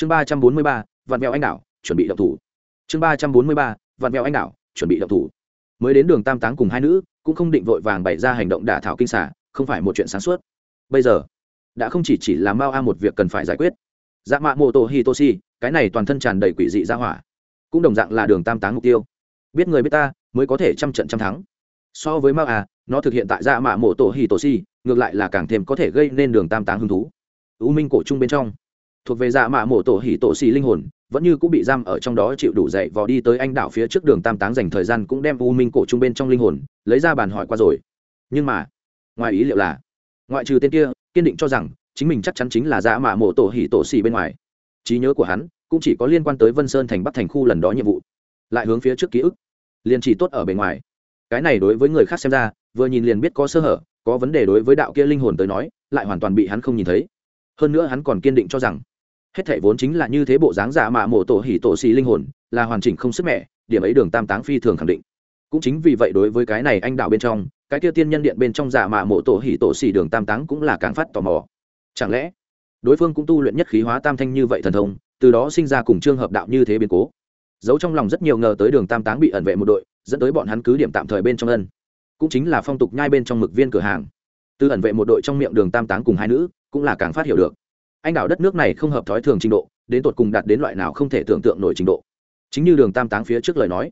chương ba trăm bốn mươi ba, vạn mèo anh đảo, chuẩn bị động thủ. Chương ba trăm bốn mươi ba, vạn mèo anh đảo, chuẩn bị động thủ. Mới đến đường tam táng cùng hai nữ, cũng không định vội vàng bày ra hành động đả thảo kinh xả không phải một chuyện sáng suốt. Bây giờ, đã không chỉ chỉ là mao a một việc cần phải giải quyết. Dạ mạ mô tô hitoshi cái này toàn thân tràn đầy quỷ dị ra hỏa. Cũng đồng dạng là đường tam táng mục tiêu. Biết người biết ta, mới có thể trăm trận trăm thắng. So với mao a, nó thực hiện tại dạ mạ mô tô hitoshi ngược lại là càng thêm có thể gây nên đường tam táng hứng thú. U minh cổ chung bên trong thuộc về dạ mạ mộ tổ hỉ tổ xì linh hồn, vẫn như cũng bị giam ở trong đó chịu đủ dậy vò đi tới anh đảo phía trước đường tam táng dành thời gian cũng đem u minh cổ trung bên trong linh hồn lấy ra bàn hỏi qua rồi. Nhưng mà, ngoài ý liệu là, ngoại trừ tên kia, kiên định cho rằng chính mình chắc chắn chính là dạ mạ mộ tổ hỉ tổ xì bên ngoài. Trí nhớ của hắn cũng chỉ có liên quan tới vân sơn thành bắc thành khu lần đó nhiệm vụ. Lại hướng phía trước ký ức, liền chỉ tốt ở bề ngoài. Cái này đối với người khác xem ra, vừa nhìn liền biết có sơ hở, có vấn đề đối với đạo kia linh hồn tới nói, lại hoàn toàn bị hắn không nhìn thấy. Hơn nữa hắn còn kiên định cho rằng hết thể vốn chính là như thế bộ dáng giả mạ mộ tổ hỉ tổ xì linh hồn, là hoàn chỉnh không sức mẻ, điểm ấy đường tam táng phi thường khẳng định. Cũng chính vì vậy đối với cái này anh đạo bên trong, cái kia tiên nhân điện bên trong giả mạ mộ tổ hỉ tổ xì đường tam táng cũng là càng phát tò mò. Chẳng lẽ, đối phương cũng tu luyện nhất khí hóa tam thanh như vậy thần thông, từ đó sinh ra cùng trường hợp đạo như thế biến cố. Giấu trong lòng rất nhiều ngờ tới đường tam táng bị ẩn vệ một đội, dẫn tới bọn hắn cứ điểm tạm thời bên trong ân. Cũng chính là phong tục nhai bên trong mực viên cửa hàng. Từ ẩn vệ một đội trong miệng đường tam táng cùng hai nữ, cũng là càng phát hiểu được anh đảo đất nước này không hợp thói thường trình độ, đến tột cùng đạt đến loại nào không thể tưởng tượng nổi trình độ. Chính như đường tam táng phía trước lời nói,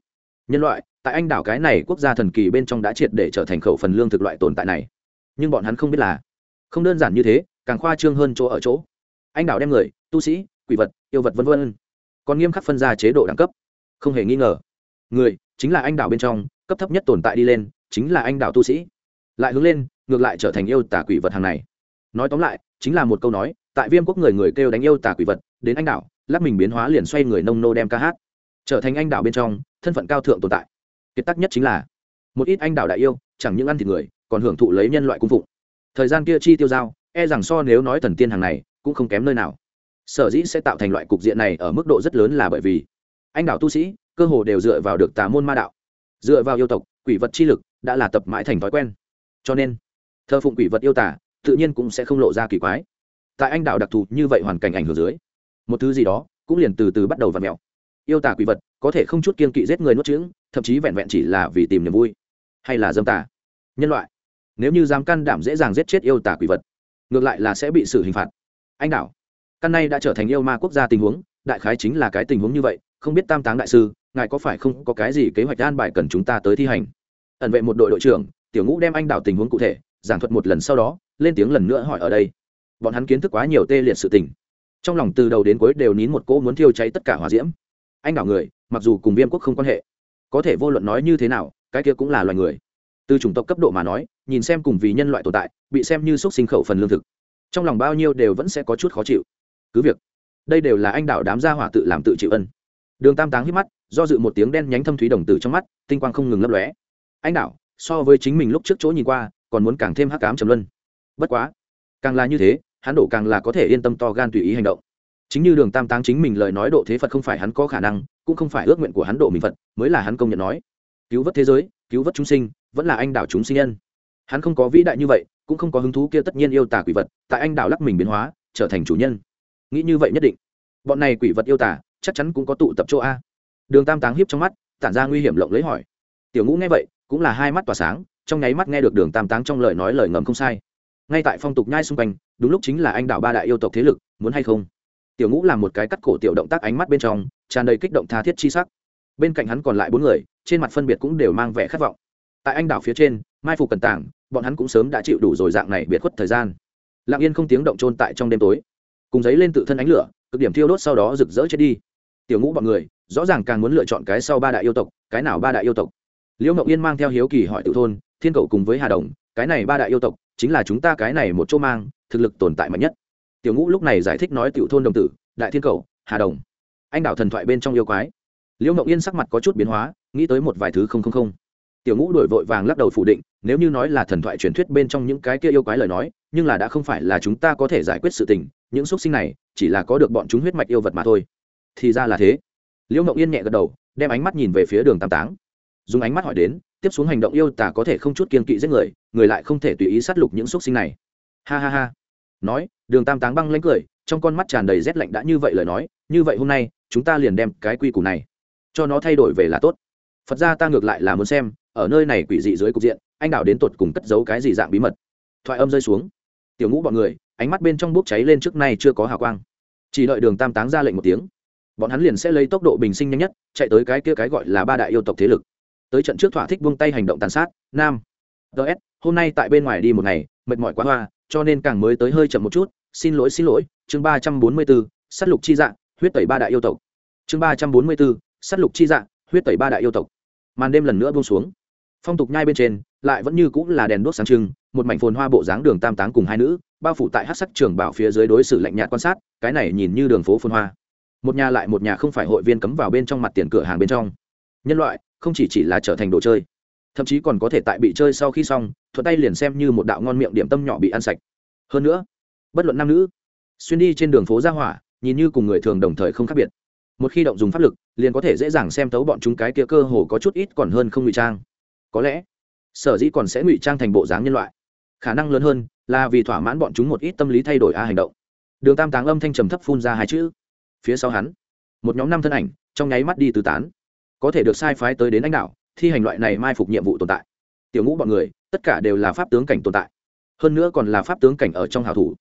nhân loại, tại anh đảo cái này quốc gia thần kỳ bên trong đã triệt để trở thành khẩu phần lương thực loại tồn tại này. Nhưng bọn hắn không biết là, không đơn giản như thế, càng khoa trương hơn chỗ ở chỗ. Anh đảo đem người, tu sĩ, quỷ vật, yêu vật v v còn nghiêm khắc phân ra chế độ đẳng cấp. Không hề nghi ngờ, người chính là anh đảo bên trong, cấp thấp nhất tồn tại đi lên, chính là anh đảo tu sĩ. Lại hướng lên, ngược lại trở thành yêu tả quỷ vật hàng này. Nói tóm lại, chính là một câu nói tại viêm quốc người người kêu đánh yêu tà quỷ vật, đến anh đảo lắc mình biến hóa liền xoay người nông nô đem ca hát. Trở thành anh đảo bên trong, thân phận cao thượng tồn tại. Kiệt tắc nhất chính là, một ít anh đảo đại yêu, chẳng những ăn thịt người, còn hưởng thụ lấy nhân loại cung phụng. Thời gian kia chi tiêu giao e rằng so nếu nói thần tiên hàng này, cũng không kém nơi nào. Sở dĩ sẽ tạo thành loại cục diện này ở mức độ rất lớn là bởi vì, anh đảo tu sĩ, cơ hồ đều dựa vào được tà môn ma đạo. Dựa vào yêu tộc, quỷ vật chi lực đã là tập mãi thành thói quen. Cho nên, thờ phụng quỷ vật yêu tả tự nhiên cũng sẽ không lộ ra kỳ quái tại anh đạo đặc thù như vậy hoàn cảnh ảnh hưởng dưới, một thứ gì đó cũng liền từ từ bắt đầu v ặ mẹo yêu tả quỷ vật có thể không chút kiên kỵ giết người nuốt trứng thậm chí vẹn vẹn chỉ là vì tìm niềm vui hay là dâm tả nhân loại, nếu như dám can đảm dễ dàng giết chết yêu tả quỷ vật, ngược lại là sẽ bị xử hình phạt. Anh đảo, căn này đã trở thành yêu ma quốc gia tình huống, đại khái chính là cái tình huống như vậy, không biết tam táng đại sư, ngài có phải không có cái gì kế hoạch an bài cần chúng ta tới thi hành? Ẩn vệ một đội đội trưởng, tiểu ngũ đem anh đảo tình huống cụ thể, giảng thuật một lần sau đó, lên tiếng lần nữa hỏi ở đây bọn hắn kiến thức quá nhiều tê liệt sự tình. Trong lòng từ đầu đến cuối đều nín một cỗ muốn thiêu cháy tất cả hòa diễm. Anh đảo người, mặc dù cùng viêm quốc không quan hệ, có thể vô luận nói như thế nào, cái kia cũng là loài người. Từ chủng tộc cấp độ mà nói, nhìn xem cùng vì nhân loại tồn tại, bị xem như xúc sinh khẩu phần lương thực. Trong lòng bao nhiêu đều vẫn sẽ có chút khó chịu. Cứ việc, đây đều là anh đảo đám gia hỏa tự làm tự chịu ân. Đường tam táng hít mắt, do dự một tiếng đen nhánh thâm thúy đồng tử trong mắt, tinh quang không ngừng lấp lóe. Anh đảo, so với chính mình lúc trước chỗ nhìn qua, còn muốn càng thêm hắc cám trầm luân. Bất quá càng là như thế, hắn độ càng là có thể yên tâm to gan tùy ý hành động. Chính như đường tam táng chính mình lời nói độ thế phật không phải hắn có khả năng, cũng không phải ước nguyện của hắn độ mình phật, mới là hắn công nhận nói. Cứu vớt thế giới, cứu vớt chúng sinh, vẫn là anh đảo chúng sinh nhân. Hắn không có vĩ đại như vậy, cũng không có hứng thú kia tất nhiên yêu tả quỷ vật, tại anh đảo lắc mình biến hóa, trở thành chủ nhân. Nghĩ như vậy nhất định. Bọn này quỷ vật yêu tả chắc chắn cũng có tụ tập chỗ a. Đường tam táng hiếp trong mắt, tản ra nguy hiểm lộng lấy hỏi. Tiểu ngũ nghe vậy, cũng là hai mắt tỏa sáng, trong nháy mắt nghe được đường tam táng trong lời nói lời ngầm không sai ngay tại phong tục nhai xung quanh, đúng lúc chính là anh đạo ba đại yêu tộc thế lực, muốn hay không? Tiểu ngũ làm một cái cắt cổ tiểu động tác ánh mắt bên trong, tràn đầy kích động tha thiết chi sắc. Bên cạnh hắn còn lại bốn người, trên mặt phân biệt cũng đều mang vẻ khát vọng. Tại anh đảo phía trên, mai phục cần tảng, bọn hắn cũng sớm đã chịu đủ rồi dạng này biệt khuất thời gian. Lặng yên không tiếng động trôn tại trong đêm tối. Cùng giấy lên tự thân ánh lửa, cực điểm thiêu đốt sau đó rực rỡ chết đi. Tiểu ngũ bọn người, rõ ràng càng muốn lựa chọn cái sau ba đại yêu tộc, cái nào ba đại yêu tộc? Liễu ngọc yên mang theo hiếu kỳ hỏi tự thôn, thiên cầu cùng với hà đồng, cái này ba đại yêu tộc chính là chúng ta cái này một chỗ mang, thực lực tồn tại mạnh nhất. Tiểu ngũ lúc này giải thích nói tiểu thôn đồng tử, đại thiên cầu, hà đồng. Anh đảo thần thoại bên trong yêu quái. Liễu ngọc yên sắc mặt có chút biến hóa, nghĩ tới một vài thứ không không không. Tiểu ngũ đổi vội vàng lắc đầu phủ định, nếu như nói là thần thoại truyền thuyết bên trong những cái kia yêu quái lời nói, nhưng là đã không phải là chúng ta có thể giải quyết sự tình, những xúc sinh này, chỉ là có được bọn chúng huyết mạch yêu vật mà thôi. Thì ra là thế. Liễu ngọc yên nhẹ gật đầu, đem ánh mắt nhìn về phía đường tam táng. Dùng ánh mắt hỏi đến tiếp xuống hành động yêu tả có thể không chút kiên kỵ giết người người lại không thể tùy ý sát lục những xúc sinh này. Ha ha ha. Nói, đường tam táng băng lãnh cười, trong con mắt tràn đầy rét lạnh đã như vậy lời nói, như vậy hôm nay, chúng ta liền đem cái quy củ này cho nó thay đổi về là tốt. Phật ra ta ngược lại là muốn xem, ở nơi này quỷ dị dưới cục diện, anh đảo đến tột cùng cất giấu cái gì dạng bí mật. Thoại âm rơi xuống. Tiểu ngũ bọn người, ánh mắt bên trong bốc cháy lên trước nay chưa có hào quang. Chỉ đợi đường tam táng ra lệnh một tiếng. Bọn hắn liền sẽ lấy tốc độ bình sinh nhanh nhất, chạy tới cái kia cái gọi là ba đại yêu tộc thế lực tới trận trước thỏa thích buông tay hành động tàn sát, nam. Ts hôm nay tại bên ngoài đi một ngày, mệt mỏi quá hoa, cho nên càng mới tới hơi chậm một chút. Xin lỗi xin lỗi. Chương ba trăm bốn mươi bốn sắt lục chi dạng huyết tẩy ba đại yêu tộc. Chương ba trăm bốn mươi bốn sắt lục chi dạng huyết tẩy ba đại yêu tộc. Màn đêm lần nữa buông xuống. Phong tục nhai bên trên, lại vẫn như cũng là đèn đuốc sáng trưng, một mảnh phồn hoa bộ dáng đường tam táng cùng hai nữ, bao phủ tại hát sắc trường bảo phía dưới đối xử lạnh nhạt quan sát, cái này nhìn như đường phố phồn hoa. Một nhà lại một nhà không phải hội viên cấm vào bên trong mặt tiền cửa hàng bên trong. Nhân loại không chỉ chỉ là trở thành đồ chơi, thậm chí còn có thể tại bị chơi sau khi xong, thuận tay liền xem như một đạo ngon miệng điểm tâm nhỏ bị ăn sạch. Hơn nữa, bất luận nam nữ, xuyên đi trên đường phố ra hỏa, nhìn như cùng người thường đồng thời không khác biệt. Một khi động dùng pháp lực, liền có thể dễ dàng xem thấu bọn chúng cái kia cơ hồ có chút ít còn hơn không ngụy trang. Có lẽ, sở dĩ còn sẽ ngụy trang thành bộ dáng nhân loại. Khả năng lớn hơn là vì thỏa mãn bọn chúng một ít tâm lý thay đổi a hành động. Đường tam táng âm thanh trầm thấp phun ra hai chữ. Phía sau hắn, một nhóm năm thân ảnh, trong nháy mắt đi tứ tán có thể được sai phái tới đến lãnh đạo thi hành loại này mai phục nhiệm vụ tồn tại. Tiểu ngũ bọn người, tất cả đều là pháp tướng cảnh tồn tại. Hơn nữa còn là pháp tướng cảnh ở trong hào thủ.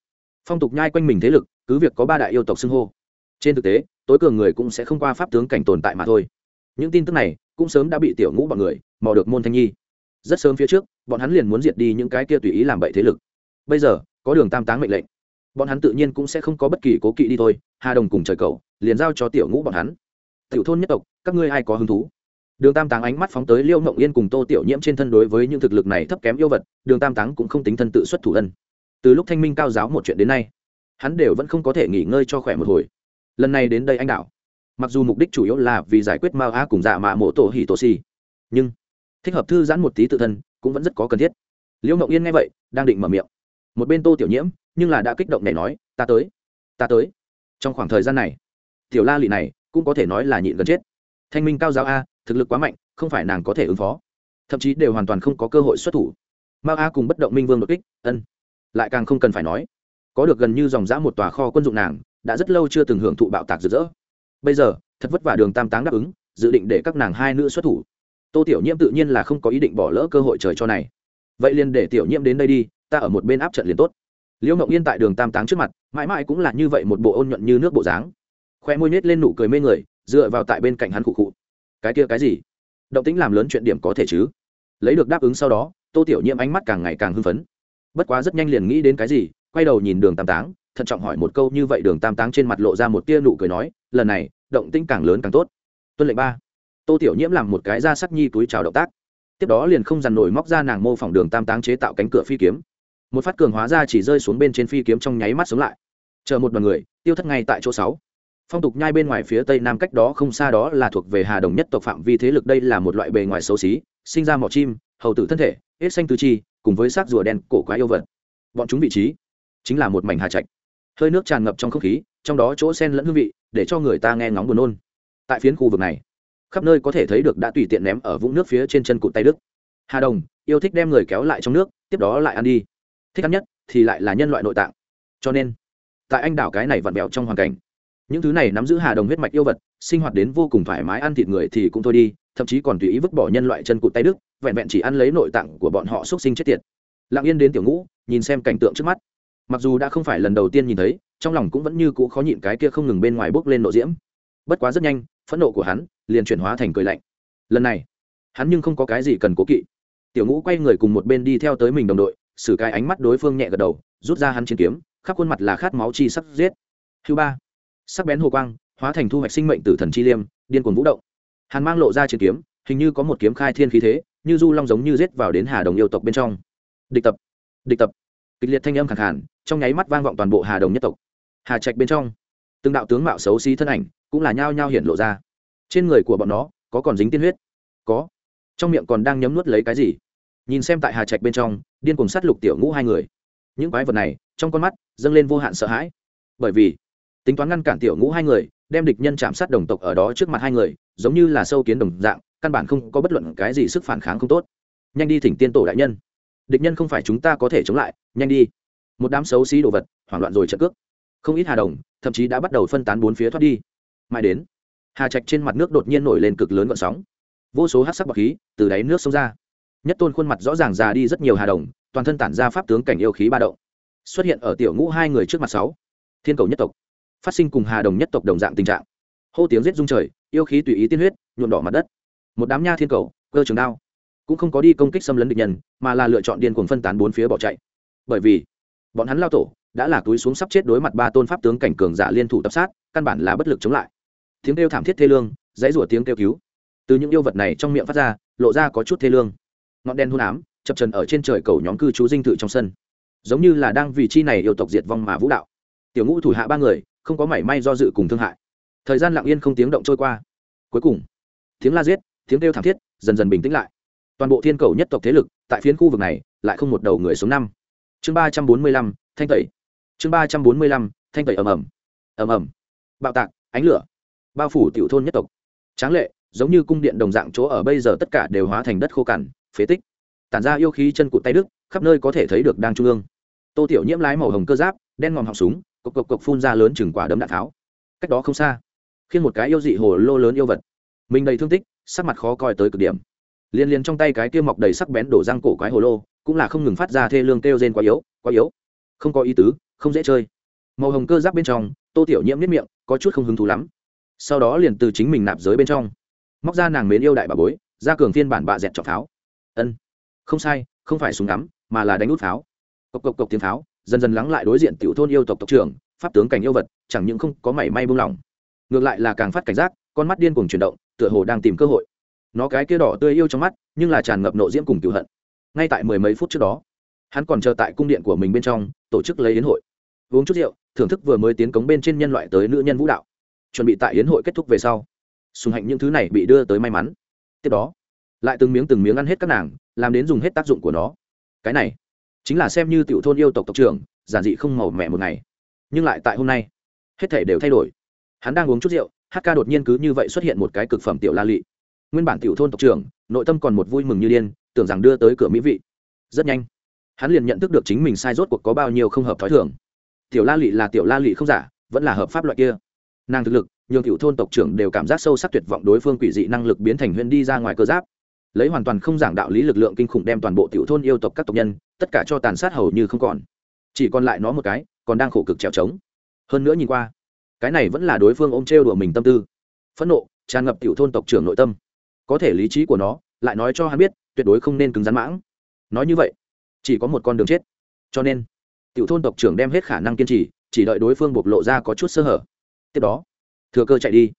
Phong tục nhai quanh mình thế lực, cứ việc có ba đại yêu tộc xưng hô. Trên thực tế, tối cường người cũng sẽ không qua pháp tướng cảnh tồn tại mà thôi. Những tin tức này cũng sớm đã bị tiểu ngũ bọn người mò được môn thanh nhi. Rất sớm phía trước, bọn hắn liền muốn diệt đi những cái kia tùy ý làm bậy thế lực. Bây giờ, có đường tam táng mệnh lệnh. Bọn hắn tự nhiên cũng sẽ không có bất kỳ cố kỵ đi thôi, hà đồng cùng trời cầu, liền giao cho tiểu ngũ bọn hắn tiểu thôn nhất tộc, các ngươi ai có hứng thú? Đường tam táng ánh mắt phóng tới liêu mộng yên cùng tô tiểu nhiễm trên thân đối với những thực lực này thấp kém yêu vật, đường tam táng cũng không tính thân tự xuất thủ ân. Từ lúc thanh minh cao giáo một chuyện đến nay, hắn đều vẫn không có thể nghỉ ngơi cho khỏe một hồi. Lần này đến đây anh đảo. Mặc dù mục đích chủ yếu là vì giải quyết mao a cùng dạ mạ mộ tổ hỉ tổ xì nhưng thích hợp thư giãn một tí tự thân cũng vẫn rất có cần thiết. Liễu mộng yên nghe vậy, đang định mở miệng. Một bên tô tiểu nhiễm, nhưng là đã kích động này nói, ta tới ta tới. Trong khoảng thời gian này, tiểu la lị này cũng có thể nói là nhịn gần chết. Thanh minh cao giáo a, thực lực quá mạnh, không phải nàng có thể ứng phó. Thậm chí đều hoàn toàn không có cơ hội xuất thủ. Mao a cùng bất động minh vương đột kích, ân. Lại càng không cần phải nói. Có được gần như dòng dã một tòa kho quân dụng nàng, đã rất lâu chưa từng hưởng thụ bạo tạc rực rỡ. Bây giờ, thật vất vả đường tam táng đáp ứng, dự định để các nàng hai nữ xuất thủ. Tô tiểu nhiễm tự nhiên là không có ý định bỏ lỡ cơ hội trời cho này. Vậy liền để tiểu nhiễm đến đây đi, ta ở một bên áp trận liền tốt. Liễu mộng yên tại đường tam táng trước mặt, mãi mãi cũng là như vậy một bộ ôn nhuận như nước bộ dáng khoe môi nết lên nụ cười mê người, dựa vào tại bên cạnh hắn cụ cụ cái kia cái gì? Động tĩnh làm lớn chuyện điểm có thể chứ? Lấy được đáp ứng sau đó, tô tiểu nhiễm ánh mắt càng ngày càng hưng phấn. Bất quá rất nhanh liền nghĩ đến cái gì, quay đầu nhìn đường tam táng, thận trọng hỏi một câu như vậy đường tam táng trên mặt lộ ra một tia nụ cười nói, lần này, động tĩnh càng lớn càng tốt. Tuân lệnh ba. Tô tiểu nhiễm làm một cái ra sắc nhi túi chào động tác. Tiếp đó liền không dằn nổi móc ra nàng mô phỏng đường tam táng chế tạo cánh cửa phi kiếm. Một phát cường hóa ra chỉ rơi xuống bên trên phi kiếm trong nháy mắt sống lại. Chờ một đoàn người, tiêu thất ngay tại chỗ sáu phong tục nhai bên ngoài phía tây nam cách đó không xa đó là thuộc về hà đồng nhất tộc phạm vi thế lực, đây là một loại bề ngoài xấu xí, sinh ra mỏ chim, hầu tử thân thể, hết xanh tư chi, cùng với xác rùa đen, cổ quá yêu vật. Bọn chúng vị trí chính là một mảnh hà trạch. Hơi nước tràn ngập trong không khí, trong đó chỗ sen lẫn hương vị, để cho người ta nghe ngóng buồn nôn. Tại phiến khu vực này, khắp nơi có thể thấy được đã tùy tiện ném ở vũng nước phía trên chân cụt tay đức. Hà đồng yêu thích đem người kéo lại trong nước, tiếp đó lại ăn đi. Thích ăn nhất thì lại là nhân loại nội tạng. Cho nên, tại anh đảo cái này vặn vẹo trong hoàn cảnh những thứ này nắm giữ hà đồng huyết mạch yêu vật, sinh hoạt đến vô cùng thoải mái, ăn thịt người thì cũng thôi đi, thậm chí còn tùy ý vứt bỏ nhân loại chân cụt tay đức vẹn vẹn chỉ ăn lấy nội tạng của bọn họ x u ấ t sinh chết tiệt. Lặng yên đến tiểu ngũ, nhìn xem cảnh tượng trước mắt. Mặc dù đã không phải lần đầu tiên nhìn thấy, trong lòng cũng vẫn như cũ khó nhịn cái kia không ngừng bên ngoài bốc lên nộ diễm. Bất quá rất nhanh, phẫn nộ của hắn liền chuyển hóa thành cười lạnh. Lần này, hắn nhưng không có cái gì cần cố kỵ. Tiểu ngũ quay người cùng một bên đi theo tới mình đồng đội, xử cái ánh mắt đối phương nhẹ gật đầu, rút ra hắn chiến kiếm, khắp khuôn mặt là khát máu chi sắp giết. Thứ ba sắc bén hồ quang, hóa thành thu hoạch sinh mệnh tử thần chi liêm, điên cuồng vũ động. Hàn mang lộ ra chiến kiếm, hình như có một kiếm khai thiên khí thế, như du long giống như rết vào đến hà đồng yêu tộc bên trong. Địch tập địch tập. Kịch liệt thanh âm khẳng hẳn trong nháy mắt vang vọng toàn bộ hà đồng nhất tộc. Hà trạch bên trong, từng đạo tướng mạo xấu xí thân ảnh cũng là nhao nhao hiện lộ ra. Trên người của bọn nó, có còn dính tiên huyết? Có. Trong miệng còn đang nhấm nuốt lấy cái gì? Nhìn xem tại hà trạch bên trong, điên cùng sát lục tiểu ngũ hai người. Những quái vật này, trong con mắt, dâng lên vô hạn sợ hãi. Bởi vì tính toán ngăn cản tiểu ngũ hai người, đem địch nhân chạm sát đồng tộc ở đó trước mặt hai người, giống như là sâu kiến đồng dạng, căn bản không có bất luận cái gì sức phản kháng không tốt. Nhanh đi thỉnh tiên tổ đại nhân. Địch nhân không phải chúng ta có thể chống lại, nhanh đi. Một đám xấu xí đồ vật, hoảng loạn rồi trợ cước. Không ít hà đồng, thậm chí đã bắt đầu phân tán bốn phía thoát đi. Mãi đến, hà trạch trên mặt nước đột nhiên nổi lên cực lớn gọn sóng. Vô số hát sắc bọc khí từ đáy nước xông ra. Nhất tôn khuôn mặt rõ ràng già đi rất nhiều hà đồng, toàn thân tản ra pháp tướng cảnh yêu khí ba động. Xuất hiện ở tiểu ngũ hai người trước mặt sáu. Thiên cầu nhất tộc phát sinh cùng hà đồng nhất tộc đồng dạng tình trạng. Hô tiếng giết rung trời, yêu khí tùy ý tiên huyết, nhuộm đỏ mặt đất. Một đám nha thiên cầu, cơ trường đao, cũng không có đi công kích xâm lấn địch nhân, mà là lựa chọn điên cuồng phân tán bốn phía bỏ chạy. Bởi vì, bọn hắn lao tổ, đã là túi xuống sắp chết đối mặt ba tôn pháp tướng cảnh cường giả liên thủ tập sát, căn bản là bất lực chống lại. Tiếng kêu thảm thiết thê lương, dãy rủa tiếng kêu cứu. Từ những yêu vật này trong miệng phát ra, lộ ra có chút thê lương. Ngọn đen hôn ám, chập trần ở trên trời cầu nhóm cư trú dinh thự trong sân. Giống như là đang vì chi này yêu tộc diệt vong mà vũ đạo. Tiểu ngũ thủ hạ ba người không có mảy may do dự cùng thương hại. Thời gian lặng yên không tiếng động trôi qua. Cuối cùng, tiếng la giết, tiếng kêu thảm thiết dần dần bình tĩnh lại. Toàn bộ thiên cầu nhất tộc thế lực tại phiến khu vực này lại không một đầu người sống năm. Chương ba trăm bốn mươi lăm, thanh tẩy. Chương ba trăm bốn mươi lăm, thanh tẩy ầm ầm. Ầm ầm. Bạo tạc, ánh lửa. Bao phủ tiểu thôn nhất tộc. Tráng lệ, giống như cung điện đồng dạng chỗ ở bây giờ tất cả đều hóa thành đất khô cằn, phế tích. Tản ra yêu khí chân cụt tay đức khắp nơi có thể thấy được đang trung ương. Tô tiểu nhiễm lái màu hồng cơ giáp, đen ngòm họng súng cộc cộc cộc phun ra lớn chừng quả đấm đạn tháo. Cách đó không xa khiến một cái yêu dị hồ lô lớn yêu vật. Mình đầy thương tích, sắc mặt khó coi tới cực điểm. Liên liên trong tay cái kia mọc đầy sắc bén đổ răng cổ quái hồ lô, cũng là không ngừng phát ra thê lương kêu rên quá yếu quá yếu. Không có ý tứ, không dễ chơi. Màu hồng cơ giáp bên trong, tô tiểu nhiễm nếp miệng, có chút không hứng thú lắm. Sau đó liền từ chính mình nạp giới bên trong, móc ra nàng mến yêu đại bà bối, ra cường phiên bản bạ dẹt trọc pháo. Ân, không sai, không phải súng ngắm, mà là đánh út pháo. Cộc cộc cộc tiếng pháo dần dần lắng lại đối diện tiểu thôn yêu tộc tộc trưởng, pháp tướng cảnh yêu vật, chẳng những không có mảy may buông lỏng. Ngược lại là càng phát cảnh giác, con mắt điên cuồng chuyển động, tựa hồ đang tìm cơ hội. Nó cái kia đỏ tươi yêu trong mắt, nhưng là tràn ngập nộ diễm cùng cựu hận. Ngay tại mười mấy phút trước đó, hắn còn chờ tại cung điện của mình bên trong, tổ chức lấy yến hội. Uống chút rượu, thưởng thức vừa mới tiến cống bên trên nhân loại tới nữ nhân vũ đạo. Chuẩn bị tại yến hội kết thúc về sau, sùng hạnh những thứ này bị đưa tới may mắn. Tiếp đó, lại từng miếng từng miếng ăn hết các nàng, làm đến dùng hết tác dụng của nó. Cái này chính là xem như tiểu thôn yêu tộc tộc trưởng, giản dị không màu mẹ một ngày. Nhưng lại tại hôm nay, hết thể đều thay đổi. Hắn đang uống chút rượu, hát ca đột nhiên cứ như vậy xuất hiện một cái cực phẩm tiểu la lị. Nguyên bản tiểu thôn tộc trưởng, nội tâm còn một vui mừng như điên, tưởng rằng đưa tới cửa mỹ vị. Rất nhanh, hắn liền nhận thức được chính mình sai rốt cuộc có bao nhiêu không hợp thói thường. Tiểu la lị là tiểu la lị không giả, vẫn là hợp pháp loại kia. Nàng thực lực, nhường tiểu thôn tộc trưởng đều cảm giác sâu sắc tuyệt vọng đối phương quỷ dị năng lực biến thành huyên đi ra ngoài cơ giáp. Lấy hoàn toàn không giảng đạo lý lực lượng kinh khủng đem toàn bộ tiểu thôn yêu tộc các tộc nhân tất cả cho tàn sát hầu như không còn. Chỉ còn lại nó một cái, còn đang khổ cực trèo trống. Hơn nữa nhìn qua, cái này vẫn là đối phương ôm trêu đùa mình tâm tư. Phẫn nộ, tràn ngập tiểu thôn tộc trưởng nội tâm. Có thể lý trí của nó, lại nói cho hắn biết, tuyệt đối không nên cứng rắn mãng. Nói như vậy, chỉ có một con đường chết. Cho nên, tiểu thôn tộc trưởng đem hết khả năng kiên trì, chỉ đợi đối phương bộc lộ ra có chút sơ hở. Tiếp đó, thừa cơ chạy đi.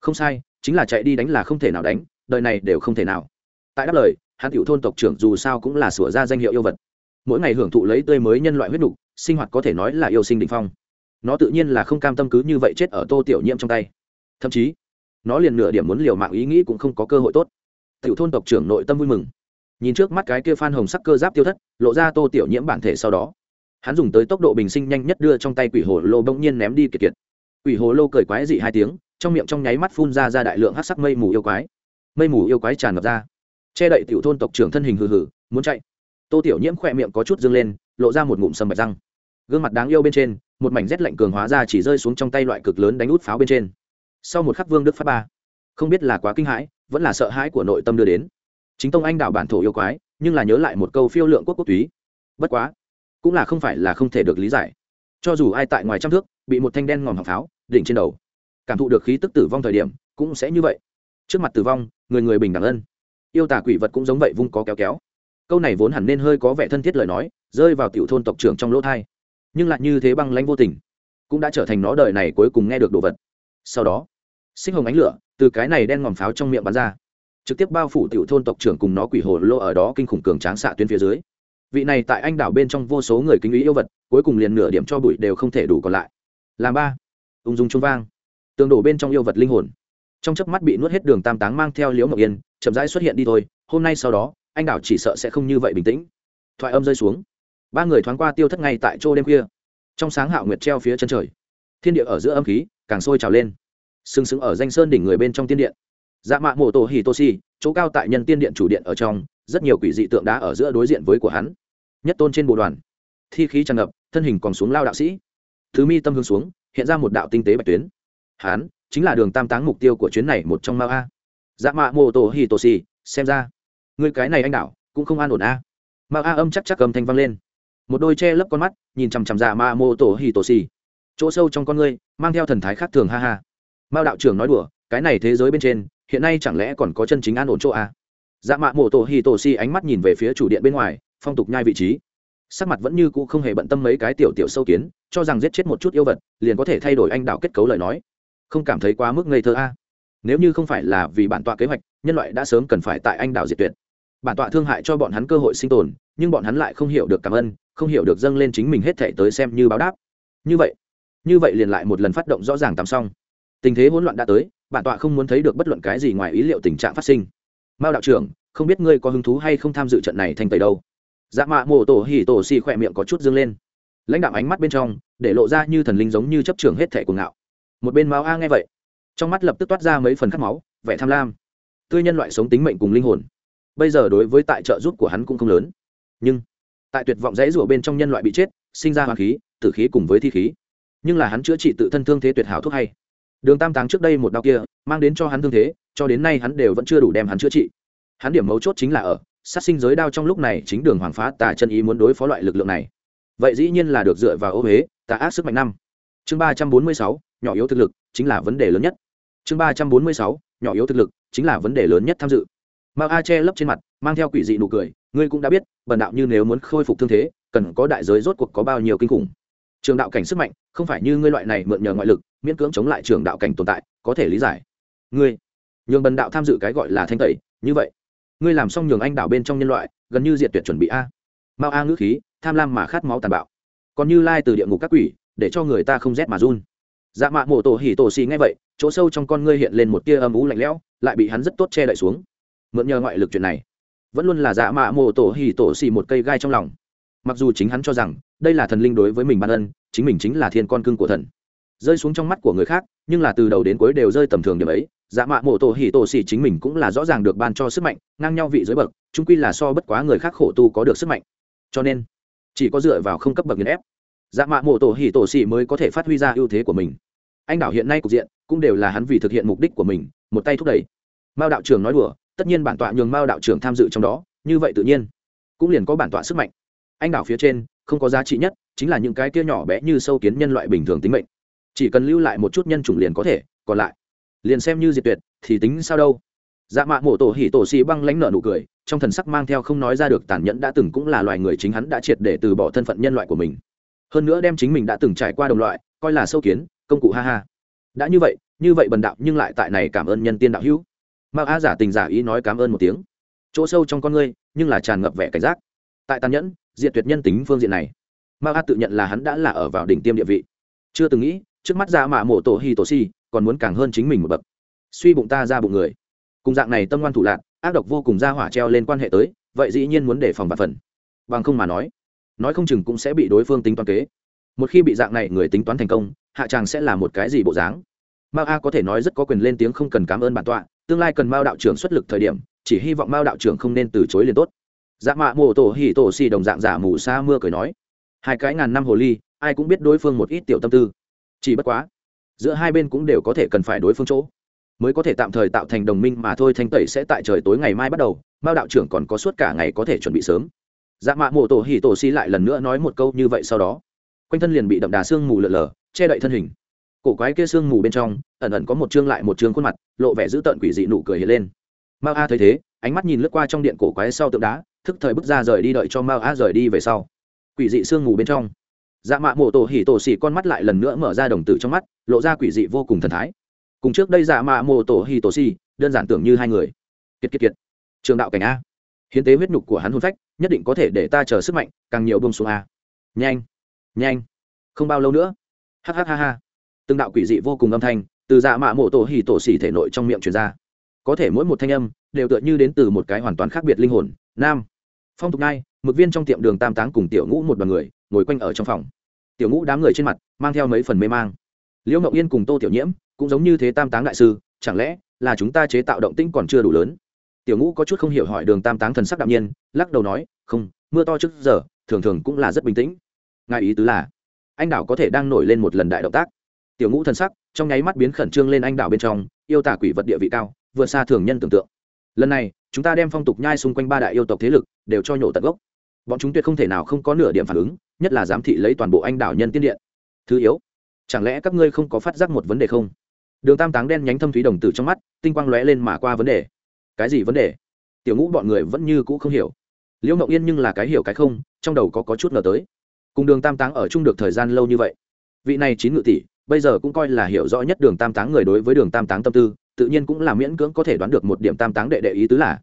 Không sai, chính là chạy đi đánh là không thể nào đánh, đời này đều không thể nào. Tại đáp lời, hắn tiểu thôn tộc trưởng dù sao cũng là sửa ra danh hiệu yêu vật mỗi ngày hưởng thụ lấy tươi mới nhân loại huyết nục, sinh hoạt có thể nói là yêu sinh định phong. Nó tự nhiên là không cam tâm cứ như vậy chết ở tô tiểu nhiễm trong tay. Thậm chí, nó liền nửa điểm muốn liều mạng ý nghĩ cũng không có cơ hội tốt. Tiểu thôn tộc trưởng nội tâm vui mừng. Nhìn trước mắt cái kia phan hồng sắc cơ giáp tiêu thất, lộ ra tô tiểu nhiễm bản thể sau đó. Hắn dùng tới tốc độ bình sinh nhanh nhất đưa trong tay quỷ hồ lô bỗng nhiên ném đi kiệt kiệt. Quỷ hồ lô cười quái dị hai tiếng, trong miệng trong nháy mắt phun ra ra đại lượng hát sắc mây mù yêu quái. Mây mù yêu quái tràn ngập ra. Che đậy tiểu thôn tộc trưởng thân hình hừ hừ, muốn chạy tô tiểu nhiễm khỏe miệng có chút dâng lên, lộ ra một ngụm sầm bạch răng. Gương mặt đáng yêu bên trên, một mảnh rét lạnh cường hóa ra chỉ rơi xuống trong tay loại cực lớn đánh út pháo bên trên. Sau một khắc vương đức phát ba. Không biết là quá kinh hãi, vẫn là sợ hãi của nội tâm đưa đến. Chính tông anh đạo bản thổ yêu quái, nhưng là nhớ lại một câu phiêu lượng quốc quốc túy. Bất quá, cũng là không phải là không thể được lý giải. Cho dù ai tại ngoài trăm thước, bị một thanh đen ngòm học pháo đỉnh trên đầu, cảm thụ được khí tức tử vong thời điểm, cũng sẽ như vậy. Trước mặt tử vong, người người bình đẳng ân. Yêu tà quỷ vật cũng giống vậy vung có kéo kéo câu này vốn hẳn nên hơi có vẻ thân thiết lời nói, rơi vào tiểu thôn tộc trưởng trong lỗ thai. Nhưng lại như thế băng lãnh vô tình, cũng đã trở thành nó đời này cuối cùng nghe được đồ vật. Sau đó sinh hồng ánh lửa từ cái này đen ngòm pháo trong miệng bắn ra, trực tiếp bao phủ tiểu thôn tộc trưởng cùng nó quỷ hồ lô ở đó kinh khủng cường tráng xạ tuyến phía dưới. Vị này tại anh đảo bên trong vô số người kính ý yêu vật, cuối cùng liền nửa điểm cho bụi đều không thể đủ còn lại. Làm ba, ung dung trung vang. Tường đổ bên trong yêu vật linh hồn. Trong chớp mắt bị nuốt hết đường tam táng mang theo liễu ngọc yên, chậm rãi xuất hiện đi thôi, hôm nay sau đó anh đảo chỉ sợ sẽ không như vậy bình tĩnh. Thoại âm rơi xuống. Ba người thoáng qua tiêu thất ngay tại chỗ đêm khuya. Trong sáng hạo nguyệt treo phía chân trời, thiên địa ở giữa âm khí càng sôi trào lên. Sừng sững ở danh sơn đỉnh người bên trong tiên điện. Dạ mạ mộ tổ hì tô si, chỗ cao tại nhân tiên điện chủ điện ở trong, rất nhiều quỷ dị tượng đá ở giữa đối diện với của hắn. Nhất tôn trên bộ đoàn. Thi khí tràn ngập, thân hình còn xuống lao đạo sĩ. Thứ mi tâm hướng xuống, hiện ra một đạo tinh tế bạch tuyến. Hán chính là đường tam táng mục tiêu của chuyến này một trong mao a. Dạ mạ mô tổ hì tô si, xem ra người cái này anh đảo, cũng không an ổn a. Mà a âm chắc chắc cầm thanh văng lên. Một đôi che lấp con mắt, nhìn chằm chằm dạ ma mô tổ hì tổ xì. Chỗ sâu trong con ngươi, mang theo thần thái khác thường ha ha. Mao đạo trưởng nói đùa, cái này thế giới bên trên, hiện nay chẳng lẽ còn có chân chính an ổn chỗ a? Dạ mạ mô tổ hì tổ xì ánh mắt nhìn về phía chủ điện bên ngoài, phong tục nhai vị trí. Sắc mặt vẫn như cũ không hề bận tâm mấy cái tiểu tiểu sâu kiến, cho rằng giết chết một chút yêu vật, liền có thể thay đổi anh đạo kết cấu lời nói. Không cảm thấy quá mức ngây thơ a nếu như không phải là vì bản tọa kế hoạch, nhân loại đã sớm cần phải tại anh đảo diệt tuyệt. Bản tọa thương hại cho bọn hắn cơ hội sinh tồn, nhưng bọn hắn lại không hiểu được cảm ơn, không hiểu được dâng lên chính mình hết thể tới xem như báo đáp. Như vậy như vậy liền lại một lần phát động rõ ràng tắm xong. Tình thế hỗn loạn đã tới, bản tọa không muốn thấy được bất luận cái gì ngoài ý liệu tình trạng phát sinh. Mao đạo trưởng, không biết ngươi có hứng thú hay không tham dự trận này thành tẩy đâu? Dạ mạ mộ tổ hỉ tổ xì khỏe miệng có chút dâng lên. Lãnh đạo ánh mắt bên trong, để lộ ra như thần linh giống như chấp trường hết thẻ cuồng ngạo. Một bên Mao a nghe vậy trong mắt lập tức toát ra mấy phần khát máu, vẻ tham lam. Tươi nhân loại sống tính mệnh cùng linh hồn, bây giờ đối với tại trợ giúp của hắn cũng không lớn. Nhưng, tại tuyệt vọng dãy rủa bên trong nhân loại bị chết, sinh ra hoàng khí, tử khí cùng với thi khí. Nhưng là hắn chữa trị tự thân thương thế tuyệt hảo thuốc hay. Đường tam táng trước đây một đau kia, mang đến cho hắn thương thế, cho đến nay hắn đều vẫn chưa đủ đem hắn chữa trị. Hắn điểm mấu chốt chính là ở, sát sinh giới đao trong lúc này chính đường hoàng phá tà chân ý muốn đối phó loại lực lượng này. Vậy dĩ nhiên là được dựa vào ô huế, tà ác sức mạnh năm chương ba trăm bốn mươi sáu, nhỏ yếu thực lực chính là vấn đề lớn nhất. Chương ba trăm bốn mươi sáu, nhỏ yếu thực lực chính là vấn đề lớn nhất tham dự. Mao a che lấp trên mặt, mang theo quỷ dị nụ cười, ngươi cũng đã biết, bần đạo như nếu muốn khôi phục thương thế, cần có đại giới rốt cuộc có bao nhiêu kinh khủng. Trường đạo cảnh sức mạnh, không phải như ngươi loại này mượn nhờ ngoại lực, miễn cưỡng chống lại trường đạo cảnh tồn tại, có thể lý giải. Ngươi, nhường bần đạo tham dự cái gọi là thanh tẩy, như vậy. Ngươi làm xong nhường anh đảo bên trong nhân loại, gần như diệt tuyệt chuẩn bị a. Mao a ngữ khí, tham lam mà khát máu tàn bạo. Còn như lai từ địa ngục các quỷ để cho người ta không rét mà run. Dạ mạ mổ tổ hỉ tổ xì ngay vậy, chỗ sâu trong con ngươi hiện lên một tia âm ú lạnh lẽo, lại bị hắn rất tốt che đậy xuống. Mượn nhờ ngoại lực chuyện này, vẫn luôn là dạ mạ mổ tổ hỉ tổ xì một cây gai trong lòng. Mặc dù chính hắn cho rằng, đây là thần linh đối với mình ban ân, chính mình chính là thiên con cưng của thần. Rơi xuống trong mắt của người khác, nhưng là từ đầu đến cuối đều rơi tầm thường điểm ấy dạ mạ mổ tổ hỉ tổ xì chính mình cũng là rõ ràng được ban cho sức mạnh, ngang nhau vị dưới bậc trung quy là so bất quá người khác khổ tu có được sức mạnh. Cho nên, chỉ có dựa vào không cấp bậc nghiền ép dạ mạ mộ tổ hỉ tổ xì mới có thể phát huy ra ưu thế của mình. Anh đảo hiện nay cục diện cũng đều là hắn vì thực hiện mục đích của mình, một tay thúc đẩy. Mao đạo trưởng nói đùa, tất nhiên bản tọa nhường mao đạo trưởng tham dự trong đó, như vậy tự nhiên cũng liền có bản tọa sức mạnh. Anh đảo phía trên, không có giá trị nhất, chính là những cái kia nhỏ bé như sâu kiến nhân loại bình thường tính mệnh. Chỉ cần lưu lại một chút nhân chủng liền có thể, còn lại, liền xem như diệt tuyệt, thì tính sao đâu. Dạ mạ mộ tổ hỉ tổ xì băng lánh nợ nụ cười, trong thần sắc mang theo không nói ra được tàn nhẫn đã từng cũng là loài người chính hắn đã triệt để từ bỏ thân phận nhân loại của mình hơn nữa đem chính mình đã từng trải qua đồng loại, coi là sâu kiến, công cụ ha ha. Đã như vậy như vậy bần đạo nhưng lại tại này cảm ơn nhân tiên đạo hữu. Mao a giả tình giả ý nói cảm ơn một tiếng. Chỗ sâu trong con ngươi, nhưng là tràn ngập vẻ cảnh giác. Tại tàn nhẫn diện tuyệt nhân tính phương diện này, mao a tự nhận là hắn đã là ở vào đỉnh tiêm địa vị. Chưa từng nghĩ, trước mắt ra mạ mộ tổ hi tổ si, còn muốn càng hơn chính mình một bậc. Suy bụng ta ra bụng người. Cùng dạng này tâm ngoan thủ lạc, ác độc vô cùng ra hỏa treo lên quan hệ tới, vậy dĩ nhiên muốn đề phòng và phần. Bằng không mà nói nói không chừng cũng sẽ bị đối phương tính toán kế. Một khi bị dạng này người tính toán thành công, hạ tràng sẽ là một cái gì bộ dáng? Mao a có thể nói rất có quyền lên tiếng không cần cảm ơn bản tọa, tương lai cần mao đạo trưởng xuất lực thời điểm, chỉ hy vọng mao đạo trưởng không nên từ chối liền tốt. Dạ mạ mô tổ hỉ tổ xì đồng dạng giả mù xa mưa cười nói, hai cái ngàn năm hồ ly, ai cũng biết đối phương một ít tiểu tâm tư. Chỉ bất quá, giữa hai bên cũng đều có thể cần phải đối phương chỗ. Mới có thể tạm thời tạo thành đồng minh mà thôi, thanh tẩy sẽ tại trời tối ngày mai bắt đầu, mao đạo trưởng còn có suốt cả ngày có thể chuẩn bị sớm dạ mạ mộ tổ hỉ tổ xi lại lần nữa nói một câu như vậy sau đó. Quanh thân liền bị đậm đà sương mù lợn lờ, che đậy thân hình. Cổ quái kia sương mù bên trong, ẩn ẩn có một chương lại một chương khuôn mặt, lộ vẻ dữ tợn quỷ dị nụ cười hiện lên. Mao a thấy thế, ánh mắt nhìn lướt qua trong điện cổ quái sau tượng đá, thức thời bước ra rời đi đợi cho mao a rời đi về sau. Quỷ dị sương mù bên trong. Dạ mạ mộ tổ hỉ tổ xỉ con mắt lại lần nữa mở ra đồng tử trong mắt, lộ ra quỷ dị vô cùng thần thái. Cùng trước đây dạ mạ mộ tổ hỉ tổ xỉ đơn giản tưởng như hai người. Kiệt kiệt kiệt. Trường đạo cảnh a. Hiến tế huyết nhục của hắn hôn phách nhất định có thể để ta chờ sức mạnh, càng nhiều bông xuống a. Nhanh nhanh, không bao lâu nữa. Hh ha ha từng đạo quỷ dị vô cùng âm thanh từ dạ mạ mộ tổ hì tổ xỉ thể nội trong miệng truyền ra. Có thể mỗi một thanh âm đều tựa như đến từ một cái hoàn toàn khác biệt linh hồn. Nam, phong tục ngai, mực viên trong tiệm đường tam táng cùng tiểu ngũ một đoàn người ngồi quanh ở trong phòng. Tiểu ngũ đám người trên mặt mang theo mấy phần mê mang. Liễu ngậu yên cùng tô tiểu nhiễm cũng giống như thế tam táng đại sư, chẳng lẽ là chúng ta chế tạo động tĩnh còn chưa đủ lớn? Tiểu ngũ có chút không hiểu hỏi đường tam táng thần sắc đạm nhiên, lắc đầu nói, không, mưa to trước giờ, thường thường cũng là rất bình tĩnh. Ngài ý tứ là, anh đảo có thể đang nổi lên một lần đại động tác. Tiểu ngũ thần sắc, trong nháy mắt biến khẩn trương lên anh đảo bên trong, yêu tả quỷ vật địa vị cao, vượt xa thường nhân tưởng tượng. Lần này, chúng ta đem phong tục nhai xung quanh ba đại yêu tộc thế lực, đều cho nhổ tận gốc. Bọn chúng tuyệt không thể nào không có nửa điểm phản ứng, nhất là giám thị lấy toàn bộ anh đảo nhân tiên điện. Thứ yếu, chẳng lẽ các ngươi không có phát giác một vấn đề không? Đường tam táng đen nhánh thâm thúy đồng tử trong mắt, tinh quang lóe lên mà qua vấn đề cái gì vấn đề? Tiểu ngũ bọn người vẫn như cũ không hiểu. Liễu mộng yên nhưng là cái hiểu cái không trong đầu có, có chút ngờ tới. Cùng đường tam táng ở chung được thời gian lâu như vậy. Vị này chín ngự tỷ bây giờ cũng coi là hiểu rõ nhất đường tam táng người đối với đường tam táng tâm tư tự nhiên cũng là miễn cưỡng có thể đoán được một điểm tam táng đệ đệ ý tứ là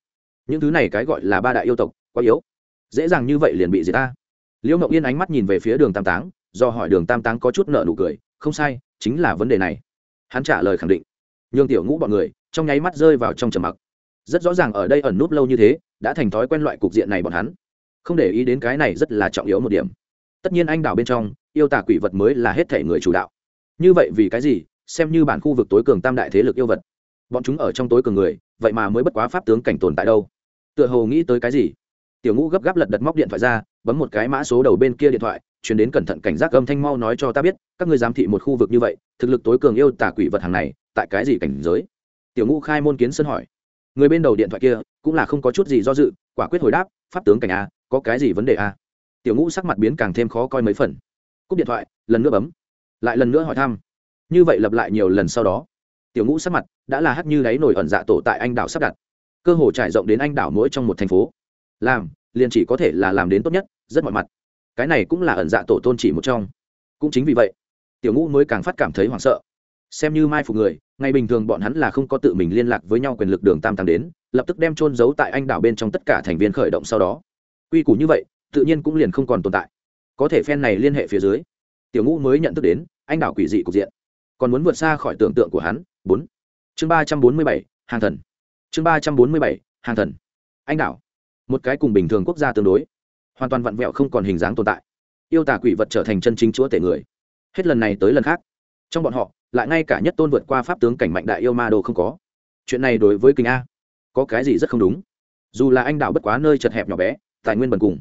những thứ này cái gọi là ba đại yêu tộc quá yếu. Dễ dàng như vậy liền bị gì ta. Liễu mộng yên ánh mắt nhìn về phía đường tam táng do hỏi đường tam táng có chút nợ nụ cười không sai chính là vấn đề này. Hắn trả lời khẳng định. Nhường tiểu ngũ bọn người trong nháy mắt rơi vào trong trầm mặc rất rõ ràng ở đây ẩn núp lâu như thế, đã thành thói quen loại cục diện này bọn hắn. Không để ý đến cái này rất là trọng yếu một điểm. Tất nhiên anh đảo bên trong, yêu tả quỷ vật mới là hết thể người chủ đạo. Như vậy vì cái gì? Xem như bản khu vực tối cường tam đại thế lực yêu vật. Bọn chúng ở trong tối cường người, vậy mà mới bất quá pháp tướng cảnh tồn tại đâu. Tựa hồ nghĩ tới cái gì? Tiểu ngũ gấp gáp lật đật móc điện thoại ra, bấm một cái mã số đầu bên kia điện thoại chuyển đến cẩn thận cảnh giác âm thanh mau nói cho ta biết, các ngươi giám thị một khu vực như vậy, thực lực tối cường yêu tả quỷ vật hàng này, tại cái gì cảnh giới? Tiểu ngũ khai môn kiến sân hỏi người bên đầu điện thoại kia cũng là không có chút gì do dự, quả quyết hồi đáp, pháp tướng cảnh a, có cái gì vấn đề a? Tiểu ngũ sắc mặt biến càng thêm khó coi mấy phần. Cúp điện thoại, lần nữa bấm, lại lần nữa hỏi thăm. Như vậy lặp lại nhiều lần sau đó, tiểu ngũ sắc mặt đã là hắt như đáy nổi ẩn dạ tổ tại anh đảo sắp đặt. Cơ hồ trải rộng đến anh đảo mỗi trong một thành phố. Làm, liền chỉ có thể là làm đến tốt nhất, rất mọi mặt. Cái này cũng là ẩn dạ tổ tôn chỉ một trong. Cũng chính vì vậy, tiểu ngũ mới càng phát cảm thấy hoảng sợ xem như mai phục người, ngày bình thường bọn hắn là không có tự mình liên lạc với nhau quyền lực đường tam tăng đến, lập tức đem trôn giấu tại anh đảo bên trong tất cả thành viên khởi động sau đó. Quy củ như vậy, tự nhiên cũng liền không còn tồn tại. Có thể phen này liên hệ phía dưới, tiểu ngũ mới nhận thức đến, anh đảo quỷ dị cục diện. Còn muốn vượt xa khỏi tưởng tượng của hắn, bốn. Chương ba trăm bốn mươi bảy, hàng thần. Chương ba trăm bốn mươi bảy, hàng thần. Anh đảo. Một cái cùng bình thường quốc gia tương đối. Hoàn toàn vặn vẹo không còn hình dáng tồn tại. Yêu tà quỷ vật trở thành chân chính chúa tể người. Hết lần này tới lần khác. Trong bọn họ lại ngay cả nhất tôn vượt qua pháp tướng cảnh mạnh đại yêu ma đồ không có. Chuyện này đối với kinh a, có cái gì rất không đúng? Dù là anh đạo bất quá nơi chật hẹp nhỏ bé, tài nguyên bần cùng,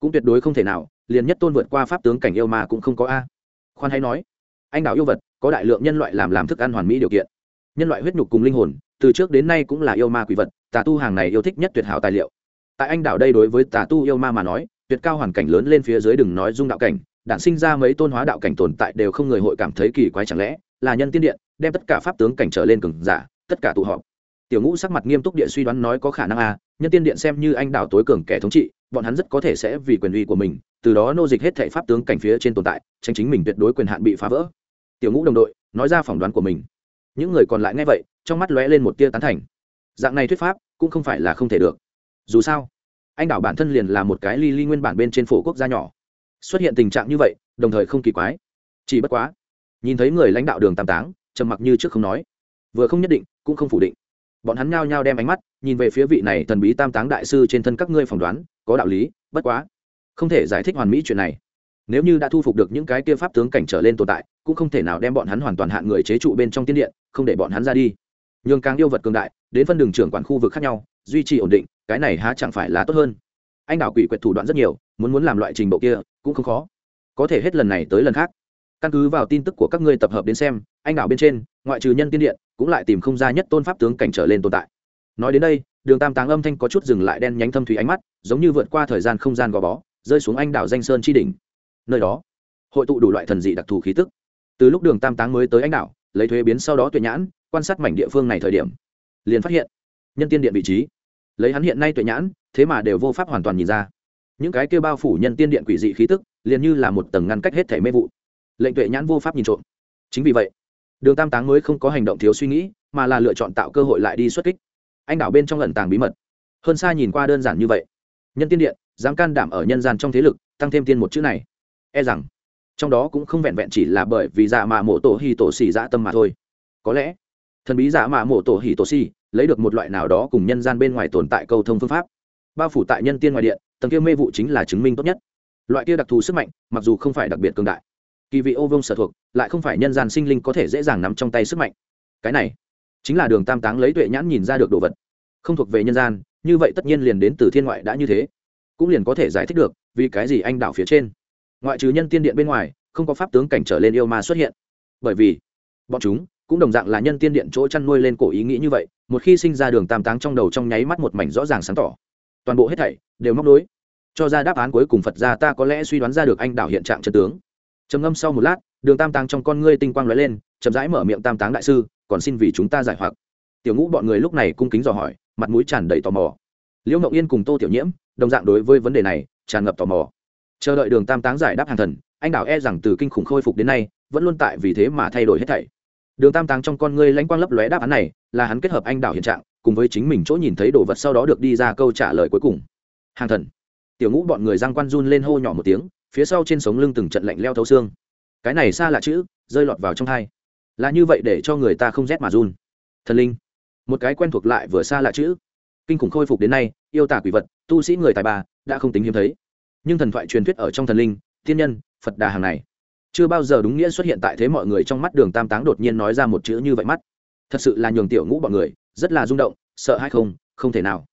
cũng tuyệt đối không thể nào, liền nhất tôn vượt qua pháp tướng cảnh yêu ma cũng không có a. Khoan hay nói, anh đạo yêu vật, có đại lượng nhân loại làm làm thức ăn hoàn mỹ điều kiện. Nhân loại huyết nhục cùng linh hồn, từ trước đến nay cũng là yêu ma quỷ vật, tà tu hàng này yêu thích nhất tuyệt hảo tài liệu. Tại anh đảo đây đối với tà tu yêu ma mà nói, tuyệt cao hoàn cảnh lớn lên phía dưới đừng nói dung đạo cảnh, đản sinh ra mấy tôn hóa đạo cảnh tồn tại đều không người hội cảm thấy kỳ quái chẳng lẽ là nhân tiên điện, đem tất cả pháp tướng cảnh trở lên cường giả, tất cả tụ họp. Tiểu ngũ sắc mặt nghiêm túc địa suy đoán nói có khả năng a nhân tiên điện xem như anh đảo tối cường kẻ thống trị, bọn hắn rất có thể sẽ vì quyền uy của mình, từ đó nô dịch hết thảy pháp tướng cảnh phía trên tồn tại, tránh chính mình tuyệt đối quyền hạn bị phá vỡ. Tiểu ngũ đồng đội, nói ra phỏng đoán của mình. Những người còn lại nghe vậy, trong mắt lóe lên một tia tán thành. Dạng này thuyết pháp, cũng không phải là không thể được. Dù sao, anh đảo bản thân liền là một cái ly ly nguyên bản bên trên phổ quốc gia nhỏ. Xuất hiện tình trạng như vậy, đồng thời không kỳ quái. Chỉ bất quá nhìn thấy người lãnh đạo đường tam táng, trầm mặc như trước không nói. Vừa không nhất định, cũng không phủ định. Bọn hắn nhao nhao đem ánh mắt nhìn về phía vị này thần bí tam táng đại sư trên thân các ngươi phỏng đoán, có đạo lý, bất quá, không thể giải thích hoàn mỹ chuyện này. Nếu như đã thu phục được những cái kia pháp tướng cảnh trở lên tồn tại, cũng không thể nào đem bọn hắn hoàn toàn hạn người chế trụ bên trong tiên điện, không để bọn hắn ra đi. Nhường càng yêu vật cường đại, đến phân đường trưởng quản khu vực khác nhau, duy trì ổn định, cái này há chẳng phải là tốt hơn? Anh đảo quỷ quyệt thủ đoạn rất nhiều, muốn muốn làm loại trình độ kia, cũng không khó. Có thể hết lần này tới lần khác căn cứ vào tin tức của các ngươi tập hợp đến xem, anh đảo bên trên, ngoại trừ nhân tiên điện, cũng lại tìm không ra nhất tôn pháp tướng cảnh trở lên tồn tại. Nói đến đây, đường tam táng âm thanh có chút dừng lại đen nhánh thâm thủy ánh mắt, giống như vượt qua thời gian không gian gò bó, rơi xuống anh đảo danh sơn chi đỉnh. Nơi đó, hội tụ đủ loại thần dị đặc thù khí tức. Từ lúc đường tam táng mới tới anh đảo, lấy thuế biến sau đó tuệ nhãn, quan sát mảnh địa phương này thời điểm, liền phát hiện nhân tiên điện vị trí. Lấy hắn hiện nay tuệ nhãn, thế mà đều vô pháp hoàn toàn nhìn ra. Những cái kêu bao phủ nhân tiên điện quỷ dị khí tức, liền như là một tầng ngăn cách hết thể mê vụ lệnh tuệ nhãn vô pháp nhìn trộm. Chính vì vậy, đường tam táng mới không có hành động thiếu suy nghĩ, mà là lựa chọn tạo cơ hội lại đi xuất kích. Anh đảo bên trong lần tàng bí mật. Hơn xa nhìn qua đơn giản như vậy. Nhân tiên điện, dám can đảm ở nhân gian trong thế lực, tăng thêm tiên một chữ này. E rằng, trong đó cũng không vẹn vẹn chỉ là bởi vì dạ mạ mộ tổ hì tổ xì dạ tâm mà thôi. Có lẽ, thần bí dạ mạ mộ tổ hì tổ xì lấy được một loại nào đó cùng nhân gian bên ngoài tồn tại câu thông phương pháp. Bao phủ tại nhân tiên ngoài điện, tầng kia mê vụ chính là chứng minh tốt nhất. Loại kia đặc thù sức mạnh, mặc dù không phải đặc biệt cường đại kỳ vị ô vông sở thuộc, lại không phải nhân gian sinh linh có thể dễ dàng nắm trong tay sức mạnh. Cái này, chính là đường tam táng lấy tuệ nhãn nhìn ra được đồ vật. Không thuộc về nhân gian, như vậy tất nhiên liền đến từ thiên ngoại đã như thế. Cũng liền có thể giải thích được, vì cái gì anh đảo phía trên. Ngoại trừ nhân tiên điện bên ngoài, không có pháp tướng cảnh trở lên yêu ma xuất hiện. Bởi vì, bọn chúng cũng đồng dạng là nhân tiên điện chỗ chăn nuôi lên cổ ý nghĩ như vậy, một khi sinh ra đường tam táng trong đầu trong nháy mắt một mảnh rõ ràng sáng tỏ. Toàn bộ hết thảy đều móc nối. Cho ra đáp án cuối cùng phật ra ta có lẽ suy đoán ra được anh đảo hiện trạng chân tướng trầm ngâm sau một lát, đường tam táng trong con ngươi tinh quang lóe lên, chậm rãi mở miệng tam táng đại sư, còn xin vì chúng ta giải hoặc. Tiểu ngũ bọn người lúc này cung kính dò hỏi, mặt mũi tràn đầy tò mò. Liễu ngọc yên cùng tô tiểu nhiễm, đồng dạng đối với vấn đề này, tràn ngập tò mò. Chờ đợi đường tam táng giải đáp hàng thần, anh đảo e rằng từ kinh khủng khôi phục đến nay, vẫn luôn tại vì thế mà thay đổi hết thảy. Đường tam táng trong con ngươi lãnh quang lấp lóe đáp án này, là hắn kết hợp anh đảo hiện trạng, cùng với chính mình chỗ nhìn thấy đồ vật sau đó được đi ra câu trả lời cuối cùng. Hàng thần. Tiểu ngũ bọn người giang quan run lên hô nhỏ một tiếng phía sau trên sống lưng từng trận lạnh leo thấu xương. Cái này xa lạ chữ, rơi lọt vào trong hai là như vậy để cho người ta không rét mà run. Thần linh. Một cái quen thuộc lại vừa xa lạ chữ. Kinh khủng khôi phục đến nay, yêu tả quỷ vật, tu sĩ người tài ba, đã không tính hiếm thấy. Nhưng thần thoại truyền thuyết ở trong thần linh, thiên nhân, phật đà hàng này. Chưa bao giờ đúng nghĩa xuất hiện tại thế mọi người trong mắt đường tam táng đột nhiên nói ra một chữ như vậy mắt. Thật sự là nhường tiểu ngũ bọn người, rất là rung động, sợ hay không không thể nào.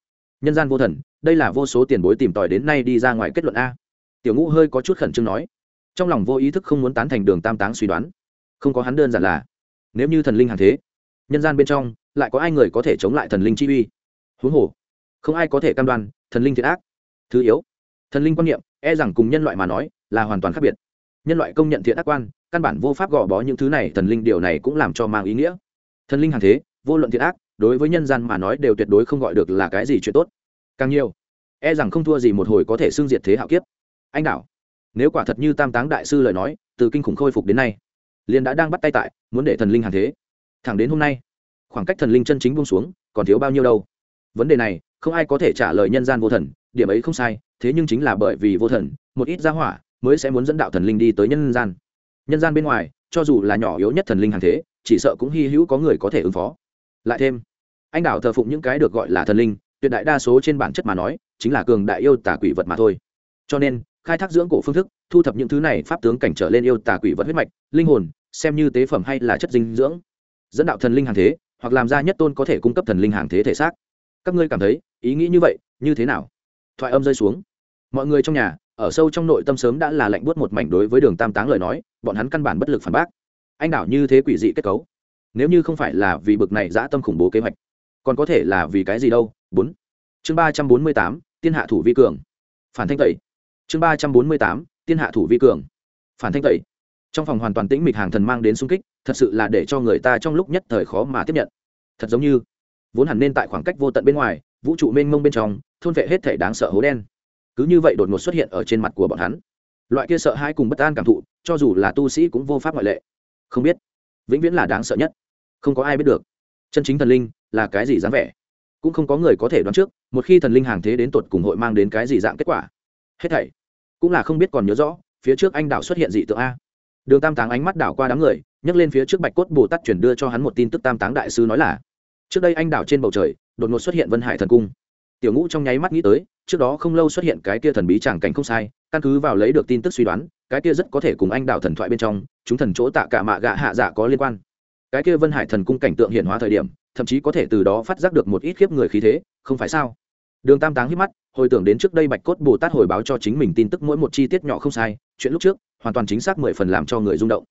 Nhân gian vô thần, đây là vô số tiền bối tìm tòi đến nay đi ra ngoài kết luận a tiểu ngũ hơi có chút khẩn trương nói. Trong lòng vô ý thức không muốn tán thành đường tam táng suy đoán. Không có hắn đơn giản là, nếu như thần linh hàng thế, nhân gian bên trong lại có ai người có thể chống lại thần linh chi uy? Huống hồ, không ai có thể cam đoan thần linh thiệt ác. Thứ yếu, thần linh quan niệm e rằng cùng nhân loại mà nói, là hoàn toàn khác biệt. Nhân loại công nhận thiện ác quan, căn bản vô pháp gò bó những thứ này, thần linh điều này cũng làm cho mang ý nghĩa. Thần linh hàng thế, vô luận thiện ác, đối với nhân gian mà nói đều tuyệt đối không gọi được là cái gì chuyện tốt. Càng nhiều e rằng không thua gì một hồi có thể xưng diệt thế hạo kiếp anh đảo. Nếu quả thật như tam táng đại sư lời nói, từ kinh khủng khôi phục đến nay, liền đã đang bắt tay tại, muốn để thần linh hàng thế. Thẳng đến hôm nay, khoảng cách thần linh chân chính buông xuống, còn thiếu bao nhiêu đâu? Vấn đề này, không ai có thể trả lời nhân gian vô thần, điểm ấy không sai, thế nhưng chính là bởi vì vô thần, một ít gia hỏa mới sẽ muốn dẫn đạo thần linh đi tới nhân gian. Nhân gian bên ngoài, cho dù là nhỏ yếu nhất thần linh hàng thế, chỉ sợ cũng hy hữu có người có thể ứng phó. Lại thêm, anh đảo thờ phụng những cái được gọi là thần linh, tuyệt đại đa số trên bản chất mà nói, chính là cường đại yêu tà quỷ vật mà thôi. Cho nên khai thác dưỡng cổ phương thức, thu thập những thứ này, pháp tướng cảnh trở lên yêu tà quỷ vật huyết mạch, linh hồn, xem như tế phẩm hay là chất dinh dưỡng. Dẫn đạo thần linh hàng thế, hoặc làm ra nhất tôn có thể cung cấp thần linh hàng thế thể xác. Các ngươi cảm thấy, ý nghĩ như vậy, như thế nào? Thoại âm rơi xuống. Mọi người trong nhà, ở sâu trong nội tâm sớm đã là lạnh buốt một mảnh đối với đường tam táng lời nói, bọn hắn căn bản bất lực phản bác. Anh đảo như thế quỷ dị kết cấu. Nếu như không phải là vì bực này dã tâm khủng bố kế hoạch, còn có thể là vì cái gì đâu? Bốn. Chương ba trăm bốn mươi tám, tiên hạ thủ vi cường. Phản thanh tẩy chương ba trăm bốn mươi tám, tiên hạ thủ vi cường. Phản thanh tẩy. Trong phòng hoàn toàn tĩnh mịch hàng thần mang đến sung kích, thật sự là để cho người ta trong lúc nhất thời khó mà tiếp nhận. Thật giống như, vốn hẳn nên tại khoảng cách vô tận bên ngoài, vũ trụ mênh mông bên trong, thôn vệ hết thể đáng sợ hố đen. Cứ như vậy đột ngột xuất hiện ở trên mặt của bọn hắn. Loại kia sợ hãi cùng bất an cảm thụ, cho dù là tu sĩ cũng vô pháp ngoại lệ. Không biết, vĩnh viễn là đáng sợ nhất. Không có ai biết được. Chân chính thần linh là cái gì dáng vẻ? Cũng không có người có thể đoán trước, một khi thần linh hàng thế đến tột cùng hội mang đến cái gì dạng kết quả hết thảy. Cũng là không biết còn nhớ rõ, phía trước anh đảo xuất hiện dị tượng a. Đường tam táng ánh mắt đảo qua đám người, nhấc lên phía trước bạch cốt bồ tát chuyển đưa cho hắn một tin tức tam táng đại sư nói là, trước đây anh đảo trên bầu trời, đột ngột xuất hiện vân hải thần cung. Tiểu ngũ trong nháy mắt nghĩ tới, trước đó không lâu xuất hiện cái kia thần bí chẳng cảnh không sai, căn cứ vào lấy được tin tức suy đoán, cái kia rất có thể cùng anh đảo thần thoại bên trong, chúng thần chỗ tạ cả mạ gạ hạ giả có liên quan. Cái kia vân hải thần cung cảnh tượng hiển hóa thời điểm, thậm chí có thể từ đó phát giác được một ít khiếp người khí thế, không phải sao? Đường tam táng hít mắt, hồi tưởng đến trước đây bạch cốt bồ tát hồi báo cho chính mình tin tức mỗi một chi tiết nhỏ không sai, chuyện lúc trước, hoàn toàn chính xác mười phần làm cho người rung động.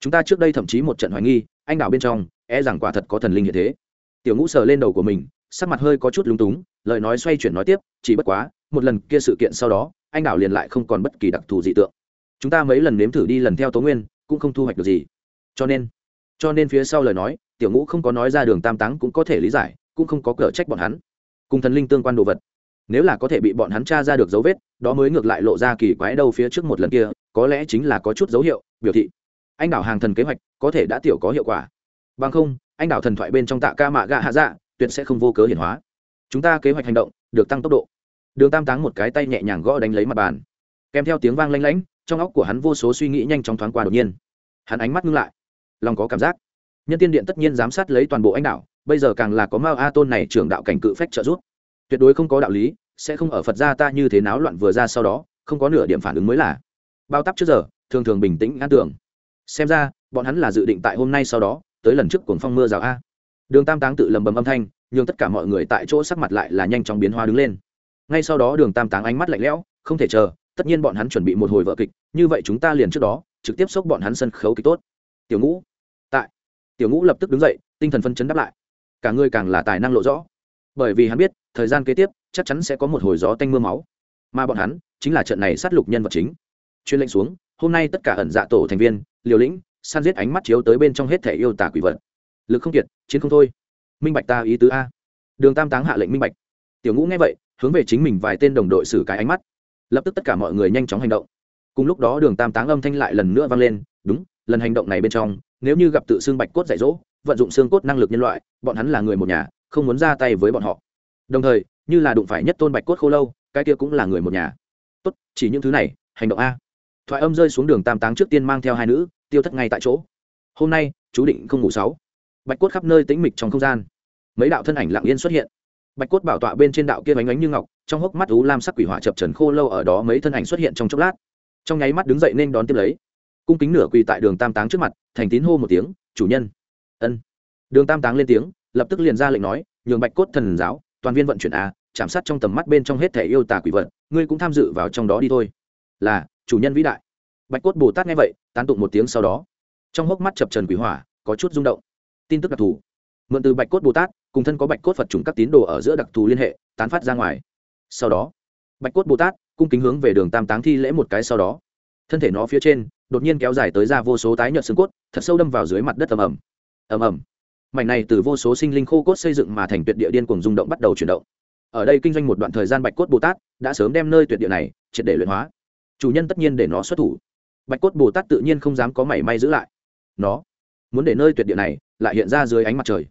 Chúng ta trước đây thậm chí một trận hoài nghi, anh đảo bên trong e rằng quả thật có thần linh như thế. Tiểu ngũ sờ lên đầu của mình, sắc mặt hơi có chút lúng túng, lời nói xoay chuyển nói tiếp, chỉ bất quá, một lần kia sự kiện sau đó, anh đảo liền lại không còn bất kỳ đặc thù dị tượng. Chúng ta mấy lần nếm thử đi lần theo tố nguyên, cũng không thu hoạch được gì. Cho nên cho nên phía sau lời nói, tiểu ngũ không có nói ra đường tam táng cũng có thể lý giải, cũng không có cờ trách bọn hắn cùng thần linh tương quan đồ vật. Nếu là có thể bị bọn hắn tra ra được dấu vết, đó mới ngược lại lộ ra kỳ quái đâu phía trước một lần kia, có lẽ chính là có chút dấu hiệu, biểu thị anh đảo hàng thần kế hoạch có thể đã tiểu có hiệu quả. Bằng không, anh đảo thần thoại bên trong tạ ca mạ gạ hạ dạ tuyệt sẽ không vô cớ hiển hóa. Chúng ta kế hoạch hành động được tăng tốc độ. Đường tam táng một cái tay nhẹ nhàng gõ đánh lấy mặt bàn. Kèm theo tiếng vang lanh lảnh, trong óc của hắn vô số suy nghĩ nhanh chóng thoáng qua đột nhiên. Hắn ánh mắt ngưng lại, lòng có cảm giác. Nhân tiên điện tất nhiên giám sát lấy toàn bộ anh đảo bây giờ càng là có mao a tôn này trưởng đạo cảnh cự phách trợ giúp. Tuyệt đối không có đạo lý, sẽ không ở phật gia ta như thế náo loạn vừa ra sau đó, không có nửa điểm phản ứng mới là. Bao tắp trước giờ, thường thường bình tĩnh an tưởng. Xem ra, bọn hắn là dự định tại hôm nay sau đó, tới lần trước cuồng phong mưa rào a. Đường tam táng tự lầm bầm âm thanh nhưng tất cả mọi người tại chỗ sắc mặt lại là nhanh chóng biến hóa đứng lên. Ngay sau đó đường tam táng ánh mắt lạnh lẽo, không thể chờ, tất nhiên bọn hắn chuẩn bị một hồi vợ kịch, như vậy chúng ta liền trước đó, trực tiếp xốc bọn hắn sân khấu kịch tốt. Tiểu ngũ. Tại. Tiểu ngũ lập tức đứng dậy, tinh thần phân chấn đáp lại cả người càng là tài năng lộ rõ. Bởi vì hắn biết, thời gian kế tiếp, chắc chắn sẽ có một hồi gió tanh m ư a máu. Mà bọn hắn, chính là trận này sát lục nhân vật chính. Chuyên lệnh xuống, hôm nay tất cả ẩn dạ tổ thành viên, liều lĩnh san giết ánh mắt chiếu tới bên trong hết thể yêu tả quỷ vật. Lực không kiệt, chiến không thôi. Minh bạch ta ý tứ a. Đường tam táng hạ lệnh minh bạch. Tiểu ngũ nghe vậy, hướng về chính mình vài tên đồng đội xử cái ánh mắt. Lập tức tất cả mọi người nhanh chóng hành động. Cùng lúc đó đường tam táng âm thanh lại lần nữa vang lên, đúng, lần hành động này bên trong, nếu như gặp tự xương bạch cốt dạy dỗ vận dụng xương cốt năng lực nhân loại, bọn hắn là người một nhà, không muốn ra tay với bọn họ. Đồng thời, như là đụng phải nhất tôn bạch cốt khô lâu, cái kia cũng là người một nhà. Tốt, chỉ những thứ này, hành động a. Thoại âm rơi xuống đường tam táng trước tiên mang theo hai nữ, tiêu thất ngay tại chỗ. Hôm nay, chú định không ngủ sáu. Bạch cốt khắp nơi tĩnh mịch trong không gian. Mấy đạo thân ảnh lặng yên xuất hiện. Bạch cốt bảo tọa bên trên đạo kia bánh ánh như ngọc, trong hốc mắt ú lam sắc quỷ hỏa chập trần khô lâu ở đó mấy thân ảnh xuất hiện trong chốc lát. Trong nháy mắt đứng dậy nên đón tiếp lấy. Cung kính nửa quỳ tại đường tam táng trước mặt, thành tín hô một tiếng, chủ nhân ân. Đường tam táng lên tiếng, lập tức liền ra lệnh nói, nhường bạch cốt thần giáo, toàn viên vận chuyển a, chạm sát trong tầm mắt bên trong hết thể yêu tà quỷ vật, ngươi cũng tham dự vào trong đó đi thôi. Là, chủ nhân vĩ đại. Bạch cốt bồ tát nghe vậy, tán tụng một tiếng sau đó. Trong hốc mắt chập trần quỷ hỏa, có chút rung động. Tin tức đặc thù. Mượn từ bạch cốt bồ tát, cùng thân có bạch cốt phật trùng các tín đồ ở giữa đặc thù liên hệ, tán phát ra ngoài. Sau đó, bạch cốt bồ tát cung kính hướng về đường tam táng thi lễ một cái sau đó. Thân thể nó phía trên, đột nhiên kéo dài tới ra vô số tái nhợt xương cốt, thật sâu đâm vào dưới mặt đất ầm ầm ầm ầm. Mảnh này từ vô số sinh linh khô cốt xây dựng mà thành tuyệt địa điên cuồng rung động bắt đầu chuyển động. Ở đây kinh doanh một đoạn thời gian bạch cốt bồ tát đã sớm đem nơi tuyệt địa này triệt để luyện hóa. Chủ nhân tất nhiên để nó xuất thủ. Bạch cốt bồ tát tự nhiên không dám có mảy may giữ lại. Nó muốn để nơi tuyệt địa này lại hiện ra dưới ánh mặt trời.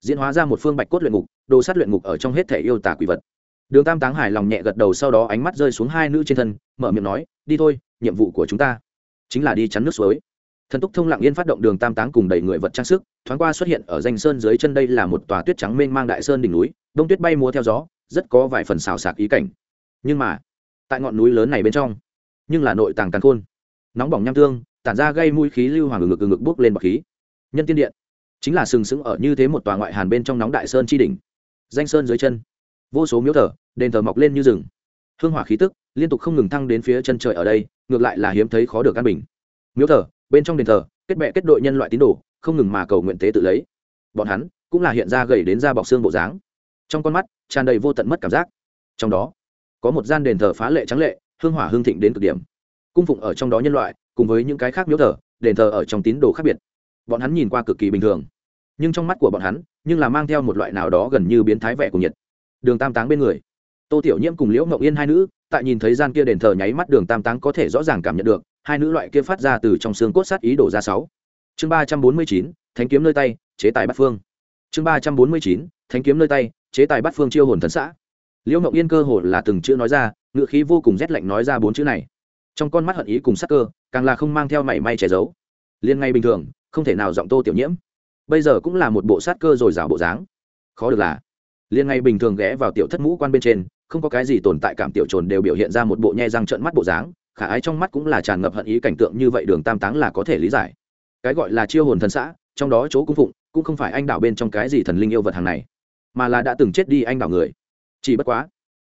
Diễn hóa ra một phương bạch cốt luyện ngục, đồ sát luyện ngục ở trong hết thể yêu tả quỷ vật. Đường tam táng hài lòng nhẹ gật đầu sau đó ánh mắt rơi xuống hai nữ trên thân, mở miệng nói, đi thôi, nhiệm vụ của chúng ta chính là đi chắn nước suối thần túc thông lặng yên phát động đường tam táng cùng đầy người vật trang sức, thoáng qua xuất hiện ở danh sơn dưới chân đây là một tòa tuyết trắng mênh mang đại sơn đỉnh núi, đông tuyết bay múa theo gió, rất có vài phần xào sạc ý cảnh. Nhưng mà, tại ngọn núi lớn này bên trong, nhưng là nội tàng tàn khôn. Nóng bỏng nham tương, tản ra gây mũi khí lưu hoàng ngực ngực bốc lên bọc khí. Nhân tiên điện, chính là sừng sững ở như thế một tòa ngoại hàn bên trong nóng đại sơn chi đỉnh. Danh sơn dưới chân, vô số miếu thờ, đền thờ mọc lên như rừng. Hương hỏa khí tức liên tục không ngừng thăng đến phía chân trời ở đây, ngược lại là hiếm thấy khó được căn bình. Miếu thờ bên trong đền thờ, kết bệ kết đội nhân loại tín đồ, không ngừng mà cầu nguyện tế tự lấy. Bọn hắn cũng là hiện ra gầy đến da bọc xương bộ dáng. Trong con mắt tràn đầy vô tận mất cảm giác. Trong đó, có một gian đền thờ phá lệ trắng lệ, hương hỏa hương thịnh đến cực điểm. Cung phụng ở trong đó nhân loại, cùng với những cái khác miếu thờ, đền thờ ở trong tín đồ khác biệt. Bọn hắn nhìn qua cực kỳ bình thường. Nhưng trong mắt của bọn hắn, nhưng là mang theo một loại nào đó gần như biến thái vẻ của nhiệt. Đường tam táng bên người. Tô tiểu nhiễm cùng liễu ngậu yên hai nữ, tại nhìn thấy gian kia đền thờ nháy mắt đường tam táng có thể rõ ràng cảm nhận được hai nữ loại kia phát ra từ trong xương cốt sát ý đổ ra sáu. Chương ba trăm bốn mươi chín, thánh kiếm nơi tay, chế tài bắt phương. Chương ba trăm bốn mươi chín, thánh kiếm nơi tay, chế tài bắt phương chiêu hồn thần xã. Liễu mộng yên cơ hồ là từng chữ nói ra, ngựa khí vô cùng rét lạnh nói ra bốn chữ này. Trong con mắt hận ý cùng sắc cơ, càng là không mang theo mảy may che giấu. Liên ngay bình thường, không thể nào giọng tô tiểu nhiễm. Bây giờ cũng là một bộ sát cơ rồi rào bộ dáng. Khó được là, liên ngay bình thường ghé vào tiểu thất mũ quan bên trên, không có cái gì tồn tại cảm tiểu trồn đều biểu hiện ra một bộ nhe răng trợn mắt bộ dáng khả ái trong mắt cũng là tràn ngập hận ý cảnh tượng như vậy đường tam táng là có thể lý giải. Cái gọi là chiêu hồn thần xã, trong đó chỗ cung phụng, cũng không phải anh đảo bên trong cái gì thần linh yêu vật hàng này, mà là đã từng chết đi anh đảo người. Chỉ bất quá,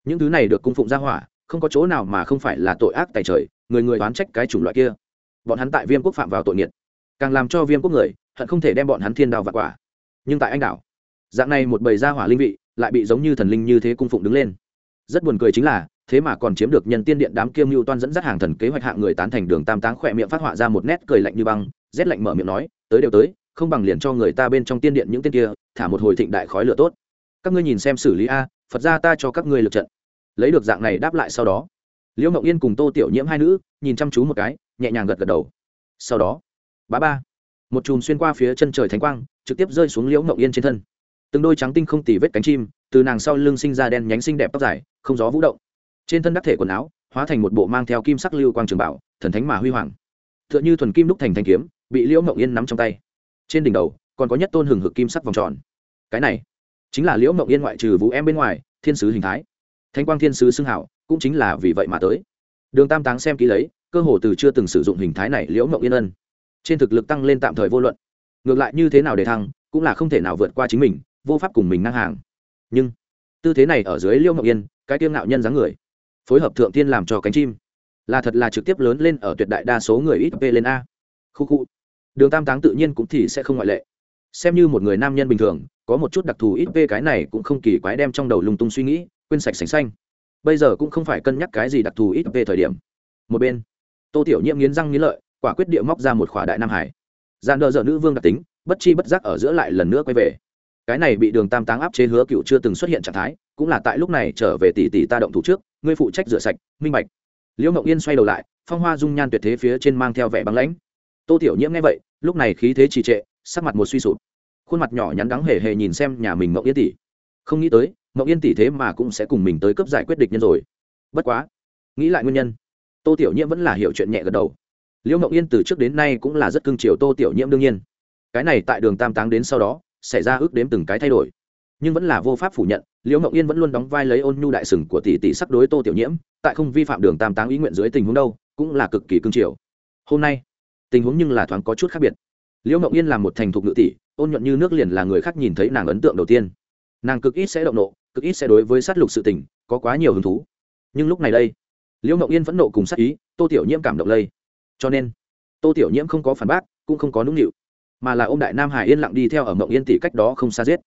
những thứ này được cung phụng ra hỏa, không có chỗ nào mà không phải là tội ác tại trời, người người oán trách cái chủng loại kia. Bọn hắn tại viêm quốc phạm vào tội nghiệt, càng làm cho viêm quốc người hận không thể đem bọn hắn thiên đao vặt quả. Nhưng tại anh đảo, dạng này một bầy gia hỏa linh vị lại bị giống như thần linh như thế cung phụng đứng lên. Rất buồn cười chính là thế mà còn chiếm được nhân tiên điện đám kiêm mưu toan dẫn dắt hàng thần kế hoạch hạng người tán thành đường tam táng khỏe miệng phát họa ra một nét cười lạnh như băng, rét lạnh mở miệng nói, tới đều tới, không bằng liền cho người ta bên trong tiên điện những tên kia, thả một hồi thịnh đại khói lửa tốt. Các ngươi nhìn xem xử lý a, phật ra ta cho các ngươi lượt trận. Lấy được dạng này đáp lại sau đó, liễu ngọc yên cùng tô tiểu nhiễm hai nữ, nhìn chăm chú một cái, nhẹ nhàng gật gật đầu. Sau đó, bá ba, một chùm xuyên qua phía chân trời thánh quang, trực tiếp rơi xuống liễu ngọc yên trên thân. Từng đôi trắng tinh không tì vết cánh chim, từ nàng sau lưng sinh ra đen nhánh xinh đẹp tóc dài, không gió vũ động trên thân đắc thể quần áo, hóa thành một bộ mang theo kim sắc lưu quang trường bảo, thần thánh mà huy hoàng. T h ư ợ n h ư thuần kim đúc thành thanh kiếm, bị liễu mộng yên nắm trong tay. Trên đỉnh đầu, còn có nhất tôn hừng hực kim sắc vòng tròn. Cái này, chính là liễu mộng yên ngoại trừ vũ em bên ngoài, thiên sứ hình thái. Thanh quang thiên sứ xưng hảo, cũng chính là vì vậy mà tới. Đường tam táng xem kỹ lấy, cơ hồ từ chưa từng sử dụng hình thái này liễu mộng yên ân. Trên thực lực tăng lên tạm thời vô luận. Ngược lại như thế nào để thăng, cũng là không thể nào vượt qua chính mình, vô pháp cùng mình ngang hàng. Nhưng, tư thế này ở dưới liễu ngọc yên, cái tiêm ngạo nhân dáng người phối hợp thượng tiên làm cho cánh chim. Là thật là trực tiếp lớn lên ở tuyệt đại đa số người ít p lên a. Khu khu. Đường tam táng tự nhiên cũng thì sẽ không ngoại lệ. Xem như một người nam nhân bình thường, có một chút đặc thù ít về cái này cũng không kỳ quái đem trong đầu lung tung suy nghĩ, quên sạch sành xanh. Bây giờ cũng không phải cân nhắc cái gì đặc thù ít về thời điểm. Một bên, tô tiểu nhiễm nghiến răng nghiến lợi, quả quyết địa móc ra một khỏa đại nam hải. Gian đờ dở nữ vương đặc tính, bất chi bất giác ở giữa lại lần nữa quay về. Cái này bị đường tam táng áp chế hứa cựu chưa từng xuất hiện trạng thái, cũng là tại lúc này trở về tỷ tỷ ta động thủ trước ngươi phụ trách rửa sạch, minh bạch. Liễu mộng yên xoay đầu lại, phong hoa dung nhan tuyệt thế phía trên mang theo vẻ băng lãnh. Tô tiểu nhiễm nghe vậy, lúc này khí thế trì trệ, sắc mặt một suy sụp. Khuôn mặt nhỏ nhắn đắng hề hề nhìn xem nhà mình mộng yên tỷ. Không nghĩ tới, mộng yên tỷ thế mà cũng sẽ cùng mình tới cấp giải quyết địch nhân rồi. Bất quá, nghĩ lại nguyên nhân, tô tiểu nhiễm vẫn là hiểu chuyện nhẹ gật đầu. Liễu mộng yên từ trước đến nay cũng là rất cưng chiều tô tiểu nhiễm đương nhiên. Cái này tại đường tam táng đến sau đó, xảy ra ước đếm từng cái thay đổi nhưng vẫn là vô pháp phủ nhận, liễu mộng yên vẫn luôn đóng vai lấy ôn nhu đại sừng của tỷ tỷ sắc đối tô tiểu nhiễm, tại không vi phạm đường tam táng ý nguyện dưới tình huống đâu, cũng là cực kỳ cương triều hôm nay, tình huống nhưng là thoáng có chút khác biệt. Liễu mộng yên là một thành thục nữ tỷ, ôn nhuận như nước liền là người khác nhìn thấy nàng ấn tượng đầu tiên. Nàng cực ít sẽ động nộ, cực ít sẽ đối với sát lục sự tình, có quá nhiều hứng thú. Nhưng lúc này đây, liễu mộng yên vẫn nộ cùng sát ý, tô tiểu nhiễm cảm động lây. Cho nên, tô tiểu nhiễm không có phản bác, cũng không có nũng nịu, mà là ô m đại nam hải yên lặng đi theo ở mộng yên tỷ cách đó không xa giết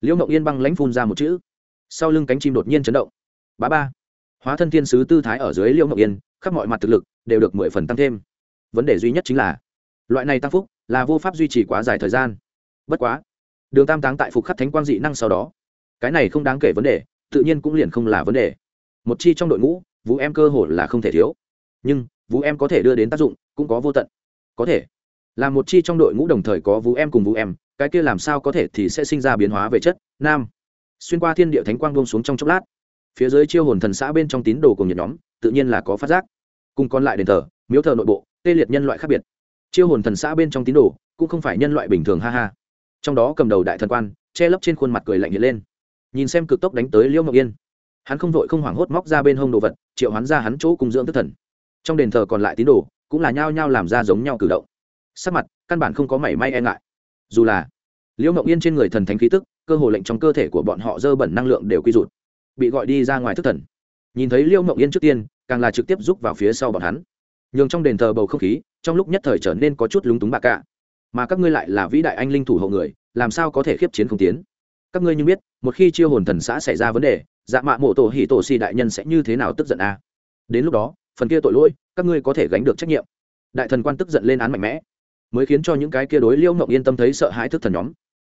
liễu mộng yên băng lãnh phun ra một chữ. Sau lưng cánh chim đột nhiên chấn động. Bá ba. Hóa thân thiên sứ tư thái ở dưới liễu mộng yên, khắp mọi mặt thực lực đều được mười phần tăng thêm. Vấn đề duy nhất chính là, loại này tăng phúc là vô pháp duy trì quá dài thời gian. Bất quá, đường tam táng tại phục khắc thánh quang dị năng sau đó, cái này không đáng kể vấn đề, tự nhiên cũng liền không là vấn đề. Một chi trong đội ngũ, vũ em cơ hội là không thể thiếu. Nhưng, vũ em có thể đưa đến tác dụng cũng có vô tận. Có thể, là một chi trong đội ngũ đồng thời có vũ em cùng vũ em cái kia làm sao có thể thì sẽ sinh ra biến hóa về chất, nam. Xuyên qua thiên địa thánh quang bông xuống trong chốc lát. Phía dưới chiêu hồn thần xã bên trong tín đồ cùng nhiệt nhóm, tự nhiên là có phát giác. Cùng còn lại đền thờ, miếu thờ nội bộ, tê liệt nhân loại khác biệt. Chiêu hồn thần xã bên trong tín đồ, cũng không phải nhân loại bình thường, ha ha. Trong đó cầm đầu đại thần quan, che lấp trên khuôn mặt cười lạnh hiện lên. Nhìn xem cực tốc đánh tới liễu ngọc yên. Hắn không vội không hoảng hốt móc ra bên hông đồ vật, triệu hắn ra hắn chỗ cùng dưỡng tức thần. Trong đền thờ còn lại tín đồ, cũng là nhao nhao làm ra giống nhau cử động. Sắc mặt, căn bản không có mảy may e ngại dù là liễu mộng yên trên người thần thánh khí tức, cơ hồ lệnh trong cơ thể của bọn họ dơ bẩn năng lượng đều quy rụt, bị gọi đi ra ngoài thức thần. Nhìn thấy liễu mộng yên trước tiên, càng là trực tiếp giúp vào phía sau bọn hắn. Nhường trong đền thờ bầu không khí, trong lúc nhất thời trở nên có chút lúng túng bạc cả mà các ngươi lại là vĩ đại anh linh thủ hộ người, làm sao có thể khiếp chiến không tiến? Các ngươi như biết, một khi chiêu hồn thần xã xảy ra vấn đề dạ mạ mộ tổ hỉ tổ si đại nhân sẽ như thế nào tức giận a đến lúc đó, phần kia tội lỗi, các ngươi có thể gánh được trách nhiệm. Đại thần quan tức giận lên án mạnh mẽ mới khiến cho những cái kia đối liễu ngộng yên tâm thấy sợ hãi thức thần nhóm.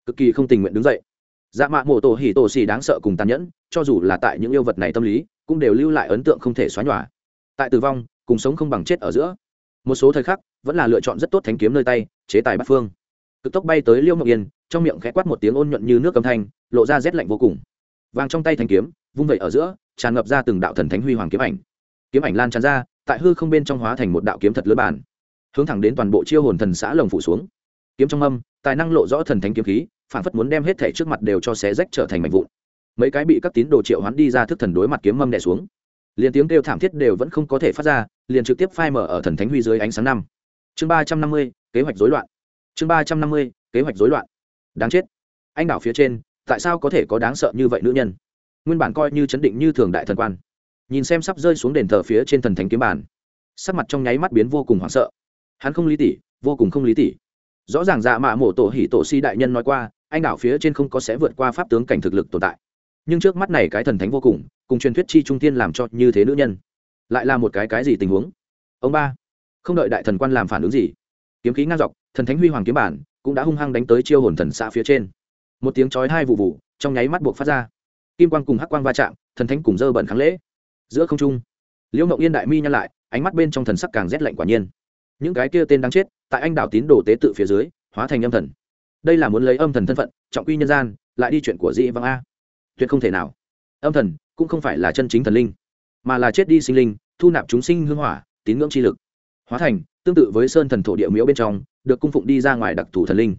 Cực kỳ không tình nguyện đứng dậy. Dạ mạ mổ tổ hỉ tổ xì đáng sợ cùng tàn nhẫn, cho dù là tại những yêu vật này tâm lý, cũng đều lưu lại ấn tượng không thể xóa nhòa. Tại tử vong, cùng sống không bằng chết ở giữa. Một số thời khắc, vẫn là lựa chọn rất tốt thánh kiếm nơi tay, chế tài bắt phương. Cực tốc bay tới liêu ngọc yên, trong miệng khẽ quát một tiếng ôn nhuận như nước âm thanh, lộ ra rét lạnh vô cùng. Vàng trong tay thanh kiếm, vung vẩy ở giữa, tràn ngập ra từng đạo thần thánh huy hoàng kiếm ảnh. Kiếm ảnh lan tràn ra, tại hư không bên trong hóa thành một đạo kiếm thật lớn bản hướng thẳng đến toàn bộ chiêu hồn thần xã lồng phủ xuống. Kiếm trong âm, tài năng lộ rõ thần thánh kiếm khí, phản phất muốn đem hết thể trước mặt đều cho xé rách trở thành mảnh vụn. Mấy cái bị các tín đồ triệu hoán đi ra thức thần đối mặt kiếm mâm đè xuống. Liền tiếng kêu thảm thiết đều vẫn không có thể phát ra, liền trực tiếp phai mở ở thần thánh huy dưới ánh sáng năm. Chương ba trăm năm mươi, kế hoạch rối loạn. Chương ba trăm năm mươi, kế hoạch rối loạn. Đáng chết. Anh đảo phía trên, tại sao có thể có đáng sợ như vậy nữ nhân? Nguyên bản coi như chấn định như thường đại thần quan. Nhìn xem sắp rơi xuống đền thờ phía trên thần thánh kiếm bản sắc mặt trong nháy mắt biến vô cùng hoảng sợ hắn không lý tỷ vô cùng không lý tỷ rõ ràng dạ mạ mổ tổ hỉ tổ si đại nhân nói qua, anh đảo phía trên không có sẽ vượt qua pháp tướng cảnh thực lực tồn tại. Nhưng trước mắt này cái thần thánh vô cùng cùng truyền thuyết chi trung tiên làm cho như thế nữ nhân, lại là một cái cái gì tình huống? Ông ba, không đợi đại thần quan làm phản ứng gì, kiếm khí ngang dọc, thần thánh huy hoàng kiếm bản cũng đã hung hăng đánh tới chiêu hồn thần xã phía trên. Một tiếng chói hai vụ vụ, trong nháy mắt buộc phát ra. Kim quang cùng hắc quang va chạm, thần thánh cùng dơ bẩn kháng lễ. Giữa không trung, liễu mộng yên đại mi nhăn lại, ánh mắt bên trong thần sắc càng rét lạnh quả nhiên những cái kia tên đáng chết, tại anh đảo tín đồ tế tự phía dưới, hóa thành âm thần. Đây là muốn lấy âm thần thân phận, trọng quy nhân gian, lại đi chuyện của dĩ Vang a. Tuyệt không thể nào. Âm thần, cũng không phải là chân chính thần linh, mà là chết đi sinh linh, thu nạp chúng sinh hương hỏa, tín ngưỡng chi lực. Hóa thành, tương tự với sơn thần thổ địa miễu bên trong, được cung phụng đi ra ngoài đặc thù thần linh.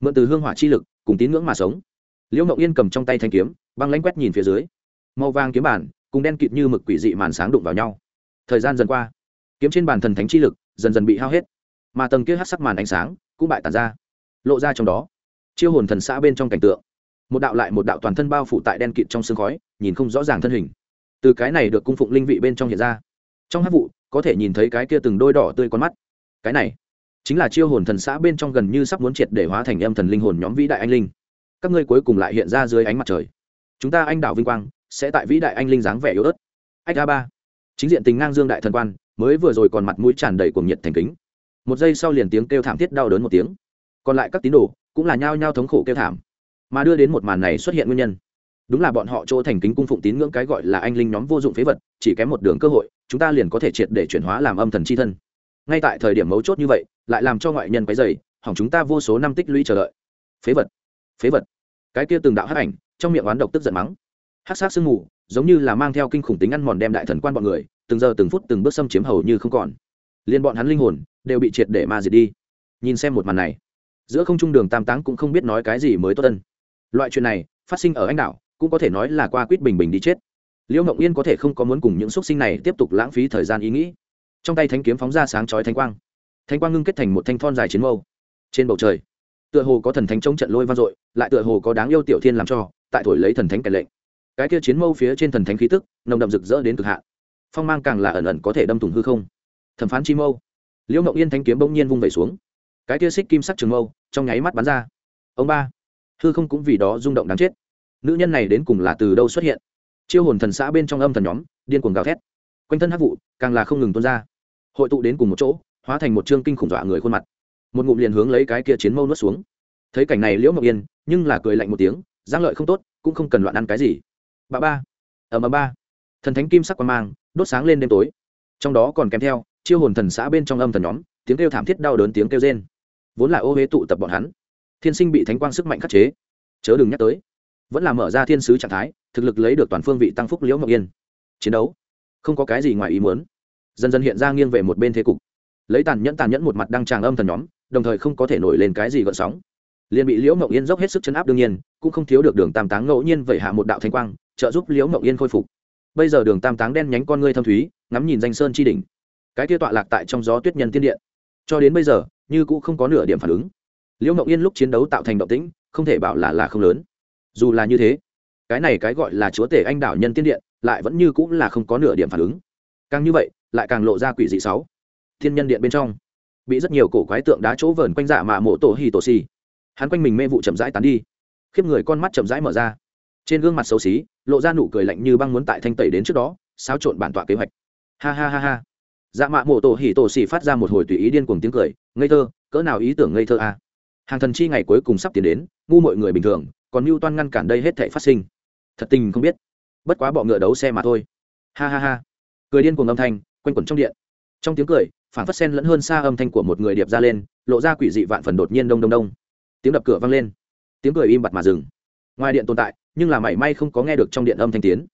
Mượn từ hương hỏa chi lực, cùng tín ngưỡng mà sống. Liễu mộng yên cầm trong tay thanh kiếm, băng lãnh quét nhìn phía dưới. Màu vàng kiếm bản, cùng đen kịt như mực quỷ dị màn sáng đụng vào nhau. Thời gian dần qua kiếm trên bàn thần thánh chi lực, dần dần bị hao hết. Mà tầng kia hát sắc màn ánh sáng cũng bại tàn ra, lộ ra trong đó chiêu hồn thần xã bên trong cảnh tượng. Một đạo lại một đạo toàn thân bao phủ tại đen kịt trong sương khói, nhìn không rõ ràng thân hình. Từ cái này được cung phụng linh vị bên trong hiện ra. Trong hát vụ, có thể nhìn thấy cái kia từng đôi đỏ tươi con mắt. Cái này chính là chiêu hồn thần xã bên trong gần như sắp muốn triệt để hóa thành âm thần linh hồn nhóm vĩ đại anh linh. Các ngươi cuối cùng lại hiện ra dưới ánh mặt trời. Chúng ta anh đảo vinh quang sẽ tại vĩ đại anh linh dáng vẻ yếu ớt. Ách a ba, chính diện tình ngang dương đại thần quan mới vừa rồi còn mặt mũi tràn đầy cuồng nhiệt thành kính. Một giây sau liền tiếng kêu thảm thiết đau đớn một tiếng. Còn lại các tín đồ cũng là nhao nhao thống khổ kêu thảm, mà đưa đến một màn này xuất hiện nguyên nhân. Đúng là bọn họ chỗ thành kính cung phụng tín ngưỡng cái gọi là anh linh nhóm vô dụng phế vật, chỉ kém một đường cơ hội, chúng ta liền có thể triệt để chuyển hóa làm âm thần c h i thân. Ngay tại thời điểm mấu chốt như vậy, lại làm cho ngoại nhân cái dày hỏng chúng ta vô số năm tích lũy chờ đợi. Phế vật phế vật. Cái kia từng đạo hắc ảnh, trong miệng oán độc tức giận mắng. Hát sát sương mù, giống như là mang theo kinh khủng tính ăn mòn đem đại thần quan bọn người từng giờ từng phút từng bước xâm chiếm hầu như không còn. Liên bọn hắn linh hồn đều bị triệt để ma diệt đi. Nhìn xem một màn này, giữa không trung đường tam táng cũng không biết nói cái gì mới tốt tân loại chuyện này phát sinh ở anh đảo, cũng có thể nói là qua quýt bình bình đi chết. Liễu ngộng yên có thể không có muốn cùng những x u ấ t sinh này tiếp tục lãng phí thời gian ý nghĩ. Trong tay thanh kiếm phóng ra sáng chói thanh quang. Thanh quang ngưng kết thành một thanh thon dài chiến mâu. Trên bầu trời, tựa hồ có thần thánh chống trận lôi vang dội, lại tựa hồ có đáng yêu tiểu thiên làm cho, tại thổi lấy thần thánh kẻ lệnh. Cái kia chiến mâu phía trên thần thánh khí tức, nồng đậm rực rỡ đến cực hạn phong mang càng là ẩn ẩn có thể đâm thủng hư không. Thẩm phán chi mâu. Liễu Mộng yên thanh kiếm bỗng nhiên vung vẩy xuống. Cái kia xích kim sắc trường mâu trong nháy mắt bắn ra. Ông ba. Hư không cũng vì đó rung động đáng chết. Nữ nhân này đến cùng là từ đâu xuất hiện? Chiêu hồn thần xã bên trong âm thần nhóm, điên cuồng gào thét. Quanh thân hát vụ, càng là không ngừng tuôn ra. Hội tụ đến cùng một chỗ, hóa thành một chương kinh khủng dọa người khuôn mặt. Một ngụm liền hướng lấy cái kia chiến mâu nuốt xuống. Thấy cảnh này liễu Mộng yên, nhưng là cười lạnh một tiếng, giang lợi không tốt, cũng không cần loạn ăn cái gì. Bà ba. Ở mà ba. Thần thánh kim sắc quan mang đốt sáng lên đêm tối. Trong đó còn kèm theo, chiêu hồn thần xã bên trong âm thần nhóm, tiếng kêu thảm thiết đau đớn tiếng kêu rên. Vốn là ô huế tụ tập bọn hắn, thiên sinh bị thánh quang sức mạnh khắc chế. Chớ đừng nhắc tới. Vẫn là mở ra thiên sứ trạng thái, thực lực lấy được toàn phương vị tăng phúc liễu ngọc yên. Chiến đấu, không có cái gì ngoài ý muốn. Dần dần hiện ra nghiêng về một bên thế cục. Lấy tàn nhẫn tàn nhẫn một mặt đăng tràng âm thần nhóm, đồng thời không có thể nổi lên cái gì gợn sóng. Liền bị liễu mộng yên dốc hết sức chấn áp đương nhiên, cũng không thiếu được đường tam táng ngẫu nhiên vẩy hạ một đạo thanh quang, trợ giúp liễu mộng yên khôi phục bây giờ đường tam táng đen nhánh con ngươi thâm thúy, ngắm nhìn danh sơn chi đỉnh. Cái kia tọa lạc tại trong gió tuyết nhân tiên điện. Cho đến bây giờ, như cũng không có nửa điểm phản ứng. Liễu mộng yên lúc chiến đấu tạo thành động tĩnh, không thể bảo là là không lớn. Dù là như thế, cái này cái gọi là chúa tể anh đảo nhân tiên điện, lại vẫn như cũng là không có nửa điểm phản ứng. Càng như vậy, lại càng lộ ra quỷ dị sáu. Thiên nhân điện bên trong, bị rất nhiều cổ quái tượng đá chỗ vờn quanh dạ mà mộ tổ hì tổ xì. Hắn quanh mình mê vụ chậm rãi tán đi. Khiếp người con mắt chậm rãi mở ra trên gương mặt xấu xí, lộ ra nụ cười lạnh như băng muốn tại thanh tẩy đến trước đó, xáo trộn bản tọa kế hoạch. Ha ha ha ha. Dạ mạ mộ tổ hỉ tổ xì phát ra một hồi tùy ý điên cuồng tiếng cười, ngây thơ, cỡ nào ý tưởng ngây thơ a à? hàng thần chi ngày cuối cùng sắp tiến đến, ngu mọi người bình thường, còn mưu toan ngăn cản đây hết thể phát sinh. Thật tình không biết. Bất quá bọ ngựa đấu xe mà thôi. Ha ha ha. Cười điên cuồng âm thanh, quanh quẩn trong điện. Trong tiếng cười phản phát sen lẫn hơn xa âm thanh của một người điệp ra lên, lộ ra quỷ dị vạn phần đột nhiên đông đông đông. Tiếng đập cửa vang lên. Tiếng cười im bặt mà dừng. Ngoài điện tồn tại nhưng là mảy may không có nghe được trong điện âm thanh tiến.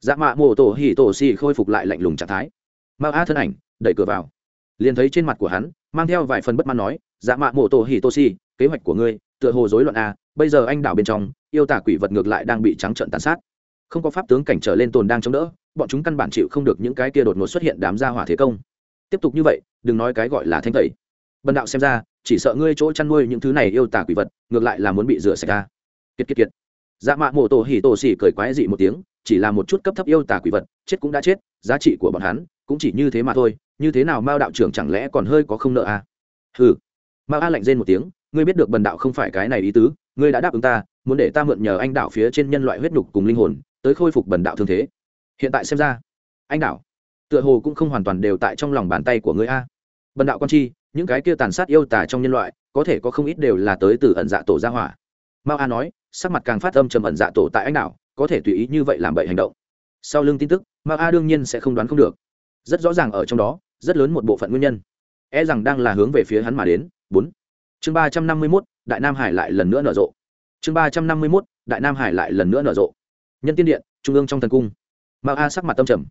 Dạ mạ mộ tổ hỉ tổ xì khôi phục lại lạnh lùng trạng thái. Mao a thân ảnh, đẩy cửa vào. Liền thấy trên mặt của hắn, mang theo vài phần bất mãn nói dạ mạ mộ tổ hỉ tổ xì, kế hoạch của ngươi, tựa hồ rối loạn a bây giờ anh đảo bên trong, yêu tả quỷ vật ngược lại đang bị trắng trợn tàn sát. Không có pháp tướng cảnh trở lên tồn đang chống đỡ, bọn chúng căn bản chịu không được những cái kia đột ngột xuất hiện đám gia hỏa thế công. Tiếp tục như vậy, đừng nói cái gọi là thanh tẩy. Bần đạo xem ra, chỉ sợ ngươi chỗ chăn nuôi những thứ này yêu tả quỷ vật, ngược lại là muốn bị rửa sạch ra kiệt kiệt kiệt dạ mạ mộ tổ hỉ tổ xỉ cười quái dị một tiếng, chỉ là một chút cấp thấp yêu tả quỷ vật, chết cũng đã chết, giá trị của bọn hắn cũng chỉ như thế mà thôi, như thế nào mao đạo trưởng chẳng lẽ còn hơi có không nợ à? Hừ. Mao a lạnh rên một tiếng, ngươi biết được bần đạo không phải cái này ý tứ, ngươi đã đáp ứng ta, muốn để ta mượn nhờ anh đạo phía trên nhân loại huyết nhục cùng linh hồn, tới khôi phục bần đạo thương thế. Hiện tại xem ra, anh đạo tựa hồ cũng không hoàn toàn đều tại trong lòng bàn tay của ngươi a. Bần đạo con chi, những cái kia tàn sát yêu tả trong nhân loại, có thể có không ít đều là tới từ ẩn dạ tổ gia hỏa mao a nói, sắc mặt càng phát âm trầm ẩn dạ tổ tại anh đảo, có thể tùy ý như vậy làm bậy hành động. Sau lưng tin tức, mao a đương nhiên sẽ không đoán không được. Rất rõ ràng ở trong đó, rất lớn một bộ phận nguyên nhân. E rằng đang là hướng về phía hắn mà đến. Bốn. Chương ba trăm năm mươi mốt, đại nam hải lại lần nữa nở rộ. Chương ba trăm năm mươi mốt, đại nam hải lại lần nữa nở rộ. Nhân tiên điện, trung ương trong thần cung. Mao a sắc mặt tâm trầm.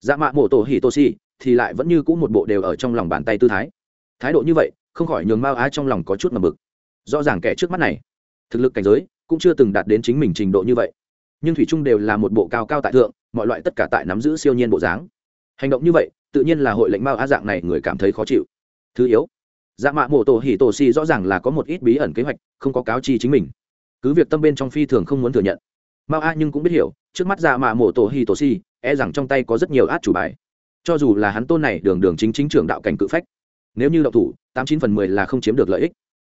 Dạ mạ mổ tổ hỉ tô si thì lại vẫn như cũ một bộ đều ở trong lòng bàn tay tư thái. Thái độ như vậy, không khỏi nhường mao A trong lòng có chút mầm mực rõ ràng kẻ trước mắt này thực lực cảnh giới cũng chưa từng đạt đến chính mình trình độ như vậy. Nhưng thủy trung đều là một bộ cao cao tại thượng, mọi loại tất cả tại nắm giữ siêu nhiên bộ dáng. Hành động như vậy, tự nhiên là hội lệnh mao á dạng này người cảm thấy khó chịu. Thứ yếu dạ mạ mộ tổ hỉ tổ si rõ ràng là có một ít bí ẩn kế hoạch, không có cáo chi chính mình. Cứ việc tâm bên trong phi thường không muốn thừa nhận. Mao a nhưng cũng biết hiểu, trước mắt dạ mạ mộ tổ hỉ tổ si e rằng trong tay có rất nhiều át chủ bài. Cho dù là hắn tôn này đường đường chính chính trưởng đạo cảnh cự phách, nếu như đậu thủ, tám chín phần mười là không chiếm được lợi ích.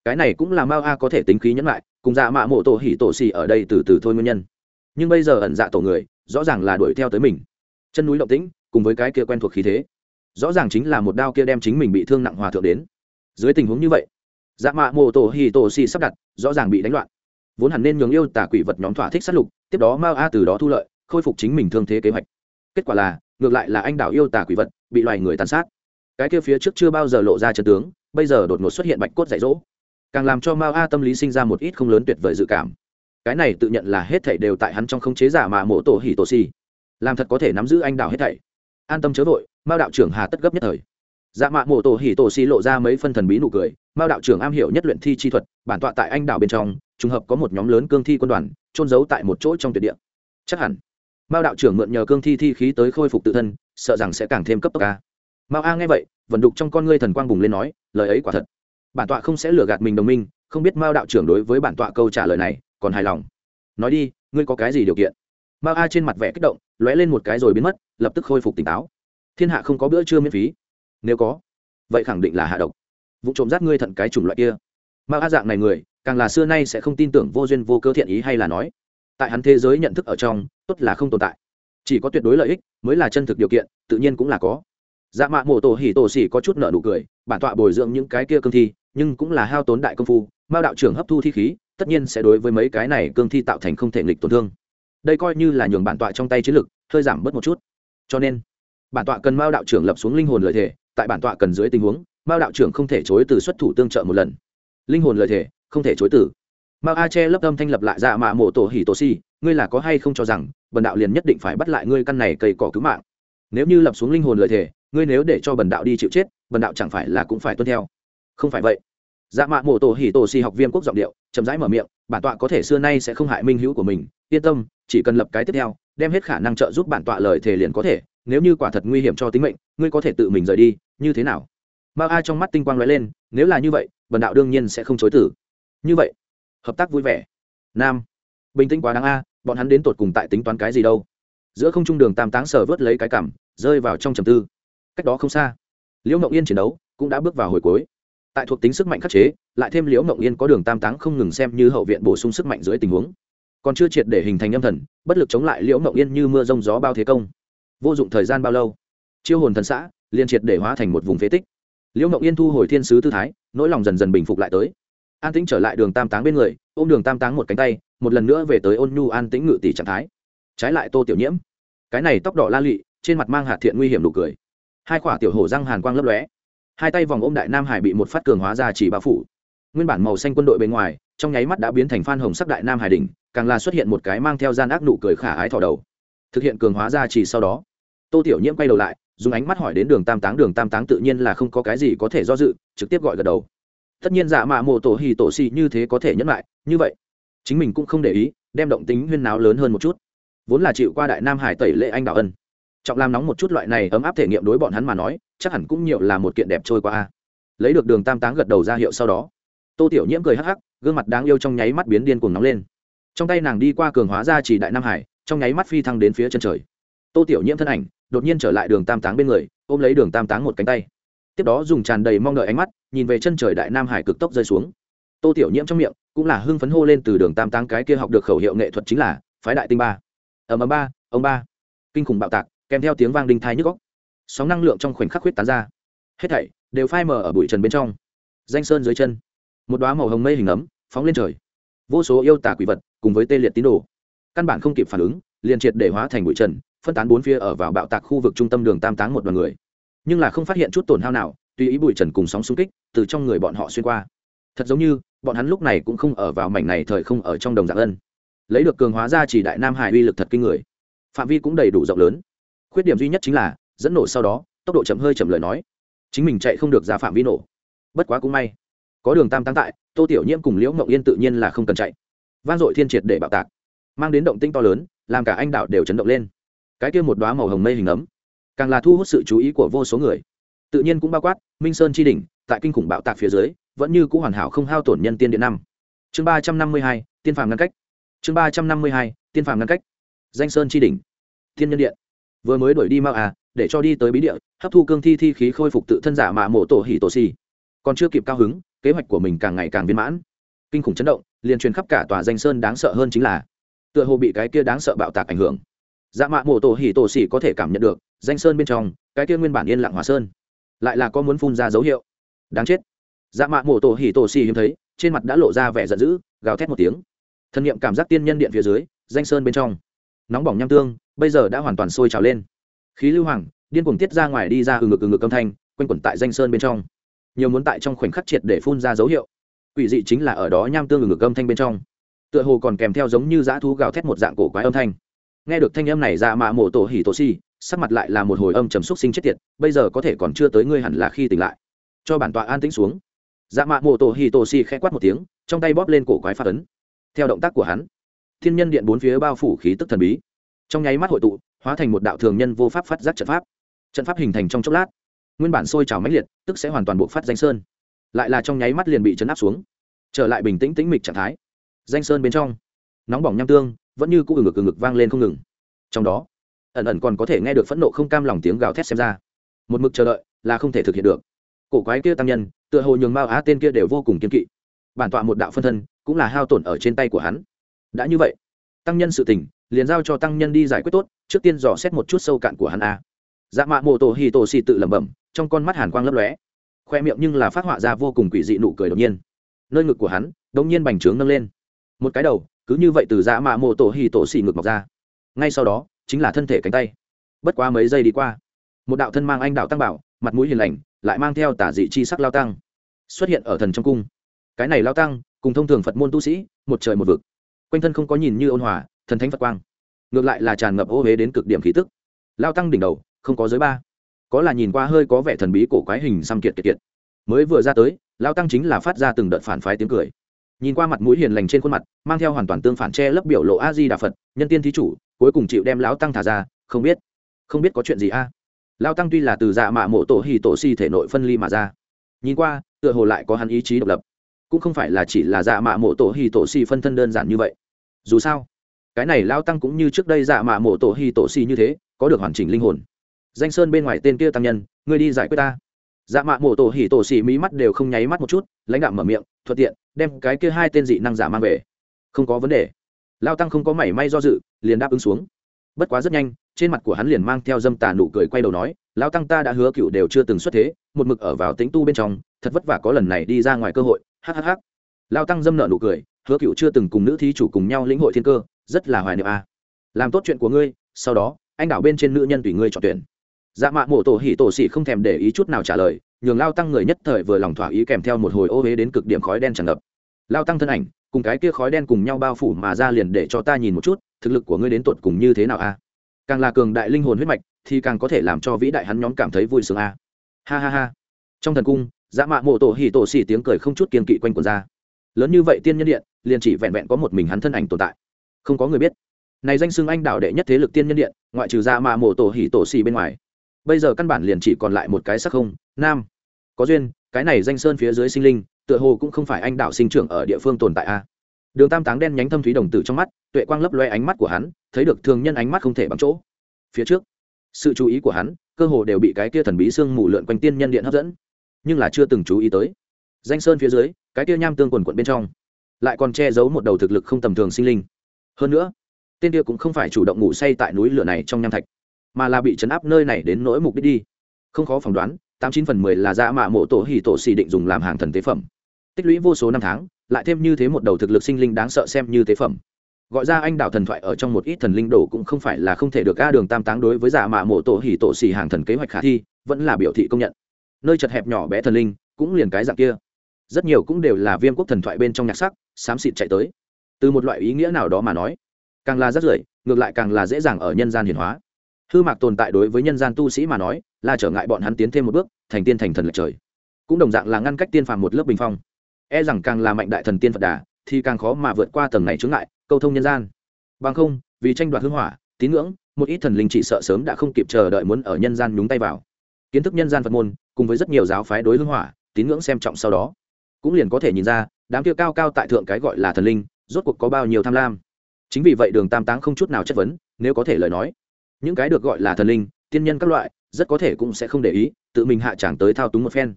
Cái này cũng là mao a có thể tính khí nhẫn lại cùng dạ mạ mộ tổ hỉ tổ xì ở đây từ từ thôi nguyên nhân. Nhưng bây giờ ẩn dạ tổ người, rõ ràng là đuổi theo tới mình. Chân núi động tĩnh, cùng với cái kia quen thuộc khí thế, rõ ràng chính là một đao kia đem chính mình bị thương nặng hòa thượng đến. Dưới tình huống như vậy dạ mạ mộ tổ hỉ tổ xì sắp đặt, rõ ràng bị đánh loạn. Vốn hẳn nên nhường yêu tả quỷ vật nhóm thỏa thích sát lục, tiếp đó mao a từ đó thu lợi, khôi phục chính mình thương thế kế hoạch. Kết quả là, ngược lại là anh đảo yêu tả quỷ vật, bị loài người tàn sát. Cái kia phía trước chưa bao giờ lộ ra chân tướng, bây giờ đột ngột xuất hiện bạch cốt dạy dỗ càng làm cho mao a tâm lý sinh ra một ít không lớn tuyệt vời dự cảm. Cái này tự nhận là hết thảy đều tại hắn trong không chế giả mà mộ tổ hỉ tổ si làm thật có thể nắm giữ anh đào hết thảy. An tâm chớ vội, mao đạo trưởng hà tất gấp nhất thời. Dạ mạ mộ tổ hỉ tổ si lộ ra mấy phân thần bí nụ cười, mao đạo trưởng am hiểu nhất luyện thi chi thuật, bản tọa tại anh đảo bên trong, trùng hợp có một nhóm lớn cương thi quân đoàn trôn giấu tại một chỗ trong tuyệt địa. Chắc hẳn, mao đạo trưởng mượn nhờ cương thi thi khí tới khôi phục tự thân, sợ rằng sẽ càng thêm cấp tốc ca mao a nghe vậy, vận đục trong con ngươi thần quang bùng lên nói, lời ấy quả thật bản tọa không sẽ lừa gạt mình đồng minh, không biết mao đạo trưởng đối với bản tọa câu trả lời này còn hài lòng. Nói đi, ngươi có cái gì điều kiện? Mao a trên mặt vẻ kích động, lóe lên một cái rồi biến mất, lập tức khôi phục tỉnh táo. Thiên hạ không có bữa trưa miễn phí. Nếu có, vậy khẳng định là hạ độc. Vụ trộm rát ngươi thận cái chủng loại kia. Mao a dạng này người, càng là xưa nay sẽ không tin tưởng vô duyên vô cơ thiện ý hay là nói. Tại hắn thế giới nhận thức ở trong, tốt là không tồn tại. Chỉ có tuyệt đối lợi ích mới là chân thực điều kiện, tự nhiên cũng là có. Dạ mạ mổ tổ hỉ tổ xỉ có chút nợ nụ cười, bản tọa bồi dưỡng những cái kia cương thi nhưng cũng là hao tốn đại công phu, mao đạo trưởng hấp thu thi khí, tất nhiên sẽ đối với mấy cái này cương thi tạo thành không thể nghịch tổn thương. Đây coi như là nhường bản tọa trong tay chiến lực, hơi giảm bớt một chút. Cho nên, bản tọa cần mao đạo trưởng lập xuống linh hồn lợi thể, tại bản tọa cần dưới tình huống, mao đạo trưởng không thể chối từ xuất thủ tương trợ một lần. Linh hồn lợi thể, không thể chối từ. Mao a che lấp âm thanh lập lại dạ mạ mộ tổ hỉ tổ si, ngươi là có hay không cho rằng, bần đạo liền nhất định phải bắt lại ngươi căn này cây cỏ cứu mạng. Nếu như lập xuống linh hồn lợi thể, ngươi nếu để cho bần đạo đi chịu chết, bần đạo chẳng phải là cũng phải tuân theo không phải vậy. Dạ mạ mổ tổ hỉ tổ si học viên quốc giọng điệu, chậm rãi mở miệng, bản tọa có thể xưa nay sẽ không hại minh hữu của mình, yên tâm, chỉ cần lập cái tiếp theo, đem hết khả năng trợ giúp bản tọa lời thề liền có thể, nếu như quả thật nguy hiểm cho tính mệnh, ngươi có thể tự mình rời đi, như thế nào? Mao a trong mắt tinh quang lóe lên, nếu là như vậy bần đạo đương nhiên sẽ không chối tử như vậy, hợp tác vui vẻ. Nam, bình tĩnh quá đáng a, bọn hắn đến tột cùng tại tính toán cái gì đâu? Giữa không trung đường tam táng sờ vớt lấy cái cảm, rơi vào trong trầm tư. Cách đó không xa, liễu mộng yên chiến đấu cũng đã bước vào hồi cuối tại thuộc tính sức mạnh khắc chế, lại thêm liễu mộng yên có đường tam táng không ngừng xem như hậu viện bổ sung sức mạnh dưới tình huống. Còn chưa triệt để hình thành âm thần, bất lực chống lại liễu mộng yên như mưa rông gió bao thế công. Vô dụng thời gian bao lâu? Chiêu hồn thần xã liên triệt để hóa thành một vùng phế tích. Liễu mộng yên thu hồi thiên sứ tư thái, nỗi lòng dần dần bình phục lại tới. An tĩnh trở lại đường tam táng bên người, ôm đường tam táng một cánh tay, một lần nữa về tới ôn nhu an tĩnh ngự tỷ trạng thái. Trái lại tô tiểu nhiễm, cái này tóc đỏ la lụy, trên mặt mang hạt thiện nguy hiểm nụ cười. Hai quả tiểu hổ răng hàn quang lấp lóe hai tay vòng ôm đại nam hải bị một phát cường hóa ra chỉ bao phủ. Nguyên bản màu xanh quân đội bên ngoài, trong nháy mắt đã biến thành phan hồng sắc đại nam hải đỉnh, càng là xuất hiện một cái mang theo gian ác nụ cười khả ái thỏ đầu. Thực hiện cường hóa ra chỉ sau đó, tô tiểu nhiễm quay đầu lại, dùng ánh mắt hỏi đến đường tam táng, đường tam táng tự nhiên là không có cái gì có thể do dự, trực tiếp gọi gật đầu. Tất nhiên dạ mạ mộ tổ hì tổ xì như thế có thể nhẫn lại, như vậy, chính mình cũng không để ý, đem động tính huyên náo lớn hơn một chút. Vốn là chịu qua đại nam hải tẩy lệ anh đạo ân trọng làm nóng một chút loại này ấm áp thể nghiệm đối bọn hắn mà nói, chắc hẳn cũng nhiều là một kiện đẹp trôi qua lấy được đường tam táng gật đầu ra hiệu sau đó, tô tiểu nhiễm cười hắc hắc, gương mặt đáng yêu trong nháy mắt biến điên cuồng nóng lên. Trong tay nàng đi qua cường hóa ra chỉ đại nam hải, trong nháy mắt phi thăng đến phía chân trời. Tô tiểu nhiễm thân ảnh đột nhiên trở lại đường tam táng bên người, ôm lấy đường tam táng một cánh tay. Tiếp đó dùng tràn đầy mong đợi ánh mắt, nhìn về chân trời đại nam hải cực tốc rơi xuống. Tô tiểu nhiễm trong miệng cũng là hưng phấn hô lên từ đường tam táng cái kia học được khẩu hiệu nghệ thuật chính là phái đại tinh ba. Ở ầm ba, ông ba. Kinh khủng bạo tạc kèm theo tiếng vang đinh thai nhức góc. Sóng năng lượng trong khoảnh khắc huyết tán ra. Hết thảy đều phai mờ ở bụi trần bên trong. Danh sơn dưới chân, một đoá màu hồng mây hình ấm phóng lên trời. Vô số yêu tả quỷ vật cùng với tê liệt tín đồ. Căn bản không kịp phản ứng, liền triệt để hóa thành bụi trần, phân tán bốn phía ở vào bạo tạc khu vực trung tâm đường tam táng một đoàn người. Nhưng là không phát hiện chút tổn hao nào, tùy ý bụi trần cùng sóng xung kích từ trong người bọn họ xuyên qua. Thật giống như, bọn hắn lúc này cũng không ở vào mảnh này thời không ở trong đồng dạng ân. Lấy được cường hóa ra chỉ đại nam hải uy lực thật kinh người. Phạm vi cũng đầy đủ rộng lớn khuyết điểm duy nhất chính là, dẫn nổ sau đó, tốc độ chậm hơi chậm lời nói. Chính mình chạy không được ra phạm vi nổ. Bất quá cũng may. Có đường tam tăng tại, tô tiểu nhiễm cùng liễu mộng yên tự nhiên là không cần chạy. Van dội thiên triệt để bạo tạc. Mang đến động tinh to lớn, làm cả anh đạo đều chấn động lên. Cái kia một đoá màu hồng mây hình ấm, càng là thu hút sự chú ý của vô số người. Tự nhiên cũng bao quát, minh sơn chi đỉnh, tại kinh khủng bạo tạc phía dưới, vẫn như c ũ hoàn hảo không hao tổn nhân tiên điện năm. Chương ba trăm năm mươi hai, tiên phàm ngăn cách. Chương ba trăm năm mươi hai, tiên phàm ngăn cách. Danh sơn chi đỉnh, thiên nhân điện vừa mới đuổi đi mao à để cho đi tới bí địa, hấp thu cương thi thi khí khôi phục tự thân giả mạ mộ tổ hỉ tổ xì. Còn chưa kịp cao hứng, kế hoạch của mình càng ngày càng viên mãn. Kinh khủng chấn động, liền truyền khắp cả tòa danh sơn đáng sợ hơn chính là, tựa hồ bị cái kia đáng sợ bạo tạc ảnh hưởng. Dạ mạ mộ tổ hỉ tổ xỉ có thể cảm nhận được, danh sơn bên trong, cái kia nguyên bản yên lặng hòa sơn, lại là có muốn phun ra dấu hiệu. Đáng chết. Dạ mạ mộ tổ hỉ tổ xỉ hiếm thấy, trên mặt đã lộ ra vẻ giận dữ, gào thét một tiếng. Thân nhiệm cảm giác tiên nhân điện phía dưới, danh sơn bên trong. Nóng bỏng nham tương bây giờ đã hoàn toàn sôi trào lên. Khí lưu hoàng, điên cuồng tiết ra ngoài đi ra ừ ngực ừ ngực âm thanh, quanh quẩn tại danh sơn bên trong. Nhiều muốn tại trong khoảnh khắc triệt để phun ra dấu hiệu. Quỷ dị chính là ở đó nham tương ừ ngực âm thanh bên trong. Tựa hồ còn kèm theo giống như dã thú gào thét một dạng cổ quái âm thanh. Nghe được thanh âm này ra mạ mổ tổ hỉ tổ si, sắc mặt lại là một hồi âm trầm xúc sinh chết tiệt, bây giờ có thể còn chưa tới ngươi hẳn là khi tỉnh lại. Cho bản tọa an tĩnh xuống. Dạ mạ mộ tổ hỉ tổ si khẽ quát một tiếng, trong tay bóp lên cổ quái phát ấn. Theo động tác của hắn, thiên nhân điện bốn phía bao phủ khí tức thần bí trong nháy mắt hội tụ, hóa thành một đạo thường nhân vô pháp phát giác trận pháp. Trận pháp hình thành trong chốc lát, nguyên bản sôi trào mãnh liệt, tức sẽ hoàn toàn bộ phát danh sơn. Lại là trong nháy mắt liền bị chấn áp xuống, trở lại bình tĩnh tĩnh mịch trạng thái. Danh sơn bên trong, nóng bỏng nham tương, vẫn như cũng ngực ngực vang lên không ngừng. Trong đó, ẩn ẩn còn có thể nghe được phẫn nộ không cam lòng tiếng gào thét xem ra. Một mực chờ đợi là không thể thực hiện được. Cổ quái kia tăng nhân, tựa hồ nhường mao á tên kia đều vô cùng kiên kỵ. Bản tọa một đạo phân thân, cũng là hao tổn ở trên tay của hắn. Đã như vậy, tăng nhân sự tình liền giao cho tăng nhân đi giải quyết tốt, trước tiên dò xét một chút sâu cạn của hắn a. Dạ mạ mô tổ hì tổ xì tự lẩm bẩm, trong con mắt hàn quang lấp lóe. Khoe miệng nhưng là phát họa ra vô cùng quỷ dị nụ cười đột nhiên. Nơi ngực của hắn đột nhiên bành trướng nâng lên. Một cái đầu, cứ như vậy từ dạ mạ mô tổ hì tổ xì ngực mọc ra. Ngay sau đó, chính là thân thể cánh tay. Bất quá mấy giây đi qua, một đạo thân mang anh đạo tăng bảo, mặt mũi hiền lành, lại mang theo tả dị chi sắc lao tăng, xuất hiện ở thần trong cung. Cái này lao tăng, cùng thông thường phật môn tu sĩ, một trời một vực. Quanh thân không có nhìn như ôn hòa thần thánh phật quang. Ngược lại là tràn ngập ô huế đến cực điểm khí tức. Lao tăng đỉnh đầu, không có giới ba. Có là nhìn qua hơi có vẻ thần bí cổ quái hình xăm kiệt kiệt kiệt. Mới vừa ra tới, lao tăng chính là phát ra từng đợt phản phái tiếng cười. Nhìn qua mặt mũi hiền lành trên khuôn mặt, mang theo hoàn toàn tương phản che lấp biểu lộ a di đà phật, nhân tiên thí chủ, cuối cùng chịu đem lão tăng thả ra, không biết không biết có chuyện gì a? À? lao tăng tuy là từ dạ mạ mộ tổ hì tổ si thể nội phân ly mà ra. Nhìn qua, tựa hồ lại có hắn ý chí độc lập. Cũng không phải là chỉ là dạ mạ mộ tổ hì tổ si phân thân đơn giản như vậy. Dù sao cái này lao tăng cũng như trước đây dạ mạ mộ tổ hì tổ si như thế, có được hoàn chỉnh linh hồn. Danh sơn bên ngoài tên kia tăng nhân, ngươi đi giải quyết ta. Dạ mạ mộ tổ hì tổ xì mí mắt đều không nháy mắt một chút, lãnh đạo mở miệng, thuận tiện, đem cái kia hai tên dị năng giả mang về. Không có vấn đề. Lao tăng không có mảy may do dự, liền đáp ứng xuống. Bất quá rất nhanh, trên mặt của hắn liền mang theo dâm tà nụ cười quay đầu nói, lao tăng ta đã hứa cựu đều chưa từng xuất thế, một mực ở vào tính tu bên trong, thật vất vả có lần này đi ra ngoài cơ hội. Hhh lao tăng dâm nợ nụ cười, hứa cựu chưa từng cùng nữ thí chủ cùng nhau lĩnh hội thiên cơ rất là hoài niệm a. Làm tốt chuyện của ngươi, sau đó, anh đảo bên trên nữ nhân tùy ngươi chọn tuyển. Dạ mạ mộ tổ hỉ tổ xỉ không thèm để ý chút nào trả lời, nhường lao tăng người nhất thời vừa lòng thỏa ý kèm theo một hồi ô huế đến cực điểm khói đen tràn ngập. Lao tăng thân ảnh, cùng cái kia khói đen cùng nhau bao phủ mà ra liền để cho ta nhìn một chút, thực lực của ngươi đến tột cùng như thế nào a? Càng là cường đại linh hồn huyết mạch, thì càng có thể làm cho vĩ đại hắn nhóm cảm thấy vui sướng a. Ha ha ha. Trong thần cung dã mạ mộ tổ hỉ tổ xì tiếng cười không chút kiên kỵ quanh quần ra. Lớn như vậy tiên nhân điện, liền chỉ vẹn vẹn có một mình hắn thân ảnh tồn tại không có người biết. Này danh xưng anh đạo đệ nhất thế lực tiên nhân điện, ngoại trừ ra mà mổ tổ hỉ tổ xì bên ngoài. Bây giờ căn bản liền chỉ còn lại một cái sắc không, nam. Có duyên, cái này danh sơn phía dưới sinh linh, tựa hồ cũng không phải anh đạo sinh trưởng ở địa phương tồn tại a. Đường tam táng đen nhánh thâm thúy đồng tử trong mắt, tuệ quang lấp loe ánh mắt của hắn, thấy được thường nhân ánh mắt không thể bằng chỗ. Phía trước, sự chú ý của hắn, cơ hồ đều bị cái kia thần bí sương mù lượn quanh tiên nhân điện hấp dẫn. Nhưng là chưa từng chú ý tới. Danh sơn phía dưới, cái kia nham tương quần quận bên trong, lại còn che giấu một đầu thực lực không tầm thường sinh linh hơn nữa, tên kia cũng không phải chủ động ngủ say tại núi lửa này trong nham thạch, mà là bị chấn áp nơi này đến nỗi mục đích đi. Không khó phỏng đoán, tám chín phần mười là dạ mạ mộ tổ hỉ tổ xì định dùng làm hàng thần tế phẩm. Tích lũy vô số năm tháng, lại thêm như thế một đầu thực lực sinh linh đáng sợ xem như tế phẩm. Gọi ra anh đạo thần thoại ở trong một ít thần linh đồ cũng không phải là không thể được ga đường tam táng đối với giả dạ mạ mộ tổ hỉ tổ xì hàng thần kế hoạch khả thi, vẫn là biểu thị công nhận. Nơi chật hẹp nhỏ bé thần linh, cũng liền cái dạng kia. Rất nhiều cũng đều là viêm quốc thần thoại bên trong nhạc sắc, xám xịt chạy tới từ một loại ý nghĩa nào đó mà nói, càng là rất rưởi, ngược lại càng là dễ dàng ở nhân gian hiển hóa. Hư mạc tồn tại đối với nhân gian tu sĩ mà nói, là trở ngại bọn hắn tiến thêm một bước, thành tiên thành thần lệch trời. Cũng đồng dạng là ngăn cách tiên phàm một lớp bình phong. E rằng càng là mạnh đại thần tiên phật đà, thì càng khó mà vượt qua tầng này chướng ngại, câu thông nhân gian. Bằng không, vì tranh đoạt hưng hỏa, tín ngưỡng, một ít thần linh chỉ sợ sớm đã không kịp chờ đợi muốn ở nhân gian nhúng tay vào. Kiến thức nhân gian phật môn, cùng với rất nhiều giáo phái đối hưng hỏa, tín ngưỡng xem trọng sau đó. Cũng liền có thể nhìn ra, đám kia cao cao tại thượng cái gọi là thần linh rốt cuộc có bao nhiêu tham lam. Chính vì vậy đường tam táng không chút nào chất vấn, nếu có thể lời nói. Những cái được gọi là thần linh, tiên nhân các loại, rất có thể cũng sẽ không để ý, tự mình hạ tràng tới thao túng một phen.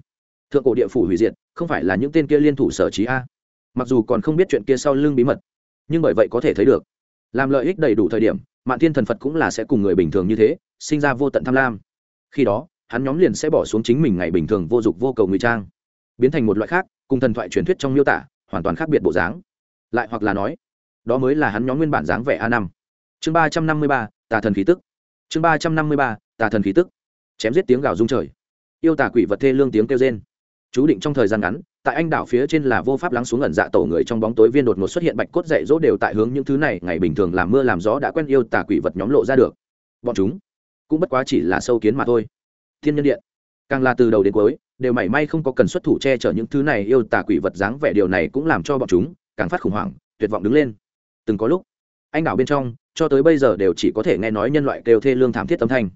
Thượng cổ địa phủ hủy diệt, không phải là những tên kia liên thủ sở trí a. Mặc dù còn không biết chuyện kia sau lưng bí mật, nhưng bởi vậy có thể thấy được. Làm lợi ích đầy đủ thời điểm, mạn thiên thần phật cũng là sẽ cùng người bình thường như thế, sinh ra vô tận tham lam. Khi đó, hắn nhóm liền sẽ bỏ xuống chính mình ngày bình thường vô dụng vô cầu ngụy trang, biến thành một loại khác, cùng thần thoại truyền thuyết trong miêu tả, hoàn toàn khác biệt bộ dáng lại hoặc là nói, đó mới là hắn nhóm nguyên bản dáng vẻ a năm. Chương ba trăm năm mươi ba, tà thần khí tức. Chương ba trăm năm mươi ba, tà thần khí tức. Chém giết tiếng gào rung trời. Yêu tà quỷ vật thê lương tiếng kêu rên. Chú định trong thời gian ngắn, tại anh đảo phía trên là vô pháp lắng xuống ẩn dạ tổ người trong bóng tối viên đột ngột xuất hiện bạch cốt dạy dỗ đều tại hướng những thứ này, ngày bình thường làm mưa làm gió đã quen yêu tà quỷ vật nhóm lộ ra được. Bọn chúng cũng bất quá chỉ là sâu kiến mà thôi. Thiên nhân điện, càng là từ đầu đến cuối, đều mảy may không có cần xuất thủ che chở những thứ này yêu tà quỷ vật dáng vẻ, điều này cũng làm cho bọn chúng càng phát khủng hoảng, tuyệt vọng đứng lên. Từng có lúc, anh đảo bên trong, cho tới bây giờ đều chỉ có thể nghe nói nhân loại kêu thê lương thảm thiết âm thanh.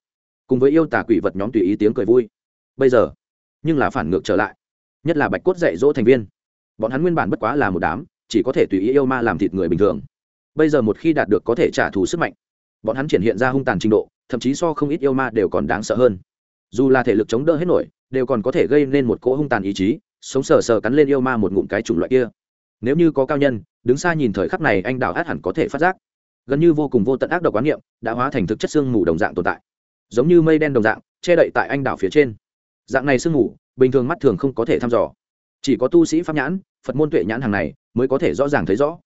Cùng với yêu tà quỷ vật nhóm tùy ý tiếng cười vui. Bây giờ, nhưng là phản ngược trở lại. Nhất là bạch cốt dạy dỗ thành viên. Bọn hắn nguyên bản bất quá là một đám, chỉ có thể tùy ý yêu ma làm thịt người bình thường. Bây giờ một khi đạt được có thể trả thù sức mạnh, bọn hắn triển hiện ra hung tàn trình độ, thậm chí so không ít yêu ma đều còn đáng sợ hơn. Dù là thể lực chống đỡ hết nổi, đều còn có thể gây nên một cỗ hung tàn ý chí, sống sờ sờ cắn lên yêu ma một ngụm cái chủng loại kia nếu như có cao nhân, đứng xa nhìn thời khắc này anh đào át hẳn có thể phát giác. Gần như vô cùng vô tận ác độc quán niệm đã hóa thành thực chất sương mù đồng dạng tồn tại. Giống như mây đen đồng dạng, che đậy tại anh đảo phía trên. Dạng này sương mù, bình thường mắt thường không có thể thăm dò. Chỉ có tu sĩ pháp nhãn, phật môn tuệ nhãn hàng này mới có thể rõ ràng thấy rõ.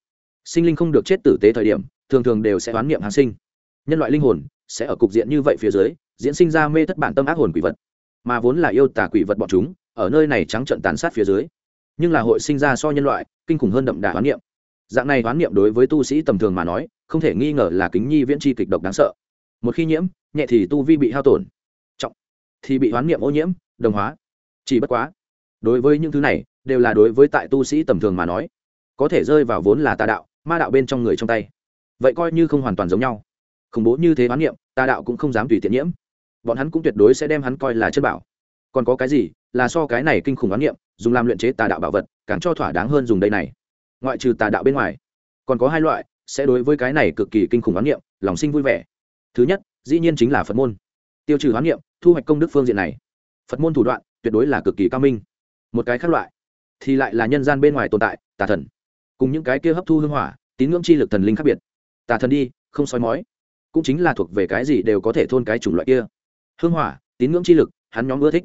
Sinh linh không được chết tử tế thời điểm, thường thường đều sẽ oán niệm hàng sinh. Nhân loại linh hồn sẽ ở cục diện như vậy phía dưới, diễn sinh ra mê thất bản tâm ác hồn quỷ vật. Mà vốn là yêu tả quỷ vật bọn chúng, ở nơi này trắng trận tàn sát phía dưới nhưng là hội sinh ra so nhân loại, kinh khủng hơn đậm đà hoán niệm. Dạng này hoán niệm đối với tu sĩ tầm thường mà nói, không thể nghi ngờ là kính nhi viễn tri kịch độc đáng sợ. Một khi nhiễm, nhẹ thì tu vi bị hao tổn. Trọng thì bị hoán niệm ô nhiễm, đồng hóa. Chỉ bất quá, đối với những thứ này, đều là đối với tại tu sĩ tầm thường mà nói. Có thể rơi vào vốn là tà đạo, ma đạo bên trong người trong tay. Vậy coi như không hoàn toàn giống nhau. Khủng bố như thế hoán niệm, tà đạo cũng không dám tùy tiện nhiễm. Bọn hắn cũng tuyệt đối sẽ đem hắn coi là chất bảo. Còn có cái gì là so cái này kinh khủng đoán niệm dùng làm luyện chế tà đạo bảo vật, càng cho thỏa đáng hơn dùng đây này. Ngoại trừ tà đạo bên ngoài, còn có hai loại, sẽ đối với cái này cực kỳ kinh khủng đoán niệm lòng sinh vui vẻ. Thứ nhất, dĩ nhiên chính là phật môn. Tiêu trừ đoán niệm thu hoạch công đức phương diện này. Phật môn thủ đoạn, tuyệt đối là cực kỳ cao minh. Một cái khác loại, thì lại là nhân gian bên ngoài tồn tại, tà thần. Cùng những cái kia hấp thu hương hỏa, tín ngưỡng chi lực thần linh khác biệt. Tà thần đi, không soi mói, cũng chính là thuộc về cái gì đều có thể thôn cái chủng loại kia. Hương hỏa, tín ngưỡng chi lực, hắn nhóm ưa thích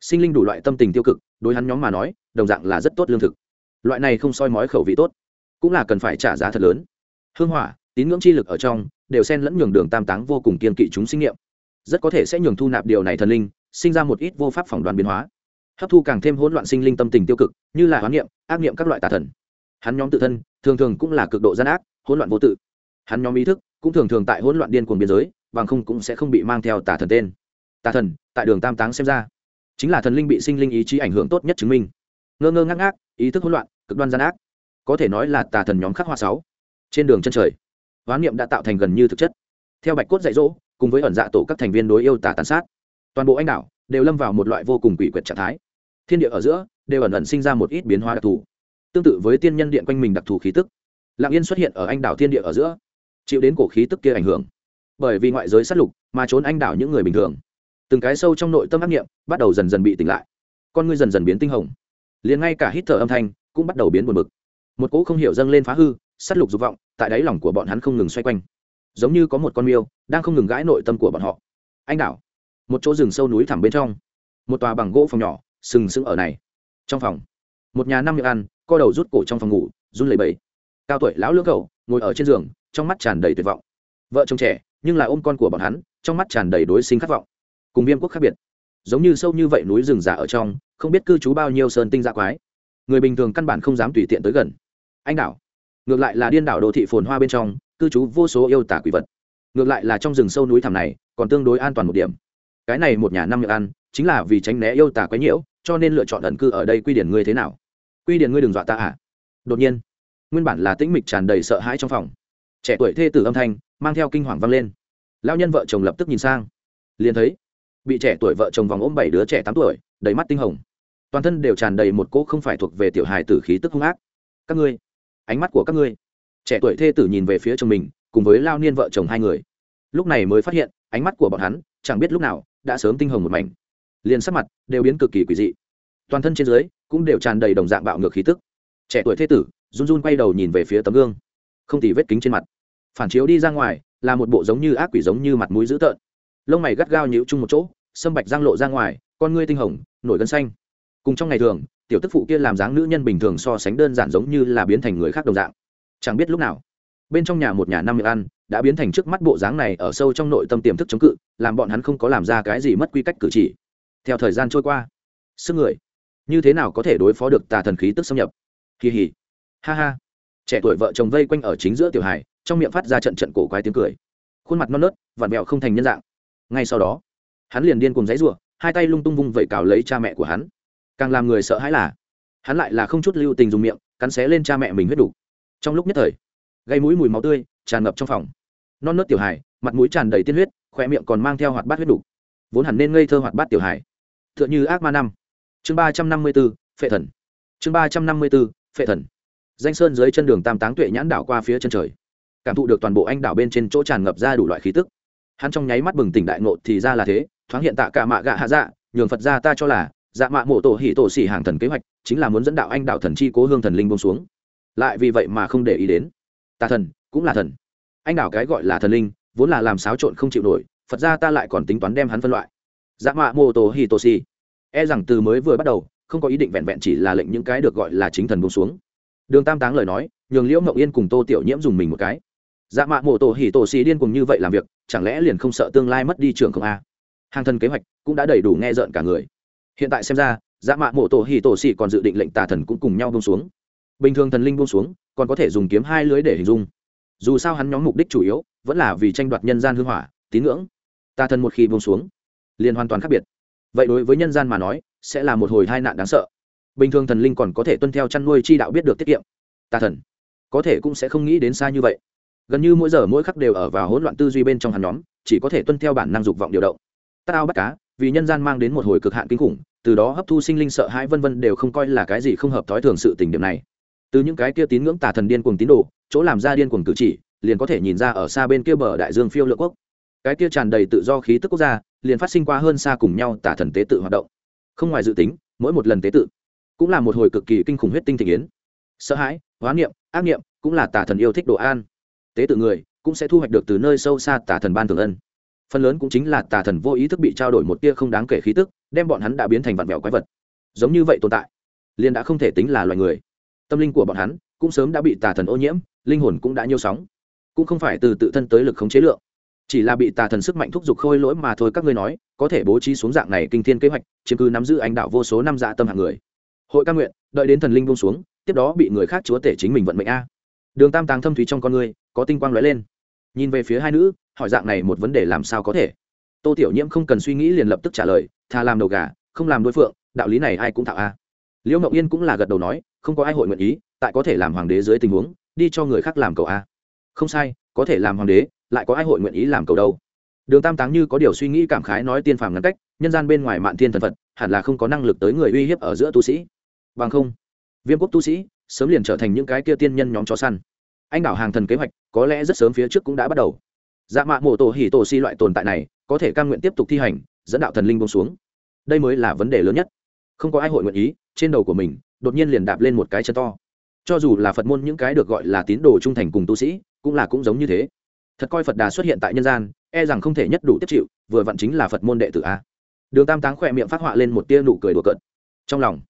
sinh linh đủ loại tâm tình tiêu cực, đối hắn nhóm mà nói, đồng dạng là rất tốt lương thực. Loại này không soi mói khẩu vị tốt, cũng là cần phải trả giá thật lớn. Hương hỏa, tín ngưỡng chi lực ở trong, đều xen lẫn nhường đường tam táng vô cùng kiên kỵ chúng sinh nghiệm rất có thể sẽ nhường thu nạp điều này thần linh, sinh ra một ít vô pháp phỏng đoán biến hóa. Hấp thu càng thêm hỗn loạn sinh linh tâm tình tiêu cực, như là hoán niệm, ác niệm các loại tà thần. Hắn nhóm tự thân, thường thường cũng là cực độ gian ác, hỗn loạn vô tự. Hắn nhóm ý thức, cũng thường thường tại hỗn loạn điên cuồng biên giới, bằng không cũng sẽ không bị mang theo tà thần tên. Tà thần, tại đường tam táng xem ra chính là thần linh bị sinh linh ý chí ảnh hưởng tốt nhất chứng minh. Ngơ ngơ ngác ngác, ý thức hỗn loạn, cực đoan gian ác. Có thể nói là tà thần nhóm khắc hoa sáu. Trên đường chân trời hoán niệm đã tạo thành gần như thực chất. Theo bạch cốt dạy dỗ, cùng với ẩn dạ tổ các thành viên đối yêu tà tàn sát, toàn bộ anh đảo đều lâm vào một loại vô cùng quỷ quyệt trạng thái. Thiên địa ở giữa đều ẩn ẩn sinh ra một ít biến hóa đặc thù. Tương tự với tiên nhân điện quanh mình đặc thù khí tức lạng yên xuất hiện ở anh đảo thiên địa ở giữa, chịu đến cổ khí tức kia ảnh hưởng. Bởi vì ngoại giới sát lục mà trốn anh đảo những người bình thường từng cái sâu trong nội tâm ác nghiệm bắt đầu dần dần bị tỉnh lại. Con ngươi dần dần biến tinh hồng. Liền ngay cả hít thở âm thanh cũng bắt đầu biến buồn bực. Một cỗ không hiểu dâng lên phá hư sát lục dục vọng, tại đáy lòng của bọn hắn không ngừng xoay quanh. Giống như có một con miêu đang không ngừng gãi nội tâm của bọn họ. Anh đảo. Một chỗ rừng sâu núi thẳm bên trong. Một tòa bằng gỗ phòng nhỏ, sừng sững ở này. Trong phòng, một nhà năm miệng ăn, co đầu rút cổ trong phòng ngủ, run lẩy bẩy. Cao tuổi lão lưỡng cậu, ngồi ở trên giường, trong mắt tràn đầy tuyệt vọng. Vợ chồng trẻ, nhưng là ôm con của bọn hắn, trong mắt tràn đầy đối sinh khát vọng cùng viêm quốc khác biệt. Giống như sâu như vậy núi rừng già ở trong, không biết cư trú bao nhiêu sơn tinh dạ quái. Người bình thường căn bản không dám tùy tiện tới gần. Anh đảo. Ngược lại là điên đảo đô thị phồn hoa bên trong, cư trú vô số yêu tả quỷ vật. Ngược lại là trong rừng sâu núi thẳm này, còn tương đối an toàn một điểm. Cái này một nhà năm miệng ăn, chính là vì tránh né yêu tả quái nhiễu, cho nên lựa chọn ẩn cư ở đây quy điển ngươi thế nào? Quy điển ngươi đừng dọa ta à? Đột nhiên, nguyên bản là tĩnh mịch tràn đầy sợ hãi trong phòng, trẻ tuổi thê tử âm thanh mang theo kinh hoàng vang lên. Lao nhân vợ chồng lập tức nhìn sang, liền thấy bị trẻ tuổi vợ chồng vòng ôm bảy đứa trẻ tám tuổi, đầy mắt tinh hồng. Toàn thân đều tràn đầy một cỗ không phải thuộc về tiểu hài tử khí tức hung ác. Các ngươi, ánh mắt của các ngươi. Trẻ tuổi thê tử nhìn về phía chồng mình, cùng với lao niên vợ chồng hai người. Lúc này mới phát hiện, ánh mắt của bọn hắn chẳng biết lúc nào đã sớm tinh hồng một mảnh. Liền sắc mặt đều biến cực kỳ quỷ dị. Toàn thân trên dưới cũng đều tràn đầy đồng dạng bạo ngược khí tức. Trẻ tuổi thê tử run run quay đầu nhìn về phía tấm gương. Không tì vết kính trên mặt. Phản chiếu đi ra ngoài là một bộ giống như ác quỷ giống như mặt mũi dữ tợn. Lông mày gắt gao nhịu chung một chỗ sâm bạch giang lộ ra ngoài, con ngươi tinh hồng, nổi gân xanh. Cùng trong ngày thường, tiểu tức phụ kia làm dáng nữ nhân bình thường so sánh đơn giản giống như là biến thành người khác đồng dạng. Chẳng biết lúc nào, bên trong nhà một nhà năm miệng ăn đã biến thành trước mắt bộ dáng này ở sâu trong nội tâm tiềm thức chống cự, làm bọn hắn không có làm ra cái gì mất quy cách cử chỉ. Theo thời gian trôi qua sức người, như thế nào có thể đối phó được tà thần khí tức xâm nhập? Kỳ hỉ. Ha ha. Trẻ tuổi vợ chồng vây quanh ở chính giữa tiểu hải trong miệng phát ra trận trận cổ quái tiếng cười. Khuôn mặt non nớt, vặn vẹo không thành nhân dạng. Ngay sau đó hắn liền điên cùng giấy rủa hai tay lung tung vung vẩy cào lấy cha mẹ của hắn. Càng làm người sợ hãi là, hắn lại là không chút lưu tình dùng miệng, cắn xé lên cha mẹ mình huyết đủ. trong lúc nhất thời gây mũi mùi máu tươi tràn ngập trong phòng. Non nớt tiểu hải mặt mũi tràn đầy tiên huyết khoe miệng còn mang theo hoạt bát huyết đủ. vốn hẳn nên ngây thơ hoạt bát tiểu hải t h ư ợ n h ư ác ma năm. Chương ba trăm năm mươi b ố phệ thần. Chương ba trăm năm mươi b ố phệ thần. Danh sơn dưới chân đường tam táng tuệ nhãn đảo qua phía chân trời. Cảm thụ được toàn bộ anh đảo bên trên chỗ tràn ngập ra đủ loại khí tức hắn trong nháy mắt bừng tỉnh đại ngộ thì ra là thế, thoáng hiện tạ cả mạ gạ hạ dạ nhường phật ra ta cho là dạ mạ mộ tổ hỉ tổ xỉ hàng thần kế hoạch, chính là muốn dẫn đạo anh đạo thần chi cố hương thần linh bông xuống. Lại vì vậy mà không để ý đến. Tà thần, cũng là thần. Anh đạo cái gọi là thần linh, vốn là làm xáo trộn không chịu nổi, phật ra ta lại còn tính toán đem hắn phân loại. Dạ mạ mô tổ hi tổ si e rằng từ mới vừa bắt đầu, không có ý định vẹn vẹn chỉ là lệnh những cái được gọi là chính thần bông xuống. Đường tam táng lời nói, nhường liễu mậu yên cùng tô tiểu nhiễm dùng mình một cái dạ mạ mộ tổ hỉ tổ xì điên cùng như vậy làm việc, chẳng lẽ liền không sợ tương lai mất đi trường không a? Hàng thần kế hoạch cũng đã đầy đủ nghe rợn cả người. Hiện tại xem ra dạ mạ mộ tổ hỉ tổ xì còn dự định lệnh tà thần cũng cùng nhau bông xuống. Bình thường thần linh buông xuống, còn có thể dùng kiếm hai lưới để hình dung. Dù sao hắn nhóm mục đích chủ yếu vẫn là vì tranh đoạt nhân gian hư hỏa, tín ngưỡng. Tà thần một khi buông xuống, liền hoàn toàn khác biệt. Vậy đối với nhân gian mà nói, sẽ là một hồi hai nạn đáng sợ. Bình thường thần linh còn có thể tuân theo chăn nuôi chi đạo biết được tiết kiệm. Tà thần có thể cũng sẽ không nghĩ đến xa như vậy gần như mỗi giờ mỗi khắc đều ở vào hỗn loạn tư duy bên trong hắn nhóm, chỉ có thể tuân theo bản năng dục vọng điều động. Tao bắt cá, vì nhân gian mang đến một hồi cực hạn kinh khủng, từ đó hấp thu sinh linh sợ hãi vân vân đều không coi là cái gì không hợp thói thường sự tình điểm này. Từ những cái kia tín ngưỡng tà thần điên cuồng tín đồ, chỗ làm ra điên cuồng cử chỉ, liền có thể nhìn ra ở xa bên kia bờ đại dương phiêu lượng quốc. Cái kia tràn đầy tự do khí tức quốc gia, liền phát sinh qua hơn xa cùng nhau tà thần tế tự hoạt động. Không ngoài dự tính, mỗi một lần tế tự cũng là một hồi cực kỳ kinh khủng huyết tinh thị yến. Sợ hãi hóa niệm, ác niệm cũng là tà thần yêu thích đồ an tế tự người, cũng sẽ thu hoạch được từ nơi sâu xa tà thần ban thường ân. Phần lớn cũng chính là tà thần vô ý thức bị trao đổi một tia không đáng kể khí tức, đem bọn hắn đã biến thành vạn vẹo quái vật. Giống như vậy tồn tại, liền đã không thể tính là loài người. Tâm linh của bọn hắn cũng sớm đã bị tà thần ô nhiễm, linh hồn cũng đã nhiêu sóng. Cũng không phải từ tự thân tới lực khống chế lượng, chỉ là bị tà thần sức mạnh thúc giục khôi lỗi mà thôi các ngươi nói, có thể bố trí xuống dạng này kinh thiên kế hoạch, chiếm cứ nắm giữ ánh đạo vô số năm dạ tâm hạng người. Hội ca nguyện, đợi đến thần linh buông xuống, tiếp đó bị người khác chúa tể chính mình vận mệnh a đường tam tàng thâm thúy trong con người có tinh quang lóe lên. Nhìn về phía hai nữ, hỏi dạng này một vấn đề làm sao có thể? Tô tiểu nhiễm không cần suy nghĩ liền lập tức trả lời thà làm đầu gà, không làm đối phượng, đạo lý này ai cũng thạo a. Liễu mậu yên cũng là gật đầu nói, không có ai hội nguyện ý, tại có thể làm hoàng đế dưới tình huống, đi cho người khác làm cầu a. Không sai, có thể làm hoàng đế, lại có ai hội nguyện ý làm cầu đâu. Đường tam táng như có điều suy nghĩ cảm khái nói tiên phàm ngăn cách, nhân gian bên ngoài mạn thiên thần phật, hẳn là không có năng lực tới người uy hiếp ở giữa tu sĩ. Bằng không, viêm quốc tu sĩ sớm liền trở thành những cái kia tiên nhân nhóm chó săn. Anh đảo hàng thần kế hoạch, có lẽ rất sớm phía trước cũng đã bắt đầu. Dạ mạ mổ tổ hỉ tổ si loại tồn tại này, có thể căn nguyện tiếp tục thi hành, dẫn đạo thần linh bông xuống. Đây mới là vấn đề lớn nhất. Không có ai hội nguyện ý, trên đầu của mình, đột nhiên liền đạp lên một cái chân to. Cho dù là phật môn những cái được gọi là tín đồ trung thành cùng tu sĩ, cũng là cũng giống như thế. Thật coi phật đà xuất hiện tại nhân gian e rằng không thể nhất đủ tiếp chịu, vừa vặn chính là phật môn đệ tử a. Đường tam táng khỏe miệng phát họa lên một tia nụ cười đùa cợt. Trong lòng,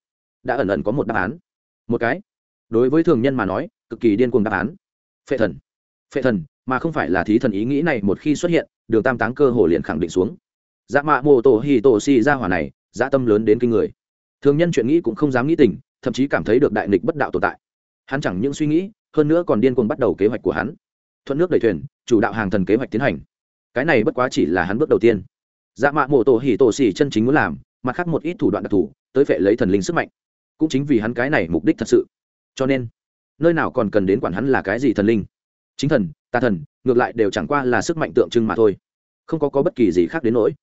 đã ẩn ẩn có một đáp án. Một cái đối với thường nhân mà nói, cực kỳ điên cuồng đáp án. Phệ thần phệ thần, mà không phải là thí thần ý nghĩ này một khi xuất hiện, đường tam táng cơ hồ liền khẳng định xuống. Dạ mạ mô tổ hì tổ xì ra hỏa này dạ tâm lớn đến kinh người. Thường nhân chuyện nghĩ cũng không dám nghĩ tình, thậm chí cảm thấy được đại nghịch bất đạo tồn tại. Hắn chẳng những suy nghĩ, hơn nữa còn điên cuồng bắt đầu kế hoạch của hắn. Thuận nước đẩy thuyền, chủ đạo hàng thần kế hoạch tiến hành. Cái này bất quá chỉ là hắn bước đầu tiên. Dạ mạ mô tổ hỉ tổ si chân chính muốn làm, mặt khác một ít thủ đoạn đặc thù, tới phệ lấy thần linh sức mạnh. Cũng chính vì hắn cái này mục đích thật sự cho nên nơi nào còn cần đến quản hắn là cái gì thần linh. Chính thần, tà thần, ngược lại đều chẳng qua là sức mạnh tượng trưng mà thôi. Không có có bất kỳ gì khác đến nỗi.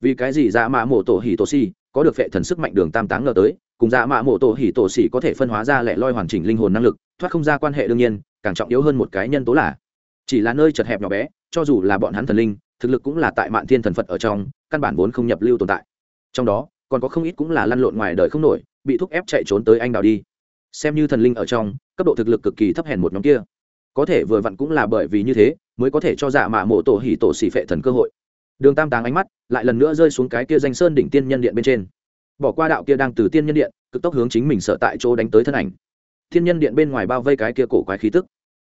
Vì cái gì dạ mạ mộ tổ hỉ tổ si có được phệ thần sức mạnh đường tam táng ngờ tới, cùng dạ mạ mộ tổ hỉ tổ xỉ có thể phân hóa ra lẻ loi hoàn chỉnh linh hồn năng lực, thoát không ra quan hệ đương nhiên, càng trọng yếu hơn một cái nhân tố là chỉ là nơi chật hẹp nhỏ bé, cho dù là bọn hắn thần linh, thực lực cũng là tại mạn thiên thần phật ở trong, căn bản vốn không nhập lưu tồn tại. Trong đó, còn có không ít cũng là lăn lộn ngoài đời không nổi, bị thúc ép chạy trốn tới anh đào đi xem như thần linh ở trong, cấp độ thực lực cực kỳ thấp hèn một nhóm kia. Có thể vừa vặn cũng là bởi vì như thế, mới có thể cho dạ mạ mộ tổ hỉ tổ xỉ phệ thần cơ hội. Đường tam táng ánh mắt lại lần nữa rơi xuống cái kia danh sơn đỉnh tiên nhân điện bên trên. Bỏ qua đạo kia đang từ tiên nhân điện, cực tốc hướng chính mình sợ tại chỗ đánh tới thân ảnh. Thiên nhân điện bên ngoài bao vây cái kia cổ quái khí tức,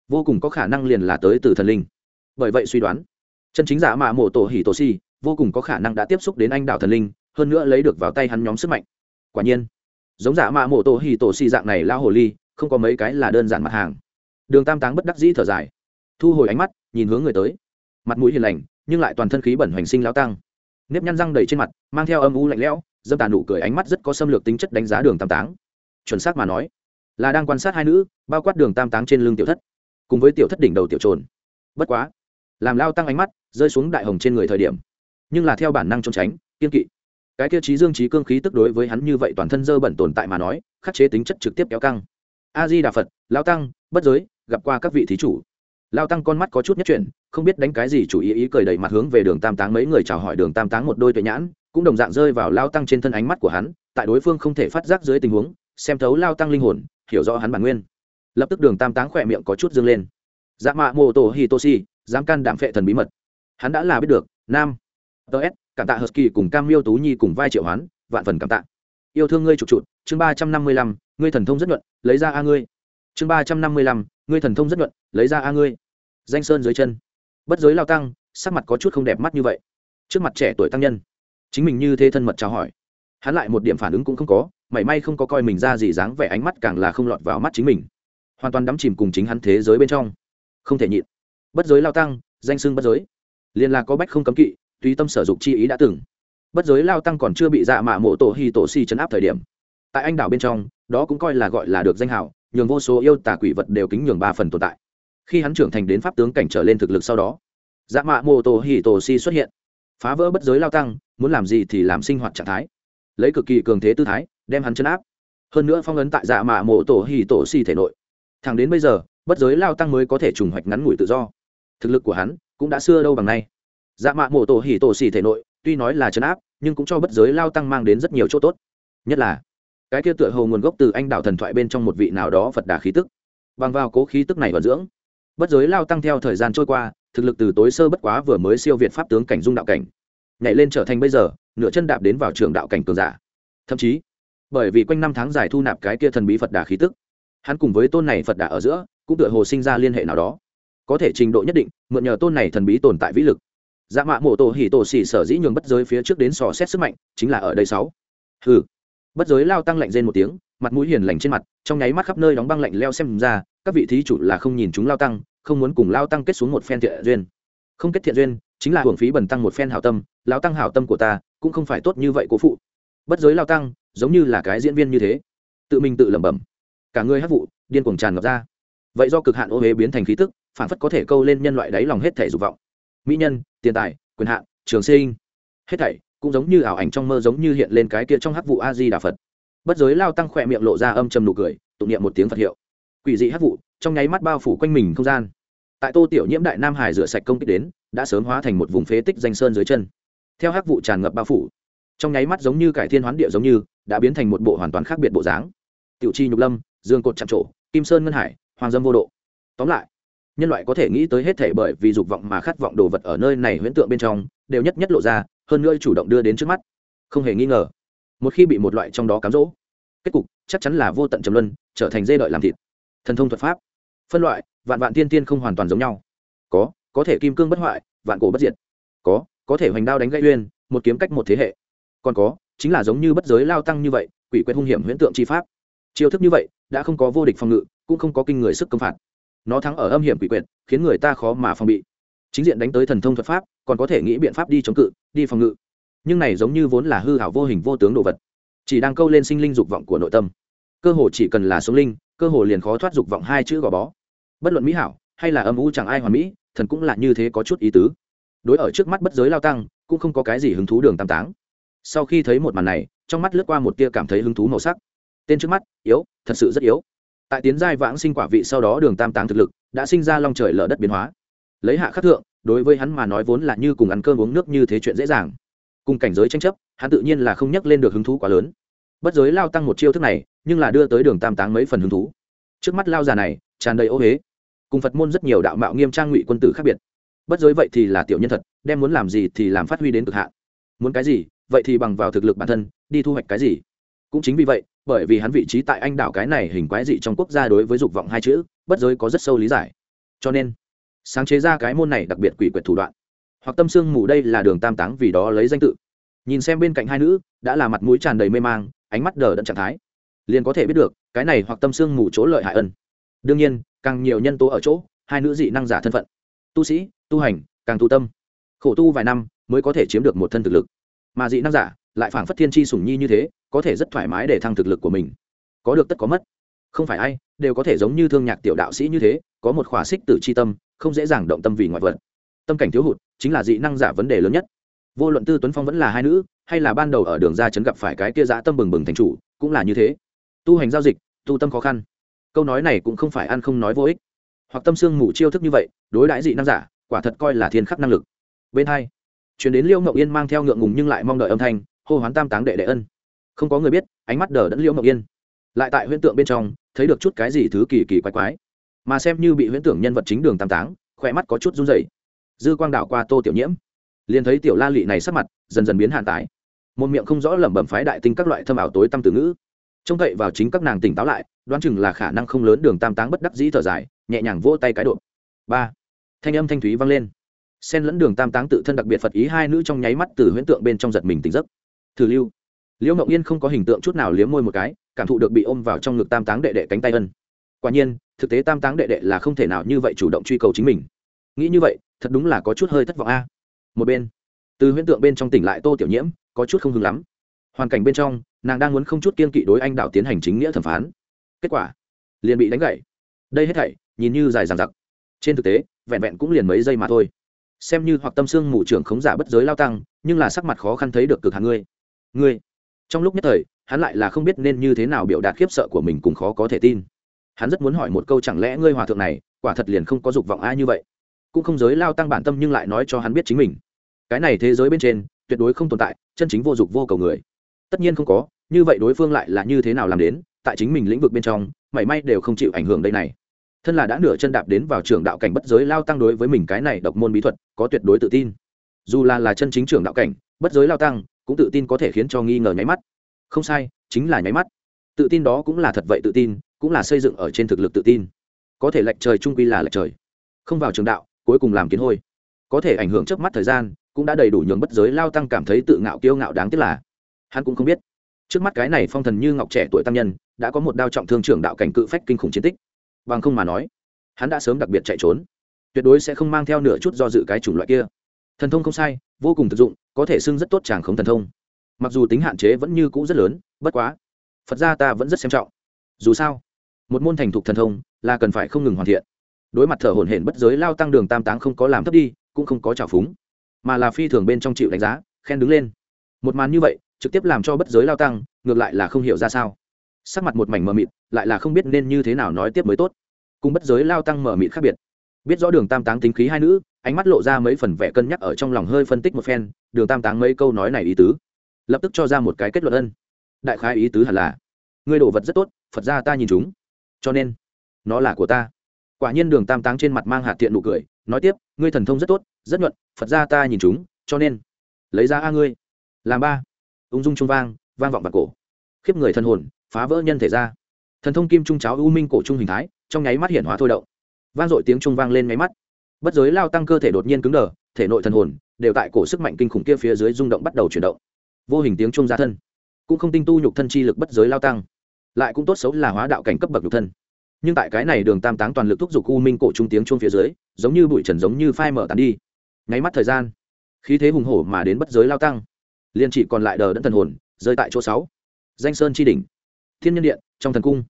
vô cùng có khả năng liền là tới từ thần linh. Bởi vậy suy đoán, chân chính giả mạ mộ tổ hỉ tổ si vô cùng có khả năng đã tiếp xúc đến anh đạo thần linh, hơn nữa lấy được vào tay hắn nhóm sức mạnh. Quả nhiên giống giả mạ mộ tổ hì tổ si dạng này lao hồ ly, không có mấy cái là đơn giản mặt hàng. Đường tam táng bất đắc dĩ thở dài, thu hồi ánh mắt, nhìn hướng người tới. Mặt mũi hiền lành, nhưng lại toàn thân khí bẩn hoành sinh lao tăng. Nếp nhăn răng đầy trên mặt, mang theo âm u lạnh lẽo, dâm tàn nụ cười ánh mắt rất có xâm lược tính chất đánh giá đường tam táng. Chuẩn xác mà nói, là đang quan sát hai nữ, bao quát đường tam táng trên lưng tiểu thất, cùng với tiểu thất đỉnh đầu tiểu trồn. Bất quá, làm lao tăng ánh mắt rơi xuống đại hồng trên người thời điểm, nhưng là theo bản năng trốn tránh, kiên kỵ cái kia trí dương trí cương khí tức đối với hắn như vậy toàn thân dơ bẩn tồn tại mà nói, khắc chế tính chất trực tiếp kéo căng. A di đà phật, lao tăng, bất giới, gặp qua các vị thí chủ. Lao tăng con mắt có chút nhất chuyển, không biết đánh cái gì chủ ý ý cười đầy mặt hướng về đường tam táng mấy người chào hỏi đường tam táng một đôi tuệ nhãn, cũng đồng dạng rơi vào lao tăng trên thân ánh mắt của hắn, tại đối phương không thể phát giác dưới tình huống, xem thấu lao tăng linh hồn, hiểu rõ hắn bản nguyên. Lập tức đường tam táng khỏe miệng có chút dương lên. Dạ mạ mô tô hitoshi dám can đảm phệ thần bí mật. Hắn đã là biết được, nam. Ts cảm tạ husky cùng cam miêu tú nhi cùng vai triệu hoán, vạn phần cảm tạ. Yêu thương ngươi trục trụt chương ba trăm năm mươi lăm, ngươi thần thông rất nhuận, lấy ra a ngươi. Chương ba trăm năm mươi lăm, ngươi thần thông rất nhuận, lấy ra a ngươi. Danh sơn dưới chân. Bất giới lao tăng, sắc mặt có chút không đẹp mắt như vậy. Trước mặt trẻ tuổi tăng nhân. Chính mình như thế thân mật chào hỏi. Hắn lại một điểm phản ứng cũng không có, mảy may không có coi mình ra gì dáng vẻ ánh mắt càng là không lọt vào mắt chính mình. Hoàn toàn đắm chìm cùng chính hắn thế giới bên trong. Không thể nhịn. Bất giới lao tăng, danh xưng bất giới. Liền là có bách không cấm kỵ tùy tâm sở dục chi ý đã từng. Bất giới lao tăng còn chưa bị dạ mạ mộ tổ hi tổ si chấn áp thời điểm. Tại anh đảo bên trong, đó cũng coi là gọi là được danh hào nhường vô số yêu tà quỷ vật đều kính nhường ba phần tồn tại. Khi hắn trưởng thành đến pháp tướng cảnh trở lên thực lực sau đó dạ mạ mộ tổ hi tổ si xuất hiện. Phá vỡ bất giới lao tăng, muốn làm gì thì làm sinh hoạt trạng thái. Lấy cực kỳ cường thế tư thái, đem hắn chấn áp. Hơn nữa phong ấn tại dạ mạ mộ tổ hi tổ si thể nội. Thẳng đến bây giờ, bất giới lao tăng mới có thể trùng hoạch ngắn ngủi tự do. Thực lực của hắn cũng đã xưa đâu bằng nay dạ mạ mổ tổ hỉ tổ xỉ thể nội, tuy nói là chấn áp, nhưng cũng cho bất giới lao tăng mang đến rất nhiều chỗ tốt. Nhất là, cái kia tựa hồ nguồn gốc từ anh đạo thần thoại bên trong một vị nào đó phật đà khí tức. Bằng vào cố khí tức này và dưỡng, bất giới lao tăng theo thời gian trôi qua, thực lực từ tối sơ bất quá vừa mới siêu việt pháp tướng cảnh dung đạo cảnh, nhảy lên trở thành bây giờ, nửa chân đạp đến vào trường đạo cảnh cường giả. Thậm chí, bởi vì quanh năm tháng dài thu nạp cái kia thần bí phật đà khí tức, hắn cùng với tôn này phật đà ở giữa, cũng tựa hồ sinh ra liên hệ nào đó. Có thể trình độ nhất định, mượn nhờ tôn này thần bí tồn tại vĩ lực dạ mạ mổ tổ hỉ tổ xỉ sở dĩ nhường bất giới phía trước đến sò xét sức mạnh, chính là ở đây sáu. Hừ. Bất giới lao tăng lạnh rên một tiếng, mặt mũi hiền lành trên mặt, trong nháy mắt khắp nơi đóng băng lạnh leo xem ra, các vị thí chủ là không nhìn chúng lao tăng, không muốn cùng lao tăng kết xuống một phen thiện duyên. Không kết thiện duyên, chính là hưởng phí bần tăng một phen hảo tâm, lao tăng hảo tâm của ta, cũng không phải tốt như vậy cố phụ. Bất giới lao tăng, giống như là cái diễn viên như thế. Tự mình tự lẩm bẩm. Cả người hát vụ, điên cuồng tràn ngập ra. Vậy do cực hạn ô huế biến thành khí tức, phản phất có thể câu lên nhân loại đáy lòng hết thể dục vọng mỹ nhân, tiền tài, quyền hạn, trường sinh. Hết thảy cũng giống như ảo ảnh trong mơ giống như hiện lên cái kia trong hắc vụ a di đà phật. Bất giới lao tăng khỏe miệng lộ ra âm trầm nụ cười, tụng niệm một tiếng phật hiệu. Quỷ dị hắc vụ, trong nháy mắt bao phủ quanh mình không gian. Tại tô tiểu nhiễm đại nam hải rửa sạch công kích đến, đã sớm hóa thành một vùng phế tích danh sơn dưới chân. Theo hắc vụ tràn ngập bao phủ, trong nháy mắt giống như cải thiên hoán địa giống như, đã biến thành một bộ hoàn toàn khác biệt bộ dáng. Tiểu chi nhục lâm, dương cột chạm trổ, kim sơn ngân hải, hoàng dâm vô độ. Tóm lại nhân loại có thể nghĩ tới hết thể bởi vì dục vọng mà khát vọng đồ vật ở nơi này huyễn tượng bên trong, đều nhất nhất lộ ra, hơn nữa chủ động đưa đến trước mắt. Không hề nghi ngờ, một khi bị một loại trong đó cám dỗ, kết cục chắc chắn là vô tận trầm luân, trở thành dê đợi làm thịt. Thần thông thuật pháp, phân loại, vạn vạn tiên tiên không hoàn toàn giống nhau. Có có thể kim cương bất hoại, vạn cổ bất diệt. Có có thể hoành đao đánh gãy uyên, một kiếm cách một thế hệ. Còn có, chính là giống như bất giới lao tăng như vậy, quỷ quyệt hung hiểm huyễn tượng chi pháp. Chiêu thức như vậy, đã không có vô địch phòng ngự, cũng không có kinh người sức công phạt nó thắng ở âm hiểm quỷ quyệt, khiến người ta khó mà phòng bị. Chính diện đánh tới thần thông thuật pháp, còn có thể nghĩ biện pháp đi chống cự, đi phòng ngự. Nhưng này giống như vốn là hư hảo vô hình vô tướng đồ vật. Chỉ đang câu lên sinh linh dục vọng của nội tâm. Cơ hồ chỉ cần là sống linh, cơ hồ liền khó thoát dục vọng hai chữ gò bó. Bất luận mỹ hảo hay là âm u chẳng ai hoàn mỹ, thần cũng là như thế có chút ý tứ. Đối ở trước mắt bất giới lao tăng, cũng không có cái gì hứng thú đường tam táng. Sau khi thấy một màn này, trong mắt lướt qua một tia cảm thấy hứng thú màu sắc. Tên trước mắt, yếu, thật sự rất yếu tại tiến giai vãng sinh quả vị sau đó đường tam táng thực lực đã sinh ra long trời lở đất biến hóa. Lấy hạ khắc thượng, đối với hắn mà nói vốn là như cùng ăn cơm uống nước như thế chuyện dễ dàng. Cùng cảnh giới tranh chấp, hắn tự nhiên là không nhắc lên được hứng thú quá lớn. Bất giới lao tăng một chiêu thức này, nhưng là đưa tới đường tam táng mấy phần hứng thú. Trước mắt lao già này, tràn đầy ô huế cùng phật môn rất nhiều đạo mạo nghiêm trang ngụy quân tử khác biệt. Bất giới vậy thì là tiểu nhân thật, đem muốn làm gì thì làm phát huy đến cực hạn. Muốn cái gì, vậy thì bằng vào thực lực bản thân, đi thu hoạch cái gì. Cũng chính vì vậy bởi vì hắn vị trí tại anh đảo cái này hình quái dị trong quốc gia đối với dục vọng hai chữ, bất giới có rất sâu lý giải. Cho nên, sáng chế ra cái môn này đặc biệt quỷ quyệt thủ đoạn. Hoặc tâm xương mù đây là đường tam táng vì đó lấy danh tự. Nhìn xem bên cạnh hai nữ, đã là mặt mũi tràn đầy mê mang, ánh mắt đờ đẫn trạng thái. Liền có thể biết được, cái này hoặc tâm xương mù chỗ lợi hại ân. Đương nhiên, càng nhiều nhân tố ở chỗ, hai nữ dị năng giả thân phận. Tu sĩ, tu hành, càng tu tâm. Khổ tu vài năm, mới có thể chiếm được một thân thực lực. Mà dị năng giả, lại phảng phất thiên tri sủng nhi như thế có thể rất thoải mái để thăng thực lực của mình. Có được tất có mất. Không phải ai đều có thể giống như thương nhạc tiểu đạo sĩ như thế, có một khỏa xích tử c h i tâm, không dễ dàng động tâm vì ngoại vật. Tâm cảnh thiếu hụt chính là dị năng giả vấn đề lớn nhất. Vô luận tư tuấn phong vẫn là hai nữ, hay là ban đầu ở đường ra chấn gặp phải cái kia dã tâm bừng bừng thành chủ, cũng là như thế. Tu hành giao dịch, tu tâm khó khăn. Câu nói này cũng không phải ăn không nói vô ích. Hoặc tâm xương mù chiêu thức như vậy, đối đãi dị năng giả, quả thật coi là thiên khắc năng lực. Bên hai, chuyển đến liêu ngậu yên mang theo ngượng ngùng nhưng lại mong đợi âm thanh, hô hoán tam táng đệ đệ ân không có người biết, ánh mắt đờ đẫn liễu mộng yên. Lại tại huyễn tượng bên trong, thấy được chút cái gì thứ kỳ kỳ quái quái. Mà xem như bị huyễn tưởng nhân vật chính đường tam táng, khỏe mắt có chút run rẩy. Dư quang đảo qua tô tiểu nhiễm, liền thấy tiểu la lị này sắc mặt dần dần biến hạn tải một miệng không rõ lẩm bẩm phái đại tinh các loại thâm ảo tối tâm từ ngữ. Trông cậy vào chính các nàng tỉnh táo lại, đoán chừng là khả năng không lớn đường tam táng bất đắc dĩ thở dài, nhẹ nhàng vỗ tay cái độ ba, thanh âm thanh thúy vang lên. Xen lẫn đường tam táng tự thân đặc biệt phật ý hai nữ trong nháy mắt từ huyễn tượng bên trong giật mình tỉnh giấc. Thử lưu liễu mộng yên không có hình tượng chút nào liếm môi một cái, cảm thụ được bị ôm vào trong ngực tam táng đệ đệ cánh tay ân. Quả nhiên, thực tế tam táng đệ đệ là không thể nào như vậy chủ động truy cầu chính mình. Nghĩ như vậy, thật đúng là có chút hơi thất vọng a. Một bên, từ huyễn tượng bên trong tỉnh lại tô tiểu nhiễm, có chút không hứng lắm. Hoàn cảnh bên trong, nàng đang muốn không chút kiên kỵ đối anh đạo tiến hành chính nghĩa thẩm phán. Kết quả, liền bị đánh gậy. Đây hết thảy, nhìn như dài dằng dặc. Trên thực tế, vẹn vẹn cũng liền mấy giây mà thôi. Xem như hoặc tâm xương mù trưởng khống giả bất giới lao tăng, nhưng là sắc mặt khó khăn thấy được cực hàng ngươi. Ngươi trong lúc nhất thời, hắn lại là không biết nên như thế nào biểu đạt khiếp sợ của mình cũng khó có thể tin. Hắn rất muốn hỏi một câu chẳng lẽ ngươi hòa thượng này, quả thật liền không có dục vọng ai như vậy? Cũng không giới lao tăng bản tâm nhưng lại nói cho hắn biết chính mình. Cái này thế giới bên trên, tuyệt đối không tồn tại, chân chính vô dục vô cầu người. Tất nhiên không có, như vậy đối phương lại là như thế nào làm đến, tại chính mình lĩnh vực bên trong, mảy may đều không chịu ảnh hưởng đây này. Thân là đã nửa chân đạp đến vào trường đạo cảnh bất giới lao tăng đối với mình cái này độc môn bí thuật, có tuyệt đối tự tin. Dù là là chân chính trường đạo cảnh, bất giới lao tăng cũng tự tin có thể khiến cho nghi ngờ nháy mắt. Không sai, chính là nháy mắt. Tự tin đó cũng là thật vậy tự tin, cũng là xây dựng ở trên thực lực tự tin. Có thể lệch trời trung quy là lệch trời. Không vào trường đạo, cuối cùng làm kiến hôi. Có thể ảnh hưởng trước mắt thời gian, cũng đã đầy đủ nhường bất giới lao tăng cảm thấy tự ngạo kiêu ngạo đáng tiếc là, hắn cũng không biết. Trước mắt cái này phong thần như ngọc trẻ tuổi tăng nhân, đã có một đao trọng thương trưởng đạo cảnh cự phách kinh khủng chiến tích. Bằng không mà nói, hắn đã sớm đặc biệt chạy trốn. Tuyệt đối sẽ không mang theo nửa chút do dự cái chủng loại kia. Thần thông không sai, vô cùng thực dụng có thể xưng rất tốt chàng không thần thông. Mặc dù tính hạn chế vẫn như cũ rất lớn, bất quá, phật ra ta vẫn rất xem trọng. Dù sao, một môn thành thục thần thông là cần phải không ngừng hoàn thiện. Đối mặt thở hổn hển bất giới lao tăng đường tam táng không có làm thấp đi, cũng không có trào phúng, mà là phi thường bên trong chịu đánh giá, khen đứng lên. Một màn như vậy, trực tiếp làm cho bất giới lao tăng, ngược lại là không hiểu ra sao. Sắc mặt một mảnh mờ mịt, lại là không biết nên như thế nào nói tiếp mới tốt. Cùng bất giới lao tăng mờ mịt khác biệt. Biết rõ đường tam táng tính khí hai nữ ánh mắt lộ ra mấy phần vẻ cân nhắc ở trong lòng hơi phân tích một phen, đường tam táng mấy câu nói này ý tứ, lập tức cho ra một cái kết luận ân. Đại khái ý tứ hẳn là ngươi đồ vật rất tốt, phật ra ta nhìn chúng. Cho nên, nó là của ta. Quả nhiên đường tam táng trên mặt mang hạt thiện nụ cười, nói tiếp, ngươi thần thông rất tốt, rất nhuận, phật ra ta nhìn chúng, cho nên, lấy ra a ngươi. Làm ba. Ung dung trung vang vang vọng vào cổ. Khiếp người thân hồn, phá vỡ nhân thể ra. Thần thông kim trung cháo u minh cổ trung hình thái, trong nháy mắt hiển hóa thôi động. Vang dội tiếng trung vang lên nháy mắt bất giới lao tăng cơ thể đột nhiên cứng đờ, thể nội thần hồn đều tại cổ sức mạnh kinh khủng kia phía dưới rung động bắt đầu chuyển động. Vô hình tiếng trung ra thân, cũng không tinh tu nhục thân chi lực bất giới lao tăng, lại cũng tốt xấu là hóa đạo cảnh cấp bậc nhục thân. Nhưng tại cái này đường tam táng toàn lực thúc giục u minh cổ trung tiếng chuông phía dưới, giống như bụi trần giống như phai mở tàn đi. Nháy mắt thời gian, khí thế hùng hổ mà đến bất giới lao tăng. Liền chỉ còn lại đờ đẫn thần hồn, rơi tại chỗ sáu. Danh sơn chi đỉnh, thiên nhân điện, trong thần cung.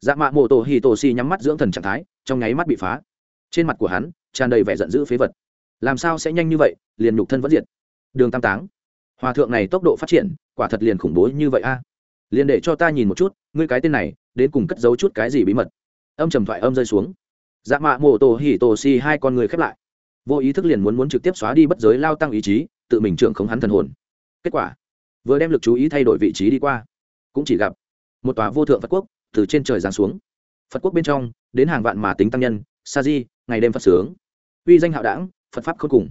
Dạ mạ mộ tổ hì tổ xì nhắm mắt dưỡng thần trạng thái, trong nháy mắt bị phá. Trên mặt của hắn tràn đầy vẻ giận dữ phế vật. Làm sao sẽ nhanh như vậy, liền nhục thân vẫn diệt. Đường tam táng, hòa thượng này tốc độ phát triển, quả thật liền khủng bố như vậy a. Liền để cho ta nhìn một chút, ngươi cái tên này, đến cùng cất giấu chút cái gì bí mật. Âm trầm thoại âm rơi xuống. Dạ mạ mộ tổ hỉ tổ si hai con người khép lại. Vô ý thức liền muốn muốn trực tiếp xóa đi bất giới lao tăng ý chí, tự mình trưởng khống hắn thần hồn. Kết kết quả, vừa đem lực chú ý thay đổi vị trí đi qua. Cũng chỉ gặp, một tòa vô thượng phật quốc từ trên trời giáng xuống. Phật quốc bên trong, đến hàng vạn mà tính tăng nhân, sa di ngày đêm phật sướng. Uy danh hạo đảng, phật pháp khôn cùng.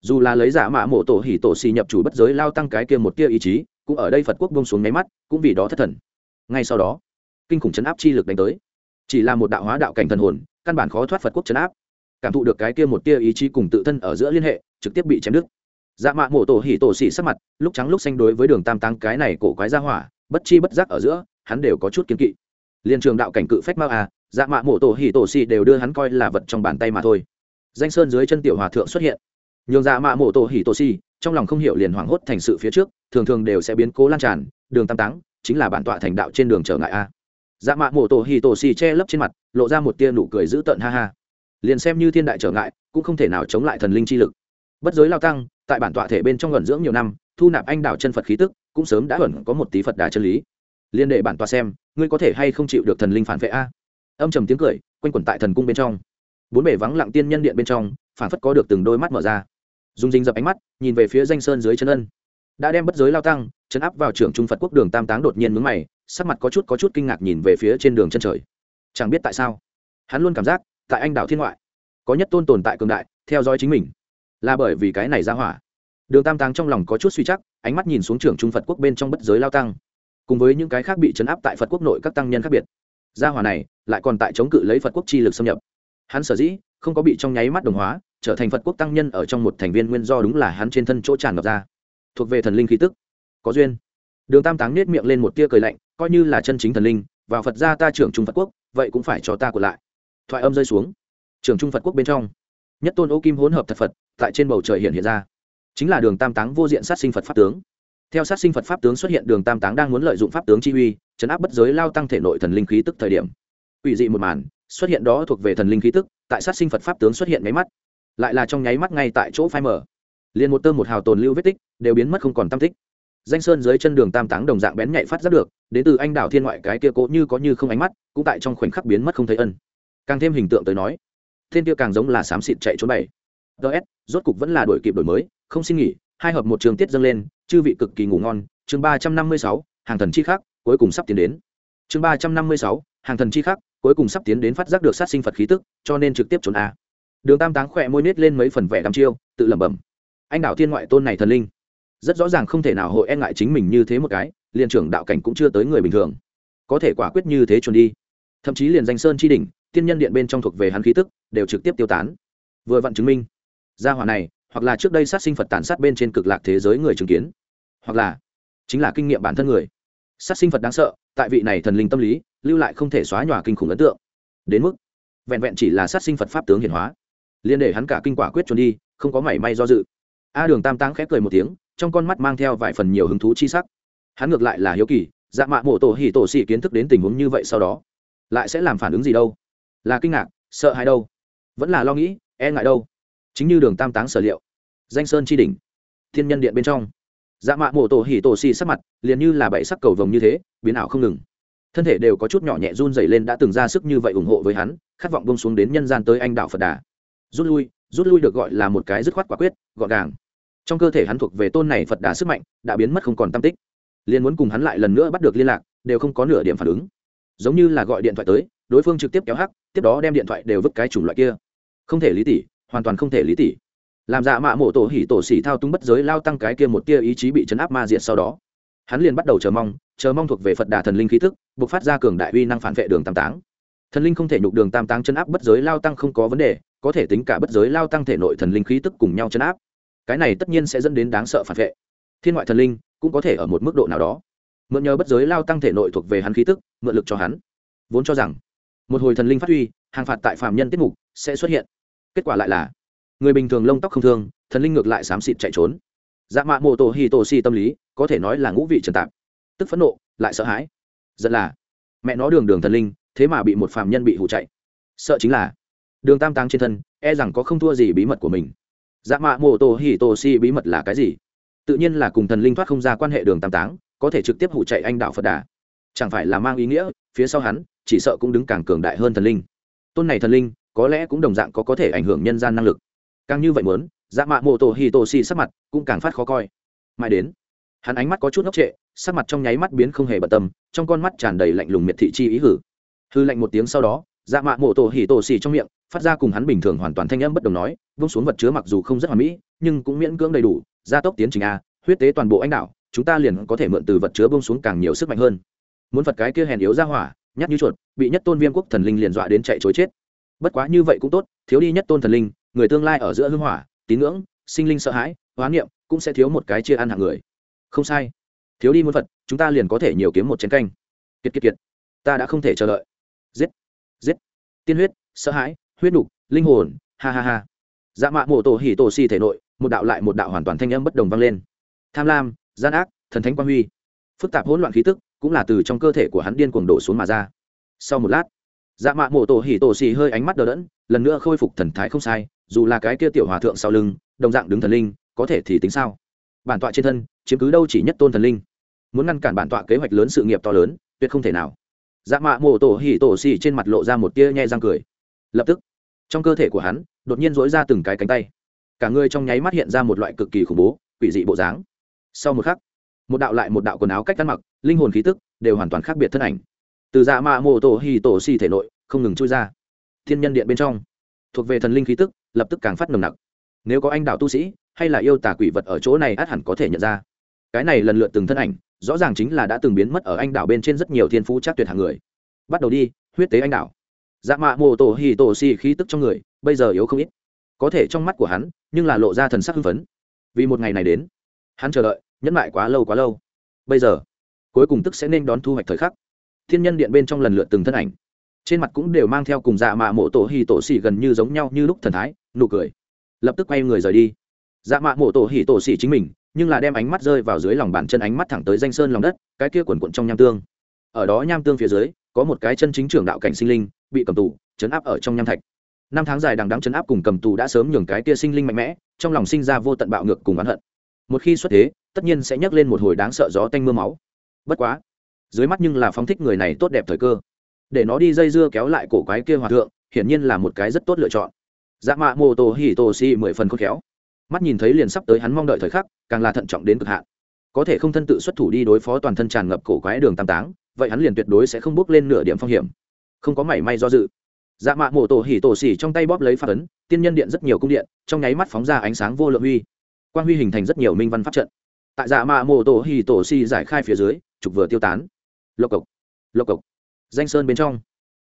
Dù là lấy giả mạ mộ tổ hỉ tổ xì nhập chủ bất giới lao tăng cái kia một tia ý chí, cũng ở đây phật quốc bông xuống nháy mắt, cũng vì đó thất thần. Ngay sau đó, kinh khủng chấn áp chi lực đánh tới. Chỉ là một đạo hóa đạo cảnh thần hồn, căn bản khó thoát phật quốc chấn áp. Cảm thụ được cái kia một tia ý chí cùng tự thân ở giữa liên hệ, trực tiếp bị chém đứt. Dạ mạ mộ tổ hỉ tổ xỉ sắc mặt, lúc trắng lúc xanh đối với đường tam tăng cái này cổ quái ra hỏa, bất chi bất giác ở giữa, hắn đều có chút kiến kỵ. Liên trường đạo cảnh cự phách mao à dạ mạ mổ tổ hỉ tổ xì đều đưa hắn coi là vật trong bàn tay mà thôi. Danh sơn dưới chân tiểu hòa thượng xuất hiện. Nhường dạ mạ mổ tổ hỉ tổ xì, trong lòng không hiểu liền hoảng hốt thành sự phía trước, thường thường đều sẽ biến cố lan tràn, đường tam táng, chính là bản tọa thành đạo trên đường trở ngại a. Dạ mạ mổ tổ hỉ tổ xì che lấp trên mặt, lộ ra một tia nụ cười dữ tợn ha ha. Liền xem như thiên đại trở ngại, cũng không thể nào chống lại thần linh chi lực. Bất giới lao tăng, tại bản tọa thể bên trong gần dưỡng nhiều năm, thu nạp anh đạo chân phật khí tức, cũng sớm đã ẩn có một tí phật đà chân lý. Liên đệ bản tọa xem, ngươi có thể hay không chịu được thần linh phản vệ a? Âm trầm tiếng cười, quanh quẩn tại thần cung bên trong. Bốn bể vắng lặng tiên nhân điện bên trong, phản phất có được từng đôi mắt mở ra. Dùng dinh dập ánh mắt, nhìn về phía danh sơn dưới chân ân. Đã đem bất giới lao tăng, chấn áp vào trưởng trung phật quốc đường tam táng đột nhiên mướn mày, sắc mặt có chút có chút kinh ngạc nhìn về phía trên đường chân trời. Chẳng biết tại sao, hắn luôn cảm giác, tại anh đảo thiên ngoại, có nhất tôn tồn tại cường đại, theo dõi chính mình. Là bởi vì cái này ra hỏa. Đường tam táng trong lòng có chút suy chắc, ánh mắt nhìn xuống trưởng trung phật quốc bên trong bất giới lao tăng. Cùng với những cái khác bị chấn áp tại phật quốc nội các tăng nhân khác biệt gia hỏa này lại còn tại chống cự lấy phật quốc chi lực xâm nhập. Hắn sở dĩ không có bị trong nháy mắt đồng hóa, trở thành phật quốc tăng nhân ở trong một thành viên nguyên do đúng là hắn trên thân chỗ tràn ngập ra. Thuộc về thần linh khí tức. Có duyên. Đường tam táng nết miệng lên một tia cười lạnh, coi như là chân chính thần linh, vào phật gia ta trưởng trung phật quốc, vậy cũng phải cho ta của lại. Thoại âm rơi xuống. Trưởng trung phật quốc bên trong, nhất tôn ô kim hỗn hợp thật phật tại trên bầu trời hiện hiện ra. Chính là đường tam táng vô diện sát sinh phật pháp tướng. Theo sát sinh phật pháp tướng xuất hiện, đường tam táng đang muốn lợi dụng pháp tướng chi uy chấn áp bất giới lao tăng thể nội thần linh khí tức thời điểm. Ủy dị một màn, xuất hiện đó thuộc về thần linh khí tức, tại sát sinh phật pháp tướng xuất hiện nháy mắt. Lại là trong nháy mắt ngay tại chỗ phai mở liền một tơ một hào tồn lưu vết tích, đều biến mất không còn tam tích. Danh sơn dưới chân đường tam táng đồng dạng bén nhạy phát giác được, đến từ anh đảo thiên ngoại cái kia cố như có như không ánh mắt, cũng tại trong khoảnh khắc biến mất không thấy ân. Càng thêm hình tượng tới nói, thiên kia càng giống là xám xịt chạy trốn bảy. Ts rốt cục vẫn là đổi kịp đổi mới, không xin nghỉ, hai hợp một trường tiết dâng lên, chư vị cực kỳ ngủ ngon, chương ba trăm năm mươi sáu, hàng thần chi khác cuối cùng sắp tiến đến. Chương ba trăm năm mươi sáu, hàng thần chi khắc. cuối cùng sắp tiến đến phát giác được sát sinh phật khí tức, cho nên trực tiếp trốn a. Đường tam táng khỏe môi nết lên mấy phần vẻ đăm chiêu, tự lẩm bẩm. Anh đạo thiên ngoại tôn này thần linh. Rất rõ ràng không thể nào hội e ngại chính mình như thế một cái, liền trưởng đạo cảnh cũng chưa tới người bình thường. Có thể quả quyết như thế trốn đi. Thậm chí liền danh sơn chi đỉnh, tiên nhân điện bên trong thuộc về hắn khí tức, đều trực tiếp tiêu tán. Vừa vặn chứng minh, gia hỏa này, hoặc là trước đây sát sinh phật tàn sát bên trên cực lạc thế giới người chứng kiến, hoặc là chính là kinh nghiệm bản thân người sát sinh phật đáng sợ, tại vị này thần linh tâm lý, lưu lại không thể xóa nhòa kinh khủng ấn tượng. Đến mức, vẹn vẹn chỉ là sát sinh phật pháp tướng hiển hóa. Liên để hắn cả kinh quả quyết trốn đi, không có mảy may do dự. A đường tam Táng khép cười một tiếng, trong con mắt mang theo vài phần nhiều hứng thú chi sắc. Hắn ngược lại là hiếu kỳ dạ mạ mộ tổ hỉ tổ xỉ kiến thức đến tình huống như vậy sau đó, lại sẽ làm phản ứng gì đâu? Là kinh ngạc, sợ hãi đâu? Vẫn là lo nghĩ e ngại đâu? Chính như đường tam táng sở liệu. Danh sơn chi đỉnh, thiên nhân điện bên trong dạ mạ mổ tổ hỉ tổ xì sắc mặt, liền như là bảy sắc cầu vồng như thế, biến ảo không ngừng. Thân thể đều có chút nhỏ nhẹ run dày lên đã từng ra sức như vậy ủng hộ với hắn, khát vọng bông xuống đến nhân gian tới anh đạo phật đà. Rút lui rút lui được gọi là một cái dứt khoát quả quyết, gọn gàng. Trong cơ thể hắn thuộc về tôn này phật đà sức mạnh, đã biến mất không còn tam tích. Liền muốn cùng hắn lại lần nữa bắt được liên lạc, đều không có nửa điểm phản ứng. Giống như là gọi điện thoại tới, đối phương trực tiếp kéo hắc, tiếp đó đem điện thoại đều vứt cái chủng loại kia. Không thể lý tỷ hoàn toàn không thể lý tỷ làm dạ mạ mộ tổ hỉ tổ xỉ thao túng bất giới lao tăng cái kia một tia ý chí bị chấn áp ma diệt sau đó. Hắn liền bắt đầu chờ mong chờ mong thuộc về phật đà thần linh khí thức buộc phát ra cường đại uy năng phản vệ đường tam táng. Thần linh không thể nhục đường tam táng chấn áp bất giới lao tăng không có vấn đề, có thể tính cả bất giới lao tăng thể nội thần linh khí tức cùng nhau chấn áp. Cái này tất nhiên sẽ dẫn đến đáng sợ phản vệ. Thiên ngoại thần linh cũng có thể ở một mức độ nào đó. Mượn nhờ bất giới lao tăng thể nội thuộc về hắn khí tức mượn lực cho hắn. Vốn cho rằng, một hồi thần linh phát huy, hàng phạt tại phạm nhân tiết mục sẽ xuất hiện. Kết quả lại là người bình thường lông tóc không thương, thần linh ngược lại xám xịt chạy trốn. Dạ mạ mô tổ hi tổ si tâm lý, có thể nói là ngũ vị trần tạp. Tức phẫn nộ, lại sợ hãi. Giận là, mẹ nó đường đường thần linh, thế mà bị một phạm nhân bị hụ chạy. Sợ chính là, đường tam táng trên thân e rằng có không thua gì bí mật của mình. Dạ mạ mô tổ hi tổ si bí mật là cái gì? Tự nhiên là cùng thần linh thoát không ra quan hệ đường tam táng, có thể trực tiếp hụ chạy anh đạo phật đà. Chẳng phải là mang ý nghĩa, phía sau hắn, chỉ sợ cũng đứng càng cường đại hơn thần linh. Tôn này thần linh, có lẽ cũng đồng dạng có có thể ảnh hưởng nhân gian năng lực càng như vậy muốn dạ mạ mô tổ hi tổ xì sắc mặt cũng càng phát khó coi. Mãi đến, hắn ánh mắt có chút ngốc trệ, sắc mặt trong nháy mắt biến không hề bận tâm, trong con mắt tràn đầy lạnh lùng miệt thị chi ý hử. Hư lạnh một tiếng sau đó dạ mạ mô tổ hỉ tổ xì trong miệng, phát ra cùng hắn bình thường hoàn toàn thanh âm bất đồng nói, vung xuống vật chứa mặc dù không rất hoàn mỹ, nhưng cũng miễn cưỡng đầy đủ, gia tốc tiến trình a, huyết tế toàn bộ anh đạo chúng ta liền có thể mượn từ vật chứa bông xuống càng nhiều sức mạnh hơn. Muốn vật cái kia hèn yếu ra hỏa nhắc như chuột, bị nhất tôn viêm quốc thần linh liền dọa đến chạy chối chết. Bất quá như vậy cũng tốt, thiếu đi nhất tôn thần linh người tương lai ở giữa hưng hỏa, tín ngưỡng, sinh linh sợ hãi hoán niệm, cũng sẽ thiếu một cái chia ăn hạng người. Không sai. Thiếu đi muốn vật chúng ta liền có thể nhiều kiếm một chén canh. Kiệt kiệt kiệt. Ta đã không thể chờ đợi. Giết giết. Tiên huyết, sợ hãi, huyết đục linh hồn, ha ha ha. Dạ mạ mộ tổ hỉ tổ si thể nội, một đạo lại một đạo hoàn toàn thanh âm bất đồng vang lên. Tham lam, gian ác, thần thánh quang huy. Phức tạp hỗn loạn khí tức, cũng là từ trong cơ thể của hắn điên cuồng đổ xuống mà ra. Sau một lát dạ mạ mộ tổ hỉ tổ xì hơi ánh mắt đờ đẫn, lần nữa khôi phục thần thái không sai dù là cái kia tiểu hòa thượng sau lưng, đồng dạng đứng thần linh, có thể thì tính sao? Bản tọa trên thân, chiếm cứ đâu chỉ nhất tôn thần linh? Muốn ngăn cản bản tọa kế hoạch lớn sự nghiệp to lớn, tuyệt không thể nào. Dạ mạ mộ tổ hỉ tổ xì trên mặt lộ ra một tia nhe răng cười. Lập tức, trong cơ thể của hắn, đột nhiên dỗi ra từng cái cánh tay. Cả người trong nháy mắt hiện ra một loại cực kỳ khủng bố, quỷ dị bộ dáng. Sau một khắc, một đạo lại một đạo quần áo cách ăn mặc, linh hồn khí tức đều hoàn toàn khác biệt thân ảnh. Từ dạ mạ mộ tổ hỉ tổ xì thể nội, không ngừng trôi ra. Thiên nhân điện bên trong, thuộc về thần linh khí tức lập tức càng phát nồng nặc. Nếu có anh đạo tu sĩ, hay là yêu tà quỷ vật ở chỗ này át hẳn có thể nhận ra. Cái này lần lượt từng thân ảnh, rõ ràng chính là đã từng biến mất ở anh đảo bên trên rất nhiều thiên phú chắc tuyệt hàng người. Bắt đầu đi, huyết tế anh đảo. Dạ mạ mô tổ hì tổ xì khí tức trong người, bây giờ yếu không ít. Có thể trong mắt của hắn, nhưng là lộ ra thần sắc hưng phấn. Vì một ngày này đến, hắn chờ đợi, nhẫn mại quá lâu quá lâu. Bây giờ, cuối cùng tức sẽ nên đón thu hoạch thời khắc. Thiên nhân điện bên trong lần lượt từng thân ảnh trên mặt cũng đều mang theo cùng dạ mạ mộ tổ hì tổ xỉ gần như giống nhau như lúc thần thái, nụ cười. Lập tức quay người rời đi. Dạ mạ mộ tổ hì tổ xỉ chính mình, nhưng là đem ánh mắt rơi vào dưới lòng bàn chân ánh mắt thẳng tới danh sơn lòng đất, cái kia quần quận trong nham tương. Ở đó nham tương phía dưới, có một cái chân chính trưởng đạo cảnh sinh linh, bị cầm tù, chấn áp ở trong nham thạch. Năm tháng dài đằng đắng chấn áp cùng cầm tù đã sớm nhường cái kia sinh linh mạnh mẽ, trong lòng sinh ra vô tận bạo ngược cùng oán hận. Một khi xuất thế, tất nhiên sẽ nhấc lên một hồi đáng sợ gió tanh mưa máu. Bất quá, dưới mắt nhưng là phóng thích người này tốt đẹp thời cơ để nó đi dây dưa kéo lại cổ quái kia hòa thượng, hiển nhiên là một cái rất tốt lựa chọn. Dạ mạ mô tô hỉ tô si mười phần khôn khéo. Mắt nhìn thấy liền sắp tới hắn mong đợi thời khắc, càng là thận trọng đến cực hạn. Có thể không thân tự xuất thủ đi đối phó toàn thân tràn ngập cổ quái đường tam táng, vậy hắn liền tuyệt đối sẽ không bước lên nửa điểm phong hiểm. Không có mảy may do dự. Dạ mạ mô tô hỉ tô si trong tay bóp lấy phát ấn, tiên nhân điện rất nhiều cung điện, trong nháy mắt phóng ra ánh sáng vô lượng huy. Quan huy hình thành rất nhiều minh văn pháp trận. Tại dạ mạ mô tô hỉ tô si giải khai phía dưới, trục vừa tiêu tán. Lộc cộc. Lộc cộc danh sơn bên trong.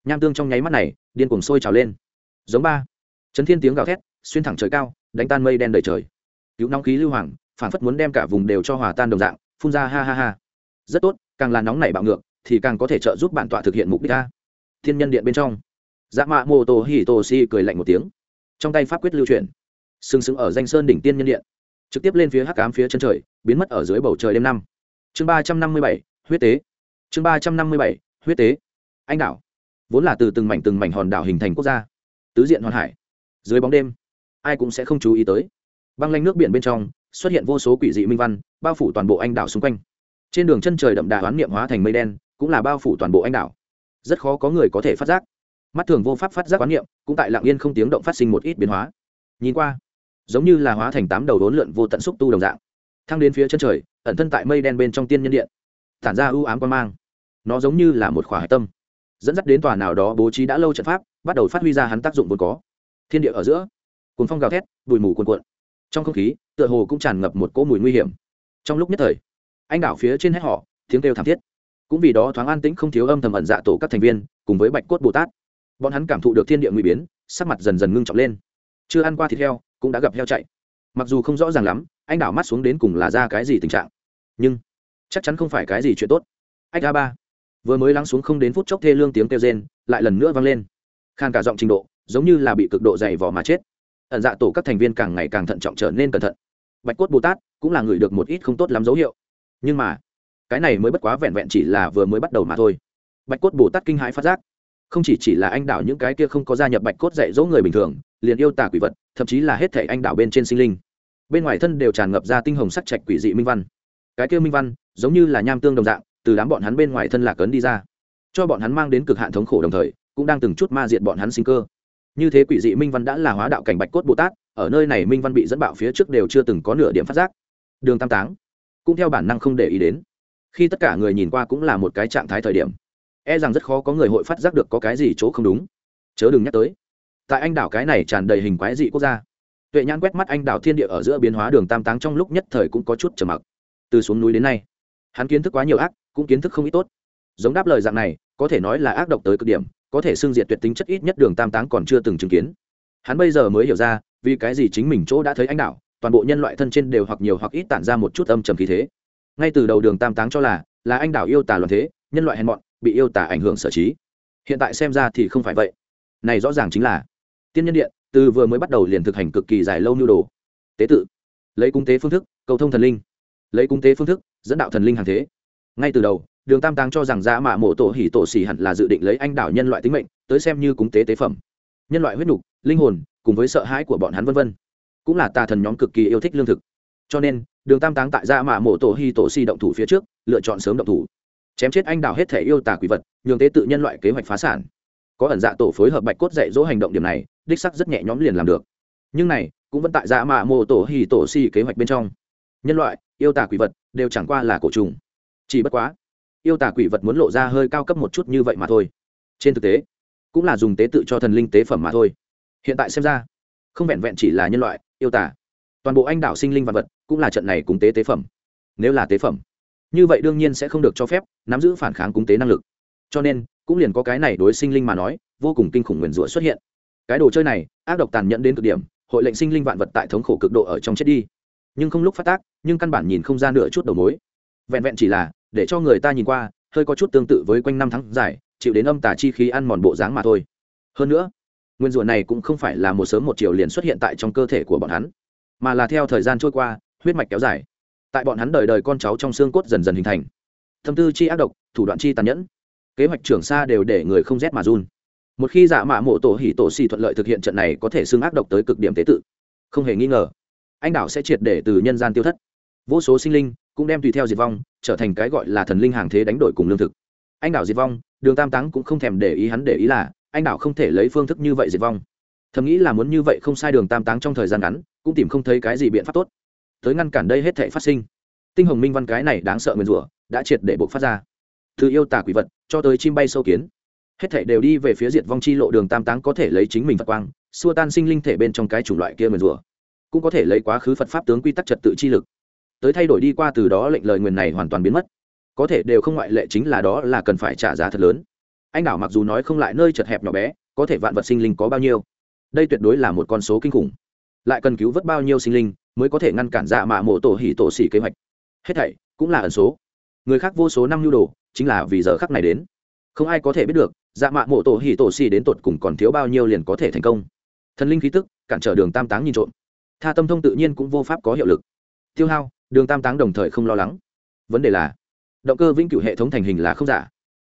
Nham tương trong nháy mắt này, điên cuồng sôi trào lên. Giống ba. Chấn thiên tiếng gào thét, xuyên thẳng trời cao, đánh tan mây đen đầy trời. Cứu nóng khí lưu hoàng, phản phất muốn đem cả vùng đều cho hòa tan đồng dạng, phun ra ha ha ha. Rất tốt, càng là nóng nảy bạo ngược, thì càng có thể trợ giúp bản tọa thực hiện mục đích a. Thiên nhân điện bên trong. Dạ mạ mô tô hỉ tô si cười lạnh một tiếng. Trong tay pháp quyết lưu truyền sừng sững ở danh sơn đỉnh tiên nhân điện. Trực tiếp lên phía hắc ám phía chân trời, biến mất ở dưới bầu trời đêm năm. Chương ba trăm năm mươi bảy, huyết tế. Chương ba trăm năm mươi bảy, huyết tế anh đảo. Vốn là từ từng mảnh từng mảnh hòn đảo hình thành quốc gia. Tứ diện hoàn hải. Dưới bóng đêm, ai cũng sẽ không chú ý tới. Băng lanh nước biển bên trong, xuất hiện vô số quỷ dị minh văn, bao phủ toàn bộ anh đảo xung quanh. Trên đường chân trời đậm đà hoán niệm hóa thành mây đen, cũng là bao phủ toàn bộ anh đảo. Rất khó có người có thể phát giác. Mắt thường vô pháp phát giác quán niệm, cũng tại lạng yên không tiếng động phát sinh một ít biến hóa. Nhìn qua, giống như là hóa thành tám đầu đốn lượn vô tận xúc tu đồng dạng. Thăng đến phía chân trời, ẩn thân tại mây đen bên trong tiên nhân điện. Tản ra ưu ám quan mang. Nó giống như là một khỏa hải tâm dẫn dắt đến tòa nào đó bố trí đã lâu trận pháp, bắt đầu phát huy ra hắn tác dụng vốn có. Thiên địa ở giữa cuốn phong gào thét, bụi mù cuồn cuộn. Trong không khí, tựa hồ cũng tràn ngập một cỗ mùi nguy hiểm. Trong lúc nhất thời, anh đảo phía trên hết họ tiếng kêu thảm thiết. Cũng vì đó thoáng an tĩnh không thiếu âm thầm ẩn dạ tổ các thành viên, cùng với bạch cốt bồ tát. Bọn hắn cảm thụ được thiên địa nguy biến, sắc mặt dần dần ngưng trọng lên. Chưa ăn qua thịt heo, cũng đã gặp heo chạy. Mặc dù không rõ ràng lắm, anh đảo mắt xuống đến cùng là ra cái gì tình trạng. Nhưng, chắc chắn không phải cái gì chuyện tốt. Anh a ba vừa mới lắng xuống không đến phút chốc thê lương tiếng kêu rên, lại lần nữa vang lên. Khan cả giọng trình độ, giống như là bị cực độ dày vò mà chết. Ẩn dạ tổ các thành viên càng ngày càng thận trọng trở nên cẩn thận. Bạch cốt bồ tát cũng là người được một ít không tốt lắm dấu hiệu. Nhưng mà, cái này mới bất quá vẹn vẹn chỉ là vừa mới bắt đầu mà thôi. Bạch cốt bồ tát kinh hãi phát giác, không chỉ chỉ là anh đảo những cái kia không có gia nhập bạch cốt dạy dỗ người bình thường, liền yêu tả quỷ vật, thậm chí là hết thể anh đảo bên trên sinh linh. Bên ngoài thân đều tràn ngập ra tinh hồng sắc trạch quỷ dị minh văn. Cái kia minh văn, giống như là nham tương đồng dạng từ đám bọn hắn bên ngoài thân lạc ấn đi ra, cho bọn hắn mang đến cực hạn thống khổ đồng thời, cũng đang từng chút ma diệt bọn hắn sinh cơ. Như thế quỷ dị minh văn đã là hóa đạo cảnh bạch cốt bồ tát, ở nơi này minh văn bị dẫn bạo phía trước đều chưa từng có nửa điểm phát giác. Đường tam táng cũng theo bản năng không để ý đến. Khi tất cả người nhìn qua cũng là một cái trạng thái thời điểm e rằng rất khó có người hội phát giác được có cái gì chỗ không đúng. Chớ đừng nhắc tới, tại anh đảo cái này tràn đầy hình quái dị quốc gia, tuệ nhãn quét mắt anh đảo thiên địa ở giữa biến hóa đường tam táng trong lúc nhất thời cũng có chút trầm mặc. Từ xuống núi đến nay hắn kiến thức quá nhiều ác, cũng kiến thức không ít tốt. Giống đáp lời dạng này, có thể nói là ác độc tới cực điểm, có thể xưng diệt tuyệt tính chất ít nhất đường tam táng còn chưa từng chứng kiến. Hắn bây giờ mới hiểu ra, vì cái gì chính mình chỗ đã thấy anh đảo toàn bộ nhân loại thân trên đều hoặc nhiều hoặc ít tản ra một chút âm trầm khí thế. Ngay từ đầu đường tam táng cho là là anh đảo yêu tà loạn thế, nhân loại hèn mọn, bị yêu tả ảnh hưởng sở trí. Hiện tại xem ra thì không phải vậy. Này rõ ràng chính là, tiên nhân điện, từ vừa mới bắt đầu liền thực hành cực kỳ dài lâu nhu đồ. Tế tự. Lấy cung tế phương thức, cầu thông thần linh lấy cung tế phương thức, dẫn đạo thần linh hàng thế. Ngay từ đầu, đường tam táng cho rằng giá mạ mộ tổ hỉ tổ xỉ hẳn là dự định lấy anh đảo nhân loại tính mệnh, tới xem như cúng tế tế phẩm. Nhân loại huyết nhục, linh hồn, cùng với sợ hãi của bọn hắn vân vân. Cũng là tà thần nhóm cực kỳ yêu thích lương thực. Cho nên, đường tam táng tại gia mạ mộ tổ hỉ tổ si động thủ phía trước, lựa chọn sớm động thủ. Chém chết anh đào hết thể yêu tà quỷ vật, nhường tế tự nhân loại kế hoạch phá sản. Có ẩn dạ tổ phối hợp bạch cốt dạy dỗ hành động điểm này, đích sắc rất nhẹ nhóm liền làm được. Nhưng này, cũng vẫn tại dạ mạ mộ tổ hỉ tổ si kế hoạch bên trong. Nhân loại yêu tà quỷ vật đều chẳng qua là cổ trùng. Chỉ bất quá, yêu tà quỷ vật muốn lộ ra hơi cao cấp một chút như vậy mà thôi. Trên thực tế, cũng là dùng tế tự cho thần linh tế phẩm mà thôi. Hiện tại xem ra, không vẹn vẹn chỉ là nhân loại, yêu tả toàn bộ anh đảo sinh linh và vật cũng là trận này cúng tế tế phẩm. Nếu là tế phẩm, như vậy đương nhiên sẽ không được cho phép nắm giữ phản kháng cúng tế năng lực. Cho nên, cũng liền có cái này đối sinh linh mà nói, vô cùng kinh khủng nguyền rủa xuất hiện. Cái đồ chơi này, ác độc tàn nhẫn đến cực điểm, hội lệnh sinh linh vạn vật tại thống khổ cực độ ở trong chết đi nhưng không lúc phát tác, nhưng căn bản nhìn không ra nửa chút đầu mối. Vẹn vẹn chỉ là, để cho người ta nhìn qua, hơi có chút tương tự với quanh năm tháng dài, chịu đến âm tà chi khí ăn mòn bộ dáng mà thôi. Hơn nữa, nguyên rủa này cũng không phải là một sớm một chiều liền xuất hiện tại trong cơ thể của bọn hắn, mà là theo thời gian trôi qua, huyết mạch kéo dài. Tại bọn hắn đời đời con cháu trong xương cốt dần dần hình thành. Thâm tư chi ác độc, thủ đoạn chi tàn nhẫn. Kế hoạch trưởng xa đều để người không rét mà run. Một khi giả mạ mộ tổ hỉ tổ xì thuận lợi thực hiện trận này có thể xưng ác độc tới cực điểm tế tự. Không hề nghi ngờ anh đảo sẽ triệt để từ nhân gian tiêu thất. Vô số sinh linh cũng đem tùy theo diệt vong, trở thành cái gọi là thần linh hàng thế đánh đổi cùng lương thực. Anh đảo diệt vong, đường tam táng cũng không thèm để ý hắn để ý là anh đảo không thể lấy phương thức như vậy diệt vong. Thầm nghĩ là muốn như vậy không sai đường tam táng trong thời gian ngắn cũng tìm không thấy cái gì biện pháp tốt. Tới ngăn cản đây hết thể phát sinh. Tinh hồng minh văn cái này đáng sợ nguyền rủa đã triệt để buộc phát ra. Từ yêu tả quỷ vật cho tới chim bay sâu kiến, hết thể đều đi về phía diệt vong chi lộ đường tam táng có thể lấy chính mình phật quang, xua tan sinh linh thể bên trong cái chủng loại kia nguyền rủa cũng có thể lấy quá khứ phật pháp tướng quy tắc trật tự chi lực. Tới thay đổi đi qua từ đó lệnh lời nguyền này hoàn toàn biến mất. Có thể đều không ngoại lệ chính là đó là cần phải trả giá thật lớn. Anh đảo mặc dù nói không lại nơi chật hẹp nhỏ bé, có thể vạn vật sinh linh có bao nhiêu? Đây tuyệt đối là một con số kinh khủng. Lại cần cứu vớt bao nhiêu sinh linh mới có thể ngăn cản dạ mạ mộ tổ hỉ tổ xỉ kế hoạch? Hết thảy cũng là ẩn số. Người khác vô số năm nhu đồ, chính là vì giờ khắc này đến. Không ai có thể biết được dạ mạ mộ tổ hỉ tổ xỉ đến tột cùng còn thiếu bao nhiêu liền có thể thành công. Thần linh khí tức, cản trở đường tam táng nhìn trộm tha tâm thông tự nhiên cũng vô pháp có hiệu lực. Tiêu hao, đường tam táng đồng thời không lo lắng. Vấn đề là, động cơ vĩnh cửu hệ thống thành hình là không giả.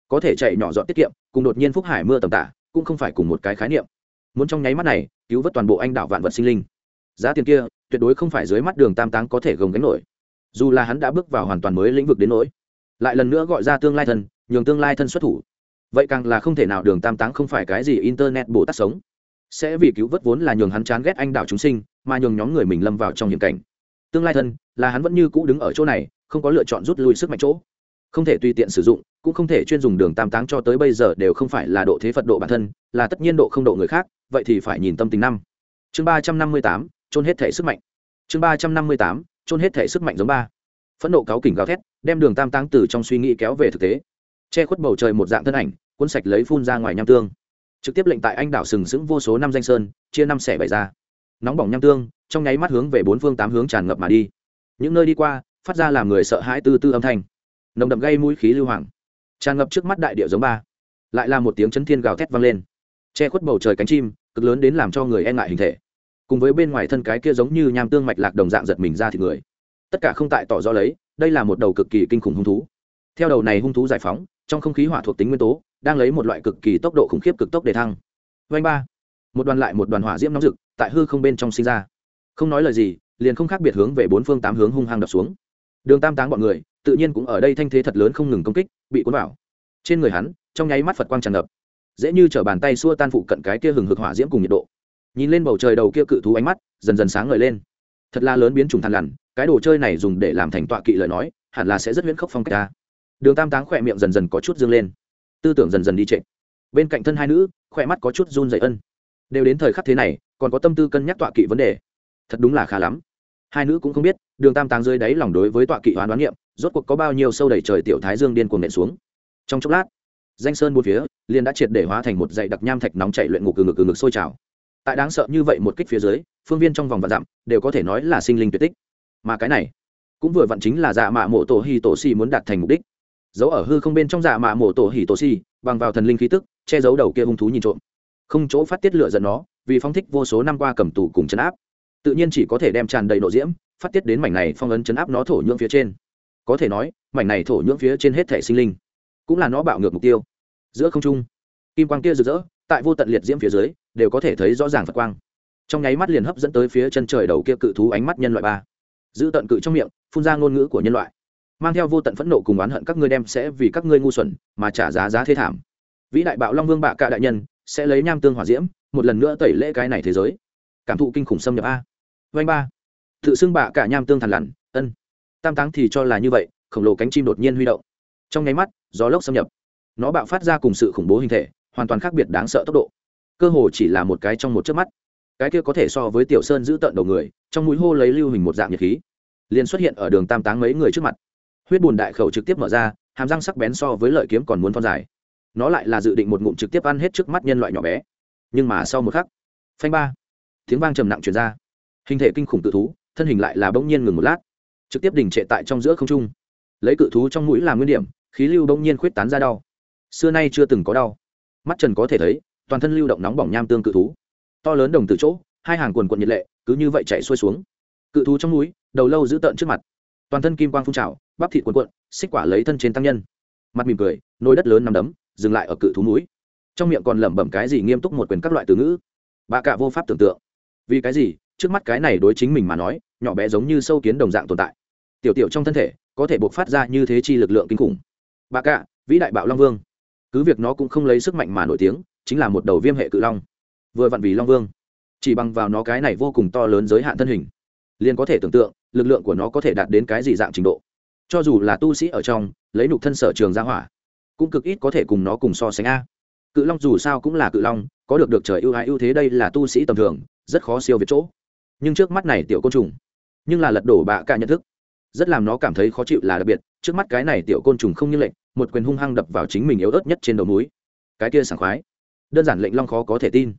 Có thể chạy nhỏ dọn tiết kiệm, cùng đột nhiên phúc hải mưa tầm tả, cũng không phải cùng một cái khái niệm. Muốn trong nháy mắt này, cứu vớt toàn bộ anh đạo vạn vật sinh linh. Giá tiền kia, tuyệt đối không phải dưới mắt đường tam táng có thể gồng gánh nổi. Dù là hắn đã bước vào hoàn toàn mới lĩnh vực đến nỗi, lại lần nữa gọi ra tương lai thân, nhường tương lai thân xuất thủ. Vậy càng là không thể nào đường tam táng không phải cái gì internet bồ tát sống sẽ vì cứu vớt vốn là nhường hắn chán ghét anh đảo chúng sinh, mà nhường nhóm người mình lâm vào trong hiểm cảnh. Tương lai thân, là hắn vẫn như cũ đứng ở chỗ này, không có lựa chọn rút lui sức mạnh chỗ. Không thể tùy tiện sử dụng, cũng không thể chuyên dùng đường tam táng cho tới bây giờ đều không phải là độ thế phật độ bản thân, là tất nhiên độ không độ người khác, vậy thì phải nhìn tâm tình năm. Chương ba trăm năm mươi tám trôn hết thể sức mạnh. Chương ba trăm năm mươi tám trôn hết thể sức mạnh giống ba. Phẫn nộ cáo kỉnh gào thét, đem đường tam táng từ trong suy nghĩ kéo về thực tế. Che khuất bầu trời một dạng thân ảnh, cuốn sạch lấy phun ra ngoài nham tương trực tiếp lệnh tại anh đảo sừng sững vô số năm danh sơn, chia năm xẻ bảy ra. Nóng bỏng nham tương, trong nháy mắt hướng về bốn phương tám hướng tràn ngập mà đi. Những nơi đi qua, phát ra làm người sợ hãi tư tư âm thanh. Nồng đậm gây mũi khí lưu hoàng. Tràn ngập trước mắt đại điệu giống ba. Lại là một tiếng chấn thiên gào thét vang lên. Che khuất bầu trời cánh chim, cực lớn đến làm cho người e ngại hình thể. Cùng với bên ngoài thân cái kia giống như nham tương mạch lạc đồng dạng giật mình ra thì người. Tất cả không tại tỏ rõ lấy, đây là một đầu cực kỳ kinh khủng hung thú. Theo đầu này hung thú giải phóng, trong không khí hỏa thuộc tính nguyên tố đang lấy một loại cực kỳ tốc độ khủng khiếp cực tốc để thăng. Vanh ba. Một đoàn lại một đoàn hỏa diễm nóng rực, tại hư không bên trong sinh ra. Không nói lời gì, liền không khác biệt hướng về bốn phương tám hướng hung hăng đập xuống. Đường tam táng bọn người, tự nhiên cũng ở đây thanh thế thật lớn không ngừng công kích, bị cuốn vào. Trên người hắn, trong nháy mắt phật quang tràn ngập. Dễ như t bàn tay xua tan phụ cận cái kia hừng hực hỏa diễm cùng nhiệt độ. Nhìn lên bầu trời đầu kia cự thú ánh mắt, dần dần sáng ngời lên. Thật là lớn biến trùng thằn lằn, cái đồ chơi này dùng để làm thành tọa kỵ lời nói, hẳn là sẽ rất huyễn khốc phong cách ta. Đường tam táng khỏe miệng dần dần có chút dương lên tư tưởng dần dần đi trệ. Bên cạnh thân hai nữ, khỏe mắt có chút run dậy ân. Đều đến thời khắc thế này, còn có tâm tư cân nhắc tọa kỵ vấn đề. Thật đúng là khá lắm. Hai nữ cũng không biết, đường tam táng dưới đáy lòng đối với tọa kỵ hoán đoán niệm rốt cuộc có bao nhiêu sâu đầy trời tiểu thái dương điên cuồng nện xuống. Trong chốc lát, danh sơn bốn phía, liền đã triệt để hóa thành một dãy đặc nham thạch nóng chảy luyện ngục từ ngực từ ngực sôi trào. Tại đáng sợ như vậy một kích phía dưới, phương viên trong vòng vạn dặm, đều có thể nói là sinh linh tuyệt tích. Mà cái này, cũng vừa vặn chính là dạ mạ mộ tổ hi tổ si muốn đạt thành mục đích giấu ở hư không bên trong dạ mạ mộ tổ hỉ tổ xì bằng vào thần linh khí tức, che giấu đầu kia hung thú nhìn trộm. Không chỗ phát tiết lửa giận nó, vì phong thích vô số năm qua cầm tù cùng chấn áp. Tự nhiên chỉ có thể đem tràn đầy nộ diễm, phát tiết đến mảnh này phong ấn chấn áp nó thổ nhưỡng phía trên. Có thể nói, mảnh này thổ nhưỡng phía trên hết thể sinh linh, cũng là nó bạo ngược mục tiêu. Giữa không trung, kim quang kia rực rỡ, tại vô tận liệt diễm phía dưới, đều có thể thấy rõ ràng phật quang. Trong nháy mắt liền hấp dẫn tới phía chân trời đầu kia cự thú ánh mắt nhân loại ba. Giữ tận cự trong miệng, phun ra ngôn ngữ của nhân loại mang theo vô tận phẫn nộ cùng oán hận các ngươi đem sẽ vì các ngươi ngu xuẩn mà trả giá giá thế thảm. Vĩ đại bạo long vương bạ cạ đại nhân, sẽ lấy nham tương hỏa diễm, một lần nữa tẩy lễ cái này thế giới. Cảm thụ kinh khủng xâm nhập a. Vanh ba. Tự xưng bạ cả nham tương thằn lằn, ân. Tam táng thì cho là như vậy, khổng lồ cánh chim đột nhiên huy động. Trong nháy mắt, gió lốc xâm nhập. Nó bạo phát ra cùng sự khủng bố hình thể, hoàn toàn khác biệt đáng sợ tốc độ. Cơ hồ chỉ là một cái trong một chớp mắt. Cái kia có thể so với tiểu sơn giữ tận đầu người, trong mũi hô lấy lưu hình một dạng nhiệt khí, liền xuất hiện ở đường tam táng mấy người trước mặt huyết bùn đại khẩu trực tiếp mở ra, hàm răng sắc bén so với lợi kiếm còn muốn thon dài. Nó lại là dự định một ngụm trực tiếp ăn hết trước mắt nhân loại nhỏ bé. Nhưng mà sau một khắc, phanh ba, tiếng vang trầm nặng truyền ra. Hình thể kinh khủng tự thú, thân hình lại là bỗng nhiên ngừng một lát. Trực tiếp đình trệ tại trong giữa không trung. Lấy cự thú trong mũi làm nguyên điểm, khí lưu bỗng nhiên khuyết tán ra đau. Xưa nay chưa từng có đau. Mắt trần có thể thấy, toàn thân lưu động nóng bỏng nham tương cự thú. To lớn đồng từ chỗ, hai hàng quần quần nhiệt lệ, cứ như vậy chạy xuôi xuống. Cự thú trong núi đầu lâu giữ tợn trước mặt toàn thân kim quang phun trào, bắp thịt quần quận xích quả lấy thân trên tăng nhân. Mặt mỉm cười, nồi đất lớn nằm đấm, dừng lại ở cự thú núi. Trong miệng còn lẩm bẩm cái gì nghiêm túc một quyền các loại từ ngữ. Bà cạ vô pháp tưởng tượng. Vì cái gì? Trước mắt cái này đối chính mình mà nói, nhỏ bé giống như sâu kiến đồng dạng tồn tại. Tiểu tiểu trong thân thể, có thể buộc phát ra như thế chi lực lượng kinh khủng. Bà cạ vĩ đại bạo long vương. Cứ việc nó cũng không lấy sức mạnh mà nổi tiếng, chính là một đầu viêm hệ cự long. Vừa vặn vì long vương. Chỉ bằng vào nó cái này vô cùng to lớn giới hạn thân hình, liền có thể tưởng tượng lực lượng của nó có thể đạt đến cái gì dạng trình độ. Cho dù là tu sĩ ở trong, lấy nục thân sở trường ra hỏa, cũng cực ít có thể cùng nó cùng so sánh a. Cự long dù sao cũng là cự long, có được được trời ưu ái ưu thế đây là tu sĩ tầm thường, rất khó siêu việt chỗ. Nhưng trước mắt này tiểu côn trùng, nhưng là lật đổ bạ cả nhận thức, rất làm nó cảm thấy khó chịu là đặc biệt, trước mắt cái này tiểu côn trùng không như lệnh, một quyền hung hăng đập vào chính mình yếu ớt nhất trên đầu núi. Cái kia sảng khoái, đơn giản lệnh long khó có thể tin.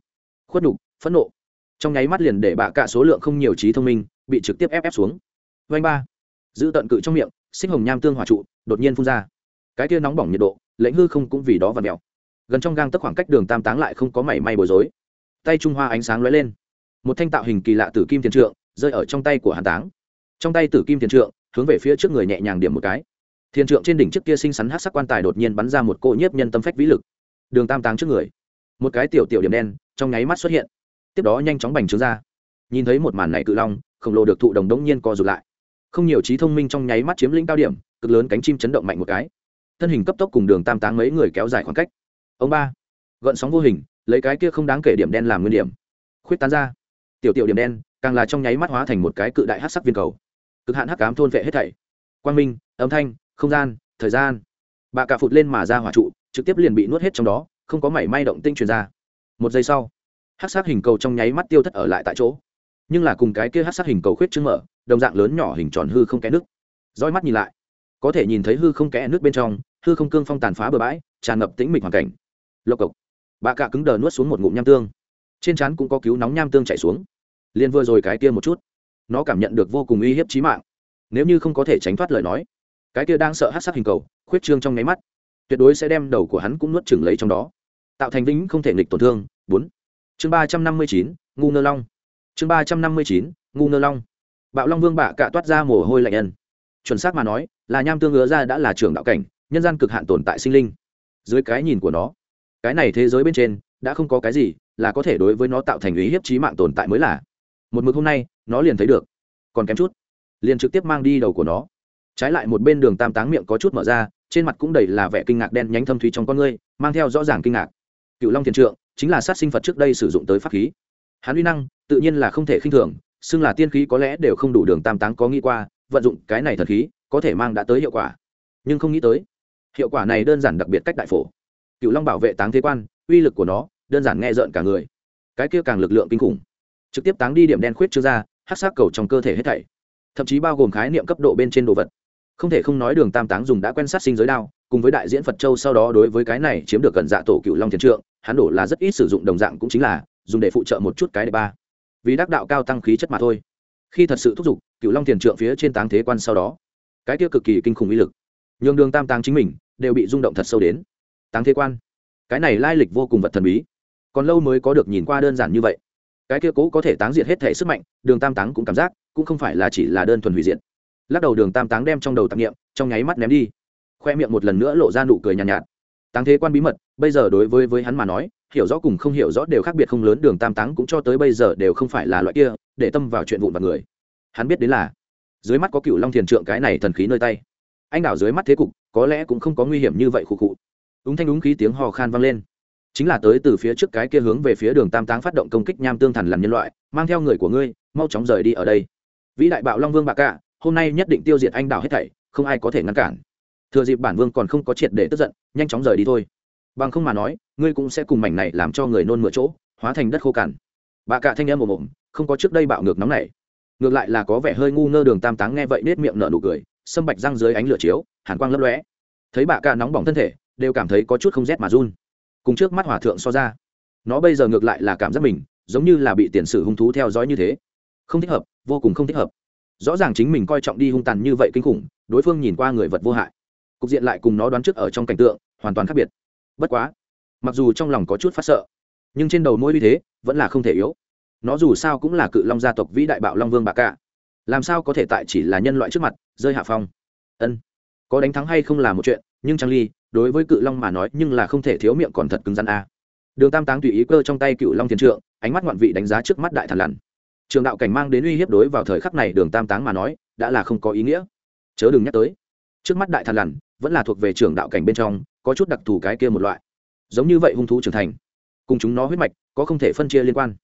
Khuất nhục, phẫn nộ. Trong nháy mắt liền để bạ cả số lượng không nhiều trí thông minh bị trực tiếp ép ép xuống. Vanh ba. Giữ tận cự trong miệng sinh hồng nham tương hỏa trụ, đột nhiên phun ra. Cái kia nóng bỏng nhiệt độ, lệnh hư không cũng vì đó và mèo. Gần trong gang tấc khoảng cách đường tam táng lại không có mảy may bối rối. Tay trung hoa ánh sáng lóe lên. Một thanh tạo hình kỳ lạ tử kim tiền trượng, rơi ở trong tay của hàn táng. Trong tay tử kim tiền trượng, hướng về phía trước người nhẹ nhàng điểm một cái. Thiên trượng trên đỉnh trước kia xinh xắn hát sắc quan tài đột nhiên bắn ra một cỗ nhiếp nhân tâm phách vĩ lực. Đường tam táng trước người. Một cái tiểu tiểu điểm đen, trong nháy mắt xuất hiện. Tiếp đó nhanh chóng bành trướng ra. Nhìn thấy một màn này cự long khổng lồ được thụ đồng đống nhiên co rụt lại. Không nhiều trí thông minh trong nháy mắt chiếm lĩnh cao điểm, cực lớn cánh chim chấn động mạnh một cái. Thân hình cấp tốc cùng đường tam táng mấy người kéo dài khoảng cách. Ông ba, gợn sóng vô hình, lấy cái kia không đáng kể điểm đen làm nguyên điểm. Khuyết tán ra. Tiểu tiểu điểm đen, càng là trong nháy mắt hóa thành một cái cự đại hát sắc viên cầu. Cực hạn hắc cám thôn vệ hết thảy. Quang minh, âm thanh, không gian, thời gian. Bà cả phụt lên mà ra hỏa trụ, trực tiếp liền bị nuốt hết trong đó, không có mảy may động tinh truyền ra. Một giây sau hát sắc hình cầu trong nháy mắt tiêu thất ở lại tại chỗ nhưng là cùng cái kia hát sát hình cầu khuyết trương mở, đồng dạng lớn nhỏ hình tròn hư không kẽ nước. Roi mắt nhìn lại, có thể nhìn thấy hư không kẽ nước bên trong, hư không cương phong tàn phá bờ bãi, tràn ngập tĩnh mịch hoàn cảnh. Lộc cộc, bà cạ cứng đờ nuốt xuống một ngụm nham tương. Trên trán cũng có cứu nóng nham tương chảy xuống. Liền vừa rồi cái kia một chút, nó cảm nhận được vô cùng uy hiếp trí mạng. Nếu như không có thể tránh thoát lời nói, cái kia đang sợ hát sắc hình cầu, khuyết trương trong nháy mắt, tuyệt đối sẽ đem đầu của hắn cũng nuốt chừng lấy trong đó. Tạo thành vĩnh không thể nghịch tổn thương. Bốn. Chương ba trăm năm mươi chín, ngu nơ long chương ba trăm năm mươi chín, ngu ngơ long. Bạo long vương bạ cạ toát ra mồ hôi lạnh nhân chuẩn xác mà nói, là nham tương ngứa ra đã là trường đạo cảnh, nhân gian cực hạn tồn tại sinh linh. Dưới cái nhìn của nó, cái này thế giới bên trên, đã không có cái gì là có thể đối với nó tạo thành ý hiếp trí mạng tồn tại mới là. Một mực hôm nay, nó liền thấy được. Còn kém chút, liền trực tiếp mang đi đầu của nó. Trái lại một bên đường tam táng miệng có chút mở ra, trên mặt cũng đầy là vẻ kinh ngạc đen nhánh thâm thúy trong con ngươi, mang theo rõ ràng kinh ngạc. Cựu long thiền trượng, chính là sát sinh phật trước đây sử dụng tới pháp khí hắn uy năng tự nhiên là không thể khinh thường, xưng là tiên khí có lẽ đều không đủ đường tam táng có nghĩ qua, vận dụng cái này thần khí, có thể mang đã tới hiệu quả. Nhưng không nghĩ tới, hiệu quả này đơn giản đặc biệt cách đại phổ. Cựu long bảo vệ táng thế quan, uy lực của nó, đơn giản nghe rợn cả người. Cái kia càng lực lượng kinh khủng. Trực tiếp táng đi điểm đen khuyết chưa ra hát sát cầu trong cơ thể hết thảy. Thậm chí bao gồm khái niệm cấp độ bên trên đồ vật. Không thể không nói đường tam táng dùng đã quen sát sinh giới đao, cùng với đại diễn phật châu sau đó đối với cái này chiếm được gần dạ tổ cựu long thiền trượng, hắn đổ là rất ít sử dụng đồng dạng cũng chính là dùng để phụ trợ một chút cái đệ ba. Vì đắc đạo cao tăng khí chất mà thôi. Khi thật sự thúc giục cựu long tiền trượng phía trên táng thế quan sau đó cái kia cực kỳ kinh khủng uy lực nhường đường tam táng chính mình đều bị rung động thật sâu đến. Táng thế quan cái này lai lịch vô cùng vật thần bí còn lâu mới có được nhìn qua đơn giản như vậy. Cái kia cố có thể táng diệt hết thể sức mạnh đường tam táng cũng cảm giác cũng không phải là chỉ là đơn thuần hủy diệt. Lắc đầu đường tam táng đem trong đầu tạp nghiệm trong nháy mắt ném đi. Khoe miệng một lần nữa lộ ra nụ cười nhàn nhạt, nhạt. Táng thế quan bí mật bây giờ đối với với hắn mà nói hiểu rõ cùng không hiểu rõ đều khác biệt không lớn, đường tam táng cũng cho tới bây giờ đều không phải là loại kia, để tâm vào chuyện vụn vặt người. Hắn biết đến là, dưới mắt có cựu long thiền trượng cái này thần khí nơi tay. Anh đảo dưới mắt thế cục, có lẽ cũng không có nguy hiểm như vậy khụ khụ. Úng thanh đúng khí tiếng hò khan vang lên. Chính là tới từ phía trước cái kia hướng về phía đường tam táng phát động công kích nham tương thần làm nhân loại, mang theo người của ngươi, mau chóng rời đi ở đây. Vĩ đại bạo long vương bạc cả hôm nay nhất định tiêu diệt anh đảo hết thảy, không ai có thể ngăn cản. Thừa dịp bản vương còn không có triệt để tức giận, nhanh chóng rời đi thôi bằng không mà nói, ngươi cũng sẽ cùng mảnh này làm cho người nôn mửa chỗ, hóa thành đất khô cằn. Bà cạ thanh em một ồm, không có trước đây bạo ngược nóng này. Ngược lại là có vẻ hơi ngu ngơ đường tam táng nghe vậy nết miệng nở nụ cười, sâm bạch răng dưới ánh lửa chiếu, hàn quang lấp lóe. Thấy bà cạ nóng bỏng thân thể, đều cảm thấy có chút không rét mà run. Cùng trước mắt hòa thượng so ra, nó bây giờ ngược lại là cảm giác mình, giống như là bị tiền sử hung thú theo dõi như thế. Không thích hợp, vô cùng không thích hợp. Rõ ràng chính mình coi trọng đi hung tàn như vậy kinh khủng, đối phương nhìn qua người vật vô hại. Cục diện lại cùng nó đoán trước ở trong cảnh tượng, hoàn toàn khác biệt bất quá. Mặc dù trong lòng có chút phát sợ, nhưng trên đầu môi như thế vẫn là không thể yếu. Nó dù sao cũng là cự long gia tộc vĩ đại bạo long vương bạc cả. Làm sao có thể tại chỉ là nhân loại trước mặt rơi hạ phong? Ân, có đánh thắng hay không là một chuyện, nhưng trang ly, đối với cự long mà nói, nhưng là không thể thiếu miệng còn thật cứng rắn a. Đường tam táng tùy ý cơ trong tay cựu long thiên trượng, ánh mắt ngoạn vị đánh giá trước mắt đại thần lằn trường đạo cảnh mang đến uy hiếp đối vào thời khắc này đường tam táng mà nói, đã là không có ý nghĩa. Chớ đừng nhắc tới, trước mắt đại thần lằn vẫn là thuộc về trường đạo cảnh bên trong có chút đặc thù cái kia một loại. Giống như vậy hung thú trưởng thành cùng chúng nó huyết mạch có không thể phân chia liên quan.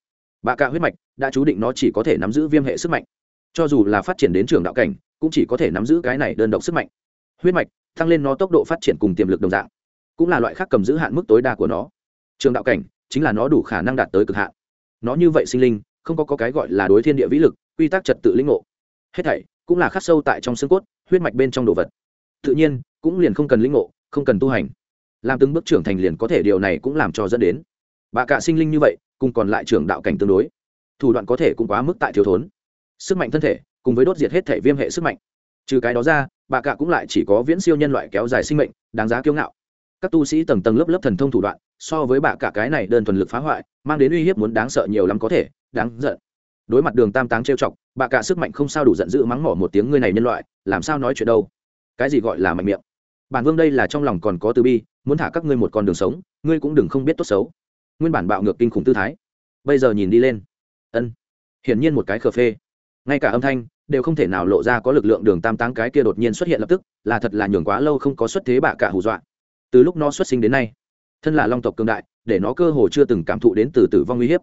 Bạ cạ huyết mạch đã chú định nó chỉ có thể nắm giữ viêm hệ sức mạnh. Cho dù là phát triển đến trường đạo cảnh cũng chỉ có thể nắm giữ cái này đơn độc sức mạnh. Huyết mạch tăng lên nó tốc độ phát triển cùng tiềm lực đồng dạng cũng là loại khác cầm giữ hạn mức tối đa của nó. Trường đạo cảnh chính là nó đủ khả năng đạt tới cực hạn. Nó như vậy sinh linh không có, có cái gọi là đối thiên địa vĩ lực quy tắc trật tự linh ngộ. Hết thảy cũng là khắc sâu tại trong xương cốt huyết mạch bên trong đồ vật. Tự nhiên cũng liền không cần linh ngộ không cần tu hành. Làm từng bước trưởng thành liền có thể, điều này cũng làm cho dẫn đến. Bà cạ sinh linh như vậy, cùng còn lại trưởng đạo cảnh tương đối. Thủ đoạn có thể cũng quá mức tại thiếu thốn. Sức mạnh thân thể, cùng với đốt diệt hết thể viêm hệ sức mạnh. Trừ cái đó ra, bà cạ cũng lại chỉ có viễn siêu nhân loại kéo dài sinh mệnh, đáng giá kiêu ngạo. Các tu sĩ tầng tầng lớp lớp thần thông thủ đoạn, so với bà cả cái này đơn thuần lực phá hoại, mang đến uy hiếp muốn đáng sợ nhiều lắm có thể, đáng giận. Đối mặt đường tam táng trêu chọc, bà cả sức mạnh không sao đủ giận dữ mắng mỏ một tiếng ngươi này nhân loại, làm sao nói chuyện đâu? Cái gì gọi là mạnh miệng? Bản vương đây là trong lòng còn có từ bi, muốn thả các ngươi một con đường sống, ngươi cũng đừng không biết tốt xấu. Nguyên bản bạo ngược kinh khủng tư thái, bây giờ nhìn đi lên. Ân, hiển nhiên một cái khờ phê. Ngay cả âm thanh đều không thể nào lộ ra có lực lượng đường tam táng cái kia đột nhiên xuất hiện lập tức, là thật là nhường quá lâu không có xuất thế bạ cả hù dọa. Từ lúc nó xuất sinh đến nay, thân là long tộc cương đại, để nó cơ hồ chưa từng cảm thụ đến từ tử vong uy hiếp.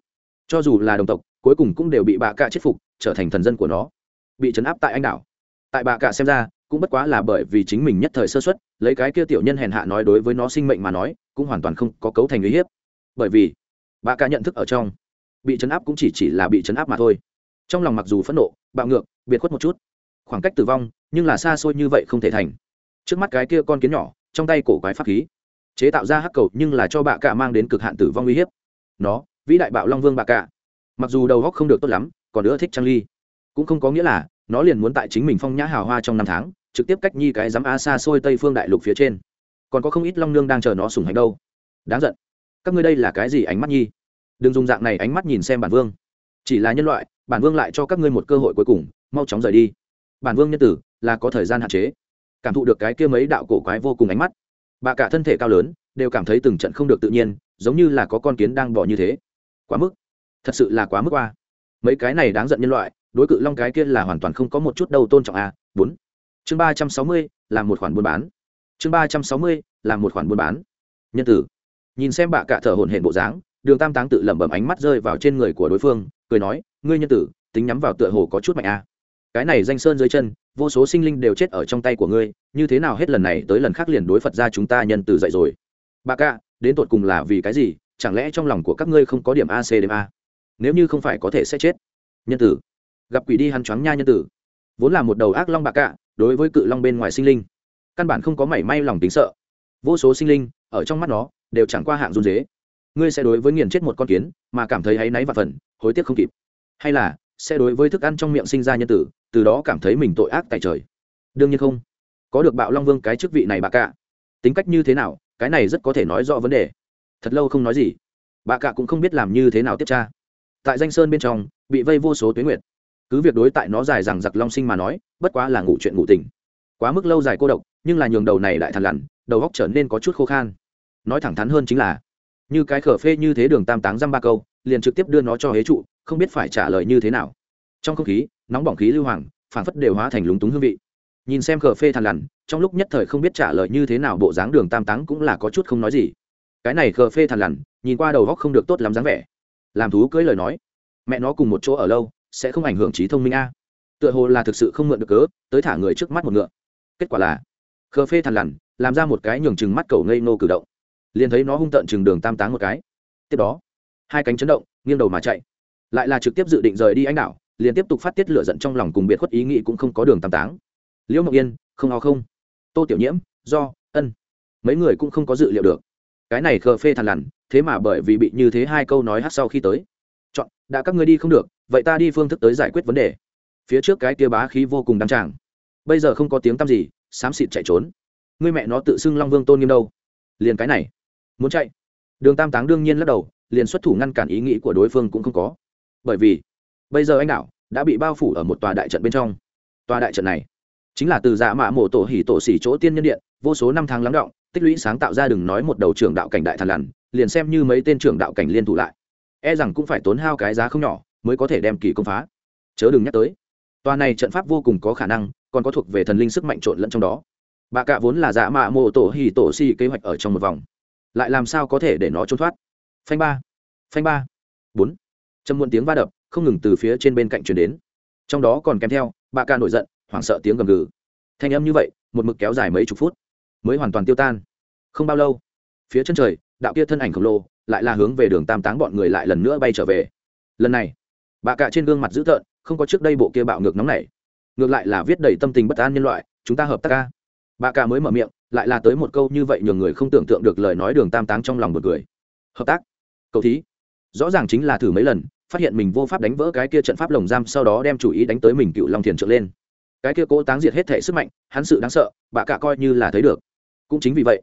Cho dù là đồng tộc, cuối cùng cũng đều bị bạ cả chết phục, trở thành thần dân của nó. Bị trấn áp tại anh đảo. Tại bạ cả xem ra cũng bất quá là bởi vì chính mình nhất thời sơ xuất lấy cái kia tiểu nhân hèn hạ nói đối với nó sinh mệnh mà nói, cũng hoàn toàn không có cấu thành uy hiếp. Bởi vì, bà ca nhận thức ở trong, bị chấn áp cũng chỉ chỉ là bị chấn áp mà thôi. Trong lòng mặc dù phẫn nộ, bạo ngược, biệt khuất một chút, khoảng cách tử vong, nhưng là xa xôi như vậy không thể thành. Trước mắt cái kia con kiến nhỏ, trong tay cổ quái pháp khí, chế tạo ra hắc cầu nhưng là cho bà cạ mang đến cực hạn tử vong uy hiếp. Nó, vĩ đại bạo long vương bà cạ mặc dù đầu góc không được tốt lắm, còn nữa thích trang ly cũng không có nghĩa là, nó liền muốn tại chính mình phong nhã hào hoa trong năm tháng trực tiếp cách nhi cái dám a xa xôi tây phương đại lục phía trên. Còn có không ít long nương đang chờ nó sùng hành đâu. Đáng giận. Các ngươi đây là cái gì ánh mắt nhi? Đừng dùng dạng này ánh mắt nhìn xem bản vương. Chỉ là nhân loại, bản vương lại cho các ngươi một cơ hội cuối cùng, mau chóng rời đi. Bản vương nhân tử, là có thời gian hạn chế. Cảm thụ được cái kia mấy đạo cổ quái vô cùng ánh mắt. Bà cả thân thể cao lớn, đều cảm thấy từng trận không được tự nhiên, giống như là có con kiến đang bỏ như thế. Quá mức. Thật sự là quá mức qua mấy cái này đáng giận nhân loại, đối cự long cái kia là hoàn toàn không có một chút đâu tôn trọng a. Bốn chương ba trăm sáu mươi, là một khoản buôn bán. Chương ba trăm sáu mươi, là một khoản buôn bán. Nhân tử. Nhìn xem bạ cạ thở hổn hển bộ dáng, đường tam táng tự lẩm bẩm ánh mắt rơi vào trên người của đối phương, cười nói, ngươi nhân tử, tính nhắm vào tựa hồ có chút mạnh a. Cái này danh sơn dưới chân, vô số sinh linh đều chết ở trong tay của ngươi, như thế nào hết lần này tới lần khác liền đối phật ra chúng ta nhân từ dậy rồi? Bà cạ, đến tột cùng là vì cái gì? Chẳng lẽ trong lòng của các ngươi không có điểm A C điểm a? Nếu như không phải có thể sẽ chết. Nhân tử. Gặp quỷ đi hắn choáng nha nhân tử. Vốn là một đầu ác long bạ cạ đối với cự long bên ngoài sinh linh. Căn bản không có mảy may lòng tính sợ. Vô số sinh linh, ở trong mắt nó, đều chẳng qua hạng run dế. Ngươi sẽ đối với nghiền chết một con kiến, mà cảm thấy áy náy và phần, hối tiếc không kịp. Hay là, sẽ đối với thức ăn trong miệng sinh ra nhân tử, từ đó cảm thấy mình tội ác tại trời. Đương nhiên không. Có được bạo long vương cái chức vị này bà cạ. Tính cách như thế nào, cái này rất có thể nói rõ vấn đề. Thật lâu không nói gì. Bà cạ cũng không biết làm như thế nào tiếp tra. Tại danh sơn bên trong, bị vây vô số tuyến nguyệt cứ việc đối tại nó dài rằng giặc long sinh mà nói, bất quá là ngủ chuyện ngủ tình. Quá mức lâu dài cô độc, nhưng là nhường đầu này lại thằn lằn, đầu góc trở nên có chút khô khan. Nói thẳng thắn hơn chính là, như cái khở phê như thế đường tam táng dăm ba câu, liền trực tiếp đưa nó cho hế trụ, không biết phải trả lời như thế nào. Trong không khí, nóng bỏng khí lưu hoàng phản phất đều hóa thành lúng túng hương vị. Nhìn xem khở phê thằn lằn, trong lúc nhất thời không biết trả lời như thế nào bộ dáng đường tam táng cũng là có chút không nói gì. Cái này khở phê thằn lằn, nhìn qua đầu góc không được tốt lắm dáng vẻ. Làm thú cưới lời nói, mẹ nó cùng một chỗ ở lâu sẽ không ảnh hưởng trí thông minh a. Tựa hồ là thực sự không mượn được cớ, tới thả người trước mắt một ngựa. Kết quả là, khờ phê thằn lằn, làm ra một cái nhường chừng mắt cầu ngây nô cử động. Liền thấy nó hung tợn chừng đường tam táng một cái. Tiếp đó, hai cánh chấn động, nghiêng đầu mà chạy. Lại là trực tiếp dự định rời đi anh đảo, liền tiếp tục phát tiết lửa giận trong lòng cùng biệt khuất ý nghĩ cũng không có đường tam táng. Liễu mộng yên, không ao không. Tô tiểu nhiễm, do, ân. Mấy người cũng không có dự liệu được. Cái này khờ phê thằn lằn, thế mà bởi vì bị như thế hai câu nói hát sau khi tới. Chọn, đã các ngươi đi không được vậy ta đi phương thức tới giải quyết vấn đề. Phía trước cái kia bá khí vô cùng đăng tràng. Bây giờ không có tiếng tăm gì, xám xịt chạy trốn. Người mẹ nó tự xưng long vương tôn nghiêm đâu? Liền cái này. Muốn chạy? Đường tam táng đương nhiên lắc đầu, liền xuất thủ ngăn cản ý nghĩ của đối phương cũng không có. Bởi vì, bây giờ anh đạo đã bị bao phủ ở một tòa đại trận bên trong. Tòa đại trận này chính là từ dạ mạ mổ tổ hỉ tổ xỉ chỗ tiên nhân điện, vô số năm tháng lắng động, tích lũy sáng tạo ra đừng nói một đầu trưởng đạo cảnh đại thần lằn, liền xem như mấy tên trưởng đạo cảnh liên thủ lại. E rằng cũng phải tốn hao cái giá không nhỏ mới có thể đem kỳ công phá. Chớ đừng nhắc tới, tòa này trận pháp vô cùng có khả năng còn có thuộc về thần linh sức mạnh trộn lẫn trong đó. Bà cạ vốn là dạ mạ mô tổ hì tổ si kế hoạch ở trong một vòng. Lại làm sao có thể để nó trốn thoát? Phanh ba phanh ba, bốn. Châm muộn tiếng va đập không ngừng từ phía trên bên cạnh chuyển đến. Trong đó còn kèm theo, bà ca nổi giận, hoảng sợ tiếng gầm gừ. Thanh âm như vậy, một mực kéo dài mấy chục phút, mới hoàn toàn tiêu tan. Không bao lâu, phía chân trời, đạo kia thân ảnh khổng lồ lại là hướng về đường tam táng bọn người lại lần nữa bay trở về. Lần này bà cạ trên gương mặt dữ tợn, không có trước đây bộ kia bạo ngược nóng này. Ngược lại là viết đầy tâm tình bất an nhân loại, chúng ta hợp tác ca bà cạ mới mở miệng, lại là tới một câu như vậy nhường người không tưởng tượng được lời nói đường tam táng trong lòng một người hợp tác? Cậu thí. Rõ ràng chính là thử mấy lần, phát hiện mình vô pháp đánh vỡ cái kia trận pháp lồng giam, sau đó đem chủ ý đánh tới mình cựu long thiền trượng lên. Cái kia cố táng diệt hết thể sức mạnh, hắn sự đáng sợ, bà cạ coi như là thấy được. Cũng chính vì vậy,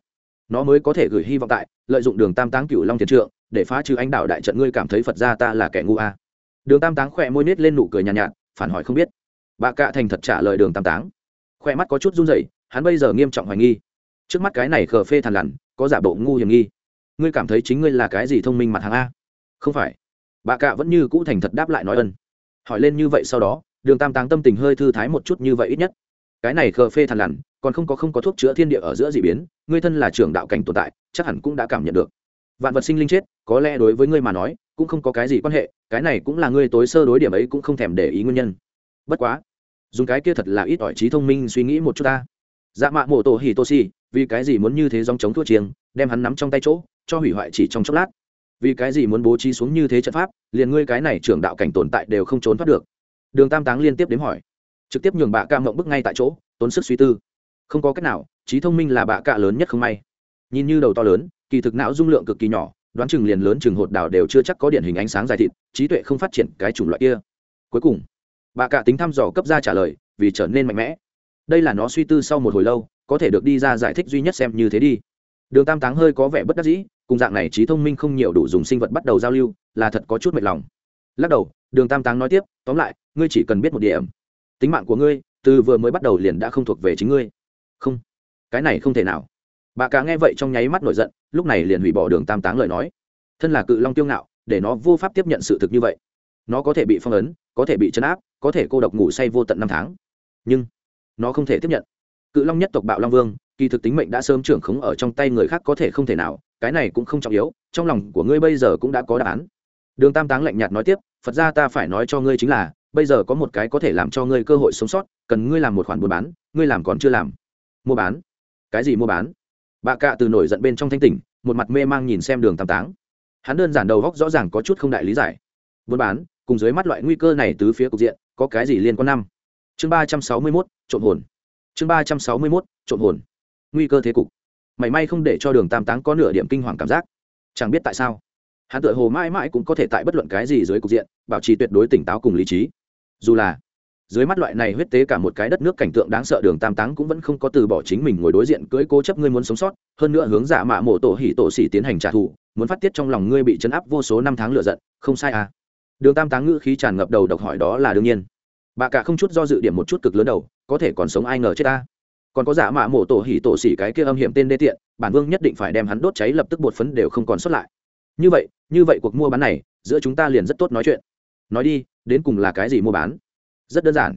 nó mới có thể gửi hy vọng tại, lợi dụng đường tam táng cựu long thiền trượng, để phá trừ anh đạo đại trận. Ngươi cảm thấy phật gia ta là kẻ ngu a? à đường tam táng khỏe môi nết lên nụ cười nhàn nhạt, nhạt phản hỏi không biết. Bà cạ thành thật trả lời đường tam táng. Khỏe mắt có chút run rẩy hắn bây giờ nghiêm trọng hoài nghi. Trước mắt cái này khờ phê thằn lằn có giả bộ ngu hiểm nghi. Ngươi cảm thấy chính ngươi là cái gì thông minh mặt hàng a? Không phải. Bà cạ vẫn như cũ thành thật đáp lại nói ân. Hỏi lên như vậy sau đó đường tam táng tâm tình hơi thư thái một chút như vậy ít nhất. Cái này khờ phê thằn lằn còn không có không có thuốc chữa thiên địa ở giữa d ị biến ngươi thân là trưởng đạo cảnh tồn tại chắc hẳn cũng đã cảm nhận được. Vạn vật sinh linh chết có lẽ đối với ngươi mà nói cũng không có cái gì quan hệ, cái này cũng là ngươi tối sơ đối điểm ấy cũng không thèm để ý nguyên nhân. Bất quá, dùng cái kia thật là ít ỏi trí thông minh suy nghĩ một chút ta. Dạ mạ mổ tổ hì tô si vì cái gì muốn như thế dòng chống thua chiêng, đem hắn nắm trong tay chỗ, cho hủy hoại chỉ trong chốc lát. Vì cái gì muốn bố trí xuống như thế trận pháp, liền ngươi cái này trưởng đạo cảnh tồn tại đều không trốn thoát được. Đường tam táng liên tiếp đếm hỏi. Trực tiếp nhường bạ ca mộng bức ngay tại chỗ, tốn sức suy tư. Không có cách nào, trí thông minh là bạ cạ lớn nhất không may. Nhìn như đầu to lớn, kỳ thực não dung lượng cực kỳ nhỏ đoán chừng liền lớn chừng hột đảo đều chưa chắc có điển hình ánh sáng dài thịt, trí tuệ không phát triển cái chủng loại kia. Cuối cùng, bà cả tính thăm dò cấp ra trả lời, vì trở nên mạnh mẽ. Đây là nó suy tư sau một hồi lâu, có thể được đi ra giải thích duy nhất xem như thế đi. Đường tam táng hơi có vẻ bất đắc dĩ, cùng dạng này trí thông minh không nhiều đủ dùng sinh vật bắt đầu giao lưu, là thật có chút mệt lòng. Lắc đầu, đường tam táng nói tiếp, tóm lại, ngươi chỉ cần biết một điểm. Tính mạng của ngươi, từ vừa mới bắt đầu liền đã không thuộc về chính ngươi. Không, cái này không thể nào bà cả nghe vậy trong nháy mắt nổi giận lúc này liền hủy bỏ đường tam táng lời nói thân là cự long tiêu ngạo để nó vô pháp tiếp nhận sự thực như vậy nó có thể bị phong ấn có thể bị chấn áp có thể cô độc ngủ say vô tận năm tháng nhưng nó không thể tiếp nhận cự long nhất tộc bạo long vương kỳ thực tính mệnh đã sớm trưởng khống ở trong tay người khác có thể không thể nào cái này cũng không trọng yếu trong lòng của ngươi bây giờ cũng đã có đáp án đường tam táng lạnh nhạt nói tiếp phật ra ta phải nói cho ngươi chính là bây giờ có một cái có thể làm cho ngươi cơ hội sống sót cần ngươi làm một khoản buôn bán ngươi làm còn chưa làm mua bán cái gì mua bán bà cạ từ nổi giận bên trong thanh tỉnh, một mặt mê mang nhìn xem đường tam táng. Hắn đơn giản đầu góc rõ ràng có chút không đại lý giải. Buôn bán, cùng dưới mắt loại nguy cơ này từ phía cục diện, có cái gì liên quan năm? Chương ba trăm sáu mươi mốt, trộm hồn. Chương ba trăm sáu mươi mốt, trộm hồn. Nguy cơ thế cục. Mảy may không để cho đường tam táng có nửa điểm kinh hoàng cảm giác. Chẳng biết tại sao, hắn tự hồ mãi mãi cũng có thể tại bất luận cái gì dưới cục diện, bảo trì tuyệt đối tỉnh táo cùng lý trí. Dù là dưới mắt loại này huyết tế cả một cái đất nước cảnh tượng đáng sợ đường tam táng cũng vẫn không có từ bỏ chính mình ngồi đối diện cưỡi cố chấp ngươi muốn sống sót, hơn nữa hướng giả mạ mộ tổ hỉ tổ xỉ tiến hành trả thù, muốn phát tiết trong lòng ngươi bị chấn áp vô số năm tháng lựa giận, không sai à. Đường tam táng ngữ khí tràn ngập đầu độc hỏi đó là đương nhiên. Bà cả không chút do dự điểm một chút cực lớn đầu, có thể còn sống ai ngờ chết ta. Còn có giả mạ mộ tổ hỉ tổ xỉ cái kia âm hiểm tên đê tiện, bản vương nhất định phải đem hắn đốt cháy lập tức bột phấn đều không còn xuất lại. Như vậy như vậy cuộc mua bán này, giữa chúng ta liền rất tốt nói chuyện. Nói đi, đến cùng là cái gì mua bán? Rất đơn giản.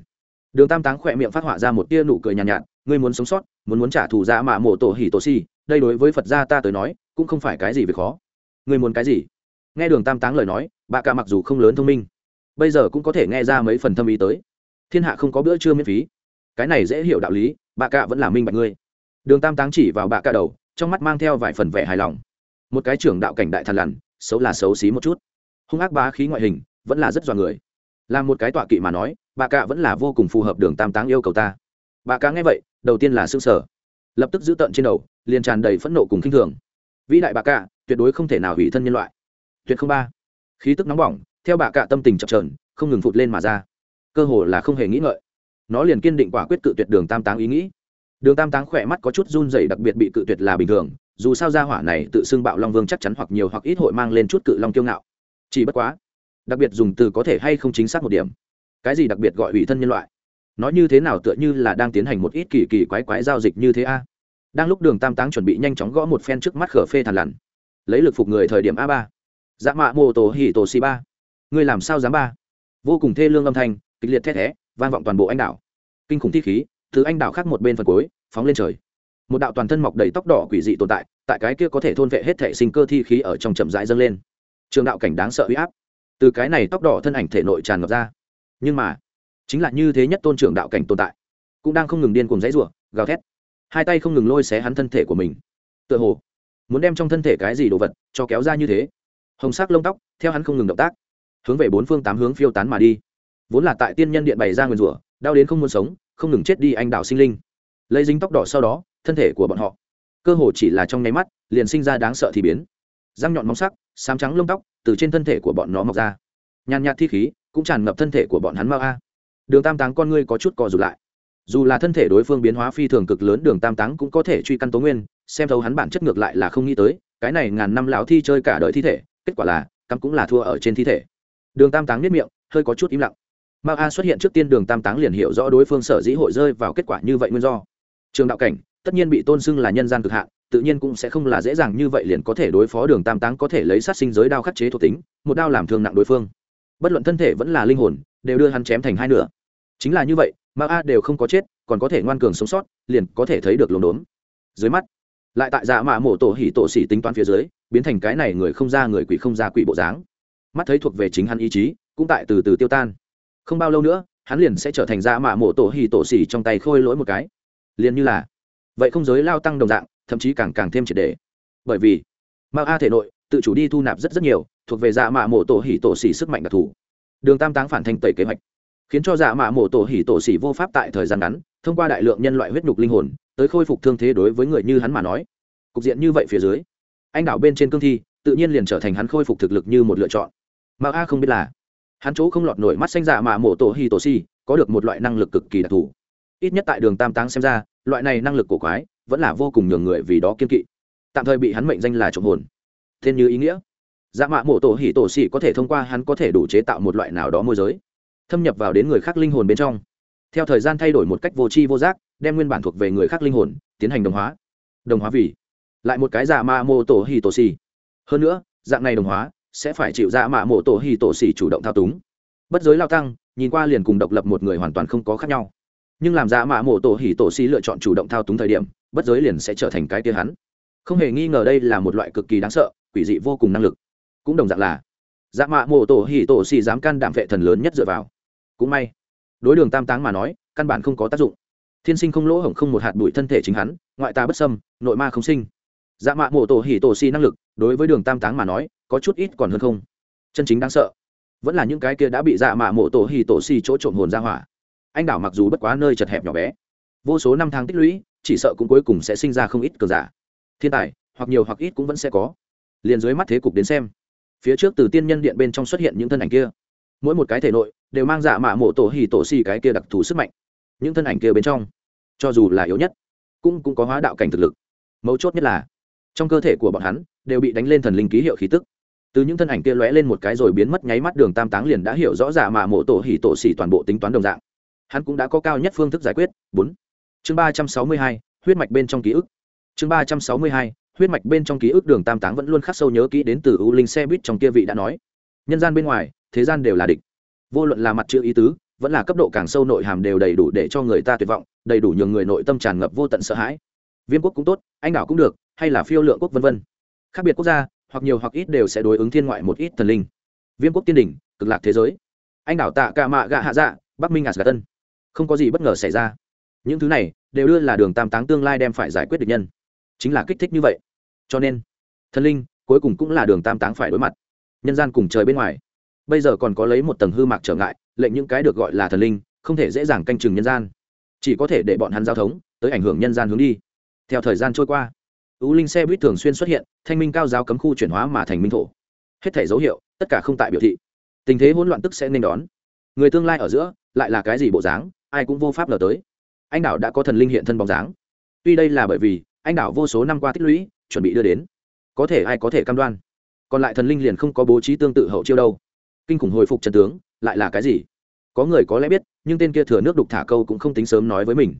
Đường tam táng khỏe miệng phát họa ra một tia nụ cười nhàn nhạt, nhạt ngươi muốn sống sót muốn muốn trả thù dạ ra mà mổ tổ hỉ tổ si đây đối với phật gia ta tới nói cũng không phải cái gì việc khó. Ngươi muốn cái gì? Nghe đường tam táng lời nói bà cả mặc dù không lớn thông minh bây giờ cũng có thể nghe ra mấy phần thâm ý tới. Thiên hạ không có bữa trưa miễn phí. Cái này dễ hiểu đạo lý bà cả vẫn là minh bạch ngươi. Đường tam táng chỉ vào bà cả đầu trong mắt mang theo vài phần vẻ hài lòng. Một cái trưởng đạo cảnh đại thần lằn xấu là xấu xí một chút. Hung ác bá khí ngoại hình vẫn là rất dọa người. Là một cái tọa kỵ mà nói bà cả vẫn là vô cùng phù hợp đường tam táng yêu cầu ta. Bà cả nghe vậy, đầu tiên là s ư sở lập tức giữ tận trên đầu, liền tràn đầy phẫn nộ cùng k i n h thường. Vĩ đại bà cả, tuyệt đối không thể nào hủy thân nhân loại. Tuyệt không ba. Khí tức nóng bỏng, theo bà cả tâm tình chập trờn không ngừng phụt lên mà ra. Cơ hồ là không hề nghĩ ngợi. Nó liền kiên định quả quyết cự tuyệt đường tam táng ý nghĩ. Đường tam táng khỏe mắt có chút run dày đặc biệt bị cự tuyệt là bình thường, dù sao gia hỏa này tự xưng bạo long vương chắc chắn hoặc nhiều hoặc ít hội mang lên chút cự long kiêu ngạo. Chỉ bất quá, đặc biệt dùng từ có thể hay không chính xác một điểm cái gì đặc biệt gọi ủy thân nhân loại? Nói như thế nào tựa như là đang tiến hành một ít kỳ kỳ quái quái giao dịch như thế a? Đang lúc đường tam táng chuẩn bị nhanh chóng gõ một phen trước mắt khở phê thằn lằn. Lấy lực phục người thời điểm a ba. Dạ mạ mô tổ hỉ tổ xì ba. Ngươi làm sao dám ba? Vô cùng thê lương âm thanh, kịch liệt thét thé, vang vọng toàn bộ anh đảo. Kinh khủng thi khí, từ anh đảo khác một bên phần cuối, phóng lên trời. Một đạo toàn thân mọc đầy tóc đỏ quỷ dị tồn tại tại cái kia có thể thôn vệ hết thể sinh cơ thi khí ở trong chậm rãi dâng lên. Trường đạo cảnh đáng sợ huy áp. Từ cái này tóc đỏ thân ảnh thể nội tràn ngập ra nhưng mà, chính là như thế nhất tôn trưởng đạo cảnh tồn tại, cũng đang không ngừng điên cùng dãy rủa, gào thét. Hai tay không ngừng lôi xé hắn thân thể của mình. Tựa hồ, muốn đem trong thân thể cái gì đồ vật cho kéo ra như thế. Hồng sắc lông tóc, theo hắn không ngừng động tác, hướng về bốn phương tám hướng phiêu tán mà đi. Vốn là tại tiên nhân điện bày ra nguyền rủa, đau đến không muốn sống, không ngừng chết đi anh đạo sinh linh. Lấy dính tóc đỏ sau đó, thân thể của bọn họ, cơ hồ chỉ là trong nháy mắt, liền sinh ra đáng sợ thì biến. Răng nhọn móng sắc, xám trắng lông tóc, từ trên thân thể của bọn nó mọc ra nhàn nhạt thi khí, cũng tràn ngập thân thể của bọn hắn mao a. Đường tam táng con ngươi có chút cò rụt lại. Dù là thân thể đối phương biến hóa phi thường cực lớn, đường tam táng cũng có thể truy căn tố nguyên, xem thấu hắn bản chất ngược lại là không nghĩ tới, cái này ngàn năm lão thi chơi cả đời thi thể, kết quả là, cắm cũng là thua ở trên thi thể. Đường tam táng nếp miệng, hơi có chút im lặng. Mao a xuất hiện trước tiên, đường tam táng liền hiểu rõ đối phương sở dĩ hội rơi vào kết quả như vậy nguyên do. Trường đạo cảnh, tất nhiên bị tôn xưng là nhân gian cực hạn, tự nhiên cũng sẽ không là dễ dàng như vậy liền có thể đối phó đường tam táng có thể lấy sát sinh giới đao khắc chế thuộc tính, một đao làm thương nặng đối phương bất luận thân thể vẫn là linh hồn, đều đưa hắn chém thành hai nửa. Chính là như vậy Ma a đều không có chết, còn có thể ngoan cường sống sót, liền có thể thấy được lồn đốn. Dưới mắt, lại tại dạ mạ mổ tổ hỉ tổ xỉ tính toán phía dưới, biến thành cái này người không ra người quỷ không ra quỷ bộ dáng. Mắt thấy thuộc về chính hắn ý chí, cũng tại từ từ tiêu tan. Không bao lâu nữa, hắn liền sẽ trở thành dạ mạ mổ tổ hỉ tổ xỉ trong tay khôi lỗi một cái. Liền như là, vậy không giới lao tăng đồng dạng, thậm chí càng càng thêm triệt đề bởi vì Ma a thể nội, tự chủ đi thu nạp rất rất nhiều thuộc về dạ mạ mổ tổ hỉ tổ xỉ sức mạnh đặc thù. Đường tam táng phản thành tẩy kế hoạch, khiến cho dạ mạ mổ tổ hỉ tổ xỉ vô pháp tại thời gian ngắn, thông qua đại lượng nhân loại huyết nhục linh hồn, tới khôi phục thương thế đối với người như hắn mà nói. Cục diện như vậy phía dưới, anh đảo bên trên cương thi, tự nhiên liền trở thành hắn khôi phục thực lực như một lựa chọn. Mà a không biết là, hắn chỗ không lọt nổi mắt xanh dạ mạ mổ tổ hỉ tổ xỉ, có được một loại năng lực cực kỳ đặc thù. Ít nhất tại đường tam táng xem ra, loại này năng lực của quái, vẫn là vô cùng nhường người vì đó kiên kỵ. Tạm thời bị hắn mệnh danh là trộm hồn. Tên như ý nghĩa dạ mạ mổ tổ hỉ tổ xỉ có thể thông qua hắn có thể đủ chế tạo một loại nào đó môi giới, thâm nhập vào đến người khác linh hồn bên trong. Theo thời gian thay đổi một cách vô tri vô giác, đem nguyên bản thuộc về người khác linh hồn, tiến hành đồng hóa. Đồng hóa vì lại một cái dạ mạ mổ tổ hỉ tổ xỉ. Hơn nữa, dạng này đồng hóa sẽ phải chịu dạ mạ mổ tổ hỉ tổ xỉ chủ động thao túng. Bất giới lao tăng, nhìn qua liền cùng độc lập một người hoàn toàn không có khác nhau. Nhưng làm dạ mạ mổ tổ hỉ tổ xỉ lựa chọn chủ động thao túng thời điểm, bất giới liền sẽ trở thành cái tia hắn. Không hề nghi ngờ đây là một loại cực kỳ đáng sợ, quỷ dị vô cùng năng lực cũng đồng dạng là dạ mạ mộ tổ hỉ tổ xì dám can đảm vệ thần lớn nhất dựa vào. Cũng may, đối đường tam táng mà nói, căn bản không có tác dụng. Thiên sinh không lỗ hổng không một hạt bụi thân thể chính hắn, ngoại ta bất sâm nội ma không sinh. Dạ mạ mộ tổ hỉ tổ si năng lực, đối với đường tam táng mà nói, có chút ít còn hơn không. Chân chính đáng sợ. Vẫn là những cái kia đã bị dạ mạ mộ tổ hỉ tổ si chỗ trộm hồn ra hỏa. Anh đảo mặc dù bất quá nơi chật hẹp nhỏ bé, vô số năm tháng tích lũy, chỉ sợ cũng cuối cùng sẽ sinh ra không ít cờ giả. Thiên tài, hoặc nhiều hoặc ít cũng vẫn sẽ có. Liền dưới mắt thế cục đến xem phía trước từ tiên nhân điện bên trong xuất hiện những thân ảnh kia. Mỗi một cái thể nội đều mang dạ mạ mộ tổ hỉ tổ xì cái kia đặc thù sức mạnh. Những thân ảnh kia bên trong, cho dù là yếu nhất, cũng cũng có hóa đạo cảnh thực lực. Mấu chốt nhất là, trong cơ thể của bọn hắn đều bị đánh lên thần linh ký hiệu khí tức. Từ những thân ảnh kia lóe lên một cái rồi biến mất nháy mắt đường tam táng liền đã hiểu rõ ràng mà mộ tổ hỉ tổ xỉ toàn bộ tính toán đồng dạng. Hắn cũng đã có cao nhất phương thức giải quyết. Bốn. Chương ba trăm sáu mươi hai, huyết mạch bên trong ký ức. Chương ba trăm sáu mươi hai huyết mạch bên trong ký ức đường tam táng vẫn luôn khắc sâu nhớ kỹ đến từ u linh xe buýt trong kia vị đã nói. Nhân gian bên ngoài, thế gian đều là địch. Vô luận là mặt chữ ý tứ, vẫn là cấp độ càng sâu nội hàm đều đầy đủ để cho người ta tuyệt vọng, đầy đủ nhường người nội tâm tràn ngập vô tận sợ hãi. Viêm quốc cũng tốt, anh đảo cũng được, hay là phiêu lượng quốc vân vân. Khác biệt quốc gia, hoặc nhiều hoặc ít đều sẽ đối ứng thiên ngoại một ít thần linh. Viêm quốc tiên đỉnh, cực lạc thế giới. Anh đảo tạ ca mạ gạ hạ dạ bắc minh asgad tân không có gì bất ngờ xảy ra. Những thứ này, đều đưa là đường tam táng tương lai đem phải giải quyết được nhân chính là kích thích như vậy. Cho nên, thần linh cuối cùng cũng là đường tam táng phải đối mặt, nhân gian cùng trời bên ngoài. Bây giờ còn có lấy một tầng hư mạc trở ngại, lệnh những cái được gọi là thần linh không thể dễ dàng canh chừng nhân gian. Chỉ có thể để bọn hắn giao thống, tới ảnh hưởng nhân gian hướng đi. Theo thời gian trôi qua ưu linh xe buýt thường xuyên xuất hiện, thanh minh cao giáo cấm khu chuyển hóa mà thành minh thổ. Hết thể dấu hiệu, tất cả không tại biểu thị. Tình thế hỗn loạn tức sẽ nên đón. Người tương lai ở giữa, lại là cái gì bộ dáng, ai cũng vô pháp lờ tới. Anh đảo đã có thần linh hiện thân bóng dáng. Tuy đây là bởi vì anh đảo vô số năm qua tích lũy, chuẩn bị đưa đến. Có thể ai có thể cam đoan? Còn lại thần linh liền không có bố trí tương tự hậu chiêu đâu. Kinh khủng hồi phục trần tướng, lại là cái gì? Có người có lẽ biết, nhưng tên kia thừa nước đục thả câu cũng không tính sớm nói với mình.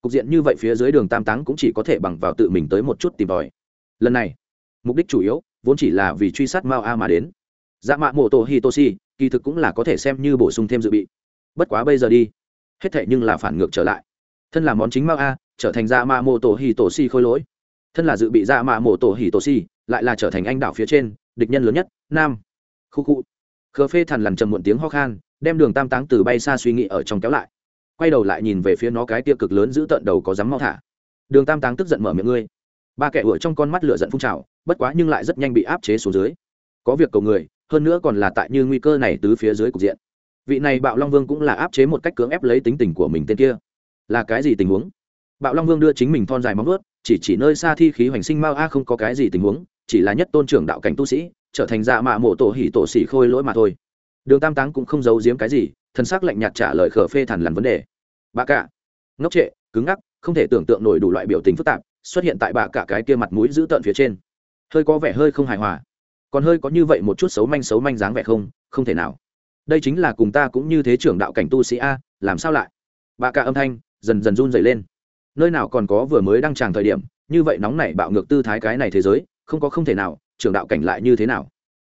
Cục diện như vậy phía dưới đường tam táng cũng chỉ có thể bằng vào tự mình tới một chút tìm tòi. Lần này, mục đích chủ yếu, vốn chỉ là vì truy sát mao a mà đến. Dạ mạ mộ tổ hitoshi, kỳ thực cũng là có thể xem như bổ sung thêm dự bị. Bất quá bây giờ đi. Hết thệ nhưng là phản ngược trở lại. Thân là món chính mao a trở thành dạ mạ mộ tổ hỉ tổ si khôi lỗi. Thân là dự bị dạ mạ mộ tổ hỉ tổ si lại là trở thành anh đảo phía trên, địch nhân lớn nhất, nam. Khu khu. Khờ phê thằn lằn trầm muộn tiếng ho khan, đem đường tam táng từ bay xa suy nghĩ ở trong kéo lại. Quay đầu lại nhìn về phía nó cái tia cực lớn giữ tận đầu có dám mau thả. Đường tam táng tức giận mở miệng ngươi. Ba kẻ ủa trong con mắt lửa giận phun trào, bất quá nhưng lại rất nhanh bị áp chế xuống dưới. Có việc cầu người, hơn nữa còn là tại như nguy cơ này từ phía dưới cục diện. Vị này bạo long vương cũng là áp chế một cách cưỡng ép lấy tính tình của mình tên kia. Là cái gì tình huống? Bạo long vương đưa chính mình thon dài móng ướt chỉ chỉ nơi xa thi khí hoành sinh mao a không có cái gì tình huống, chỉ là nhất tôn trưởng đạo cảnh tu sĩ, trở thành dạ mạ mộ tổ hỉ tổ xỉ khôi lỗi mà thôi. Đường tam táng cũng không giấu giếm cái gì thân xác lạnh nhạt trả lời khở phê thằn lằn vấn đề. Bà cả. Ngốc trệ, cứng ngắc, không thể tưởng tượng nổi đủ loại biểu tình phức tạp, xuất hiện tại bà cả cái kia mặt mũi giữ tợn phía trên. Hơi có vẻ hơi không hài hòa. Còn hơi có như vậy một chút xấu manh xấu manh dáng vẻ không không thể nào. Đây chính là cùng ta cũng như thế trưởng đạo cảnh tu sĩ a, làm sao lại? Bà cả âm thanh dần dần run dày lên nơi nào còn có vừa mới đăng tràng thời điểm, như vậy nóng nảy bạo ngược tư thái cái này thế giới, không có không thể nào, trưởng đạo cảnh lại như thế nào?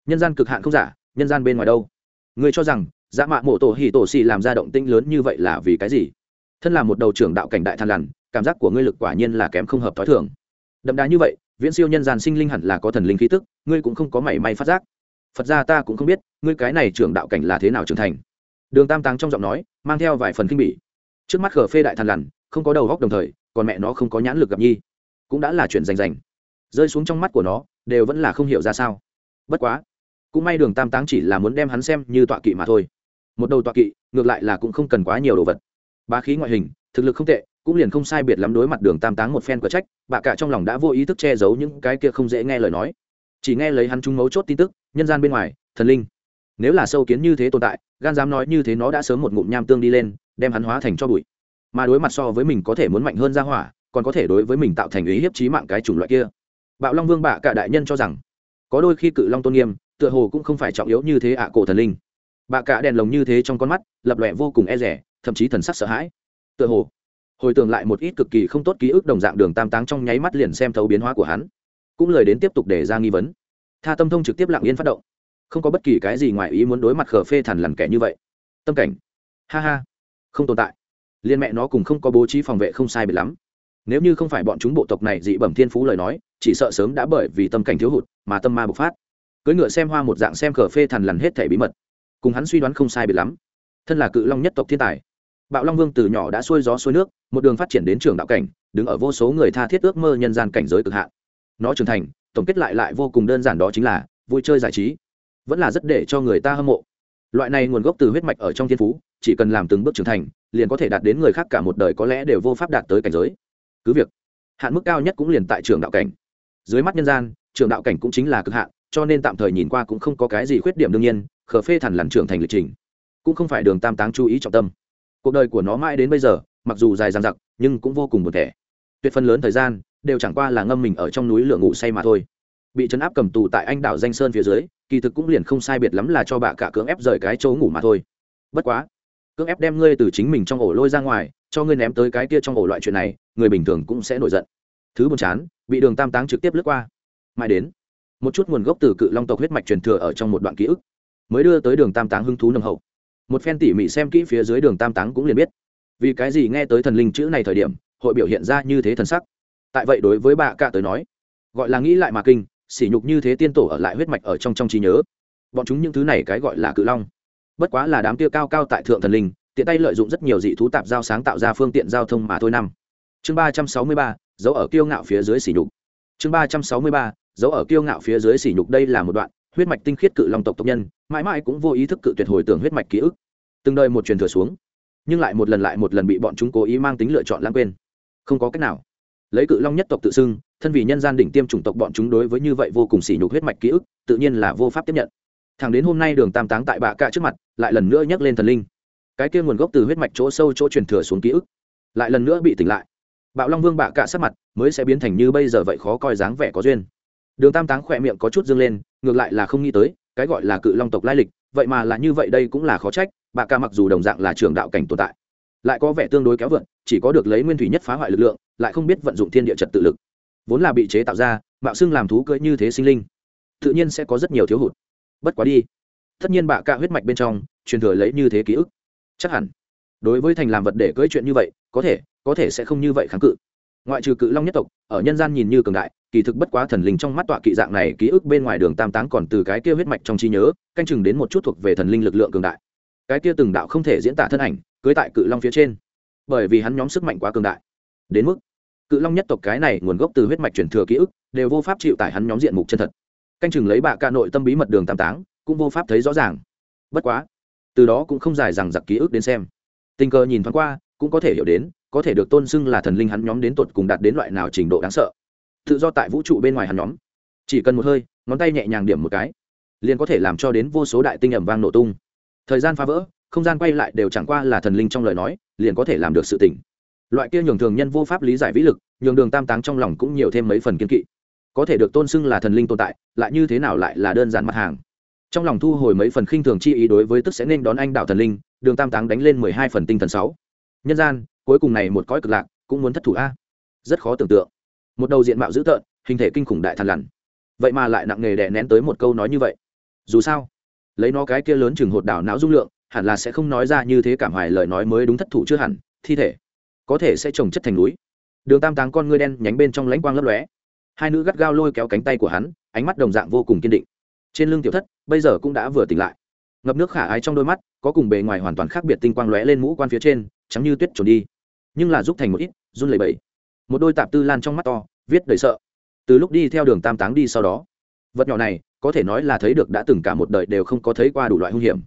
Nhân gian cực hạn không giả, nhân gian bên ngoài đâu? Người cho rằng dạ mạ mộ tổ hỉ tổ xì làm ra động tĩnh lớn như vậy là vì cái gì? Thân là một đầu trưởng đạo cảnh đại than lằn, cảm giác của ngươi lực quả nhiên là kém không hợp t h ó i thường. Đậm đá như vậy, viễn siêu nhân gian sinh linh hẳn là có thần linh khí tức, ngươi cũng không có mảy may phát giác. Phật ra ta cũng không biết, ngươi cái này trưởng đạo cảnh là thế nào trưởng thành. Đường tam táng trong giọng nói, mang theo vài phần kinh bỉ. Trước mắt khở phê đại than lằn không có đầu góc đồng thời, còn mẹ nó không có nhãn lực gặp nhi. Cũng đã là chuyện rành rành. Rơi xuống trong mắt của nó, đều vẫn là không hiểu ra sao. Bất quá, cũng may đường tam táng chỉ là muốn đem hắn xem như tọa kỵ mà thôi. Một đầu tọa kỵ, ngược lại là cũng không cần quá nhiều đồ vật. Bá khí ngoại hình, thực lực không tệ, cũng liền không sai biệt lắm đối mặt đường tam táng một phen của trách, bà cả trong lòng đã vô ý thức che giấu những cái kia không dễ nghe lời nói. Chỉ nghe lấy hắn trung mấu chốt tin tức, nhân gian bên ngoài, thần linh. Nếu là sâu kiến như thế tồn tại, gan dám nói như thế nó đã sớm một ngụm nham tương đi lên, đem hắn hóa thành cho bụi mà đối mặt so với mình có thể muốn mạnh hơn ra hỏa, còn có thể đối với mình tạo thành ý hiếp trí mạng cái chủng loại kia. Bạo long vương bạ cả đại nhân cho rằng, có đôi khi cự long tôn nghiêm, tựa hồ cũng không phải trọng yếu như thế ạ, cổ thần linh. Bạ cả đèn lồng như thế trong con mắt, lập lòe vô cùng e rẻ thậm chí thần sắc sợ hãi. Tựa hồ, hồi tưởng lại một ít cực kỳ không tốt ký ức đồng dạng đường tam táng trong nháy mắt liền xem thấu biến hóa của hắn. Cũng lời đến tiếp tục để ra nghi vấn. Tha tâm thông trực tiếp lặng yên phát động. Không có bất kỳ cái gì ngoài ý muốn đối mặt khờ phê thằn lằn kẻ như vậy. Tâm cảnh. Ha ha. Không tồn tại liên mẹ nó cùng không có bố trí phòng vệ không sai biệt lắm. Nếu như không phải bọn chúng bộ tộc này dị bẩm thiên phú lời nói, chỉ sợ sớm đã bởi vì tâm cảnh thiếu hụt mà tâm ma bộc phát. Cưỡi ngựa xem hoa một dạng xem cờ phê thằn lằn hết thể bí mật. Cùng hắn suy đoán không sai biệt lắm. Thân là cự long nhất tộc thiên tài, bạo long vương từ nhỏ đã xuôi gió xuôi nước, một đường phát triển đến trường đạo cảnh, đứng ở vô số người tha thiết ước mơ nhân gian cảnh giới cực hạn. Nó trưởng thành, tổng kết lại lại vô cùng đơn giản đó chính là vui chơi giải trí. Vẫn là rất để cho người ta hâm mộ. Loại này nguồn gốc từ huyết mạch ở trong thiên phú, chỉ cần làm từng bước trưởng thành liền có thể đạt đến người khác cả một đời có lẽ đều vô pháp đạt tới cảnh giới. Cứ việc, hạn mức cao nhất cũng liền tại trường đạo cảnh. Dưới mắt nhân gian, trường đạo cảnh cũng chính là cực hạn, cho nên tạm thời nhìn qua cũng không có cái gì khuyết điểm đương nhiên, khờ phê thẳn lằn trưởng thành lịch trình. Cũng không phải đường tam táng chú ý trọng tâm. Cuộc đời của nó mãi đến bây giờ, mặc dù dài dằng dặc, nhưng cũng vô cùng buồn thẻ. Tuyệt phần lớn thời gian, đều chẳng qua là ngâm mình ở trong núi lửa ngủ say mà thôi. Bị chấn áp cầm tù tại anh đảo danh sơn phía dưới, kỳ thực cũng liền không sai biệt lắm là cho bà cả cưỡng ép rời cái chỗ ngủ mà thôi. Bất quá cưỡng ép đem ngươi từ chính mình trong ổ lôi ra ngoài, cho ngươi ném tới cái kia trong ổ loại chuyện này, người bình thường cũng sẽ nổi giận. Thứ buồn chán, bị đường tam táng trực tiếp lướt qua. Mãi đến, một chút nguồn gốc từ cự long tộc huyết mạch truyền thừa ở trong một đoạn ký ức, mới đưa tới đường tam táng hứng thú nồng hậu. Một phen tỉ mỉ xem kỹ phía dưới đường tam táng cũng liền biết, vì cái gì nghe tới thần linh chữ này thời điểm, hội biểu hiện ra như thế thần sắc. Tại vậy đối với bà cạ tới nói, gọi là nghĩ lại mà kinh, sỉ nhục như thế tiên tổ ở lại huyết mạch ở trong trong trí nhớ. Bọn chúng những thứ này cái gọi là cự long bất quá là đám kia cao cao tại thượng thần linh, tiện tay lợi dụng rất nhiều dị thú tạp giao sáng tạo ra phương tiện giao thông mà thôi năm. Chương ba trăm sáu mươi ba, dấu ở kiêu ngạo phía dưới sỉ nhục. Chương ba trăm sáu mươi ba, dấu ở kiêu ngạo phía dưới sỉ nhục đây là một đoạn huyết mạch tinh khiết cự long tộc tộc nhân, mãi mãi cũng vô ý thức cự tuyệt hồi tưởng huyết mạch ký ức. Từng đời một truyền thừa xuống, nhưng lại một lần lại một lần bị bọn chúng cố ý mang tính lựa chọn lãng quên. Không có cách nào. Lấy cự long nhất tộc tự xưng, thân vì nhân gian đỉnh tiêm chủng tộc bọn chúng đối với như vậy vô cùng sỉ nhục huyết mạch ký ức, tự nhiên là vô pháp tiếp nhận thẳng đến hôm nay đường tam táng tại bạ cạ trước mặt, lại lần nữa nhắc lên thần linh. Cái kia nguồn gốc từ huyết mạch chỗ sâu chỗ truyền thừa xuống ký ức, lại lần nữa bị tỉnh lại. Bạo long vương bạ cạ sát mặt mới sẽ biến thành như bây giờ vậy khó coi dáng vẻ có duyên. Đường tam táng khỏe miệng có chút dâng lên, ngược lại là không nghĩ tới, cái gọi là cự long tộc lai lịch, vậy mà là như vậy đây cũng là khó trách, bạ cạ mặc dù đồng dạng là trường đạo cảnh tồn tại, lại có vẻ tương đối kéo vượn chỉ có được lấy nguyên thủy nhất phá hoại lực lượng, lại không biết vận dụng thiên địa trật tự lực. Vốn là bị chế tạo ra mạo xưng làm thú cưỡi như thế sinh linh, tự nhiên sẽ có rất nhiều thiếu hụt bất quá đi. Tất nhiên bạ cạ huyết mạch bên trong, truyền thừa lấy như thế ký ức. Chắc hẳn, đối với thành làm vật để cưỡi chuyện như vậy, có thể có thể sẽ không như vậy kháng cự. Ngoại trừ cự long nhất tộc, ở nhân gian nhìn như cường đại, kỳ thực bất quá thần linh trong mắt tọa kỵ dạng này ký ức bên ngoài đường tam táng còn từ cái kia huyết mạch trong trí nhớ, canh chừng đến một chút thuộc về thần linh lực lượng cường đại. Cái kia từng đạo không thể diễn tả thân ảnh cưới tại cự long phía trên. Bởi vì hắn nhóm sức mạnh quá cường đại. Đến mức, cự long nhất tộc cái này nguồn gốc từ huyết mạch truyền thừa ký ức, đều vô pháp chịu tải hắn nhóm diện mục chân thật canh chừng lấy bạ ca nội tâm bí mật đường tam táng, cũng vô pháp thấy rõ ràng. Bất quá, từ đó cũng không dài rằng giặc ký ức đến xem. Tình cờ nhìn thoáng qua, cũng có thể hiểu đến, có thể được tôn xưng là thần linh hắn nhóm đến tột cùng đạt đến loại nào trình độ đáng sợ. Tự do tại vũ trụ bên ngoài hắn nhóm. Chỉ cần một hơi, ngón tay nhẹ nhàng điểm một cái, liền có thể làm cho đến vô số đại tinh ẩm vang nổ tung. Thời gian phá vỡ, không gian quay lại đều chẳng qua là thần linh trong lời nói, liền có thể làm được sự tỉnh. Loại kia nhường thường nhân vô pháp lý giải vĩ lực, nhường đường tam táng trong lòng cũng nhiều thêm mấy phần kiên kỵ có thể được tôn xưng là thần linh tồn tại, lại như thế nào lại là đơn giản mặt hàng? Trong lòng thu hồi mấy phần khinh thường chi ý đối với tức sẽ nên đón anh đạo thần linh, đường tam táng đánh lên mười hai phần tinh thần sáu. Nhân gian, cuối cùng này một cõi cực lạc, cũng muốn thất thủ a. Rất khó tưởng tượng. Một đầu diện mạo dữ tợn, hình thể kinh khủng đại thần lằn. Vậy mà lại nặng nề đè nén tới một câu nói như vậy. Dù sao, lấy nó cái kia lớn chừng hột đảo não dung lượng, hẳn là sẽ không nói ra như thế cảm hoài lời nói mới đúng thất thủ chưa hẳn, thi thể có thể sẽ trồng chất thành núi. Đường tam táng con ngươi đen nhánh bên trong lãnh quang lấp lóe hai nữ gắt gao lôi kéo cánh tay của hắn, ánh mắt đồng dạng vô cùng kiên định. Trên lưng tiểu thất, bây giờ cũng đã vừa tỉnh lại. Ngập nước khả ái trong đôi mắt, có cùng bề ngoài hoàn toàn khác biệt tinh quang lóe lên mũ quan phía trên, trắng như tuyết trốn đi. Nhưng là giúp thành một ít, run lẩy bẩy. Một đôi tạp tư lan trong mắt to, viết đầy sợ. Từ lúc đi theo đường tam táng đi sau đó, vật nhỏ này, có thể nói là thấy được đã từng cả một đời đều không có thấy qua đủ loại hung hiểm.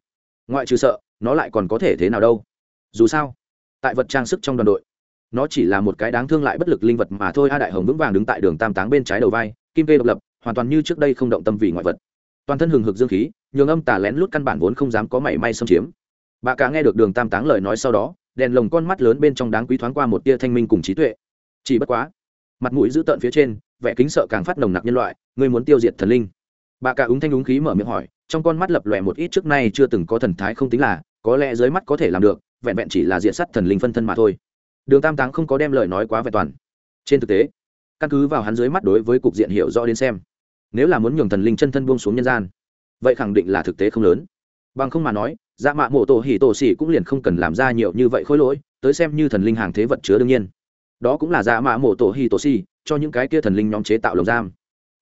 Ngoại trừ sợ, nó lại còn có thể thế nào đâu? Dù sao, tại vật trang sức trong đoàn đội nó chỉ là một cái đáng thương lại bất lực linh vật mà thôi. A đại hồng vững vàng đứng tại đường tam táng bên trái đầu vai, kim kê độc lập, hoàn toàn như trước đây không động tâm vì ngoại vật. Toàn thân hừng hực dương khí, nhường âm tà lén lút căn bản vốn không dám có mảy may xâm chiếm. Bà cả nghe được đường tam táng lời nói sau đó, đèn lồng con mắt lớn bên trong đáng quý thoáng qua một tia thanh minh cùng trí tuệ. Chỉ bất quá, mặt mũi giữ tợn phía trên, vẻ kính sợ càng phát nồng nặc nhân loại ngươi muốn tiêu diệt thần linh. Bà cả ứng thanh úng khí mở miệng hỏi, trong con mắt lập lòe một ít trước nay chưa từng có thần thái không tính là, có lẽ dưới mắt có thể làm được, vẹn vẹn chỉ là diện sắt thần linh phân thân mà thôi đường tam táng không có đem lời nói quá vẹn toàn. Trên thực tế, căn cứ vào hắn dưới mắt đối với cục diện hiểu rõ đến xem, nếu là muốn nhường thần linh chân thân buông xuống nhân gian, vậy khẳng định là thực tế không lớn. Bằng không mà nói dạ mạ mộ tổ hỉ tổ xỉ cũng liền không cần làm ra nhiều như vậy khối lỗi, tới xem như thần linh hàng thế vật chứa đương nhiên. Đó cũng là dạ mạ mộ tổ hỉ tổ xỉ cho những cái kia thần linh nhóm chế tạo lồng giam.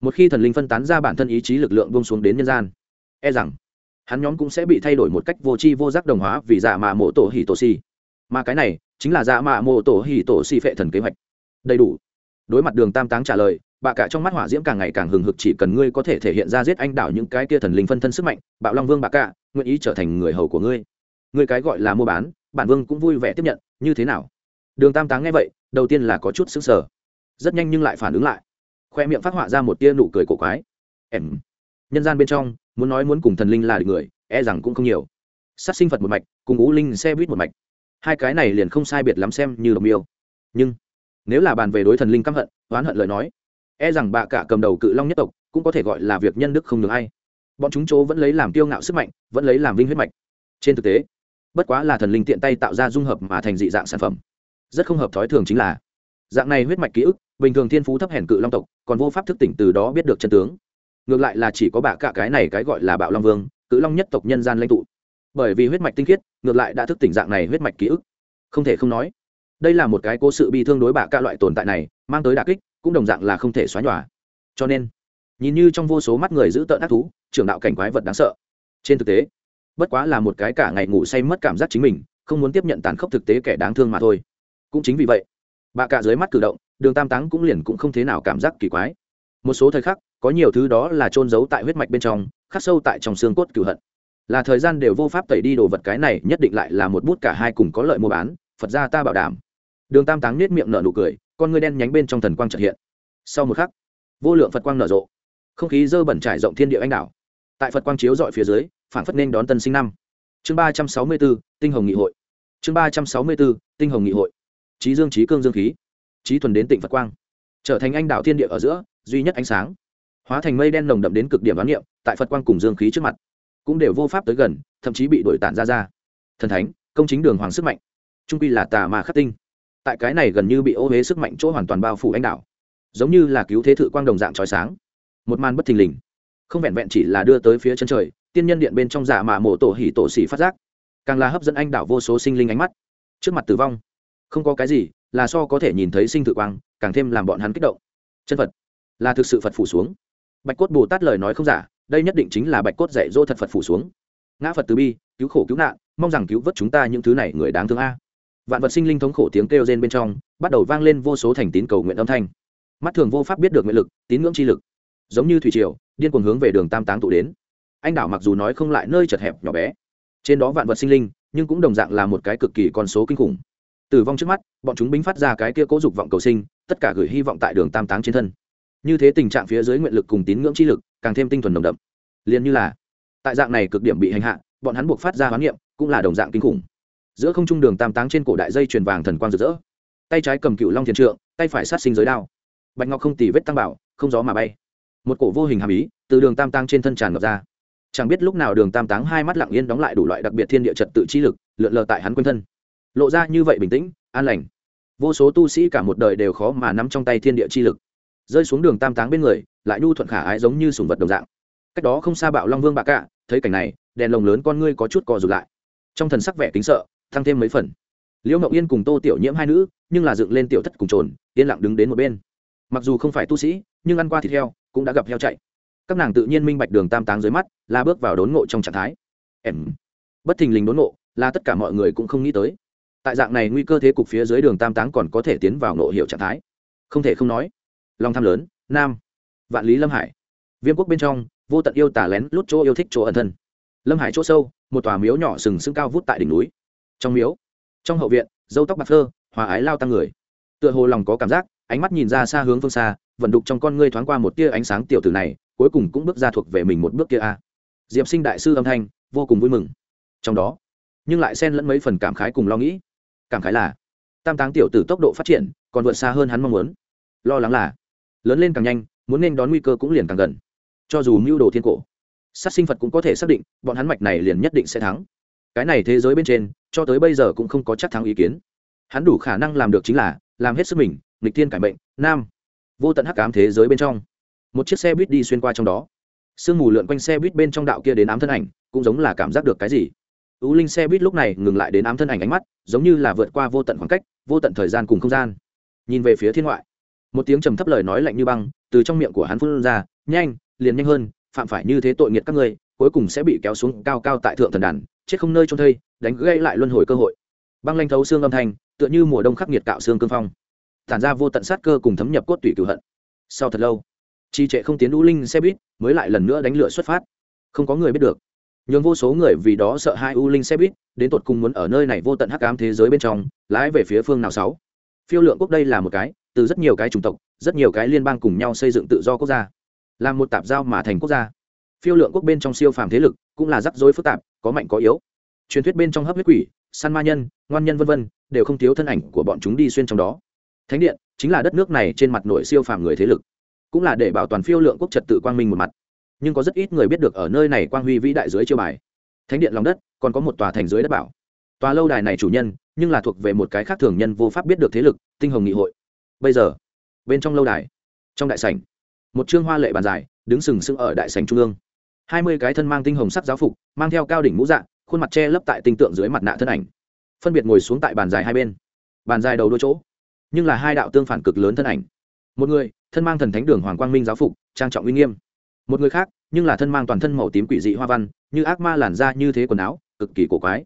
Một khi thần linh phân tán ra bản thân ý chí lực lượng buông xuống đến nhân gian e rằng, hắn nhóm cũng sẽ bị thay đổi một cách vô tri vô giác đồng hóa vì dạ mạ mộ tổ hỉ tổ xì mà cái này chính là dạ mạ mô tổ hỉ tổ xì phệ thần kế hoạch. Đầy đủ. Đối mặt đường tam táng trả lời, bà cả trong mắt hỏa diễm càng ngày càng hừng hực chỉ cần ngươi có thể thể hiện ra giết anh đảo những cái kia thần linh phân thân sức mạnh, bạo long vương bà cả, nguyện ý trở thành người hầu của ngươi. Ngươi cái gọi là mua bán, bản vương cũng vui vẻ tiếp nhận, như thế nào? Đường tam táng nghe vậy, đầu tiên là có chút xứng sở rất nhanh nhưng lại phản ứng lại. Khoe miệng phát họa ra một tia nụ cười cổ quái. Em. Nhân gian bên trong, muốn nói muốn cùng thần linh là được người e rằng cũng không nhiều. Sát sinh phật một mạch, cùng ngũ linh xe buýt một mạch hai cái này liền không sai biệt lắm xem như đồng miêu. Nhưng, nếu là bàn về đối thần linh căm hận, oán hận lời nói e rằng bà cả cầm đầu cự long nhất tộc cũng có thể gọi là việc nhân đức không được hay bọn chúng chỗ vẫn lấy làm tiêu ngạo sức mạnh, vẫn lấy làm vinh huyết mạch. Trên thực tế, bất quá là thần linh tiện tay tạo ra dung hợp mà thành dị dạng sản phẩm. Rất không hợp thói thường chính là, dạng này huyết mạch ký ức, bình thường thiên phú thấp hèn cự long tộc, còn vô pháp thức tỉnh từ đó biết được chân tướng. Ngược lại là chỉ có bà cả cái này cái gọi là bạo long vương, cự long nhất tộc nhân gian lãnh tụ bởi vì huyết mạch tinh khiết, ngược lại đã thức tỉnh dạng này huyết mạch ký ức. Không thể không nói, đây là một cái cố sự bi thương đối bạ cả loại tồn tại này, mang tới đà kích, cũng đồng dạng là không thể xóa nhòa. Cho nên, nhìn như trong vô số mắt người giữ tợn ác thú, trưởng đạo cảnh quái vật đáng sợ. Trên thực tế, bất quá là một cái cả ngày ngủ say mất cảm giác chính mình, không muốn tiếp nhận tàn khốc thực tế kẻ đáng thương mà thôi. Cũng chính vì vậy bà cả dưới mắt cử động, đường tam táng cũng liền cũng không thế nào cảm giác kỳ quái. Một số thời khắc, có nhiều thứ đó là trôn giấu tại huyết mạch bên trong, khắc sâu tại trong xương cốt cửu hận là thời gian đều vô pháp tẩy đi đồ vật cái này, nhất định lại là một bút cả hai cùng có lợi mua bán, phật gia ta bảo đảm. Đường tam táng nết miệng nở nụ cười, con ngươi đen nhánh bên trong thần quang trật hiện. Sau một khắc, vô lượng phật quang nở rộ. Không khí dơ bẩn trải rộng thiên địa anh đảo. Tại phật quang chiếu dọi phía dưới phản phất nên đón tân sinh năm. Chương ba trăm sáu mươi bốn tinh hồng nghị hội. Chương ba trăm sáu mươi bốn tinh hồng nghị hội. Trí dương trí cương dương khí. Trí thuần đến tỉnh phật quang. Trở thành anh đảo thiên địa ở giữa, duy nhất ánh sáng. Hóa thành mây đen nồng đậm đến cực điểm đoán niệm, tại phật quang cùng dương khí trước mặt cũng đều vô pháp tới gần, thậm chí bị đổi tản ra ra. Thần thánh, công chính đường hoàng sức mạnh. Trung quy là tà mà khắc tinh. Tại cái này gần như bị ô huế sức mạnh chỗ hoàn toàn bao phủ anh đảo giống như là cứu thế thự quang đồng dạng trói sáng. Một màn bất thình lình. Không vẹn vẹn chỉ là đưa tới phía chân trời, tiên nhân điện bên trong dạ mà mổ tổ hỉ tổ xỉ phát giác. Càng là hấp dẫn anh đảo vô số sinh linh ánh mắt. Trước mặt tử vong, không có cái gì, là so có thể nhìn thấy sinh thự quang, càng thêm làm bọn hắn kích động. Chân phật, là thực sự phật phủ xuống. Bạch cốt bồ tát lời nói không giả đây nhất định chính là bạch cốt dạy dỗ thật phật phủ xuống. Ngã phật từ bi, cứu khổ cứu nạn, mong rằng cứu vớt chúng ta những thứ này người đáng thương a. Vạn vật sinh linh thống khổ tiếng kêu rên bên trong, bắt đầu vang lên vô số thành tín cầu nguyện âm thanh. Mắt thường vô pháp biết được nguyện lực, tín ngưỡng chi lực. Giống như thủy triều, điên cuồng hướng về đường tam táng tụ đến. Anh đảo mặc dù nói không lại nơi chật hẹp nhỏ bé. Trên đó vạn vật sinh linh, nhưng cũng đồng dạng là một cái cực kỳ con số kinh khủng. Tử vong trước mắt, bọn chúng bính phát ra cái kia cố dục vọng cầu sinh, tất cả gửi hy vọng tại đường tam táng trên thân như thế tình trạng phía dưới nguyện lực cùng tín ngưỡng chi lực càng thêm tinh thuần nồng đậm. Liền như là, tại dạng này cực điểm bị hành hạ, bọn hắn buộc phát ra hoán niệm cũng là đồng dạng kinh khủng. Giữa không trung đường tam táng trên cổ đại dây truyền vàng thần quang rực rỡ. Tay trái cầm cựu long thiền trượng, tay phải sát sinh giới đao. Bạch ngọc không tì vết tăng bảo, không gió mà bay. Một cổ vô hình hàm ý từ đường tam táng trên thân tràn ngập ra. Chẳng biết lúc nào đường tam táng hai mắt lặng yên đóng lại đủ loại đặc biệt thiên địa trật tự chi lực, lượn lờ tại hắn quanh thân. Lộ ra như vậy bình tĩnh, an lành. Vô số tu sĩ cả một đời đều khó mà nắm trong tay thiên địa chi lực rơi xuống đường tam táng bên người, lại nhu thuận khả ái giống như sùng vật đồng dạng. Cách đó không xa bạo long vương bạc cạ thấy cảnh này, đèn lồng lớn con ngươi có chút cò rụt lại. Trong thần sắc vẻ kính sợ, tăng thêm mấy phần. Liễu ngậu yên cùng tô tiểu nhiễm hai nữ, nhưng là dựng lên tiểu thất cùng trồn, yên lặng đứng đến một bên. Mặc dù không phải tu sĩ, nhưng ăn qua thịt heo, cũng đã gặp heo chạy. Các nàng tự nhiên minh bạch đường tam táng dưới mắt, là bước vào đốn ngộ trong trạng thái. Em. Bất thình lình đốn ngộ, là tất cả mọi người cũng không nghĩ tới. Tại dạng này nguy cơ thế cục phía dưới đường tam táng còn có thể tiến vào nộ hiệu trạng thái. Không thể không nói lòng tham lớn, nam, vạn lý lâm hải. Viêm quốc bên trong, vô tận yêu tả lén lút chỗ yêu thích chỗ ẩn thân. Lâm hải chỗ sâu, một tòa miếu nhỏ sừng sững cao vút tại đỉnh núi. Trong miếu, trong hậu viện, dâu tóc bạc phơ, hòa ái lao tăng người. Tựa hồ lòng có cảm giác, ánh mắt nhìn ra xa hướng phương xa, vận đục trong con ngươi thoáng qua một tia ánh sáng tiểu tử này, cuối cùng cũng bước ra thuộc về mình một bước kia a. Diệp sinh đại sư âm thanh, vô cùng vui mừng. Trong đó, nhưng lại xen lẫn mấy phần cảm khái cùng lo nghĩ. Cảm khái là, tam táng tiểu tử tốc độ phát triển, còn vượt xa hơn hắn mong muốn. Lo lắng là lớn lên càng nhanh, muốn nên đón nguy cơ cũng liền càng gần. Cho dù mưu đồ thiên cổ, sát sinh phật cũng có thể xác định, bọn hắn mạch này liền nhất định sẽ thắng. Cái này thế giới bên trên, cho tới bây giờ cũng không có chắc thắng ý kiến. Hắn đủ khả năng làm được chính là, làm hết sức mình, nghịch thiên cải mệnh, nam, vô tận hắc ám thế giới bên trong. Một chiếc xe buýt đi xuyên qua trong đó. Sương mù lượn quanh xe buýt bên trong đạo kia đến ám thân ảnh, cũng giống là cảm giác được cái gì. Ưu linh xe buýt lúc này ngừng lại đến ám thân ảnh ánh mắt, giống như là vượt qua vô tận khoảng cách, vô tận thời gian cùng không gian. Nhìn về phía thiên ngoại một tiếng trầm thấp lời nói lạnh như băng, từ trong miệng của hắn phun ra, nhanh, liền nhanh hơn, phạm phải như thế tội nghiệt các ngươi, cuối cùng sẽ bị kéo xuống cao cao tại thượng thần đàn, chết không nơi trôn thây, đánh gây lại luân hồi cơ hội. Băng lanh thấu xương âm thanh, tựa như mùa đông khắc nghiệt cạo xương cương phong. Tản ra vô tận sát cơ cùng thấm nhập cốt tủy cửu hận. Sau thật lâu trì trệ không tiến đũ linh xe buýt mới lại lần nữa đánh lửa xuất phát. Không có người biết được. Nhường vô số người vì đó sợ hai u linh xe buýt, đến tột cùng muốn ở nơi này vô tận hắc ám thế giới bên trong, lái về phía phương nào sáu. Phiêu lượng quốc đây là một cái từ rất nhiều cái chủng tộc, rất nhiều cái liên bang cùng nhau xây dựng tự do quốc gia làm một tạp giao mà thành quốc gia. Phiêu lượng quốc bên trong siêu phàm thế lực cũng là rắc rối phức tạp, có mạnh có yếu. Truyền thuyết bên trong hấp huyết quỷ, săn ma nhân, ngoan nhân vân vân, đều không thiếu thân ảnh của bọn chúng đi xuyên trong đó. Thánh điện chính là đất nước này trên mặt nội siêu phàm người thế lực, cũng là để bảo toàn phiêu lượng quốc trật tự quang minh một mặt. Nhưng có rất ít người biết được ở nơi này quang huy vĩ đại dưới chiêu bài. Thánh điện lòng đất còn có một tòa thành dưới đất bảo. Tòa lâu đài này chủ nhân, nhưng là thuộc về một cái khác thường nhân vô pháp biết được thế lực, tinh hồng nghị hội bây giờ, bên trong lâu đài, trong đại sảnh, một trương hoa lệ bàn dài, đứng sừng sững ở đại sảnh trung ương. Hai mươi cái thân mang tinh hồng sắc giáo phục, mang theo cao đỉnh mũ dạng khuôn mặt che lấp tại tinh tượng dưới mặt nạ thân ảnh. Phân biệt ngồi xuống tại bàn dài hai bên. Bàn dài đầu đôi chỗ, nhưng là hai đạo tương phản cực lớn thân ảnh. Một người, thân mang thần thánh đường hoàng quang minh giáo phục, trang trọng uy nghiêm. Một người khác, nhưng là thân mang toàn thân màu tím quỷ dị hoa văn, như ác ma làn da như thế quần áo, cực kỳ cổ quái.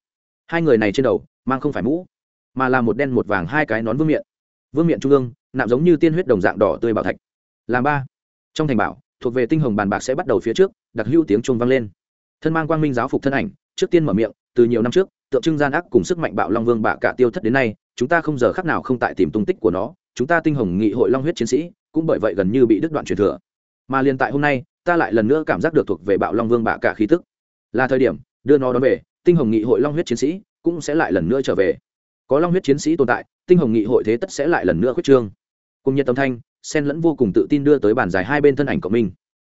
Hai người này trên đầu, mang không phải mũ, mà là một đen một vàng hai cái nón vương miện. Vương miện trung ương nạm giống như tiên huyết đồng dạng đỏ tươi bảo thạch. Làm ba. Trong thành bảo, thuộc về tinh hồng bàn bạc sẽ bắt đầu phía trước, đặc hữu tiếng chuông vang lên. Thân mang quang minh giáo phục thân ảnh, trước tiên mở miệng, từ nhiều năm trước, tượng trưng gian ác cùng sức mạnh bạo long vương bạ cả tiêu thất đến nay, chúng ta không giờ khác nào không tại tìm tung tích của nó, chúng ta tinh hồng nghị hội long huyết chiến sĩ, cũng bởi vậy gần như bị đứt đoạn truyền thừa. Mà liền tại hôm nay, ta lại lần nữa cảm giác được thuộc về bạo long vương bạ cả khí tức. Là thời điểm, đưa nó đón về, tinh hồng nghị hội long huyết chiến sĩ cũng sẽ lại lần nữa trở về. Có long huyết chiến sĩ tồn tại, tinh hồng nghị hội thế tất sẽ lại lần nữa khuyết trương cùng nhiệt tâm thanh sen lẫn vô cùng tự tin đưa tới bàn dài hai bên thân ảnh của mình.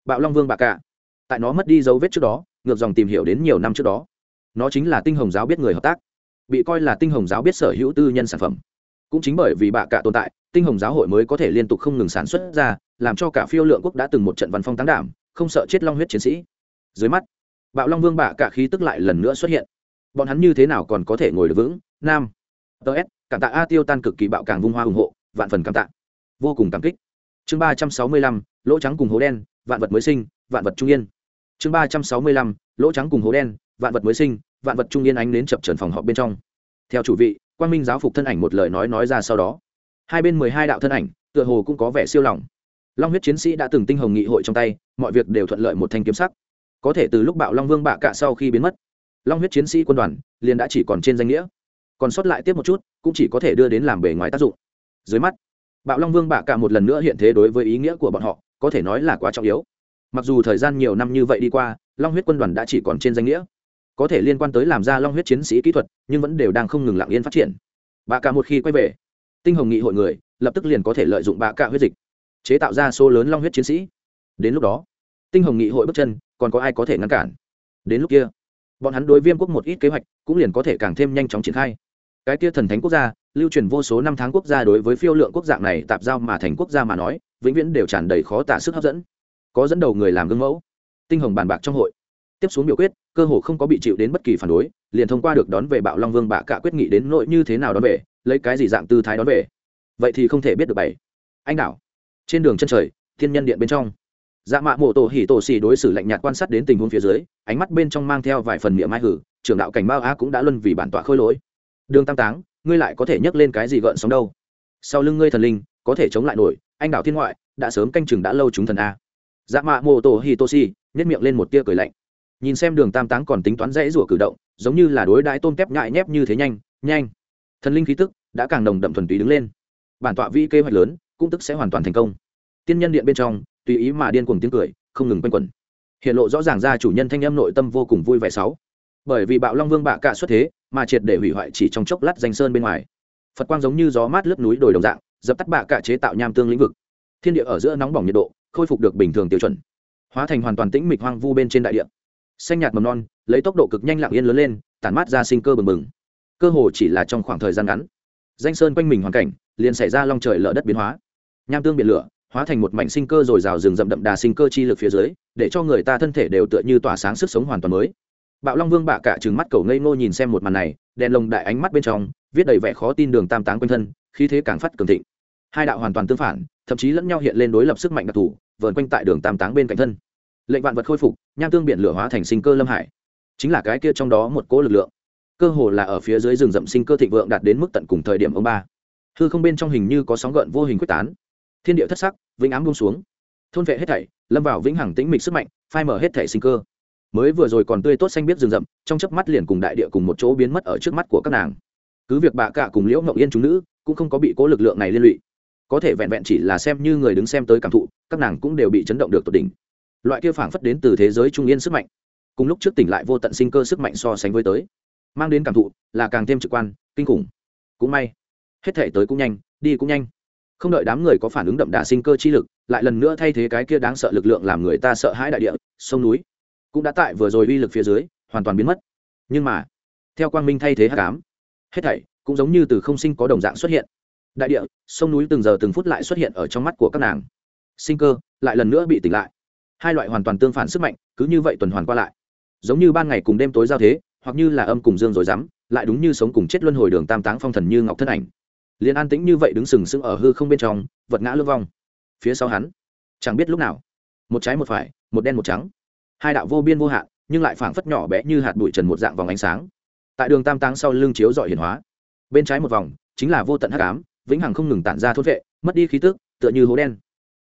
Bạo long vương bạ cả tại nó mất đi dấu vết trước đó, ngược dòng tìm hiểu đến nhiều năm trước đó. Nó chính là tinh hồng giáo biết người hợp tác, bị coi là tinh hồng giáo biết sở hữu tư nhân sản phẩm. Cũng chính bởi vì bạ cả tồn tại, tinh hồng giáo hội mới có thể liên tục không ngừng sản xuất ra, làm cho cả phiêu lượng quốc đã từng một trận văn phong tán đảm, không sợ chết long huyết chiến sĩ. Dưới mắt, bạo long vương bạ cả khí tức lại lần nữa xuất hiện. Bọn hắn như thế nào còn có thể ngồi được vững? Nam ts cảm tạ a tiêu tan cực kỳ bạo càng vung hoa ủng hộ, vạn phần cảm tạ vô cùng cảm kích. Chương ba trăm sáu mươi lăm, lỗ trắng cùng hố đen, vạn vật mới sinh, vạn vật trung yên. Chương ba trăm sáu mươi lăm, lỗ trắng cùng hố đen, vạn vật mới sinh, vạn vật trung yên ánh đến chập trần phòng họp bên trong. Theo chủ vị quan minh giáo phục thân ảnh một lời nói nói ra sau đó. Hai bên mười hai đạo thân ảnh, tựa hồ cũng có vẻ siêu lòng. Long huyết chiến sĩ đã từng tinh hồng nghị hội trong tay, mọi việc đều thuận lợi một thanh kiếm sắc. Có thể từ lúc bạo long vương bạ cạ sau khi biến mất, long huyết chiến sĩ quân đoàn liền đã chỉ còn trên danh nghĩa. Còn sót lại tiếp một chút, cũng chỉ có thể đưa đến làm bề ngoài tác dụng. Dưới mắt bạo long vương bạ Cả một lần nữa hiện thế đối với ý nghĩa của bọn họ, có thể nói là quá trọng yếu. Mặc dù thời gian nhiều năm như vậy đi qua, long huyết quân đoàn đã chỉ còn trên danh nghĩa. Có thể liên quan tới làm ra long huyết chiến sĩ kỹ thuật, nhưng vẫn đều đang không ngừng lặng yên phát triển. Bạ cả một khi quay về, tinh hồng nghị hội người, lập tức liền có thể lợi dụng Bạ cả huyết dịch, chế tạo ra số lớn long huyết chiến sĩ. Đến lúc đó, tinh hồng nghị hội bước chân, còn có ai có thể ngăn cản? Đến lúc kia, bọn hắn đối viêm quốc một ít kế hoạch cũng liền có thể càng thêm nhanh chóng triển khai cái kia thần thánh quốc gia, lưu truyền vô số năm tháng quốc gia đối với phiêu lượng quốc dạng này tạp giao mà thành quốc gia mà nói, vĩnh viễn đều tràn đầy khó tả sức hấp dẫn. Có dẫn đầu người làm gương mẫu. Tinh hồng bàn bạc trong hội. Tiếp xuống biểu quyết, cơ hồ không có bị chịu đến bất kỳ phản đối, liền thông qua được đón về bạo long vương bạ cả quyết nghị đến nội như thế nào đón về, lấy cái gì dạng tư thái đón về. Vậy thì không thể biết được bảy. Anh đảo. Trên đường chân trời, thiên nhân điện bên trong. Dạ mạ mộ tổ hỉ tổ xì đối xử lạnh nhạt quan sát đến tình huống phía dưới, ánh mắt bên trong mang theo vài phần miệng mai hử, trưởng đạo cảnh bao á cũng đã luân vì bản tọa khôi lỗi đường tam táng, ngươi lại có thể nhấc lên cái gì gợn sóng đâu? Sau lưng ngươi thần linh, có thể chống lại nổi, anh đảo thiên ngoại, đã sớm canh chừng đã lâu chúng thần a. Dạ mạ mô tô hitoshi nhét miệng lên một tia cười lạnh. Nhìn xem đường tam táng còn tính toán dễ rủa cử động, giống như là đối đãi tôm tép nhại nhép như thế nhanh nhanh. Thần linh khí tức đã càng nồng đậm thuần túy đứng lên. Bản tọa vi kế hoạch lớn, cũng tức sẽ hoàn toàn thành công. Tiên nhân điện bên trong, tùy ý mà điên cuồng tiếng cười, không ngừng quanh quẩn. Hiện lộ rõ ràng ra chủ nhân thanh âm nội tâm vô cùng vui vẻ sáu. Bởi vì bạo long vương bạ cả xuất thế mà triệt để hủy hoại chỉ trong chốc lát danh sơn bên ngoài. Phật quang giống như gió mát lướt núi đồi đồng dạng, dập tắt bạ cả chế tạo nham tương lĩnh vực. Thiên địa ở giữa nóng bỏng nhiệt độ, khôi phục được bình thường tiêu chuẩn. Hóa thành hoàn toàn tĩnh mịch hoang vu bên trên đại địa. Xanh nhạt mầm non, lấy tốc độ cực nhanh lặng yên lớn lên, tản mát ra sinh cơ bừng bừng. Cơ hồ chỉ là trong khoảng thời gian ngắn, danh sơn quanh mình hoàn cảnh, liền xảy ra long trời lở đất biến hóa. Nham tương biển lửa, hóa thành một mảnh sinh cơ dồi dào rừng rậm đậm đà sinh cơ chi lực phía dưới, để cho người ta thân thể đều tựa như tỏa sáng sức sống hoàn toàn mới bạo long vương bạ cả trừng mắt cầu ngây ngô nhìn xem một màn này, đèn lồng đại ánh mắt bên trong, viết đầy vẻ khó tin đường tam táng quanh thân, khí thế càng phát cường thịnh. Hai đạo hoàn toàn tương phản, thậm chí lẫn nhau hiện lên đối lập sức mạnh đặc thù, vờn quanh tại đường tam táng bên cạnh thân. Lệnh vạn vật khôi phục, nham tương biển lửa hóa thành sinh cơ lâm hải. Chính là cái kia trong đó một cỗ lực lượng. Cơ hồ là ở phía dưới rừng rậm sinh cơ thịnh vượng đạt đến mức tận cùng thời điểm ông ba. Hư không bên trong hình như có sóng gợn vô hình quyết tán. Thiên địa thất sắc, vĩnh ám buông xuống. Thôn vệ hết thảy, lâm vào vĩnh hằng tĩnh mịch sức mạnh, phai mở hết thảy sinh cơ mới vừa rồi còn tươi tốt xanh biết rừng rậm, trong chớp mắt liền cùng đại địa cùng một chỗ biến mất ở trước mắt của các nàng. Cứ việc bạ cả cùng liễu ngậu yên chúng nữ cũng không có bị cố lực lượng này liên lụy. Có thể vẹn vẹn chỉ là xem như người đứng xem tới cảm thụ, các nàng cũng đều bị chấn động được tột đỉnh. Loại kia phảng phất đến từ thế giới trung yên sức mạnh, cùng lúc trước tỉnh lại vô tận sinh cơ sức mạnh so sánh với tới, mang đến cảm thụ là càng thêm trực quan, kinh khủng. Cũng may, hết thể tới cũng nhanh, đi cũng nhanh. Không đợi đám người có phản ứng đậm đà sinh cơ chi lực, lại lần nữa thay thế cái kia đáng sợ lực lượng làm người ta sợ hãi đại địa, sông núi cũng đã tại vừa rồi uy lực phía dưới, hoàn toàn biến mất. Nhưng mà, theo quang minh thay thế hát cám hết thảy cũng giống như từ không sinh có đồng dạng xuất hiện. Đại địa, sông núi từng giờ từng phút lại xuất hiện ở trong mắt của các nàng. Sinh cơ lại lần nữa bị tỉnh lại. Hai loại hoàn toàn tương phản sức mạnh, cứ như vậy tuần hoàn qua lại. Giống như ban ngày cùng đêm tối giao thế, hoặc như là âm cùng dương rồi rắm, lại đúng như sống cùng chết luân hồi đường tam táng phong thần như ngọc thân ảnh. Liền an tĩnh như vậy đứng sừng sững ở hư không bên trong, vật ngã lưu vong. Phía sau hắn, chẳng biết lúc nào, một trái một phải, một đen một trắng hai đạo vô biên vô hạn, nhưng lại phảng phất nhỏ bé như hạt bụi trần một dạng vòng ánh sáng. Tại đường tam táng sau lưng chiếu dọi hiển hóa. Bên trái một vòng, chính là vô tận hắc ám, vĩnh hằng không ngừng tản ra thốt vệ, mất đi khí tức, tựa như hố đen.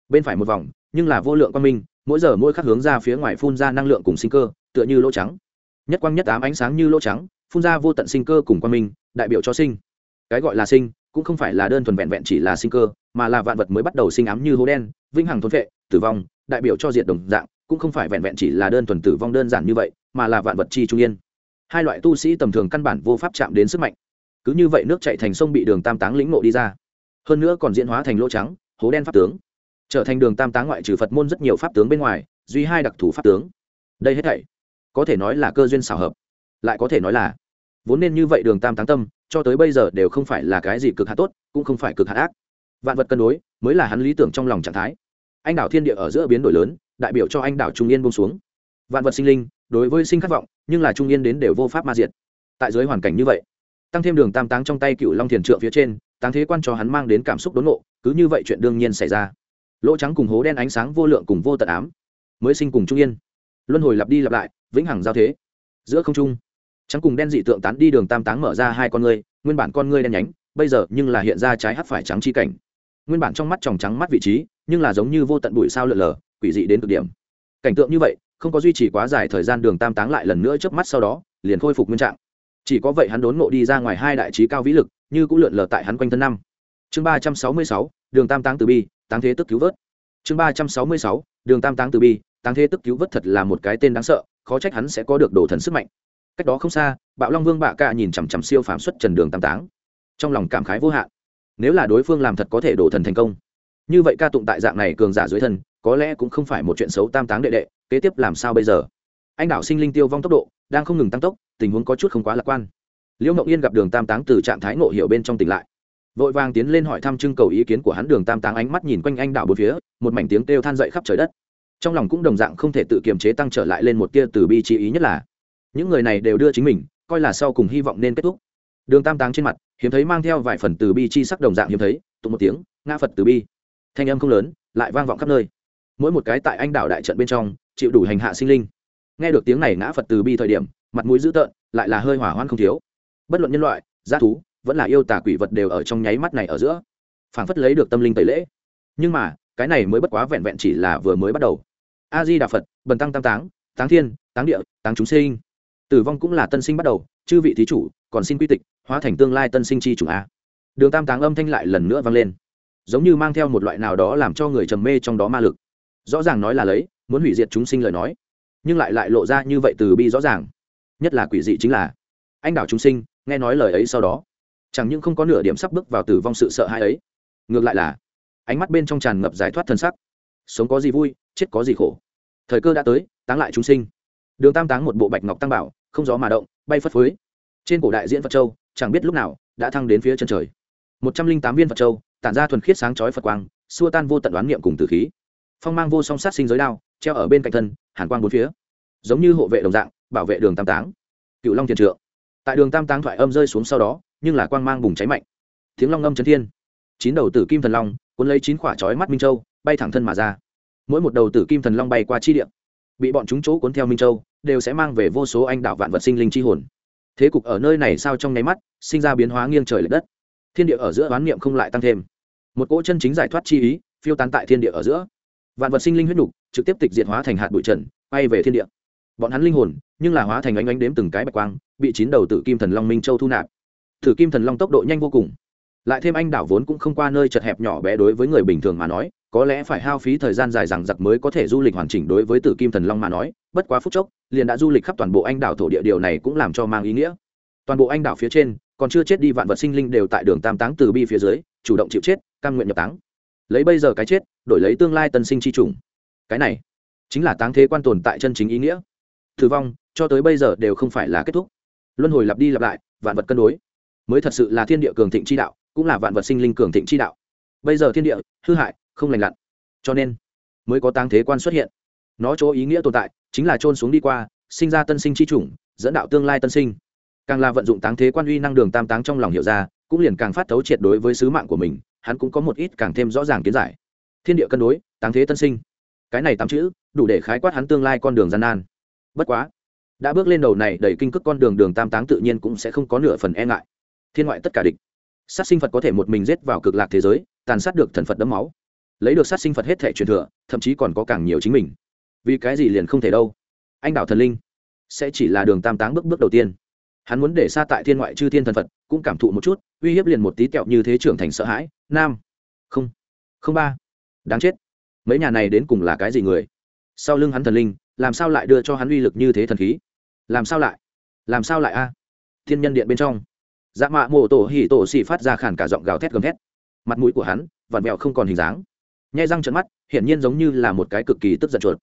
Bên phải một vòng, nhưng là vô lượng quan minh, mỗi giờ mỗi khắc hướng ra phía ngoài phun ra năng lượng cùng sinh cơ, tựa như lỗ trắng. Nhất quang nhất ám ánh sáng như lỗ trắng, phun ra vô tận sinh cơ cùng quan minh, đại biểu cho sinh. Cái gọi là sinh, cũng không phải là đơn thuần vẹn vẹn chỉ là sinh cơ, mà là vạn vật mới bắt đầu sinh ám như hố đen, vĩnh hằng thôn vệ, tử vong, đại biểu cho diệt đồng dạng cũng không phải vẹn vẹn chỉ là đơn thuần tử vong đơn giản như vậy, mà là vạn vật chi trung yên. Hai loại tu sĩ tầm thường căn bản vô pháp chạm đến sức mạnh. Cứ như vậy nước chạy thành sông bị đường tam táng lĩnh nộ đi ra. Hơn nữa còn diễn hóa thành lỗ trắng, hố đen pháp tướng. Trở thành đường tam táng ngoại trừ phật môn rất nhiều pháp tướng bên ngoài, duy hai đặc thù pháp tướng. Đây hết thảy, có thể nói là cơ duyên xảo hợp. Lại có thể nói là, vốn nên như vậy đường tam táng tâm, cho tới bây giờ đều không phải là cái gì cực hạ tốt, cũng không phải cực hạ ác. Vạn vật cân đối, mới là hắn lý tưởng trong lòng trạng thái. Anh đảo thiên địa ở giữa biến đổi lớn đại biểu cho anh đảo trung yên buông xuống. Vạn vật sinh linh đối với sinh khát vọng nhưng là trung yên đến đều vô pháp ma diệt. Tại dưới hoàn cảnh như vậy tăng thêm đường tam táng trong tay cựu long thiền trượng phía trên táng thế quan cho hắn mang đến cảm xúc đốn nộ, cứ như vậy chuyện đương nhiên xảy ra. Lỗ trắng cùng hố đen ánh sáng vô lượng cùng vô tận ám mới sinh cùng trung yên. Luân hồi lặp đi lặp lại vĩnh hằng giao thế. Giữa không trung trắng cùng đen dị tượng tán đi đường tam táng mở ra hai con ngươi nguyên bản con ngươi đen nhánh bây giờ nhưng là hiện ra trái hắt phải trắng chi cảnh. Nguyên bản trong mắt tròng trắng mắt vị trí nhưng là giống như vô tận bụi sao lượn lờ quỷ dị đến cực điểm. Cảnh tượng như vậy, không có duy trì quá dài thời gian đường tam táng lại lần nữa trước mắt sau đó, liền khôi phục nguyên trạng. Chỉ có vậy hắn đốn ngộ đi ra ngoài hai đại trí cao vĩ lực, như cũng lượn lờ tại hắn quanh thân năm. Chương ba trăm sáu mươi sáu, đường tam táng từ bi, táng thế tức cứu vớt. Chương ba trăm sáu mươi sáu, đường tam táng từ bi, táng thế tức cứu vớt thật là một cái tên đáng sợ, khó trách hắn sẽ có được đồ thần sức mạnh. Cách đó không xa, bạo long vương bạ ca nhìn chằm chằm siêu phàm xuất trần đường tam táng. Trong lòng cảm khái vô hạn. Nếu là đối phương làm thật có thể đổ thần thành công như vậy ca tụng tại dạng này cường giả dưới thân, có lẽ cũng không phải một chuyện xấu tam táng đệ đệ, kế tiếp làm sao bây giờ? Anh đảo sinh linh tiêu vong tốc độ đang không ngừng tăng tốc, tình huống có chút không quá lạc quan. Liễu mộng yên gặp đường tam táng từ trạng thái ngộ hiểu bên trong tỉnh lại. Vội vàng tiến lên hỏi thăm trưng cầu ý kiến của hắn, đường tam táng ánh mắt nhìn quanh anh đảo bốn phía, một mảnh tiếng kêu than dậy khắp trời đất. Trong lòng cũng đồng dạng không thể tự kiềm chế tăng trở lại lên một tia từ bi chi ý nhất là, những người này đều đưa chính mình, coi là sau cùng hy vọng nên kết thúc. Đường tam táng trên mặt, hiếm thấy mang theo vài phần từ bi chi sắc đồng dạng hiếm thấy tụ một tiếng, ngã phật từ bi thanh âm không lớn, lại vang vọng khắp nơi. Mỗi một cái tại anh đảo đại trận bên trong, chịu đủ hành hạ sinh linh. Nghe được tiếng này ngã phật từ bi thời điểm, mặt mũi dữ tợn, lại là hơi hỏa hoan không thiếu. Bất luận nhân loại g thú, vẫn là yêu tà quỷ vật đều ở trong nháy mắt này ở giữa, phảng phất lấy được tâm linh tẩy lễ. Nhưng mà, cái này mới bất quá vẹn vẹn chỉ là vừa mới bắt đầu. A di đà phật, bần tăng tam táng táng thiên, táng địa, táng chúng sinh. Tử vong cũng là tân sinh bắt đầu, chư vị thí chủ, còn xin quy tịch, hóa thành tương lai tân sinh chi chủ a. Đường tam táng âm thanh lại lần nữa vang lên giống như mang theo một loại nào đó làm cho người trầm mê trong đó ma lực. Rõ ràng nói là lấy, muốn hủy diệt chúng sinh lời nói, nhưng lại lại lộ ra như vậy từ bi rõ ràng. Nhất là quỷ dị chính là, anh đảo chúng sinh, nghe nói lời ấy sau đó, chẳng những không có nửa điểm sắp bước vào tử vong sự sợ hãi ấy, ngược lại là, ánh mắt bên trong tràn ngập giải thoát thân sắc. Sống có gì vui, chết có gì khổ. Thời cơ đã tới, táng lại chúng sinh. Đường tam táng một bộ bạch ngọc tăng bảo, không gió mà động, bay phất phới. Trên cổ đại diễn phật châu, chẳng biết lúc nào, đã thăng đến phía chân trời. Một trăm linh tám viên phật châu tản ra thuần khiết sáng chói phật quang, xua tan vô tận đoán niệm cùng tử khí. Phong mang vô song sát sinh giới đao, treo ở bên cạnh thân, hàn quang bốn phía. Giống như hộ vệ đồng dạng, bảo vệ đường tam táng. Cựu long thiền trượng. Tại đường tam táng thoại âm rơi xuống sau đó, nhưng là quang mang bùng cháy mạnh. Tiếng long âm chấn thiên. Chín đầu tử kim thần long, cuốn lấy chín quả chói mắt minh châu, bay thẳng thân mà ra. Mỗi một đầu tử kim thần long bay qua chi điện bị bọn chúng chỗ cuốn theo minh châu, đều sẽ mang về vô số anh đạo vạn vật sinh linh chi hồn. Thế cục ở nơi này sao trong nháy mắt, sinh ra biến hóa nghiêng trời l ệ đất. Thiên địa ở giữa oán niệm không lại tăng thêm một cỗ chân chính giải thoát chi ý, phiêu tán tại thiên địa ở giữa. Vạn vật sinh linh huyết nục trực tiếp tịch diệt hóa thành hạt bụi trần, bay về thiên địa. Bọn hắn linh hồn, nhưng là hóa thành ánh ánh đếm từng cái bạch quang, bị chín đầu tử kim thần long minh châu thu nạp. Tử kim thần long tốc độ nhanh vô cùng. Lại thêm anh đảo vốn cũng không qua nơi chật hẹp nhỏ bé đối với người bình thường mà nói, có lẽ phải hao phí thời gian dài rằng giặc mới có thể du lịch hoàn chỉnh đối với tử kim thần long mà nói, bất quá phút chốc, liền đã du lịch khắp toàn bộ anh đảo thổ địa, điều này cũng làm cho mang ý nghĩa. Toàn bộ anh đảo phía trên, còn chưa chết đi vạn vật sinh linh đều tại đường tam táng từ bi phía dưới chủ động chịu chết căn nguyện nhập táng. Lấy bây giờ cái chết, đổi lấy tương lai tân sinh chi trùng. Cái này chính là táng thế quan tồn tại chân chính ý nghĩa. Thử vong, cho tới bây giờ đều không phải là kết thúc. Luân hồi lặp đi lặp lại, vạn vật cân đối. Mới thật sự là thiên địa cường thịnh chi đạo, cũng là vạn vật sinh linh cường thịnh chi đạo. Bây giờ thiên địa, hư hại, không lành lặn. Cho nên mới có táng thế quan xuất hiện. Nó chỗ ý nghĩa tồn tại chính là trôn xuống đi qua, sinh ra tân sinh chi chủng dẫn đạo tương lai tân sinh. Càng là vận dụng táng thế quan uy năng đường tam táng trong lòng hiểu ra cũng liền càng phát thấu triệt đối với sứ mạng của mình, hắn cũng có một ít càng thêm rõ ràng kiến giải. Thiên địa cân đối, táng thế tân sinh. Cái này tám chữ, đủ để khái quát hắn tương lai con đường gian nan. Bất quá, đã bước lên đầu này đầy kinh cước con đường đường tam táng tự nhiên cũng sẽ không có nửa phần e ngại. Thiên ngoại tất cả địch. Sát sinh phật có thể một mình giết vào cực lạc thế giới, tàn sát được thần phật đấm máu. Lấy được sát sinh phật hết thể truyền thừa, thậm chí còn có càng nhiều chính mình. Vì cái gì liền không thể đâu? Anh đạo thần linh, sẽ chỉ là đường tam táng bước bước đầu tiên hắn muốn để xa tại thiên ngoại chư thiên thần phật, cũng cảm thụ một chút, uy hiếp liền một tí kẹo như thế trưởng thành sợ hãi. Nam. Không. Không ba. Đáng chết. Mấy nhà này đến cùng là cái gì người? Sau lưng hắn thần linh, làm sao lại đưa cho hắn uy lực như thế thần khí? Làm sao lại? Làm sao lại a? Thiên nhân điện bên trong. Dạ mạ mộ tổ hỉ tổ xỉ phát ra khản cả giọng gào thét gầm thét. Mặt mũi của hắn, vặn vẹo không còn hình dáng. Nhai răng trận mắt, hiển nhiên giống như là một cái cực kỳ tức giận chuột.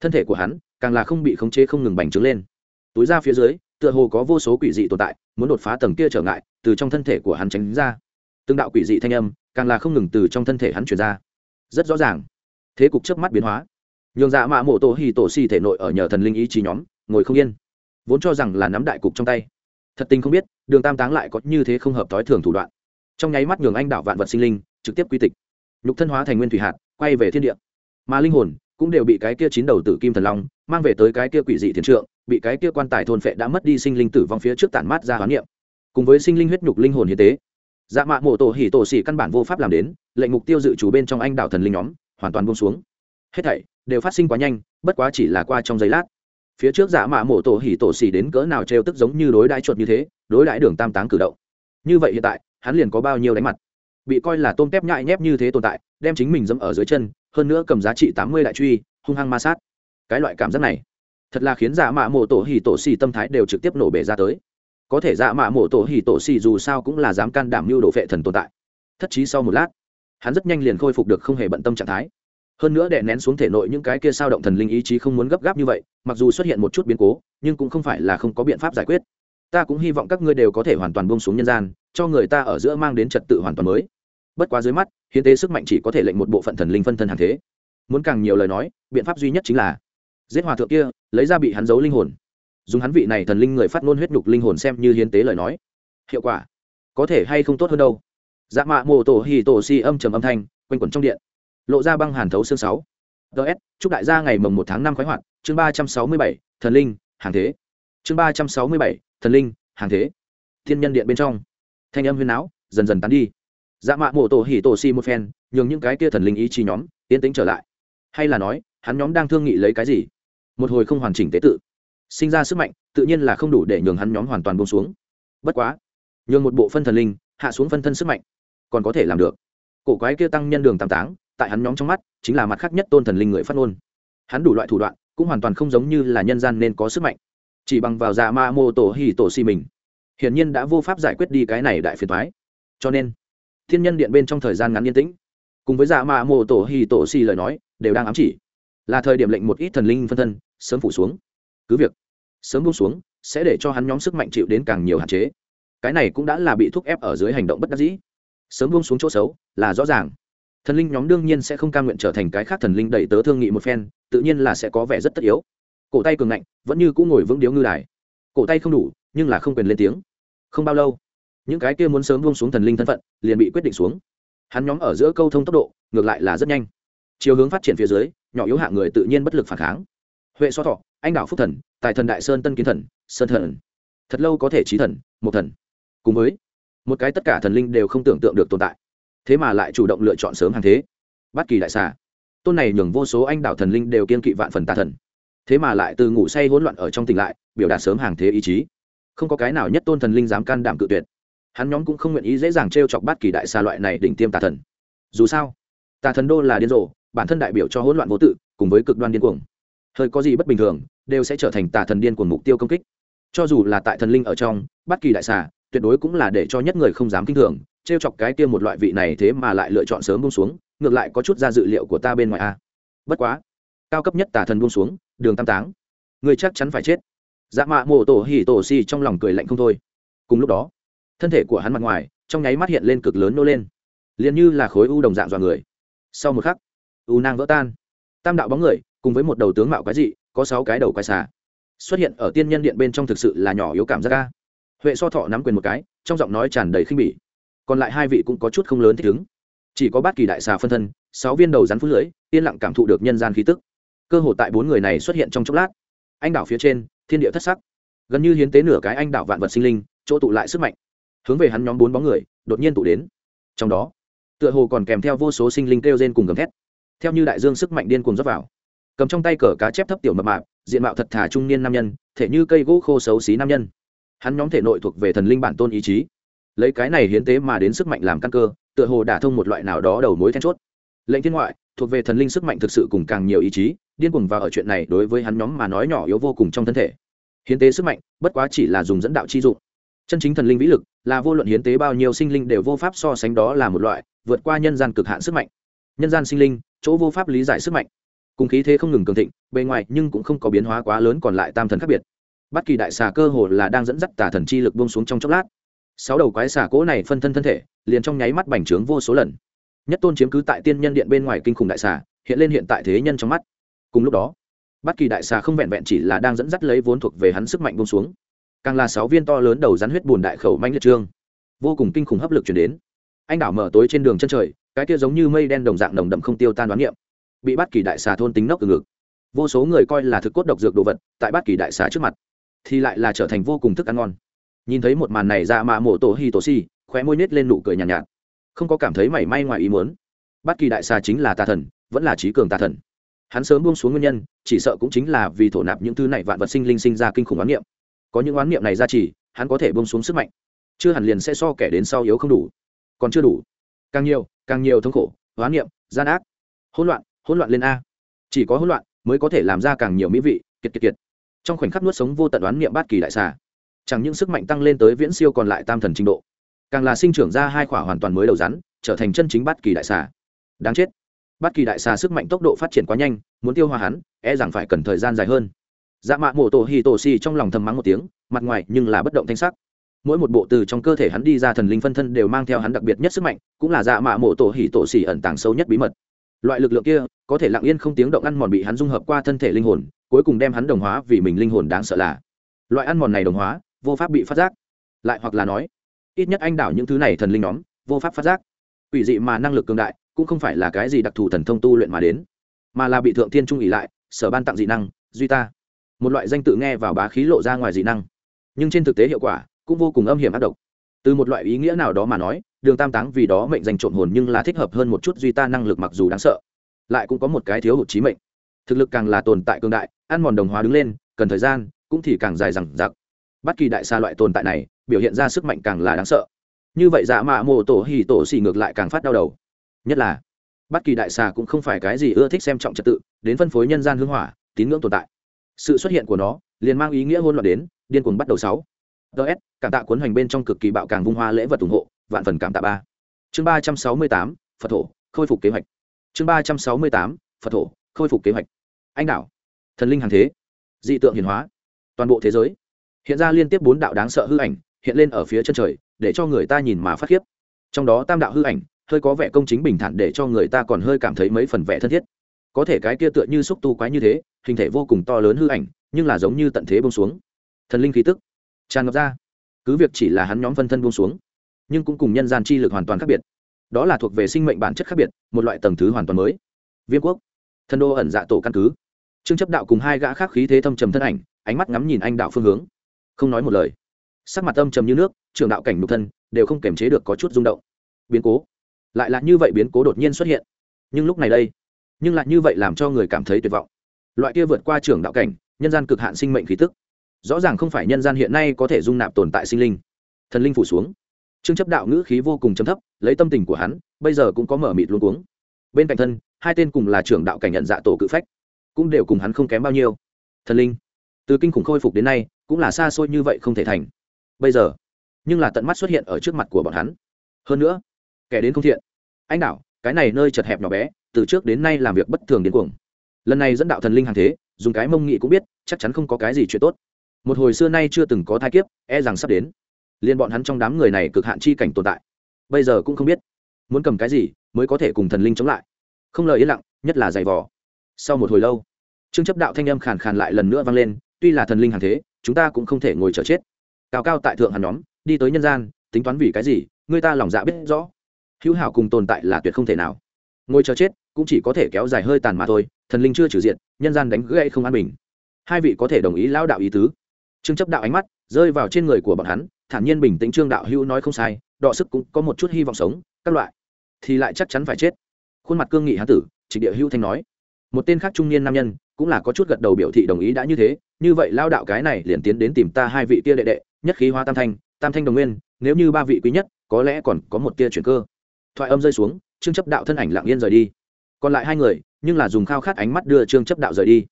Thân thể của hắn, càng là không bị khống chế không ngừng bành trướng lên. Túi ra phía dưới tựa hồ có vô số quỷ dị tồn tại, muốn đột phá tầng kia trở ngại, từ trong thân thể của hắn tránh ra. Tương đạo quỷ dị thanh âm, càng là không ngừng từ trong thân thể hắn chuyển ra. Rất rõ ràng. Thế cục trước mắt biến hóa. Nhường dạ mạ mộ tổ hì tổ si thể nội ở nhờ thần linh ý chí nhóm, ngồi không yên. Vốn cho rằng là nắm đại cục trong tay. Thật tình không biết, đường tam táng lại có như thế không hợp thói thường thủ đoạn. Trong nháy mắt nhường anh đảo vạn vật sinh linh, trực tiếp quy tịch. Nhục thân hóa thành nguyên thủy hạt, quay về thiên địa. Mà linh hồn cũng đều bị cái kia chín đầu tử kim thần long, mang về tới cái kia quỷ dị thiền trượng bị cái kia quan tài thôn phệ đã mất đi sinh linh tử vong phía trước tản mát ra hoán niệm. Cùng với sinh linh huyết nhục linh hồn hiến tế dạ mạ mộ tổ hỉ tổ xỉ căn bản vô pháp làm đến, lệnh mục tiêu dự chủ bên trong anh đạo thần linh nhóm, hoàn toàn buông xuống. Hết thảy đều phát sinh quá nhanh, bất quá chỉ là qua trong giây lát. Phía trước dạ mạ mộ tổ hỉ tổ xỉ đến cỡ nào trêu tức giống như đối đãi chuột như thế, đối đãi đường tam táng cử động. Như vậy hiện tại, hắn liền có bao nhiêu đánh mặt? Bị coi là tôm tép nhại nhép như thế tồn tại, đem chính mình dẫm ở dưới chân, hơn nữa cầm giá trị tám mươi đại truy, hung hăng ma sát. Cái loại cảm giác này thật là khiến dạ mạ mộ tổ hỉ tổ xì tâm thái đều trực tiếp nổ bể ra tới. Có thể dạ mạ mộ tổ hỉ tổ xì dù sao cũng là dám can đảm mưu đồ phệ thần tồn tại. Thất trí sau một lát, hắn rất nhanh liền khôi phục được không hề bận tâm trạng thái. Hơn nữa đè nén xuống thể nội những cái kia sao động thần linh ý chí không muốn gấp gáp như vậy, mặc dù xuất hiện một chút biến cố, nhưng cũng không phải là không có biện pháp giải quyết. Ta cũng hy vọng các ngươi đều có thể hoàn toàn buông xuống nhân gian, cho người ta ở giữa mang đến trật tự hoàn toàn mới. Bất quá dưới mắt, hiến tế sức mạnh chỉ có thể lệnh một bộ phận thần linh phân thân hàng thế. Muốn càng nhiều lời nói, biện pháp duy nhất chính là giết hòa thượng kia, lấy ra bị hắn giấu linh hồn. Dùng hắn vị này thần linh người phát ngôn huyết nhục linh hồn xem như hiến tế lời nói. Hiệu quả, có thể hay không tốt hơn đâu? Dạ mạ mô tổ hì tổ si âm trầm âm thanh, quanh quẩn trong điện. Lộ ra băng hàn thấu xương sáu. Ts chúc đại gia ngày mồng một tháng năm khoái hoạt. Chương ba trăm sáu mươi bảy, thần linh, hàng thế. Chương ba trăm sáu mươi bảy, thần linh, hàng thế. Thiên nhân điện bên trong. Thanh âm huyên não dần dần tán đi. Dạ mạ mô tổ hỉ tổ si một phen, nhường những cái kia thần linh ý chí nhóm tiến tính trở lại. Hay là nói, hắn nhóm đang thương nghị lấy cái gì? Một hồi không hoàn chỉnh tế tự. Sinh ra sức mạnh, tự nhiên là không đủ để nhường hắn nhóm hoàn toàn bông xuống. Bất quá, nhường một bộ phân thần linh, hạ xuống phân thân sức mạnh, còn có thể làm được. Cổ quái kia tăng nhân đường tam táng, tại hắn nhóm trong mắt, chính là mặt khác nhất tôn thần linh người phát ngôn. Hắn đủ loại thủ đoạn, cũng hoàn toàn không giống như là nhân gian nên có sức mạnh. Chỉ bằng vào dạ ma mô tổ hì tổ si mình, hiển nhiên đã vô pháp giải quyết đi cái này đại phiền thoái cho nên, thiên nhân điện bên trong thời gian ngắn yên tĩnh, cùng với dạ ma mô tổ hì tổ si lời nói, đều đang ám chỉ. Là thời điểm lệnh một ít thần linh phân thân sớm phủ xuống. Cứ việc sớm buông xuống, sẽ để cho hắn nhóm sức mạnh chịu đến càng nhiều hạn chế. Cái này cũng đã là bị thúc ép ở dưới hành động bất đắc dĩ. Sớm buông xuống chỗ xấu là rõ ràng. Thần linh nhóm đương nhiên sẽ không ca nguyện trở thành cái khác thần linh đầy tớ thương nghị một phen, tự nhiên là sẽ có vẻ rất tất yếu. Cổ tay cường ngạnh, vẫn như cũng ngồi vững điếu ngư đài. Cổ tay không đủ, nhưng là không quyền lên tiếng. Không bao lâu, những cái kia muốn sớm buông xuống thần linh thân phận liền bị quyết định xuống. Hắn nhóm ở giữa câu thông tốc độ, ngược lại là rất nhanh. Chiều hướng phát triển phía dưới, nhỏ yếu hạng người tự nhiên bất lực phản kháng huệ so thọ, anh đảo phúc thần tại thần đại sơn tân kiến thần, sơn thần. Thật lâu có thể trí thần, một thần. Cùng với, một cái tất cả thần linh đều không tưởng tượng được tồn tại. Thế mà lại chủ động lựa chọn sớm hàng thế. Bất kỳ đại xà. Tôn này nhường vô số anh đạo thần linh đều kiên kỵ vạn phần tà thần. Thế mà lại từ ngủ say hỗn loạn ở trong tỉnh lại, biểu đạt sớm hàng thế ý chí. Không có cái nào nhất tôn thần linh dám can đảm cự tuyệt. Hắn nhóm cũng không nguyện ý dễ dàng t r e o chọc bất kỳ đại xa loại này đỉnh tiêm tà thần. Dù sao, tà thần đô là điên rồ, bản thân đại biểu cho hỗn loạn vô tự, cùng với cực đoan điên cuồng hơi có gì bất bình thường, đều sẽ trở thành tà thần điên của mục tiêu công kích. Cho dù là tại thần linh ở trong, bất kỳ đại xà, tuyệt đối cũng là để cho nhất người không dám kinh thường t r e o chọc cái kia một loại vị này thế mà lại lựa chọn sớm bông xuống, ngược lại có chút ra dự liệu của ta bên ngoài a. Bất quá, cao cấp nhất tà thần buông xuống, đường tam táng. Người chắc chắn phải chết. Dạ mạ mộ tổ hỉ tổ si trong lòng cười lạnh không thôi. Cùng lúc đó, thân thể của hắn mặt ngoài, trong nháy mắt hiện lên cực lớn nô lên. Liền như là khối u đồng dạng dọa người. Sau một khắc, u nang vỡ tan. Tam đạo bóng người cùng với một đầu tướng mạo quái dị, có sáu cái đầu quái xà. Xuất hiện ở tiên nhân điện bên trong thực sự là nhỏ yếu cảm giác ca huệ so thọ nắm quyền một cái, trong giọng nói tràn đầy khinh bỉ. Còn lại hai vị cũng có chút không lớn thích ứng. Chỉ có bát kỳ đại xà phân thân, sáu viên đầu rắn phút lưỡi, yên lặng cảm thụ được nhân gian khí tức. Cơ hội tại bốn người này xuất hiện trong chốc lát. Anh đảo phía trên, thiên địa thất sắc. Gần như hiến tế nửa cái anh đảo vạn vật sinh linh, chỗ tụ lại sức mạnh. Hướng về hắn nhóm bốn bóng người, đột nhiên tụ đến. Trong đó, tựa hồ còn kèm theo vô số sinh linh kêu rên cùng gầm thét. Theo như đại dương sức mạnh điên cuồng dốc vào cầm trong tay cờ cá chép thấp tiểu mập mạp, diện mạo thật thà trung niên nam nhân, thể như cây gỗ khô xấu xí nam nhân. Hắn nhóm thể nội thuộc về thần linh bản tôn ý chí. Lấy cái này hiến tế mà đến sức mạnh làm căn cơ, tựa hồ đả thông một loại nào đó đầu mối then chốt. Lệnh thiên ngoại, thuộc về thần linh sức mạnh thực sự cùng càng nhiều ý chí, điên cuồng vào ở chuyện này đối với hắn nhóm mà nói nhỏ yếu vô cùng trong thân thể. Hiến tế sức mạnh, bất quá chỉ là dùng dẫn đạo chi dụng. Chân chính thần linh vĩ lực, là vô luận hiến tế bao nhiêu sinh linh đều vô pháp so sánh đó là một loại, vượt qua nhân gian cực hạn sức mạnh. Nhân gian sinh linh, chỗ vô pháp lý giải sức mạnh cùng khí thế không ngừng cường thịnh, bề ngoài nhưng cũng không có biến hóa quá lớn còn lại tam thần khác biệt. Bất kỳ đại xà cơ hồ là đang dẫn dắt tà thần chi lực buông xuống trong chốc lát. Sáu đầu quái xà cỗ này phân thân thân thể, liền trong nháy mắt bành trướng vô số lần. Nhất tôn chiếm cứ tại tiên nhân điện bên ngoài kinh khủng đại xà, hiện lên hiện tại thế nhân trong mắt. Cùng lúc đó, bất kỳ đại xà không vẹn vẹn chỉ là đang dẫn dắt lấy vốn thuộc về hắn sức mạnh buông xuống. Càng là sáu viên to lớn đầu rắn huyết bùn đại khẩu manh liệt trương. Vô cùng kinh khủng hấp lực chuyển đến. Anh đảo mở tối trên đường chân trời, cái kia giống như mây đen đồng dạng nồng đậm không tiêu tan đoán niệm bị bắt kỳ đại xà thôn tính nốc từ ngực. Vô số người coi là thực cốt độc dược đồ vật tại bắt kỳ đại xà trước mặt thì lại là trở thành vô cùng thức ăn ngon. Nhìn thấy một màn này dạ ra mà mổ tổ hi tổ si khóe môi nết lên nụ cười nhàn nhạt, nhạt. Không có cảm thấy mảy may ngoài ý muốn. Bắt kỳ đại xà chính là tà thần vẫn là trí cường tà thần. Hắn sớm buông xuống nguyên nhân chỉ sợ cũng chính là vì thổ nạp những thứ này vạn vật sinh linh sinh ra kinh khủng oán niệm. Có những oán niệm này ra chỉ hắn có thể buông xuống sức mạnh. Chưa hẳn liền sẽ so kẻ đến sau yếu không đủ. Còn chưa đủ. Càng nhiều càng nhiều thống khổ oán niệm gian ác hỗn loạn hỗn loạn lên a. Chỉ có hỗn loạn mới có thể làm ra càng nhiều mỹ vị, kiệt kiệt kiệt. Trong khoảnh khắc nuốt sống vô tận đoán niệm bát kỳ đại xà, chẳng những sức mạnh tăng lên tới viễn siêu còn lại tam thần trình độ, càng là sinh trưởng ra hai khỏa hoàn toàn mới đầu rắn, trở thành chân chính bát kỳ đại xà. Đáng chết. Bát kỳ đại xà sức mạnh tốc độ phát triển quá nhanh, muốn tiêu hóa hắn e rằng phải cần thời gian dài hơn. Dạ mạ mổ tổ hì tổ xì trong lòng thầm mắng một tiếng, mặt ngoài nhưng là bất động thanh sắc. Mỗi một bộ từ trong cơ thể hắn đi ra thần linh phân thân đều mang theo hắn đặc biệt nhất sức mạnh, cũng là dạ mạ mổ tổ hì tổ xì ẩn tàng sâu nhất bí mật loại lực lượng kia, có thể lặng yên không tiếng động ăn mòn bị hắn dung hợp qua thân thể linh hồn, cuối cùng đem hắn đồng hóa vì mình linh hồn đáng sợ là. Loại ăn mòn này đồng hóa, vô pháp bị phát giác. Lại hoặc là nói, ít nhất anh đảo những thứ này thần linh nhóm, vô pháp phát giác. Ủy dị mà năng lực cường đại, cũng không phải là cái gì đặc thù thần thông tu luyện mà đến, mà là bị thượng thiên trung ỉ lại, sở ban tặng dị năng, duy ta. Một loại danh tự nghe vào bá khí lộ ra ngoài dị năng, nhưng trên thực tế hiệu quả cũng vô cùng âm hiểm ác độc. Từ một loại ý nghĩa nào đó mà nói đường tam táng vì đó mệnh danh trộm hồn nhưng là thích hợp hơn một chút duy ta năng lực mặc dù đáng sợ. Lại cũng có một cái thiếu hụt trí mệnh. Thực lực càng là tồn tại cương đại, ăn mòn đồng hóa đứng lên, cần thời gian, cũng thì càng dài dằng dặc. Bất kỳ đại xa loại tồn tại này, biểu hiện ra sức mạnh càng là đáng sợ. Như vậy dạ mạ mộ tổ hì tổ xì ngược lại càng phát đau đầu. Nhất là, bất kỳ đại xà cũng không phải cái gì ưa thích xem trọng trật tự, đến phân phối nhân gian hương hỏa, tín ngưỡng tồn tại. Sự xuất hiện của nó, liền mang ý nghĩa hôn loạn đến, điên cuồng bắt đầu sáu. Ts cảm tạ cuốn hoành bên trong cực kỳ bạo càng vung hoa lễ vật ủng hộ vạn phần cảm tạ ba. Chương ba trăm sáu mươi tám phật thổ khôi phục kế hoạch. Chương ba trăm sáu mươi tám phật thổ khôi phục kế hoạch. Anh đạo, thần linh hàng thế. Dị tượng hiền hóa. Toàn bộ thế giới. Hiện ra liên tiếp bốn đạo đáng sợ hư ảnh hiện lên ở phía chân trời để cho người ta nhìn mà phát khiếp. Trong đó tam đạo hư ảnh hơi có vẻ công chính bình thản để cho người ta còn hơi cảm thấy mấy phần vẻ thân thiết. Có thể cái kia tựa như xúc tu quái như thế hình thể vô cùng to lớn hư ảnh nhưng là giống như tận thế bông xuống. Thần linh khí tức. Tràn ngập ra. Cứ việc chỉ là hắn nhóm phân thân bông xuống nhưng cũng cùng nhân gian chi lực hoàn toàn khác biệt. Đó là thuộc về sinh mệnh bản chất khác biệt, một loại tầng thứ hoàn toàn mới. Viêm quốc. Thần đô ẩn dạ tổ căn cứ. Trương chấp đạo cùng hai gã khác khí thế thâm trầm thân ảnh, ánh mắt ngắm nhìn anh đạo phương hướng. Không nói một lời. Sắc mặt âm trầm như nước trường đạo cảnh nhục thân, đều không kềm chế được có chút rung động. Biến cố. Lại là như vậy biến cố đột nhiên xuất hiện. Nhưng lúc này đây, nhưng lại như vậy làm cho người cảm thấy tuyệt vọng. Loại kia vượt qua trường đạo cảnh, nhân gian cực hạn sinh mệnh khí tức. Rõ ràng không phải nhân gian hiện nay có thể dung nạp tồn tại sinh linh. Thần linh phủ xuống trương chấp đạo ngữ khí vô cùng chấm thấp, lấy tâm tình của hắn, bây giờ cũng có mở mịt luôn cuống. Bên cạnh thân, hai tên cùng là trưởng đạo cảnh nhận dạ tổ cự phách, cũng đều cùng hắn không kém bao nhiêu. Thần linh, từ kinh khủng khôi phục đến nay, cũng là xa xôi như vậy không thể thành. Bây giờ, nhưng là tận mắt xuất hiện ở trước mặt của bọn hắn. Hơn nữa, kẻ đến không thiện. Anh đạo, cái này nơi chật hẹp nhỏ bé, từ trước đến nay làm việc bất thường đến cuồng. Lần này dẫn đạo thần linh hàng thế, dùng cái mông nghị cũng biết, chắc chắn không có cái gì chuyện tốt. Một hồi xưa nay chưa từng có thai kiếp e rằng sắp đến liên bọn hắn trong đám người này cực hạn chi cảnh tồn tại. Bây giờ cũng không biết, muốn cầm cái gì mới có thể cùng thần linh chống lại. Không lời yên lặng, nhất là giày vò. Sau một hồi lâu, trương chấp đạo thanh âm khàn khàn lại lần nữa vang lên, tuy là thần linh hàng thế, chúng ta cũng không thể ngồi chờ chết. Cao cao tại thượng hàn nhóm, đi tới nhân gian, tính toán vì cái gì, người ta lòng dạ biết rõ. Hữu hảo cùng tồn tại là tuyệt không thể nào. Ngồi chờ chết cũng chỉ có thể kéo dài hơi tàn mà thôi, thần linh chưa trừ diện, nhân gian đánh gãy không an bình. Hai vị có thể đồng ý lão đạo ý tứ. Trương chấp đạo ánh mắt rơi vào trên người của bọn hắn thản nhiên bình tĩnh trương đạo hữu nói không sai, đọ sức cũng có một chút hy vọng sống, các loại. Thì lại chắc chắn phải chết. Khuôn mặt cương nghị hán tử, trịnh địa hữu thanh nói. Một tên khác trung niên nam nhân, cũng là có chút gật đầu biểu thị đồng ý đã như thế. Như vậy lao đạo cái này liền tiến đến tìm ta hai vị tia đệ đệ, nhất khí hoa tam thanh tam thanh đồng nguyên, nếu như ba vị quý nhất, có lẽ còn có một tia chuyển cơ. Thoại âm rơi xuống, trương chấp đạo thân ảnh lặng yên rời đi. Còn lại hai người, nhưng là dùng khao khát ánh mắt đưa trương chấp đạo rời đi.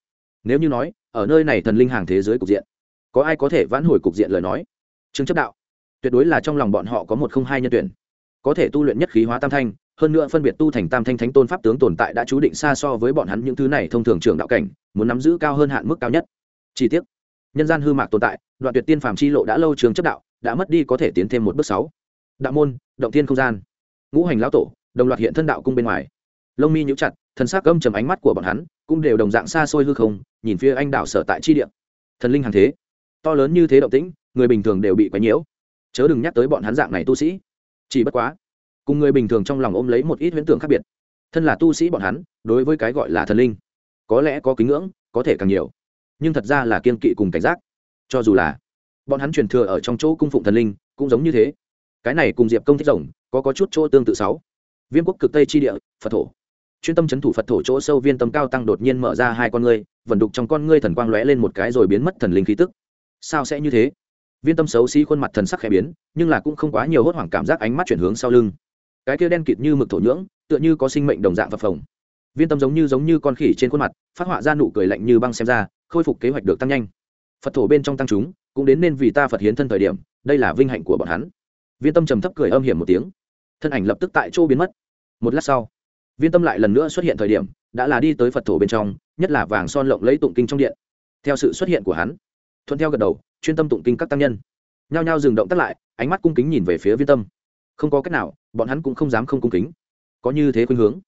Nếu như nói, ở nơi này thần linh hàng thế giới cục diện, có ai có thể vãn hồi cục diện lời nói? Trương chấp đạo. Tuyệt đối là trong lòng bọn họ có một không hai nhân tuyển. Có thể tu luyện nhất khí hóa tam thanh, hơn nữa phân biệt tu thành tam thanh thánh tôn pháp tướng tồn tại đã chú định xa so với bọn hắn những thứ này thông thường trưởng đạo cảnh, muốn nắm giữ cao hơn hạn mức cao nhất. Chi tiết nhân gian hư mạc tồn tại, đoạn tuyệt tiên phàm chi lộ đã lâu trường chấp đạo đã mất đi có thể tiến thêm một bước sáu. Đạo môn, động tiên không gian. Ngũ hành lão tổ, đồng loạt hiện thân đạo cung bên ngoài. Lông mi nhũ chặt, thần sắc gâm trầm ánh mắt của bọn hắn cũng đều đồng dạng xa xôi hư không, nhìn phía anh đạo sở tại chi địa. Thần linh hàng thế. To lớn như thế động tĩnh người bình thường đều bị quấy nhiễu. Chớ đừng nhắc tới bọn hắn dạng này tu sĩ. Chỉ bất quá, cùng người bình thường trong lòng ôm lấy một ít huyễn tưởng khác biệt. Thân là tu sĩ bọn hắn, đối với cái gọi là thần linh, có lẽ có kính ngưỡng, có thể càng nhiều. Nhưng thật ra là kiên kỵ cùng cảnh giác. Cho dù là bọn hắn truyền thừa ở trong chỗ cung phụng thần linh, cũng giống như thế. Cái này cùng diệp công thích rồng, có có chút chỗ tương tự sáu. Viêm quốc cực tây chi địa, phật thổ. Chuyên tâm c h ấ n thủ phật thổ chỗ sâu viên tâm cao tăng đột nhiên mở ra hai con ngươi vẩn đục trong con ngươi thần quang lóe lên một cái rồi biến mất thần linh khí tức. Sao sẽ như thế? Viên tâm xấu xí khuôn mặt thần sắc khẽ biến, nhưng là cũng không quá nhiều hốt hoảng cảm giác ánh mắt chuyển hướng sau lưng. Cái kia đen kịt như mực thổ nhưỡng, tựa như có sinh mệnh đồng dạng phập phồng. Viên tâm giống như giống như con khỉ trên khuôn mặt, phát họa ra nụ cười lạnh như băng xem ra, khôi phục kế hoạch được tăng nhanh. Phật thổ bên trong tăng chúng, cũng đến nên vì ta phật hiến thân thời điểm, đây là vinh hạnh của bọn hắn. Viên tâm trầm thấp cười âm hiểm một tiếng. Thân ảnh lập tức tại chỗ biến mất. Một lát sau, viên tâm lại lần nữa xuất hiện thời điểm, đã là đi tới phật thổ bên trong, nhất là vàng son lộng lấy tụng kinh trong điện. Theo sự xuất hiện của hắn thuận theo gật đầu, chuyên tâm tụng kinh các tăng nhân. Nhao nhao dừng động tắt lại, ánh mắt cung kính nhìn về phía viên tâm. Không có cách nào, bọn hắn cũng không dám không cung kính. Có như thế khuynh hướng.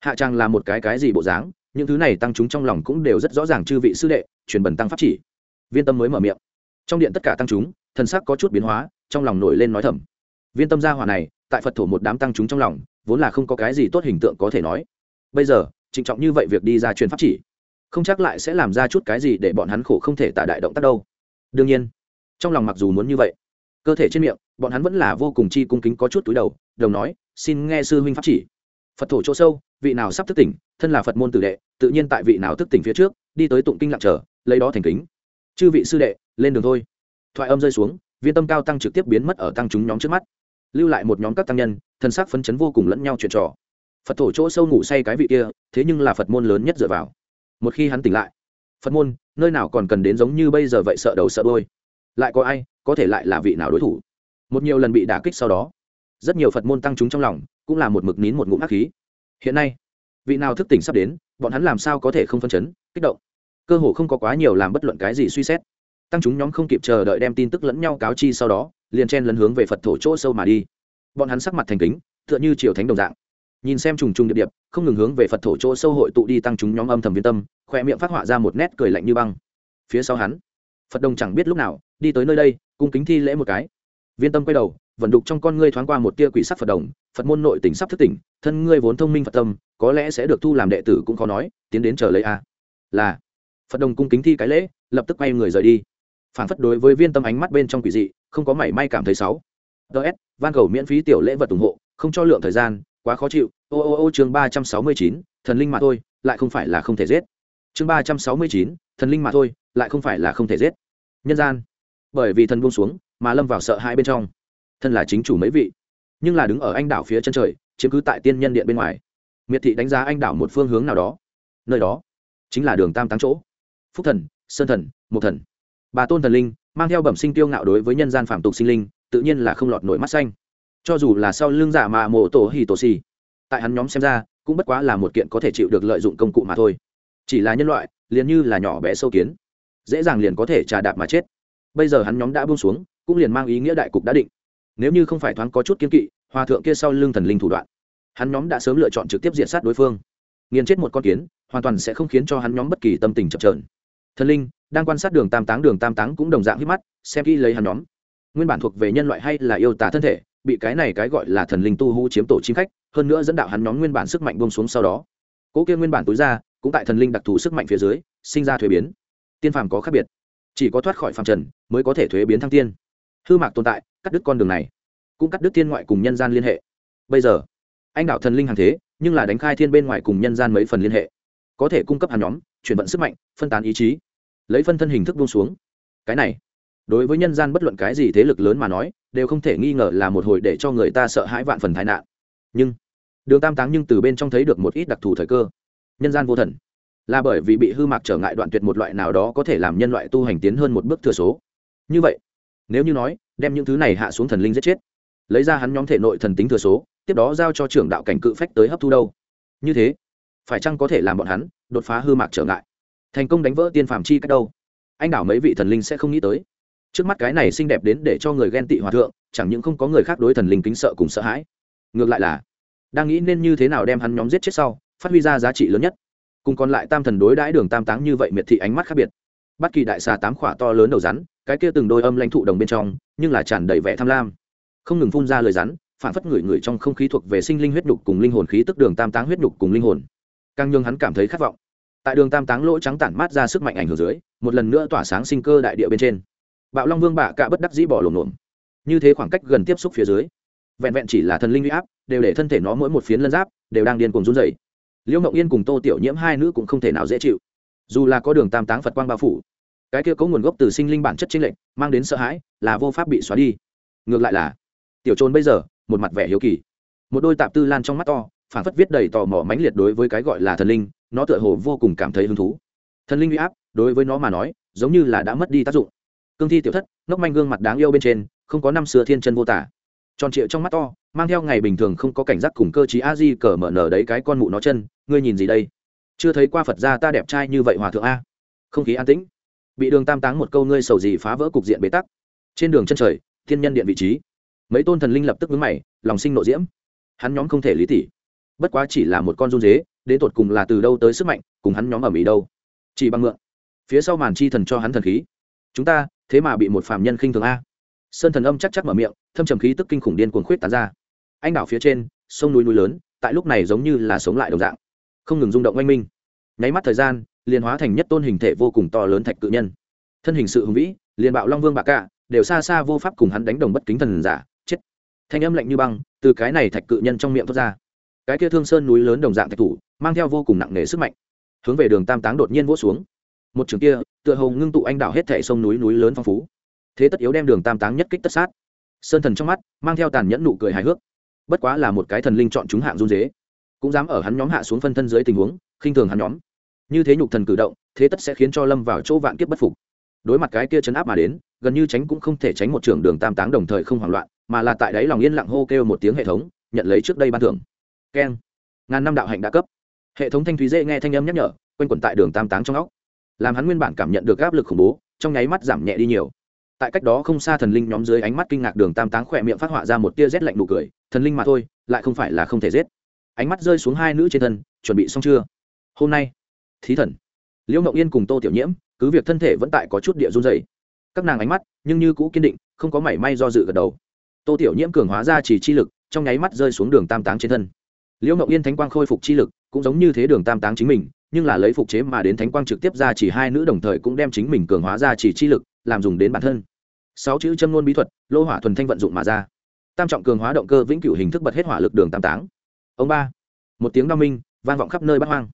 Hạ trang là một cái cái gì bộ dáng, những thứ này tăng chúng trong lòng cũng đều rất rõ ràng chư vị sư đệ, truyền bẩn tăng pháp chỉ. Viên tâm mới mở miệng. Trong điện tất cả tăng chúng, thần sắc có chút biến hóa, trong lòng nổi lên nói thầm. Viên tâm gia hỏa này, tại phật thổ một đám tăng chúng trong lòng, vốn là không có cái gì tốt hình tượng có thể nói. Bây giờ, trịnh trọng như vậy việc đi ra truyền pháp chỉ không chắc lại sẽ làm ra chút cái gì để bọn hắn khổ không thể tả đại động tác đâu. Đương nhiên, trong lòng mặc dù muốn như vậy, cơ thể trên miệng, bọn hắn vẫn là vô cùng chi cung kính có chút túi đầu, đồng nói, xin nghe sư huynh pháp chỉ. Phật thổ chỗ sâu, vị nào sắp thức tỉnh, thân là phật môn tử đệ, tự nhiên tại vị nào thức tỉnh phía trước, đi tới tụng kinh lặng trở lấy đó thành kính. Chư vị sư đệ, lên đường thôi. Thoại âm rơi xuống, viên tâm cao tăng trực tiếp biến mất ở tăng chúng nhóm trước mắt. Lưu lại một nhóm các tăng nhân, thân sắc phấn chấn vô cùng lẫn nhau chuyện trò. Phật thổ chỗ sâu ngủ say cái vị kia, thế nhưng là phật môn lớn nhất dựa vào một khi hắn tỉnh lại, phật môn nơi nào còn cần đến giống như bây giờ vậy sợ đầu sợ đôi lại có ai có thể lại là vị nào đối thủ? Một nhiều lần bị đả kích sau đó, rất nhiều phật môn tăng chúng trong lòng, cũng là một mực nín một ngụm ác khí. Hiện nay, vị nào thức tỉnh sắp đến, bọn hắn làm sao có thể không phân chấn, kích động? Cơ hồ không có quá nhiều làm bất luận cái gì suy xét. Tăng chúng nhóm không kịp chờ đợi đem tin tức lẫn nhau cáo chi sau đó, liền chen lấn hướng về phật thổ chỗ sâu mà đi. Bọn hắn sắc mặt thành kính, tựa như triều thánh đồng dạng nhìn xem trùng trùng điệp điệp, không ngừng hướng về phật thổ chỗ sâu hội tụ đi tăng chúng nhóm âm thầm viên tâm khoe miệng phát họa ra một nét cười lạnh như băng. Phía sau hắn, phật đồng chẳng biết lúc nào, đi tới nơi đây, cung kính thi lễ một cái. Viên tâm quay đầu vận đục trong con ngươi thoáng qua một tia quỷ sắc phật đồng, phật môn nội tỉnh sắp thức tỉnh, thân ngươi vốn thông minh phật tâm, có lẽ sẽ được thu làm đệ tử cũng khó nói, tiến đến chờ lấy a. Là, phật đồng cung kính thi cái lễ, lập tức quay người rời đi. Phản phất đối với viên tâm ánh mắt bên trong quỷ dị, không có mảy may cảm thấy xấu. Ts van cầu miễn phí tiểu lễ vật ủng hộ, không cho lượng thời gian quá khó chịu. Ô ô ô, chương ba trăm sáu mươi chín, thần linh mà thôi, lại không phải là không thể giết. Chương ba trăm sáu mươi chín, thần linh mà thôi, lại không phải là không thể giết. Nhân gian. Bởi vì thần buông xuống, mà lâm vào sợ hãi bên trong. Thân là chính chủ mấy vị, nhưng là đứng ở anh đảo phía chân trời, chiếm cứ tại tiên nhân điện bên ngoài. Miệt thị đánh giá anh đảo một phương hướng nào đó. Nơi đó, chính là đường tam táng chỗ. Phúc thần, sơn thần mục thần. Bà tôn thần linh, mang theo bẩm sinh tiêu ngạo đối với nhân gian phạm tục sinh linh, tự nhiên là không lọt nổi mắt xanh cho dù là sau lưng giả mà mộ tổ hì tổ xì, tại hắn nhóm xem ra, cũng bất quá là một kiện có thể chịu được lợi dụng công cụ mà thôi. Chỉ là nhân loại, liền như là nhỏ bé sâu kiến, dễ dàng liền có thể trà đạp mà chết. Bây giờ hắn nhóm đã buông xuống, cũng liền mang ý nghĩa đại cục đã định. Nếu như không phải thoáng có chút kiên kỵ, hòa thượng kia sau lưng thần linh thủ đoạn, hắn nhóm đã sớm lựa chọn trực tiếp diện sát đối phương. Nghiền chết một con kiến, hoàn toàn sẽ không khiến cho hắn nhóm bất kỳ tâm tình chập trờn thần linh, đang quan sát đường tam táng, đường tam táng cũng đồng dạng hít mắt, xem kỹ lấy hắn nhóm. Nguyên bản thuộc về nhân loại hay là yêu tả thân thể bị cái này cái gọi là thần linh tu hú chiếm tổ chim khách, hơn nữa dẫn đạo hắn nhóm nguyên bản sức mạnh bông xuống sau đó. Cỗ kia nguyên bản túi ra, cũng tại thần linh đặc thù sức mạnh phía dưới, sinh ra thuế biến. Tiên phàm có khác biệt. Chỉ có thoát khỏi phàm trần, mới có thể thuế biến thăng tiên. Hư mạc tồn tại, cắt đứt con đường này, cũng cắt đứt thiên ngoại cùng nhân gian liên hệ. Bây giờ, anh đạo thần linh hàng thế, nhưng là đánh khai thiên bên ngoài cùng nhân gian mấy phần liên hệ. Có thể cung cấp hàng nhóm, chuyển vận sức mạnh, phân tán ý chí, lấy phân thân hình thức buông xuống. Cái này đối với nhân gian bất luận cái gì thế lực lớn mà nói, đều không thể nghi ngờ là một hồi để cho người ta sợ hãi vạn phần tai nạn. Nhưng, đường tam táng nhưng từ bên trong thấy được một ít đặc thù thời cơ. Nhân gian vô thần. Là bởi vì bị hư mạc trở ngại đoạn tuyệt một loại nào đó có thể làm nhân loại tu hành tiến hơn một bước thừa số. Như vậy, nếu như nói, đem những thứ này hạ xuống thần linh giết chết, lấy ra hắn nhóm thể nội thần tính thừa số, tiếp đó giao cho trưởng đạo cảnh cự phách tới hấp thu đâu? Như thế, phải chăng có thể làm bọn hắn đột phá hư mạc trở ngại? Thành công đánh vỡ tiên phàm chi cách đâu? Anh đảo mấy vị thần linh sẽ không nghĩ tới trước mắt cái này xinh đẹp đến để cho người ghen tị hòa thượng, chẳng những không có người khác đối thần linh kính sợ cùng sợ hãi. Ngược lại là, đang nghĩ nên như thế nào đem hắn nhóm giết chết sau, phát huy ra giá trị lớn nhất. Cùng còn lại tam thần đối đãi đường tam táng như vậy miệt thị ánh mắt khác biệt. Bất kỳ đại xà tám khỏa to lớn đầu rắn, cái kia từng đôi âm lãnh thụ đồng bên trong, nhưng là tràn đầy vẻ tham lam. Không ngừng phun ra lời rắn, phản phất người người trong không khí thuộc về sinh linh huyết nhục cùng linh hồn khí tức đường tam táng huyết nhục cùng linh hồn. Càng nhường hắn cảm thấy khát vọng. Tại đường tam táng lỗ trắng tản mát ra sức mạnh ảnh hưởng dưới, một lần nữa tỏa sáng sinh cơ đại địa bên trên bạo long vương bạ cạ bất đắc dĩ bỏ lồm lồm như thế khoảng cách gần tiếp xúc phía dưới, vẹn vẹn chỉ là thần linh huy áp, đều để thân thể nó mỗi một phiến lân giáp đều đang điên cùng run dày liễu mộng yên cùng tô tiểu nhiễm hai nữ cũng không thể nào dễ chịu. Dù là có đường tam táng phật quang bao phủ, cái kia có nguồn gốc từ sinh linh bản chất chính lệnh mang đến sợ hãi, là vô pháp bị xóa đi. Ngược lại là, tiểu trôn bây giờ, một mặt vẻ hiếu kỳ. Một đôi tạp tư lan trong mắt to phản phất viết đầy tò mò mãnh liệt đối với cái gọi là thần linh, nó tựa hồ vô cùng cảm thấy hứng thú. Thần linh huy áp, đối với nó mà nói, giống như là đã mất đi tác dụng cương thi tiểu thất, ngốc manh gương mặt đáng yêu bên trên, không có năm xưa thiên chân vô tả. Tròn trịa trong mắt to, mang theo ngày bình thường không có cảnh giác cùng cơ chí a di cờ mở nở đấy cái con mụ nó chân, ngươi nhìn gì đây? Chưa thấy qua phật gia ta đẹp trai như vậy hòa thượng a. Không khí an tĩnh. Bị đường tam táng một câu ngươi sầu gì phá vỡ cục diện bế tắc. Trên đường chân trời, thiên nhân điện vị trí. Mấy tôn thần linh lập tức vướng mày, lòng sinh nộ diễm. Hắn nhóm không thể lý tỉ. Bất quá chỉ là một con run dế, đến tột cùng là từ đâu tới sức mạnh, cùng hắn nhóm ở mỹ đâu. Chỉ bằng mượn. Phía sau màn chi thần cho hắn thần khí. Chúng ta thế mà bị một phạm nhân khinh thường a. Sơn thần âm chắc chắc mở miệng, thâm trầm khí tức kinh khủng điên cuồng khuyết tán ra. Anh đảo phía trên, sông núi núi lớn, tại lúc này giống như là sống lại đồng dạng. Không ngừng rung động oanh minh. Nháy mắt thời gian, liền hóa thành nhất tôn hình thể vô cùng to lớn thạch cự nhân. Thân hình sự hùng vĩ, liền bạo long vương bạc cạ, đều xa xa vô pháp cùng hắn đánh đồng bất kính thần giả, chết. Thanh âm lạnh như băng, từ cái này thạch cự nhân trong miệng thoát ra. Cái kia thương sơn núi lớn đồng dạng thạch thủ, mang theo vô cùng nặng nề sức mạnh, hướng về đường tam táng đột nhiên vỗ xuống một trường kia, tựa hồ ngưng tụ anh đảo hết thệ sông núi núi lớn phong phú. Thế tất yếu đem đường tam táng nhất kích tất sát. Sơn thần trong mắt, mang theo tàn nhẫn nụ cười hài hước. Bất quá là một cái thần linh chọn chúng hạng run dế cũng dám ở hắn nhóm hạ xuống phân thân dưới tình huống, khinh thường hắn nhóm. Như thế nhục thần cử động, thế tất sẽ khiến cho lâm vào chỗ vạn kiếp bất phục. Đối mặt cái kia chấn áp mà đến, gần như tránh cũng không thể tránh một trường đường tam táng đồng thời không hoảng loạn, mà là tại đáy lòng yên lặng hô kêu một tiếng hệ thống, nhận lấy trước đây ban thưởng. Keng. Ngàn năm đạo hạnh đã cấp. Hệ thống thanh thúy dễ nghe thanh âm nhắc nhở, quanh quẩn tại đường tam táng trong óc làm hắn nguyên bản cảm nhận được áp lực khủng bố, trong nháy mắt giảm nhẹ đi nhiều. Tại cách đó không xa thần linh nhóm dưới ánh mắt kinh ngạc đường tam táng khỏe miệng phát họa ra một tia rét lạnh nụ cười, thần linh mà thôi, lại không phải là không thể giết. Ánh mắt rơi xuống hai nữ trên thân, chuẩn bị xong chưa? Hôm nay, thí thần. Liễu mộng yên cùng tô tiểu nhiễm, cứ việc thân thể vẫn tại có chút địa run dày các nàng ánh mắt, nhưng như cũ kiên định, không có mảy may do dự gật đầu. Tô tiểu nhiễm cường hóa ra chỉ chi lực, trong nháy mắt rơi xuống đường tam táng trên thân. Liễu mộng yên thánh quang khôi phục chi lực, cũng giống như thế đường tam táng chính mình nhưng là lấy phục chế mà đến thánh quang trực tiếp ra chỉ hai nữ đồng thời cũng đem chính mình cường hóa ra chỉ chi lực, làm dùng đến bản thân. Sáu chữ châm ngôn bí thuật, lô hỏa thuần thanh vận dụng mà ra. Tam trọng cường hóa động cơ vĩnh cửu hình thức bật hết hỏa lực đường tam táng. Ông ba, một tiếng đao minh, vang vọng khắp nơi bát hoang.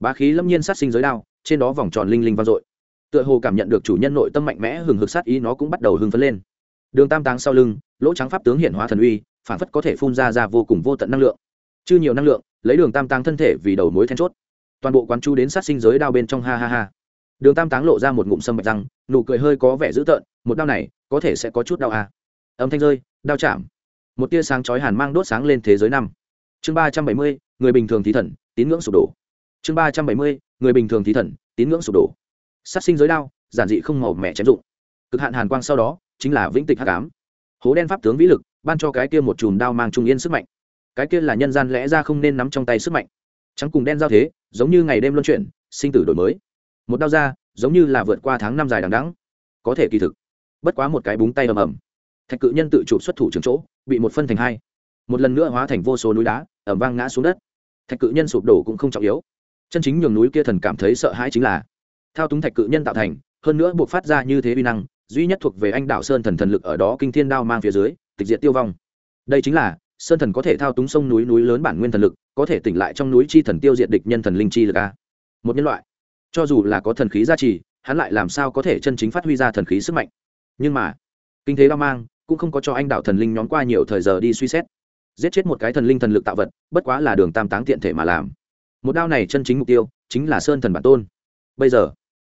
Bá khí lâm nhiên sát sinh giới đao, trên đó vòng tròn linh linh vang dội. Tựa hồ cảm nhận được chủ nhân nội tâm mạnh mẽ hừng hực sát ý nó cũng bắt đầu hưng phấn lên. Đường tam táng sau lưng, lỗ trắng pháp tướng hiện hóa thần uy, phản phất có thể phun ra ra vô cùng vô tận năng lượng. Chưa nhiều năng lượng, lấy đường tam táng thân thể vì đầu mối then chốt toàn bộ quán chú đến sát sinh giới đao bên trong, ha ha ha. Đường tam táng lộ ra một ngụm sâm bạch răng, nụ cười hơi có vẻ dữ tợn, một đao này, có thể sẽ có chút đau à. âm thanh rơi, đao chạm. Một tia sáng chói hàn mang đốt sáng lên thế giới năm. Chương ba trăm bảy mươi, người bình thường thí thần, tín ngưỡng sụp đổ. Chương ba trăm bảy mươi, người bình thường thí thần, tín ngưỡng sụp đổ. Sát sinh giới đao, giản dị không màu mẹ chém dụng. Cực hạn hàn quang sau đó, chính là vĩnh tịch hắc ám. Hố đen pháp tướng vĩ lực, ban cho cái kia một chùm đao mang trung yên sức mạnh. Cái kia là nhân gian lẽ ra không nên nắm trong tay sức mạnh. Trắng cùng đen giao thế giống như ngày đêm luân chuyển, sinh tử đổi mới. Một đao ra, giống như là vượt qua tháng năm dài đằng đẵng, có thể kỳ thực. Bất quá một cái búng tay ầm ầm. Thạch cự nhân tự chụp xuất thủ trường chỗ, bị một phân thành hai. Một lần nữa hóa thành vô số núi đá ẩm vang ngã xuống đất. Thạch cự nhân sụp đổ cũng không trọng yếu. Chân chính nhường núi kia thần cảm thấy sợ hãi chính là, thao túng thạch cự nhân tạo thành, hơn nữa buộc phát ra như thế vi năng, duy nhất thuộc về anh đạo sơn thần thần lực ở đó kinh thiên đao mang phía dưới, tịch diệt tiêu vong. Đây chính là, sơn thần có thể thao túng sông núi núi lớn bản nguyên thần lực có thể tỉnh lại trong núi chi thần tiêu diệt địch nhân thần linh chi lực a. Một nhân loại, cho dù là có thần khí gia trì, hắn lại làm sao có thể chân chính phát huy ra thần khí sức mạnh? Nhưng mà, kinh thế đao mang cũng không có cho anh đạo thần linh nhóm qua nhiều thời giờ đi suy xét. Giết chết một cái thần linh thần lực tạo vật, bất quá là đường tam táng tiện thể mà làm. Một đao này chân chính mục tiêu chính là sơn thần bản tôn. Bây giờ,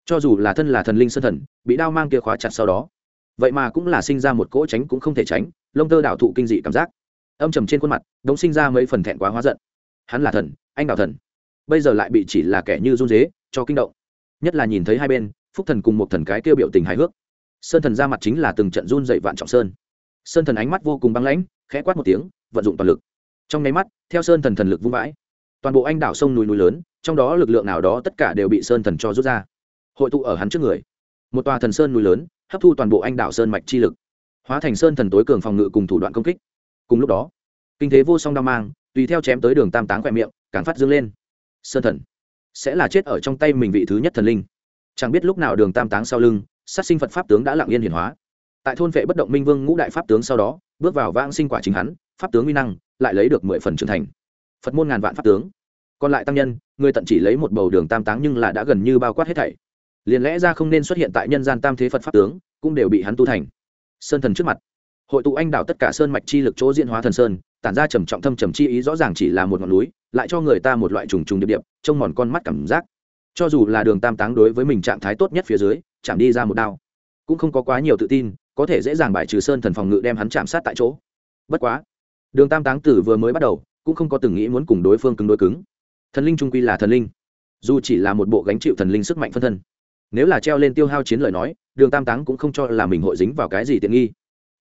cho dù là thân là thần linh sơn thần, bị đao mang kia khóa chặt sau đó, vậy mà cũng là sinh ra một cỗ tránh cũng không thể tránh, lông tơ đạo thụ kinh dị cảm giác. Âm trầm trên khuôn mặt, đống sinh ra mấy phần thẹn quá hóa giận hắn là thần, anh đạo thần. Bây giờ lại bị chỉ là kẻ như run dế, cho kinh động. Nhất là nhìn thấy hai bên, phúc thần cùng một thần cái kêu biểu tình hài hước. Sơn thần ra mặt chính là từng trận run dậy vạn trọng sơn. Sơn thần ánh mắt vô cùng băng lãnh, khẽ quát một tiếng, vận dụng toàn lực. Trong nháy mắt, theo sơn thần thần lực vung vãi, toàn bộ anh đảo sông núi núi lớn, trong đó lực lượng nào đó tất cả đều bị sơn thần cho rút ra. Hội tụ ở hắn trước người. Một tòa thần sơn núi lớn, hấp thu toàn bộ anh đảo sơn mạch chi lực, hóa thành sơn thần tối cường phòng ngự cùng thủ đoạn công kích. Cùng lúc đó, kinh thế vô song đao mang tùy theo chém tới đường tam táng khoe miệng, càng phát dương lên. Sơn thần, sẽ là chết ở trong tay mình vị thứ nhất thần linh. Chẳng biết lúc nào đường tam táng sau lưng, sát sinh phật pháp tướng đã lặng yên hiển hóa. Tại thôn vệ bất động minh vương ngũ đại pháp tướng sau đó, bước vào vãng sinh quả chính hắn, pháp tướng uy năng lại lấy được mười phần trưởng thành. Phật môn ngàn vạn pháp tướng. Còn lại tăng nhân, người tận chỉ lấy một bầu đường tam táng nhưng là đã gần như bao quát hết thảy. Liền lẽ ra không nên xuất hiện tại nhân gian tam thế phật pháp tướng, cũng đều bị hắn tu thành. Sơn thần trước mặt hội tụ anh đảo tất cả sơn mạch chi lực chỗ diễn hóa thần sơn, tản ra trầm trọng thâm trầm chi ý rõ ràng chỉ là một ngọn núi, lại cho người ta một loại trùng trùng điệp điệp, trông mòn con mắt cảm giác. Cho dù là đường tam táng đối với mình trạng thái tốt nhất phía dưới, chạm đi ra một đao, cũng không có quá nhiều tự tin, có thể dễ dàng bài trừ sơn thần phòng ngự đem hắn chạm sát tại chỗ. Bất quá, đường tam táng tử vừa mới bắt đầu, cũng không có từng nghĩ muốn cùng đối phương cứng đối cứng. Thần linh trung quy là thần linh, dù chỉ là một bộ gánh chịu thần linh sức mạnh phân thân. Nếu là treo lên tiêu hao chiến lời nói, đường tam táng cũng không cho là mình hội dính vào cái gì tiện nghi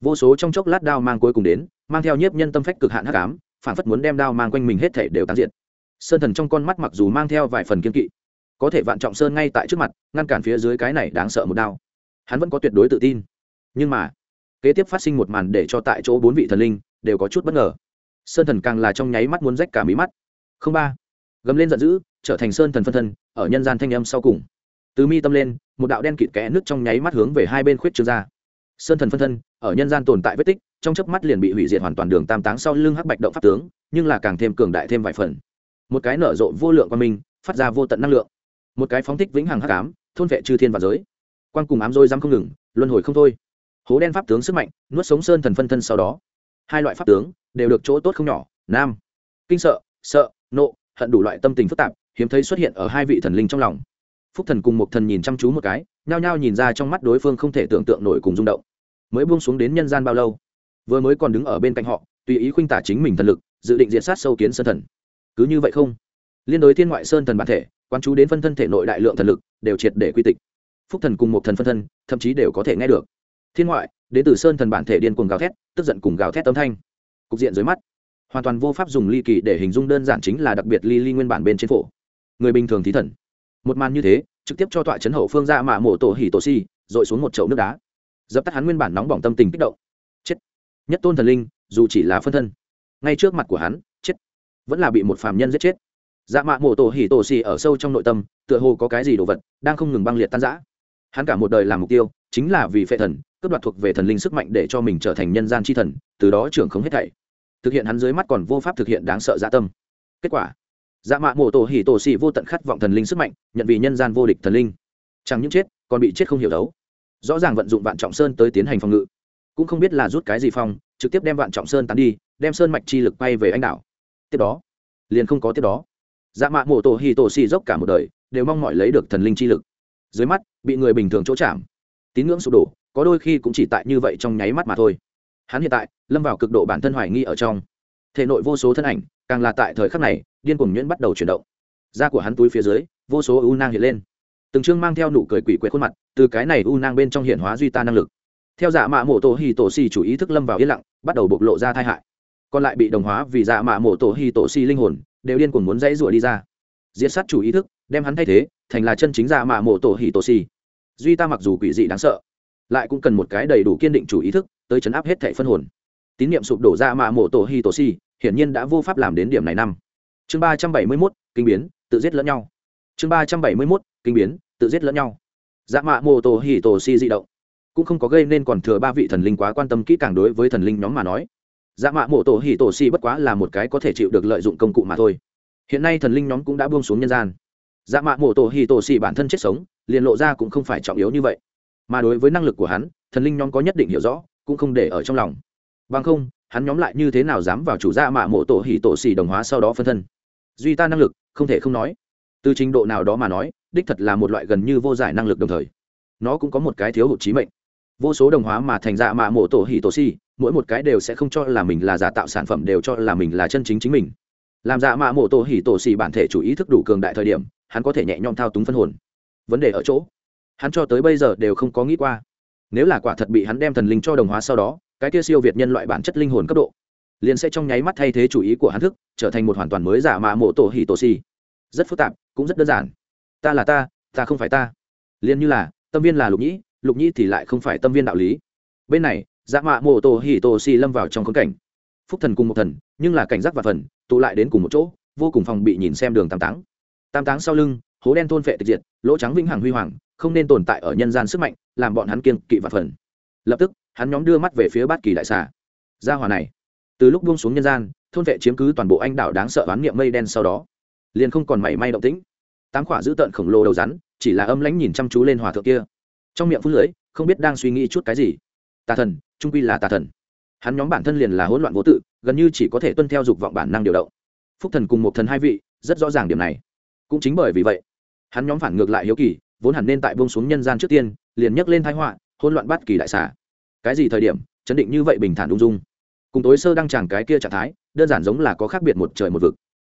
vô số trong chốc lát đao mang cuối cùng đến, mang theo nhiếp nhân tâm phách cực hạn hắc ám, phản phất muốn đem đao mang quanh mình hết thể đều tán diện sơn thần trong con mắt mặc dù mang theo vài phần kiên kỵ, có thể vạn trọng sơn ngay tại trước mặt, ngăn cản phía dưới cái này đáng sợ một đao. Hắn vẫn có tuyệt đối tự tin. Nhưng mà, kế tiếp phát sinh một màn để cho tại chỗ bốn vị thần linh đều có chút bất ngờ. Sơn thần càng là trong nháy mắt muốn rách cả mí mắt. Không ba. Gầm lên giận dữ, trở thành sơn thần phân thân, ở nhân gian thanh âm sau cùng. Từ mi tâm lên, một đạo đen kịt kẽ nước trong nháy mắt hướng về hai bên khuyết trương ra sơn thần phân thân ở nhân gian tồn tại vết tích trong chớp mắt liền bị hủy diệt hoàn toàn đường tam táng sau lưng hắc bạch động pháp tướng nhưng là càng thêm cường đại thêm vài phần. Một cái nở rộ vô lượng quan minh, phát ra vô tận năng lượng. Một cái phóng thích vĩnh hằng hắc ám thôn vệ chư thiên và giới. Quan cùng ám dôi dám không ngừng luân hồi không thôi. Hố đen pháp tướng sức mạnh nuốt sống sơn thần phân thân sau đó. Hai loại pháp tướng đều được chỗ tốt không nhỏ nam. Kinh sợ sợ nộ hận đủ loại tâm tình phức tạp hiếm thấy xuất hiện ở hai vị thần linh trong lòng phúc thần cùng một thần nhìn chăm chú một cái, nhao nhao nhìn ra trong mắt đối phương không thể tưởng tượng nổi cùng rung động. Mới buông xuống đến nhân gian bao lâu? Vừa mới còn đứng ở bên cạnh họ, tùy ý khuynh tả chính mình thần lực, dự định diệt sát sâu kiến sơn thần. Cứ như vậy không? Liên đối thiên ngoại sơn thần bản thể, quan chú đến phân thân thể nội đại lượng thần lực, đều triệt để quy tịch. Phúc thần cùng một thần phân thân, thậm chí đều có thể nghe được. Thiên ngoại, đến từ sơn thần bản thể điên cuồng gào thét, tức giận cùng gào thét âm thanh. Cục diện dưới mắt. Hoàn toàn vô pháp dùng ly kỳ để hình dung đơn giản chính là đặc biệt ly ly nguyên bản bên trên phổ. Người bình thường thí thần một màn như thế, trực tiếp cho tọa chấn hậu phương ra mạ mổ tổ hỉ tổ si dội xuống một chậu nước đá. Dập tắt hắn nguyên bản nóng bỏng tâm tình kích động. Chết. Nhất tôn thần linh, dù chỉ là phân thân, ngay trước mặt của hắn, chết. Vẫn là bị một phàm nhân giết chết. Dạ mạ mộ tổ hỉ tổ xì ở sâu trong nội tâm, tựa hồ có cái gì đồ vật đang không ngừng băng liệt tan giã hắn cả một đời làm mục tiêu, chính là vì phệ thần, cướp đoạt thuộc về thần linh sức mạnh để cho mình trở thành nhân gian c h i thần, từ đó trưởng không hết thảy. Thực hiện hắn dưới mắt còn vô pháp thực hiện đáng sợ dạ tâm. Kết quả dạ mạ mộ tổ hỉ tổ xì vô tận khát vọng thần linh sức mạnh, nhận vì nhân gian vô địch thần linh. Chẳng những chết, còn bị chết không hiểu đấu. Rõ ràng vận dụng vạn trọng sơn tới tiến hành phòng ngự. Cũng không biết là rút cái gì phong, trực tiếp đem vạn trọng sơn tán đi, đem sơn mạch chi lực bay về anh đảo. Tiếp đó, liền không có tiếp đó. Dạ mạ mộ tổ hì tổ xì dốc cả một đời, đều mong mọi lấy được thần linh chi lực. Dưới mắt, bị người bình thường chỗ chạm. Tín ngưỡng sụp đổ, có đôi khi cũng chỉ tại như vậy trong nháy mắt mà thôi. Hắn hiện tại, lâm vào cực độ bản thân hoài nghi ở trong thể nội vô số thân ảnh, càng là tại thời khắc này, điên cuồng nhuyễn bắt đầu chuyển động. Da của hắn túi phía dưới, vô số u nang hiện lên. Từng chương mang theo nụ cười quỷ quệ khuôn mặt, từ cái này u nang bên trong hiện hóa duy ta năng lực. Theo dạ mạ mộ tổ hì tổ xì chủ ý thức lâm vào yên lặng, bắt đầu bộc lộ ra tai hại. Còn lại bị đồng hóa vì dạ mạ mộ tổ hì tổ xì linh hồn, đều điên cuồng muốn dãy rủa đi ra. Diệt sát chủ ý thức, đem hắn thay thế, thành là chân chính dạ mạ mộ tổ hì tổ xì. Duy ta mặc dù quỷ dị đáng sợ, lại cũng cần một cái đầy đủ kiên định chủ ý thức, tới chấn áp hết thệ phân hồn. Tín niệm sụp đổ dạ mạ mộ tổ hì tổ si hiển nhiên đã vô pháp làm đến điểm này năm. Chương ba trăm bảy mươi mốt, kinh biến, tự giết lẫn nhau. Chương ba trăm bảy mươi mốt, kinh biến, tự giết lẫn nhau. Dạ mạ mộ tổ Hỉ tổ si di động. Cũng không có gây nên còn thừa ba vị thần linh quá quan tâm kỹ càng đối với thần linh nhóm mà nói. Dạ mạ mộ tổ Hỉ tổ si bất quá là một cái có thể chịu được lợi dụng công cụ mà thôi. Hiện nay thần linh nhóm cũng đã buông xuống nhân gian. Dạ mạ mộ tổ Hỉ tổ si bản thân chết sống, liền lộ ra cũng không phải trọng yếu như vậy. Mà đối với năng lực của hắn, thần linh nhóm có nhất định hiểu rõ, cũng không để ở trong lòng. Bằng không hắn nhóm lại như thế nào dám vào chủ gia mạ mộ tổ hỉ tổ xì đồng hóa sau đó phân thân? Duy ta năng lực, không thể không nói. Từ trình độ nào đó mà nói, đích thật là một loại gần như vô giải năng lực đồng thời. Nó cũng có một cái thiếu hụt trí mệnh. Vô số đồng hóa mà thành dạ mạ mộ tổ hỉ tổ xì, mỗi một cái đều sẽ không cho là mình là giả tạo sản phẩm đều cho là mình là chân chính chính mình. Làm dạ mạ mộ tổ hỉ tổ xì bản thể chủ ý thức đủ cường đại thời điểm, hắn có thể nhẹ nhõm thao túng phân hồn. Vấn đề ở chỗ, hắn cho tới bây giờ đều không có nghĩ qua. Nếu là quả thật bị hắn đem thần linh cho đồng hóa sau đó cái kia siêu việt nhân loại bản chất linh hồn cấp độ, liền sẽ trong nháy mắt thay thế chủ ý của hắn thức, trở thành một hoàn toàn mới giả mạ mộ tổ hỉ tổ si rất phức tạp, cũng rất đơn giản. Ta là ta ta không phải ta. Liền như là, tâm viên là lục nhĩ lục nhĩ thì lại không phải tâm viên đạo lý. Bên này, giả mạ mộ tổ hỉ tổ si lâm vào trong khốn cảnh. Phúc thần cùng một thần, nhưng là cảnh giác và phần, tụ lại đến cùng một chỗ, vô cùng phòng bị nhìn xem đường tam táng. Tam táng sau lưng, hố đen thôn phệ tịch diệt, lỗ trắng vĩnh hằng huy hoàng, không nên tồn tại ở nhân gian sức mạnh, làm bọn hắn kiên kỵ và phần. Lập tức hắn nhóm đưa mắt về phía bát kỳ đại xà. Gia hòa này, từ lúc buông xuống nhân gian, thôn vệ chiếm cứ toàn bộ anh đảo đáng sợ oán niệm mây đen sau đó, liền không còn mảy may động tĩnh. Tám quả giữ tợn khổng lồ đầu rắn, chỉ là âm lãnh nhìn chăm chú lên hòa thượng kia. Trong miệng phút lưỡi, không biết đang suy nghĩ chút cái gì. Tà thần, trung quy là tà thần. Hắn nhóm bản thân liền là hỗn loạn vô tự, gần như chỉ có thể tuân theo dục vọng bản năng điều động. Phúc thần cùng một thần hai vị, rất rõ ràng điểm này. Cũng chính bởi vì vậy, hắn nhóm phản ngược lại hiếu kỳ, vốn hẳn nên tại bông xuống nhân gian trước tiên, liền nhấc lên thái họa, hỗn loạn bắt kỳ đại xà cái gì thời điểm, chấn định như vậy bình thản ung dung. Cùng tối sơ đăng chàng cái kia trạng thái, đơn giản giống là có khác biệt một trời một vực.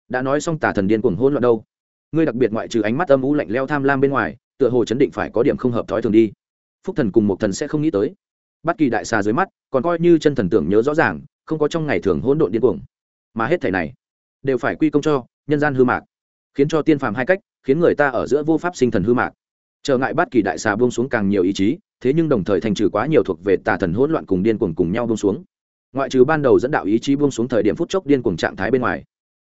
Đã nói xong tà thần điên cuồng hôn loạn đâu. Ngươi đặc biệt ngoại trừ ánh mắt âm u lạnh leo tham lam bên ngoài, tựa hồ chấn định phải có điểm không hợp thói thường đi. Phúc thần cùng một thần sẽ không nghĩ tới. Bất kỳ đại xà dưới mắt, còn coi như chân thần tưởng nhớ rõ ràng, không có trong ngày thường hỗn độn điên cuồng. Mà hết thảy này, đều phải quy công cho nhân gian hư mạc, khiến cho tiên phàm hai cách, khiến người ta ở giữa vô pháp sinh thần hư mạc trở ngại bát kỳ đại xà buông xuống càng nhiều ý chí, thế nhưng đồng thời thành trừ quá nhiều thuộc về tà thần hỗn loạn cùng điên cuồng cùng nhau buông xuống. Ngoại trừ ban đầu dẫn đạo ý chí buông xuống thời điểm phút chốc điên cuồng trạng thái bên ngoài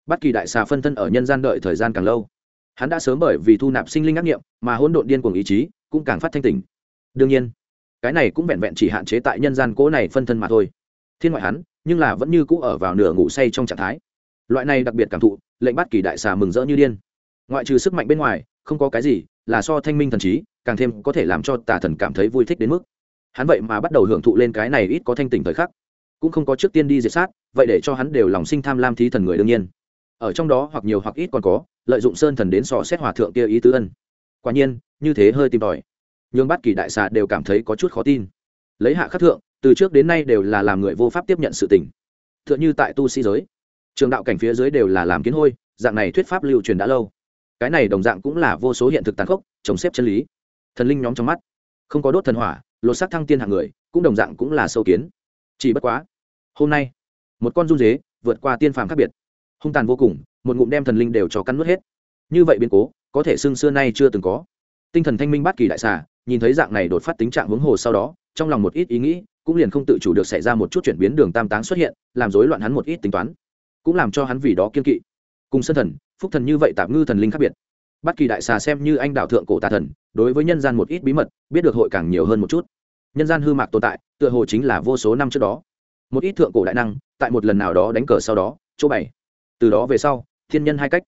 bát kỳ đại xà phân thân ở nhân gian đợi thời gian càng lâu. Hắn đã sớm bởi vì thu nạp sinh linh ác nghiệm mà hỗn độn điên cuồng ý chí cũng càng phát thanh tỉnh. Đương nhiên, cái này cũng vẹn vẹn chỉ hạn chế tại nhân gian cố này phân thân mà thôi. Thiên ngoại hắn, nhưng là vẫn như cũ ở vào nửa ngủ say trong trạng thái. Loại này đặc biệt cảm thụ, lệnh bát kỳ đại xà mừng rỡ như điên. Ngoại trừ sức mạnh bên ngoài không có cái gì, là so thanh minh thần trí, càng thêm có thể làm cho tà thần cảm thấy vui thích đến mức. Hắn vậy mà bắt đầu hưởng thụ lên cái này ít có thanh tỉnh thời khắc. Cũng không có trước tiên đi diệt sát, vậy để cho hắn đều lòng sinh tham lam thí thần người đương nhiên. Ở trong đó hoặc nhiều hoặc ít còn có, lợi dụng sơn thần đến sò xét hòa thượng kia ý tứ ân. Quả nhiên, như thế hơi tìm tòi. Nhưng bát kỳ đại xà đều cảm thấy có chút khó tin. Lấy hạ khắc thượng, từ trước đến nay đều là làm người vô pháp tiếp nhận sự tình. T h ư ợ n h ư tại tu sĩ giới, trường đạo cảnh phía dưới đều là làm kiến hôi, dạng này thuyết pháp lưu truyền đã lâu cái này đồng dạng cũng là vô số hiện thực tàn khốc, chống xếp chân lý. Thần linh nhóm trong mắt, không có đốt thần hỏa, lột xác thăng tiên hạng người, cũng đồng dạng cũng là sâu kiến. Chỉ bất quá, hôm nay, một con run dế vượt qua tiên phàm khác biệt. Hung tàn vô cùng, một ngụm đem thần linh đều cho cắn nuốt hết. Như vậy biến cố, có thể xưng xưa nay chưa từng có. Tinh thần thanh minh bát kỳ đại xà, nhìn thấy dạng này đột phát tính trạng hướng hồ sau đó, trong lòng một ít ý nghĩ, cũng liền không tự chủ được xảy ra một chút chuyển biến đường tam táng xuất hiện, làm rối loạn hắn một ít tính toán, cũng làm cho hắn vì đó kiên kỵ cùng sân thần, phúc thần như vậy tạm ngư thần linh khác biệt. Bất kỳ đại xà xem như anh đạo thượng cổ tà thần, đối với nhân gian một ít bí mật, biết được hội càng nhiều hơn một chút. Nhân gian hư mạc tồn tại, tựa hồ chính là vô số năm trước đó. Một ít thượng cổ đại năng, tại một lần nào đó đánh cờ sau đó, chỗ bảy từ đó về sau, thiên nhân hai cách.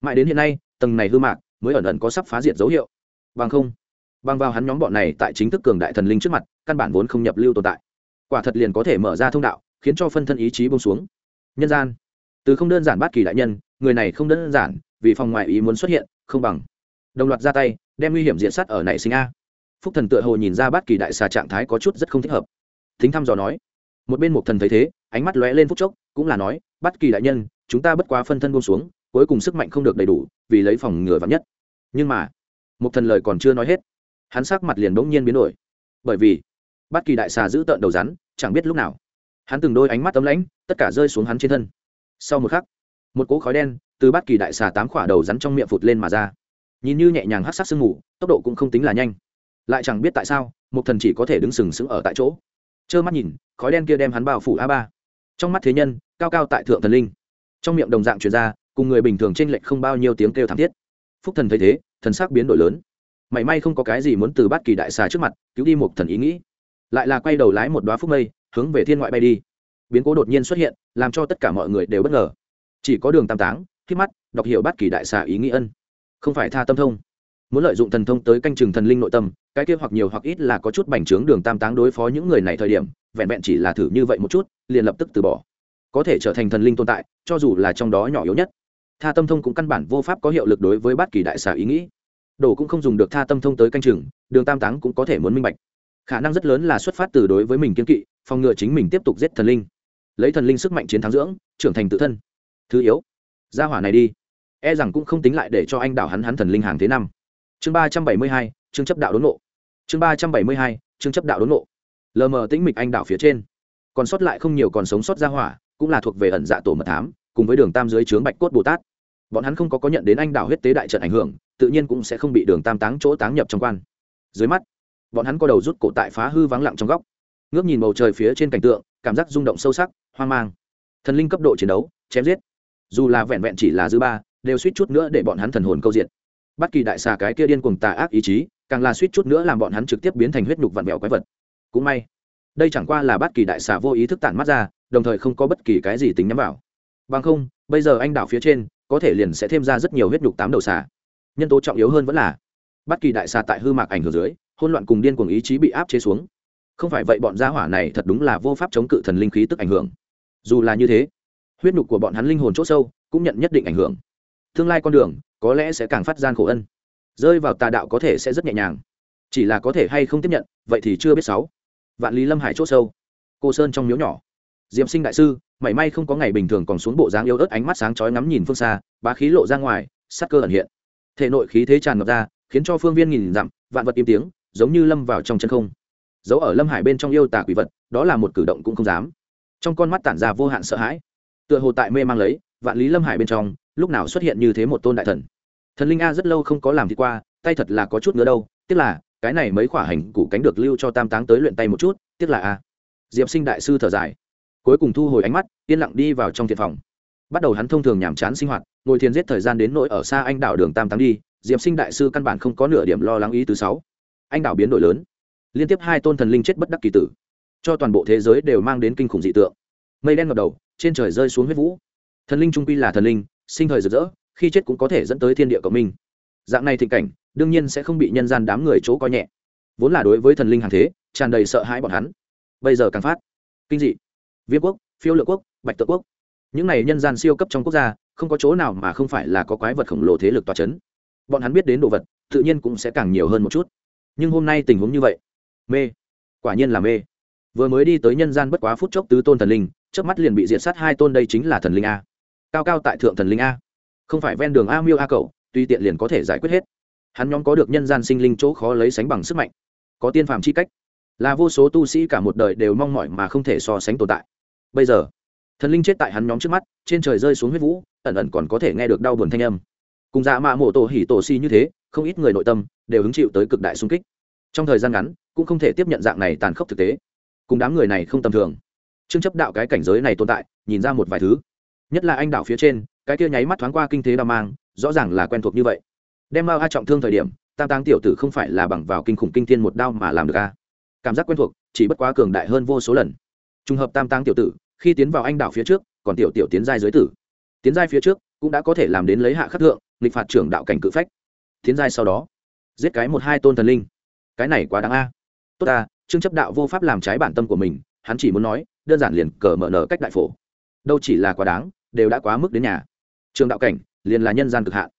Mãi đến hiện nay, tầng này hư mạc mới ẩn ẩn có sắp phá diệt dấu hiệu. Bằng không, bằng vào hắn nhóm bọn này tại chính thức cường đại thần linh trước mặt, căn bản vốn không nhập lưu tồn tại. Quả thật liền có thể mở ra thông đạo, khiến cho phân thân ý chí bông xuống. Nhân gian, từ không đơn giản bát kỳ đại nhân người này không đơn giản, vì phòng ngoại ý muốn xuất hiện, không bằng. Đồng loạt ra tay, đem nguy hiểm diện sát ở nảy sinh a. Phúc thần tựa hồ nhìn ra bát kỳ đại xà trạng thái có chút rất không thích hợp. Thính thăm dò nói. Một bên một thần thấy thế, ánh mắt lóe lên phút chốc, cũng là nói bát kỳ đại nhân, chúng ta bất quá phân thân buông xuống, cuối cùng sức mạnh không được đầy đủ, vì lấy phòng ngừa vắng nhất. Nhưng mà, một thần lời còn chưa nói hết, hắn sắc mặt liền bỗng nhiên biến đổi. Bởi vì bát kỳ đại xà giữ tợn đầu rắn, chẳng biết lúc nào, hắn từng đôi ánh mắt tấm lãnh, tất cả rơi xuống hắn trên thân. Sau một khắc một cỗ khói đen từ bát kỳ đại xà tám khỏa đầu rắn trong miệng phụt lên mà ra. Nhìn như nhẹ nhàng hát sát sương mù, tốc độ cũng không tính là nhanh. Lại chẳng biết tại sao, một thần chỉ có thể đứng sừng sững ở tại chỗ. Trơ mắt nhìn, khói đen kia đem hắn bao phủ a ba. Trong mắt thế nhân, cao cao tại thượng thần linh. Trong miệng đồng dạng truyền ra, cùng người bình thường t r ê n lệch không bao nhiêu tiếng kêu thảm thiết. Phúc thần thấy thế, thần sắc biến đổi lớn. Mảy may không có cái gì muốn từ bát kỳ đại xà trước mặt, cứu đi một thần ý nghĩ. Lại là quay đầu lái một đoá phúc mây, hướng về thiên ngoại bay đi. Biến cố đột nhiên xuất hiện, làm cho tất cả mọi người đều bất ngờ chỉ có đường tam táng khi mắt, đọc hiểu bát kỳ đại xà ý nghĩ ân. Không phải tha tâm thông. Muốn lợi dụng thần thông tới canh chừng thần linh nội tâm, cái kia hoặc nhiều hoặc ít là có chút bành trướng đường tam táng đối phó những người này thời điểm, vẹn vẹn chỉ là thử như vậy một chút, liền lập tức từ bỏ. Có thể trở thành thần linh tồn tại, cho dù là trong đó nhỏ yếu nhất. Tha tâm thông cũng căn bản vô pháp có hiệu lực đối với bát kỳ đại xà ý nghĩ. Đồ cũng không dùng được tha tâm thông tới canh chừng, đường tam táng cũng có thể muốn minh bạch. Khả năng rất lớn là xuất phát từ đối với mình kiên kỵ, phòng ngừa chính mình tiếp tục giết thần linh. Lấy thần linh sức mạnh chiến thắng dưỡng, trưởng thành tự thân thứ yếu. Gia hỏa này đi. E rằng cũng không tính lại để cho anh đảo hắn hắn thần linh hàng thế năm. Chương ba trăm bảy mươi hai chương chấp đạo đốn nộ chương ba trăm bảy mươi hai chương chấp đạo đốn nộ lờ mờ tĩnh mịch anh đảo phía trên. Còn sót lại không nhiều còn sống sót ra hỏa, cũng là thuộc về ẩn dạ tổ mật thám, cùng với đường tam dưới trướng bạch cốt bồ tát. Bọn hắn không có có nhận đến anh đảo huyết tế đại trận ảnh hưởng, tự nhiên cũng sẽ không bị đường tam táng chỗ táng nhập trong quan. Dưới mắt, bọn hắn có đầu rút cổ tại phá hư vắng lặng trong góc. Ngước nhìn bầu trời phía trên cảnh tượng, cảm giác rung động sâu sắc, hoang mang. Thần linh cấp độ chiến đấu, chém giết dù là vẹn vẹn chỉ là dư ba, đều suýt chút nữa để bọn hắn thần hồn câu diện bất kỳ đại xà cái kia điên cuồng tà ác ý chí, càng là suýt chút nữa làm bọn hắn trực tiếp biến thành huyết nhục vặn vẹo quái vật. Cũng may, đây chẳng qua là bất kỳ đại xà vô ý thức tản mắt ra, đồng thời không có bất kỳ cái gì tính nhắm vào. Bằng không, bây giờ anh đảo phía trên, có thể liền sẽ thêm ra rất nhiều huyết nhục tám đầu xà. Nhân tố trọng yếu hơn vẫn là, bất kỳ đại xà tại hư mạc ảnh hưởng dưới, hỗn loạn cùng điên cuồng ý chí bị áp chế xuống. Không phải vậy bọn gia hỏa này thật đúng là vô pháp chống cự thần linh khí tức ảnh hưởng. Dù là như thế huyết nhục của bọn hắn linh hồn c h ỗ sâu, cũng nhận nhất định ảnh hưởng. Tương lai con đường, có lẽ sẽ càng phát gian khổ ân rơi vào tà đạo có thể sẽ rất nhẹ nhàng. Chỉ là có thể hay không tiếp nhận, vậy thì chưa biết sáu. Vạn lý lâm hải c h ỗ sâu. Cô sơn trong miếu nhỏ. Diệm sinh đại sư, mảy may không có ngày bình thường còn xuống bộ dáng yếu ớt ánh mắt sáng chói ngắm nhìn phương xa, bá khí lộ ra ngoài, sắc cơ ẩn hiện. Thể nội khí thế tràn ngập ra, khiến cho phương viên nhìn dặm, vạn vật im tiếng, giống như lâm vào trong chân không. Giấu ở lâm hải bên trong yêu tà quỷ vật, đó là một cử động cũng không dám. Trong con mắt tản ra vô hạn sợ hãi tựa hồ tại mê mang lấy, vạn lý lâm hải bên trong, lúc nào xuất hiện như thế một tôn đại thần. Thần linh a rất lâu không có làm thì qua, tay thật là có chút nữa đâu, tiếc là, cái này mấy khỏa hành củ cánh được lưu cho tam táng tới luyện tay một chút, tiếc là a. Diệp sinh đại sư thở dài, cuối cùng thu hồi ánh mắt, yên lặng đi vào trong thiện phòng. Bắt đầu hắn thông thường nhàm chán sinh hoạt, ngồi thiền giết thời gian đến nỗi ở xa anh đảo đường tam táng đi, diệp sinh đại sư căn bản không có nửa điểm lo lắng ý thứ sáu. Anh đảo biến đổi lớn, liên tiếp hai tôn thần linh chết bất đắc kỳ tử, cho toàn bộ thế giới đều mang đến kinh khủng dị tượng. Mây đen ngập đầu trên trời rơi xuống huyết vũ. Thần linh trung quy là thần linh, sinh thời rực rỡ, khi chết cũng có thể dẫn tới thiên địa cộng minh. Dạng này thịnh cảnh, đương nhiên sẽ không bị nhân gian đám người chỗ coi nhẹ. Vốn là đối với thần linh hàng thế, tràn đầy sợ hãi bọn hắn. Bây giờ càng phát kinh dị. Viêm quốc, phiêu lựa quốc, bạch tự quốc. Những này nhân gian siêu cấp trong quốc gia, không có chỗ nào mà không phải là có quái vật khổng lồ thế lực tỏa c h ấ n bọn hắn biết đến đồ vật, tự nhiên cũng sẽ càng nhiều hơn một chút. Nhưng hôm nay tình huống như vậy, mê. Quả nhiên là mê. Vừa mới đi tới nhân gian bất quá phút chốc tứ tôn thần linh trước mắt liền bị diệt sát hai tôn đây chính là thần linh a. Cao cao tại thượng thần linh a. Không phải ven đường a miêu a cậu tuy tiện liền có thể giải quyết hết. Hắn nhóm có được nhân gian sinh linh chỗ khó lấy sánh bằng sức mạnh, có tiên phàm chi cách. Là vô số tu sĩ cả một đời đều mong mỏi mà không thể so sánh tồn tại. Bây giờ, thần linh chết tại hắn nhóm trước mắt, trên trời rơi xuống huyết vũ, ẩn ẩn còn có thể nghe được đau buồn thanh âm. Cùng dạ mạ mộ tổ hỉ tổ si như thế, không ít người nội tâm đều hứng chịu tới cực đại sung kích. Trong thời gian ngắn, cũng không thể tiếp nhận dạng này tàn khốc thực tế. Cùng đám người này không tầm thường. Trương chấp đạo cái cảnh giới này tồn tại, nhìn ra một vài thứ. Nhất là anh đạo phía trên, cái kia nháy mắt thoáng qua kinh thế đao mang, rõ ràng là quen thuộc như vậy. Đem mao a trọng thương thời điểm, tam táng tiểu tử không phải là bằng vào kinh khủng kinh thiên một đao mà làm được a. Cảm giác quen thuộc, chỉ bất quá cường đại hơn vô số lần. Trùng hợp tam táng tiểu tử, khi tiến vào anh đạo phía trước, còn tiểu tiểu tiến giai dưới tử. Tiến giai phía trước, cũng đã có thể làm đến lấy hạ khắc thượng, nghịch phạt trưởng đạo cảnh cự phách. Tiến giai sau đó, giết cái một hai tôn thần linh. Cái này quá đáng a. Tốt ta trương chấp đạo vô pháp làm trái bản tâm của mình hắn chỉ muốn nói, đơn giản liền cờ mở nở cách đại phổ. Đâu chỉ là quá đáng, đều đã quá mức đến nhà. Trường đạo cảnh, liền là nhân gian cực hạn.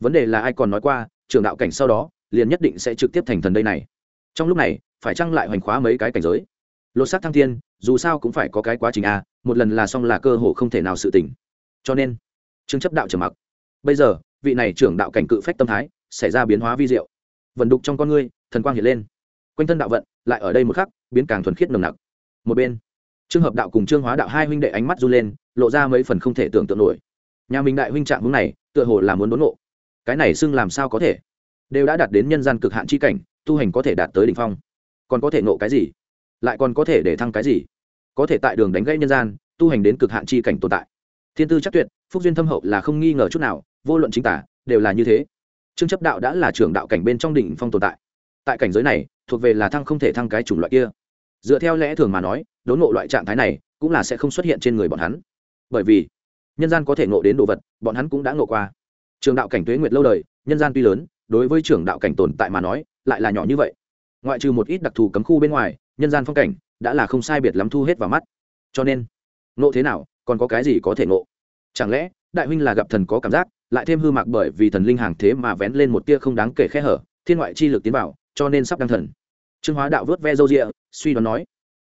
Vấn đề là ai còn nói qua, trường đạo cảnh sau đó, liền nhất định sẽ trực tiếp thành thần đây này. Trong lúc này, phải chăng lại hoành khóa mấy cái cảnh giới? Lột xác thăng thiên, dù sao cũng phải có cái quá trình a, một lần là xong là cơ hồ không thể nào sự tỉnh cho nên, trương chấp đạo trầm mặc. Bây giờ, vị này trưởng đạo cảnh cự phách tâm thái, xảy ra biến hóa vi diệu. Vận đục trong con ngươi, thần quang hiện lên. Quanh thân đạo vận, lại ở đây một khắc, biến càng thuần khiết nồng nặc một bên. Trường hợp đạo cùng trương hóa đạo hai huynh đệ ánh mắt run lên, lộ ra mấy phần không thể tưởng tượng nổi. Nhà mình đại huynh trạng hướng này, tựa hồ là muốn đốn nộ cái này xưng làm sao có thể? Đều đã đạt đến nhân gian cực hạn chi cảnh, tu hành có thể đạt tới đỉnh phong. Còn có thể nộ cái gì? Lại còn có thể để thăng cái gì? Có thể tại đường đánh gãy nhân gian, tu hành đến cực hạn chi cảnh tồn tại. Thiên tư chắc tuyệt, phúc duyên thâm hậu là không nghi ngờ chút nào, vô luận chính tả, đều là như thế. Trương chấp đạo đã là trưởng đạo cảnh bên trong đỉnh phong tồn tại. Tại cảnh giới này, thuộc về là thăng không thể thăng cái chủng loại kia dựa theo lẽ thường mà nói, đốn ngộ loại trạng thái này cũng là sẽ không xuất hiện trên người bọn hắn. Bởi vì, nhân gian có thể ngộ đến đồ vật, bọn hắn cũng đã ngộ qua. Trường đạo cảnh tuế nguyệt lâu đời, nhân gian tuy lớn, đối với trường đạo cảnh tồn tại mà nói, lại là nhỏ như vậy. Ngoại trừ một ít đặc thù cấm khu bên ngoài, nhân gian phong cảnh đã là không sai biệt lắm thu hết vào mắt. Cho nên, ngộ thế nào, còn có cái gì có thể ngộ? Chẳng lẽ, đại huynh là gặp thần có cảm giác, lại thêm hư mạc bởi vì thần linh hàng thế mà vén lên một tia không đáng kể khe hở, thiên ngoại chi lực tiến vào, cho nên sắp đăng thần trương hóa đạo vớt ve râu rịa, suy đoán nói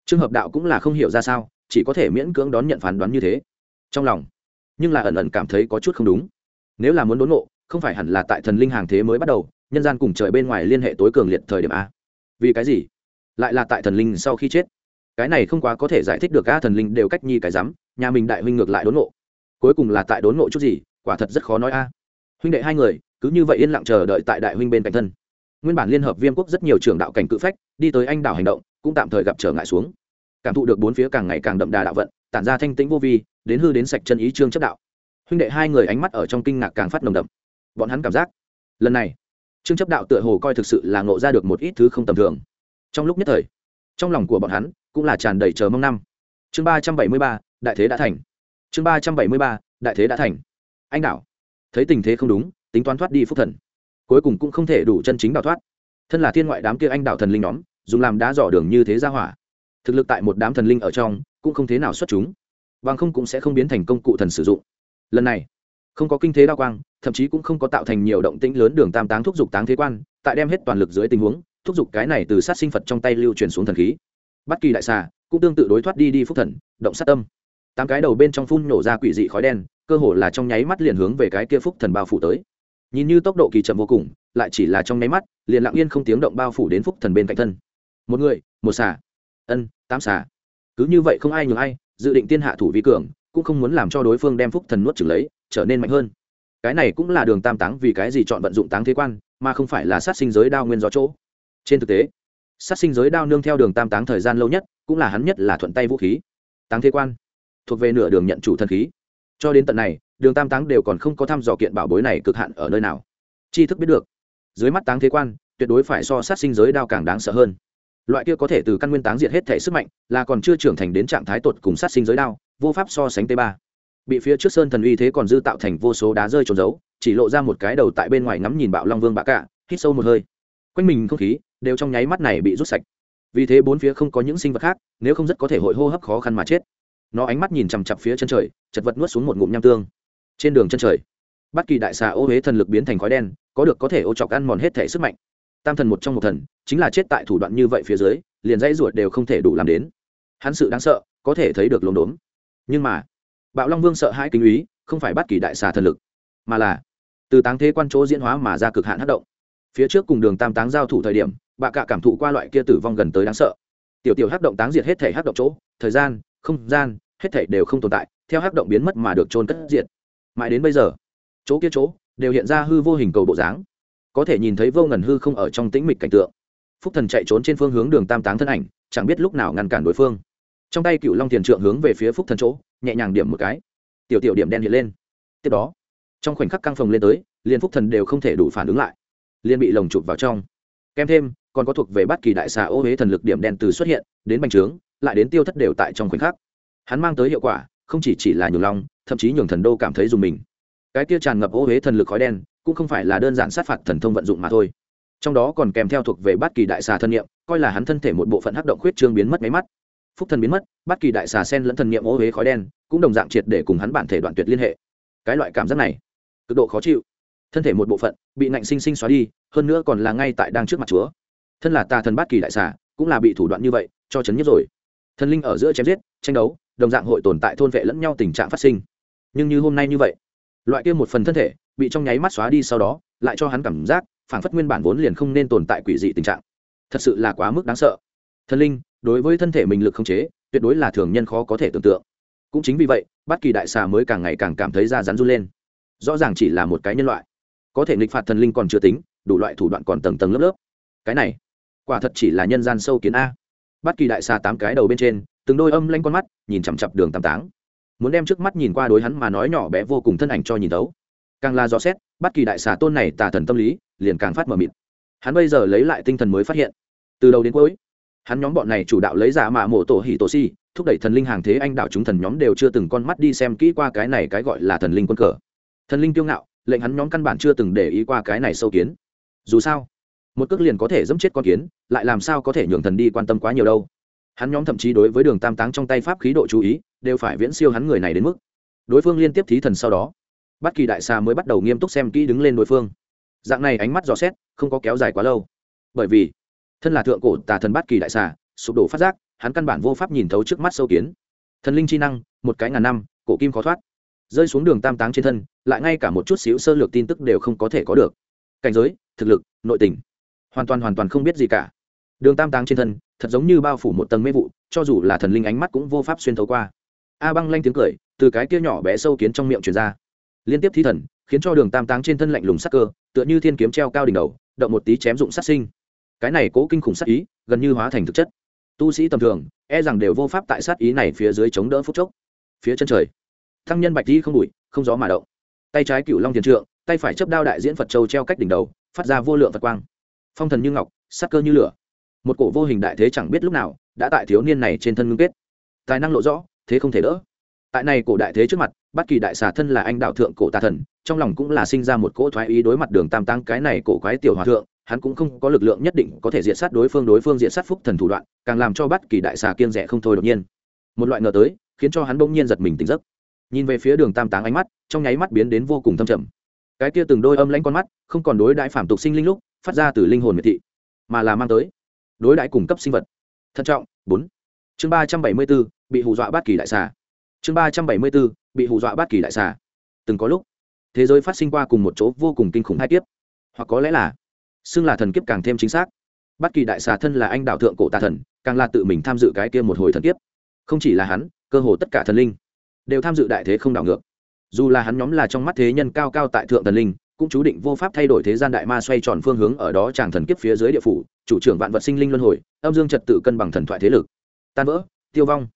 trường hợp đạo cũng là không hiểu ra sao, chỉ có thể miễn cưỡng đón nhận phán đoán như thế. Trong lòng, nhưng là ẩn ẩn cảm thấy có chút không đúng. Nếu là muốn đốn ngộ không phải hẳn là tại thần linh hàng thế mới bắt đầu, nhân gian cùng trời bên ngoài liên hệ tối cường liệt thời điểm a. Vì cái gì? Lại là tại thần linh sau khi chết. Cái này không quá có thể giải thích được a thần linh đều cách nhi cái rắm, nhà mình đại huynh ngược lại đốn ngộ cuối cùng là tại đốn ngộ chút gì, quả thật rất khó nói a. Huynh đệ hai người, cứ như vậy yên lặng chờ đợi tại đại huynh bên cạnh thân nguyên bản liên hợp viêm quốc rất nhiều trường đạo cảnh cự phách, đi tới anh đảo hành động, cũng tạm thời gặp trở ngại xuống. Cảm thụ được bốn phía càng ngày càng đậm đà đạo vận, tản ra thanh tĩnh vô vi, đến hư đến sạch chân ý trương chất đạo. Huynh đệ hai người ánh mắt ở trong kinh ngạc càng phát nồng đậm. Bọn hắn cảm giác, lần này, trương chấp đạo tựa hồ coi thực sự là ngộ ra được một ít thứ không tầm thường. Trong lúc nhất thời, trong lòng của bọn hắn cũng là tràn đầy chờ mong năm. Chương ba trăm bảy mươi ba, đại thế đã thành. Chương ba trăm bảy mươi ba, đại thế đã thành. Anh đạo thấy tình thế không đúng, tính toán thoát đi phúc thần cuối cùng cũng không thể đủ chân chính đào thoát. Thân là thiên ngoại đám kia anh đạo thần linh nhóm, dùng làm đá dò đường như thế ra hỏa. Thực lực tại một đám thần linh ở trong, cũng không thế nào xuất chúng. Vàng không cũng sẽ không biến thành công cụ thần sử dụng. Lần này, không có kinh thế đao quang, thậm chí cũng không có tạo thành nhiều động tĩnh lớn đường tam táng thúc giục táng thế quan, tại đem hết toàn lực dưới tình huống, thúc giục cái này từ sát sinh phật trong tay lưu truyền xuống thần khí. Bất kỳ đại xà cũng tương tự đối thoát đi đi phúc thần, động sát tâm. Tám cái đầu bên trong phun nổ ra quỷ dị khói đen, cơ hồ là trong nháy mắt liền hướng về cái kia phúc thần bao phủ tới nhìn như tốc độ kỳ chậm vô cùng, lại chỉ là trong nháy mắt, liền lặng yên không tiếng động bao phủ đến phúc thần bên cạnh thân. Một người, một xà. Ân, tám xà. Cứ như vậy không ai nhường ai, dự định tiên hạ thủ vi cường, cũng không muốn làm cho đối phương đem phúc thần nuốt trừng lấy, trở nên mạnh hơn. Cái này cũng là đường tam táng vì cái gì chọn vận dụng táng thế quan, mà không phải là sát sinh giới đao nguyên gió chỗ. Trên thực tế, sát sinh giới đao nương theo đường tam táng thời gian lâu nhất, cũng là hắn nhất là thuận tay vũ khí. Táng thế quan, thuộc về nửa đường nhận chủ thần khí. Cho đến tận này đường tam táng đều còn không có thăm dò kiện bảo bối này cực hạn ở nơi nào. Tri thức biết được, dưới mắt táng thế quan, tuyệt đối phải so sát sinh giới đao càng đáng sợ hơn. Loại kia có thể từ căn nguyên táng diệt hết thể sức mạnh, là còn chưa trưởng thành đến trạng thái tột cùng sát sinh giới đao, vô pháp so sánh t ba. Bị phía trước sơn thần uy thế còn dư tạo thành vô số đá rơi trốn giấu, chỉ lộ ra một cái đầu tại bên ngoài ngắm nhìn bạo long vương bạ cả hít sâu một hơi. Quanh mình không khí, đều trong nháy mắt này bị rút sạch. Vì thế bốn phía không có những sinh vật khác, nếu không rất có thể hội hô hấp khó khăn mà chết. Nó ánh mắt nhìn chằm chặp phía chân trời, chật vật nuốt xuống một ngụm nham tương trên đường chân trời, bất kỳ đại xà ô huế thần lực biến thành khói đen, có được có thể ô chọc ăn mòn hết thể sức mạnh. Tam thần một trong một thần, chính là chết tại thủ đoạn như vậy phía dưới, liền dãy ruột đều không thể đủ làm đến. Hắn sự đáng sợ, có thể thấy được lốm đốm. Nhưng mà, bạo long vương sợ hãi kinh úy không phải bất kỳ đại xà thần lực, mà là từ táng thế quan chỗ diễn hóa mà ra cực hạn hất động. Phía trước cùng đường tam táng giao thủ thời điểm, bạ cạ cảm thụ qua loại kia tử vong gần tới đáng sợ. Tiểu tiểu hát động táng diệt hết thể hát động chỗ, thời gian, không gian, hết thể đều không tồn tại, theo hát động biến mất mà được trôn cất diệt mãi đến bây giờ, chỗ kia chỗ đều hiện ra hư vô hình cầu bộ dáng. Có thể nhìn thấy vô ngần hư không ở trong tĩnh mịch cảnh tượng. Phúc thần chạy trốn trên phương hướng đường tam táng thân ảnh, chẳng biết lúc nào ngăn cản đối phương. Trong tay cựu long thiền trượng hướng về phía phúc thần chỗ, nhẹ nhàng điểm một cái. Tiểu tiểu điểm đen hiện lên. Tiếp đó, trong khoảnh khắc căng phồng lên tới, liền phúc thần đều không thể đủ phản ứng lại. Liền bị lồng chụp vào trong. Kèm thêm, còn có thuộc về bất kỳ đại xà ô huế thần lực điểm đen từ xuất hiện, đến bành trướng, lại đến tiêu thất đều tại trong khoảnh khắc. Hắn mang tới hiệu quả không chỉ chỉ là nhường long thậm chí nhường thần đô cảm thấy dùng mình. Cái kia tràn ngập ô huế thần lực khói đen cũng không phải là đơn giản sát phạt thần thông vận dụng mà thôi. Trong đó còn kèm theo thuộc về bất kỳ đại xà thân niệm, coi là hắn thân thể một bộ phận hắc động khuyết trương biến mất máy mắt. Phúc thần biến mất bất kỳ đại xà sen lẫn thần niệm ô huế khói đen cũng đồng dạng triệt để cùng hắn bản thể đoạn tuyệt liên hệ. Cái loại cảm giác này cực độ khó chịu. Thân thể một bộ phận bị nạnh sinh sinh xóa đi hơn nữa còn là ngay tại đang trước mặt chúa. Thân là tà thần bát kỳ đại xà cũng là bị thủ đoạn như vậy cho chấn nhất rồi. Thần linh ở giữa chém giết tranh đấu đồng dạng hội tồn tại thôn vệ lẫn nhau tình trạng phát sinh. Nhưng như hôm nay như vậy, loại kia một phần thân thể bị trong nháy mắt xóa đi sau đó, lại cho hắn cảm giác phản phất nguyên bản vốn liền không nên tồn tại quỷ dị tình trạng. Thật sự là quá mức đáng sợ. Thần linh, đối với thân thể mình lực không chế, tuyệt đối là thường nhân khó có thể tưởng tượng. Cũng chính vì vậy, bất kỳ đại xà mới càng ngày càng cảm thấy da rắn run lên. Rõ ràng chỉ là một cái nhân loại. Có thể nghịch phạt thần linh còn chưa tính, đủ loại thủ đoạn còn tầng tầng lớp lớp. Cái này, quả thật chỉ là nhân gian sâu kiến a. Bất kỳ đại xà tám cái đầu bên trên từng đôi âm lanh con mắt nhìn chằm chặp đường tam táng. Muốn đem trước mắt nhìn qua đối hắn mà nói nhỏ bé vô cùng thân ảnh cho nhìn tấu càng là rõ xét, bất kỳ đại xà tôn này tà thần tâm lý, liền càng phát mờ mịt. Hắn bây giờ lấy lại tinh thần mới phát hiện. Từ đầu đến cuối, hắn nhóm bọn này chủ đạo lấy giả mạ mộ tổ hỉ tổ si, thúc đẩy thần linh hàng thế anh đạo chúng thần nhóm đều chưa từng con mắt đi xem kỹ qua cái này cái gọi là thần linh quân cờ. Thần linh kiêu ngạo, lệnh hắn nhóm căn bản chưa từng để ý qua cái này sâu kiến. Dù sao, một cước liền có thể dẫm chết con kiến, lại làm sao có thể nhường thần đi quan tâm quá nhiều đâu hắn nhóm thậm chí đối với đường tam táng trong tay pháp khí độ chú ý, đều phải viễn siêu hắn người này đến mức. Đối phương liên tiếp thí thần sau đó. Bất kỳ đại xa mới bắt đầu nghiêm túc xem kỹ đứng lên đối phương. Dạng này ánh mắt dò xét, không có kéo dài quá lâu. Bởi vì, thân là thượng cổ tà thần bất kỳ đại xà, sụp đổ phát giác, hắn căn bản vô pháp nhìn thấu trước mắt sâu kiến. Thần linh chi năng, một cái ngàn năm, cổ kim khó thoát. Rơi xuống đường tam táng trên thân, lại ngay cả một chút xíu sơ lược tin tức đều không có thể có được. Cảnh giới, thực lực, nội tình. Hoàn toàn hoàn toàn không biết gì cả. Đường tam táng trên thân thật giống như bao phủ một tầng mê vụ, cho dù là thần linh ánh mắt cũng vô pháp xuyên thấu qua. A băng lanh tiếng cười, từ cái kia nhỏ bé sâu kiến trong miệng truyền ra. Liên tiếp thi thần, khiến cho đường tam táng trên thân lạnh lùng sắc cơ, tựa như thiên kiếm treo cao đỉnh đầu, động một tí chém dụng sát sinh. Cái này cố kinh khủng sát ý, gần như hóa thành thực chất. Tu sĩ tầm thường e rằng đều vô pháp tại sát ý này phía dưới chống đỡ phút chốc. Phía chân trời, thăng nhân bạch đi không đủi không gió mà động. Tay trái cựu long thiền trượng, tay phải chấp đao đại diễn phật châu treo cách đỉnh đầu, phát ra vô lượng phật quang. Phong thần như ngọc, sắc cơ như lửa một cổ vô hình đại thế chẳng biết lúc nào đã tại thiếu niên này trên thân ngưng kết. Tài năng lộ rõ, thế không thể đỡ. Tại này cổ đại thế trước mặt, bất kỳ đại xà thân là anh đạo thượng cổ tà thần, trong lòng cũng là sinh ra một cỗ thoái ý đối mặt đường tam tăng cái này cổ quái tiểu hòa thượng, hắn cũng không có lực lượng nhất định có thể diện sát đối phương đối phương diện sát phúc thần thủ đoạn, càng làm cho bất kỳ đại xà kiên rẻ không thôi đột nhiên. Một loại ngờ tới, khiến cho hắn bỗng nhiên giật mình tỉnh giấc. Nhìn về phía đường tam táng ánh mắt, trong nháy mắt biến đến vô cùng thâm trầm. Cái kia từng đôi âm lãnh con mắt, không còn đối đại phạm tục sinh linh lúc, phát ra từ linh hồn miệt thị, mà là mang tới đối đại cung cấp sinh vật. Thận trọng, bốn. Chương ba trăm bảy mươi b ố bị hù dọa bát kỳ đại xà. Chương ba trăm bảy mươi b ố bị hù dọa bát kỳ đại xà. Từng có lúc, thế giới phát sinh qua cùng một chỗ vô cùng kinh khủng hai kiếp. Hoặc có lẽ là, xưng là thần kiếp càng thêm chính xác. Bát kỳ đại xà thân là anh đạo thượng cổ tà thần, càng là tự mình tham dự cái kia một hồi thần kiếp. Không chỉ là hắn, cơ hồ tất cả thần linh, đều tham dự đại thế không đảo ngược. Dù là hắn nhóm là trong mắt thế nhân cao cao tại thượng thần linh cũng chú định vô pháp thay đổi thế gian đại ma xoay tròn phương hướng ở đó chàng thần kiếp phía dưới địa phủ, chủ trưởng vạn vật sinh linh luân hồi, âm dương trật tự cân bằng thần thoại thế lực. Tan vỡ, tiêu vong.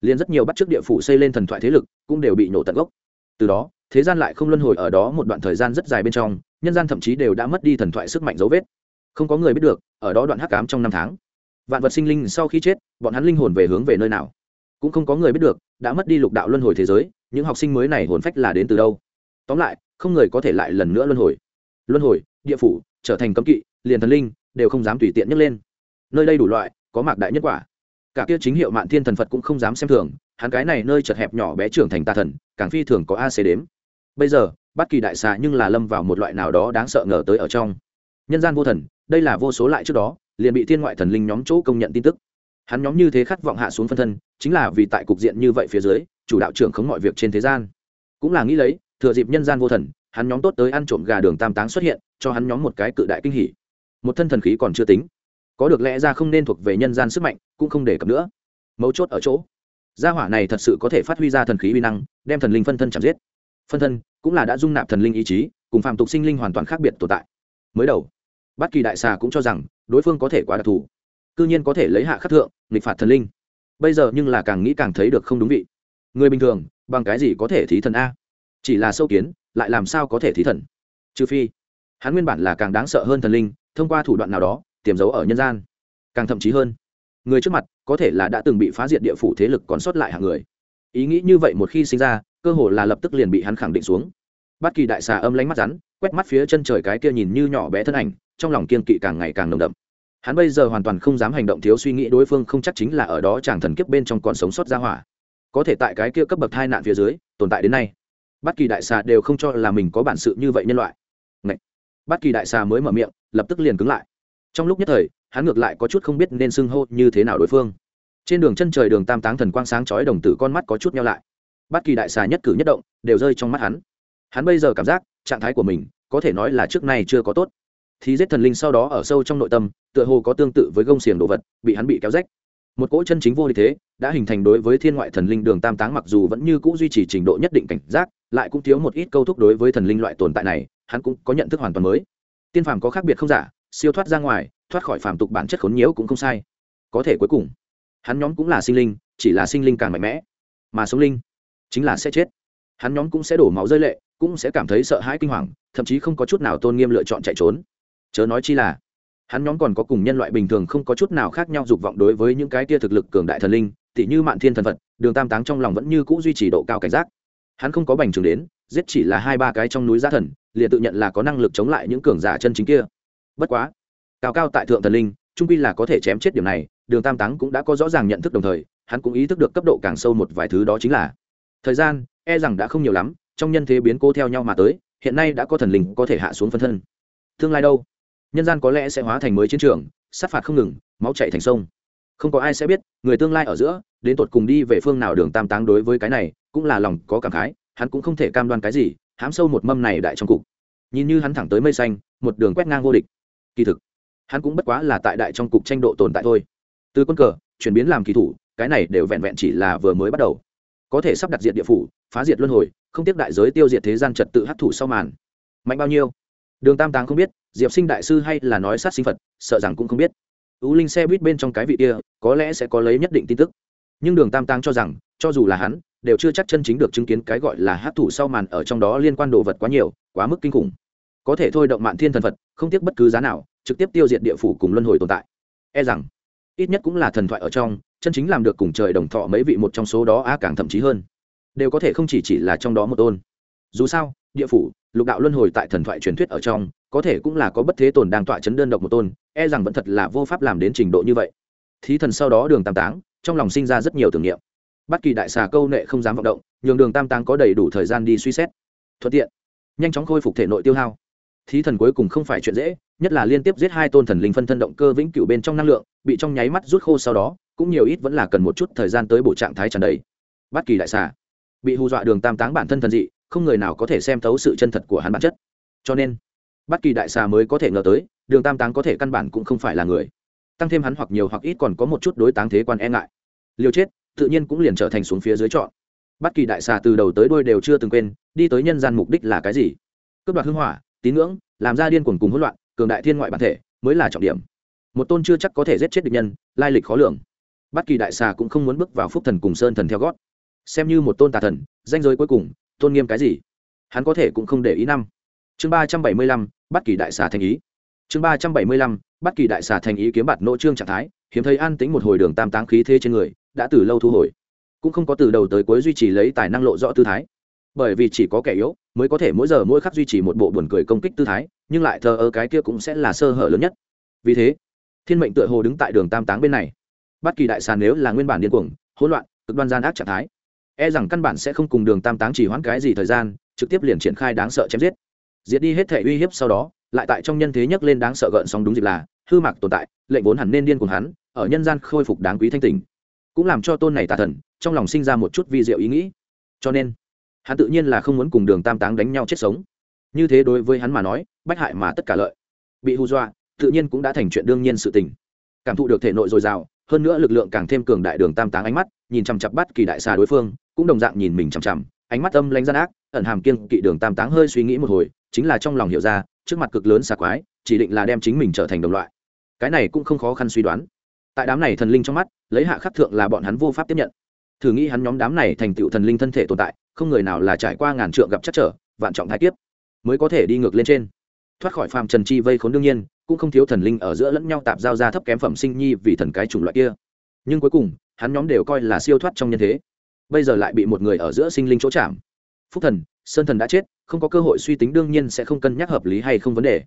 Liền rất nhiều bắt chước địa phủ xây lên thần thoại thế lực cũng đều bị nổ tận gốc. Từ đó, thế gian lại không luân hồi ở đó một đoạn thời gian rất dài bên trong, nhân gian thậm chí đều đã mất đi thần thoại sức mạnh dấu vết. Không có người biết được, ở đó đoạn hắc cám trong năm tháng, vạn vật sinh linh sau khi chết, bọn hắn linh hồn về hướng về nơi nào? Cũng không có người biết được, đã mất đi lục đạo luân hồi thế giới, những học sinh mới này hồn phách là đến từ đâu? Tóm lại không người có thể lại lần nữa luân hồi. Luân hồi, địa phủ, trở thành cấm kỵ, liền thần linh, đều không dám tùy tiện nhấc lên. Nơi đây đủ loại, có mạc đại nhất quả. Cả kia chính hiệu mạn thiên thần phật cũng không dám xem thường, hắn cái này nơi chật hẹp nhỏ bé trưởng thành tà thần, càng phi thường có a xế đếm. Bây giờ, bất kỳ đại xà nhưng là lâm vào một loại nào đó đáng sợ ngờ tới ở trong. Nhân gian vô thần, đây là vô số lại trước đó, liền bị thiên ngoại thần linh nhóm chỗ công nhận tin tức. Hắn nhóm như thế khát vọng hạ xuống phân thân, chính là vì tại cục diện như vậy phía dưới, chủ đạo trưởng khống mọi việc trên thế gian. Cũng là nghĩ lấy thừa dịp nhân gian vô thần, hắn nhóm tốt tới ăn trộm gà đường tam táng xuất hiện, cho hắn nhóm một cái cự đại kinh hỉ. Một thân thần khí còn chưa tính. Có được lẽ ra không nên thuộc về nhân gian sức mạnh, cũng không đề cập nữa. Mấu chốt ở chỗ, gia hỏa này thật sự có thể phát huy ra thần khí uy năng, đem thần linh phân thân chạm giết. Phân thân cũng là đã dung nạp thần linh ý chí, cùng phạm tục sinh linh hoàn toàn khác biệt tồn tại. Mới đầu bất kỳ đại xà cũng cho rằng, đối phương có thể quá đặc thù, cư nhiên có thể lấy hạ khắc thượng, nghịch phạt thần linh. Bây giờ nhưng là càng nghĩ càng thấy được không đúng vị. Người bình thường, bằng cái gì có thể thí thần a? Chỉ là sâu kiến, lại làm sao có thể thí thần? Trừ phi, hắn nguyên bản là càng đáng sợ hơn thần linh, thông qua thủ đoạn nào đó, tiềm giấu ở nhân gian. Càng thậm chí hơn, người trước mặt có thể là đã từng bị phá diệt địa phủ thế lực còn sót lại hàng người. Ý nghĩ như vậy một khi sinh ra, cơ hồ là lập tức liền bị hắn khẳng định xuống. Bất kỳ đại xà âm lánh mắt rắn, quét mắt phía chân trời cái kia nhìn như nhỏ bé thân ảnh, trong lòng kiên kỵ càng ngày càng nồng đậm. Hắn bây giờ hoàn toàn không dám hành động thiếu suy nghĩ đối phương không chắc chính là ở đó chàng thần kiếp bên trong còn sống sót ra hỏa. Có thể tại cái kia cấp bậc hai nạn phía dưới, tồn tại đến nay bất kỳ đại xà đều không cho là mình có bản sự như vậy nhân loại. Ngậy! bất kỳ đại xà mới mở miệng, lập tức liền cứng lại. Trong lúc nhất thời, hắn ngược lại có chút không biết nên xưng hô như thế nào đối phương. Trên đường chân trời đường tam táng thần quang sáng chói đồng tử con mắt có chút nhau lại. Bất kỳ đại xà nhất cử nhất động, đều rơi trong mắt hắn. Hắn bây giờ cảm giác, trạng thái của mình, có thể nói là trước nay chưa có tốt. Thì giết thần linh sau đó ở sâu trong nội tâm, tựa hồ có tương tự với gông xiềng đồ vật, bị hắn bị kéo rách. Một cỗ chân chính vô địch thế, đã hình thành đối với thiên ngoại thần linh đường tam táng mặc dù vẫn như cũ duy trì trình độ nhất định cảnh giác lại cũng thiếu một ít câu thúc đối với thần linh loại tồn tại này, hắn cũng có nhận thức hoàn toàn mới. Tiên phàm có khác biệt không giả, siêu thoát ra ngoài, thoát khỏi phàm tục bản chất khốn nhiễu cũng không sai. Có thể cuối cùng, hắn nhóm cũng là sinh linh, chỉ là sinh linh càng mạnh mẽ, mà sống linh chính là sẽ chết. Hắn nhóm cũng sẽ đổ máu rơi lệ, cũng sẽ cảm thấy sợ hãi kinh hoàng, thậm chí không có chút nào tôn nghiêm lựa chọn chạy trốn. Chớ nói chi là, hắn nhóm còn có cùng nhân loại bình thường không có chút nào khác nhau dục vọng đối với những cái tia thực lực cường đại thần linh, tỉ như mạn thiên thần phật, đường tam táng trong lòng vẫn như c ũ duy trì độ cao cảnh giác hắn không có bành trướng đến, giết chỉ là hai ba cái trong núi giá thần, liền tự nhận là có năng lực chống lại những cường giả chân chính kia. Bất quá, cao cao tại thượng thần linh, trung quy là có thể chém chết điểm này, đường tam táng cũng đã có rõ ràng nhận thức đồng thời, hắn cũng ý thức được cấp độ càng sâu một vài thứ đó chính là thời gian e rằng đã không nhiều lắm, trong nhân thế biến cố theo nhau mà tới, hiện nay đã có thần linh có thể hạ xuống phân thân. Tương lai đâu? Nhân gian có lẽ sẽ hóa thành mới chiến trường, sát phạt không ngừng, máu chạy thành sông. Không có ai sẽ biết, người tương lai ở giữa đến tột cùng đi về phương nào đường tam táng đối với cái này, cũng là lòng có cảm khái, hắn cũng không thể cam đoan cái gì, hám sâu một mâm này đại trong cục. Nhìn như hắn thẳng tới mây xanh, một đường quét ngang vô địch. Kỳ thực, hắn cũng bất quá là tại đại trong cục tranh độ tồn tại thôi. Từ quân cờ, chuyển biến làm kỳ thủ, cái này đều vẹn vẹn chỉ là vừa mới bắt đầu. Có thể sắp đặt diện địa phủ, phá diệt luân hồi, không tiếc đại giới tiêu diệt thế gian trật tự hấp thụ sau màn. Mạnh bao nhiêu? Đường tam táng không biết, diệp sinh đại sư hay là nói sát sinh phật, sợ rằng cũng không biết. Ưu linh xe buýt bên trong cái vị kia, có lẽ sẽ có lấy nhất định tin tức nhưng đường tam Tăng cho rằng, cho dù là hắn, đều chưa chắc chân chính được chứng kiến cái gọi là hát thủ sau màn ở trong đó liên quan đồ vật quá nhiều, quá mức kinh khủng. Có thể thôi động mạn thiên thần phật, không tiếc bất cứ giá nào, trực tiếp tiêu diệt địa phủ cùng luân hồi tồn tại. E rằng, ít nhất cũng là thần thoại ở trong, chân chính làm được cùng trời đồng thọ mấy vị một trong số đó á càng thậm chí hơn. Đều có thể không chỉ chỉ là trong đó một tôn. Dù sao, địa phủ, lục đạo luân hồi tại thần thoại truyền thuyết ở trong, có thể cũng là có bất thế tồn đang tọa chấn đơn độc một tôn e rằng vẫn thật là vô pháp làm đến trình độ như vậy. Thí thần sau đó đường tam táng trong lòng sinh ra rất nhiều tưởng niệm. Bất kỳ đại xà câu nệ không dám vọng động, nhường đường tam táng có đầy đủ thời gian đi suy xét. Thuận tiện, nhanh chóng khôi phục thể nội tiêu hao. Thí thần cuối cùng không phải chuyện dễ, nhất là liên tiếp giết hai tôn thần linh phân thân động cơ vĩnh cửu bên trong năng lượng, bị trong nháy mắt rút khô sau đó, cũng nhiều ít vẫn là cần một chút thời gian tới bộ trạng thái tràn đầy. Bất kỳ đại xà bị hù dọa đường tam táng bản thân thần dị, không người nào có thể xem thấu sự chân thật của hắn bản chất. Cho nên, bất kỳ đại xà mới có thể ngờ tới, đường tam táng có thể căn bản cũng không phải là người. Tăng thêm hắn hoặc nhiều hoặc ít còn có một chút đối táng thế quan e ngại liều chết, tự nhiên cũng liền trở thành xuống phía dưới chọn. Bất kỳ đại xà từ đầu tới đuôi đều chưa từng quên, đi tới nhân gian mục đích là cái gì. Cướp đoạt hưng hỏa, tín ngưỡng, làm ra điên cuồng cùng hỗn loạn, cường đại thiên ngoại bản thể, mới là trọng điểm. Một tôn chưa chắc có thể giết chết địch nhân, lai lịch khó lường. Bất kỳ đại xà cũng không muốn bước vào phúc thần cùng sơn thần theo gót. Xem như một tôn tà thần, danh giới cuối cùng, tôn nghiêm cái gì? Hắn có thể cũng không để ý năm. Chương ba trăm bảy mươi lăm, bất kỳ đại xà thành ý. Chương ba trăm bảy mươi lăm, bất kỳ đại xà thành ý kiếm bạt nỗ trương trạng thái, hiếm thấy an tính một hồi đường tam táng khí thế trên người đã từ lâu thu hồi. Cũng không có từ đầu tới cuối duy trì lấy tài năng lộ rõ tư thái. Bởi vì chỉ có kẻ yếu mới có thể mỗi giờ mỗi khắc duy trì một bộ buồn cười công kích tư thái, nhưng lại thờ ơ cái kia cũng sẽ là sơ hở lớn nhất. Vì thế, thiên mệnh tựa hồ đứng tại đường tam táng bên này. Bất kỳ đại sàn nếu là nguyên bản điên cuồng, hỗn loạn, cực đoan gian ác trạng thái e rằng căn bản sẽ không cùng đường tam táng chỉ hoãn cái gì thời gian, trực tiếp liền triển khai đáng sợ chém giết. Diệt đi hết thể uy hiếp sau đó, lại tại trong nhân thế nhấc lên đáng sợ gợn sóng đúng dịp là, hư mạc tồn tại, lệnh vốn hẳn nên điên cuồng hắn, ở nhân gian khôi phục đáng quý thanh tình cũng làm cho tôn này tà thần trong lòng sinh ra một chút vi diệu ý nghĩ. Cho nên, hắn tự nhiên là không muốn cùng đường tam táng đánh nhau chết sống. Như thế đối với hắn mà nói, bách hại mà tất cả lợi. Bị hù dọa, tự nhiên cũng đã thành chuyện đương nhiên sự tình. Cảm thụ được thể nội dồi dào, hơn nữa lực lượng càng thêm cường đại đường tam táng ánh mắt, nhìn chằm chặp bắt kỳ đại xà đối phương, cũng đồng dạng nhìn mình chằm chằm, ánh mắt âm lãnh gian ác, ẩn hàm kiên kỵ đường tam táng hơi suy nghĩ một hồi, chính là trong lòng hiểu ra, trước mặt cực lớn xà quái, chỉ định là đem chính mình trở thành đồng loại. Cái này cũng không khó khăn suy đoán tại đám này thần linh trong mắt, lấy hạ khắc thượng là bọn hắn vô pháp tiếp nhận. Thử nghĩ hắn nhóm đám này thành tựu thần linh thân thể tồn tại, không người nào là trải qua ngàn trượng gặp chắc trở, vạn trọng thái kiếp, mới có thể đi ngược lên trên. Thoát khỏi phàm trần chi vây khốn đương nhiên, cũng không thiếu thần linh ở giữa lẫn nhau tạp giao ra thấp kém phẩm sinh nhi vì thần cái chủng loại kia. Nhưng cuối cùng, hắn nhóm đều coi là siêu thoát trong nhân thế. Bây giờ lại bị một người ở giữa sinh linh chỗ chạm. Phúc thần, sơn thần đã chết, không có cơ hội suy tính đương nhiên sẽ không cân nhắc hợp lý hay không vấn đề.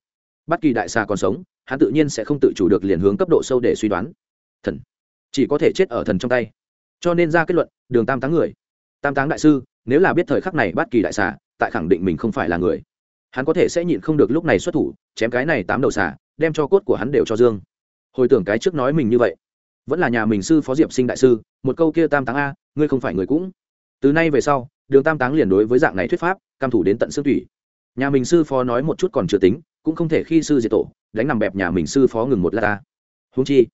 Bất kỳ đại xà còn sống, hắn tự nhiên sẽ không tự chủ được liền hướng cấp độ sâu để suy đoán thần. Chỉ có thể chết ở thần trong tay. Cho nên ra kết luận, đường tam táng người. Tam táng đại sư, nếu là biết thời khắc này bất kỳ đại xà, tại khẳng định mình không phải là người. Hắn có thể sẽ nhịn không được lúc này xuất thủ, chém cái này tám đầu xà, đem cho cốt của hắn đều cho dương. Hồi tưởng cái trước nói mình như vậy, vẫn là nhà mình sư phó diệp sinh đại sư, một câu kia tam táng a, ngươi không phải người cũng. Từ nay về sau, đường tam táng liền đối với dạng này thuyết pháp, cam thủ đến tận xương thủy nhà mình sư phó nói một chút còn chưa tính, cũng không thể khi sư diệt tổ, đánh nằm bẹp nhà mình sư phó ngừng một lát ta. Húng chi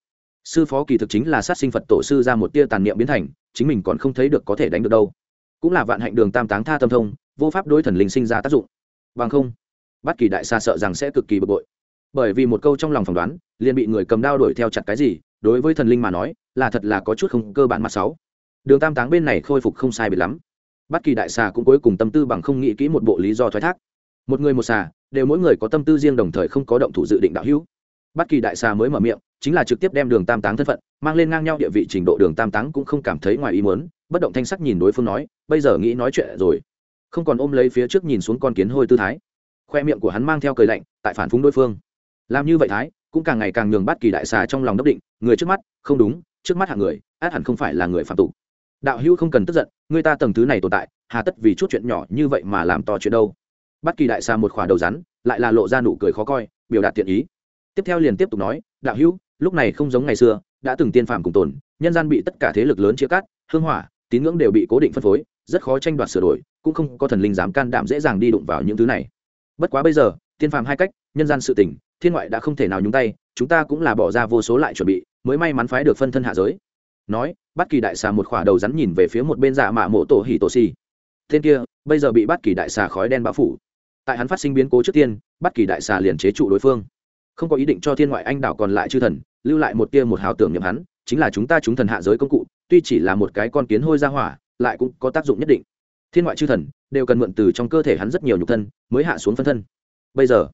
sư phó kỳ thực chính là sát sinh phật tổ sư ra một tia tàn niệm biến thành, chính mình còn không thấy được có thể đánh được đâu. Cũng là vạn hạnh đường tam táng tha tâm thông, vô pháp đối thần linh sinh ra tác dụng. Bằng không, bất kỳ đại xa sợ rằng sẽ cực kỳ bực bội. Bởi vì một câu trong lòng phỏng đoán, liền bị người cầm đao đuổi theo chặt cái gì, đối với thần linh mà nói, là thật là có chút không cơ bản mặt sáu. Đường tam táng bên này khôi phục không sai biệt lắm. Bất kỳ đại xà cũng cuối cùng tâm tư bằng không nghĩ kỹ một bộ lý do thoái thác. Một người một xà đều mỗi người có tâm tư riêng đồng thời không có động thủ dự định đạo hữu. Bất kỳ đại xà mới mở miệng chính là trực tiếp đem đường tam táng thân phận, mang lên ngang nhau địa vị trình độ đường tam táng cũng không cảm thấy ngoài ý muốn, bất động thanh sắc nhìn đối phương nói, bây giờ nghĩ nói chuyện rồi. Không còn ôm lấy phía trước nhìn xuống con kiến hôi tư thái. Khoe miệng của hắn mang theo cười lạnh, tại phản phúng đối phương. Làm như vậy thái, cũng càng ngày càng nhường bắt kỳ đại xà trong lòng đốc định, người trước mắt, không đúng, trước mắt hạng người, át hẳn không phải là người phạm tụ đạo hữu không cần tức giận, người ta tầng thứ này tồn tại, hà tất vì chút chuyện nhỏ như vậy mà làm to chuyện đâu. Bắt kỳ đại xà một khỏa đầu rắn, lại là lộ ra nụ cười khó coi, biểu đạt tiện ý. Tiếp theo liền tiếp tục nói, đạo hữu lúc này không giống ngày xưa, đã từng tiên phạm cùng tồn, nhân gian bị tất cả thế lực lớn chia cắt, hương hỏa, tín ngưỡng đều bị cố định phân phối, rất khó tranh đoạt sửa đổi, cũng không có thần linh dám can đảm dễ dàng đi đụng vào những thứ này. Bất quá bây giờ, tiên phàm hai cách, nhân gian sự tỉnh thiên ngoại đã không thể nào nhúng tay, chúng ta cũng là bỏ ra vô số lại chuẩn bị, mới may mắn phái được phân thân hạ giới. Nói bất kỳ đại xà một khỏa đầu rắn nhìn về phía một bên dạ mạ mộ tổ hỉ tổ xì. Tên kia, bây giờ bị bất kỳ đại xà khói đen bao phủ. Tại hắn phát sinh biến cố trước tiên bất kỳ đại xà liền chế trụ đối phương không có ý định cho thiên ngoại anh đảo còn lại chư thần, lưu lại một tia một hào tưởng nhậm hắn, chính là chúng ta chúng thần hạ giới công cụ, tuy chỉ là một cái con kiến hôi ra hỏa, lại cũng có tác dụng nhất định. Thiên ngoại chư thần đều cần mượn từ trong cơ thể hắn rất nhiều nhục thân mới hạ xuống phân thân. Bây giờ,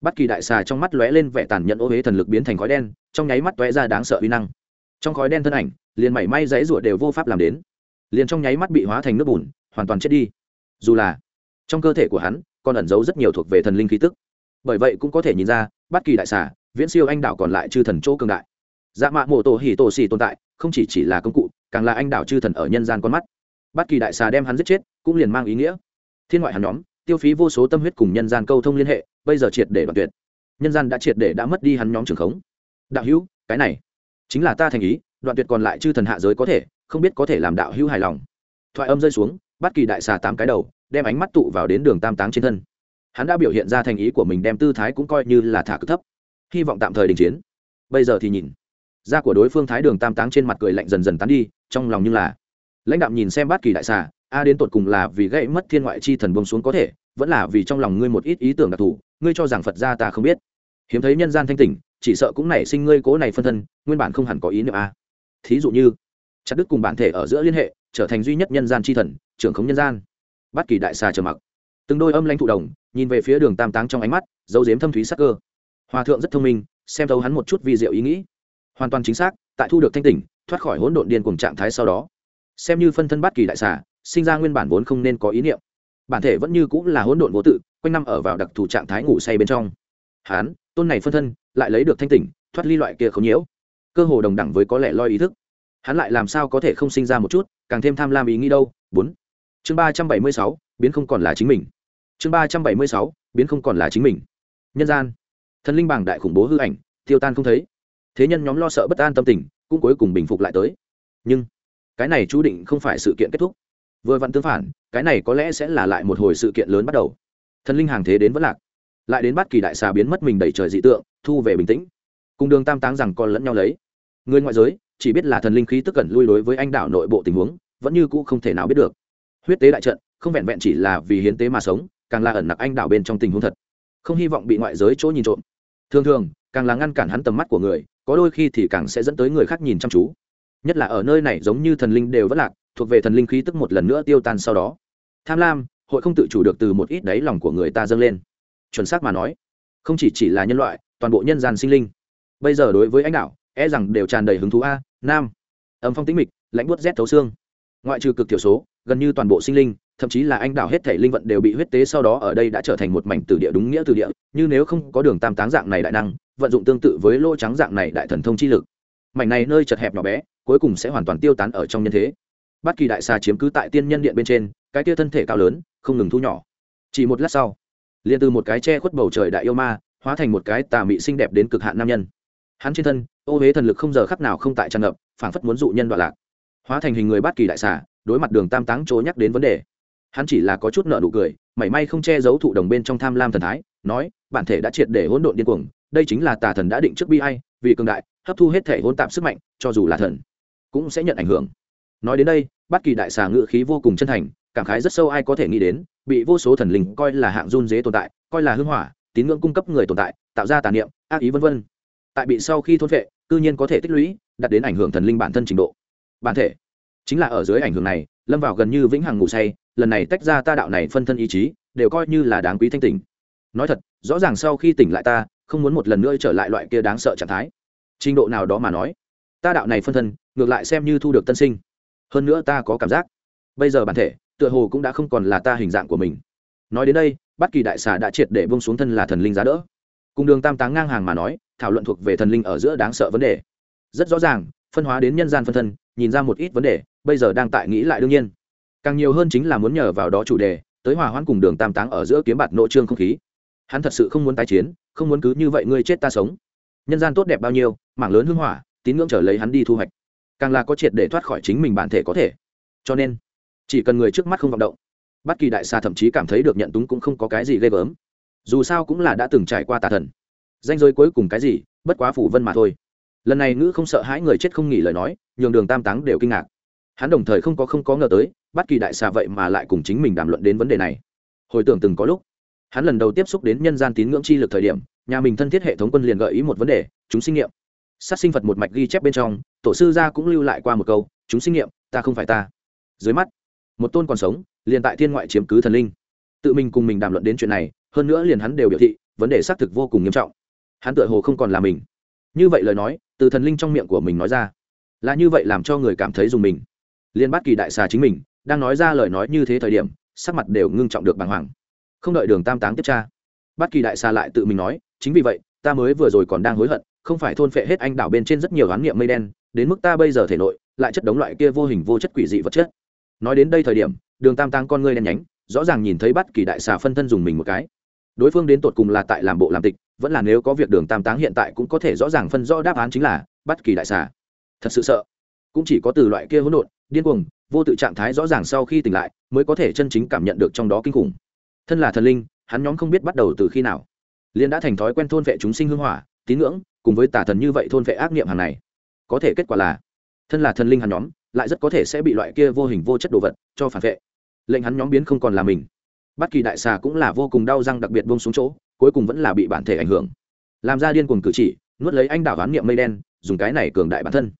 bất kỳ đại xà trong mắt lóe lên vẻ tàn nhẫn ô huế thần lực biến thành khói đen, trong nháy mắt tóe ra đáng sợ uy năng. Trong khói đen thân ảnh, liền mảy may dãy ruột đều vô pháp làm đến. Liền trong nháy mắt bị hóa thành nước bùn, hoàn toàn chết đi. Dù là trong cơ thể của hắn còn ẩn giấu rất nhiều thuộc về thần linh khí tức. Bởi vậy cũng có thể nhìn ra bất kỳ đại xà, viễn siêu anh đảo còn lại chư thần chỗ cường đại. Dạ mạ mổ tổ hỉ tổ xì tồn tại, không chỉ chỉ là công cụ, càng là anh đảo chư thần ở nhân gian con mắt. Bất kỳ đại xà đem hắn giết chết, cũng liền mang ý nghĩa. Thiên ngoại hắn nhóm, tiêu phí vô số tâm huyết cùng nhân gian câu thông liên hệ, bây giờ triệt để đoạn tuyệt. Nhân gian đã triệt để đã mất đi hắn nhóm trường khống. Đạo hữu, cái này chính là ta thành ý, đoạn tuyệt còn lại chư thần hạ giới có thể, không biết có thể làm đạo hữu hài lòng. Thoại âm rơi xuống, bất kỳ đại xà tám cái đầu, đem ánh mắt tụ vào đến đường tam táng trên thân hắn đã biểu hiện ra thành ý của mình đem tư thái cũng coi như là thả cực thấp. Hy vọng tạm thời đình chiến. Bây giờ thì nhìn. Da của đối phương thái đường tam táng trên mặt cười lạnh dần dần tán đi, trong lòng như là. Lãnh đạo nhìn xem bát kỳ đại xà, a đến tột cùng là vì gây mất thiên ngoại chi thần bông xuống có thể, vẫn là vì trong lòng ngươi một ít ý tưởng đặc thù, ngươi cho rằng phật gia ta không biết. Hiếm thấy nhân gian thanh tỉnh, chỉ sợ cũng nảy sinh ngươi cố này phân thân, nguyên bản không hẳn có ý niệm a. Thí dụ như, chặt đức cùng bản thể ở giữa liên hệ, trở thành duy nhất nhân gian chi thần, trưởng khống nhân gian. Bát kỳ đại xà trở mặc từng đôi âm lãnh thụ đồng, nhìn về phía đường tam táng trong ánh mắt, dấu dếm thâm thúy sắc cơ. Hòa thượng rất thông minh, xem thấu hắn một chút vi diệu ý nghĩ. Hoàn toàn chính xác, tại thu được thanh tỉnh, thoát khỏi hỗn độn điên cùng trạng thái sau đó. Xem như phân thân bát kỳ đại xà, sinh ra nguyên bản vốn không nên có ý niệm. Bản thể vẫn như cũng là hỗn độn vô tự, quanh năm ở vào đặc thù trạng thái ngủ say bên trong. Hán tôn này phân thân, lại lấy được thanh tỉnh, thoát ly loại kia không nhiễu. Cơ hồ đồng đẳng với có lẽ loi ý thức. Hắn lại làm sao có thể không sinh ra một chút, càng thêm tham lam ý nghĩ đâu. Bốn. Chương ba trăm bảy mươi sáu, biến không còn là chính mình chương ba trăm bảy mươi sáu, biến không còn là chính mình. Nhân gian. Thần linh bảng đại khủng bố hư ảnh, tiêu tan không thấy. Thế nhân nhóm lo sợ bất an tâm tình, cũng cuối cùng bình phục lại tới. Nhưng, cái này chú định không phải sự kiện kết thúc. Vừa vặn tương phản, cái này có lẽ sẽ là lại một hồi sự kiện lớn bắt đầu. Thần linh hàng thế đến vất lạc. Lại đến bắt kỳ đại xà biến mất mình đẩy trời dị tượng, thu về bình tĩnh. Cùng đường tam táng rằng còn lẫn nhau lấy. Người ngoại giới, chỉ biết là thần linh khí tức cẩn lui đối với anh đảo nội bộ tình huống, vẫn như cũ không thể nào biết được. Huyết tế đại trận, không vẹn vẹn chỉ là vì hiến tế mà sống càng là ẩn nặc anh đảo bên trong tình huống thật. Không hy vọng bị ngoại giới chỗ nhìn trộm. Thường thường, càng là ngăn cản hắn tầm mắt của người, có đôi khi thì càng sẽ dẫn tới người khác nhìn chăm chú. Nhất là ở nơi này giống như thần linh đều vất lạc, thuộc về thần linh khí tức một lần nữa tiêu tan sau đó. Tham lam, hội không tự chủ được từ một ít đáy lòng của người ta dâng lên. Chuẩn xác mà nói, không chỉ chỉ là nhân loại, toàn bộ nhân gian sinh linh. Bây giờ đối với anh đạo e rằng đều tràn đầy hứng thú a, nam. Âm phong tĩnh mịch lãnh buốt rét thấu xương. Ngoại trừ cực thiểu số, gần như toàn bộ sinh linh thậm chí là anh đảo hết thể linh vận đều bị huyết tế sau đó ở đây đã trở thành một mảnh từ địa đúng nghĩa từ địa, như nếu không có đường tam táng dạng này đại năng, vận dụng tương tự với lô trắng dạng này đại thần thông chi lực. Mảnh này nơi chật hẹp nhỏ bé, cuối cùng sẽ hoàn toàn tiêu tán ở trong nhân thế. Bất kỳ đại xà chiếm cứ tại tiên nhân điện bên trên, cái tia thân thể cao lớn, không ngừng thu nhỏ. Chỉ một lát sau, liền từ một cái che khuất bầu trời đại yêu ma, hóa thành một cái tà mị xinh đẹp đến cực hạn nam nhân. Hắn trên thân, ô huế thần lực không giờ khắc nào không tại tràn ngập, phảng phất muốn dụ nhân đoạn lạc. Hóa thành hình người bất kỳ đại xà đối mặt đường tam táng chỗ nhắc đến vấn đề hắn chỉ là có chút nợ nụ cười, mảy may không che giấu thụ đồng bên trong tham lam thần thái, nói, bản thể đã triệt để hỗn độn điên cuồng, đây chính là tà thần đã định trước bi hay vì cường đại, hấp thu hết thể hỗn tạp sức mạnh, cho dù là thần cũng sẽ nhận ảnh hưởng. Nói đến đây, bất kỳ đại xà ngự khí vô cùng chân thành, cảm khái rất sâu ai có thể nghĩ đến, bị vô số thần linh coi là hạng run dế tồn tại, coi là hưng hỏa, tín ngưỡng cung cấp người tồn tại, tạo ra tà niệm, ác ý vân vân. Tại bị sau khi thôn vệ cư nhiên có thể tích lũy đặt đến ảnh hưởng thần linh bản thân trình độ. Bản thể chính là ở dưới ảnh hưởng này lâm vào gần như vĩnh hằng ngủ say, lần này tách ra ta đạo này phân thân ý chí, đều coi như là đáng quý thanh tỉnh. Nói thật, rõ ràng sau khi tỉnh lại ta, không muốn một lần nữa trở lại loại kia đáng sợ trạng thái. Trình độ nào đó mà nói, ta đạo này phân thân, ngược lại xem như thu được tân sinh. Hơn nữa ta có cảm giác, bây giờ bản thể, tựa hồ cũng đã không còn là ta hình dạng của mình. Nói đến đây, bất kỳ đại xà đã triệt để bông xuống thân là thần linh giá đỡ. Cùng đường tam táng ngang hàng mà nói, thảo luận thuộc về thần linh ở giữa đáng sợ vấn đề. Rất rõ ràng, phân hóa đến nhân gian phân thân, nhìn ra một ít vấn đề bây giờ đang tại nghĩ lại đương nhiên. Càng nhiều hơn chính là muốn nhờ vào đó chủ đề, tới hòa hoãn cùng đường tam táng ở giữa kiếm bạt nội trương không khí. Hắn thật sự không muốn tái chiến, không muốn cứ như vậy ngươi chết ta sống. Nhân gian tốt đẹp bao nhiêu, mảng lớn hưng hỏa, tín ngưỡng trở lấy hắn đi thu hoạch. Càng là có triệt để thoát khỏi chính mình bản thể có thể. Cho nên, chỉ cần người trước mắt không vọng động, bất kỳ đại xa thậm chí cảm thấy được nhận túng cũng không có cái gì ghê gớm. Dù sao cũng là đã từng trải qua tà thần. Danh giới cuối cùng cái gì, bất quá phủ vân mà thôi. Lần này ngữ không sợ hãi người chết không nghỉ lời nói, nhường đường tam táng đều kinh ngạc hắn đồng thời không có không có ngờ tới, bất kỳ đại xà vậy mà lại cùng chính mình đàm luận đến vấn đề này. Hồi tưởng từng có lúc, hắn lần đầu tiếp xúc đến nhân gian tín ngưỡng chi lực thời điểm, nhà mình thân thiết hệ thống quân liền gợi ý một vấn đề, chúng sinh nghiệm. Sát sinh phật một mạch ghi chép bên trong, tổ sư gia cũng lưu lại qua một câu, chúng sinh nghiệm, ta không phải ta. Dưới mắt, một tôn còn sống, liền tại thiên ngoại chiếm cứ thần linh. Tự mình cùng mình đàm luận đến chuyện này, hơn nữa liền hắn đều biểu thị, vấn đề xác thực vô cùng nghiêm trọng. Hắn tựa hồ không còn là mình. Như vậy lời nói, từ thần linh trong miệng của mình nói ra, là như vậy làm cho người cảm thấy dùng mình liên bát kỳ đại xà chính mình, đang nói ra lời nói như thế thời điểm, sắc mặt đều ngưng trọng được bàng hoàng. Không đợi đường tam táng tiếp tra, bát kỳ đại xà lại tự mình nói, chính vì vậy, ta mới vừa rồi còn đang hối hận, không phải thôn phệ hết anh đảo bên trên rất nhiều oán niệm mây đen, đến mức ta bây giờ thể nội, lại chất đống loại kia vô hình vô chất quỷ dị vật chất. Nói đến đây thời điểm, đường tam táng con ngươi đen nhánh, rõ ràng nhìn thấy bắt kỳ đại xà phân thân dùng mình một cái. Đối phương đến tột cùng là tại làm bộ làm tịch, vẫn là nếu có việc đường tam táng hiện tại cũng có thể rõ ràng phân rõ đáp án chính là bắt kỳ đại xà. Thật sự sợ. Cũng chỉ có từ loại kia hỗn độn điên cuồng, vô tự trạng thái rõ ràng sau khi tỉnh lại, mới có thể chân chính cảm nhận được trong đó kinh khủng. Thân là thần linh, hắn nhóm không biết bắt đầu từ khi nào. Liên đã thành thói quen thôn vệ chúng sinh hưng hỏa, tín ngưỡng, cùng với tà thần như vậy thôn vệ ác niệm hàng này. Có thể kết quả là, thân là thần linh hắn nhóm, lại rất có thể sẽ bị loại kia vô hình vô chất đồ vật cho phản vệ. Lệnh hắn nhóm biến không còn là mình. Bất kỳ đại xà cũng là vô cùng đau răng đặc biệt bông xuống chỗ, cuối cùng vẫn là bị bản thể ảnh hưởng. Làm ra điên cuồng cử chỉ, nuốt lấy anh đảo oán niệm mây đen, dùng cái này cường đại bản thân.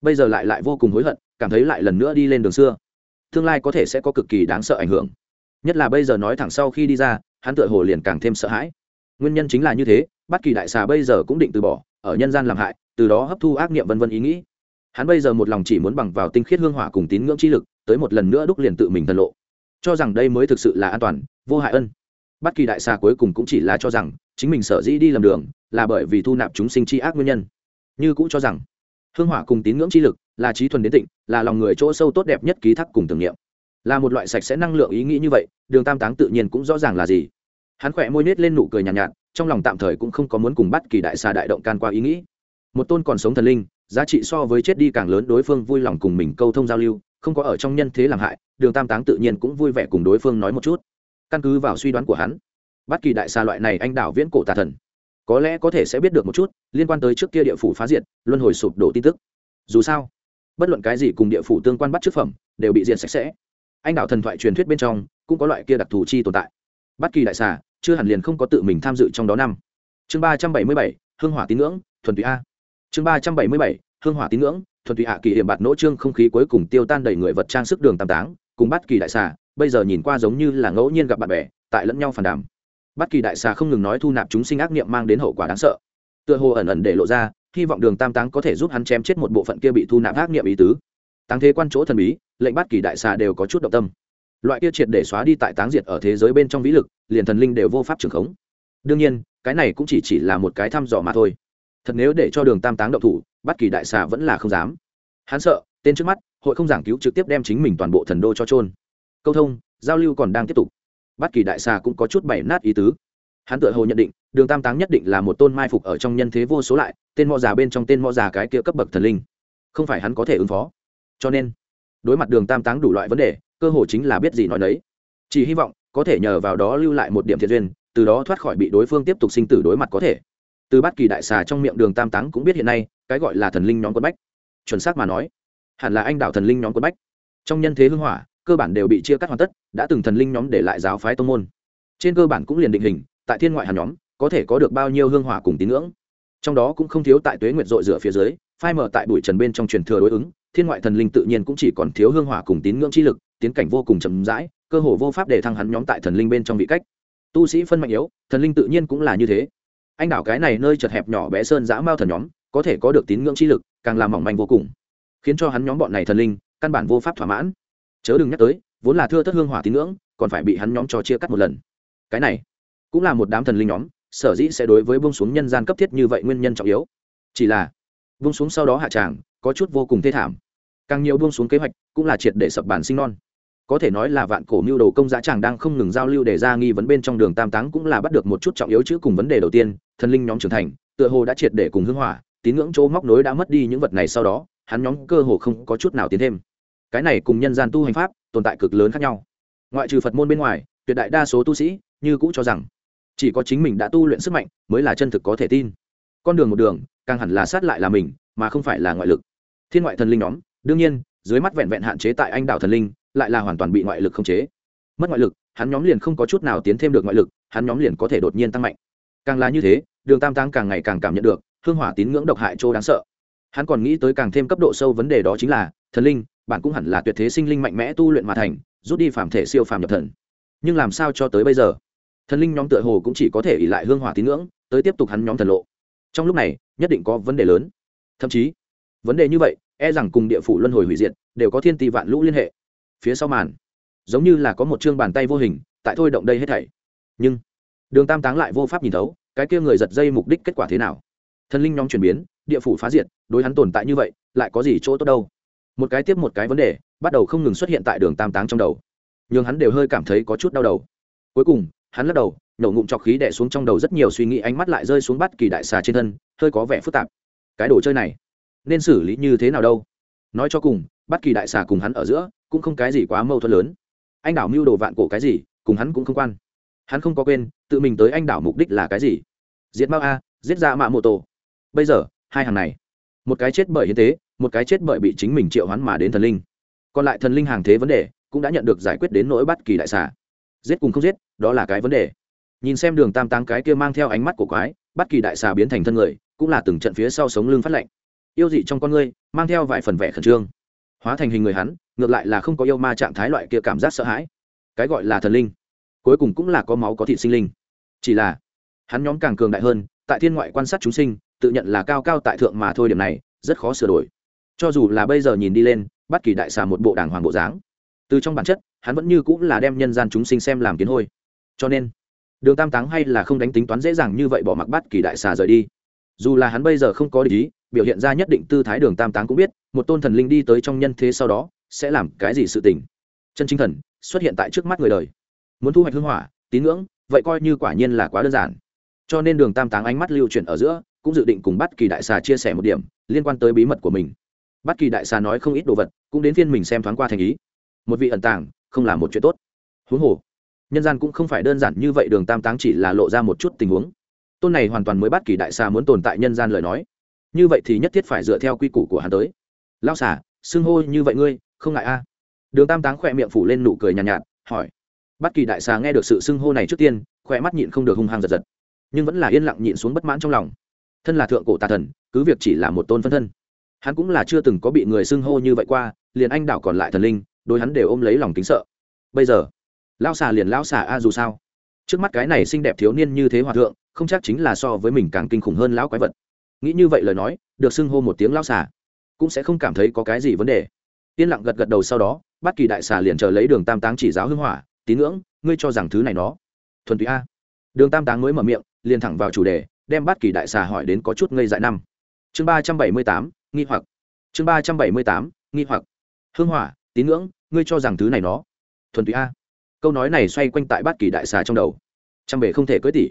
Bây giờ lại lại vô cùng hối hận cảm thấy lại lần nữa đi lên đường xưa. Tương lai có thể sẽ có cực kỳ đáng sợ ảnh hưởng. Nhất là bây giờ nói thẳng sau khi đi ra, hắn tựa hồ liền càng thêm sợ hãi. Nguyên nhân chính là như thế, bất kỳ đại xà bây giờ cũng định từ bỏ, ở nhân gian làm hại, từ đó hấp thu ác niệm vân vân ý nghĩ. Hắn bây giờ một lòng chỉ muốn bằng vào tinh khiết hương hỏa cùng tín ngưỡng chi lực, tới một lần nữa đúc liền tự mình thần lộ. Cho rằng đây mới thực sự là an toàn, vô hại ân. Bất kỳ đại xà cuối cùng cũng chỉ là cho rằng, chính mình sở dĩ đi lầm đường, là bởi vì thu nạp chúng sinh chi ác nguyên nhân. Như cũng cho rằng, hương hỏa cùng tín ngưỡng chi lực là trí thuần đến tịnh là lòng người chỗ sâu tốt đẹp nhất ký thác cùng tưởng niệm. Là một loại sạch sẽ năng lượng ý nghĩ như vậy đường tam táng tự nhiên cũng rõ ràng là gì. Hắn khỏe môi nết lên nụ cười nhàn nhạt, nhạt trong lòng tạm thời cũng không có muốn cùng bắt kỳ đại xà đại động can qua ý nghĩ. Một tôn còn sống thần linh giá trị so với chết đi càng lớn đối phương vui lòng cùng mình câu thông giao lưu không có ở trong nhân thế làm hại đường tam táng tự nhiên cũng vui vẻ cùng đối phương nói một chút. Căn cứ vào suy đoán của hắn bất kỳ đại xa loại này anh đảo viễn cổ tà thần có lẽ có thể sẽ biết được một chút liên quan tới trước kia địa phủ phá diệt luân hồi sụp đổ tin tức. Dù sao bất luận cái gì cùng địa phủ tương quan bắt trước phẩm, đều bị diệt sạch sẽ. Anh đạo thần thoại truyền thuyết bên trong, cũng có loại kia đặc thù chi tồn tại. Bất kỳ đại xà, chưa hẳn liền không có tự mình tham dự trong đó năm. Chương ba trăm bảy mươi bảy, hương hỏa tín ngưỡng, thuần túy a. Chương ba trăm bảy mươi bảy, hương hỏa tín ngưỡng, thuần túy hạ kỳ hiểm bạt nỗ trương không khí cuối cùng tiêu tan đầy người vật trang sức đường tam táng, cùng bất kỳ đại xà, bây giờ nhìn qua giống như là ngẫu nhiên gặp bạn bè, tại lẫn nhau phản đàm. Bất kỳ đại xà không ngừng nói thu nạp chúng sinh ác niệm mang đến hậu quả đáng sợ. Tựa hồ ẩn ẩn để lộ ra hy vọng đường tam táng có thể giúp hắn chém chết một bộ phận kia bị thu nạp ác niệm ý tứ. Táng thế quan chỗ thần bí, lệnh bắt kỳ đại xà đều có chút động tâm. Loại kia triệt để xóa đi tại táng diệt ở thế giới bên trong vĩ lực, liền thần linh đều vô pháp trường khống. Đương nhiên, cái này cũng chỉ chỉ là một cái thăm dò mà thôi. Thật nếu để cho đường tam táng động thủ bắt kỳ đại xà vẫn là không dám. Hắn sợ, tên trước mắt, hội không giảng cứu trực tiếp đem chính mình toàn bộ thần đô cho trôn câu thông, giao lưu còn đang tiếp tục. Bắt kỳ đại xà cũng có chút bảy nát ý tứ hắn tự hồ nhận định, đường tam táng nhất định là một tôn mai phục ở trong nhân thế vô số lại, tên mọ già bên trong tên mọ già cái kia cấp bậc thần linh. Không phải hắn có thể ứng phó. Cho nên, đối mặt đường tam táng đủ loại vấn đề, cơ hồ chính là biết gì nói đấy chỉ hy vọng, có thể nhờ vào đó lưu lại một điểm thiện duyên, từ đó thoát khỏi bị đối phương tiếp tục sinh tử đối mặt có thể. Từ bát kỳ đại xà trong miệng đường tam táng cũng biết hiện nay, cái gọi là thần linh nhóm quân bách. Chuẩn xác mà nói, hẳn là anh đạo thần linh nhóm quân bách. Trong nhân thế hưng hỏa, cơ bản đều bị chia cắt hoàn tất, đã từng thần linh nhóm để lại giáo phái tông môn. Trên cơ bản cũng liền định hình tại thiên ngoại hàn nhóm, có thể có được bao nhiêu hương hỏa cùng tín ngưỡng. Trong đó cũng không thiếu tại tuế nguyệt dội rửa phía dưới, phai mở tại bụi trần bên trong truyền thừa đối ứng, thiên ngoại thần linh tự nhiên cũng chỉ còn thiếu hương hỏa cùng tín ngưỡng chi lực, tiến cảnh vô cùng chậm rãi, cơ hồ vô pháp để thăng hắn nhóm tại thần linh bên trong vị cách. Tu sĩ phân mạnh yếu, thần linh tự nhiên cũng là như thế. Anh đảo cái này nơi chật hẹp nhỏ bé sơn dã mao thần nhóm, có thể có được tín ngưỡng chi lực, càng làm mỏng manh vô cùng, khiến cho hắn nhóm bọn này thần linh, căn bản vô pháp thỏa mãn. Chớ đừng nhắc tới, vốn là thưa thất hương hỏa tín ngưỡng, còn phải bị hắn nhóm cho chia cắt một lần. Cái này cũng là một đám thần linh nhóm, sở dĩ sẽ đối với bông xuống nhân gian cấp thiết như vậy nguyên nhân trọng yếu. Chỉ là bông xuống sau đó hạ tràng, có chút vô cùng thê thảm. Càng nhiều buông xuống kế hoạch, cũng là triệt để sập bản sinh non. Có thể nói là vạn cổ mưu đồ công giá chàng đang không ngừng giao lưu để ra nghi vấn bên trong đường tam táng cũng là bắt được một chút trọng yếu chứ cùng vấn đề đầu tiên, thần linh nhóm trưởng thành, tựa hồ đã triệt để cùng hưng hỏa, tín ngưỡng chỗ móc nối đã mất đi những vật này sau đó, hắn nhóm cơ hồ không có chút nào tiến thêm. Cái này cùng nhân gian tu hành pháp, tồn tại cực lớn khác nhau. Ngoại trừ phật môn bên ngoài, tuyệt đại đa số tu sĩ, như cũ cho rằng chỉ có chính mình đã tu luyện sức mạnh mới là chân thực có thể tin. Con đường một đường, càng hẳn là sát lại là mình, mà không phải là ngoại lực. Thiên ngoại thần linh nhóm, đương nhiên, dưới mắt vẹn vẹn hạn chế tại anh đảo thần linh, lại là hoàn toàn bị ngoại lực không chế. Mất ngoại lực, hắn nhóm liền không có chút nào tiến thêm được ngoại lực, hắn nhóm liền có thể đột nhiên tăng mạnh. Càng là như thế, đường tam tăng càng ngày càng cảm nhận được, hương hỏa tín ngưỡng độc hại chỗ đáng sợ. Hắn còn nghĩ tới càng thêm cấp độ sâu vấn đề đó chính là, thần linh, bạn cũng hẳn là tuyệt thế sinh linh mạnh mẽ tu luyện mà thành, rút đi phàm thể siêu phàm nhập thần. Nhưng làm sao cho tới bây giờ? Thần linh nhóm tựa hồ cũng chỉ có thể ỉ lại hương hỏa tín ngưỡng, tới tiếp tục hắn nhóm thần lộ. Trong lúc này, nhất định có vấn đề lớn. Thậm chí, vấn đề như vậy e rằng cùng địa phủ luân hồi hủy diệt, đều có thiên tỷ vạn lũ liên hệ. Phía sau màn, giống như là có một chương bàn tay vô hình, tại thôi động đây hết thảy. Nhưng, đường tam táng lại vô pháp nhìn thấu, cái kia người giật dây mục đích kết quả thế nào. Thần linh nhóm chuyển biến, địa phủ phá diệt, đối hắn tồn tại như vậy, lại có gì chỗ tốt đâu? Một cái tiếp một cái vấn đề, bắt đầu không ngừng xuất hiện tại đường tam táng trong đầu. Nhưng hắn đều hơi cảm thấy có chút đau đầu. Cuối cùng hắn lắc đầu, nổ ngụm trọc khí đẻ xuống trong đầu rất nhiều suy nghĩ, ánh mắt lại rơi xuống bắt kỳ đại xà trên thân, hơi có vẻ phức tạp. Cái đồ chơi này, nên xử lý như thế nào đâu? Nói cho cùng bắt kỳ đại xà cùng hắn ở giữa, cũng không cái gì quá mâu thuẫn lớn. Anh đảo mưu đồ vạn cổ cái gì, cùng hắn cũng không quan. Hắn không có quên, tự mình tới anh đảo mục đích là cái gì? Giết mao a, giết ra mạ mô tô bây giờ, hai hàng này, một cái chết bởi hiến tế, một cái chết bởi bị chính mình triệu hoán mà đến thần linh. Còn lại thần linh hàng thế vấn đề, cũng đã nhận được giải quyết đến nỗi bắt kỳ đại xà giết cùng không giết, đó là cái vấn đề. Nhìn xem đường tam táng cái kia mang theo ánh mắt của quái bắt kỳ đại xà biến thành thân người, cũng là từng trận phía sau sống lưng phát lạnh. Yêu dị trong con ngươi, mang theo vài phần vẻ khẩn trương. Hóa thành hình người hắn, ngược lại là không có yêu ma trạng thái loại kia cảm giác sợ hãi. Cái gọi là thần linh, cuối cùng cũng là có máu có thịt sinh linh. Chỉ là, hắn nhóm càng cường đại hơn, tại thiên ngoại quan sát chúng sinh, tự nhận là cao cao tại thượng mà thôi điểm này, rất khó sửa đổi. Cho dù là bây giờ nhìn đi lên, bất kỳ đại xà một bộ đàng hoàng bộ dáng, từ trong bản chất hắn vẫn như cũng là đem nhân gian chúng sinh xem làm kiến hôi. Cho nên, đường tam táng hay là không đánh tính toán dễ dàng như vậy bỏ mặc bắt kỳ đại xà rời đi. Dù là hắn bây giờ không có lý biểu hiện ra nhất định tư thái đường tam táng cũng biết, một tôn thần linh đi tới trong nhân thế sau đó, sẽ làm cái gì sự tình. Chân chính thần, xuất hiện tại trước mắt người đời. Muốn thu hoạch hưng hỏa, tín ngưỡng, vậy coi như quả nhiên là quá đơn giản. Cho nên đường tam táng ánh mắt lưu chuyển ở giữa, cũng dự định cùng bắt kỳ đại xà chia sẻ một điểm, liên quan tới bí mật của mình. Bắt kỳ đại xà nói không ít đồ vật, cũng đến phiên mình xem thoáng qua thành ý. Một vị ẩn tàng không là một chuyện tốt. Huống hồ nhân gian cũng không phải đơn giản như vậy đường tam táng chỉ là lộ ra một chút tình huống. Tôn này hoàn toàn mới bắt kỳ đại xà muốn tồn tại nhân gian lời nói. Như vậy thì nhất thiết phải dựa theo quy củ của hắn tới. Lao xả xưng hô như vậy ngươi không ngại a? Đường tam táng khỏe miệng phủ lên nụ cười nhàn nhạt, nhạt hỏi. Bất kỳ đại xà nghe được sự xưng hô này trước tiên khỏe mắt nhịn không được hung hăng giật giật. Nhưng vẫn là yên lặng nhịn xuống bất mãn trong lòng. Thân là thượng cổ tà thần cứ việc chỉ là một tôn phân thân. Hắn cũng là chưa từng có bị người xưng hô như vậy qua liền anh đảo còn lại thần linh đối hắn đều ôm lấy lòng kính sợ. Bây giờ lao xà liền lao xà a dù sao. Trước mắt cái này xinh đẹp thiếu niên như thế hòa thượng, không chắc chính là so với mình càng kinh khủng hơn lão quái vật. Nghĩ như vậy lời nói, được xưng hô một tiếng lao xà, cũng sẽ không cảm thấy có cái gì vấn đề. Yên lặng gật gật đầu sau đó, bất kỳ đại xà liền chờ lấy đường tam táng chỉ giáo hưng hỏa, tín ngưỡng, ngươi cho rằng thứ này nó. Thuần túy a. Đường tam táng mới mở miệng, liền thẳng vào chủ đề, đem bất kỳ đại xà hỏi đến có chút ngây dại năm. Chương ba trăm bảy mươi tám, nghi hoặc. Chương ba trăm bảy mươi tám, nghi hoặc. Hưng hỏa tín ngưỡng, ngươi cho rằng thứ này nó? Thuần túy a. Câu nói này xoay quanh tại bát kỳ đại xà trong đầu. Trăm bể không thể cưới tỷ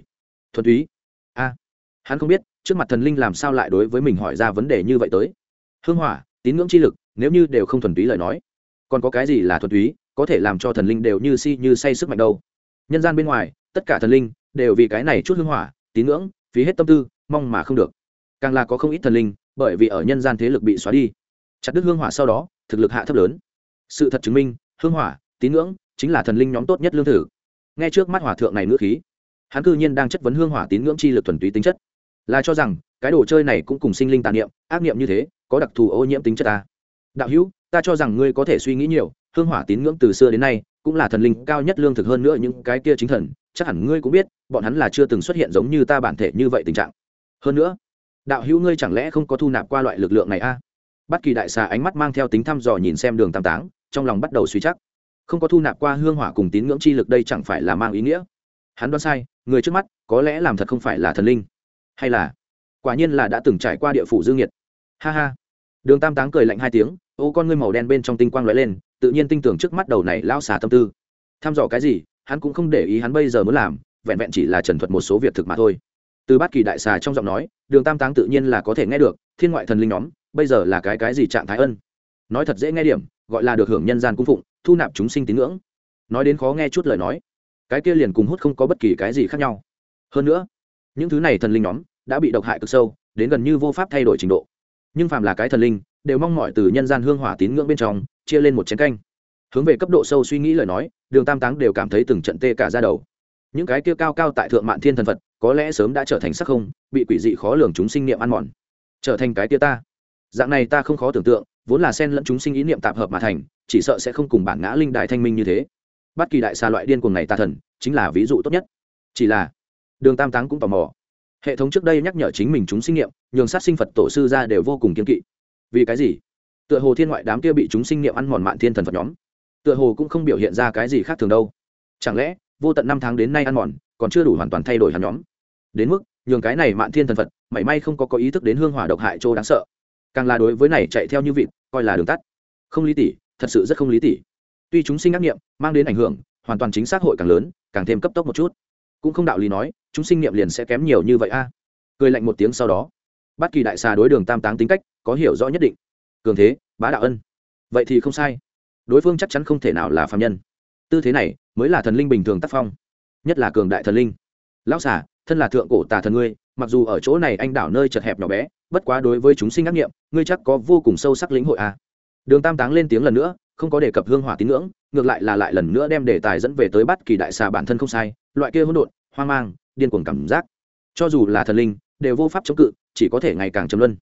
thuần túy. A. Hắn không biết, trước mặt thần linh làm sao lại đối với mình hỏi ra vấn đề như vậy tới. Hương hỏa, tín ngưỡng chi lực, nếu như đều không thuần túy lời nói, còn có cái gì là thuần túy, có thể làm cho thần linh đều như si như say sức mạnh đâu. Nhân gian bên ngoài, tất cả thần linh đều vì cái này chút hương hỏa, tín ngưỡng, phí hết tâm tư, mong mà không được. Càng là có không ít thần linh, bởi vì ở nhân gian thế lực bị xóa đi. Chặt đứt hương hỏa sau đó, thực lực hạ thấp lớn sự thật chứng minh, hương hỏa, tín ngưỡng chính là thần linh nhóm tốt nhất lương thử ngay trước mắt hỏa thượng này ngữ khí, hắn cư nhiên đang chất vấn hương hỏa tín ngưỡng chi lực thuần túy tính chất. Là cho rằng, cái đồ chơi này cũng cùng sinh linh tàn niệm, ác niệm như thế, có đặc thù ô nhiễm tính chất ta. Đạo hữu, ta cho rằng ngươi có thể suy nghĩ nhiều, hương hỏa tín ngưỡng từ xưa đến nay cũng là thần linh cao nhất lương thực hơn nữa những cái kia chính thần, chắc hẳn ngươi cũng biết, bọn hắn là chưa từng xuất hiện giống như ta bản thể như vậy tình trạng. Hơn nữa, đạo hữu ngươi chẳng lẽ không có thu nạp qua loại lực lượng này a? à? Bất kỳ đại xà ánh mắt mang theo tính thăm dò nhìn xem đường tam táng, trong lòng bắt đầu suy chắc. Không có thu nạp qua hương hỏa cùng tín ngưỡng chi lực đây chẳng phải là mang ý nghĩa. Hắn đoán sai, người trước mắt, có lẽ làm thật không phải là thần linh. Hay là, quả nhiên là đã từng trải qua địa phủ dương nhiệt. Ha ha. Đường tam táng cười lạnh hai tiếng, ô con ngươi màu đen bên trong tinh quang lóe lên, tự nhiên tinh tưởng trước mắt đầu này lao xà tâm tư. Tham dò cái gì, hắn cũng không để ý hắn bây giờ muốn làm, vẹn vẹn chỉ là trần thuật một số việc thực mà thôi. Từ bát kỳ đại xà trong giọng nói, đường tam táng tự nhiên là có thể nghe được, thiên ngoại thần linh nhóm bây giờ là cái cái gì trạng thái ân? Nói thật dễ nghe điểm, gọi là được hưởng nhân gian cung phụng, thu nạp chúng sinh tín ngưỡng. Nói đến khó nghe chút lời nói, cái kia liền cùng hút không có bất kỳ cái gì khác nhau. Hơn nữa, những thứ này thần linh nhóm đã bị độc hại cực sâu, đến gần như vô pháp thay đổi trình độ. Nhưng phàm là cái thần linh, đều mong mỏi từ nhân gian hương hỏa tín ngưỡng bên trong, chia lên một chén canh. Hướng về cấp độ sâu suy nghĩ lời nói, đường tam táng đều cảm thấy từng trận tê cả ra đầu. Những cái kia cao cao tại thượng mạn thiên thần phật, có lẽ sớm đã trở thành sắc không, bị quỷ dị khó lường chúng sinh niệm ăn mòn. Trở thành cái kia ta dạng này ta không khó tưởng tượng, vốn là sen lẫn chúng sinh ý niệm tạp hợp mà thành, chỉ sợ sẽ không cùng bản ngã linh đại thanh minh như thế. Bất kỳ đại xa loại điên cuồng này tà thần, chính là ví dụ tốt nhất. Chỉ là, đường tam táng cũng tò mò. Hệ thống trước đây nhắc nhở chính mình chúng sinh nghiệm nhường sát sinh phật tổ sư ra đều vô cùng kiên kỵ. Vì cái gì? Tựa hồ thiên ngoại đám kia bị chúng sinh nghiệm ăn mòn mạn thiên thần phật nhóm, tựa hồ cũng không biểu hiện ra cái gì khác thường đâu. Chẳng lẽ, vô tận năm tháng đến nay ăn mòn, còn chưa đủ hoàn toàn thay đổi hắn nhóm? Đến mức, nhường cái này mạn thiên thần phật, mảy may không có có ý thức đến hương hỏa độc hại chỗ đáng sợ càng là đối với này chạy theo như vịt, coi là đường tắt. Không lý tỷ thật sự rất không lý tỷ tuy chúng sinh ác nghiệm, mang đến ảnh hưởng, hoàn toàn chính xác hội càng lớn, càng thêm cấp tốc một chút. Cũng không đạo lý nói, chúng sinh nghiệm liền sẽ kém nhiều như vậy a. Cười lạnh một tiếng sau đó, bất kỳ đại xà đối đường tam táng tính cách, có hiểu rõ nhất định. Cường thế, bá đạo ân. Vậy thì không sai. Đối phương chắc chắn không thể nào là phạm nhân. Tư thế này, mới là thần linh bình thường tác phong. Nhất là cường đại thần linh. Lão xà, thân là thượng cổ tà thần ngươi, mặc dù ở chỗ này anh đảo nơi chật hẹp nhỏ bé bất quá đối với chúng sinh ác nghiệm, ngươi chắc có vô cùng sâu sắc lĩnh hội a đường tam táng lên tiếng lần nữa, không có đề cập hương hỏa tín ngưỡng, ngược lại là lại lần nữa đem đề tài dẫn về tới bắt kỳ đại xà bản thân không sai, loại kia hỗn độn, hoang mang, điên cuồng cảm giác. Cho dù là thần linh, đều vô pháp chống cự, chỉ có thể ngày càng chấm luân.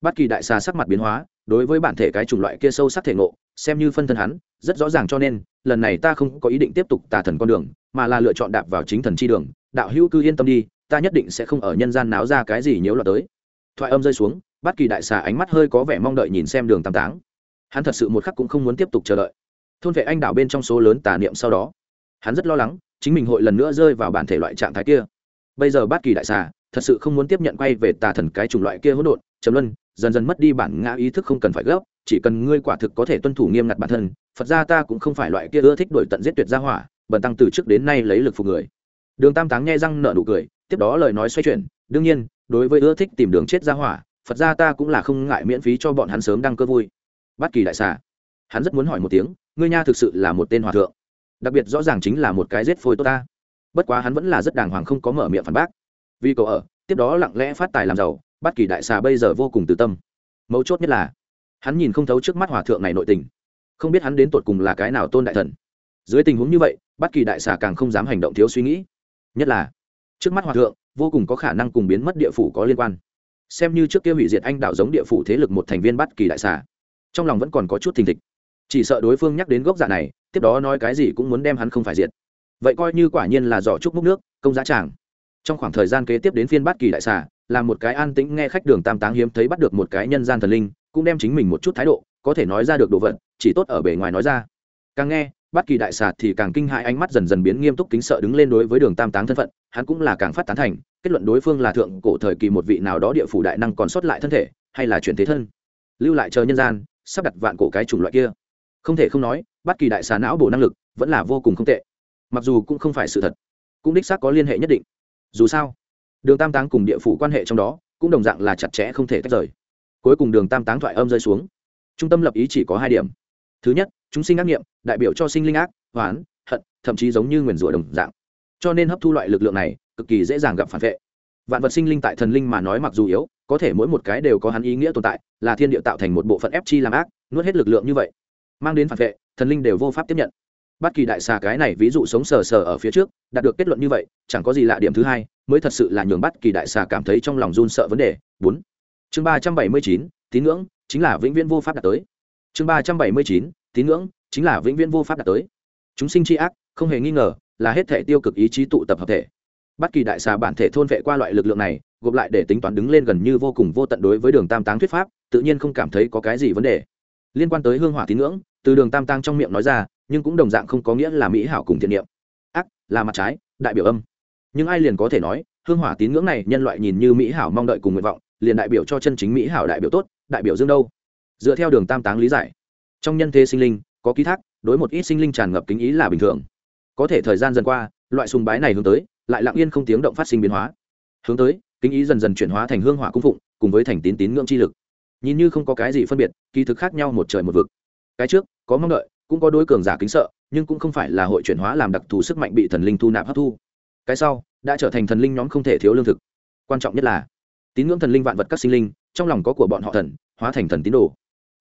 Bắt kỳ đại xà sắc mặt biến hóa, đối với bản thể cái chủng loại kia sâu sắc thể ngộ, xem như phân thân hắn, rất rõ ràng cho nên, lần này ta không có ý định tiếp tục tà thần con đường, mà là lựa chọn đạp vào chính thần chi đường, đạo hữu cư yên tâm đi, ta nhất định sẽ không ở nhân gian náo ra cái gì nhiễu loạn tới thoại âm rơi xuống, bất kỳ đại xà ánh mắt hơi có vẻ mong đợi nhìn xem đường tam táng. Hắn thật sự một khắc cũng không muốn tiếp tục chờ đợi. Thôn vệ anh đảo bên trong số lớn tà niệm sau đó, hắn rất lo lắng, chính mình hội lần nữa rơi vào bản thể loại trạng thái kia. Bây giờ bát kỳ đại xà thật sự không muốn tiếp nhận quay về tà thần cái chủng loại kia hỗn độn chấm luân, dần dần mất đi bản ngã ý thức không cần phải gấp, chỉ cần ngươi quả thực có thể tuân thủ nghiêm ngặt bản thân, phật ra ta cũng không phải loại kia ưa thích đổi tận giết tuyệt gia hỏa, bần tăng từ trước đến nay lấy lực phục người. Đường tam táng nghe răng nợ nụ cười, tiếp đó lời nói xoay chuyển, đương nhiên đối với ưa thích tìm đường chết ra hỏa, phật ra ta cũng là không ngại miễn phí cho bọn hắn sớm đăng cơ vui. Bất kỳ đại xà, hắn rất muốn hỏi một tiếng, ngươi nha thực sự là một tên hòa thượng. Đặc biệt rõ ràng chính là một cái rết phôi tốt ta. Bất quá hắn vẫn là rất đàng hoàng không có mở miệng phản bác. Vì cậu ở, tiếp đó lặng lẽ phát tài làm giàu, Bất kỳ đại xà bây giờ vô cùng từ tâm. Mấu chốt nhất là, hắn nhìn không thấu trước mắt hòa thượng này nội tình. Không biết hắn đến tột cùng là cái nào tôn đại thần. Dưới tình huống như vậy, bất kỳ đại xà càng không dám hành động thiếu suy nghĩ. Nhất là, trước mắt hòa thượng vô cùng có khả năng cùng biến mất địa phủ có liên quan. Xem như trước kia hủy diệt anh đạo giống địa phủ thế lực một thành viên bắt kỳ đại xà, trong lòng vẫn còn có chút thình thịch. Chỉ sợ đối phương nhắc đến gốc dạ này, tiếp đó nói cái gì cũng muốn đem hắn không phải diệt. Vậy coi như quả nhiên là giỏ trúc múc nước, công giá tràng. Trong khoảng thời gian kế tiếp đến phiên bát kỳ đại xà, là một cái an tĩnh nghe khách đường tam táng hiếm thấy bắt được một cái nhân gian thần linh, cũng đem chính mình một chút thái độ, có thể nói ra được đồ vật, chỉ tốt ở bề ngoài nói ra. Càng nghe Bất kỳ đại xà thì càng kinh hãi, ánh mắt dần dần biến nghiêm túc kính sợ đứng lên đối với đường tam táng thân phận hắn cũng là càng phát tán thành kết luận đối phương là thượng cổ thời kỳ một vị nào đó địa phủ đại năng còn sót lại thân thể hay là chuyển thế thân. Lưu lại chờ nhân gian sắp đặt vạn cổ cái chủng loại kia. Không thể không nói bất kỳ đại xà não bổ năng lực vẫn là vô cùng không tệ. Mặc dù cũng không phải sự thật cũng đích xác có liên hệ nhất định. Dù sao đường tam táng cùng địa phủ quan hệ trong đó cũng đồng dạng là chặt chẽ không thể tách rời. Cuối cùng đường tam táng thoại âm rơi xuống. Trung tâm lập ý chỉ có hai điểm thứ nhất, chúng sinh ác nghiệm, đại biểu cho sinh linh ác hoán hận, thậm chí giống như nguyền rủa đồng dạng. Cho nên hấp thu loại lực lượng này, cực kỳ dễ dàng gặp phản vệ. Vạn vật sinh linh tại thần linh mà nói mặc dù yếu, có thể mỗi một cái đều có hắn ý nghĩa tồn tại, là thiên địa tạo thành một bộ phận ép chi làm ác, nuốt hết lực lượng như vậy, mang đến phản vệ, thần linh đều vô pháp tiếp nhận. Bất kỳ đại xà cái này ví dụ sống sờ sờ ở phía trước, đạt được kết luận như vậy, chẳng có gì lạ điểm thứ hai, mới thật sự là nhường bất kỳ đại xà cảm thấy trong lòng run sợ vấn đề. Bốn, chương ba trăm bảy mươi chín, tín ngưỡng, chính là vĩnh viễn vô pháp đạt tới chương ba trăm bảy mươi chín, tín ngưỡng, chính là vĩnh viễn vô pháp đạt tới. Chúng sinh chi ác, không hề nghi ngờ là hết thể tiêu cực ý chí tụ tập hợp thể. Bất kỳ đại xà bản thể thôn vệ qua loại lực lượng này, gộp lại để tính toán đứng lên gần như vô cùng vô tận đối với đường tam táng thuyết pháp, tự nhiên không cảm thấy có cái gì vấn đề. Liên quan tới hương hỏa tín ngưỡng, từ đường tam tăng trong miệng nói ra, nhưng cũng đồng dạng không có nghĩa là mỹ hảo cùng thiện niệm. Ác, là mặt trái, đại biểu âm. Nhưng ai liền có thể nói, hương hỏa tín ngưỡng này nhân loại nhìn như mỹ hảo mong đợi cùng nguyện vọng, liền đại biểu cho chân chính mỹ hảo đại biểu tốt, đại biểu dương đâu? Dựa theo đường tam táng lý giải. Trong nhân thế sinh linh, có ký thác, đối một ít sinh linh tràn ngập kính ý là bình thường. Có thể thời gian dần qua, loại sùng bái này hướng tới, lại lặng yên không tiếng động phát sinh biến hóa. Hướng tới, kính ý dần dần chuyển hóa thành hương hỏa cung phụng, cùng với thành tín tín ngưỡng chi lực. Nhìn như không có cái gì phân biệt kỳ thực khác nhau một trời một vực. Cái trước, có mong đợi, cũng có đối cường giả kính sợ, nhưng cũng không phải là hội chuyển hóa làm đặc thù sức mạnh bị thần linh thu nạp hấp thu. Cái sau, đã trở thành thần linh nhóm không thể thiếu lương thực. Quan trọng nhất là, tín ngưỡng thần linh vạn vật các sinh linh, trong lòng có của bọn họ thần, hóa thành thần tín đồ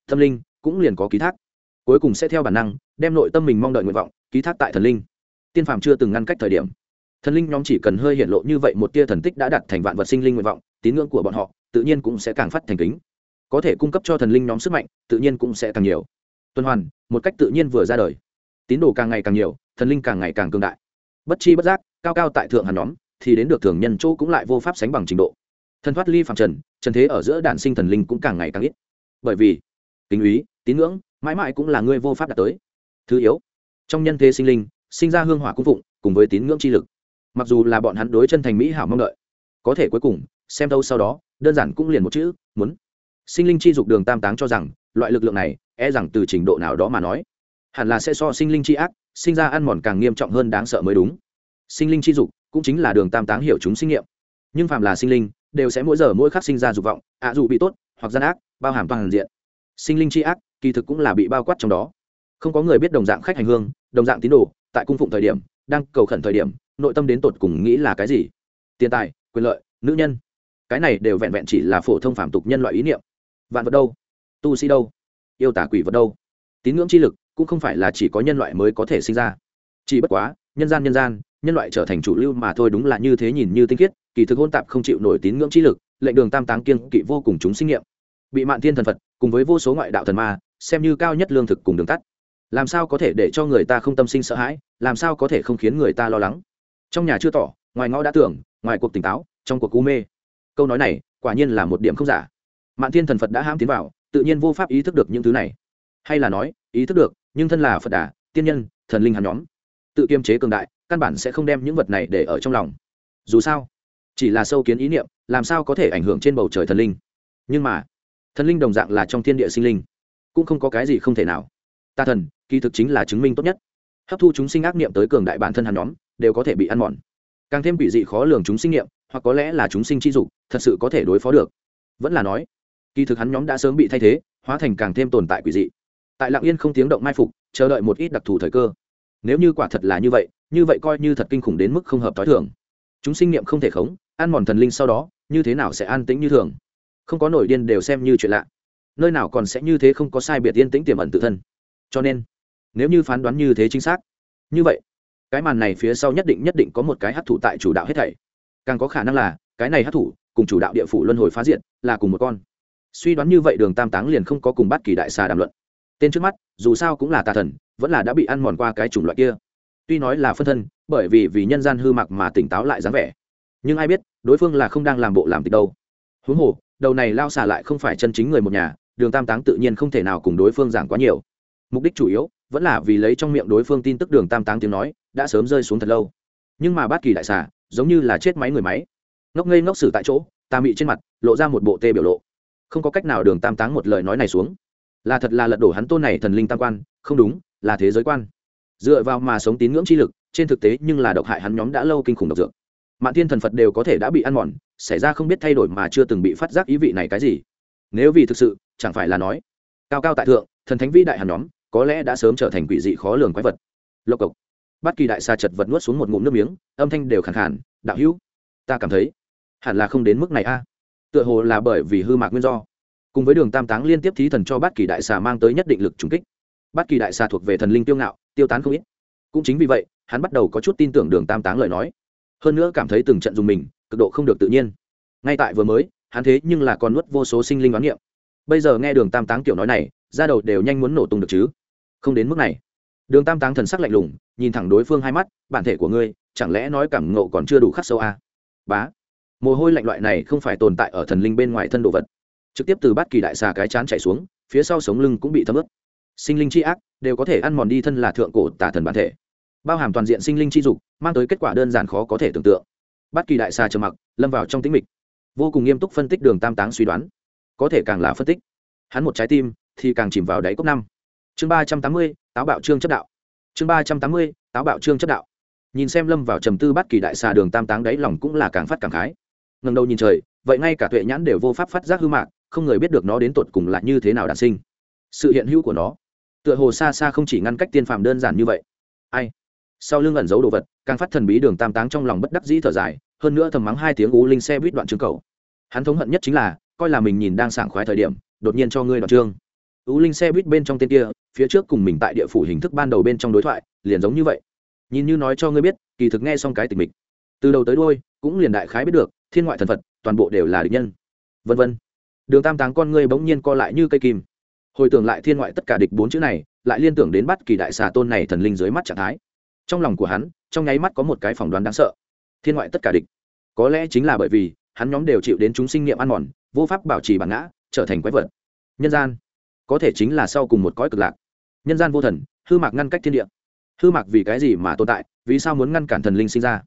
tâm linh cũng liền có ký thác. Cuối cùng sẽ theo bản năng, đem nội tâm mình mong đợi nguyện vọng ký thác tại thần linh. Tiên phàm chưa từng ngăn cách thời điểm, thần linh nhóm chỉ cần hơi hiện lộ như vậy một tia thần tích đã đặt thành vạn vật sinh linh nguyện vọng, tín ngưỡng của bọn họ tự nhiên cũng sẽ càng phát thành kính. Có thể cung cấp cho thần linh nhóm sức mạnh, tự nhiên cũng sẽ càng nhiều. Tuần hoàn, một cách tự nhiên vừa ra đời. Tín đồ càng ngày càng nhiều, thần linh càng ngày càng cương đại. Bất chi bất giác, cao cao tại thượng hàn nhóm, thì đến được thường nhân chỗ cũng lại vô pháp sánh bằng trình độ. Thần thoát ly phạm trần trần thế ở giữa đản sinh thần linh cũng càng ngày càng ít. Bởi vì kính úy tín ngưỡng, mãi mãi cũng là người vô pháp đạt tới. Thứ yếu, trong nhân thế sinh linh, sinh ra hương hỏa cung phụng, cùng với tín ngưỡng chi lực. Mặc dù là bọn hắn đối chân thành mỹ hảo mong đợi, có thể cuối cùng, xem đâu sau đó, đơn giản cũng liền một chữ, muốn. Sinh linh chi dục đường tam táng cho rằng, loại lực lượng này e rằng từ trình độ nào đó mà nói, hẳn là sẽ so sinh linh chi ác, sinh ra ăn mòn càng nghiêm trọng hơn đáng sợ mới đúng. Sinh linh chi dục cũng chính là đường tam táng hiểu chúng sinh nghiệm. Nhưng phàm là sinh linh, đều sẽ mỗi giờ mỗi khắc sinh ra dục vọng, ạ dù bị tốt, hoặc gian ác, bao hàm toàn diện sinh linh chi ác, kỳ thực cũng là bị bao quát trong đó. Không có người biết đồng dạng khách hành hương, đồng dạng tín đồ, tại cung phụng thời điểm, đang cầu khẩn thời điểm, nội tâm đến tột cùng nghĩ là cái gì? Tiền tài, quyền lợi, nữ nhân. Cái này đều vẹn vẹn chỉ là phổ thông phạm tục nhân loại ý niệm. Vạn vật đâu? Tu sĩ đâu? Yêu tả quỷ vật đâu? Tín ngưỡng chi lực cũng không phải là chỉ có nhân loại mới có thể sinh ra. Chỉ bất quá, nhân gian nhân gian, nhân loại trở thành chủ lưu mà thôi đúng là như thế nhìn như tinh khiết, kỳ thực hôn tạp không chịu nổi tín ngưỡng chi lực, lệnh đường tam táng kiêng kỵ vô cùng chúng sinh nghiệm bị mạn thiên thần phật cùng với vô số ngoại đạo thần ma, xem như cao nhất lương thực cùng đường tắt. Làm sao có thể để cho người ta không tâm sinh sợ hãi, làm sao có thể không khiến người ta lo lắng? Trong nhà chưa tỏ, ngoài ngõ đã tưởng, ngoài cuộc tỉnh táo, trong cuộc cú mê. Câu nói này, quả nhiên là một điểm không giả. Mạn thiên thần phật đã ham tiến vào, tự nhiên vô pháp ý thức được những thứ này. Hay là nói, ý thức được, nhưng thân là phật đà, tiên nhân, thần linh hàn nhóm, tự kiềm chế cường đại, căn bản sẽ không đem những vật này để ở trong lòng. Dù sao, chỉ là sâu kiến ý niệm, làm sao có thể ảnh hưởng trên bầu trời thần linh? Nhưng mà thần linh đồng dạng là trong thiên địa sinh linh, cũng không có cái gì không thể nào. Ta thần, kỳ thực chính là chứng minh tốt nhất. Hấp thu chúng sinh ác niệm tới cường đại bản thân hàn nhóm, đều có thể bị ăn mòn. Càng thêm bị dị khó lường chúng sinh niệm, hoặc có lẽ là chúng sinh chi dục, thật sự có thể đối phó được. Vẫn là nói, kỳ thực hắn nhóm đã sớm bị thay thế, hóa thành càng thêm tồn tại quỷ dị. Tại lạng yên không tiếng động mai phục, chờ đợi một ít đặc thù thời cơ. Nếu như quả thật là như vậy như vậy coi như thật kinh khủng đến mức không hợp t h o i thường. Chúng sinh niệm không thể khống, ăn mòn thần linh sau đó, như thế nào sẽ an tĩnh như thường? Không có nổi điên đều xem như chuyện lạ. Nơi nào còn sẽ như thế không có sai biệt yên tĩnh tiềm ẩn tự thân. Cho nên, nếu như phán đoán như thế chính xác, như vậy, cái màn này phía sau nhất định nhất định có một cái hát thủ tại chủ đạo hết thảy. Càng có khả năng là, cái này hát thủ cùng chủ đạo địa phủ luân hồi phá diện là cùng một con. Suy đoán như vậy đường tam táng liền không có cùng bắt kỳ đại xà đàm luận. Tên trước mắt, dù sao cũng là tà thần, vẫn là đã bị ăn mòn qua cái chủng loại kia. Tuy nói là phân thân, bởi vì vì nhân gian hư mặc mà tỉnh táo lại dáng vẻ. Nhưng ai biết, đối phương là không đang làm bộ làm tịch đâu. Huống hồ đầu này lao xả lại không phải chân chính người một nhà, đường tam táng tự nhiên không thể nào cùng đối phương giảng quá nhiều. Mục đích chủ yếu vẫn là vì lấy trong miệng đối phương tin tức đường tam táng tiếng nói, đã sớm rơi xuống thật lâu. Nhưng mà bát kỳ đại xà, giống như là chết máy người máy. Ngốc ngây ngốc xử tại chỗ ta mị trên mặt, lộ ra một bộ tê biểu lộ. Không có cách nào đường tam táng một lời nói này xuống. Là thật là lật đổ hắn tôn này thần linh tam quan, không đúng, là thế giới quan. Dựa vào mà sống tín ngưỡng chi lực, trên thực tế nhưng là độc hại hắn nhóm đã lâu kinh khủng độc dược mạng thiên thần phật đều có thể đã bị ăn mòn, xảy ra không biết thay đổi mà chưa từng bị phát giác ý vị này cái gì. Nếu vì thực sự, chẳng phải là nói, cao cao tại thượng, thần thánh vĩ đại hàn nhóm, có lẽ đã sớm trở thành quỷ dị khó lường quái vật. Lộc cộc. Bất kỳ đại xa chật vật nuốt xuống một ngụm nước miếng, âm thanh đều khẳng khản đạo hữu, ta cảm thấy, hẳn là không đến mức này a. Tựa hồ là bởi vì hư mạc nguyên do. Cùng với đường tam táng liên tiếp thí thần cho bát kỳ đại xà mang tới nhất định lực trùng kích. Bát kỳ đại xà thuộc về thần linh tiêu ngạo, tiêu tán không ít. Cũng chính vì vậy, hắn bắt đầu có chút tin tưởng đường tam táng lời nói hơn nữa cảm thấy từng trận dùng mình, cực độ không được tự nhiên. Ngay tại vừa mới, hắn thế nhưng là còn nuốt vô số sinh linh đoán niệm. Bây giờ nghe đường tam táng kiểu nói này ra đầu đều nhanh muốn nổ tung được chứ. Không đến mức này. Đường tam táng thần sắc lạnh lùng, nhìn thẳng đối phương hai mắt, bản thể của ngươi, chẳng lẽ nói cảm ngộ còn chưa đủ khắc sâu à? bá. Mồ hôi lạnh loại này không phải tồn tại ở thần linh bên ngoài thân đồ vật. Trực tiếp từ bát kỳ đại xà cái chán chạy xuống, phía sau sống lưng cũng bị thấm ướt. Sinh linh c h i ác, đều có thể ăn mòn đi thân là thượng cổ tả thần bản thể. Bao hàm toàn diện sinh linh c h i dục mang tới kết quả đơn giản khó có thể tưởng tượng. Bất kỳ đại xà trầm mặc, lâm vào trong tĩnh mịch. Vô cùng nghiêm túc phân tích đường tam táng suy đoán. Có thể càng là phân tích. Hắn một trái tim thì càng chìm vào đáy cốc năm. Chương ba trăm tám mươi, táo bạo trương chất đạo. Chương ba trăm tám mươi, táo bạo trương chất đạo. Nhìn xem lâm vào trầm tư bất kỳ đại xà đường tam táng đáy lòng cũng là càng phát càng khái. Ngần đầu nhìn trời, vậy ngay cả tuệ nhãn đều vô pháp phát giác hư mạc, không người biết được nó đến tột cùng là như thế nào đản sinh. Sự hiện hữu của nó, tựa hồ xa xa không chỉ ngăn cách tiên phàm đơn giản như vậy. Ai? Sau lưng ẩn giấu đồ vật, càng phát thần bí đường tam táng trong lòng bất đắc dĩ thở dài, hơn nữa thầm mắng hai tiếng ú linh xe buýt đoạn trương cầu. Hắn thống hận nhất chính là, coi là mình nhìn đang sảng khoái thời điểm, đột nhiên cho ngươi đoạn trương. Ú linh xe buýt bên trong tên kia, phía trước cùng mình tại địa phủ hình thức ban đầu bên trong đối thoại, liền giống như vậy. Nhìn như nói cho ngươi biết, kỳ thực nghe xong cái tình mình từ đầu tới đôi cũng liền đại khái biết được, thiên ngoại thần phật, toàn bộ đều là địch nhân. Vân vân. Đường tam táng con ngươi bỗng nhiên co lại như cây kim. Hồi tưởng lại thiên ngoại tất cả địch bốn chữ này, lại liên tưởng đến bắt kỳ đại xà tôn này thần linh dưới mắt trạng thái trong lòng của hắn, trong nháy mắt có một cái phỏng đoán đáng sợ. Thiên ngoại tất cả địch. Có lẽ chính là bởi vì, hắn nhóm đều chịu đến chúng sinh niệm ăn mòn, vô pháp bảo trì bản ngã, trở thành quái vật. Nhân gian. Có thể chính là sau cùng một cõi cực lạc. Nhân gian vô thần, hư mạc ngăn cách thiên địa. Hư mạc vì cái gì mà tồn tại, vì sao muốn ngăn cản thần linh sinh ra?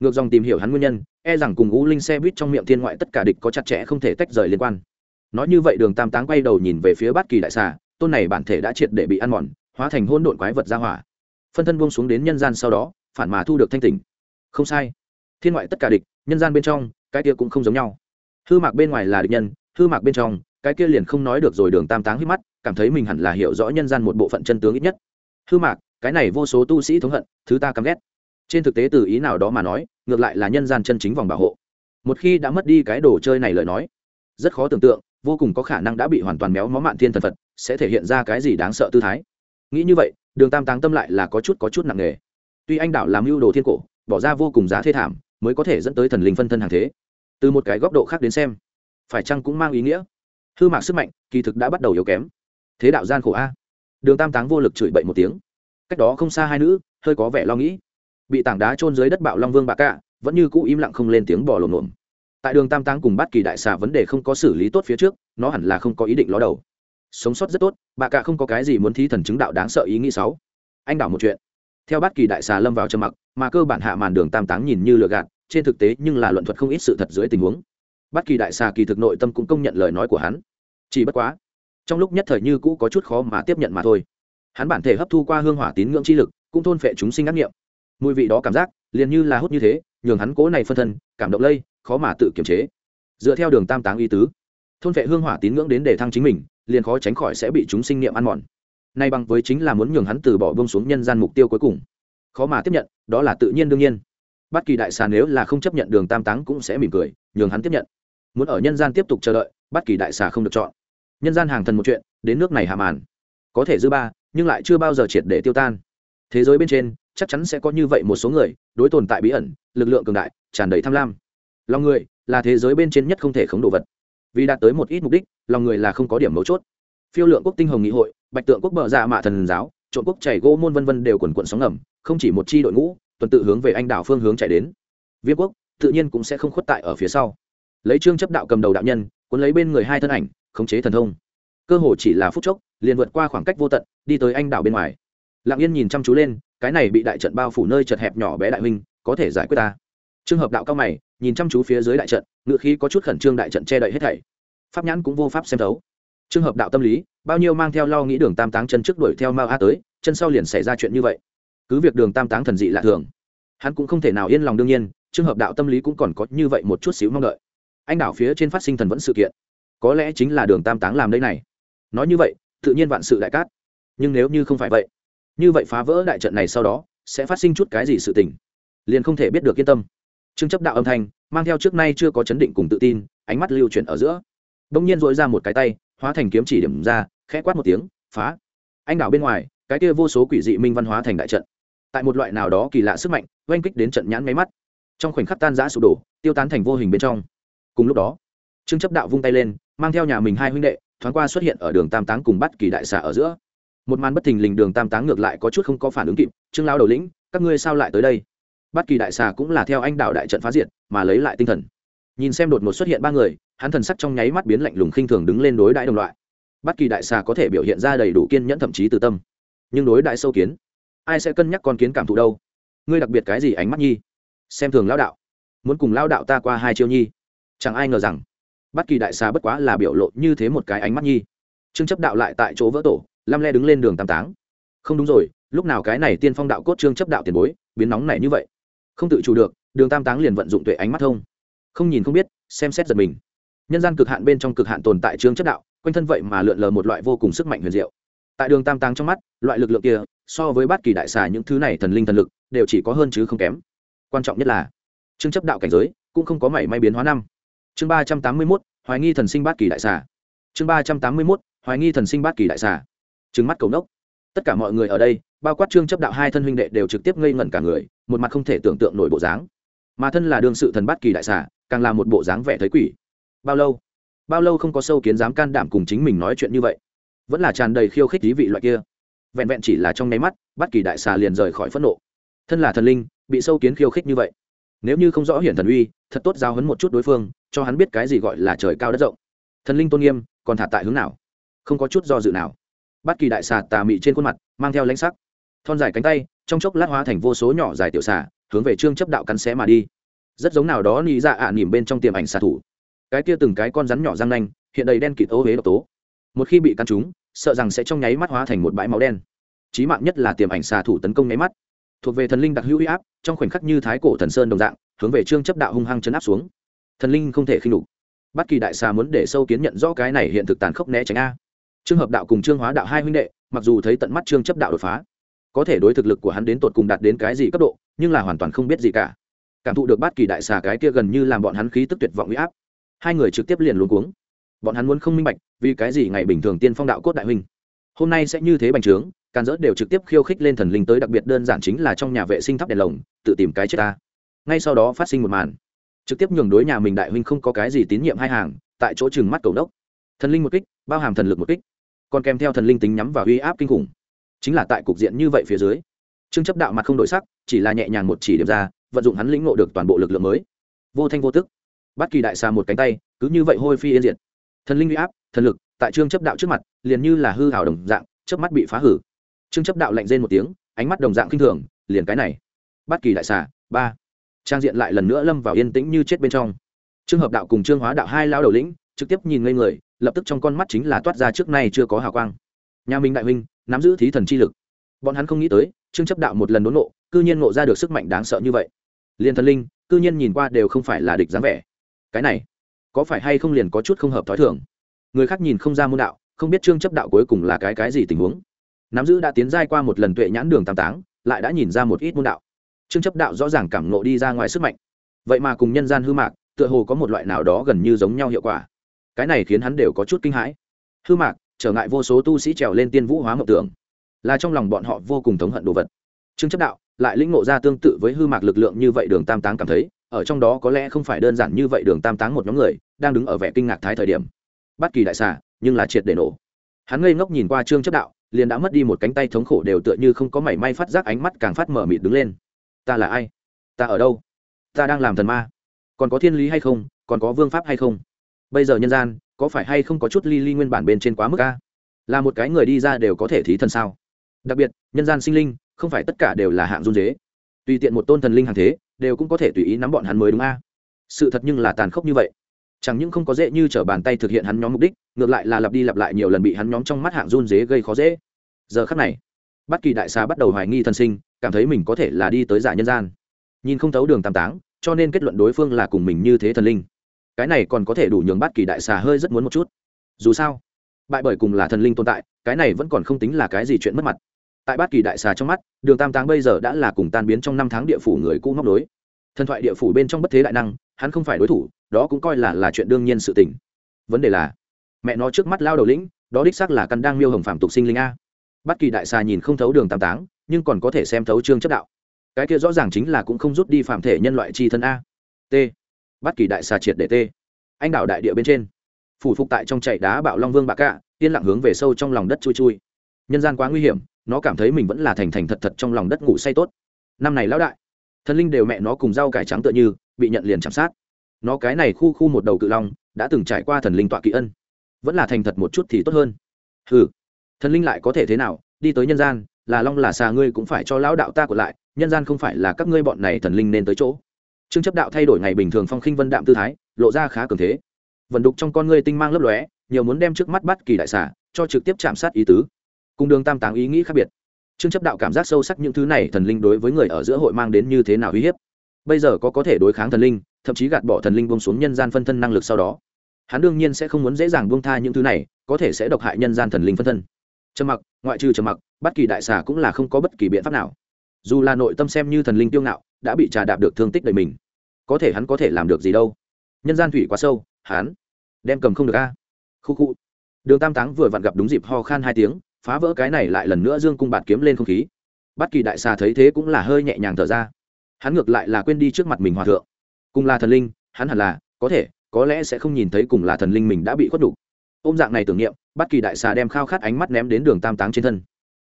Ngược dòng tìm hiểu hắn nguyên nhân e rằng cùng ngũ linh xe buýt trong miệng thiên ngoại tất cả địch có chặt chẽ không thể tách rời liên quan. Nói như vậy đường tam táng quay đầu nhìn về phía bát kỳ đại xà, tôn này bản thể đã triệt để bị ăn mòn, hóa thành hôn độn quái vật ra hỏa phân thân buông xuống đến nhân gian sau đó, phản mà thu được thanh tỉnh. Không sai. Thiên ngoại tất cả địch, nhân gian bên trong, cái kia cũng không giống nhau. Hư mạc bên ngoài là địch nhân, hư mạc bên trong, cái kia liền không nói được rồi đường tam táng hít mắt, cảm thấy mình hẳn là hiểu rõ nhân gian một bộ phận chân tướng ít nhất. Hư mạc, cái này vô số tu sĩ thống hận, thứ ta căm ghét. Trên thực tế từ ý nào đó mà nói, ngược lại là nhân gian chân chính vòng bảo hộ. Một khi đã mất đi cái đồ chơi này lời nói, rất khó tưởng tượng, vô cùng có khả năng đã bị hoàn toàn méo mó mạn thiên thần phật, sẽ thể hiện ra cái gì đáng sợ tư thái. Nghĩ như vậy đường tam táng tâm lại là có chút có chút nặng nề. Tuy anh đảo làm mưu đồ thiên cổ, bỏ ra vô cùng giá thê thảm, mới có thể dẫn tới thần linh phân thân hàng thế. Từ một cái góc độ khác đến xem, phải chăng cũng mang ý nghĩa? Hư mạc sức mạnh, kỳ thực đã bắt đầu yếu kém. Thế đạo gian khổ a. Đường tam táng vô lực chửi bậy một tiếng. Cách đó không xa hai nữ, hơi có vẻ lo nghĩ. Bị tảng đá trôn dưới đất bạo long vương bạc cạ vẫn như cũ im lặng không lên tiếng bỏ lồm lồm tại đường tam táng cùng bắt kỳ đại xà vấn đề không có xử lý tốt phía trước, nó hẳn là không có ý định ló đầu sống sót rất tốt, bà cạ không có cái gì muốn thi thần chứng đạo đáng sợ ý nghĩ sáu anh đảo một chuyện. Theo bát kỳ đại xà lâm vào trầm mặc, mà cơ bản hạ màn đường tam táng nhìn như lừa gạt, trên thực tế nhưng là luận thuật không ít sự thật dưới tình huống. Bát kỳ đại xà kỳ thực nội tâm cũng công nhận lời nói của hắn. Chỉ bất quá, trong lúc nhất thời như cũ có chút khó mà tiếp nhận mà thôi. Hắn bản thể hấp thu qua hương hỏa tín ngưỡng chi lực, cũng thôn phệ chúng sinh ác nghiệm. Mùi vị đó cảm giác, liền như là hút như thế, nhường hắn cố này phân thân, cảm động lây, khó mà tự kiềm chế. Dựa theo đường tam táng y tứ, thôn phệ hương hỏa tín ngưỡng đến để thăng chính mình liền khó tránh khỏi sẽ bị chúng sinh niệm ăn mòn. Nay bằng với chính là muốn nhường hắn từ bỏ bông xuống nhân gian mục tiêu cuối cùng. Khó mà tiếp nhận, đó là tự nhiên đương nhiên. Bất kỳ đại xà nếu là không chấp nhận đường tam táng cũng sẽ mỉm cười, nhường hắn tiếp nhận. Muốn ở nhân gian tiếp tục chờ đợi, bất kỳ đại xà không được chọn. Nhân gian hàng thần một chuyện, đến nước này hàm màn. Có thể dư ba, nhưng lại chưa bao giờ triệt để tiêu tan. Thế giới bên trên, chắc chắn sẽ có như vậy một số người, đối tồn tại bí ẩn, lực lượng cường đại, tràn đầy tham lam. Lòng người, là thế giới bên trên nhất không thể khống đồ vật vì đạt tới một ít mục đích, lòng người là không có điểm mấu chốt. Phiêu lượng quốc tinh hồng nghị hội, bạch tượng quốc bờ dạ mạ thần giáo trộn quốc chảy gỗ môn vân vân đều quần quận sóng ngầm, không chỉ một chi đội ngũ, tuần tự hướng về anh đảo phương hướng chạy đến. Viêm quốc, tự nhiên cũng sẽ không khuất tại ở phía sau. Lấy trương chấp đạo cầm đầu đạo nhân, cuốn lấy bên người hai thân ảnh, khống chế thần thông. Cơ hồ chỉ là phút chốc, liền vượt qua khoảng cách vô tận, đi tới anh đảo bên ngoài. Lặng yên nhìn chăm chú lên, cái này bị đại trận bao phủ nơi chật hẹp nhỏ bé đại huynh, có thể giải quyết ta. Trường hợp đạo cao mày nhìn chăm chú phía dưới đại trận, ngựa khí có chút khẩn trương đại trận che đậy hết thảy. Pháp nhãn cũng vô pháp xem thấu. Trường hợp đạo tâm lý, bao nhiêu mang theo lo nghĩ đường tam táng chân trước đuổi theo mao a tới, chân sau liền xảy ra chuyện như vậy. Cứ việc đường tam táng thần dị lạ thường, hắn cũng không thể nào yên lòng đương nhiên trường hợp đạo tâm lý cũng còn có như vậy một chút xíu mong đợi. Anh đảo phía trên phát sinh thần vẫn sự kiện, có lẽ chính là đường tam táng làm đây này. Nói như vậy, tự nhiên vạn sự đại cát. Nhưng nếu như không phải vậy, như vậy phá vỡ đại trận này sau đó, sẽ phát sinh chút cái gì sự tình, liền không thể biết được yên tâm trương chấp đạo âm thanh, mang theo trước nay chưa có chấn định cùng tự tin, ánh mắt lưu chuyển ở giữa. Bỗng nhiên dội ra một cái tay, hóa thành kiếm chỉ điểm ra, khẽ quát một tiếng, phá! Anh đảo bên ngoài, cái kia vô số quỷ dị minh văn hóa thành đại trận. Tại một loại nào đó kỳ lạ sức mạnh, oanh kích đến trận nhãn máy mắt. Trong khoảnh khắc tan giã sụp đổ, tiêu tán thành vô hình bên trong. Cùng lúc đó, trương chấp đạo vung tay lên, mang theo nhà mình hai huynh đệ, thoáng qua xuất hiện ở đường tam táng cùng bắt kỳ đại xà ở giữa. Một màn bất thình lình đường tam táng ngược lại có chút không có phản ứng kịp, trương lao đầu lĩnh, các ngươi sao lại tới đây? Bất kỳ đại xà cũng là theo anh đạo đại trận phá diệt, mà lấy lại tinh thần. Nhìn xem đột ngột xuất hiện ba người, hắn thần sắc trong nháy mắt biến lạnh lùng khinh thường đứng lên đối đại đồng loại. Bất kỳ đại xà có thể biểu hiện ra đầy đủ kiên nhẫn thậm chí từ tâm. Nhưng đối đại sâu kiến, ai sẽ cân nhắc con kiến cảm thụ đâu? Ngươi đặc biệt cái gì ánh mắt nhi? Xem thường lao đạo. Muốn cùng lao đạo ta qua hai chiêu nhi. Chẳng ai ngờ rằng, bất kỳ đại xà bất quá là biểu lộ như thế một cái ánh mắt nhi. Trương chấp đạo lại tại chỗ vỡ tổ lam le đứng lên đường tam táng. Không đúng rồi, lúc nào cái này tiên phong đạo cốt trương chấp đạo tiền bối, biến nóng này như vậy không tự chủ được, đường tam táng liền vận dụng tuệ ánh mắt thông. Không nhìn không biết, xem xét giật mình. Nhân gian cực hạn bên trong cực hạn tồn tại trương chấp đạo, quanh thân vậy mà lượn lờ một loại vô cùng sức mạnh huyền diệu. Tại đường tam táng trong mắt, loại lực lượng kia, so với bát kỳ đại xà những thứ này thần linh thần lực, đều chỉ có hơn chứ không kém. Quan trọng nhất là, trương chấp đạo cảnh giới cũng không có mảy may biến hóa năm. Chương ba trăm tám mươi mốt, hoài nghi thần sinh bát kỳ đại xà. Chương ba trăm tám mươi mốt, hoài nghi thần sinh bát kỳ đại xà. Trừng mắt cầu nốc tất cả mọi người ở đây, bao quát trương chấp đạo hai thân huynh đệ đều trực tiếp ngây ngẩn cả người, một mặt không thể tưởng tượng nổi bộ dáng. Mà thân là đương sự thần bát kỳ đại xà, càng là một bộ dáng vẻ thấy quỷ. Bao lâu? Bao lâu không có sâu kiến dám can đảm cùng chính mình nói chuyện như vậy? Vẫn là tràn đầy khiêu khích thí vị loại kia. Vẹn vẹn chỉ là trong nháy mắt, bát kỳ đại xà liền rời khỏi phẫn nộ. Thân là thần linh, bị sâu kiến khiêu khích như vậy, nếu như không rõ hiển thần uy, thật tốt giao hấn một chút đối phương, cho hắn biết cái gì gọi là trời cao đất rộng. Thần linh tôn nghiêm, còn thả tại hướng nào? Không có chút do dự nào bất kỳ đại xà tà mị trên khuôn mặt, mang theo lãnh sắc. Thon dài cánh tay, trong chốc lát hóa thành vô số nhỏ dài tiểu xà, hướng về trương chấp đạo cắn xé mà đi. Rất giống nào đó nị dạ ạ à nỉm bên trong tiềm ảnh xà thủ. Cái kia từng cái con rắn nhỏ răng nanh, hiện đầy đen kịt ô huế độc tố. Một khi bị cắn trúng sợ rằng sẽ trong nháy mắt hóa thành một bãi máu đen. Chí mạng nhất là tiềm ảnh xà thủ tấn công nháy mắt. Thuộc về thần linh đặc hữu uy áp, trong khoảnh khắc như thái cổ thần sơn đồng dạng, hướng về trương chấp đạo hung hăng chấn áp xuống. Thần linh không thể khinh đủ bất kỳ đại xà muốn để sâu kiến nhận rõ cái này hiện thực tàn khốc né tránh a trương hợp đạo cùng trương hóa đạo hai huynh đệ, mặc dù thấy tận mắt trương chấp đạo đột phá, có thể đối thực lực của hắn đến tột cùng đạt đến cái gì cấp độ, nhưng là hoàn toàn không biết gì cả. Cảm thụ được bát kỳ đại xà cái kia gần như làm bọn hắn khí tức tuyệt vọng huy áp, hai người trực tiếp liền luống cuống. Bọn hắn muốn không minh bạch, vì cái gì ngày bình thường tiên phong đạo cốt đại huynh, hôm nay sẽ như thế bành trướng can dỡ đều trực tiếp khiêu khích lên thần linh tới, đặc biệt đơn giản chính là trong nhà vệ sinh thắp đèn lồng, tự tìm cái chết ta. Ngay sau đó phát sinh một màn, trực tiếp nhường đối nhà mình đại huynh không có cái gì tín nhiệm hai hàng, tại chỗ chừng mắt cầu đốc. Thần linh một kích, bao hàm thần lực một kích còn kèm theo thần linh tính nhắm vào uy áp kinh khủng. Chính là tại cục diện như vậy phía dưới, trương chấp đạo mặt không đổi sắc, chỉ là nhẹ nhàng một chỉ điểm ra, vận dụng hắn lĩnh ngộ được toàn bộ lực lượng mới. Vô thanh vô tức. Bắt kỳ đại xà một cánh tay, cứ như vậy hôi phi yên diệt. Thần linh uy áp, thần lực, tại trương chấp đạo trước mặt, liền như là hư hào đồng dạng, chớp mắt bị phá hử. Trương chấp đạo lạnh rên một tiếng, ánh mắt đồng dạng kinh thường, liền cái này. Bắt kỳ đại xà, ba. Trang diện lại lần nữa lâm vào yên tĩnh như chết bên trong. Trương hợp đạo cùng trương hóa đạo hai lao đầu lĩnh, trực tiếp nhìn ngây người lập tức trong con mắt chính là toát ra trước nay chưa có hào quang. Nhà minh đại huynh, nắm giữ thí thần chi lực. Bọn hắn không nghĩ tới, trương chấp đạo một lần đốn nộ cư nhiên ngộ ra được sức mạnh đáng sợ như vậy. Liền thần linh, cư nhiên nhìn qua đều không phải là địch dáng vẻ. Cái này, có phải hay không liền có chút không hợp thói thường? Người khác nhìn không ra môn đạo, không biết trương chấp đạo cuối cùng là cái cái gì tình huống. Nắm giữ đã tiến giai qua một lần tuệ nhãn đường tam táng, lại đã nhìn ra một ít môn đạo. Trương chấp đạo rõ ràng cảm nộ đi ra ngoài sức mạnh. Vậy mà cùng nhân gian hư mạc, tựa hồ có một loại nào đó gần như giống nhau hiệu quả cái này khiến hắn đều có chút kinh hãi. Hư mạc, trở ngại vô số tu sĩ trèo lên tiên vũ hóa mộng tưởng. Là trong lòng bọn họ vô cùng thống hận đồ vật. Trương chấp đạo, lại lĩnh ngộ ra tương tự với hư mạc lực lượng như vậy đường tam táng cảm thấy, ở trong đó có lẽ không phải đơn giản như vậy đường tam táng một nhóm người, đang đứng ở vẻ kinh ngạc thái thời điểm. Bất kỳ đại xà, nhưng là triệt để nổ. Hắn ngây ngốc nhìn qua trương chấp đạo, liền đã mất đi một cánh tay thống khổ đều tựa như không có mảy may phát giác ánh mắt càng phát mở mịt đứng lên. Ta là ai? Ta ở đâu? Ta đang làm thần ma. Còn có thiên lý hay không? Còn có vương pháp hay không? Bây giờ nhân gian, có phải hay không có chút ly ly nguyên bản bên trên quá mức a? Là một cái người đi ra đều có thể thí thần sao? Đặc biệt, nhân gian sinh linh, không phải tất cả đều là hạng run dế. Tùy tiện một tôn thần linh hàng thế, đều cũng có thể tùy ý nắm bọn hắn mới đúng a. Sự thật nhưng là tàn khốc như vậy. Chẳng những không có dễ như t r ở bàn tay thực hiện hắn nhóm mục đích, ngược lại là lặp đi lặp lại nhiều lần bị hắn nhóm trong mắt hạng run dế gây khó dễ. Giờ khắc này, bất kỳ đại xà bắt đầu hoài nghi thân sinh, cảm thấy mình có thể là đi tới giả nhân gian. Nhìn không thấu đường tam táng, cho nên kết luận đối phương là cùng mình như thế thần linh cái này còn có thể đủ nhường bát kỳ đại xà hơi rất muốn một chút. Dù sao, bại bởi cùng là thần linh tồn tại, cái này vẫn còn không tính là cái gì chuyện mất mặt. Tại bát kỳ đại xà trong mắt, đường tam táng bây giờ đã là cùng tan biến trong năm tháng địa phủ người cũ ngóc đối. Thần thoại địa phủ bên trong bất thế đại năng, hắn không phải đối thủ, đó cũng coi là là chuyện đương nhiên sự tình. Vấn đề là, mẹ nó trước mắt lao đầu lĩnh, đó đích xác là căn đang miêu hồng phạm tục sinh linh a. Bất kỳ đại xà nhìn không thấu đường tam táng, nhưng còn có thể xem thấu trương chất đạo. Cái kia rõ ràng chính là cũng không rút đi phạm thể nhân loại chi thân a. T bất kỳ đại xà triệt để tê, anh đạo đại địa bên trên phủ phục tại trong chạy đá bạo long vương bạc cạ yên lặng hướng về sâu trong lòng đất chui chui. Nhân gian quá nguy hiểm nó cảm thấy mình vẫn là thành thành thật thật trong lòng đất ngủ say tốt. Năm này lão đại thần linh đều mẹ nó cùng rau cải trắng tựa như bị nhận liền chạm sát. Nó cái này khu khu một đầu cự long đã từng trải qua thần linh tọa kỵ ân. Vẫn là thành thật một chút thì tốt hơn. Ừ thần linh lại có thể thế nào đi tới nhân gian là long là xà ngươi cũng phải cho lão đạo ta của lại nhân gian không phải là các ngươi bọn này thần linh nên tới chỗ trương chấp đạo thay đổi ngày bình thường phong khinh vân đạm tư thái, lộ ra khá cường thế. Vận đục trong con ngươi tinh mang lấp lóe, nhiều muốn đem trước mắt bắt kỳ đại xà cho trực tiếp chạm sát ý tứ. Cùng đường tam táng ý nghĩ khác biệt. Trương chấp đạo cảm giác sâu sắc những thứ này thần linh đối với người ở giữa hội mang đến như thế nào uy hiếp. Bây giờ có có thể đối kháng thần linh, thậm chí gạt bỏ thần linh bông xuống nhân gian phân thân năng lực sau đó. Hắn đương nhiên sẽ không muốn dễ dàng buông tha những thứ này, có thể sẽ độc hại nhân gian thần linh phân thân. Trầm mặc, ngoại trừ trầm mặc bất kỳ đại xà cũng là không có bất kỳ biện pháp nào. Dù là nội tâm xem như thần linh tiêu ngạo, đã bị trà đạp được thương tích đời mình có thể hắn có thể làm được gì đâu. Nhân gian thủy quá sâu, hắn đem cầm không được a. Khu khu. Đường tam táng vừa vặn gặp đúng dịp ho khan hai tiếng, phá vỡ cái này lại lần nữa dương cung bạt kiếm lên không khí. Bất kỳ đại xà thấy thế cũng là hơi nhẹ nhàng thở ra. Hắn ngược lại là quên đi trước mặt mình hòa thượng. Cùng là thần linh, hắn hẳn là, có thể, có lẽ sẽ không nhìn thấy cùng là thần linh mình đã bị khuất đủ ôm dạng này tưởng niệm, bất kỳ đại xà đem khao khát ánh mắt ném đến đường tam táng trên thân.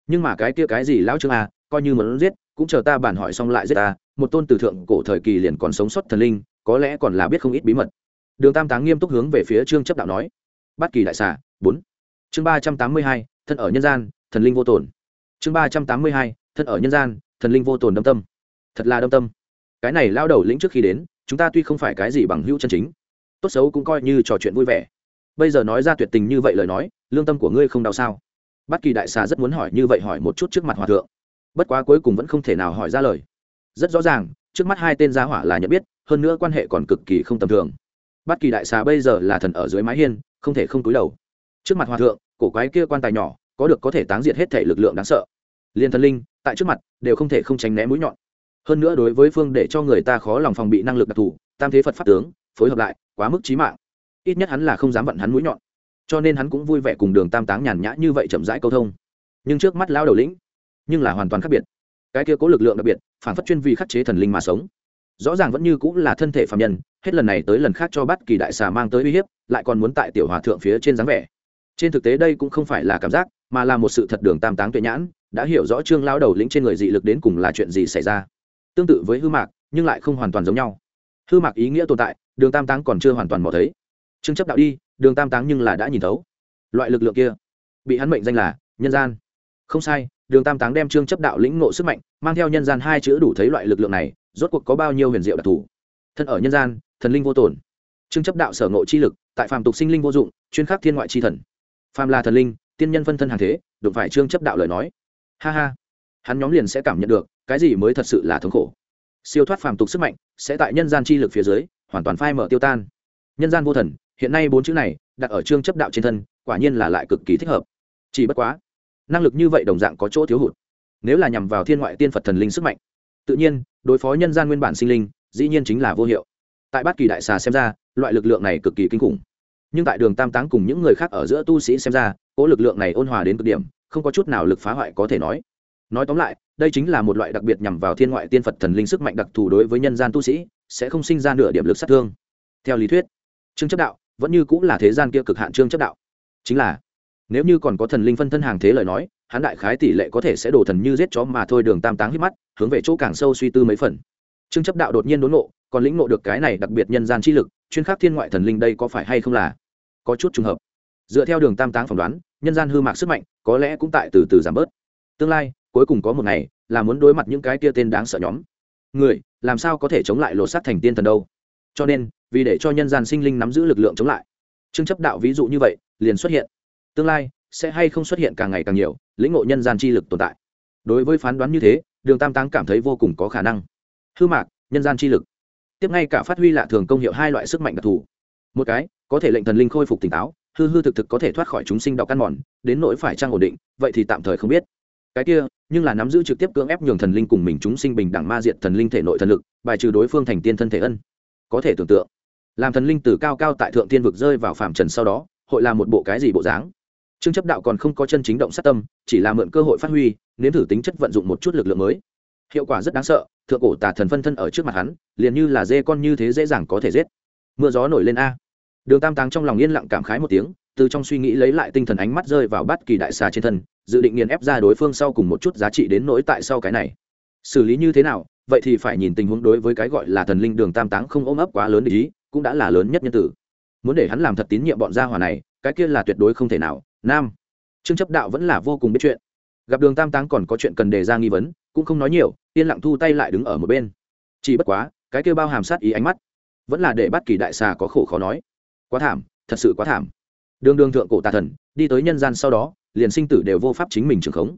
Nhưng mà cái kia cái gì lão trương a coi như muốn giết, cũng chờ ta bản hỏi xong lại giết ta một tôn từ thượng cổ thời kỳ liền còn sống sót thần linh, có lẽ còn là biết không ít bí mật. Đường tam táng nghiêm túc hướng về phía trương chấp đạo nói bất kỳ đại xà, bốn. Chương ba trăm tám mươi hai, thân ở nhân gian, thần linh vô tổn chương ba trăm tám mươi hai, thân ở nhân gian, thần linh vô tổn đâm tâm. Thật là đâm tâm. Cái này lao đầu lĩnh trước khi đến, chúng ta tuy không phải cái gì bằng hữu chân chính, tốt xấu cũng coi như trò chuyện vui vẻ. Bây giờ nói ra tuyệt tình như vậy lời nói, lương tâm của ngươi không đau sao? Bất kỳ đại xà rất muốn hỏi như vậy hỏi một chút trước mặt hòa thượng. Bất quá cuối cùng vẫn không thể nào hỏi ra lời rất rõ ràng, trước mắt hai tên gia hỏa là nhận biết, hơn nữa quan hệ còn cực kỳ không tầm thường. Bất kỳ đại xà bây giờ là thần ở dưới mái hiên, không thể không túi đầu. Trước mặt hòa thượng, cổ quái kia quan tài nhỏ, có được có thể táng diệt hết thể lực lượng đáng sợ. Liên thần linh, tại trước mặt, đều không thể không tránh né mũi nhọn. Hơn nữa đối với phương để cho người ta khó lòng phòng bị năng lực đặc thù, tam thế phật pháp tướng, phối hợp lại, quá mức trí mạng. Ít nhất hắn là không dám vận hắn mũi nhọn. Cho nên hắn cũng vui vẻ cùng đường tam táng nhàn nhã như vậy chậm rãi câu thông. Nhưng trước mắt lao đầu lĩnh, nhưng là hoàn toàn khác biệt cái kia có lực lượng đặc biệt, phản phất chuyên vi khắc chế thần linh mà sống. Rõ ràng vẫn như cũng là thân thể phạm nhân, hết lần này tới lần khác cho bắt kỳ đại xà mang tới uy hiếp, lại còn muốn tại tiểu hòa thượng phía trên dáng vẻ. Trên thực tế đây cũng không phải là cảm giác, mà là một sự thật đường tam táng tuệ nhãn, đã hiểu rõ trương lao đầu lĩnh trên người dị lực đến cùng là chuyện gì xảy ra. Tương tự với hư mạc, nhưng lại không hoàn toàn giống nhau. Hư mạc ý nghĩa tồn tại, đường tam táng còn chưa hoàn toàn mò thấy. Trương chấp đạo đi, đường tam táng nhưng là đã nhìn thấu. Loại lực lượng kia, bị hắn mệnh danh là nhân gian. Không sai đường tam táng đem trương chấp đạo lĩnh ngộ sức mạnh, mang theo nhân gian hai chữ đủ thấy loại lực lượng này, rốt cuộc có bao nhiêu huyền diệu đặc thù? Thân ở nhân gian, thần linh vô tổn trương chấp đạo sở ngộ chi lực, tại phàm tục sinh linh vô dụng, chuyên khắc thiên ngoại chi thần. Phàm là thần linh, tiên nhân phân thân hàng thế, đụng phải trương chấp đạo lời nói. Ha ha. Hắn nhóm liền sẽ cảm nhận được, cái gì mới thật sự là thống khổ. Siêu thoát phàm tục sức mạnh, sẽ tại nhân gian chi lực phía dưới, hoàn toàn phai mở tiêu tan. Nhân gian vô thần, hiện nay bốn chữ này, đặt ở trương chấp đạo trên thân, quả nhiên là lại cực kỳ thích hợp. Chỉ bất quá năng lực như vậy đồng dạng có chỗ thiếu hụt. Nếu là nhằm vào thiên ngoại tiên phật thần linh sức mạnh, tự nhiên, đối phó nhân gian nguyên bản sinh linh, dĩ nhiên chính là vô hiệu. Tại bát kỳ đại xà xem ra, loại lực lượng này cực kỳ kinh khủng. Nhưng tại đường tam táng cùng những người khác ở giữa tu sĩ xem ra cỗ lực lượng này ôn hòa đến cực điểm, không có chút nào lực phá hoại có thể nói. Nói tóm lại, đây chính là một loại đặc biệt nhằm vào thiên ngoại tiên phật thần linh sức mạnh đặc thù đối với nhân gian tu sĩ, sẽ không sinh ra nửa điểm lực sát thương. Theo lý thuyết, trương chấp đạo vẫn như cũng là thế gian kia cực hạn trương chấp đạo. Chính là nếu như còn có thần linh phân thân hàng thế lời nói, hắn đại khái tỷ lệ có thể sẽ đổ thần như giết chó mà thôi, đường tam táng hít mắt, hướng về chỗ càng sâu suy tư mấy phần. Trương chấp đạo đột nhiên đốn ngộ, còn lĩnh ngộ được cái này đặc biệt nhân gian chi lực, chuyên khắc thiên ngoại thần linh đây có phải hay không là có chút trùng hợp. Dựa theo đường tam táng phỏng đoán, nhân gian hư mạc sức mạnh, có lẽ cũng tại từ từ giảm bớt. Tương lai, cuối cùng có một ngày, là muốn đối mặt những cái kia tên đáng sợ nhóm. Người, làm sao có thể chống lại lột xác thành tiên thần đâu? Cho nên, vì để cho nhân gian sinh linh nắm giữ lực lượng chống lại chương chấp đạo ví dụ như vậy, liền xuất hiện tương lai sẽ hay không xuất hiện càng ngày càng nhiều lĩnh ngộ nhân gian chi lực tồn tại. Đối với phán đoán như thế, đường tam táng cảm thấy vô cùng có khả năng. Hư mạc, nhân gian chi lực. Tiếp ngay cả phát huy lạ thường công hiệu hai loại sức mạnh đặc thù. Một cái, có thể lệnh thần linh khôi phục tỉnh táo, hư hư thực thực có thể thoát khỏi chúng sinh đọc căn mòn, đến nỗi phải trang ổn định, vậy thì tạm thời không biết. Cái kia, nhưng là nắm giữ trực tiếp cưỡng ép nhường thần linh cùng mình chúng sinh bình đẳng ma diện thần linh thể nội thần lực, bài trừ đối phương thành tiên thân thể ân. Có thể tưởng tượng, làm thần linh từ cao cao tại thượng tiên vực rơi vào phạm trần sau đó, hội là một bộ cái gì bộ dáng? Trương chấp đạo còn không có chân chính động sát tâm, chỉ là mượn cơ hội phát huy, nếm thử tính chất vận dụng một chút lực lượng mới. Hiệu quả rất đáng sợ, thượng cổ tà thần phân thân ở trước mặt hắn, liền như là dê con như thế dễ dàng có thể giết. Mưa gió nổi lên a. Đường tam táng trong lòng yên lặng cảm khái một tiếng, từ trong suy nghĩ lấy lại tinh thần ánh mắt rơi vào bát kỳ đại xà trên thân, dự định nghiền ép ra đối phương sau cùng một chút giá trị đến nỗi tại sau cái này. Xử lý như thế nào, vậy thì phải nhìn tình huống đối với cái gọi là thần linh đường tam táng không ôm ấp quá lớn để ý, cũng đã là lớn nhất nhân tử. Muốn để hắn làm thật tín nhiệm bọn gia hỏa này, cái kia là tuyệt đối không thể nào nam. Trương chấp đạo vẫn là vô cùng biết chuyện. Gặp đường tam táng còn có chuyện cần đề ra nghi vấn, cũng không nói nhiều, yên lặng thu tay lại đứng ở một bên. Chỉ bất quá, cái kia bao hàm sát ý ánh mắt, vẫn là để bắt kỳ đại xà có khổ khó nói. Quá thảm, thật sự quá thảm. Đường đường thượng cổ tà thần, đi tới nhân gian sau đó, liền sinh tử đều vô pháp chính mình trường khống.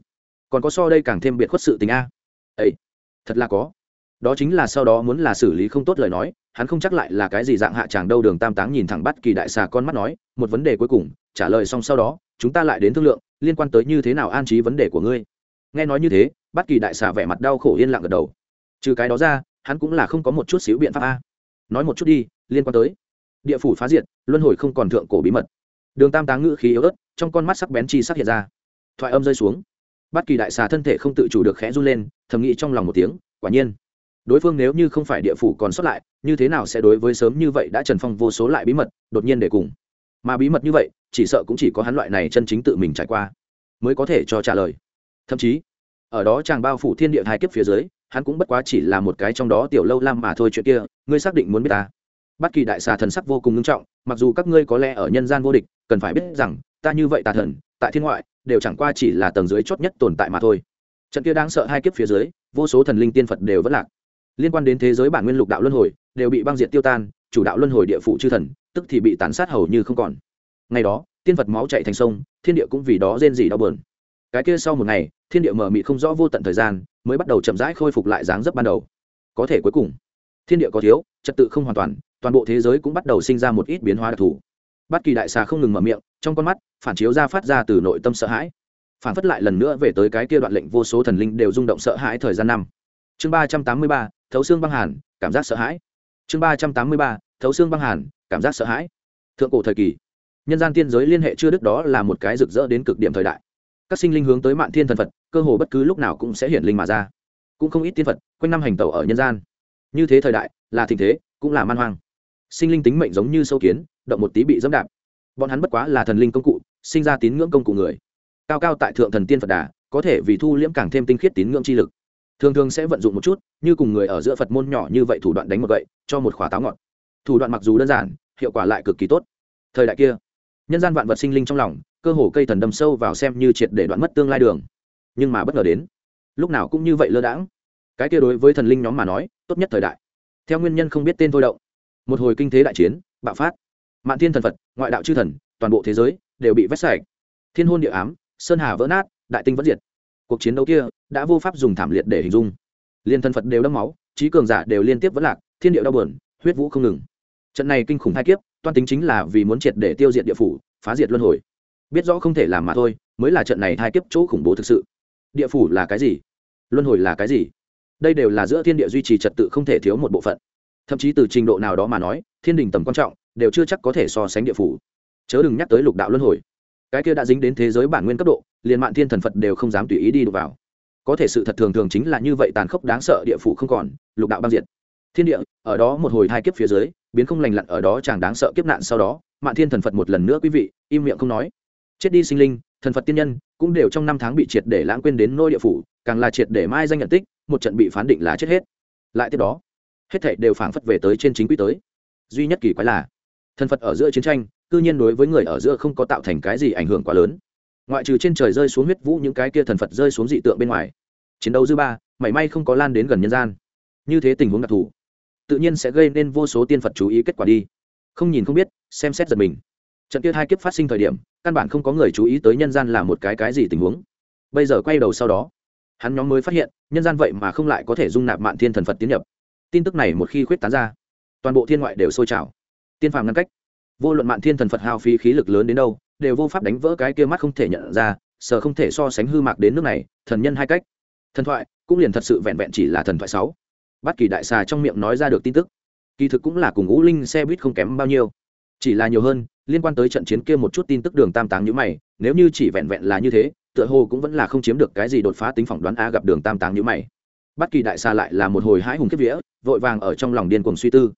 Còn có so đây càng thêm biệt khuất sự tình a. Ấy thật là có. Đó chính là sau đó muốn là xử lý không tốt lời nói, hắn không chắc lại là cái gì dạng hạ tràng đâu. Đường tam táng nhìn thẳng bắt kỳ đại xà con mắt nói, một vấn đề cuối cùng, trả lời xong sau đó chúng ta lại đến thương lượng, liên quan tới như thế nào an trí vấn đề của ngươi. Nghe nói như thế bất kỳ đại xà vẻ mặt đau khổ yên lặng gật đầu. Trừ cái đó ra, hắn cũng là không có một chút xíu biện pháp a. Nói một chút đi, liên quan tới. Địa phủ phá diệt, luân hồi không còn thượng cổ bí mật. Đường tam táng ngữ khí yếu ớt, trong con mắt sắc bén chi sắc hiện ra. Thoại âm rơi xuống. Bất kỳ đại xà thân thể không tự chủ được khẽ run lên, thầm nghĩ trong lòng một tiếng, quả nhiên. Đối phương nếu như không phải địa phủ còn xuất lại, như thế nào sẽ đối với sớm như vậy đã trần phong vô số lại bí mật, đột nhiên để cùng. Mà bí mật như vậy chỉ sợ cũng chỉ có hắn loại này chân chính tự mình trải qua, mới có thể cho trả lời. Thậm chí, ở đó chàng bao phủ thiên địa hai kiếp phía dưới, hắn cũng bất quá chỉ là một cái trong đó tiểu lâu lam mà thôi chuyện kia, ngươi xác định muốn biết ta. Bất kỳ đại xà thần sắc vô cùng nghiêm trọng, mặc dù các ngươi có lẽ ở nhân gian vô địch, cần phải biết rằng, ta như vậy tà thần, tại thiên ngoại, đều chẳng qua chỉ là tầng dưới chót nhất tồn tại mà thôi. Trận kia đáng sợ hai kiếp phía dưới, vô số thần linh tiên phật đều vẫn lạc. Liên quan đến thế giới bản nguyên lục đạo luân hồi, đều bị băng diệt tiêu tan, chủ đạo luân hồi địa phủ chư thần, tức thì bị tàn sát hầu như không còn ngày đó, tiên phật máu chạy thành sông, thiên địa cũng vì đó rên rỉ đau bờn cái kia sau một ngày, thiên địa mở mị không rõ vô tận thời gian, mới bắt đầu chậm rãi khôi phục lại dáng dấp ban đầu. Có thể cuối cùng, thiên địa có thiếu, trật tự không hoàn toàn toàn bộ thế giới cũng bắt đầu sinh ra một ít biến hóa đặc thù. Bất kỳ đại xà không ngừng mở miệng, trong con mắt, phản chiếu ra phát ra từ nội tâm sợ hãi. Phản phất lại lần nữa về tới cái kia đoạn lệnh vô số thần linh đều rung động sợ hãi thời gian năm. Chương ba trăm tám mươi ba, thấu xương băng hàn, cảm giác sợ hãi. Chương ba trăm tám mươi ba, thấu xương băng hàn, cảm giác sợ hãi. Thượng cổ thời kỳ nhân gian tiên giới liên hệ chưa đứt đó là một cái rực rỡ đến cực điểm thời đại. Các sinh linh hướng tới mạn thiên thần phật, cơ hồ bất cứ lúc nào cũng sẽ hiển linh mà ra. Cũng không ít tiên phật, quanh năm hành tẩu ở nhân gian. Như thế thời đại, là tình thế, cũng là man hoang. Sinh linh tính mệnh giống như sâu kiến, động một tí bị dẫm đạp. Bọn hắn bất quá là thần linh công cụ, sinh ra tín ngưỡng công cụ người. Cao cao tại thượng thần tiên phật đà, có thể vì thu liễm càng thêm tinh khiết tín ngưỡng chi lực. Thường thường sẽ vận dụng một chút, như cùng người ở giữa phật môn nhỏ như vậy thủ đoạn đánh một gậy, cho một khỏa táo ngọt thủ đoạn mặc dù đơn giản, hiệu quả lại cực kỳ tốt. Thời đại kia nhân gian vạn vật sinh linh trong lòng, cơ hồ cây thần đâm sâu vào xem như triệt để đoạn mất tương lai đường. Nhưng mà bất ngờ đến, lúc nào cũng như vậy lơ đãng. Cái kia đối với thần linh nhóm mà nói, tốt nhất thời đại. Theo nguyên nhân không biết tên thôi động. Một hồi kinh thế đại chiến, bạo phát. Mạn thiên thần phật, ngoại đạo chư thần, toàn bộ thế giới đều bị vét sạch. Thiên hôn địa ám, sơn hà vỡ nát, đại tinh vẫn diệt. Cuộc chiến đấu kia đã vô pháp dùng thảm liệt để hình dung. Liên thân phật đều đẫm máu, trí cường giả đều liên tiếp vẫn lạc, thiên địa đau bờn huyết vũ không ngừng. Trận này kinh khủng hai kiếp toan tính chính là vì muốn triệt để tiêu diệt địa phủ, phá diệt luân hồi. Biết rõ không thể làm mà thôi, mới là trận này hai kiếp chỗ khủng bố thực sự. Địa phủ là cái gì? Luân hồi là cái gì? Đây đều là giữa thiên địa duy trì trật tự không thể thiếu một bộ phận. Thậm chí từ trình độ nào đó mà nói, thiên đình tầm quan trọng, đều chưa chắc có thể so sánh địa phủ. Chớ đừng nhắc tới lục đạo luân hồi. Cái kia đã dính đến thế giới bản nguyên cấp độ, liền mạng thiên thần phật đều không dám tùy ý đi đụng vào. Có thể sự thật thường thường chính là như vậy tàn khốc đáng sợ địa phủ không còn, lục đạo băng diệt thiên địa, ở đó một hồi hai kiếp phía dưới, biến không lành lặn ở đó chàng đáng sợ kiếp nạn sau đó mạng thiên thần phật một lần nữa quý vị, im miệng không nói. Chết đi sinh linh, thần phật tiên nhân, cũng đều trong năm tháng bị triệt để lãng quên đến nôi địa phủ, càng là triệt để mai danh nhận tích, một trận bị phán định là chết hết. Lại tiếp đó, hết thảy đều phảng phất về tới trên chính quy tới. Duy nhất kỳ quái là, thần phật ở giữa chiến tranh, cư nhiên đối với người ở giữa không có tạo thành cái gì ảnh hưởng quá lớn. Ngoại trừ trên trời rơi xuống huyết vũ những cái kia thần phật rơi xuống dị tượng bên ngoài. Chiến đấu dư ba, mảy may không có lan đến gần nhân gian. Như thế tình huống đặc thù tự nhiên sẽ gây nên vô số tiên phật chú ý kết quả đi. Không nhìn không biết, xem xét giật mình. Trận kia hai kiếp phát sinh thời điểm, căn bản không có người chú ý tới nhân gian là một cái cái gì tình huống. Bây giờ quay đầu sau đó, hắn nhóm mới phát hiện, nhân gian vậy mà không lại có thể dung nạp mạn thiên thần phật tiến nhập. Tin tức này một khi khuyết tán ra, toàn bộ thiên ngoại đều sôi trào. Tiên phàm ngăn cách. Vô luận mạn thiên thần phật hao phí khí lực lớn đến đâu, đều vô pháp đánh vỡ cái kia mắt không thể nhận ra, sợ không thể so sánh hư mạc đến nước này, thần nhân hai cách. Thần thoại, cũng liền thật sự vẹn vẹn chỉ là thần thoại sáu bất kỳ đại xà trong miệng nói ra được tin tức, kỳ thực cũng là cùng ngũ linh xe buýt không kém bao nhiêu. Chỉ là nhiều hơn, liên quan tới trận chiến kia một chút tin tức đường tam táng như mày, nếu như chỉ vẹn vẹn là như thế, tựa hồ cũng vẫn là không chiếm được cái gì đột phá tính phỏng đoán a gặp đường tam táng như mày. Bất kỳ đại xà lại là một hồi hãi hùng kiếp vía, vội vàng ở trong lòng điên cuồng suy tư.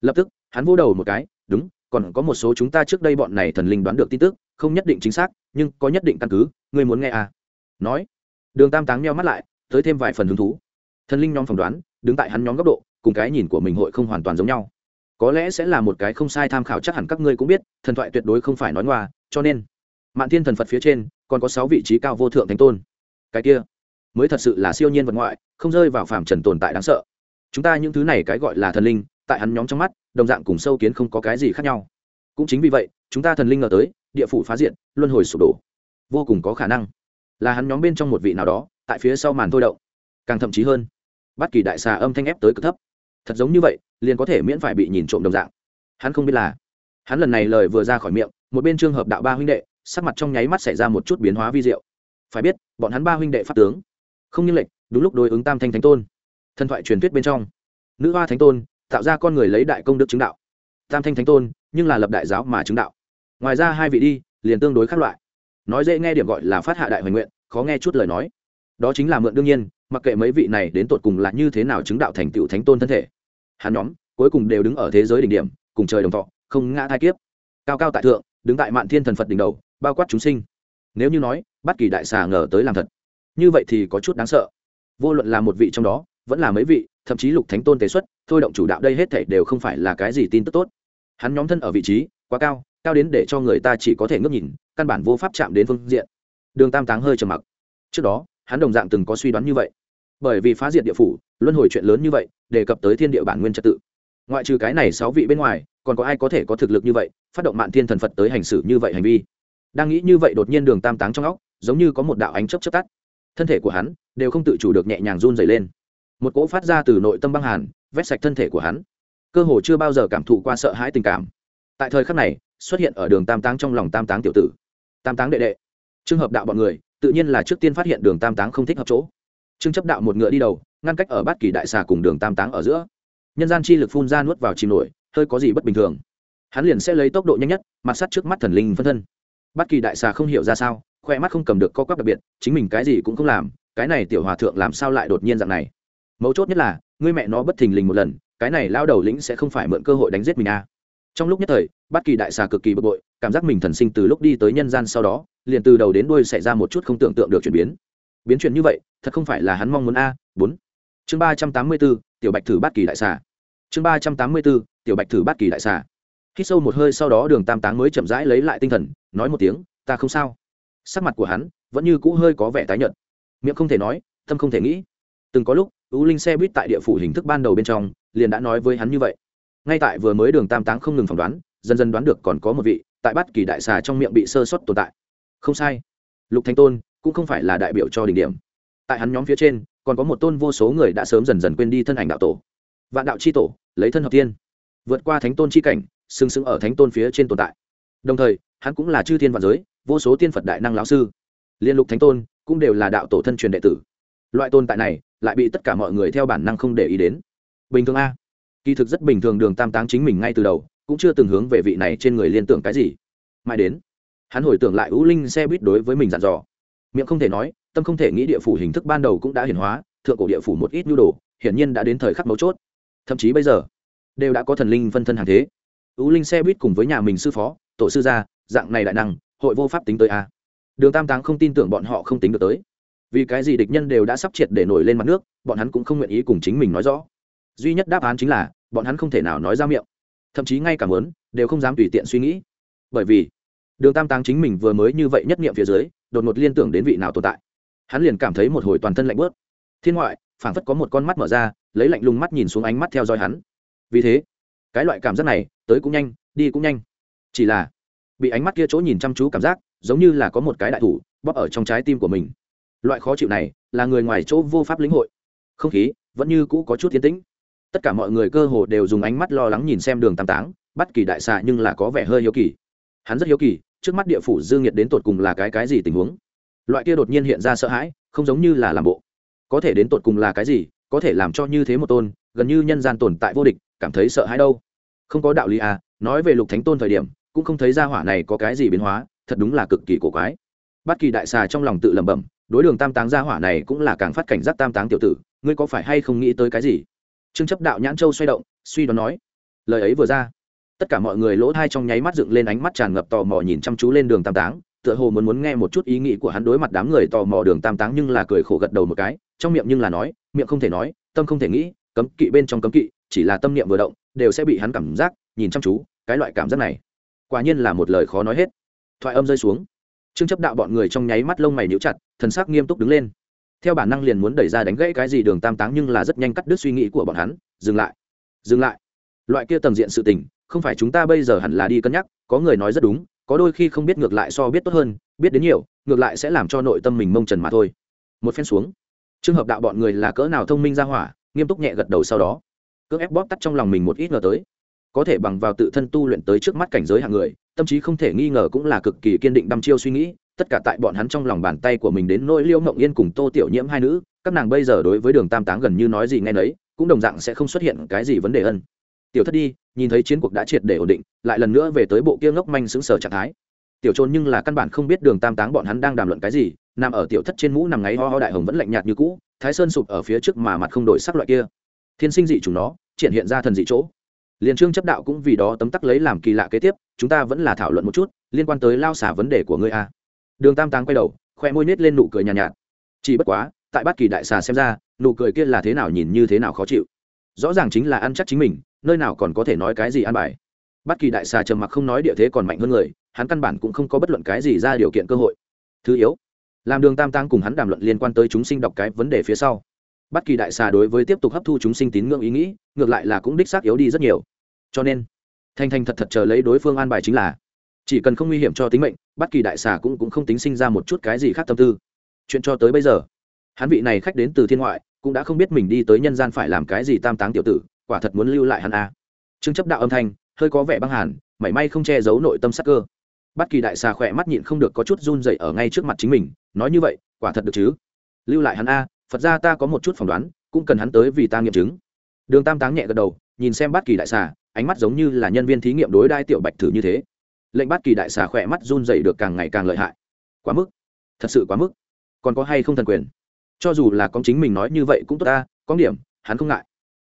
Lập tức, hắn vô đầu một cái, đúng, còn có một số chúng ta trước đây bọn này thần linh đoán được tin tức, không nhất định chính xác, nhưng có nhất định căn cứ, ngươi muốn nghe à? Nói, đường tam táng meo mắt lại, tới thêm vài phần hứng thú. Thần linh nhóm phỏng đoán đứng tại hắn nhóm góc độ, cùng cái nhìn của mình hội không hoàn toàn giống nhau. Có lẽ sẽ là một cái không sai tham khảo chắc hẳn các ngươi cũng biết, thần thoại tuyệt đối không phải nói ngoa, cho nên, mạn thiên thần phật phía trên, còn có sáu vị trí cao vô thượng thánh tôn. Cái kia, mới thật sự là siêu nhiên vật ngoại, không rơi vào phàm trần tồn tại đáng sợ. Chúng ta những thứ này cái gọi là thần linh, tại hắn nhóm trong mắt, đồng dạng cùng sâu kiến không có cái gì khác nhau. Cũng chính vì vậy, chúng ta thần linh ngờ tới, địa phủ phá diện, luân hồi sụp đổ. Vô cùng có khả năng là hắn nhóm bên trong một vị nào đó, tại phía sau màn thôi động, càng thậm chí hơn bất kỳ đại xà âm thanh ép tới cực thấp. Thật giống như vậy, liền có thể miễn phải bị nhìn trộm đồng dạng. Hắn không biết là, hắn lần này lời vừa ra khỏi miệng, một bên trường hợp đạo ba huynh đệ, sắc mặt trong nháy mắt xảy ra một chút biến hóa vi diệu. Phải biết, bọn hắn ba huynh đệ pháp tướng, không như lệnh đúng lúc đối ứng tam thanh thánh tôn. Thần thoại truyền thuyết bên trong, nữ hoa thánh tôn tạo ra con người lấy đại công đức chứng đạo. Tam thanh thánh tôn, nhưng là lập đại giáo mà chứng đạo. Ngoài ra hai vị đi, liền tương đối khác loại. Nói dễ nghe điểm gọi là phát hạ đại hoành nguyện, khó nghe chút lời nói. Đó chính là mượn đương nhiên mặc kệ mấy vị này đến tột cùng là như thế nào chứng đạo thành tựu thánh tôn thân thể, hắn nhóm cuối cùng đều đứng ở thế giới đỉnh điểm, cùng trời đồng thọ, không ngã thai kiếp. Cao cao tại thượng, đứng tại mạn thiên thần phật đỉnh đầu, bao quát chúng sinh. Nếu như nói, bất kỳ đại xà ngờ tới làm thật, như vậy thì có chút đáng sợ. Vô luận là một vị trong đó, vẫn là mấy vị, thậm chí lục thánh tôn tế xuất, thôi động chủ đạo đây hết thảy đều không phải là cái gì tin tức tốt. Hắn nhóm thân ở vị trí, quá cao cao đến để cho người ta chỉ có thể ngước nhìn, căn bản vô pháp chạm đến phương diện. Đường tam táng hơi trầm mặc. Trước đó, hắn đồng dạng từng có suy đoán như vậy bởi vì phá diệt địa phủ, luân hồi chuyện lớn như vậy, đề cập tới thiên địa bản nguyên trật tự. Ngoại trừ cái này sáu vị bên ngoài, còn có ai có thể có thực lực như vậy, phát động mạng thiên thần phật tới hành xử như vậy hành vi? Đang nghĩ như vậy đột nhiên đường tam táng trong óc, giống như có một đạo ánh chấp chấp tắt. Thân thể của hắn đều không tự chủ được nhẹ nhàng run dày lên. Một cỗ phát ra từ nội tâm băng hàn, vét sạch thân thể của hắn. Cơ hồ chưa bao giờ cảm thụ qua sợ hãi tình cảm. Tại thời khắc này, xuất hiện ở đường tam táng trong lòng tam táng tiểu tử. Tam táng đệ đệ. Trường hợp đạo bọn người, tự nhiên là trước tiên phát hiện đường tam táng không thích hợp chỗ trương chấp đạo một ngựa đi đầu, ngăn cách ở bát kỳ đại xà cùng đường tam táng ở giữa. Nhân gian chi lực phun ra nuốt vào chìm nổi, hơi có gì bất bình thường. Hắn liền sẽ lấy tốc độ nhanh nhất, mặt sắt trước mắt thần linh phân thân. Bát kỳ đại xà không hiểu ra sao, khoe mắt không cầm được co quắp đặc biệt, chính mình cái gì cũng không làm, cái này tiểu hòa thượng làm sao lại đột nhiên dạng này? Mấu chốt nhất là, ngươi mẹ nó bất thình lình một lần, cái này lao đầu lĩnh sẽ không phải mượn cơ hội đánh giết mình à. trong lúc nhất thời, bát kỳ đại xà cực kỳ bực bội, cảm giác mình thần sinh từ lúc đi tới nhân gian sau đó, liền từ đầu đến đuôi xảy ra một chút không tưởng tượng được chuyển biến biến chuyển như vậy, thật không phải là hắn mong muốn a, bốn. Chương ba trăm tám mươi b ố tiểu bạch thử bát kỳ đại xà. Chương ba trăm tám mươi b ố tiểu bạch thử bát kỳ đại xà. Khi sâu một hơi sau đó đường tam táng mới chậm rãi lấy lại tinh thần, nói một tiếng, ta không sao. Sắc mặt của hắn vẫn như cũ hơi có vẻ tái nhợt. Miệng không thể nói, tâm không thể nghĩ. Từng có lúc ưu linh xe buýt tại địa phủ hình thức ban đầu bên trong, liền đã nói với hắn như vậy. Ngay tại vừa mới đường tam táng không ngừng phỏng đoán, dần dần đoán được còn có một vị, tại bát kỳ đại xà trong miệng bị sơ xuất tồn tại. Không sai. Lục thanh tôn cũng không phải là đại biểu cho đỉnh điểm. Tại hắn nhóm phía trên, còn có một tôn vô số người đã sớm dần dần quên đi thân ảnh đạo tổ. Vạn đạo c h i tổ, lấy thân hợp tiên. Vượt qua thánh tôn c h i cảnh, sừng sững ở thánh tôn phía trên tồn tại. Đồng thời, hắn cũng là chư thiên vạn giới, vô số tiên phật đại năng lão sư. Liên lục thánh tôn cũng đều là đạo tổ thân truyền đệ tử. Loại tồn tại này lại bị tất cả mọi người theo bản năng không để ý đến. Bình thường a. Kỳ thực rất bình thường đường tam táng chính mình ngay từ đầu, cũng chưa từng hướng về vị này trên người liên tưởng cái gì. Mãi đến, hắn hồi tưởng lại ưu linh xe buýt đối với mình dặn dò miệng không thể nói, tâm không thể nghĩ địa phủ hình thức ban đầu cũng đã hiển hóa, thượng cổ địa phủ một ít nhu đồ, hiển nhiên đã đến thời khắc mấu chốt. Thậm chí bây giờ, đều đã có thần linh phân thân hàng thế. Ưu linh xe buýt cùng với nhà mình sư phó, tổ sư gia, dạng này đại năng, hội vô pháp tính tới a. Đường tam táng không tin tưởng bọn họ không tính được tới. Vì cái gì địch nhân đều đã sắp triệt để nổi lên mặt nước, bọn hắn cũng không nguyện ý cùng chính mình nói rõ. Duy nhất đáp án chính là, bọn hắn không thể nào nói ra miệng. Thậm chí ngay cả mớn đều không dám tùy tiện suy nghĩ. Bởi vì, đường tam táng chính mình vừa mới như vậy nhất nghiệm phía dưới đột ngột liên tưởng đến vị nào tồn tại. Hắn liền cảm thấy một hồi toàn thân lạnh bớt. Thiên ngoại, phảng phất có một con mắt mở ra, lấy lạnh lùng mắt nhìn xuống ánh mắt theo dõi hắn. Vì thế, cái loại cảm giác này, tới cũng nhanh, đi cũng nhanh. Chỉ là, bị ánh mắt kia chỗ nhìn chăm chú cảm giác, giống như là có một cái đại thủ, bóp ở trong trái tim của mình. Loại khó chịu này, là người ngoài chỗ vô pháp lĩnh hội. Không khí, vẫn như cũ có chút thiên tĩnh. Tất cả mọi người cơ hồ đều dùng ánh mắt lo lắng nhìn xem đường tam táng bắt kỳ đại xạ nhưng là có vẻ hơi hiếu kỳ. Hắn rất hiếu kỳ trước mắt địa phủ dương nhiệt đến tột cùng là cái cái gì tình huống? Loại kia đột nhiên hiện ra sợ hãi, không giống như là làm bộ. Có thể đến tột cùng là cái gì, có thể làm cho như thế một tôn, gần như nhân gian tồn tại vô địch, cảm thấy sợ hãi đâu? Không có đạo lý à nói về lục thánh tôn thời điểm, cũng không thấy ra hỏa này có cái gì biến hóa, thật đúng là cực kỳ cổ quái. Bất kỳ đại xà trong lòng tự lẩm bẩm, đối đường tam táng gia hỏa này cũng là càng phát cảnh giác tam táng tiểu tử, ngươi có phải hay không nghĩ tới cái gì? Trương chấp đạo nhãn châu xoay động, suy đoán nói, lời ấy vừa ra tất cả mọi người lỗ thai trong nháy mắt dựng lên ánh mắt tràn ngập tò mò nhìn chăm chú lên đường tam táng, tựa hồ muốn muốn nghe một chút ý nghĩ của hắn đối mặt đám người tò mò đường tam táng nhưng là cười khổ gật đầu một cái, trong miệng nhưng là nói, miệng không thể nói, tâm không thể nghĩ, cấm kỵ bên trong cấm kỵ, chỉ là tâm niệm vừa động, đều sẽ bị hắn cảm giác, nhìn chăm chú, cái loại cảm giác này, quả nhiên là một lời khó nói hết. Thoại âm rơi xuống. Trương chấp đạo bọn người trong nháy mắt lông mày níu chặt, thần sắc nghiêm túc đứng lên. Theo bản năng liền muốn đẩy ra đánh gãy cái gì đường tam táng nhưng là rất nhanh cắt đứt suy nghĩ của bọn hắn, dừng lại dừng lại. Loại kia tầm diện sự tình không phải chúng ta bây giờ hẳn là đi cân nhắc, có người nói rất đúng, có đôi khi không biết ngược lại so biết tốt hơn, biết đến nhiều, ngược lại sẽ làm cho nội tâm mình mông trần mà thôi. Một phen xuống. Trường hợp đạo bọn người là cỡ nào thông minh ra hỏa, nghiêm túc nhẹ gật đầu sau đó. Cưỡng ép bóp tắt trong lòng mình một ít ngờ tới. Có thể bằng vào tự thân tu luyện tới trước mắt cảnh giới hạng người, tâm trí không thể nghi ngờ cũng là cực kỳ kiên định đăm chiêu suy nghĩ, tất cả tại bọn hắn trong lòng bàn tay của mình đến nỗi liêu mộng yên cùng tô tiểu nhiễm hai nữ, các nàng bây giờ đối với đường tam táng gần như nói gì ngay nấy, cũng đồng dạng sẽ không xuất hiện cái gì vấn đề ân tiểu thất đi nhìn thấy chiến cuộc đã triệt để ổn định lại lần nữa về tới bộ kia ngốc manh xứng sở trạng thái. Tiểu trôn nhưng là căn bản không biết đường tam táng bọn hắn đang đàm luận cái gì nằm ở tiểu thất trên mũ nằm ngáy ho ho đại hồng vẫn lạnh nhạt như cũ thái sơn sụp ở phía trước mà mặt không đổi sắc loại kia. Thiên sinh dị chúng nó triển hiện ra thần dị chỗ. Liền trương chấp đạo cũng vì đó tấm tắc lấy làm kỳ lạ kế tiếp chúng ta vẫn là thảo luận một chút liên quan tới lao xả vấn đề của ngươi a. Đường tam táng quay đầu khoe môi nết lên nụ cười nhàn nhạt, nhạt. Chỉ bất quá tại bát kỳ đại xà xem ra nụ cười kia là thế nào nhìn như thế nào khó chịu. Rõ ràng chính là ăn chắc chính mình nơi nào còn có thể nói cái gì an bài. Bất kỳ đại xà trầm mặc không nói địa thế còn mạnh hơn người, hắn căn bản cũng không có bất luận cái gì ra điều kiện cơ hội. Thứ yếu, làm đường tam tăng cùng hắn đàm luận liên quan tới chúng sinh đọc cái vấn đề phía sau. Bất kỳ đại xà đối với tiếp tục hấp thu chúng sinh tín ngưỡng ý nghĩ, ngược lại là cũng đích xác yếu đi rất nhiều. Cho nên thanh thanh thật thật chờ lấy đối phương an bài chính là, chỉ cần không nguy hiểm cho tính mệnh, bất kỳ đại xà cũng cũng không tính sinh ra một chút cái gì khác tâm tư. Chuyện cho tới bây giờ, hắn vị này khách đến từ thiên ngoại, cũng đã không biết mình đi tới nhân gian phải làm cái gì tam táng tiểu tử quả thật muốn lưu lại hắn a à. trương chấp đạo âm thanh, hơi có vẻ băng hàn, mảy may không che giấu nội tâm sắc cơ. Bất kỳ đại xà khỏe mắt nhịn không được có chút run dậy ở ngay trước mặt chính mình, nói như vậy, quả thật được chứ? Lưu lại hắn a, phật ra ta có một chút phỏng đoán, cũng cần hắn tới vì ta nghiệm chứng. Đường tam táng nhẹ gật đầu, nhìn xem bất kỳ đại xà, ánh mắt giống như là nhân viên thí nghiệm đối đai tiểu bạch thử như thế. Lệnh bất kỳ đại xà khỏe mắt run dậy được càng ngày càng lợi hại. Quá mức, thật sự quá mức. Còn có hay không thần quyền? Cho dù là con chính mình nói như vậy cũng tốt ta, có điểm, hắn không ngại.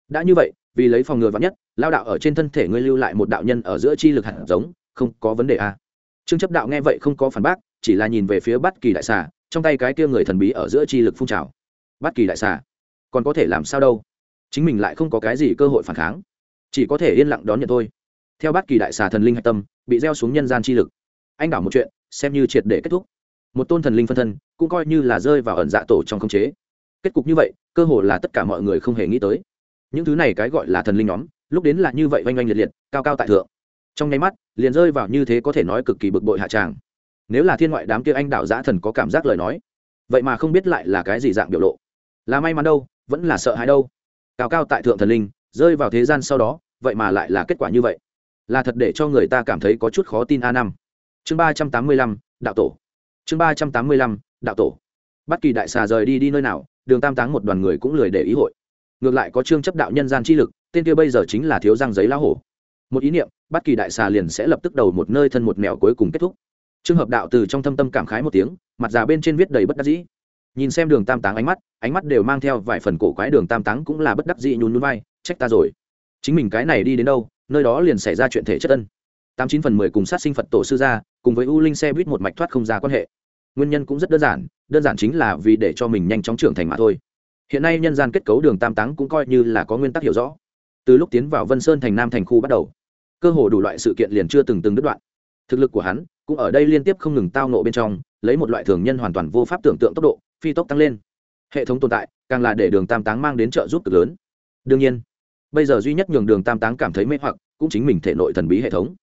Đã như vậy vì lấy phòng ngừa vắn nhất, lao đạo ở trên thân thể ngươi lưu lại một đạo nhân ở giữa chi lực hạt giống, không có vấn đề a trương chấp đạo nghe vậy không có phản bác, chỉ là nhìn về phía bát kỳ đại xà, trong tay cái kia người thần bí ở giữa chi lực phun trào. Bát kỳ đại xà, còn có thể làm sao đâu? Chính mình lại không có cái gì cơ hội phản kháng, chỉ có thể yên lặng đón nhận thôi. Theo bát kỳ đại xà thần linh hạch tâm, bị gieo xuống nhân gian chi lực. Anh đảo một chuyện, xem như triệt để kết thúc. Một tôn thần linh phân thân, cũng coi như là rơi vào ẩn dạ tổ trong khống chế. Kết cục như vậy, cơ hồ là tất cả mọi người không hề nghĩ tới những thứ này cái gọi là thần linh nhóm, lúc đến là như vậy oanh oanh liệt liệt, cao cao tại thượng. Trong nháy mắt, liền rơi vào như thế có thể nói cực kỳ bực bội hạ tràng. Nếu là thiên ngoại đám kia anh đạo giã thần có cảm giác lời nói, vậy mà không biết lại là cái gì dạng biểu lộ. Là may mắn đâu, vẫn là sợ hãi đâu. Cao cao tại thượng thần linh, rơi vào thế gian sau đó, vậy mà lại là kết quả như vậy. Là thật để cho người ta cảm thấy có chút khó tin a năm. Chương ba trăm tám mươi lăm, đạo tổ. Chương ba trăm tám mươi lăm, đạo tổ. Bất kỳ đại xà rời đi đi nơi nào, đường tam táng một đoàn người cũng lười để ý hội ngược lại có trương chấp đạo nhân gian chi lực, tên kia bây giờ chính là thiếu răng giấy lá hổ. Một ý niệm bất kỳ đại xà liền sẽ lập tức đầu một nơi thân một mèo cuối cùng kết thúc. Trường hợp đạo từ trong thâm tâm cảm khái một tiếng, mặt già bên trên viết đầy bất đắc dĩ. Nhìn xem đường tam táng ánh mắt ánh mắt đều mang theo vài phần cổ quái đường tam táng cũng là bất đắc dĩ nhún nhún vai, trách ta rồi. Chính mình cái này đi đến đâu, nơi đó liền xảy ra chuyện thể chất ân. Tám chín phần mười cùng sát sinh phật tổ sư gia, cùng với u linh xe buýt một mạch thoát không ra quan hệ. Nguyên nhân cũng rất đơn giản đơn giản chính là vì để cho mình nhanh chóng trưởng thành mà thôi hiện nay nhân gian kết cấu đường tam táng cũng coi như là có nguyên tắc hiểu rõ. Từ lúc tiến vào vân sơn thành nam thành khu bắt đầu, cơ hồ đủ loại sự kiện liền chưa từng từng đứt đoạn. Thực lực của hắn cũng ở đây liên tiếp không ngừng tao nộ bên trong, lấy một loại thường nhân hoàn toàn vô pháp tưởng tượng tốc độ, phi tốc tăng lên. Hệ thống tồn tại càng là để đường tam táng mang đến trợ giúp cực lớn. Đương nhiên, bây giờ duy nhất nhường đường tam táng cảm thấy mê hoặc cũng chính mình thể nội thần bí hệ thống.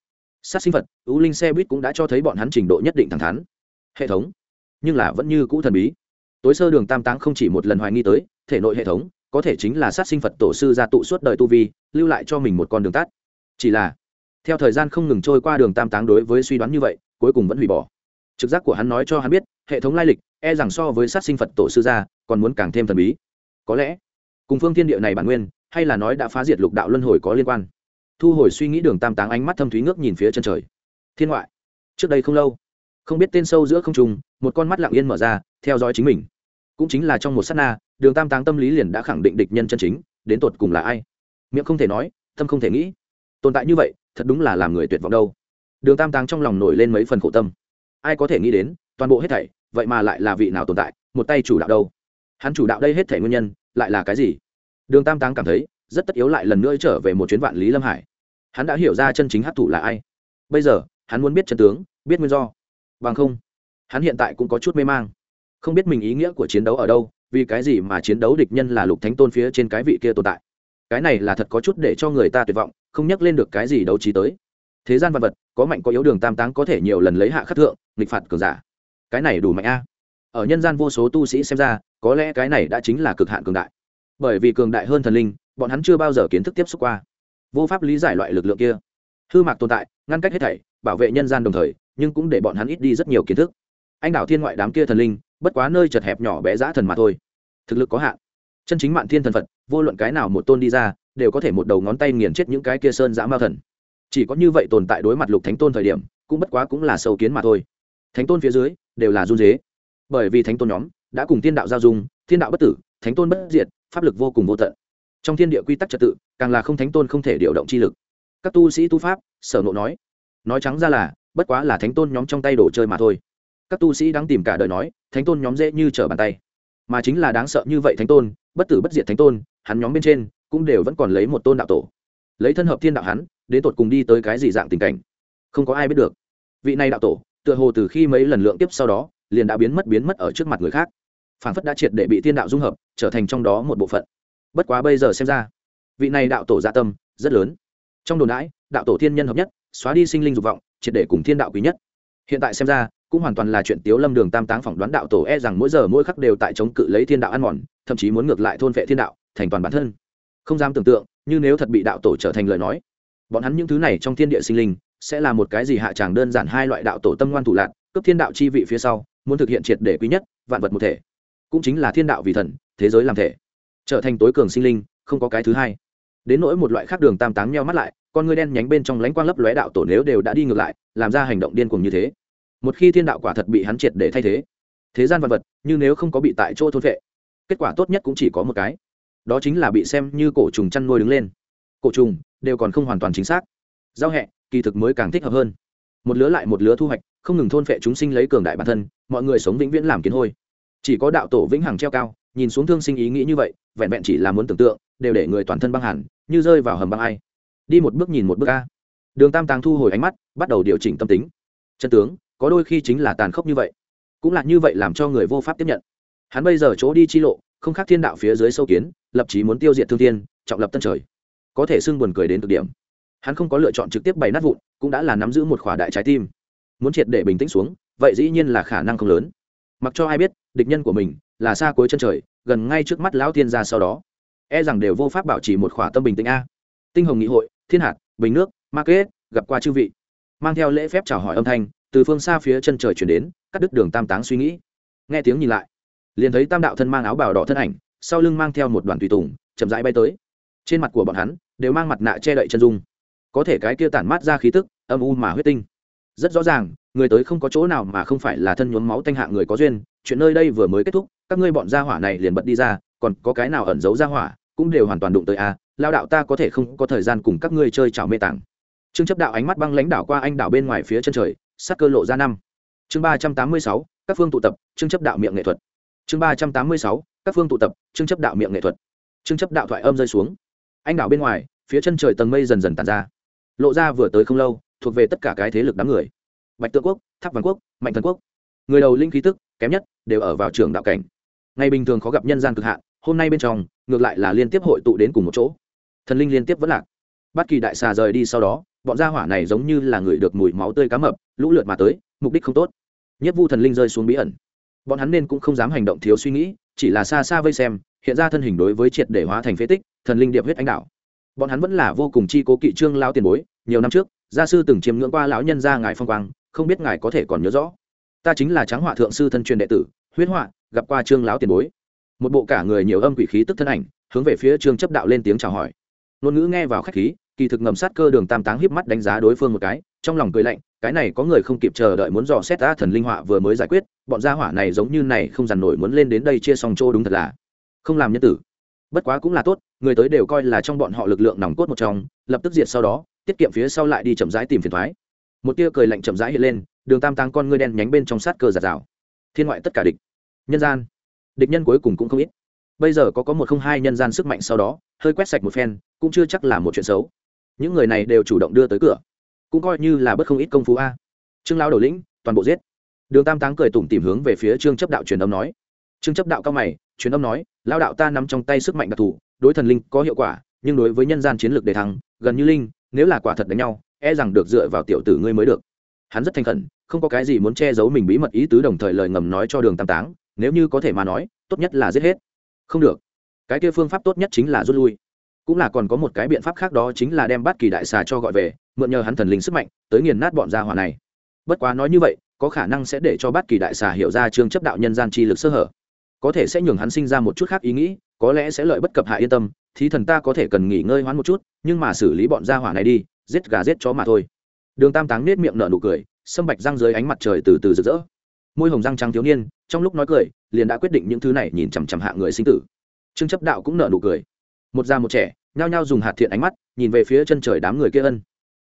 Sát sinh vật, ưu linh xe buýt cũng đã cho thấy bọn hắn trình độ nhất định thẳng thắn. Hệ thống, nhưng là vẫn như cũ thần bí. Tối sơ đường tam táng không chỉ một lần hoài nghi tới thể nội hệ thống, có thể chính là sát sinh phật tổ sư gia tụ suốt đời tu vi, lưu lại cho mình một con đường tắt. Chỉ là, theo thời gian không ngừng trôi qua đường tam táng đối với suy đoán như vậy, cuối cùng vẫn hủy bỏ. Trực giác của hắn nói cho hắn biết, hệ thống lai lịch e rằng so với sát sinh phật tổ sư gia, còn muốn càng thêm thần bí. Có lẽ, cùng phương thiên địa này bản nguyên, hay là nói đã phá diệt lục đạo luân hồi có liên quan. Thu hồi suy nghĩ đường tam táng ánh mắt thâm thúy ngước nhìn phía chân trời. Thiên ngoại. Trước đây không lâu, không biết tên sâu giữa không trùng một con mắt lặng yên mở ra, theo dõi chính mình. Cũng chính là trong một s á t na đường tam táng tâm lý liền đã khẳng định địch nhân chân chính, đến tột cùng là ai? Miệng không thể nói, tâm không thể nghĩ. Tồn tại như vậy, thật đúng là làm người tuyệt vọng đâu. Đường tam táng trong lòng nổi lên mấy phần khổ tâm. Ai có thể nghĩ đến, toàn bộ hết thảy, vậy mà lại là vị nào tồn tại, một tay chủ đạo đâu? Hắn chủ đạo đây hết thảy nguyên nhân, lại là cái gì? Đường tam táng cảm thấy, rất tất yếu lại lần nữa trở về một chuyến vạn lý lâm hải. Hắn đã hiểu ra chân chính hát thủ là ai. Bây giờ, hắn muốn biết chân tướng, biết nguyên do. Bằng không, hắn hiện tại cũng có chút mê mang. Không biết mình ý nghĩa của chiến đấu ở đâu vì cái gì mà chiến đấu địch nhân là lục thánh tôn phía trên cái vị kia tồn tại? Cái này là thật có chút để cho người ta tuyệt vọng, không nhắc lên được cái gì đấu trí tới. Thế gian vật vật, có mạnh có yếu đường tam táng có thể nhiều lần lấy hạ khắc thượng, nghịch phạt cường giả. Cái này đủ mạnh a. Ở nhân gian vô số tu sĩ xem ra, có lẽ cái này đã chính là cực hạn cường đại. Bởi vì cường đại hơn thần linh, bọn hắn chưa bao giờ kiến thức tiếp xúc qua. Vô pháp lý giải loại lực lượng kia. Hư mạc tồn tại, ngăn cách hết thảy, bảo vệ nhân gian đồng thời, nhưng cũng để bọn hắn ít đi rất nhiều kiến thức. Anh đảo thiên ngoại đám kia thần linh bất quá nơi chật hẹp nhỏ bé dã thần mà thôi. Thực lực có hạn. Chân chính mạn thiên thần phật, vô luận cái nào một tôn đi ra, đều có thể một đầu ngón tay nghiền chết những cái kia sơn dã mao thần. Chỉ có như vậy tồn tại đối mặt lục thánh tôn thời điểm, cũng bất quá cũng là sâu kiến mà thôi. Thánh tôn phía dưới, đều là run dế bởi vì thánh tôn nhóm đã cùng thiên đạo giao dung, thiên đạo bất tử, thánh tôn bất diệt, pháp lực vô cùng vô tận. Trong thiên địa quy tắc trật tự, càng là không thánh tôn không thể điều động chi lực. Các tu sĩ tu pháp, sở nộ nói. Nói trắng ra là, bất quá là thánh tôn nhóm trong tay đồ chơi mà thôi các tu sĩ đang tìm cả đời nói, thánh tôn nhóm dễ như trở bàn tay. Mà chính là đáng sợ như vậy thánh tôn, bất tử bất diệt thánh tôn, hắn nhóm bên trên cũng đều vẫn còn lấy một tôn đạo tổ. Lấy thân hợp thiên đạo hắn, đến tột cùng đi tới cái gì dạng tình cảnh? Không có ai biết được. Vị này đạo tổ, tựa hồ từ khi mấy lần lượng tiếp sau đó, liền đã biến mất biến mất ở trước mặt người khác. Phản phất đã triệt để bị thiên đạo dung hợp, trở thành trong đó một bộ phận. Bất quá bây giờ xem ra, vị này đạo tổ dạ tâm rất lớn. Trong đồn đãi, đạo tổ thiên nhân hợp nhất, xóa đi sinh linh dục vọng, triệt để cùng thiên đạo quý nhất. Hiện tại xem ra cũng hoàn toàn là chuyện tiếu lâm đường tam táng phỏng đoán đạo tổ e rằng mỗi giờ mỗi khắc đều tại chống cự lấy thiên đạo ăn mòn, thậm chí muốn ngược lại thôn vệ thiên đạo, thành toàn bản thân. Không dám tưởng tượng, như nếu thật bị đạo tổ trở thành lời nói, bọn hắn những thứ này trong thiên địa sinh linh, sẽ là một cái gì hạ tràng đơn giản hai loại đạo tổ tâm ngoan thủ lạc cấp thiên đạo chi vị phía sau, muốn thực hiện triệt để quý nhất, vạn vật một thể. Cũng chính là thiên đạo vì thần, thế giới làm thể. Trở thành tối cường sinh linh, không có cái thứ hai. Đến nỗi một loại khác đường tam táng nheo mắt lại, con ngươi đen nhánh bên trong lánh quang lấp lóe đạo tổ nếu đều đã đi ngược lại, làm ra hành động điên cuồng như thế một khi thiên đạo quả thật bị hắn triệt để thay thế thế gian vật vật, như nếu không có bị tại chỗ thôn vệ, kết quả tốt nhất cũng chỉ có một cái, đó chính là bị xem như cổ trùng chăn nuôi đứng lên. Cổ trùng đều còn không hoàn toàn chính xác, giao hẹ kỳ thực mới càng thích hợp hơn. Một lứa lại một lứa thu hoạch, không ngừng thôn phệ chúng sinh lấy cường đại bản thân, mọi người sống vĩnh viễn làm kiến hôi. Chỉ có đạo tổ vĩnh hằng treo cao, nhìn xuống thương sinh ý nghĩ như vậy, vẹn vẹn chỉ là muốn tưởng tượng, đều để người toàn thân băng hẳn, như rơi vào hầm băng ai. Đi một bước nhìn một bước a. Đường tam tàng thu hồi ánh mắt, bắt đầu điều chỉnh tâm tính. Chân tướng có đôi khi chính là tàn khốc như vậy. Cũng là như vậy làm cho người vô pháp tiếp nhận. Hắn bây giờ chỗ đi chi lộ, không khác thiên đạo phía dưới sâu kiến, lập chí muốn tiêu diệt thương thiên, trọng lập tân trời. Có thể xưng buồn cười đến cực điểm. Hắn không có lựa chọn trực tiếp bày nát vụn, cũng đã là nắm giữ một khỏa đại trái tim. Muốn triệt để bình tĩnh xuống, vậy dĩ nhiên là khả năng không lớn. Mặc cho ai biết, địch nhân của mình là xa cuối chân trời, gần ngay trước mắt lão thiên gia sau đó. E rằng đều vô pháp bảo trì một khỏa tâm bình tĩnh a. Tinh hồng nghị hội, thiên hạt, bình nước, ma kết, gặp qua chư vị. Mang theo lễ phép chào hỏi âm thanh từ phương xa phía chân trời chuyển đến, cắt đứt đường tam táng suy nghĩ. Nghe tiếng nhìn lại, liền thấy tam đạo thân mang áo bào đỏ thân ảnh, sau lưng mang theo một đoàn tùy tùng, chậm rãi bay tới. Trên mặt của bọn hắn, đều mang mặt nạ che đậy chân dung. Có thể cái kia tản mát ra khí tức, âm u mà huyết tinh. Rất rõ ràng, người tới không có chỗ nào mà không phải là thân nhuốm máu tanh hạ người có duyên, chuyện nơi đây vừa mới kết thúc, các ngươi bọn gia hỏa này liền bật đi ra, còn có cái nào ẩn giấu gia hỏa, cũng đều hoàn toàn đụng tới a, lao đạo ta có thể không có thời gian cùng các ngươi chơi trào mê tảng. Trương chấp đạo ánh mắt băng lãnh đảo qua anh đảo bên ngoài phía chân trời sắc cơ lộ ra năm. Chương ba trăm tám mươi sáu, các phương tụ tập, chương chấp đạo miệng nghệ thuật. Chương ba trăm tám mươi sáu, các phương tụ tập, chương chấp đạo miệng nghệ thuật. Chương chấp đạo thoại âm rơi xuống. Anh đảo bên ngoài, phía chân trời tầng mây dần dần tàn ra. Lộ ra vừa tới không lâu, thuộc về tất cả cái thế lực đám người. Bạch tượng quốc, tháp văn quốc, mạnh thần quốc. Người đầu linh khí tức, kém nhất, đều ở vào trường đạo cảnh. Ngày bình thường khó gặp nhân gian cực hạn, hôm nay bên trong, ngược lại là liên tiếp hội tụ đến cùng một chỗ. Thần linh liên tiếp vẫn lạc. Bất kỳ đại xà rời đi sau đó bọn gia hỏa này giống như là người được mùi máu tươi cá mập, lũ lượt mà tới, mục đích không tốt. Nhất vu thần linh rơi xuống bí ẩn. Bọn hắn nên cũng không dám hành động thiếu suy nghĩ, chỉ là xa xa vây xem, hiện ra thân hình đối với triệt để hóa thành phế tích, thần linh điệp huyết anh đạo bọn hắn vẫn là vô cùng chi cố kỵ trương lao tiền bối, nhiều năm trước, gia sư từng chiêm ngưỡng qua lão nhân gia ngài phong quang, không biết ngài có thể còn nhớ rõ. Ta chính là tráng họa thượng sư thân truyền đệ tử, huyết họa, gặp qua trương lão tiền bối. Một bộ cả người nhiều âm quỷ khí tức thân ảnh, hướng về phía trương chấp đạo lên tiếng chào hỏi. Ngôn ngữ nghe vào khách khí kỳ thực ngầm sát cơ đường tam táng híp mắt đánh giá đối phương một cái, trong lòng cười lạnh, cái này có người không kịp chờ đợi muốn dò xét ta thần linh họa vừa mới giải quyết, bọn gia hỏa này giống như này không dằn nổi muốn lên đến đây chia xong chỗ đúng thật là không làm nhân tử. Bất quá cũng là tốt, người tới đều coi là trong bọn họ lực lượng nòng cốt một trong, lập tức diệt sau đó, tiết kiệm phía sau lại đi chậm rãi tìm phiền thoái. Một tia cười lạnh chậm rãi hiện lên, đường tam táng con ngươi đen nhánh bên trong sát cơ giạt rào. Thiên ngoại tất cả địch, nhân gian, địch nhân cuối cùng cũng không ít. Bây giờ có có một không hai nhân gian sức mạnh sau đó, hơi quét sạch một phen, cũng chưa chắc là một chuyện xấu những người này đều chủ động đưa tới cửa. Cũng coi như là bất không ít công phu a. Trương lao đầu lĩnh, toàn bộ giết. Đường tam táng cười tủm tìm hướng về phía trương chấp đạo truyền âm nói. Trương chấp đạo cao mày, truyền âm nói lao đạo ta nắm trong tay sức mạnh đặc thù, đối thần linh có hiệu quả, nhưng đối với nhân gian chiến lược đề thắng gần như linh, nếu là quả thật đánh nhau e rằng được dựa vào tiểu tử ngươi mới được. Hắn rất thành khẩn, không có cái gì muốn che giấu mình bí mật ý tứ đồng thời lời ngầm nói cho đường tam táng, nếu như có thể mà nói, tốt nhất là giết hết. Không được. Cái kia phương pháp tốt nhất chính là rút lui cũng là còn có một cái biện pháp khác đó chính là đem Bát kỳ đại xà cho gọi về, mượn nhờ hắn thần linh sức mạnh, tới nghiền nát bọn gia hỏa này. Bất quá nói như vậy, có khả năng sẽ để cho Bát kỳ đại xà hiểu ra chương chấp đạo nhân gian chi lực sơ hở. Có thể sẽ nhường hắn sinh ra một chút khác ý nghĩ, có lẽ sẽ lợi bất cập hạ yên tâm thì thần ta có thể cần nghỉ ngơi hoán một chút, nhưng mà xử lý bọn gia hỏa này đi, giết gà giết chó mà thôi. Đường tam táng nết miệng nở nụ cười, sâm bạch răng dưới ánh mặt trời từ từ rực rỡ. Môi hồng răng trắng thiếu niên, trong lúc nói cười, liền đã quyết định những thứ này nhìn chằm chằm hạ người sinh tử. Trương chấp đạo cũng nở nụ cười một già một trẻ, nhao nhao dùng hạt thiện ánh mắt, nhìn về phía chân trời đám người kia ân.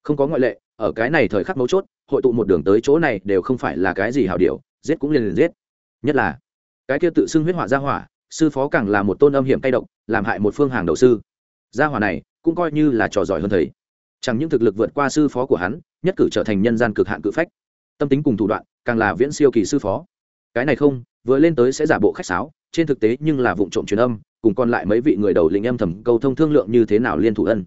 Không có ngoại lệ, ở cái này thời khắc mấu chốt, hội tụ một đường tới chỗ này đều không phải là cái gì hảo điều, giết cũng liền liền giết. Nhất là, cái kia tự xưng huyết họa gia hỏa, sư phó càng là một tôn âm hiểm tay động làm hại một phương hàng đầu sư. Gia hỏa này, cũng coi như là trò giỏi hơn thầy. Chẳng những thực lực vượt qua sư phó của hắn, nhất cử trở thành nhân gian cực hạn cự phách. Tâm tính cùng thủ đoạn, càng là viễn siêu kỳ sư phó. Cái này không, vừa lên tới sẽ giả bộ khách sáo, trên thực tế nhưng là vụ trộm truyền âm cùng còn lại mấy vị người đầu lĩnh âm thầm câu thông thương lượng như thế nào liên thủ ân.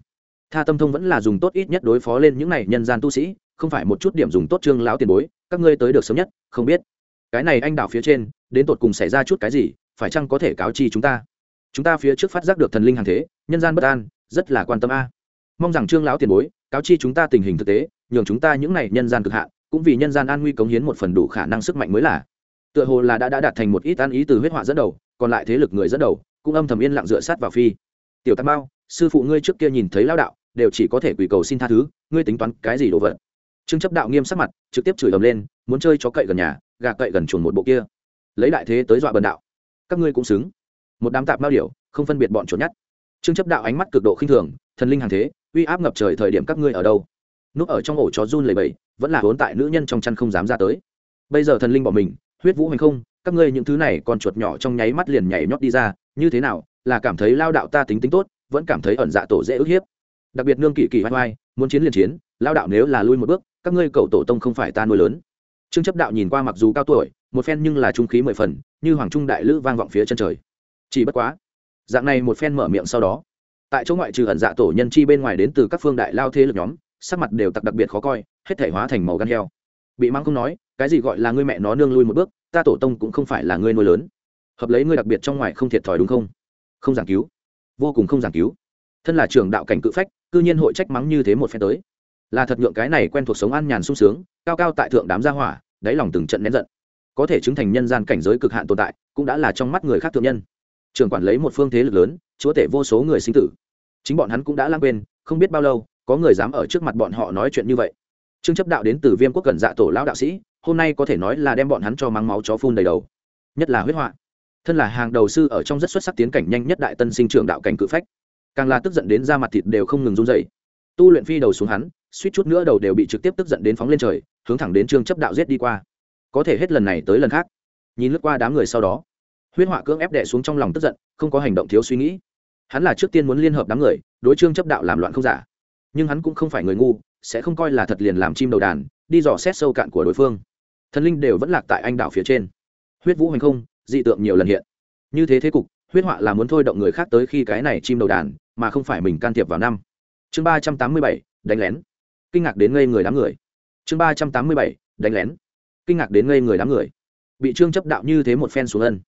Tha tâm thông vẫn là dùng tốt ít nhất đối phó lên những này nhân gian tu sĩ, không phải một chút điểm dùng tốt trương lão tiền bối, các ngươi tới được sớm nhất, không biết. Cái này anh đảo phía trên, đến tột cùng xảy ra chút cái gì, phải chăng có thể cáo chi chúng ta? Chúng ta phía trước phát giác được thần linh hàng thế, nhân gian bất an, rất là quan tâm a. Mong rằng trương lão tiền bối, cáo chi chúng ta tình hình thực tế, nhường chúng ta những này nhân gian cực hạn, cũng vì nhân gian an nguy cống hiến một phần đủ khả năng sức mạnh mới là. Tựa hồ là đã đã đạt thành một ít an ý từ huyết họa dẫn đầu, còn lại thế lực người dẫn đầu cũng âm thầm yên lặng dựa sát vào phi. Tiểu tam bao sư phụ ngươi trước kia nhìn thấy lao đạo, đều chỉ có thể quỳ cầu xin tha thứ, ngươi tính toán cái gì đồ vật? Trương chấp đạo nghiêm sắc mặt, trực tiếp chửi ầm lên, muốn chơi chó cậy gần nhà, gà cậy gần chuồn một bộ kia. Lấy đại thế tới dọa bần đạo. Các ngươi cũng xứng. Một đám tạp mao điểu, không phân biệt bọn chuột nhắt trương chấp đạo ánh mắt cực độ khinh thường, thần linh hàng thế, uy áp ngập trời thời điểm các ngươi ở đâu? Núp ở trong ổ chó run lầy bầy vẫn là vốn tại nữ nhân trong chăn không dám ra tới. Bây giờ thần linh bỏ mình, huyết vũ hành không, các ngươi những thứ này còn chuột nhỏ trong nháy mắt liền nhảy nhót đi ra như thế nào, là cảm thấy lao đạo ta tính tính tốt, vẫn cảm thấy ẩn dạ tổ dễ ức hiếp. Đặc biệt nương kỳ kỳ hoai hoai muốn chiến liền chiến, lao đạo nếu là lui một bước, các ngươi cầu tổ tông không phải ta nuôi lớn. Trương chấp đạo nhìn qua mặc dù cao tuổi, một phen nhưng là trung khí mười phần, như hoàng trung đại lữ vang vọng phía chân trời. Chỉ bất quá, dạng này một phen mở miệng sau đó, tại chỗ ngoại trừ ẩn dạ tổ nhân chi bên ngoài đến từ các phương đại lao thế lực nhóm, sắc mặt đều tặc đặc biệt khó coi, hết thể hóa thành màu gan heo. Bị mắng không nói, cái gì gọi là ngươi mẹ nó nương lui một bước, ta tổ tông cũng không phải là ngươi nuôi lớn hợp lấy ngươi đặc biệt trong ngoài không thiệt thòi đúng không? Không giảng cứu. Vô cùng không giảng cứu. Thân là trưởng đạo cảnh cự phách, cư nhiên hội trách mắng như thế một phen tới. Là thật nhượng cái này quen thuộc sống an nhàn sung sướng, cao cao tại thượng đám gia hỏa, đáy lòng từng trận nén giận. Có thể chứng thành nhân gian cảnh giới cực hạn tồn tại, cũng đã là trong mắt người khác thượng nhân. Trường quản lấy một phương thế lực lớn, chúa tể vô số người sinh tử. Chính bọn hắn cũng đã lãng quên, không biết bao lâu, có người dám ở trước mặt bọn họ nói chuyện như vậy. Trương chấp đạo đến từ viêm quốc cần dạ tổ lão đạo sĩ, hôm nay có thể nói là đem bọn hắn cho mắng máu chó phun đầy đầu. Nhất là huyết họa thân là hàng đầu sư ở trong rất xuất sắc tiến cảnh nhanh nhất đại tân sinh trưởng đạo cảnh cự phách. Càng là tức giận đến da mặt thịt đều không ngừng run dày tu luyện phi đầu xuống hắn, suýt chút nữa đầu đều bị trực tiếp tức giận đến phóng lên trời, hướng thẳng đến trương chấp đạo giết đi qua. Có thể hết lần này tới lần khác. Nhìn lướt qua đám người sau đó, huyết họa cưỡng ép đẻ xuống trong lòng tức giận, không có hành động thiếu suy nghĩ. Hắn là trước tiên muốn liên hợp đám người, đối trương chấp đạo làm loạn không giả. Nhưng hắn cũng không phải người ngu, sẽ không coi là thật liền làm chim đầu đàn, đi dò xét sâu cạn của đối phương. Thần linh đều vẫn lạc tại anh đảo phía trên. Huyết vũ hành không dị tượng nhiều lần hiện. Như thế thế cục, huyết họa là muốn thôi động người khác tới khi cái này chim đầu đàn, mà không phải mình can thiệp vào năm. Chương ba trăm tám mươi bảy, đánh lén. Kinh ngạc đến ngây người đám người. Chương ba trăm tám mươi bảy, đánh lén. Kinh ngạc đến ngây người đám người. Bị trương chấp đạo như thế một phen xuống ân.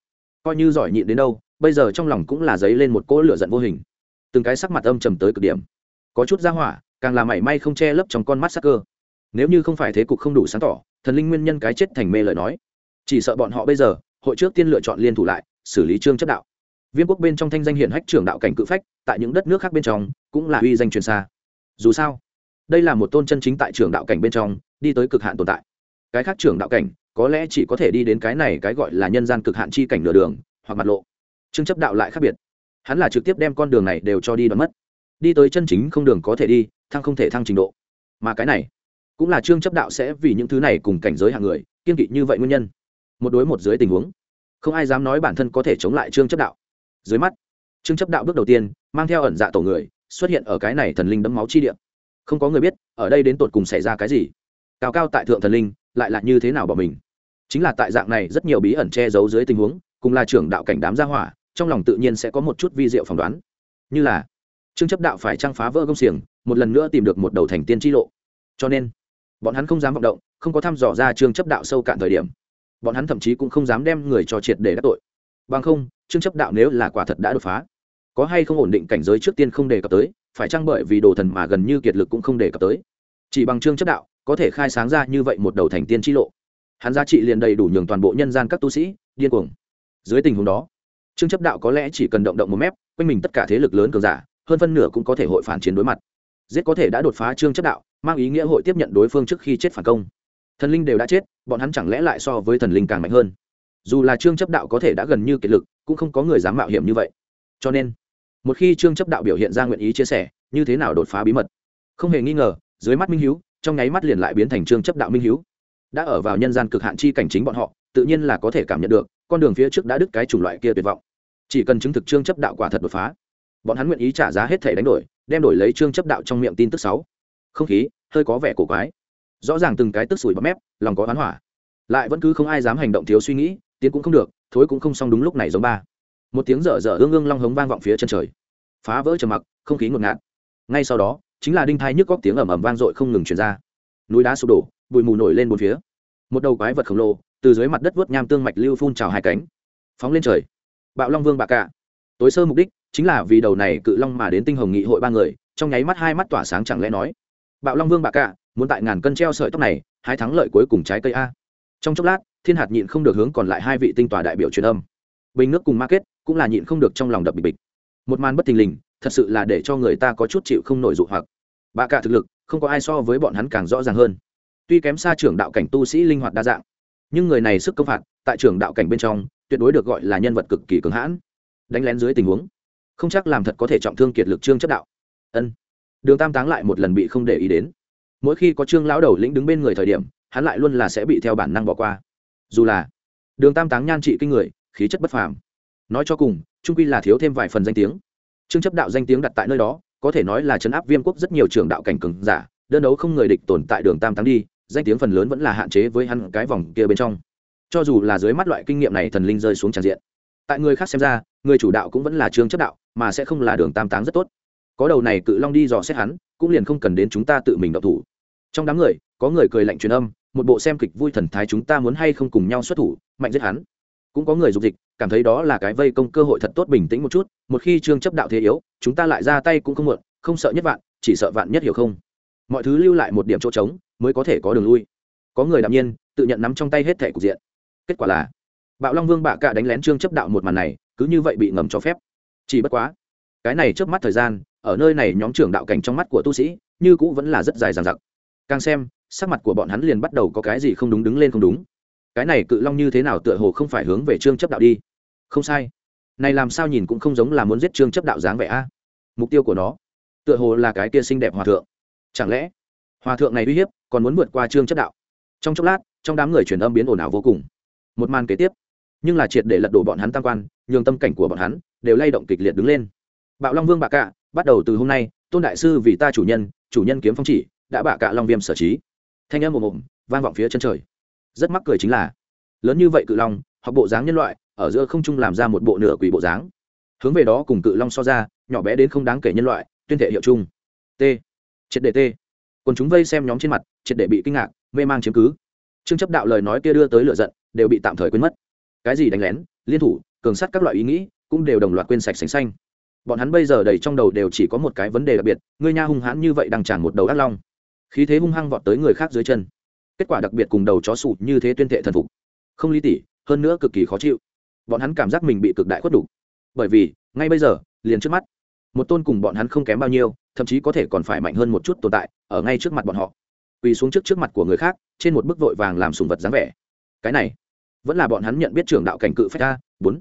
Coi như giỏi nhịn đến đâu, bây giờ trong lòng cũng là dấy lên một cỗ lửa giận vô hình. Từng cái sắc mặt âm trầm tới cực điểm. Có chút ra hỏa, càng là mảy may không che lấp trong con mắt sắc cơ. Nếu như không phải thế cục không đủ sáng tỏ, thần linh nguyên nhân cái chết thành mê lời nói. Chỉ sợ bọn họ bây giờ hội trước tiên lựa chọn liên thủ lại, xử lý trương chấp đạo. Viêm quốc bên trong thanh danh hiển hách trưởng đạo cảnh cự phách, tại những đất nước khác bên trong, cũng là uy danh truyền xa. Dù sao, đây là một tôn chân chính tại trưởng đạo cảnh bên trong, đi tới cực hạn tồn tại. Cái khác trưởng đạo cảnh, có lẽ chỉ có thể đi đến cái này cái gọi là nhân gian cực hạn chi cảnh nửa đường, hoặc mặt lộ. Trương chấp đạo lại khác biệt. Hắn là trực tiếp đem con đường này đều cho đi đoán mất. Đi tới chân chính không đường có thể đi, thăng không thể thăng trình độ. Mà cái này, cũng là trương chấp đạo sẽ vì những thứ này cùng cảnh giới hạng người, kiên kỵ như vậy nguyên nhân một đối một dưới tình huống. Không ai dám nói bản thân có thể chống lại trương chấp đạo. Dưới mắt, trương chấp đạo bước đầu tiên, mang theo ẩn dạ tổ người, xuất hiện ở cái này thần linh đấm máu chi địa. Không có người biết, ở đây đến tột cùng xảy ra cái gì. Cao cao tại thượng thần linh, lại là như thế nào bỏ mình? Chính là tại dạng này rất nhiều bí ẩn che giấu dưới tình huống, cùng là trưởng đạo cảnh đám gia hỏa, trong lòng tự nhiên sẽ có một chút vi diệu phỏng đoán. Như là, trương chấp đạo phải trang phá vỡ công xiềng, một lần nữa tìm được một đầu thành tiên tri lộ. Cho nên, bọn hắn không dám vọng động, không có thăm dò ra trương chấp đạo sâu cạn thời điểm bọn hắn thậm chí cũng không dám đem người cho triệt để đắc tội. Bằng không, trương chấp đạo nếu là quả thật đã đột phá, có hay không ổn định cảnh giới trước tiên không đề cập tới, phải chăng bởi vì đồ thần mà gần như kiệt lực cũng không đề cập tới? Chỉ bằng trương chấp đạo, có thể khai sáng ra như vậy một đầu thành tiên tri lộ. Hắn giá trị liền đầy đủ nhường toàn bộ nhân gian các tu sĩ điên cuồng. Dưới tình huống đó, trương chấp đạo có lẽ chỉ cần động động một mép, quanh mình tất cả thế lực lớn cường giả, hơn phân nửa cũng có thể hội phản chiến đối mặt. Giết có thể đã đột phá trương chấp đạo, mang ý nghĩa hội tiếp nhận đối phương trước khi chết phản công thần linh đều đã chết, bọn hắn chẳng lẽ lại so với thần linh càng mạnh hơn? Dù là trương chấp đạo có thể đã gần như kiệt lực, cũng không có người dám mạo hiểm như vậy. Cho nên, một khi trương chấp đạo biểu hiện ra nguyện ý chia sẻ, như thế nào đột phá bí mật? Không hề nghi ngờ, dưới mắt minh hiếu, trong nháy mắt liền lại biến thành trương chấp đạo minh hiếu. Đã ở vào nhân gian cực hạn chi cảnh chính bọn họ, tự nhiên là có thể cảm nhận được, con đường phía trước đã đứt cái chủng loại kia tuyệt vọng. Chỉ cần chứng thực trương chấp đạo quả thật đột phá, bọn hắn nguyện ý trả giá hết thể đánh đổi, đem đổi lấy trương chấp đạo trong miệng tin tức sáu. Không khí, hơi có vẻ cổ quái rõ ràng từng cái tức sủi bọt mép, lòng có oán hỏa. Lại vẫn cứ không ai dám hành động thiếu suy nghĩ, tiến cũng không được, thối cũng không xong đúng lúc này giống ba. Một tiếng dở dở ương ương long hống vang vọng phía chân trời. Phá vỡ trầm mặc, không khí ngột ngạt. Ngay sau đó, chính là đinh thai nhức góc tiếng ầm ầm vang dội không ngừng truyền ra. Núi đá sụp đổ, bụi mù nổi lên bốn phía. Một đầu quái vật khổng lồ, từ dưới mặt đất vớt nham tương mạch lưu phun trào hai cánh. Phóng lên trời. Bạo long vương bạc cả tối sơ mục đích, chính là vì đầu này cự long mà đến tinh hồng nghị hội ba người, trong nháy mắt hai mắt tỏa sáng chẳng lẽ nói. Bạo long vương bạc cả muốn tại ngàn cân treo sợi tóc này hai thắng lợi cuối cùng trái cây a. Trong chốc lát, thiên hạt nhịn không được hướng còn lại hai vị tinh tòa đại biểu truyền âm. Bình nước cùng market cũng là nhịn không được trong lòng đập bịch bịch. Một màn bất thình lình, thật sự là để cho người ta có chút chịu không nổi dụ hoặc. Bà cả thực lực, không có ai so với bọn hắn càng rõ ràng hơn. Tuy kém xa trưởng đạo cảnh tu sĩ linh hoạt đa dạng, nhưng người này sức công phạt tại trưởng đạo cảnh bên trong, tuyệt đối được gọi là nhân vật cực kỳ cường hãn. Đánh lén dưới tình huống, không chắc làm thật có thể trọng thương kiệt lực trương chất đạo. Ân. Đường tam táng lại một lần bị không để ý đến mỗi khi có trương lão đầu lĩnh đứng bên người thời điểm, hắn lại luôn là sẽ bị theo bản năng bỏ qua. Dù là đường tam táng nhan trị kinh người, khí chất bất phàm. Nói cho cùng, trung quy là thiếu thêm vài phần danh tiếng. Trương chấp đạo danh tiếng đặt tại nơi đó, có thể nói là chấn áp viêm quốc rất nhiều trường đạo cảnh cường giả, đơn đấu không người địch tồn tại đường tam táng đi, danh tiếng phần lớn vẫn là hạn chế với hắn cái vòng kia bên trong. Cho dù là dưới mắt loại kinh nghiệm này thần linh rơi xuống tràn diện. Tại người khác xem ra, người chủ đạo cũng vẫn là trương chấp đạo, mà sẽ không là đường tam táng rất tốt. Có đầu này cự long đi dò xét hắn, cũng liền không cần đến chúng ta tự mình đậu thủ trong đám người, có người cười lạnh truyền âm, một bộ xem kịch vui thần thái chúng ta muốn hay không cùng nhau xuất thủ, mạnh giết hắn. Cũng có người dục dịch, cảm thấy đó là cái vây công cơ hội thật tốt bình tĩnh một chút, một khi trương chấp đạo thế yếu, chúng ta lại ra tay cũng không muộn, không sợ nhất vạn, chỉ sợ vạn nhất hiểu không? Mọi thứ lưu lại một điểm chỗ trống, mới có thể có đường lui. Có người đạm nhiên, tự nhận nắm trong tay hết thẻ cục diện. Kết quả là, bạo long vương bạ cạ đánh lén trương chấp đạo một màn này, cứ như vậy bị ngầm cho phép. Chỉ bất quá, cái này trước mắt thời gian, ở nơi này nhóm trưởng đạo cảnh trong mắt của tu sĩ, như cũ vẫn là rất dài dằng dặc càng xem, sắc mặt của bọn hắn liền bắt đầu có cái gì không đúng đứng lên không đúng. Cái này cự long như thế nào tựa hồ không phải hướng về trương chấp đạo đi? Không sai. Này làm sao nhìn cũng không giống là muốn giết trương chấp đạo dáng vẻ a. Mục tiêu của nó, tựa hồ là cái kia xinh đẹp hòa thượng. Chẳng lẽ, hòa thượng này uy hiếp, còn muốn vượt qua trương chấp đạo? Trong chốc lát, trong đám người truyền âm biến ồn ào vô cùng. Một màn kế tiếp, nhưng là triệt để lật đổ bọn hắn tam quan, nhường tâm cảnh của bọn hắn đều lay động kịch liệt đứng lên. Bạo long vương bạc cạ, bắt đầu từ hôm nay, tôn đại sư vì ta chủ nhân chủ nhân kiếm phong chỉ đã bạ cạ long viêm sở trí. Thanh âm ồm ồm, vang vọng phía chân trời. Rất mắc cười chính là, lớn như vậy cự long hoặc bộ dáng nhân loại, ở giữa không trung làm ra một bộ nửa quỷ bộ dáng. Hướng về đó cùng cự long so ra, nhỏ bé đến không đáng kể nhân loại, tuyên thể hiệu chung. T. Triệt đề t. Còn chúng vây xem nhóm trên mặt, triệt để bị kinh ngạc, mê mang chiếm cứ. Trương chấp đạo lời nói kia đưa tới lựa giận, đều bị tạm thời quên mất. Cái gì đánh lén, liên thủ, cường sát các loại ý nghĩ, cũng đều đồng loạt quên sạch sành xanh. Bọn hắn bây giờ đầy trong đầu đều chỉ có một cái vấn đề đặc biệt, ngươi nha hung hãn như vậy đang tràn một đầu ác long khí thế hung hăng vọt tới người khác dưới chân. Kết quả đặc biệt cùng đầu chó sụt như thế tuyên thệ thần phục. Không lý tỉ, hơn nữa cực kỳ khó chịu. Bọn hắn cảm giác mình bị cực đại khuất đủ bởi vì, ngay bây giờ, liền trước mắt, một tôn cùng bọn hắn không kém bao nhiêu, thậm chí có thể còn phải mạnh hơn một chút tồn tại, ở ngay trước mặt bọn họ. Quỳ xuống trước trước mặt của người khác, trên một bức vội vàng làm sùng vật dáng vẻ. Cái này, vẫn là bọn hắn nhận biết trưởng đạo cảnh cự phách a, bốn.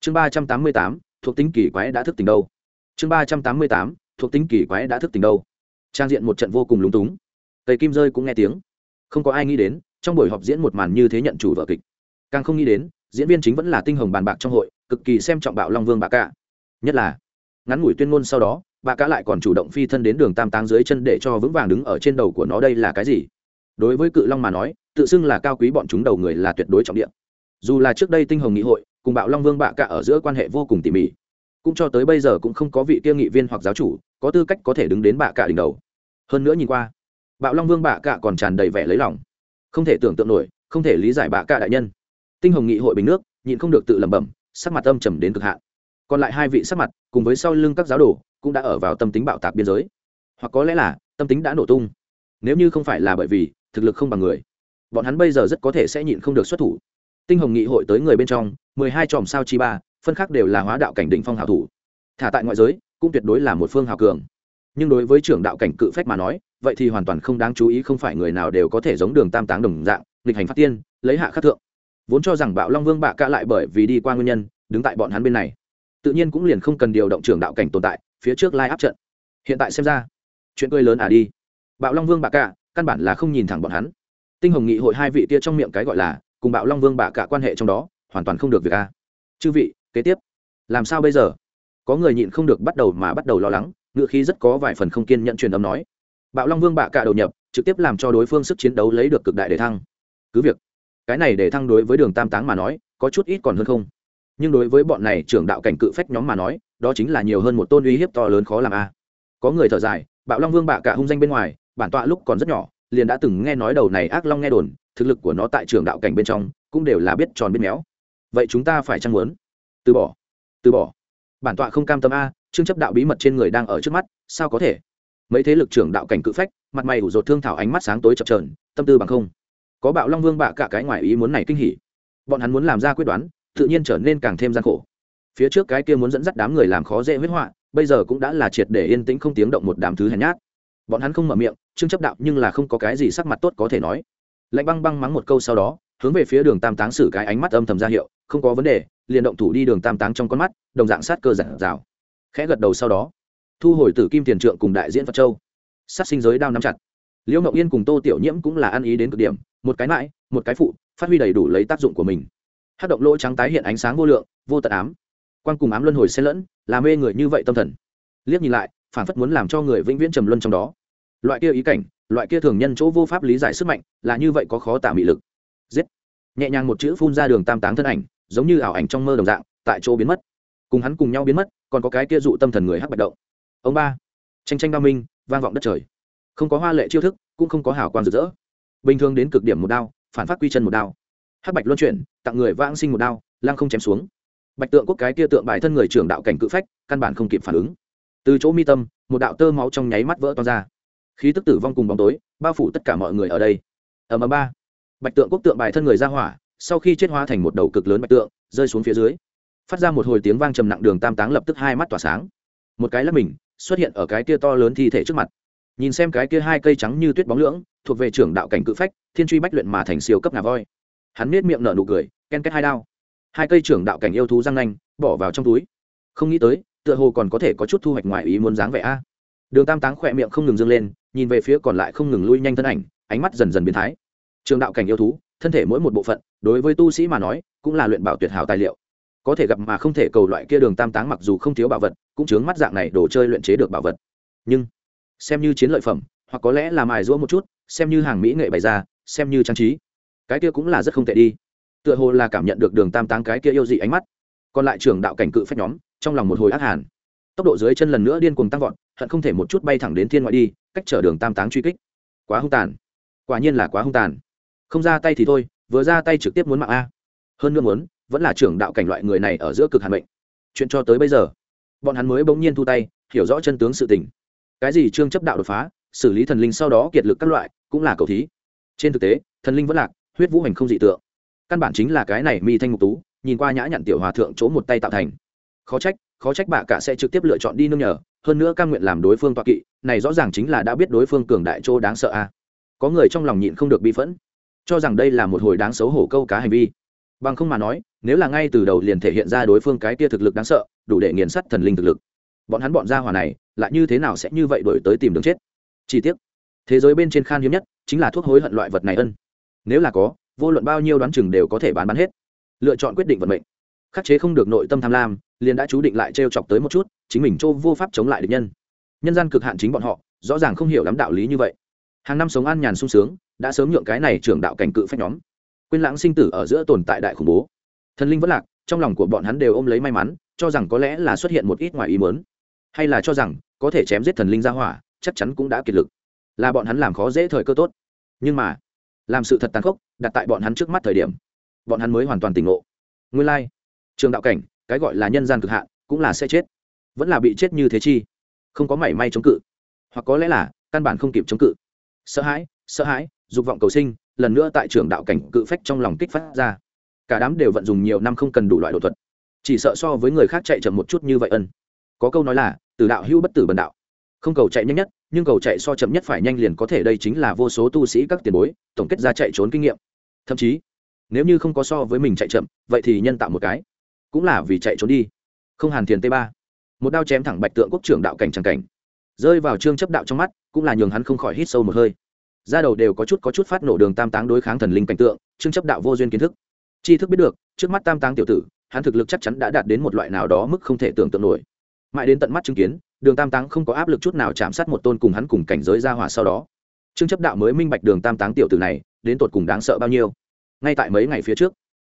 Chương ba trăm tám mươi tám, thuộc tính kỳ quái đã thức tỉnh đâu. Chương ba trăm tám mươi tám, thuộc tính kỳ quái đã thức tỉnh đâu. Trang diện một trận vô cùng lúng túng tây kim rơi cũng nghe tiếng. Không có ai nghĩ đến, trong buổi họp diễn một màn như thế nhận chủ vợ kịch. Càng không nghĩ đến, diễn viên chính vẫn là tinh hồng bàn bạc trong hội, cực kỳ xem trọng bạo long vương bà cả. Nhất là, ngắn ngủi tuyên ngôn sau đó, bà cả lại còn chủ động phi thân đến đường tam táng dưới chân để cho vững vàng đứng ở trên đầu của nó đây là cái gì? Đối với cự long mà nói, tự xưng là cao quý bọn chúng đầu người là tuyệt đối trọng điểm. dù là trước đây tinh hồng nghị hội, cùng bạo long vương bạ cả ở giữa quan hệ vô cùng tỉ mỉ, cũng cho tới bây giờ cũng không có vị kia nghị viên hoặc giáo chủ, có tư cách có thể đứng đến bạ cả đỉnh đầu. Hơn nữa nhìn qua bạo long vương bạ cạ còn tràn đầy vẻ lấy lòng. Không thể tưởng tượng nổi, không thể lý giải bạ cạ đại nhân. Tinh hồng nghị hội bình nước, nhịn không được tự lẩm bẩm, sắc mặt âm trầm đến cực hạn. Còn lại hai vị sắc mặt, cùng với sau lưng các giáo đồ, cũng đã ở vào tâm tính bạo tạc biên giới. Hoặc có lẽ là, tâm tính đã nổ tung. Nếu như không phải là bởi vì, thực lực không bằng người, bọn hắn bây giờ rất có thể sẽ nhịn không được xuất thủ. Tinh hồng nghị hội tới người bên trong, mười hai chòm sao chi ba, phân khác đều là hóa đạo cảnh đỉnh phong hào thủ. Thả tại ngoại giới, cũng tuyệt đối là một phương hào cường nhưng đối với trưởng đạo cảnh cự phách mà nói, vậy thì hoàn toàn không đáng chú ý không phải người nào đều có thể giống đường tam táng đồng dạng, nghịch hành phát tiên, lấy hạ khắc thượng. Vốn cho rằng bạo long vương bạ ca lại bởi vì đi qua nguyên nhân, đứng tại bọn hắn bên này. Tự nhiên cũng liền không cần điều động trưởng đạo cảnh tồn tại, phía trước lai áp trận. Hiện tại xem ra, chuyện cười lớn à đi. Bạo long vương bạ ca căn bản là không nhìn thẳng bọn hắn. Tinh hồng nghị hội hai vị kia trong miệng cái gọi là, cùng bạo long vương bạ cả quan hệ trong đó, hoàn toàn không được việc a chư vị, kế tiếp. Làm sao bây giờ? Có người nhịn không được bắt đầu mà bắt đầu lo lắng ngựa khí rất có vài phần không kiên nhận truyền âm nói. Bạo long vương bạ cả đầu nhập, trực tiếp làm cho đối phương sức chiến đấu lấy được cực đại để thăng. Cứ việc, cái này để thăng đối với đường tam táng mà nói, có chút ít còn hơn không. Nhưng đối với bọn này trưởng đạo cảnh cự phách nhóm mà nói, đó chính là nhiều hơn một tôn uy hiếp to lớn khó làm a. Có người thở dài, bạo long vương bạ cả hung danh bên ngoài, bản tọa lúc còn rất nhỏ, liền đã từng nghe nói đầu này ác long nghe đồn, thực lực của nó tại trường đạo cảnh bên trong, cũng đều là biết tròn biết méo. Vậy chúng ta phải chăng muốn? Từ bỏ từ bỏ. Bản tọa không cam tâm a chương chấp đạo bí mật trên người đang ở trước mắt, sao có thể? Mấy thế lực trưởng đạo cảnh cự phách, mặt mày ủ rột thương thảo ánh mắt sáng tối chập trờn tâm tư bằng không. Có bạo long vương bạ cả cái ngoài ý muốn này kinh hỉ. Bọn hắn muốn làm ra quyết đoán, tự nhiên trở nên càng thêm gian khổ. Phía trước cái kia muốn dẫn dắt đám người làm khó dễ huyết họa, bây giờ cũng đã là triệt để yên tĩnh không tiếng động một đám thứ hèn nhát. Bọn hắn không mở miệng chương chấp đạo nhưng là không có cái gì sắc mặt tốt có thể nói. Lạnh băng băng mắng một câu sau đó, hướng về phía đường tam táng xử cái ánh mắt âm thầm ra hiệu, không có vấn đề, liền động thủ đi đường tam táng trong con mắt, đồng dạng sát cơ giản rào khẽ gật đầu sau đó, thu hồi tử kim tiền trượng cùng đại diễn phật châu. Sát sinh giới đao nắm chặt. Liễu ngọc yên cùng tô tiểu nhiễm cũng là ăn ý đến cực điểm, một cái mãi, một cái phụ, phát huy đầy đủ lấy tác dụng của mình. Hát động lỗ trắng tái hiện ánh sáng vô lượng, vô tận ám. Quan cùng ám luân hồi xen lẫn làm mê người như vậy tâm thần. Liếc nhìn lại phản phất muốn làm cho người vĩnh viễn trầm luân trong đó. Loại kia ý cảnh, loại kia thường nhân chỗ vô pháp lý giải sức mạnh, là như vậy có khó tả mị lực. Giết. Nhẹ nhàng một chữ phun ra đường tam táng thân ảnh, giống như ảo ảnh trong mơ đồng dạng, tại chỗ biến mất. Cùng hắn cùng nhau biến mất còn có cái kia dụ tâm thần người hắc bạch động. Ông ba, tranh tranh đao minh, vang vọng đất trời. Không có hoa lệ chiêu thức, cũng không có hảo quan rực rỡ. Bình thường đến cực điểm một đao, phản phát quy chân một đao. Hắc bạch luân chuyển, tặng người vãng sinh một đao lang không chém xuống. Bạch tượng quốc cái kia tượng bài thân người trưởng đạo cảnh cự phách, căn bản không kịp phản ứng. Từ chỗ mi tâm, một đạo tơ máu trong nháy mắt vỡ to ra. Khí tức tử vong cùng bóng tối, bao phủ tất cả mọi người ở đây. Ở ầm ba. Bạch tượng quốc tượng bài thân người ra hỏa, sau khi chết hóa thành một đầu cực lớn bạch tượng, rơi xuống phía dưới phát ra một hồi tiếng vang trầm nặng đường tam táng lập tức hai mắt tỏa sáng. Một cái là mình, xuất hiện ở cái kia to lớn thi thể trước mặt. Nhìn xem cái kia hai cây trắng như tuyết bóng lưỡng, thuộc về trưởng đạo cảnh cự phách, thiên truy bách luyện mà thành siêu cấp ngà voi. Hắn nết miệng nở nụ cười, ken kết hai đao. Hai cây trưởng đạo cảnh yêu thú răng nanh, bỏ vào trong túi. Không nghĩ tới, tựa hồ còn có thể có chút thu hoạch ngoài ý muốn dáng vẻ a. Đường tam táng khỏe miệng không ngừng dâng lên, nhìn về phía còn lại không ngừng lui nhanh thân ảnh, ánh mắt dần dần biến thái. Trường đạo cảnh yêu thú, thân thể mỗi một bộ phận, đối với tu sĩ mà nói, cũng là luyện bảo tuyệt hảo tài liệu có thể gặp mà không thể cầu loại kia đường tam táng mặc dù không thiếu bảo vật, cũng chướng mắt dạng này đồ chơi luyện chế được bảo vật. Nhưng, xem như chiến lợi phẩm, hoặc có lẽ là mài rũa một chút, xem như hàng mỹ nghệ bày ra, xem như trang trí, cái kia cũng là rất không tệ đi. Tựa hồ là cảm nhận được đường tam táng cái kia yêu dị ánh mắt. Còn lại trưởng đạo cảnh cự phách nhóm, trong lòng một hồi ác hàn. Tốc độ dưới chân lần nữa điên cuồng tăng vọt, hận không thể một chút bay thẳng đến thiên ngoại đi, cách chở đường tam táng truy kích. Quá hung tàn. Quả nhiên là quá hung tàn. Không ra tay thì thôi, vừa ra tay trực tiếp muốn mạng a. Hơn nữa muốn vẫn là trưởng đạo cảnh loại người này ở giữa cực hàn mệnh. Chuyện cho tới bây giờ, bọn hắn mới bỗng nhiên thu tay, hiểu rõ chân tướng sự tình. Cái gì trương chấp đạo đột phá, xử lý thần linh sau đó kiệt lực các loại, cũng là cầu thí. Trên thực tế, thần linh vẫn lạc, huyết vũ hành không dị tượng. Căn bản chính là cái này mi thanh ngục tú, nhìn qua nhã nhặn tiểu hòa thượng chỗ một tay tạo thành. Khó trách khó trách bà cả sẽ trực tiếp lựa chọn đi nương nhờ, hơn nữa căn nguyện làm đối phương toạ kỵ, này rõ ràng chính là đã biết đối phương cường đại chỗ đáng sợ a. Có người trong lòng nhịn không được bi phẫn, cho rằng đây là một hồi đáng xấu hổ câu cá hành vi bằng không mà nói, nếu là ngay từ đầu liền thể hiện ra đối phương cái tia thực lực đáng sợ, đủ để nghiền sắt thần linh thực lực. Bọn hắn bọn gia hỏa này, lại như thế nào sẽ như vậy đổi tới tìm đường chết? Chi tiết thế giới bên trên khan hiếm nhất chính là thuốc hối hận loại vật này ân. Nếu là có, vô luận bao nhiêu đoán chừng đều có thể bán bán hết. Lựa chọn quyết định vận mệnh. Khắc chế không được nội tâm tham lam, liền đã chú định lại t chọc tới một chút, chính mình châu vô pháp chống lại địch nhân. Nhân gian cực hạn chính bọn họ, rõ ràng không hiểu lắm đạo lý như vậy. Hàng năm sống an nhàn sung sướng, đã sớm nhượng cái này trưởng đạo cảnh cự phách nhóm quên lãng sinh tử ở giữa tồn tại đại khủng bố. Thần linh vẫn lạc, trong lòng của bọn hắn đều ôm lấy may mắn, cho rằng có lẽ là xuất hiện một ít ngoài ý mớn hay là cho rằng có thể chém giết thần linh ra hỏa, chắc chắn cũng đã kiệt lực. Là bọn hắn làm khó dễ thời cơ tốt. Nhưng mà, làm sự thật tàn khốc đặt tại bọn hắn trước mắt thời điểm, bọn hắn mới hoàn toàn tỉnh ngộ. Nguyên lai、like. trường đạo cảnh, cái gọi là nhân gian cực hạn, cũng là sẽ chết. Vẫn là bị chết như thế chi? Không có mảy may chống cự. Hoặc có lẽ là, căn bản không kịp chống cự. Sợ hãi sợ hãi dục vọng cầu sinh, lần nữa tại trường đạo cảnh cự phách trong lòng kích phát ra. Cả đám đều vận dùng nhiều năm không cần đủ loại đột thuật. Chỉ sợ so với người khác chạy chậm một chút như vậy ân. Có câu nói là từ đạo hữu bất tử bần đạo. Không cầu chạy nhanh nhất, nhưng cầu chạy so chậm nhất phải nhanh liền có thể, đây chính là vô số tu sĩ các tiền bối, tổng kết ra chạy trốn kinh nghiệm. Thậm chí, nếu như không có so với mình chạy chậm, vậy thì nhân tạo một cái. Cũng là vì chạy trốn đi. Không hàn thiền t ba. Một đao chém thẳng bạch tượng quốc trưởng đạo cảnh tràng cảnh. Rơi vào trương chấp đạo trong mắt, cũng là nhường hắn không khỏi hít sâu một hơi ra đầu đều có chút có chút phát nổ đường tam táng đối kháng thần linh cảnh tượng, trương chấp đạo vô duyên kiến thức. Tri thức biết được, trước mắt tam táng tiểu tử, hắn thực lực chắc chắn đã đạt đến một loại nào đó mức không thể tưởng tượng nổi. Mãi đến tận mắt chứng kiến, đường tam táng không có áp lực chút nào chạm sát một tôn cùng hắn cùng cảnh giới ra hỏa sau đó. Trương chấp đạo mới minh bạch đường tam táng tiểu tử này, đến tột cùng đáng sợ bao nhiêu. Ngay tại mấy ngày phía trước,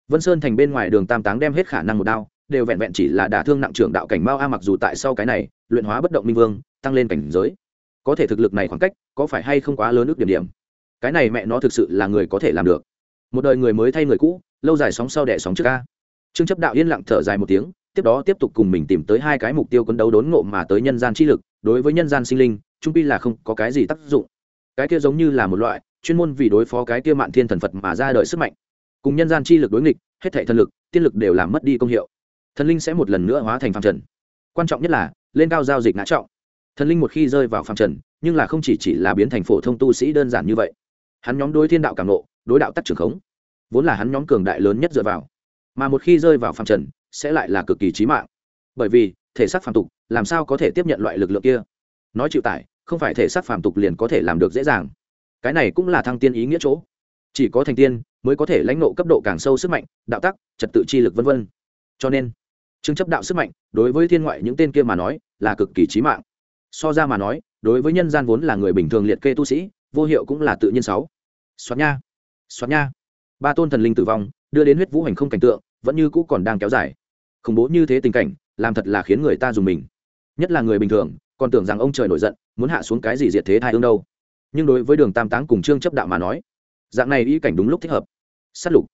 vân sơn thành bên ngoài đường tam táng đem hết khả năng một đao, đều vẹn vẹn chỉ là đả thương nặng trưởng đạo cảnh mao a mặc dù tại sau cái này, luyện hóa bất động minh vương, tăng lên cảnh giới có thể thực lực này khoảng cách, có phải hay không quá lớn ước điểm điểm? Cái này mẹ nó thực sự là người có thể làm được. Một đời người mới thay người cũ, lâu dài sóng sau đẻ sóng trước ca trương chấp đạo yên lặng thở dài một tiếng, tiếp đó tiếp tục cùng mình tìm tới hai cái mục tiêu quân đấu đốn ngộ mà tới nhân gian chi lực, đối với nhân gian sinh linh, trung pi là không có cái gì tác dụng. Cái kia giống như là một loại chuyên môn vì đối phó cái kia mạn thiên thần phật mà ra đời sức mạnh. Cùng nhân gian chi lực đối nghịch, hết thảy thần lực, tiên lực đều làm mất đi công hiệu. Thần linh sẽ một lần nữa hóa thành phàm trần. Quan trọng nhất là, lên cao giao dịch ngã trọng thần linh một khi rơi vào phàm trần, nhưng là không chỉ chỉ là biến thành phổ thông tu sĩ đơn giản như vậy. Hắn nhóm đối thiên đạo cảm nộ, đối đạo tắc trường khống. Vốn là hắn nhóm cường đại lớn nhất dựa vào. Mà một khi rơi vào phàm trần, sẽ lại là cực kỳ chí mạng. Bởi vì, thể xác phàm tục, làm sao có thể tiếp nhận loại lực lượng kia? Nói chịu tải, không phải thể xác phàm tục liền có thể làm được dễ dàng. Cái này cũng là thăng tiên ý nghĩa chỗ. Chỉ có thành tiên, mới có thể lãnh nộ cấp độ càng sâu sức mạnh, đạo tắc, trật tự chi lực vân vân. Cho nên, chứng chấp đạo sức mạnh, đối với thiên ngoại những tên kia mà nói, là cực kỳ chí mạng so ra mà nói, đối với nhân gian vốn là người bình thường liệt kê tu sĩ, vô hiệu cũng là tự nhiên sáu. Xoát nha xoát nha. Ba tôn thần linh tử vong, đưa đến huyết vũ hành không cảnh tượng, vẫn như cũ còn đang kéo dài. Khủng bố như thế tình cảnh, làm thật là khiến người ta dùng mình. Nhất là người bình thường, còn tưởng rằng ông trời nổi giận, muốn hạ xuống cái gì diệt thế thai ương đâu. Nhưng đối với đường tam táng cùng trương chấp đạo mà nói, dạng này ý cảnh đúng lúc thích hợp. S á t lục.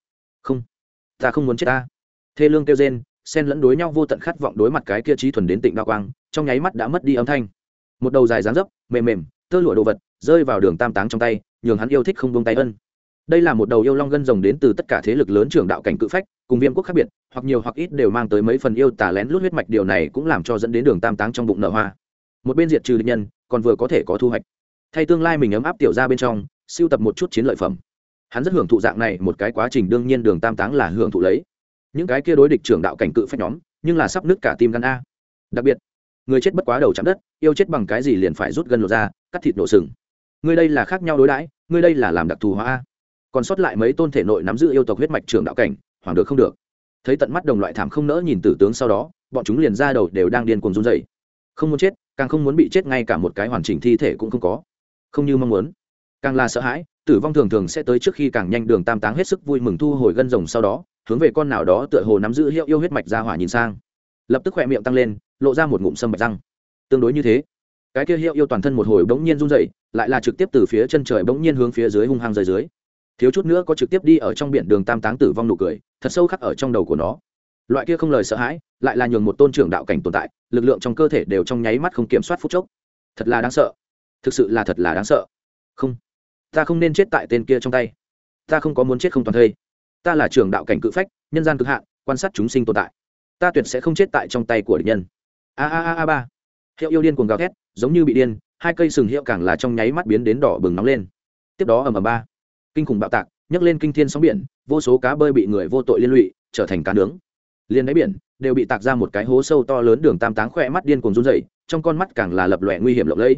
Không. Ta không muốn chết ta. Thê lương kêu rên sen lẫn đối nhau vô tận khát vọng đối mặt cái kia trí thuần đến tịnh đa quang, trong nháy mắt đã mất đi âm thanh một đầu dài dáng dấp, mềm mềm, tơ lụa đồ vật, rơi vào đường tam táng trong tay, nhường hắn yêu thích không bông tay ân. Đây là một đầu yêu long gân rồng đến từ tất cả thế lực lớn trưởng đạo cảnh cự phách, cùng viêm quốc khác biệt, hoặc nhiều hoặc ít đều mang tới mấy phần yêu tả lén lút huyết mạch, điều này cũng làm cho dẫn đến đường tam táng trong bụng nở hoa. Một bên diệt trừ địch nhân, còn vừa có thể có thu hoạch. Thay tương lai mình ấm áp tiểu ra bên trong, siêu tập một chút chiến lợi phẩm. Hắn rất hưởng thụ dạng này, một cái quá trình đương nhiên đường tam táng là hưởng thụ lấy. Những cái kia đối địch trưởng đạo cảnh cự phách nhóm, nhưng là sắp nứt cả tim gan a. Đặc biệt người chết bất quá đầu chạm đất, yêu chết bằng cái gì liền phải rút gân lột ra cắt thịt nổ sừng. Ngươi đây là khác nhau đối đãi ngươi đây là làm đặc thù hóa. A còn sót lại mấy tôn thể nội nắm giữ yêu tộc huyết mạch trường đạo cảnh, hoàng được không được. Thấy tận mắt đồng loại thảm không nỡ nhìn tử tướng sau đó, bọn chúng liền ra đầu đều đang điên cuồng run dày không muốn chết, càng không muốn bị chết ngay cả một cái hoàn chỉnh thi thể cũng không có. Không như mong muốn. Càng là sợ hãi, tử vong thường thường sẽ tới trước khi càng nhanh đường tam táng hết sức vui mừng thu hồi gân rồng sau đó, hướng về con nào đó tựa hồ nắm giữ hiệu yêu huyết mạch ra hỏa nhìn sang. Lập tức khỏe miệng tăng lên lộ ra một ngụm sâm bạch răng. Tương đối như thế. Cái kia hiệu yêu toàn thân một hồi bỗng nhiên run dậy lại là trực tiếp từ phía chân trời bỗng nhiên hướng phía dưới hung hăng rơi dưới. Thiếu chút nữa có trực tiếp đi ở trong biển đường tam táng tử vong nụ cười, thật sâu khắc ở trong đầu của nó. Loại kia không lời sợ hãi, lại là nhường một tôn trưởng đạo cảnh tồn tại, lực lượng trong cơ thể đều trong nháy mắt không kiểm soát phút chốc. Thật là đáng sợ. Thực sự là thật là đáng sợ. Không, ta không nên chết tại tên kia trong tay. Ta không có muốn chết không toàn thây. Ta là trưởng đạo cảnh cự phách, nhân gian cực hạn, quan sát chúng sinh tồn tại. Ta tuyệt sẽ không chết tại trong tay của địch nhân a a a a, ba. Hiệu yêu điên cuồng gào thét, giống như bị điên, hai cây sừng hiệu càng là trong nháy mắt biến đến đỏ bừng nóng lên. Tiếp đó ầm ầm ba. Kinh khủng bạo tạc, nhấc lên kinh thiên sóng biển, vô số cá bơi bị người vô tội liên lụy, trở thành cá nướng. Liền đáy biển, đều bị tạc ra một cái hố sâu to lớn đường tam táng khỏe mắt điên cuồng run dậy trong con mắt càng là lập lòe nguy hiểm lộng lẫy.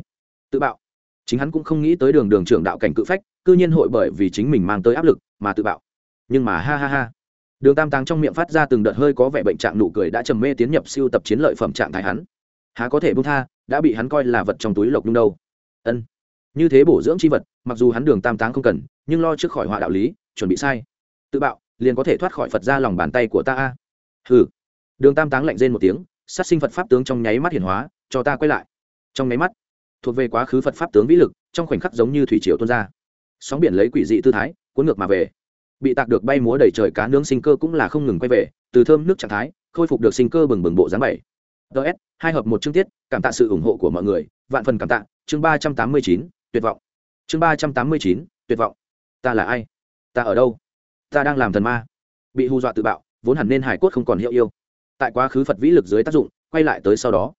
Tự bạo. Chính hắn cũng không nghĩ tới đường đường trưởng đạo cảnh cự phách, cư nhiên hội bởi vì chính mình mang tới áp lực mà tự bạo. Nhưng mà ha ha ha đường tam táng trong miệng phát ra từng đợt hơi có vẻ bệnh trạng nụ cười đã trầm mê tiến nhập siêu tập chiến lợi phẩm trạng thái hắn. Há có thể bung tha, đã bị hắn coi là vật trong túi lộc nhung đâu. Ân. Như thế bổ dưỡng c h i vật, mặc dù hắn đường tam táng không cần, nhưng lo trước khỏi họa đạo lý, chuẩn bị sai. Tự bạo, liền có thể thoát khỏi phật ra lòng bàn tay của ta a. Hừ. Đường tam táng lạnh rên một tiếng, sát sinh phật pháp tướng trong nháy mắt hiển hóa, cho ta quay lại. Trong nháy mắt, thuộc về quá khứ phật pháp tướng vĩ lực, trong khoảnh khắc giống như thủy triều tuôn ra. Sóng biển lấy quỷ dị tư thái, cuốn ngược mà về bị tạc được bay múa đầy trời cá nướng sinh cơ cũng là không ngừng quay về, từ thơm nước trạng thái, khôi phục được sinh cơ bừng bừng bộ dáng bảy. Ts hai hợp một chương tiết, cảm tạ sự ủng hộ của mọi người, vạn phần cảm tạ, chương ba trăm tám mươi chín, tuyệt vọng. Chương ba trăm tám mươi chín, tuyệt vọng. Ta là ai? Ta ở đâu? Ta đang làm thần ma. Bị hù dọa tự bạo, vốn hẳn nên hải cốt không còn hiệu yêu. Tại quá khứ phật vĩ lực dưới tác dụng, quay lại tới sau đó.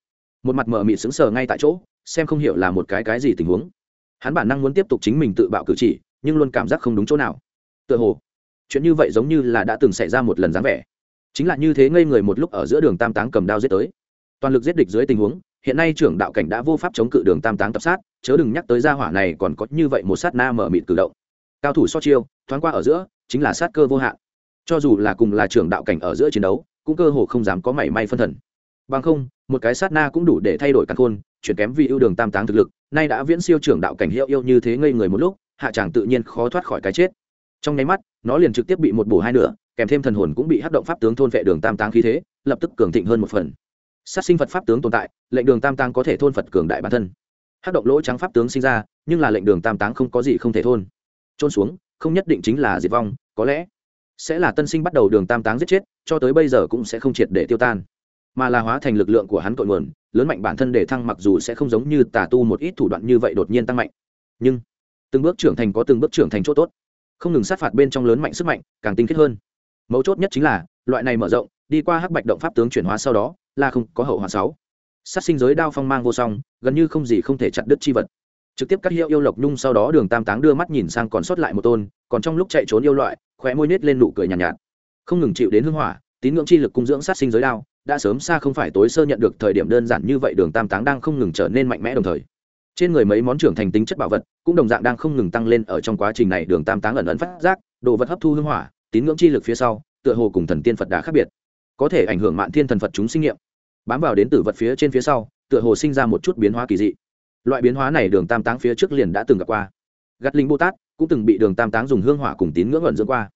Một mặt mờ mịt sững sờ ngay tại chỗ, xem không hiểu là một cái cái gì tình huống. Hắn bản năng muốn tiếp tục chính mình tự bạo cử chỉ, nhưng luôn cảm giác không đúng chỗ nào. Tựa hồ chuyện như vậy giống như là đã từng xảy ra một lần dáng vẻ. Chính là như thế ngây người một lúc ở giữa đường tam táng cầm đao giết tới. Toàn lực giết địch dưới tình huống, hiện nay trưởng đạo cảnh đã vô pháp chống cự đường tam táng tập sát, chớ đừng nhắc tới gia hỏa này còn có như vậy một sát na mở mịt cử động. Cao thủ so chiêu, thoáng qua ở giữa, chính là sát cơ vô hạn. Cho dù là cùng là trưởng đạo cảnh ở giữa chiến đấu, cũng cơ hồ không dám có mảy may phân thần. Bằng không, một cái sát na cũng đủ để thay đổi căn khôn, chuyển kém vì ưu đường tam táng thực lực, nay đã viễn siêu trưởng đạo cảnh hiệu yêu như thế ngây người một lúc, hạ chàng tự nhiên khó thoát khỏi cái chết trong nháy mắt, nó liền trực tiếp bị một bổ hai nửa, kèm thêm thần hồn cũng bị hắc động pháp tướng thôn vệ đường tam táng khí thế, lập tức cường thịnh hơn một phần. Sát sinh phật pháp tướng tồn tại, lệnh đường tam táng có thể thôn phật cường đại bản thân. Hắc động lỗ trắng pháp tướng sinh ra, nhưng là lệnh đường tam táng không có gì không thể thôn. Trôn xuống, không nhất định chính là diệt vong, có lẽ sẽ là tân sinh bắt đầu đường tam táng giết chết, cho tới bây giờ cũng sẽ không triệt để tiêu tan. Mà là hóa thành lực lượng của hắn cội nguồn, lớn mạnh bản thân để thăng mặc dù sẽ không giống như tà tu một ít thủ đoạn như vậy đột nhiên tăng mạnh. Nhưng, từng bước trưởng thành có từng bước trưởng thành chỗ tốt không ngừng sát phạt bên trong lớn mạnh sức mạnh càng tinh khiết hơn. Mấu chốt nhất chính là loại này mở rộng đi qua hắc bạch động pháp tướng chuyển hóa sau đó là không có hậu hòa sáu. Sát sinh giới đao phong mang vô song gần như không gì không thể chặt đứt chi vật. Trực tiếp cắt hiệu yêu lộc nhung sau đó đường tam táng đưa mắt nhìn sang còn sót lại một tôn còn trong lúc chạy trốn yêu loại khóe môi nết lên nụ cười nhàn nhạt, nhạt. Không ngừng chịu đến hưng hỏa tín ngưỡng chi lực cung dưỡng sát sinh giới đao đã sớm xa không phải tối sơ nhận được thời điểm đơn giản như vậy đường tam táng đang không ngừng trở nên mạnh mẽ đồng thời trên người mấy món trưởng thành tính chất bảo vật cũng đồng dạng đang không ngừng tăng lên ở trong quá trình này, đường tam táng ẩn ẩn phát giác, đồ vật hấp thu hưng hỏa, tín ngưỡng chi lực phía sau, tựa hồ cùng thần tiên phật đã khác biệt. Có thể ảnh hưởng mạng thiên thần phật chúng sinh nghiệm. Bám vào đến tử vật phía trên phía sau, tựa hồ sinh ra một chút biến hóa kỳ dị. Loại biến hóa này đường tam táng phía trước liền đã từng gặp qua. Gắt linh bồ tát cũng từng bị đường tam táng dùng hương hỏa cùng tín ngưỡng ẩn dưỡng qua.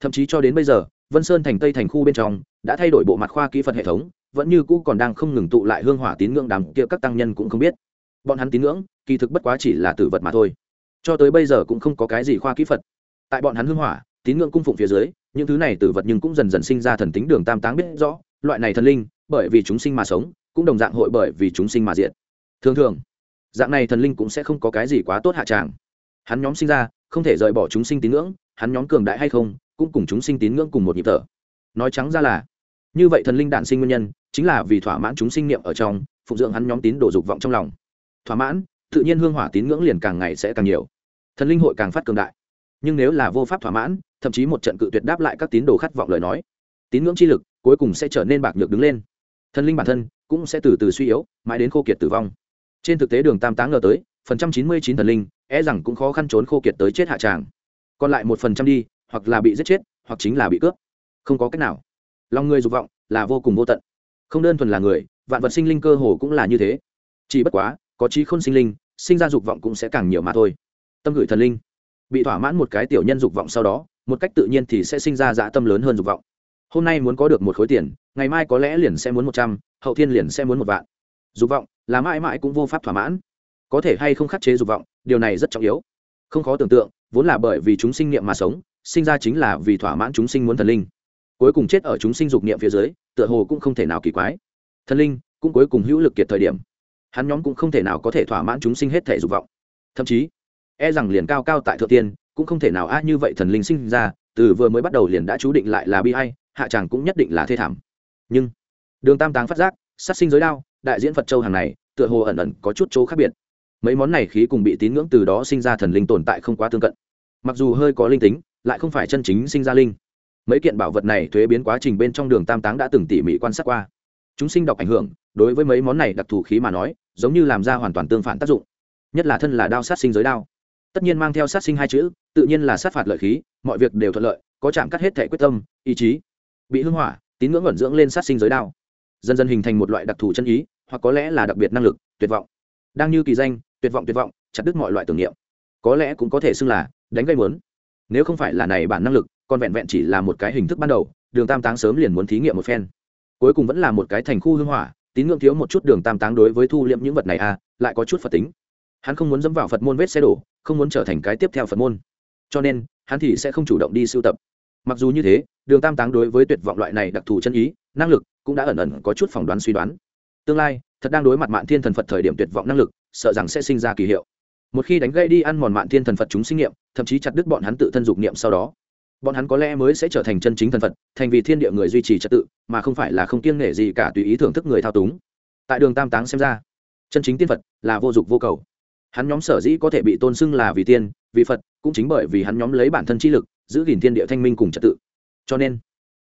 Thậm chí cho đến bây giờ, vân sơn thành tây thành khu bên trong đã thay đổi bộ mặt khoa kỹ phật hệ thống, vẫn như cũ còn đang không ngừng tụ lại hương hỏa tín ngưỡng đàm kia các tăng nhân cũng không biết bọn hắn tín ngưỡng, kỳ thực bất quá chỉ là tử vật mà thôi. Cho tới bây giờ cũng không có cái gì khoa kỹ phật tại bọn hắn hưng hỏa, tín ngưỡng cung phụng phía dưới, những thứ này tử vật nhưng cũng dần dần sinh ra thần tính đường tam táng biết rõ, loại này thần linh, bởi vì chúng sinh mà sống, cũng đồng dạng hội bởi vì chúng sinh mà diện thường thường, dạng này thần linh cũng sẽ không có cái gì quá tốt hạ tràng. Hắn nhóm sinh ra, không thể rời bỏ chúng sinh tín ngưỡng, hắn nhóm cường đại hay không, cũng cùng chúng sinh tín ngưỡng cùng một nhịp thở. Nói trắng ra là, như vậy thần linh đản sinh nguyên nhân, chính là vì thỏa mãn chúng sinh niệm ở trong, phụng dưỡng hắn nhóm tín đồ dục vọng trong lòng thỏa mãn, tự nhiên hương hỏa tín ngưỡng liền càng ngày sẽ càng nhiều. Thần linh hội càng phát cường đại. Nhưng nếu là vô pháp thỏa mãn, thậm chí một trận cự tuyệt đáp lại các tín đồ khát vọng lời nói, tín ngưỡng chi lực cuối cùng sẽ trở nên bạc nhược đứng lên. Thần linh bản thân cũng sẽ từ từ suy yếu, mãi đến khô kiệt tử vong. Trên thực tế đường tam táng ngờ tới, phần trăm chín mươi chín thần linh e rằng cũng khó khăn trốn khô kiệt tới chết hạ tràng. Còn lại một phần trăm đi, hoặc là bị giết chết, hoặc chính là bị cướp. Không có cách nào. Lòng người dục vọng là vô cùng vô tận. Không đơn thuần là người, vạn vật sinh linh cơ hồ cũng là như thế. Chỉ bất quá có trí khôn sinh linh, sinh ra dục vọng cũng sẽ càng nhiều mà thôi. Tâm gửi thần linh. Bị thỏa mãn một cái tiểu nhân dục vọng sau đó, một cách tự nhiên thì sẽ sinh ra dã tâm lớn hơn dục vọng. Hôm nay muốn có được một khối tiền, ngày mai có lẽ liền sẽ muốn một trăm, hậu thiên liền sẽ muốn một vạn. Dục vọng là mãi mãi cũng vô pháp thỏa mãn. Có thể hay không khắc chế dục vọng, điều này rất trọng yếu. Không khó tưởng tượng, vốn là bởi vì chúng sinh niệm mà sống, sinh ra chính là vì thỏa mãn chúng sinh muốn thần linh. Cuối cùng chết ở chúng sinh dục niệm phía dưới, tựa hồ cũng không thể nào kỳ quái. Thần linh cũng cuối cùng hữu lực kiệt thời điểm hắn nhóm cũng không thể nào có thể thỏa mãn chúng sinh hết thể dục vọng. Thậm chí e rằng liền cao cao tại thượng tiên, cũng không thể nào a như vậy thần linh sinh ra, từ vừa mới bắt đầu liền đã chú định lại là bi hay hạ chàng cũng nhất định là thê thảm. Nhưng, đường tam táng phát giác, sát sinh giới đao, đại diễn phật châu hàng này, tựa hồ ẩn ẩn có chút chỗ khác biệt. Mấy món này khí cùng bị tín ngưỡng từ đó sinh ra thần linh tồn tại không quá tương cận. Mặc dù hơi có linh tính, lại không phải chân chính sinh ra linh. Mấy kiện bảo vật này thuế biến quá trình bên trong đường tam táng đã từng tỉ mỉ quan sát qua. Chúng sinh đọc ảnh hưởng, đối với mấy món này đặc thù khí mà nói giống như làm ra hoàn toàn tương phản tác dụng. Nhất là thân là đao sát sinh giới đao. Tất nhiên mang theo sát sinh hai chữ, tự nhiên là sát phạt lợi khí, mọi việc đều thuận lợi, có chạm cắt hết thể quyết tâm, ý chí. Bị hưng hỏa, tín ngưỡng vẩn dưỡng lên sát sinh giới đao. Dần dần hình thành một loại đặc thù chân ý, hoặc có lẽ là đặc biệt năng lực, tuyệt vọng. Đang như kỳ danh, tuyệt vọng tuyệt vọng, chặt đứt mọi loại tưởng niệm. Có lẽ cũng có thể xưng là đánh gây mớn nếu không phải là này bản năng lực, còn vẹn vẹn chỉ là một cái hình thức ban đầu, đường tam táng sớm liền muốn thí nghiệm một phen. Cuối cùng vẫn là một cái thành khu hưng hỏa tín ngưỡng thiếu một chút đường tam táng đối với thu liệm những vật này à lại có chút phật tính. Hắn không muốn dẫm vào phật môn vết xe đổ, không muốn trở thành cái tiếp theo phật môn. Cho nên, hắn thì sẽ không chủ động đi sưu tập. Mặc dù như thế, đường tam táng đối với tuyệt vọng loại này đặc thù chân ý, năng lực cũng đã ẩn ẩn có chút phỏng đoán suy đoán. Tương lai, thật đang đối mặt mạn thiên thần phật thời điểm tuyệt vọng năng lực, sợ rằng sẽ sinh ra kỳ hiệu. Một khi đánh gây đi ăn mòn mạn thiên thần phật chúng sinh nghiệm, thậm chí chặt đứt bọn hắn tự thân dục niệm sau đó bọn hắn có lẽ mới sẽ trở thành chân chính thần phật thành vì thiên địa người duy trì trật tự, mà không phải là không kiêng nể gì cả tùy ý thưởng thức người thao túng. Tại đường tam táng xem ra, chân chính tiên phật là vô dụng vô cầu. Hắn nhóm sở dĩ có thể bị tôn xưng là vì tiên, vì phật, cũng chính bởi vì hắn nhóm lấy bản thân chi lực, giữ gìn thiên địa thanh minh cùng trật tự. Cho nên,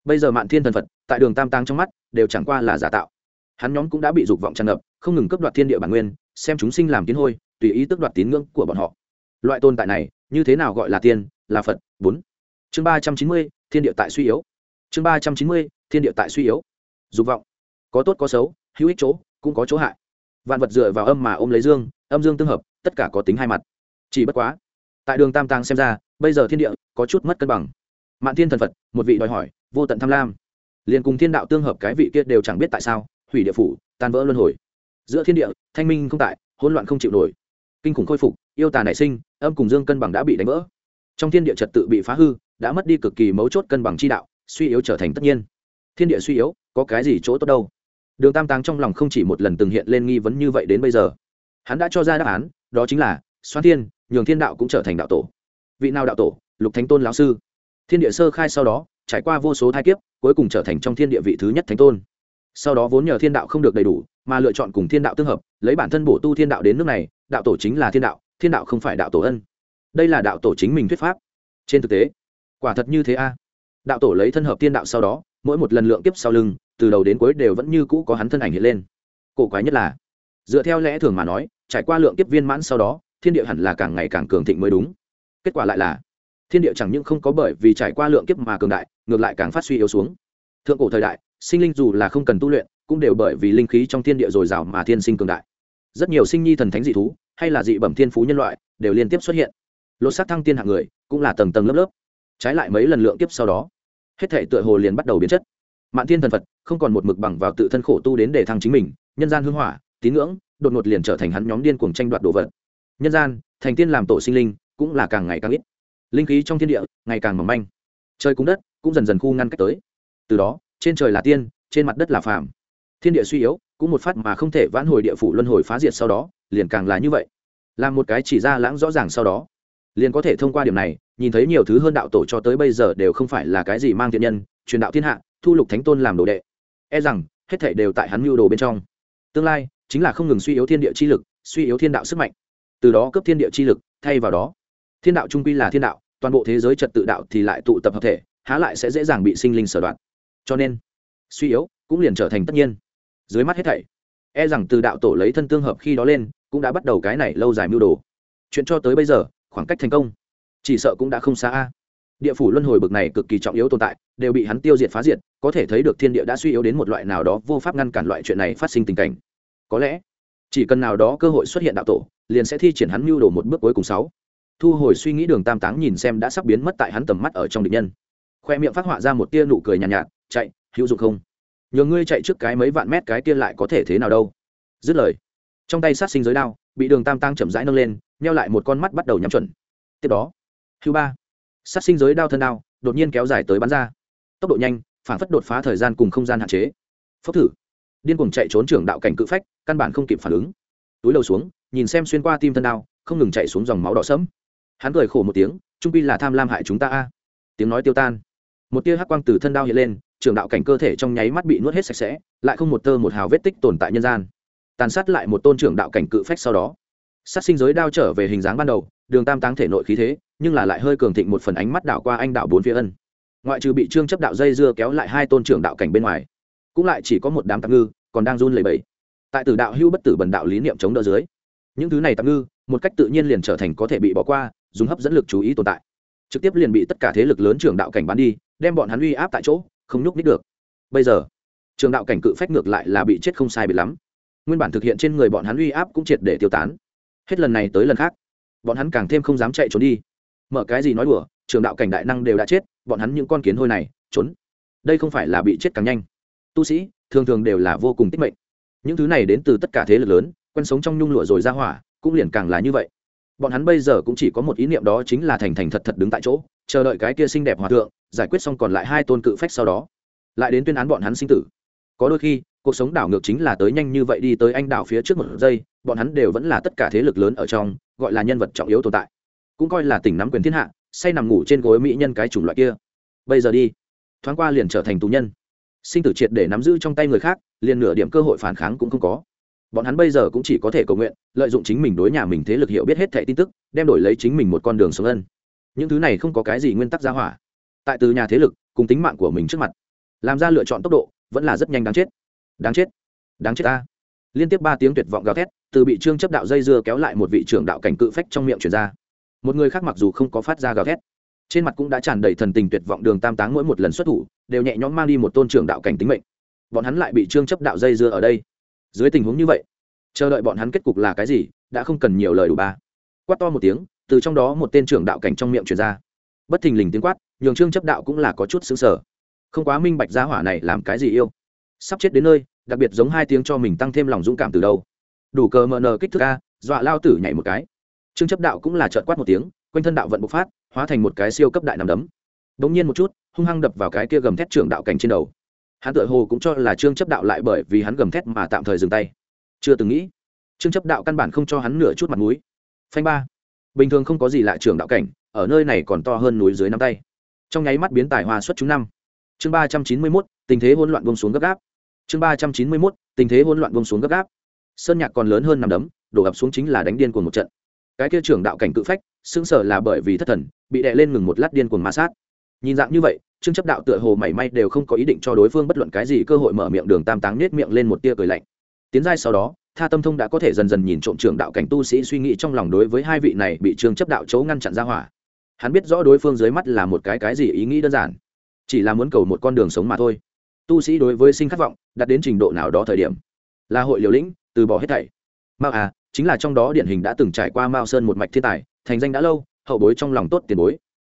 bây giờ mạn thiên thần phật, tại đường tam táng trong mắt, đều chẳng qua là giả tạo. Hắn nhóm cũng đã bị dục vọng tràn ngập, không ngừng cấp đoạt thiên địa bản nguyên, xem chúng sinh làm kiến hôi, tùy ý tước đoạt tín ngưỡng của bọn họ. Loại tồn tại này, như thế nào gọi là tiên, là phật? Bốn chương ba trăm chín mươi, thiên địa tại suy yếu. Chương ba trăm chín mươi, thiên địa tại suy yếu. Dục vọng. Có tốt có xấu, hữu ích chỗ, cũng có chỗ hại. Vạn vật dựa vào âm mà ôm lấy dương, âm dương tương hợp, tất cả có tính hai mặt. Chỉ bất quá, tại đường tam tàng xem ra, bây giờ thiên địa có chút mất cân bằng. Mạn thiên thần phật, một vị đòi hỏi, vô tận tham lam. Liền cùng thiên đạo tương hợp cái vị kia đều chẳng biết tại sao, hủy địa phủ, tan vỡ luân hồi. Giữa thiên địa, thanh minh không tại, hỗn loạn không chịu nổi. Kinh khủng khôi phục, yêu tà nảy sinh, âm cùng dương cân bằng đã bị đánh vỡ. Trong thiên địa trật tự bị phá hư đã mất đi cực kỳ mấu chốt cân bằng chi đạo, suy yếu trở thành tất nhiên. Thiên địa suy yếu, có cái gì chỗ tốt đâu? Đường tam táng trong lòng không chỉ một lần từng hiện lên nghi vấn như vậy đến bây giờ. Hắn đã cho ra đáp án, đó chính là, xoan thiên, nhường thiên đạo cũng trở thành đạo tổ. Vị nào đạo tổ? Lục thánh tôn lão sư. Thiên địa sơ khai sau đó, trải qua vô số thai kiếp, cuối cùng trở thành trong thiên địa vị thứ nhất thánh tôn. Sau đó vốn nhờ thiên đạo không được đầy đủ, mà lựa chọn cùng thiên đạo tương hợp, lấy bản thân bổ tu thiên đạo đến nước này, đạo tổ chính là thiên đạo thiên đạo không phải đạo tổ ân. Đây là đạo tổ chính mình thuyết pháp. Trên thực tế quả thật như thế a. Đạo tổ lấy thân hợp tiên đạo sau đó, mỗi một lần lượng kiếp sau lưng, từ đầu đến cuối đều vẫn như cũ có hắn thân ảnh hiện lên. Cổ quái nhất là, dựa theo lẽ thường mà nói, trải qua lượng kiếp viên mãn sau đó, thiên địa hẳn là càng ngày càng cường thịnh mới đúng. Kết quả lại là, thiên địa chẳng những không có bởi vì trải qua lượng kiếp mà cường đại, ngược lại càng phát suy yếu xuống. Thượng cổ thời đại, sinh linh dù là không cần tu luyện, cũng đều bởi vì linh khí trong thiên địa dồi dào mà thiên sinh cường đại. Rất nhiều sinh nhi thần thánh dị thú, hay là dị bẩm thiên phú nhân loại, đều liên tiếp xuất hiện. Lột xác thăng tiên hạng người, cũng là tầng tầng lớp lớp trái lại mấy lần lượng kiếp sau đó, hết thể tựa hồ liền bắt đầu biến chất. Mạn thiên thần phật không còn một mực bằng vào tự thân khổ tu đến để thăng chính mình, nhân gian hưng hỏa, tín ngưỡng, đột ngột liền trở thành hắn nhóm điên cuồng tranh đoạt đồ vật. Nhân gian, thành tiên làm tổ sinh linh, cũng là càng ngày càng ít. Linh khí trong thiên địa, ngày càng mỏng manh. Trời cung đất cũng dần dần khu ngăn cách tới. Từ đó, trên trời là tiên, trên mặt đất là phàm. Thiên địa suy yếu, cũng một phát mà không thể vãn hồi địa phủ luân hồi phá diệt sau đó, liền càng là như vậy. Làm một cái chỉ ra lãng rõ ràng sau đó liền có thể thông qua điểm này, nhìn thấy nhiều thứ hơn đạo tổ cho tới bây giờ đều không phải là cái gì mang thiện nhân, truyền đạo thiên hạ, thu lục thánh tôn làm đồ đệ. E rằng, hết thể đều tại hắn mưu đồ bên trong. Tương lai, chính là không ngừng suy yếu thiên địa chi lực, suy yếu thiên đạo sức mạnh. Từ đó cấp thiên địa chi lực, thay vào đó. Thiên đạo trung quy là thiên đạo, toàn bộ thế giới trật tự đạo thì lại tụ tập hợp thể, há lại sẽ dễ dàng bị sinh linh sở đoạn cho nên, suy yếu cũng liền trở thành tất nhiên. Dưới mắt hết thảy e rằng từ đạo tổ lấy thân tương hợp khi đó lên, cũng đã bắt đầu cái này lâu dài mưu đồ. Chuyện cho tới bây giờ khoảng cách thành công. Chỉ sợ cũng đã không xa a. Địa phủ luân hồi bực này cực kỳ trọng yếu tồn tại đều bị hắn tiêu diệt phá diệt có thể thấy được thiên địa đã suy yếu đến một loại nào đó vô pháp ngăn cản loại chuyện này phát sinh tình cảnh. Có lẽ chỉ cần nào đó cơ hội xuất hiện đạo tổ liền sẽ thi triển hắn mưu đồ một bước cuối cùng sáu. Thu hồi suy nghĩ đường tam táng nhìn xem đã sắp biến mất tại hắn tầm mắt ở trong địch nhân. Khoe miệng phát họa ra một tia nụ cười nhàn nhạt, nhạt chạy hữu dụng không? Nhờ ngươi chạy trước cái mấy vạn mét cái kia lại có thể thế nào đâu? Dứt lời trong tay sát sinh giới đao bị đường tam tăng chậm rãi nâng lên neo lại một con mắt bắt đầu nhắm chuẩn. Tiếp đó hưu ba, sát sinh giới đao thân đao đột nhiên kéo dài tới bắn ra. Tốc độ nhanh, phản phất đột phá thời gian cùng không gian hạn chế. Phốc thử. Điên cuồng chạy trốn trưởng đạo cảnh cự phách, căn bản không kịp phản ứng. Túi đầu xuống, nhìn xem xuyên qua tim thân đao, không ngừng chạy xuống dòng máu đỏ sẫm. Hắn cười khổ một tiếng, trung pi là tham lam hại chúng ta a. Tiếng nói tiêu tan. Một tia hắc quang từ thân đao hiện lên, trưởng đạo cảnh cơ thể trong nháy mắt bị nuốt hết sạch sẽ, lại không một tơ một hào vết tích tồn tại nhân gian. Tàn sát lại một tôn trưởng đạo cảnh cự phách sau đó sát sinh giới đao trở về hình dáng ban đầu, đường tam táng thể nội khí thế, nhưng là lại hơi cường thịnh một phần ánh mắt đảo qua anh đạo bốn phía ân. Ngoại trừ bị trương chấp đạo dây dưa kéo lại hai tôn trưởng đạo cảnh bên ngoài, cũng lại chỉ có một đám tạm ngư, còn đang run lẩy bẩy. Tại tử đạo hưu bất tử bần đạo lý niệm chống đỡ dưới, những thứ này tạm ngư, một cách tự nhiên liền trở thành có thể bị bỏ qua, dùng hấp dẫn lực chú ý tồn tại. Trực tiếp liền bị tất cả thế lực lớn trưởng đạo cảnh bán đi, đem bọn hắn uy áp tại chỗ, không nhúc nít được. Bây giờ trường đạo cảnh cự phách ngược lại là bị chết không sai bị lắm. Nguyên bản thực hiện trên người bọn hắn uy áp cũng triệt để tiêu tán hết lần này tới lần khác. Bọn hắn càng thêm không dám chạy trốn đi. Mở cái gì nói đùa trường đạo cảnh đại năng đều đã chết, bọn hắn những con kiến hôi này, trốn. Đây không phải là bị chết càng nhanh. Tu sĩ, thường thường đều là vô cùng tích mệnh. Những thứ này đến từ tất cả thế lực lớn, quen sống trong nhung lụa rồi ra hỏa, cũng liền càng là như vậy. Bọn hắn bây giờ cũng chỉ có một ý niệm đó chính là thành thành thật thật đứng tại chỗ, chờ đợi cái kia xinh đẹp hòa thượng, giải quyết xong còn lại hai tôn cự phách sau đó. Lại đến tuyên án bọn hắn sinh tử. Có đôi khi cuộc sống đảo ngược chính là tới nhanh như vậy đi tới anh đảo phía trước một giây, bọn hắn đều vẫn là tất cả thế lực lớn ở trong, gọi là nhân vật trọng yếu tồn tại. Cũng coi là tỉnh nắm quyền thiên hạ, say nằm ngủ trên gối mỹ nhân cái chủng loại kia. Bây giờ đi. Thoáng qua liền trở thành tù nhân. Sinh tử triệt để nắm giữ trong tay người khác, liền nửa điểm cơ hội phản kháng cũng không có. Bọn hắn bây giờ cũng chỉ có thể cầu nguyện, lợi dụng chính mình đối nhà mình thế lực hiểu biết hết thẻ tin tức, đem đổi lấy chính mình một con đường sống ân. Những thứ này không có cái gì nguyên tắc giá hỏa. Tại từ nhà thế lực, cùng tính mạng của mình trước mặt, làm ra lựa chọn tốc độ, vẫn là rất nhanh đáng chết đáng chết. Đáng chết ta. Liên tiếp ba tiếng tuyệt vọng gào thét, từ bị trương chấp đạo dây dưa kéo lại một vị trưởng đạo cảnh cự phách trong miệng truyền ra. Một người khác mặc dù không có phát ra gào thét, trên mặt cũng đã tràn đầy thần tình tuyệt vọng đường tam táng mỗi một lần xuất thủ, đều nhẹ nhõm mang đi một tôn trưởng đạo cảnh tính mệnh. Bọn hắn lại bị trương chấp đạo dây dưa ở đây. Dưới tình huống như vậy, chờ đợi bọn hắn kết cục là cái gì, đã không cần nhiều lời đủ ba. Quát to một tiếng, từ trong đó một tên trưởng đạo cảnh trong miệng truyền ra. Bất thình lình tiếng quát, nhường trương chấp đạo cũng là có chút xứng sở không quá minh bạch giá hỏa này làm cái gì yêu sắp chết đến nơi, đặc biệt giống hai tiếng cho mình tăng thêm lòng dũng cảm từ đâu. Đủ cờ mờ nờ kích thước a, dọa lao tử nhảy một cái. Trương chấp đạo cũng là trợn quát một tiếng, quanh thân đạo vận bộc phát, hóa thành một cái siêu cấp đại nằm đấm. Bỗng nhiên một chút, hung hăng đập vào cái kia gầm thét trưởng đạo cảnh trên đầu. Hắn tự hồ cũng cho là trương chấp đạo lại bởi vì hắn gầm thét mà tạm thời dừng tay. Chưa từng nghĩ, trương chấp đạo căn bản không cho hắn nửa chút mặt mũi. Phanh ba. Bình thường không có gì lạ trưởng đạo cảnh, ở nơi này còn to hơn núi dưới nắm tay. Trong nháy mắt biến tài hoa xuất chúng năm. Chương ba trăm chín mươi mốt, tình thế hỗn loạn bông xuống gấp gáp chương ba trăm chín mươi mốt, tình thế hỗn loạn bông xuống gấp gáp. Sơn nhạc còn lớn hơn nằm đấm, đổ ập xuống chính là đánh điên cuồng một trận. Cái kia trưởng đạo cảnh cự phách xứng sở là bởi vì thất thần, bị đè lên ngừng một lát điên cuồng ma sát. Nhìn dạng như vậy, trương chấp đạo tựa hồ mảy may đều không có ý định cho đối phương bất luận cái gì cơ hội mở miệng đường tam táng nết miệng lên một tia cười lạnh. Tiến giai sau đó, tha tâm thông đã có thể dần dần nhìn trộm trưởng đạo cảnh tu sĩ suy nghĩ trong lòng đối với hai vị này bị trương chấp đạo chấu ngăn chặn ra hỏa. Hắn biết rõ đối phương dưới mắt là một cái cái gì ý nghĩ đơn giản, chỉ là muốn cầu một con đường sống mà thôi tu sĩ đối với sinh khát vọng đạt đến trình độ nào đó thời điểm là hội liều lĩnh, từ bỏ hết thảy. Mao à chính là trong đó điển hình đã từng trải qua mao sơn một mạch thiên tài, thành danh đã lâu, hậu bối trong lòng tốt tiền bối.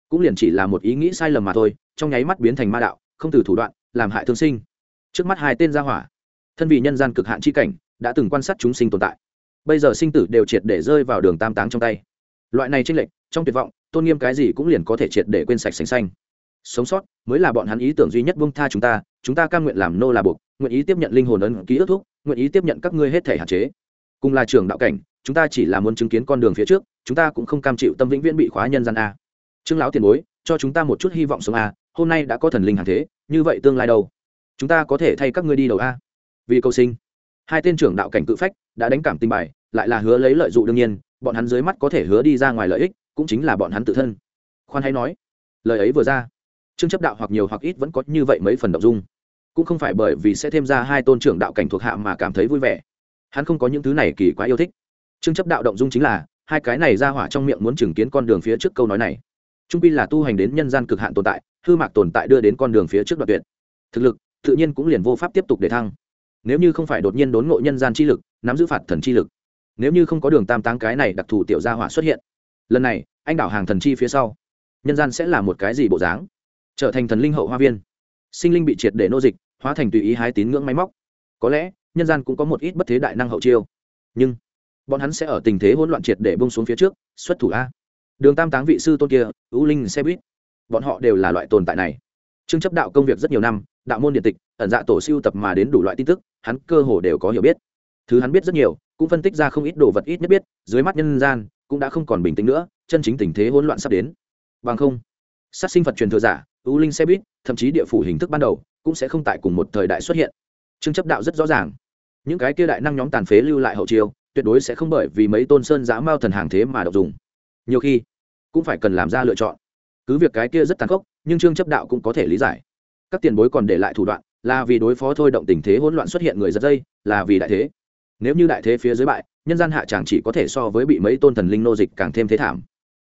Cũng liền chỉ là một ý nghĩ sai lầm mà thôi, trong nháy mắt biến thành ma đạo, không từ thủ đoạn, làm hại thương sinh. Trước mắt hai tên gia hỏa, thân vị nhân gian cực hạn chi cảnh, đã từng quan sát chúng sinh tồn tại. Bây giờ sinh tử đều triệt để rơi vào đường tam táng trong tay. Loại này tranh lệch, trong tuyệt vọng, tôn nghiêm cái gì cũng liền có thể triệt để quên sạch sành xanh sống sót mới là bọn hắn ý tưởng duy nhất buông tha chúng ta chúng ta cam nguyện làm nô là buộc, nguyện ý tiếp nhận linh hồn ấn ký ước thúc, nguyện ý tiếp nhận các ngươi hết thể hạn chế. Cùng là trường đạo cảnh, chúng ta chỉ là muốn chứng kiến con đường phía trước, chúng ta cũng không cam chịu tâm vĩnh viễn bị khóa nhân gian a. Trương lão tiền bối, cho chúng ta một chút hy vọng sống a, hôm nay đã có thần linh hàng thế, như vậy tương lai đâu? Chúng ta có thể thay các ngươi đi đầu a. Vì cầu sinh, hai tên trưởng đạo cảnh cự phách đã đánh cảm tình bài, lại là hứa lấy lợi dụng đương nhiên, bọn hắn dưới mắt có thể hứa đi ra ngoài lợi ích, cũng chính là bọn hắn tự thân. Khoan hay nói, lời ấy vừa ra trương chấp đạo hoặc nhiều hoặc ít vẫn có như vậy mấy phần động dung. Cũng không phải bởi vì sẽ thêm ra hai tôn trưởng đạo cảnh thuộc hạ mà cảm thấy vui vẻ. Hắn không có những thứ này kỳ quá yêu thích. Trương chấp đạo động dung chính là, hai cái này ra hỏa trong miệng muốn chứng kiến con đường phía trước câu nói này. Trung pi là tu hành đến nhân gian cực hạn tồn tại, hư mạc tồn tại đưa đến con đường phía trước đoạn tuyệt. Thực lực, tự nhiên cũng liền vô pháp tiếp tục để thăng. Nếu như không phải đột nhiên đốn ngộ nhân gian chi lực, nắm giữ phạt thần chi lực, nếu như không có đường tam táng cái này đặc thù tiểu gia hỏa xuất hiện, lần này, anh đảo hàng thần chi phía sau, nhân gian sẽ là một cái gì bộ dáng? Trở thành thần linh hậu hoa viên. Sinh linh bị triệt để nô dịch, hóa thành tùy ý hái tín ngưỡng máy móc. Có lẽ, nhân gian cũng có một ít bất thế đại năng hậu chiêu. Nhưng, bọn hắn sẽ ở tình thế hỗn loạn triệt để bông xuống phía trước, xuất thủ a. Đường tam táng vị sư tôn kia ưu linh xe buýt. Bọn họ đều là loại tồn tại này. Trương chấp đạo công việc rất nhiều năm, đạo môn điện tịch, ẩn dạ tổ siêu tập mà đến đủ loại tin tức, hắn cơ hồ đều có hiểu biết. Thứ hắn biết rất nhiều, cũng phân tích ra không ít đồ vật ít nhất biết, dưới mắt nhân gian cũng đã không còn bình tĩnh nữa, chân chính tình thế hỗn loạn sắp đến. Bằng không, sát sinh phật truyền thừa giả ưu linh xe buýt, thậm chí địa phủ hình thức ban đầu, cũng sẽ không tại cùng một thời đại xuất hiện. Trương chấp đạo rất rõ ràng. Những cái kia đại năng nhóm tàn phế lưu lại hậu chiêu, tuyệt đối sẽ không bởi vì mấy tôn sơn giã mao thần hàng thế mà đọc dùng. Nhiều khi, cũng phải cần làm ra lựa chọn. Cứ việc cái kia rất tàn khốc, nhưng trương chấp đạo cũng có thể lý giải. Các tiền bối còn để lại thủ đoạn, là vì đối phó thôi động tình thế hỗn loạn xuất hiện người giật dây, là vì đại thế. Nếu như đại thế phía dưới bại, nhân gian hạ chẳng chỉ có thể so với bị mấy tôn thần linh nô dịch càng thêm thế thảm.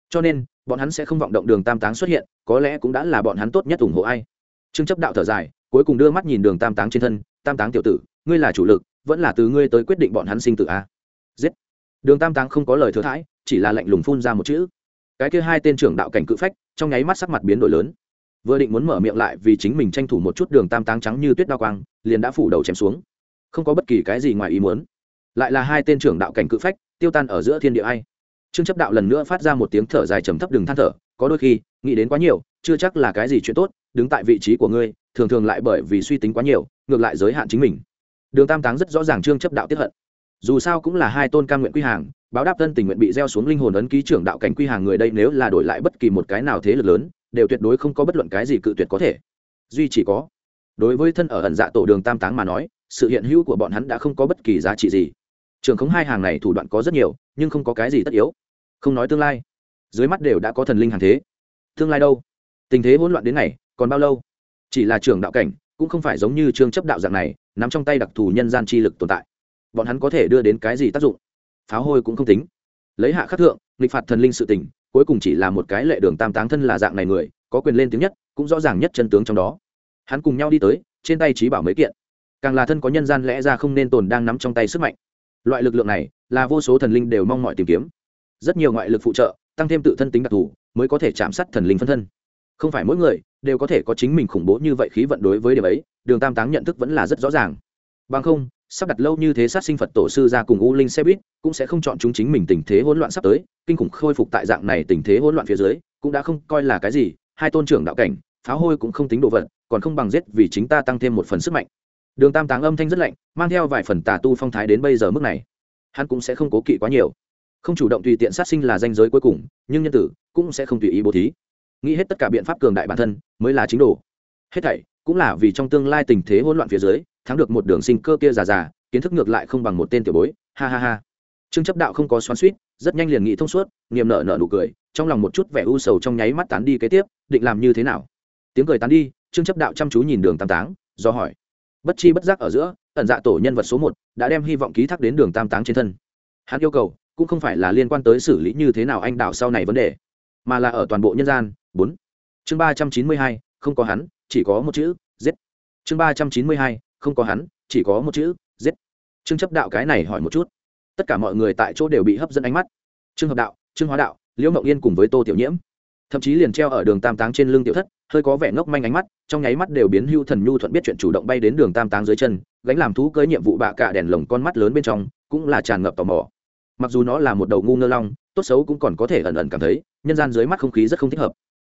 Cho nên bọn hắn sẽ không vọng động đường tam táng xuất hiện, có lẽ cũng đã là bọn hắn tốt nhất ủng hộ ai. Trương chấp đạo thở dài, cuối cùng đưa mắt nhìn đường tam táng trên thân, tam táng tiểu tử, ngươi là chủ lực, vẫn là từ ngươi tới quyết định bọn hắn sinh tử a? Giết. Đường tam táng không có lời thừa thãi, chỉ là lạnh lùng phun ra một chữ. Cái kia hai tên trưởng đạo cảnh cự phách, trong nháy mắt sắc mặt biến đổi lớn. Vừa định muốn mở miệng lại vì chính mình tranh thủ một chút đường tam táng trắng như tuyết đao quang, liền đã phủ đầu chém xuống. Không có bất kỳ cái gì ngoài ý muốn. Lại là hai tên trưởng đạo cảnh cự phách, tiêu tan ở giữa thiên địa ai trương chấp đạo lần nữa phát ra một tiếng thở dài trầm thấp đừng than thở, có đôi khi, nghĩ đến quá nhiều, chưa chắc là cái gì chuyện tốt, đứng tại vị trí của ngươi, thường thường lại bởi vì suy tính quá nhiều, ngược lại giới hạn chính mình. Đường tam táng rất rõ ràng trương chấp đạo tiếp hận. Dù sao cũng là hai tôn cam nguyện quy hàng, báo đáp thân tình nguyện bị gieo xuống linh hồn ấn ký trưởng đạo cảnh quy hàng người đây nếu là đổi lại bất kỳ một cái nào thế lực lớn, đều tuyệt đối không có bất luận cái gì cự tuyệt có thể. Duy chỉ có, đối với thân ở ẩn dạ tổ đường tam táng mà nói, sự hiện hữu của bọn hắn đã không có bất kỳ giá trị gì. Trường khống hai hàng này thủ đoạn có rất nhiều, nhưng không có cái gì tất yếu không nói tương lai. Dưới mắt đều đã có thần linh hàng thế. Tương lai đâu? Tình thế hỗn loạn đến ngày còn bao lâu? Chỉ là trường đạo cảnh, cũng không phải giống như trương chấp đạo dạng này, nắm trong tay đặc thù nhân gian chi lực tồn tại. Bọn hắn có thể đưa đến cái gì tác dụng? Pháo hôi cũng không tính. Lấy hạ khắc thượng, nghịch phạt thần linh sự tình, cuối cùng chỉ là một cái lệ đường tam táng thân là dạng này người, có quyền lên tiếng nhất, cũng rõ ràng nhất chân tướng trong đó. Hắn cùng nhau đi tới, trên tay trí bảo mấy kiện. Càng là thân có nhân gian lẽ ra không nên tồn đang nắm trong tay sức mạnh. Loại lực lượng này, là vô số thần linh đều mong mọi tìm kiếm rất nhiều ngoại lực phụ trợ, tăng thêm tự thân tính đặc thù, mới có thể chạm sát thần linh phân thân. Không phải mỗi người đều có thể có chính mình khủng bố như vậy khí vận đối với điều ấy, đường tam táng nhận thức vẫn là rất rõ ràng. Bằng không, sắp đặt lâu như thế sát sinh phật tổ sư ra cùng u linh xe buýt cũng sẽ không chọn chúng chính mình tình thế hỗn loạn sắp tới, kinh khủng khôi phục tại dạng này tình thế hỗn loạn phía dưới, cũng đã không coi là cái gì, hai tôn trưởng đạo cảnh pháo hôi cũng không tính đồ vật, còn không bằng giết vì chính ta tăng thêm một phần sức mạnh. Đường tam táng âm thanh rất lạnh, mang theo vài phần tà tu phong thái đến bây giờ mức này, hắn cũng sẽ không cố kỵ quá nhiều không chủ động tùy tiện sát sinh là danh giới cuối cùng, nhưng nhân tử cũng sẽ không tùy ý bố thí. Nghĩ hết tất cả biện pháp cường đại bản thân mới là chính đồ. Hết thảy cũng là vì trong tương lai tình thế hỗn loạn phía dưới, thắng được một đường sinh cơ kia già già, kiến thức ngược lại không bằng một tên tiểu bối. Ha ha ha. Trương chấp đạo không có xoắn suýt rất nhanh liền nghĩ thông suốt, niềm nợ nợ nụ cười, trong lòng một chút vẻ u sầu trong nháy mắt tán đi kế tiếp, định làm như thế nào? Tiếng cười tán đi, trương chấp đạo chăm chú nhìn đường tam táng, do hỏi. Bất chi bất giác ở giữa, ẩn dạ tổ nhân vật số một đã đem hy vọng ký thác đến đường tam táng trên thân. Hắn yêu cầu cũng không phải là liên quan tới xử lý như thế nào anh đạo sau này vấn đề, mà là ở toàn bộ nhân gian. Bốn. Chương ba trăm chín mươi hai, không có hắn, chỉ có một chữ, giết. Chương ba trăm chín mươi hai, không có hắn, chỉ có một chữ, giết. Chương chấp đạo cái này hỏi một chút. Tất cả mọi người tại chỗ đều bị hấp dẫn ánh mắt. Trương hợp đạo, trương hóa đạo, liễu mộng yên cùng với tô tiểu nhiễm. Thậm chí liền treo ở đường tam táng trên lưng tiểu thất, hơi có vẻ ngốc manh ánh mắt, trong nháy mắt đều biến hưu thần nhu thuận biết chuyện chủ động bay đến đường tam táng dưới chân, gánh làm thú cưới nhiệm vụ bạ cả đèn lồng con mắt lớn bên trong, cũng là tràn ngập tò mò mặc dù nó là một đầu ngu ngơ long, tốt xấu cũng còn có thể ẩn ẩn cảm thấy, nhân gian dưới mắt không khí rất không thích hợp.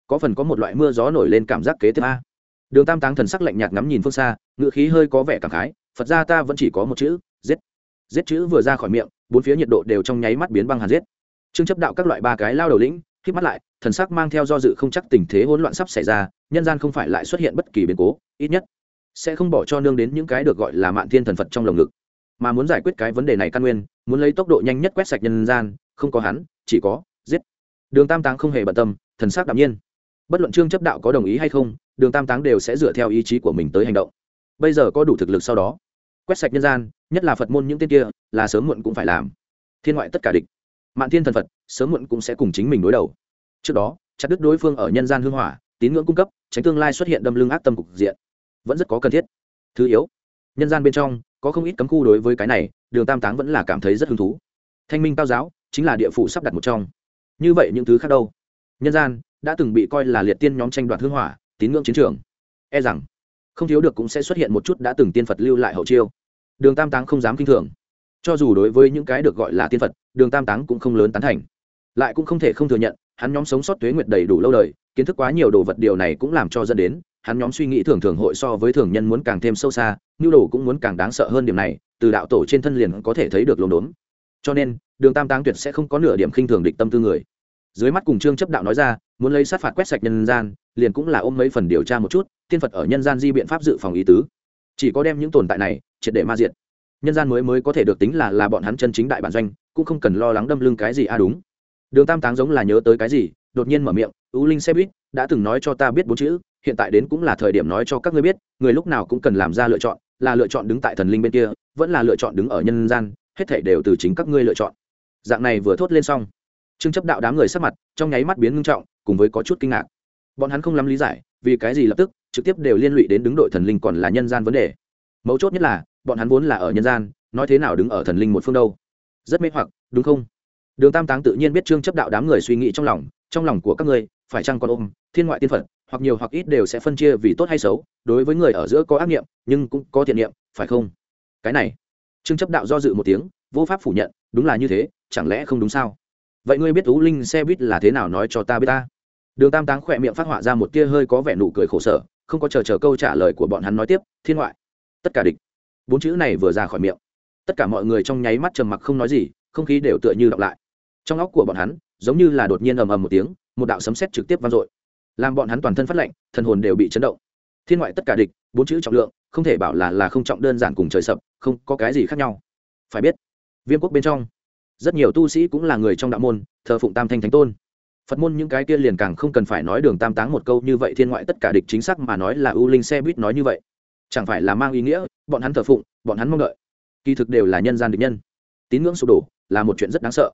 Có phần có một loại mưa gió nổi lên cảm giác kế tiếp a. Đường tam táng thần sắc lạnh nhạt ngắm nhìn phương xa ngự khí hơi có vẻ cảm khái, phật ra ta vẫn chỉ có một chữ, giết. Giết chữ vừa ra khỏi miệng, bốn phía nhiệt độ đều trong nháy mắt biến băng hàn giết. Trương chấp đạo các loại ba cái lao đầu lĩnh khi mắt lại, thần sắc mang theo do dự không chắc tình thế hỗn loạn sắp xảy ra, nhân gian không phải lại xuất hiện bất kỳ biến cố, ít nhất sẽ không bỏ cho nương đến những cái được gọi là mạn thiên thần phật trong lồng ngực. Mà muốn giải quyết cái vấn đề này căn nguyên muốn lấy tốc độ nhanh nhất quét sạch nhân gian, không có hắn, chỉ có giết. Đường tam táng không hề bận tâm, thần sắc đạm nhiên. Bất luận trương chấp đạo có đồng ý hay không, đường tam táng đều sẽ dựa theo ý chí của mình tới hành động. Bây giờ có đủ thực lực sau đó, quét sạch nhân gian, nhất là phật môn những tên kia, là sớm muộn cũng phải làm. Thiên ngoại tất cả địch, mạn thiên thần phật, sớm muộn cũng sẽ cùng chính mình đối đầu. Trước đó, chặt đứt đối phương ở nhân gian hương hỏa, tín ngưỡng cung cấp, tránh tương lai xuất hiện đâm lưng ác tâm cục diện, vẫn rất có cần thiết. Thứ yếu, nhân gian bên trong có không ít cấm khu đối với cái này, đường tam táng vẫn là cảm thấy rất hứng thú. Thanh minh cao giáo chính là địa phủ sắp đặt một trong. Như vậy những thứ khác đâu? Nhân gian đã từng bị coi là liệt tiên nhóm tranh đoạt hương hỏa, tín ngưỡng chiến trường. E rằng, không thiếu được cũng sẽ xuất hiện một chút đã từng tiên phật lưu lại hậu chiêu. Đường tam táng không dám kinh thường. Cho dù đối với những cái được gọi là tiên phật, đường tam táng cũng không lớn tán thành. Lại cũng không thể không thừa nhận, hắn nhóm sống sót tuế nguyệt đầy đủ lâu đời, kiến thức quá nhiều đồ vật điều này cũng làm cho dẫn đến hắn nhóm suy nghĩ thường thường hội so với thường nhân muốn càng thêm sâu xa nhu đồ cũng muốn càng đáng sợ hơn điểm này từ đạo tổ trên thân liền có thể thấy được lồn đốn cho nên đường tam táng tuyệt sẽ không có nửa điểm khinh thường địch tâm tư người. Dưới mắt cùng trương chấp đạo nói ra muốn lấy sát phạt quét sạch nhân gian liền cũng là ôm mấy phần điều tra một chút tiên phật ở nhân gian di biện pháp dự phòng ý tứ. Chỉ có đem những tồn tại này triệt để ma diện, nhân gian mới mới có thể được tính là là bọn hắn chân chính đại bản doanh cũng không cần lo lắng đâm lưng cái gì a đúng. Đường tam táng giống là nhớ tới cái gì đột nhiên mở miệng ưu linh xe buýt đã từng nói cho ta biết bốn chữ hiện tại đến cũng là thời điểm nói cho các ngươi biết, người lúc nào cũng cần làm ra lựa chọn, là lựa chọn đứng tại thần linh bên kia, vẫn là lựa chọn đứng ở nhân gian, hết thể đều từ chính các ngươi lựa chọn. Dạng này vừa thốt lên xong, trương chấp đạo đám người sắc mặt trong nháy mắt biến ngưng trọng, cùng với có chút kinh ngạc. Bọn hắn không lắm lý giải, vì cái gì lập tức, trực tiếp đều liên lụy đến đứng đội thần linh còn là nhân gian vấn đề. Mấu chốt nhất là, bọn hắn vốn là ở nhân gian, nói thế nào đứng ở thần linh một phương đâu? Rất mê hoặc, đúng không? Đường tam táng tự nhiên biết trương chấp đạo đám người suy nghĩ trong lòng trong lòng của các ngươi, phải chăng còn ôm thiên ngoại tiên phật hoặc nhiều hoặc ít đều sẽ phân chia vì tốt hay xấu, đối với người ở giữa có ác nghiệm, nhưng cũng có thiện nghiệm, phải không? Cái này, trương chấp đạo do dự một tiếng, vô pháp phủ nhận, đúng là như thế, chẳng lẽ không đúng sao? Vậy ngươi biết tú linh xe buýt là thế nào nói cho ta biết ta? Đường tam táng khỏe miệng phát họa ra một tia hơi có vẻ nụ cười khổ sở, không có chờ chờ câu trả lời của bọn hắn nói tiếp, thiên ngoại, tất cả địch. Bốn chữ này vừa ra khỏi miệng. Tất cả mọi người trong nháy mắt trầm mặc không nói gì, không khí đều tựa như đọc lại. Trong óc của bọn hắn, giống như là đột nhiên ầm ầm một tiếng, một đạo sấm sét trực tiếp vang dội làm bọn hắn toàn thân phát lạnh, thần hồn đều bị chấn động. Thiên ngoại tất cả địch, bốn chữ trọng lượng, không thể bảo là là không trọng đơn giản cùng trời sập, không có cái gì khác nhau. Phải biết, viêm quốc bên trong, rất nhiều tu sĩ cũng là người trong đạo môn, thờ phụng tam thanh thánh tôn. Phật môn những cái kia liền càng không cần phải nói đường tam táng một câu như vậy, thiên ngoại tất cả địch chính xác mà nói là ưu linh xe buýt nói như vậy. Chẳng phải là mang ý nghĩa, bọn hắn thờ phụng, bọn hắn mong đợi. Kỳ thực đều là nhân gian địch nhân. Tín ngưỡng sụp đổ là một chuyện rất đáng sợ.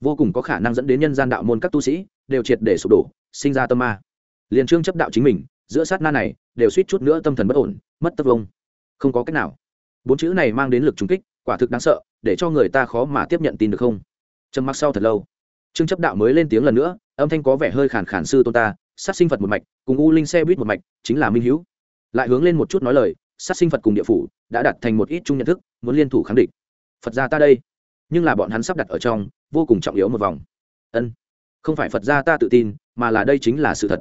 Vô cùng có khả năng dẫn đến nhân gian đạo môn các tu sĩ đều triệt để sụp đổ, sinh ra tâm ma liền trương chấp đạo chính mình, giữa sát na này, đều suýt chút nữa tâm thần bất ổn, mất tất vông. Không có cách nào. Bốn chữ này mang đến lực trúng kích, quả thực đáng sợ, để cho người ta khó mà tiếp nhận tin được không? Trầm mặc sau thật lâu. Trương chấp đạo mới lên tiếng lần nữa, âm thanh có vẻ hơi khản khản sư tôn ta, sát sinh phật một mạch, cùng u linh xe buýt một mạch, chính là minh hữu. Lại hướng lên một chút nói lời, sát sinh phật cùng địa phủ đã đặt thành một ít chung nhận thức, muốn liên thủ kháng địch. Phật gia ta đây. Nhưng là bọn hắn sắp đặt ở trong, vô cùng trọng yếu một vòng. Ân. Không phải phật gia ta tự tin, mà là đây chính là sự thật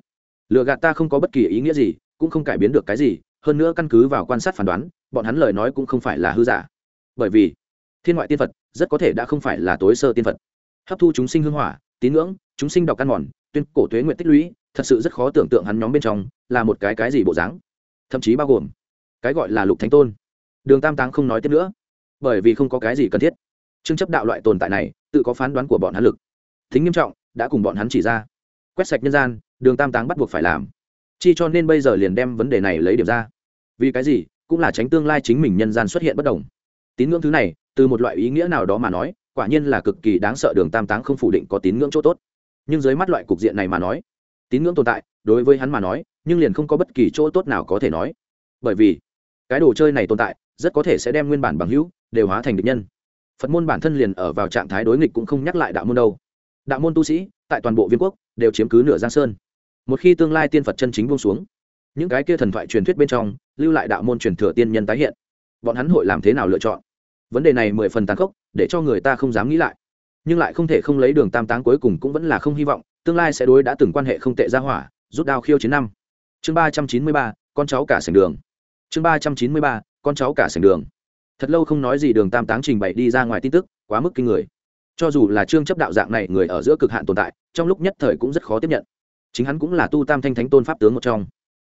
lựa gạt ta không có bất kỳ ý nghĩa gì, cũng không cải biến được cái gì, hơn nữa căn cứ vào quan sát phán đoán, bọn hắn lời nói cũng không phải là hư giả. Bởi vì, thiên ngoại tiên phật rất có thể đã không phải là tối sơ tiên phật. Hấp thu chúng sinh hương hỏa, tín ngưỡng, chúng sinh đọc căn mòn, tuyên cổ tuế nguyện tích lũy, thật sự rất khó tưởng tượng hắn nhóm bên trong là một cái cái gì bộ dáng. Thậm chí bao gồm cái gọi là lục thánh tôn. Đường tam táng không nói tiếp nữa, bởi vì không có cái gì cần thiết. Chương chấp đạo loại tồn tại này, tự có phán đoán của bọn hắn lực. Thính nghiêm trọng đã cùng bọn hắn chỉ ra quét sạch nhân gian, đường tam táng bắt buộc phải làm. Chi cho nên bây giờ liền đem vấn đề này lấy điểm ra. Vì cái gì? Cũng là tránh tương lai chính mình nhân gian xuất hiện bất đồng. Tín ngưỡng thứ này, từ một loại ý nghĩa nào đó mà nói, quả nhiên là cực kỳ đáng sợ đường tam táng không phủ định có tín ngưỡng chỗ tốt. Nhưng dưới mắt loại cục diện này mà nói, tín ngưỡng tồn tại, đối với hắn mà nói, nhưng liền không có bất kỳ chỗ tốt nào có thể nói. Bởi vì, cái đồ chơi này tồn tại, rất có thể sẽ đem nguyên bản bằng hữu đều hóa thành địch nhân. Phật môn bản thân liền ở vào trạng thái đối nghịch cũng không nhắc lại đạo môn đâu. Đạo môn tu sĩ tại toàn bộ viên quốc, đều chiếm cứ nửa giang sơn. Một khi tương lai tiên phật chân chính buông xuống, những cái kia thần thoại truyền thuyết bên trong, lưu lại đạo môn truyền thừa tiên nhân tái hiện. Bọn hắn hội làm thế nào lựa chọn? Vấn đề này mười phần tàn khốc, để cho người ta không dám nghĩ lại. Nhưng lại không thể không lấy đường tam táng cuối cùng cũng vẫn là không hy vọng, tương lai sẽ đối đã từng quan hệ không tệ ra hỏa, rút đao khiêu chiến năm. Chương ba trăm chín mươi ba, con cháu cả sành đường. Chương ba trăm chín mươi ba, con cháu cả sành đường. Thật lâu không nói gì đường tam táng trình bày đi ra ngoài tin tức, quá mức kinh người. Cho dù là trương chấp đạo dạng này người ở giữa cực hạn tồn tại trong lúc nhất thời cũng rất khó tiếp nhận. Chính hắn cũng là tu tam thanh thánh tôn pháp tướng một trong.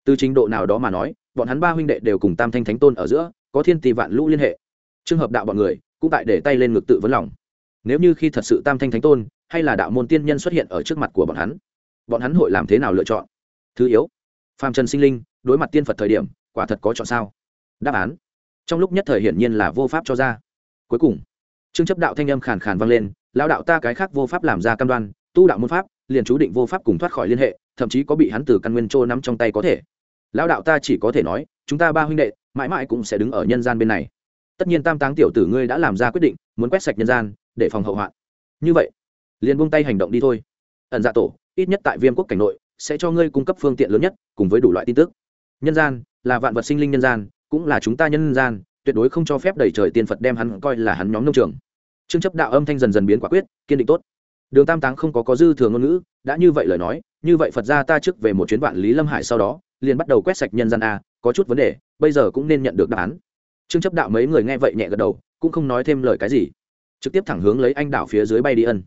Từ trình độ nào đó mà nói, bọn hắn ba huynh đệ đều cùng tam thanh thánh tôn ở giữa, có thiên tỷ vạn lũ liên hệ. Trường hợp đạo bọn người cũng tại để tay lên ngực tự vấn lòng. Nếu như khi thật sự tam thanh thánh tôn hay là đạo môn tiên nhân xuất hiện ở trước mặt của bọn hắn bọn hắn hội làm thế nào lựa chọn? Thứ yếu, phàm trần sinh linh đối mặt tiên phật thời điểm, quả thật có chọn sao? Đáp án, trong lúc nhất thời hiển nhiên là vô pháp cho ra. Cuối cùng, trương chấp đạo thanh âm khàn khàn vang lên lao đạo ta cái khác vô pháp làm ra cam đoan tu đạo môn pháp, liền chú định vô pháp cùng thoát khỏi liên hệ, thậm chí có bị hắn từ căn nguyên trô nắm trong tay có thể. Lão đạo ta chỉ có thể nói, chúng ta ba huynh đệ, mãi mãi cũng sẽ đứng ở nhân gian bên này. Tất nhiên tam táng tiểu tử ngươi đã làm ra quyết định, muốn quét sạch nhân gian, để phòng hậu hoạn. Như vậy, liền buông tay hành động đi thôi. Ẩn dạ tổ, ít nhất tại viêm quốc cảnh nội, sẽ cho ngươi cung cấp phương tiện lớn nhất, cùng với đủ loại tin tức. Nhân gian, là vạn vật sinh linh nhân gian, cũng là chúng ta nhân gian, tuyệt đối không cho phép đẩy trời tiên phật đem hắn coi là hắn nhóm nông trường. Trương chấp đạo âm thanh dần dần biến quả quyết, kiên định tốt đường tam táng không có có dư thừa ngôn ngữ, đã như vậy lời nói, như vậy phật ra ta trước về một chuyến vạn lý lâm hải sau đó, liền bắt đầu quét sạch nhân gian a, có chút vấn đề, bây giờ cũng nên nhận được đáp án. Trương chấp đạo mấy người nghe vậy nhẹ gật đầu, cũng không nói thêm lời cái gì. Trực tiếp thẳng hướng lấy anh đảo phía dưới bay đi ân.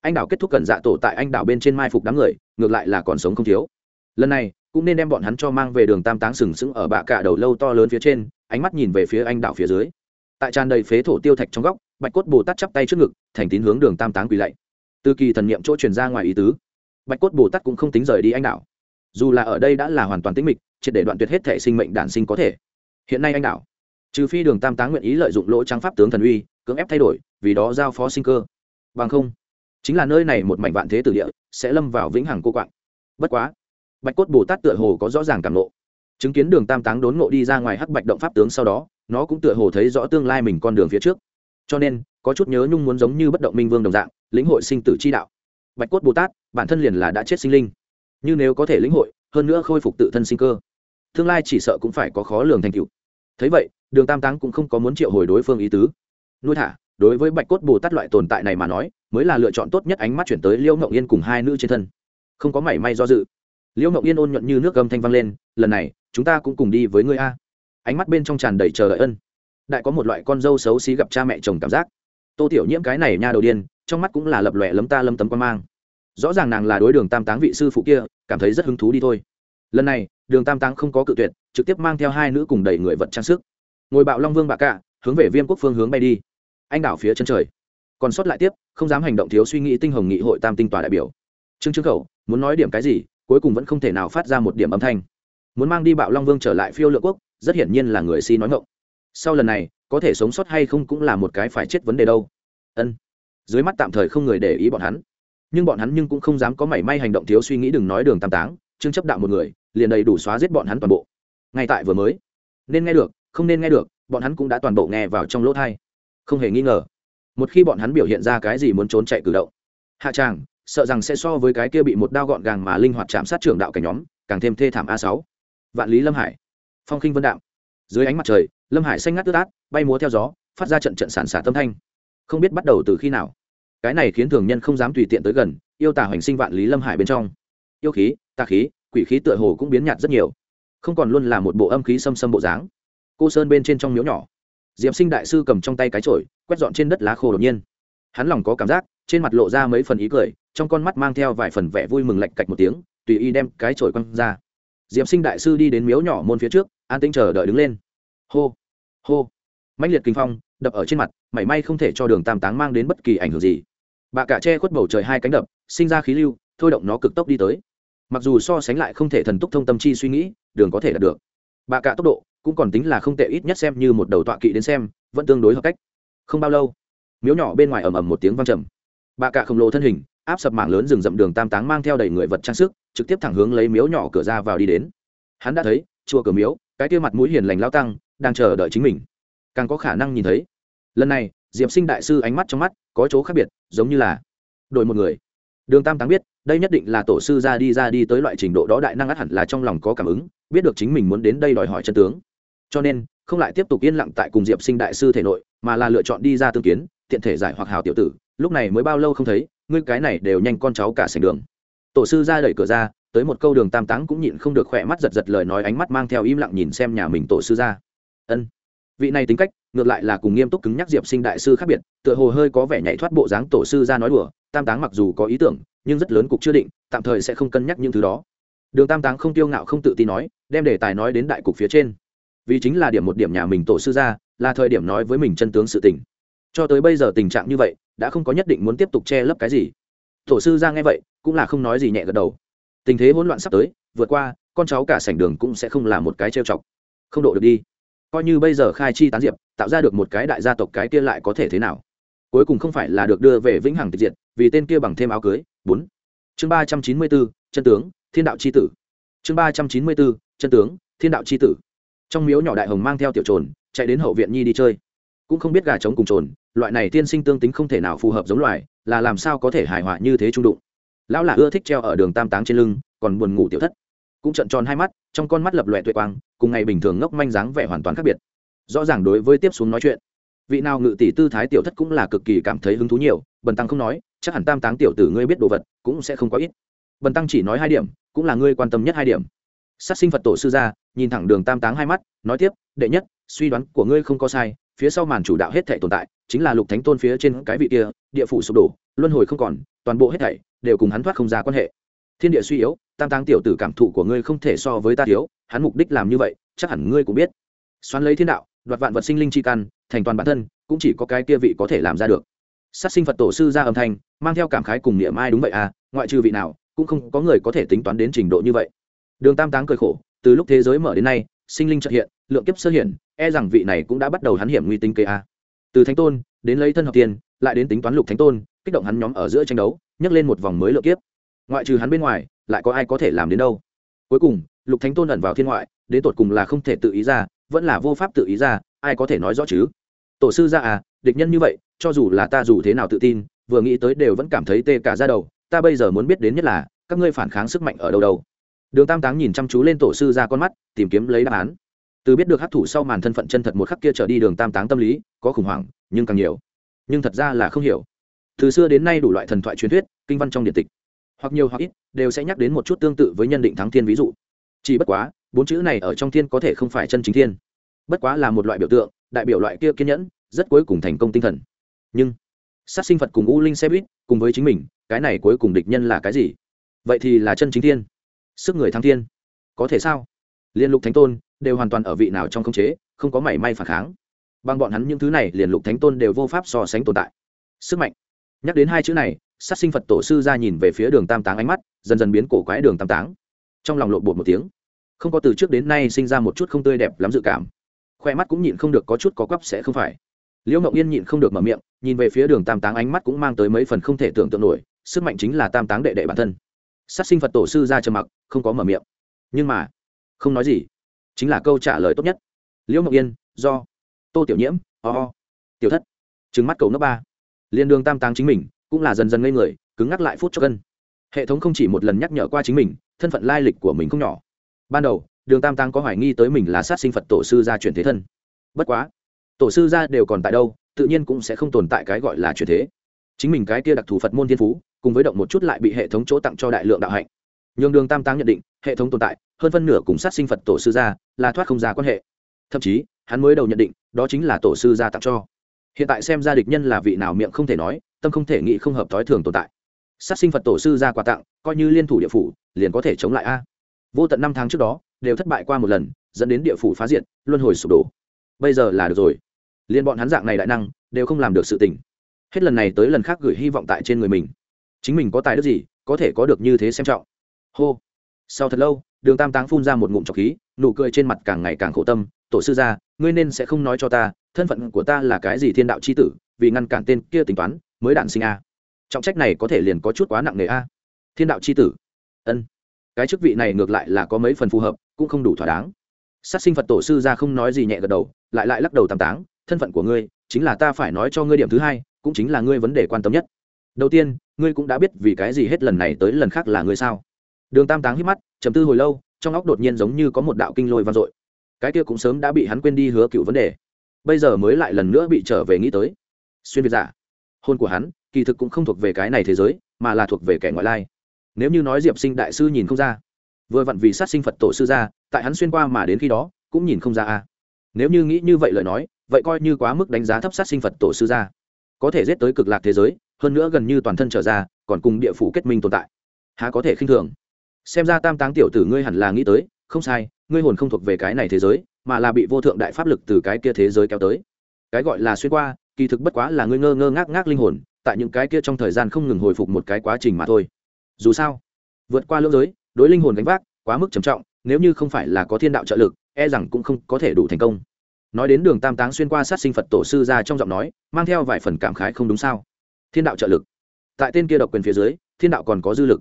Anh đảo kết thúc cần dạ tổ tại anh đảo bên trên mai phục đám người, ngược lại là còn sống không thiếu. Lần này, cũng nên đem bọn hắn cho mang về đường tam táng sừng sững ở bạ cả đầu lâu to lớn phía trên, ánh mắt nhìn về phía anh đảo phía dưới. Tại tràn đầy phế thổ tiêu thạch trong góc, bạch cốt bồ tát chắp tay trước ngực, thành tín hướng đường tam táng quỳ lạy từ kỳ thần niệm chỗ truyền ra ngoài ý tứ. Bạch cốt bồ tát cũng không tính rời đi anh đảo. Dù là ở đây đã là hoàn toàn tĩnh mịch triệt để đoạn tuyệt hết thể sinh mệnh đản sinh có thể. Hiện nay anh đảo trừ phi đường tam táng nguyện ý lợi dụng lỗ trang pháp tướng thần uy cưỡng ép thay đổi vì đó giao phó sinh cơ. Bằng không chính là nơi này một mảnh vạn thế tử địa sẽ lâm vào vĩnh hằng cô quạng. Bất quá bạch cốt bồ tát tựa hồ có rõ ràng cảm ngộ, chứng kiến đường tam táng đốn ngộ đi ra ngoài hắc bạch động pháp tướng sau đó nó cũng tựa hồ thấy rõ tương lai mình con đường phía trước. Cho nên có chút nhớ nhung muốn giống như bất động minh vương đồng dạng lĩnh hội sinh tử chi đạo. Bạch cốt bồ tát, bản thân liền là đã chết sinh linh. Nhưng nếu có thể lĩnh hội, hơn nữa khôi phục tự thân sinh cơ, tương lai chỉ sợ cũng phải có khó lường thành tựu. Thấy vậy, đường tam táng cũng không có muốn triệu hồi đối phương ý tứ. Nuôi thả, đối với bạch cốt bồ tát loại tồn tại này mà nói, mới là lựa chọn tốt nhất ánh mắt chuyển tới liêu ngậu yên cùng hai nữ trên thân. Không có mảy may do dự. Liêu ngậu yên ôn nhuận như nước gầm thanh vang lên, lần này, chúng ta cũng cùng đi với ngươi a. Ánh mắt bên trong tràn đầy chờ đợi ân. Đại có một loại con dâu xấu xí gặp cha mẹ chồng cảm giác. Tô tiểu nhiễm cái này nha đầu điên trong mắt cũng là lập lòe lấm ta lâm tấm quan mang. Rõ ràng nàng là đối đường tam táng vị sư phụ kia, cảm thấy rất hứng thú đi thôi. Lần này, đường tam táng không có cự tuyệt, trực tiếp mang theo hai nữ cùng đẩy người vật trang sức. Ngồi bạo long vương bạ cạ, hướng về viêm quốc phương hướng bay đi. Anh đảo phía chân trời. Còn sót lại tiếp, không dám hành động thiếu suy nghĩ tinh hồng nghị hội tam tinh tòa đại biểu. Trương trương khẩu, muốn nói điểm cái gì, cuối cùng vẫn không thể nào phát ra một điểm âm thanh. Muốn mang đi bạo long vương trở lại phiêu lựa quốc, rất hiển nhiên là người si nói ngộng sau lần này, có thể sống sót hay không cũng là một cái phải chết vấn đề đâu. Ân dưới mắt tạm thời không người để ý bọn hắn. Nhưng bọn hắn nhưng cũng không dám có mảy may hành động thiếu suy nghĩ đừng nói đường tam táng chương chấp đạo một người, liền đầy đủ xóa giết bọn hắn toàn bộ. Ngay tại vừa mới, nên nghe được, không nên nghe được, bọn hắn cũng đã toàn bộ nghe vào trong lỗ thai không hề nghi ngờ, một khi bọn hắn biểu hiện ra cái gì muốn trốn chạy cử động, hạ tràng, sợ rằng sẽ so với cái kia bị một đao gọn gàng mà linh hoạt chạm sát trưởng đạo cả nhóm, càng thêm thê thảm a sáu. Vạn lý lâm hải, phong khinh vân đạo. Dưới ánh mặt trời, lâm hải xanh ngắt tứ át bay múa theo gió, phát ra trận trận sản xả tâm thanh không biết bắt đầu từ khi nào. Cái này khiến thường nhân không dám tùy tiện tới gần, yêu tả hoành sinh vạn lý lâm hải bên trong. Yêu khí, tà khí, quỷ khí tựa hồ cũng biến nhạt rất nhiều. Không còn luôn là một bộ âm khí xâm xâm bộ dáng. Cô sơn bên trên trong miếu nhỏ. Diệp sinh đại sư cầm trong tay cái chổi, quét dọn trên đất lá khô đột nhiên. Hắn lòng có cảm giác, trên mặt lộ ra mấy phần ý cười, trong con mắt mang theo vài phần vẻ vui mừng lạch cạch một tiếng, tùy y đem cái chổi quăng ra. Diệp sinh đại sư đi đến miếu nhỏ môn phía trước, an tĩnh chờ đợi đứng lên. Hô hô. Mạnh liệt kinh phong đập ở trên mặt, mảy may không thể cho đường tam táng mang đến bất kỳ ảnh hưởng gì. Bà cả che khuất bầu trời hai cánh đập, sinh ra khí lưu, thôi động nó cực tốc đi tới. Mặc dù so sánh lại không thể thần túc thông tâm chi suy nghĩ, đường có thể đạt được. Bà cả tốc độ cũng còn tính là không tệ, ít nhất xem như một đầu tọa kỵ đến xem, vẫn tương đối hợp cách. Không bao lâu, miếu nhỏ bên ngoài ầm ầm một tiếng vang trầm. Bà cả khổng lồ thân hình, áp sập mảng lớn rừng rậm đường tam táng mang theo đầy người vật trang sức, trực tiếp thẳng hướng lấy miếu nhỏ cửa ra vào đi đến. Hắn đã thấy, chùa cửa miếu, cái kia mặt mũi hiền lành lao tăng, đang chờ đợi chính mình càng có khả năng nhìn thấy. Lần này, diệp sinh đại sư ánh mắt trong mắt có chỗ khác biệt, giống như là đổi một người. Đường tam táng biết, đây nhất định là tổ sư ra đi ra đi tới loại trình độ đó đại năng ắt hẳn là trong lòng có cảm ứng, biết được chính mình muốn đến đây đòi hỏi chân tướng. Cho nên, không lại tiếp tục yên lặng tại cùng diệp sinh đại sư thể nội, mà là lựa chọn đi ra tương kiến, tiện thể giải hoặc hào tiểu tử, lúc này mới bao lâu không thấy, ngươi cái này đều nhanh con cháu cả sành đường. Tổ sư ra đẩy cửa ra, tới một câu đường tam táng cũng nhịn không được khỏe mắt giật giật lời nói ánh mắt mang theo im lặng nhìn xem nhà mình tổ sư ra. Ân vị này tính cách, ngược lại là cùng nghiêm túc cứng nhắc diệp sinh đại sư khác biệt, tựa hồ hơi có vẻ nhảy thoát bộ dáng tổ sư ra nói đùa, tam táng mặc dù có ý tưởng, nhưng rất lớn cục chưa định, tạm thời sẽ không cân nhắc những thứ đó. Đường tam táng không tiêu ngạo không tự tin nói, đem đề tài nói đến đại cục phía trên. Vì chính là điểm một điểm nhà mình tổ sư ra, là thời điểm nói với mình chân tướng sự tình. Cho tới bây giờ tình trạng như vậy, đã không có nhất định muốn tiếp tục che lấp cái gì. Tổ sư ra nghe vậy, cũng là không nói gì nhẹ gật đầu. Tình thế hỗn loạn sắp tới, vượt qua, con cháu cả sảnh đường cũng sẽ không là một cái trêu chọc. Không độ được đi coi như bây giờ khai chi tán diệp, tạo ra được một cái đại gia tộc cái kia lại có thể thế nào? Cuối cùng không phải là được đưa về vĩnh hằng tịch diệt, vì tên kia bằng thêm áo cưới. Bốn. Chương ba trăm chín mươi bốn, chân tướng, thiên đạo c h i tử. Chương ba trăm chín mươi bốn, chân tướng, thiên đạo c h i tử. Trong miếu nhỏ đại hồng mang theo tiểu trồn, chạy đến hậu viện nhi đi chơi. Cũng không biết gà trống cùng trồn, loại này tiên sinh tương tính không thể nào phù hợp giống loài, là làm sao có thể hài hòa như thế trung đụng? Lão là ưa thích treo ở đường tam táng trên lưng, còn buồn ngủ tiểu thất cũng trợn tròn hai mắt, trong con mắt lập lòe tuệ quang, cùng ngày bình thường ngốc manh dáng vẻ hoàn toàn khác biệt. Rõ ràng đối với tiếp xuống nói chuyện, vị nào ngự tỷ tư thái tiểu thất cũng là cực kỳ cảm thấy hứng thú nhiều, bần tăng không nói, chắc hẳn tam táng tiểu tử ngươi biết đồ vật, cũng sẽ không có ít. Bần tăng chỉ nói hai điểm, cũng là ngươi quan tâm nhất hai điểm. Sát sinh phật tổ sư gia, nhìn thẳng đường tam táng hai mắt, nói tiếp, đệ nhất, suy đoán của ngươi không có sai, phía sau màn chủ đạo hết thể tồn tại, chính là lục thánh tôn phía trên cái vị kia, địa phủ sụp đổ, luân hồi không còn, toàn bộ hết thảy đều cùng hắn thoát không ra quan hệ thiên địa suy yếu, tam táng tiểu tử cảm thụ của ngươi không thể so với ta thiếu, hắn mục đích làm như vậy, chắc hẳn ngươi cũng biết. Xoắn lấy thiên đạo, đoạt vạn vật sinh linh chi căn, thành toàn bản thân, cũng chỉ có cái kia vị có thể làm ra được. Sát sinh phật tổ sư ra âm thanh, mang theo cảm khái cùng niệm ai đúng vậy à ngoại trừ vị nào, cũng không có người có thể tính toán đến trình độ như vậy. Đường tam táng cười khổ, từ lúc thế giới mở đến nay, sinh linh trợ hiện, lượng kiếp sơ hiện e rằng vị này cũng đã bắt đầu hắn hiểm nguy tính kê a. Từ thánh tôn, đến lấy thân hợp tiền, lại đến tính toán lục thánh tôn, kích động hắn nhóm ở giữa tranh đấu, nhấc lên một vòng mới lượng kiếp ngoại trừ hắn bên ngoài, lại có ai có thể làm đến đâu? Cuối cùng, lục thánh tôn ẩn vào thiên ngoại, đến tột cùng là không thể tự ý ra, vẫn là vô pháp tự ý ra, ai có thể nói rõ chứ? Tổ sư ra à địch nhân như vậy, cho dù là ta dù thế nào tự tin, vừa nghĩ tới đều vẫn cảm thấy tê cả ra đầu, ta bây giờ muốn biết đến nhất là, các ngươi phản kháng sức mạnh ở đâu đâu? Đường tam táng nhìn chăm chú lên tổ sư ra con mắt, tìm kiếm lấy đáp án. Từ biết được hấp thụ sau màn thân phận chân thật một khắc kia trở đi, đường tam táng tâm lý có khủng hoảng, nhưng càng nhiều. Nhưng thật ra là không hiểu. Từ xưa đến nay đủ loại thần thoại truyền thuyết, kinh văn trong điện tịch hoặc nhiều hoặc ít, đều sẽ nhắc đến một chút tương tự với nhân định thắng thiên ví dụ. Chỉ bất quá, bốn chữ này ở trong thiên có thể không phải chân chính thiên. Bất quá là một loại biểu tượng, đại biểu loại kia kiên nhẫn, rất cuối cùng thành công tinh thần. Nhưng, sát sinh phật cùng u linh xe buýt, cùng với chính mình, cái này cuối cùng địch nhân là cái gì? Vậy thì là chân chính thiên. Sức người thắng thiên. Có thể sao? Liên lục thánh tôn đều hoàn toàn ở vị nào trong khống chế, không có mảy may phản kháng. Bằng bọn hắn những thứ này liền lục thánh tôn đều vô pháp so sánh tồn tại. Sức mạnh. Nhắc đến hai chữ này sát sinh phật tổ sư ra nhìn về phía đường tam táng ánh mắt, dần dần biến cổ quái đường tam táng. Trong lòng lộn bột một tiếng. Không có từ trước đến nay sinh ra một chút không tươi đẹp lắm dự cảm. Khoe mắt cũng nhịn không được có chút có quắp sẽ không phải. Liễu mộng yên nhịn không được mở miệng, nhìn về phía đường tam táng ánh mắt cũng mang tới mấy phần không thể tưởng tượng nổi, sức mạnh chính là tam táng đệ đệ bản thân. Sát sinh phật tổ sư ra trầm mặc, không có mở miệng. Nhưng mà, không nói gì. Chính là câu trả lời tốt nhất. Liễu mộng yên, do. Tô tiểu nhiễm ho、oh. tiểu thất. Trứng mắt cầu nước ba. Liên đường tam táng chính mình cũng là dần dần ngây người, cứng ngắc lại phút cho cân. Hệ thống không chỉ một lần nhắc nhở qua chính mình, thân phận lai lịch của mình không nhỏ. Ban đầu, đường tam tăng có hoài nghi tới mình là sát sinh phật tổ sư gia chuyển thế thân. Bất quá, tổ sư gia đều còn tại đâu, tự nhiên cũng sẽ không tồn tại cái gọi là chuyển thế. Chính mình cái kia đặc thù phật môn thiên phú, cùng với động một chút lại bị hệ thống chỗ tặng cho đại lượng đạo hạnh. Nhường đường tam tăng nhận định, hệ thống tồn tại, hơn phân nửa cùng sát sinh phật tổ sư gia là thoát không ra quan hệ. Thậm chí, hắn mới đầu nhận định, đó chính là tổ sư gia tặng cho. Hiện tại xem ra địch nhân là vị nào miệng không thể nói tâm không thể nghĩ không hợp thói thường tồn tại. Sát sinh phật tổ sư ra quà tặng, coi như liên thủ địa phủ, liền có thể chống lại a. Vô tận năm tháng trước đó, đều thất bại qua một lần, dẫn đến địa phủ phá diện luân hồi sụp đổ. Bây giờ là được rồi. Liên bọn hắn dạng này đại năng, đều không làm được sự tình. Hết lần này tới lần khác gửi hy vọng tại trên người mình. Chính mình có tài đức gì, có thể có được như thế xem trọng. Hô. Sau thật lâu, đường tam táng phun ra một ngụm trọc khí, nụ cười trên mặt càng ngày càng khổ tâm, tổ sư gia, ngươi nên sẽ không nói cho ta, thân phận của ta là cái gì thiên đạo c h i tử, vì ngăn cản tên kia tính toán mới đạn sinh a. Trọng trách này có thể liền có chút quá nặng nề a. Thiên đạo c h i tử. Ân. Cái chức vị này ngược lại là có mấy phần phù hợp, cũng không đủ thỏa đáng. Sát sinh phật tổ sư ra không nói gì nhẹ gật đầu, lại lại lắc đầu tàm táng, thân phận của ngươi, chính là ta phải nói cho ngươi điểm thứ hai, cũng chính là ngươi vấn đề quan tâm nhất. Đầu tiên, ngươi cũng đã biết vì cái gì hết lần này tới lần khác là ngươi sao? Đường tam táng hít mắt chầm tư hồi lâu, trong óc đột nhiên giống như có một đạo kinh lôi vang dội. Cái kia cũng sớm đã bị hắn quên đi hứa cựu vấn đề. Bây giờ mới lại lần nữa bị trở về nghĩ tới. Xuyên việt giả hôn của hắn, kỳ thực cũng không thuộc về cái này thế giới, mà là thuộc về kẻ ngoại lai. Nếu như nói diệp sinh đại sư nhìn không ra, vừa vặn vì sát sinh phật tổ sư ra tại hắn xuyên qua mà đến khi đó, cũng nhìn không ra a. Nếu như nghĩ như vậy lời nói, vậy coi như quá mức đánh giá thấp sát sinh phật tổ sư ra có thể giết tới cực lạc thế giới, hơn nữa gần như toàn thân trở ra, còn cùng địa phủ kết minh tồn tại. Há có thể khinh thường? Xem ra tam táng tiểu tử ngươi hẳn là nghĩ tới, không sai, ngươi hồn không thuộc về cái này thế giới, mà là bị vô thượng đại pháp lực từ cái kia thế giới kéo tới. Cái gọi là xuyên qua kỳ thực bất quá là ngươi ngơ ngơ ngác ngác linh hồn, tại những cái kia trong thời gian không ngừng hồi phục một cái quá trình mà thôi. Dù sao, vượt qua lưỡng giới, đối linh hồn gánh vác quá mức trầm trọng, nếu như không phải là có thiên đạo trợ lực e rằng cũng không có thể đủ thành công. Nói đến đường tam táng xuyên qua sát sinh phật tổ sư ra trong giọng nói, mang theo vài phần cảm khái không đúng sao? Thiên đạo trợ lực. Tại tên kia độc quyền phía dưới, thiên đạo còn có dư lực.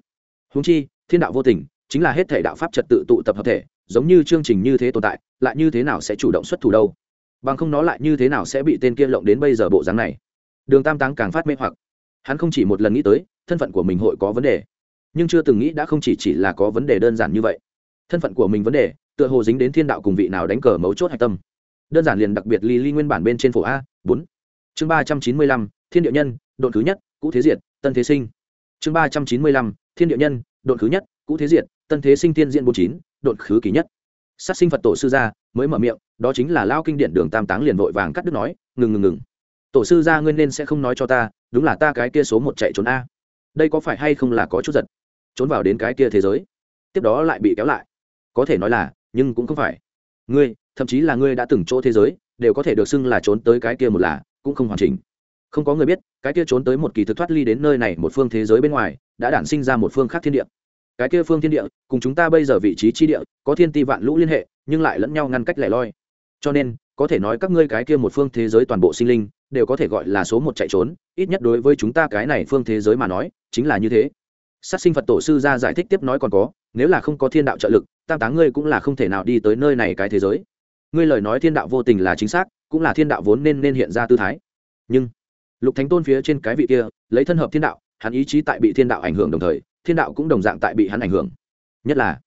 Húng chi, thiên đạo vô tình, chính là hết thể đạo pháp trật tự tụ tập hợp thể, giống như chương trình như thế tồn tại, lại như thế nào sẽ chủ động xuất thủ đâu? Bằng không nó lại như thế nào sẽ bị tên kia lộng đến bây giờ bộ dáng này? Đường tam táng càng phát mê hoặc. Hắn không chỉ một lần nghĩ tới, thân phận của mình hội có vấn đề. Nhưng chưa từng nghĩ đã không chỉ chỉ là có vấn đề đơn giản như vậy. Thân phận của mình vấn đề, tựa hồ dính đến thiên đạo cùng vị nào đánh cờ mấu chốt hạch tâm. Đơn giản liền đặc biệt ly ly nguyên bản bên trên phổ a, bốn. Chương ba trăm chín mươi lăm, thiên địa nhân, độn thứ nhất, cũ thế diệt, tân thế sinh. Chương ba trăm chín mươi lăm, thiên địa nhân, độn thứ nhất, cũ thế diệt, tân thế sinh tiên diện bốn chín, độn khứ kỳ nhất sát sinh phật tổ sư gia mới mở miệng, đó chính là lao kinh điển đường tam táng liền vội vàng cắt đứt nói, ngừng ngừng ngừng. Tổ sư gia ngươi nên sẽ không nói cho ta, đúng là ta cái kia số một chạy trốn a. Đây có phải hay không là có chút giật? Trốn vào đến cái kia thế giới. Tiếp đó lại bị kéo lại. Có thể nói là, nhưng cũng không phải. Ngươi, thậm chí là ngươi đã từng chỗ thế giới, đều có thể được xưng là trốn tới cái kia một là, cũng không hoàn chỉnh. Không có người biết, cái kia trốn tới một kỳ thực thoát ly đến nơi này một phương thế giới bên ngoài, đã đản sinh ra một phương khác thiên địa cái kia phương thiên địa, cùng chúng ta bây giờ vị trí chi địa, có thiên ti vạn lũ liên hệ, nhưng lại lẫn nhau ngăn cách lẻ loi. Cho nên, có thể nói các ngươi cái kia một phương thế giới toàn bộ sinh linh, đều có thể gọi là số một chạy trốn, ít nhất đối với chúng ta cái này phương thế giới mà nói, chính là như thế. Sát sinh phật tổ sư ra giải thích tiếp nói còn có, nếu là không có thiên đạo trợ lực, tam táng ngươi cũng là không thể nào đi tới nơi này cái thế giới. Ngươi lời nói thiên đạo vô tình là chính xác, cũng là thiên đạo vốn nên nên hiện ra tư thái. Nhưng, lục thánh tôn phía trên cái vị kia, lấy thân hợp thiên đạo, hắn ý chí tại bị thiên đạo ảnh hưởng đồng thời thiên đạo cũng đồng dạng tại bị hắn ảnh hưởng. Nhất là,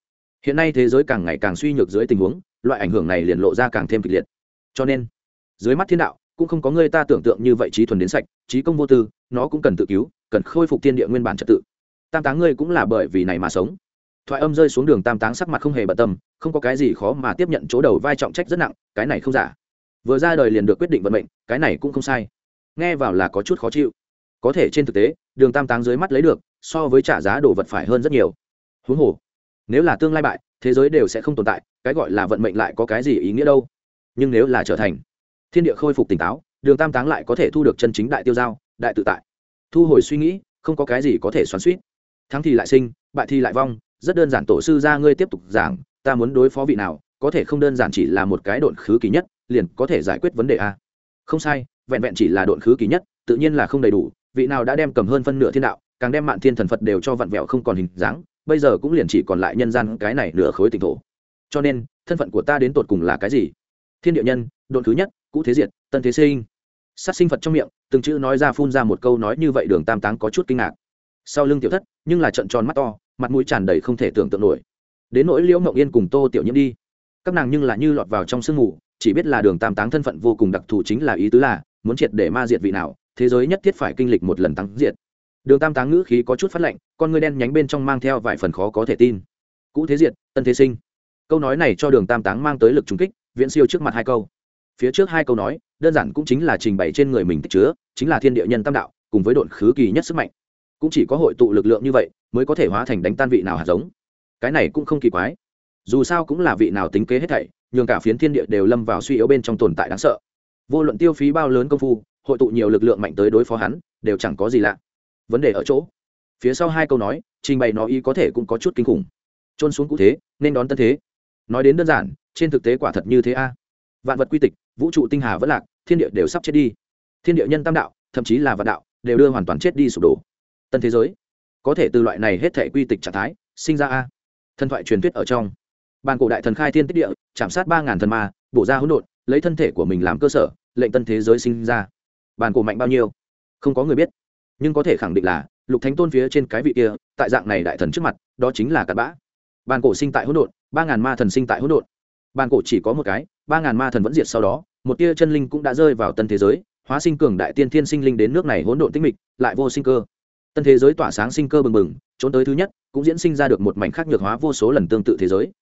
hiện nay thế giới càng ngày càng suy nhược dưới tình huống, loại ảnh hưởng này liền lộ ra càng thêm kịch liệt. Cho nên, dưới mắt thiên đạo, cũng không có người ta tưởng tượng như vậy trí thuần đến sạch, trí công vô tư, nó cũng cần tự cứu, cần khôi phục thiên địa nguyên bản trật tự. Tam táng ngươi cũng là bởi vì này mà sống. Thoại âm rơi xuống đường tam táng sắc mặt không hề bận tâm, không có cái gì khó mà tiếp nhận chỗ đầu vai trọng trách rất nặng, cái này không giả. Vừa ra đời liền được quyết định vận mệnh, cái này cũng không sai. Nghe vào là có chút khó chịu. Có thể trên thực tế, đường tam táng dưới mắt lấy được so với trả giá đồ vật phải hơn rất nhiều. Huống hồ, nếu là tương lai bại, thế giới đều sẽ không tồn tại, cái gọi là vận mệnh lại có cái gì ý nghĩa đâu. Nhưng nếu là trở thành thiên địa khôi phục tỉnh táo, đường tam táng lại có thể thu được chân chính đại tiêu giao, đại tự tại. Thu hồi suy nghĩ, không có cái gì có thể xoắn suýt thắng thì lại sinh, bại thì lại vong, rất đơn giản tổ sư ra ngươi tiếp tục giảng, ta muốn đối phó vị nào, có thể không đơn giản chỉ là một cái độn khứ kỳ nhất, liền có thể giải quyết vấn đề a. Không sai, vẹn vẹn chỉ là độn khứ kỳ nhất, tự nhiên là không đầy đủ, vị nào đã đem cầm hơn phân nửa thiên đạo càng đem mạn thiên thần phật đều cho vặn vẹo không còn hình dáng, bây giờ cũng liền chỉ còn lại nhân gian cái này nửa khối tỉnh thổ. Cho nên, thân phận của ta đến tột cùng là cái gì? Thiên địa nhân, độn thứ nhất, cũ thế diệt, tân thế sinh. Sát sinh phật trong miệng, từng chữ nói ra phun ra một câu nói như vậy đường tam táng có chút kinh ngạc. Sau lưng tiểu thất, nhưng là trận tròn mắt to, mặt mũi tràn đầy không thể tưởng tượng nổi. Đến nỗi liễu mộng yên cùng tô tiểu nhiễm đi. Các nàng nhưng là như lọt vào trong sương mù, chỉ biết là đường tam táng thân phận vô cùng đặc thù chính là ý tứ là, muốn triệt để ma diệt vị nào, thế giới nhất thiết phải kinh lịch một lần tăng diệt đường tam táng ngữ khí có chút phát lạnh, con ngươi đen nhánh bên trong mang theo vài phần khó có thể tin. Cũ thế diệt, tân thế sinh. Câu nói này cho đường tam táng mang tới lực trùng kích, viễn siêu trước mặt hai câu. Phía trước hai câu nói, đơn giản cũng chính là trình bày trên người mình tích chứa, chính là thiên địa nhân tam đạo, cùng với độn khứ kỳ nhất sức mạnh. Cũng chỉ có hội tụ lực lượng như vậy, mới có thể hóa thành đánh tan vị nào hạt giống. Cái này cũng không kỳ quái. Dù sao cũng là vị nào tính kế hết thảy, nhường cả phiến thiên địa đều lâm vào suy yếu bên trong tồn tại đáng sợ. Vô luận tiêu phí bao lớn công phu, hội tụ nhiều lực lượng mạnh tới đối phó hắn, đều chẳng có gì lạ vấn đề ở chỗ. Phía sau hai câu nói, trình bày nó ý có thể cũng có chút kinh khủng. Trôn xuống cụ thế, nên đón tân thế. Nói đến đơn giản, trên thực tế quả thật như thế a. Vạn vật quy tịch, vũ trụ tinh hà vẫn lạc, thiên địa đều sắp chết đi. Thiên địa nhân tam đạo, thậm chí là vạn đạo, đều đưa hoàn toàn chết đi sụp đổ. Tân thế giới, có thể từ loại này hết thể quy tịch trạng thái, sinh ra a. Thần thoại truyền thuyết ở trong. Bàn cổ đại thần khai thiên tích địa, chạm sát ba ngàn thần ma, bổ ra hỗn độn, lấy thân thể của mình làm cơ sở, lệnh tân thế giới sinh ra. Bàn cổ mạnh bao nhiêu? Không có người biết nhưng có thể khẳng định là, lục thánh tôn phía trên cái vị kia, tại dạng này đại thần trước mặt, đó chính là cặn bã. Bàn cổ sinh tại hỗn độn, ba ngàn ma thần sinh tại hỗn độn. Bàn cổ chỉ có một cái, ba ngàn ma thần vẫn diệt sau đó, một tia chân linh cũng đã rơi vào tân thế giới, hóa sinh cường đại tiên thiên sinh linh đến nước này hỗn độn tinh mịch, lại vô sinh cơ. Tân thế giới tỏa sáng sinh cơ bừng bừng, trốn tới thứ nhất, cũng diễn sinh ra được một mảnh khác nhược hóa vô số lần tương tự thế giới.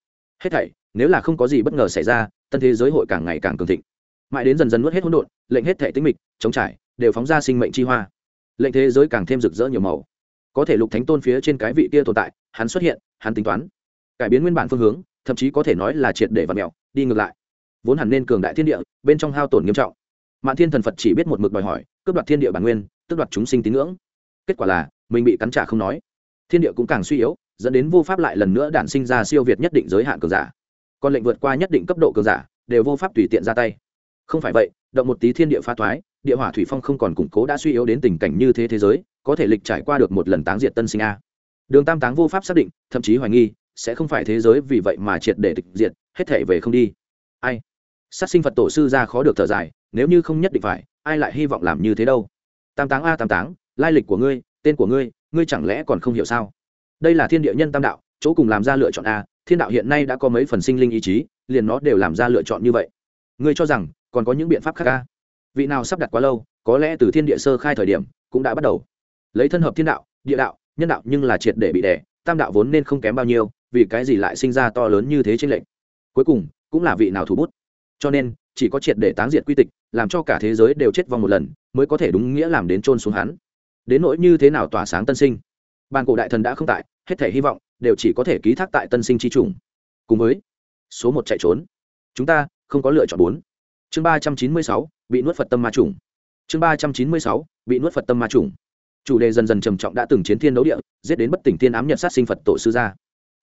Hết thảy, nếu là không có gì bất ngờ xảy ra, tân thế giới hội càng ngày càng cường thịnh. Mãi đến dần dần nuốt hết hỗn độn, lệnh hết thể tinh mịch, chống trải, đều phóng ra sinh mệnh chi hoa lệnh thế giới càng thêm rực rỡ nhiều màu. Có thể lục thánh tôn phía trên cái vị kia tồn tại, hắn xuất hiện, hắn tính toán. Cải biến nguyên bản phương hướng, thậm chí có thể nói là triệt để vặt mẹo đi ngược lại. Vốn hẳn nên cường đại thiên địa, bên trong hao tổn nghiêm trọng. Mạn thiên thần phật chỉ biết một mực đòi hỏi, cướp đoạt thiên địa bản nguyên tức đoạt chúng sinh tín ngưỡng. Kết quả là, mình bị cắn trả không nói. Thiên địa cũng càng suy yếu, dẫn đến vô pháp lại lần nữa đản sinh ra siêu việt nhất định giới hạn cường giả. Còn lệnh vượt qua nhất định cấp độ cường giả, đều vô pháp tùy tiện ra tay. Không phải vậy, động một tí thiên địa pha thoái địa hỏa thủy phong không còn củng cố đã suy yếu đến tình cảnh như thế thế giới, có thể lịch trải qua được một lần táng diệt tân sinh a. Đường tam táng vô pháp xác định, thậm chí hoài nghi, sẽ không phải thế giới vì vậy mà triệt để tịch diệt, hết thể về không đi. Ai? Sát sinh phật tổ sư ra khó được thở dài, nếu như không nhất định phải, ai lại hy vọng làm như thế đâu? Tam táng a tam táng, lai lịch của ngươi, tên của ngươi ngươi chẳng lẽ còn không hiểu sao? Đây là thiên địa nhân tam đạo, chỗ cùng làm ra lựa chọn a, thiên đạo hiện nay đã có mấy phần sinh linh ý chí, liền nó đều làm ra lựa chọn như vậy. Ngươi cho rằng, còn có những biện pháp khác a? Vị nào sắp đặt quá lâu, có lẽ từ thiên địa sơ khai thời điểm cũng đã bắt đầu. Lấy thân hợp thiên đạo, địa đạo, nhân đạo nhưng là triệt để bị đẻ tam đạo vốn nên không kém bao nhiêu, vì cái gì lại sinh ra to lớn như thế trên lệnh cuối cùng, cũng là vị nào thủ bút. Cho nên, chỉ có triệt để táng diệt quy tịch, làm cho cả thế giới đều chết vong một lần, mới có thể đúng nghĩa làm đến trôn xuống hắn. Đến nỗi như thế nào tỏa sáng tân sinh? Bàn cổ đại thần đã không tại, hết thể hy vọng đều chỉ có thể ký thác tại tân sinh chi trùng. Cùng với số một chạy trốn, chúng ta không có lựa chọn bốn chương ba trăm chín mươi sáu, bị nuốt phật tâm ma trùng. Chương ba trăm chín mươi sáu, bị nuốt phật tâm ma trùng. Chủ đề dần dần trầm trọng đã từng chiến thiên đấu địa, giết đến bất tỉnh thiên ám nhật sát sinh phật tổ sư gia.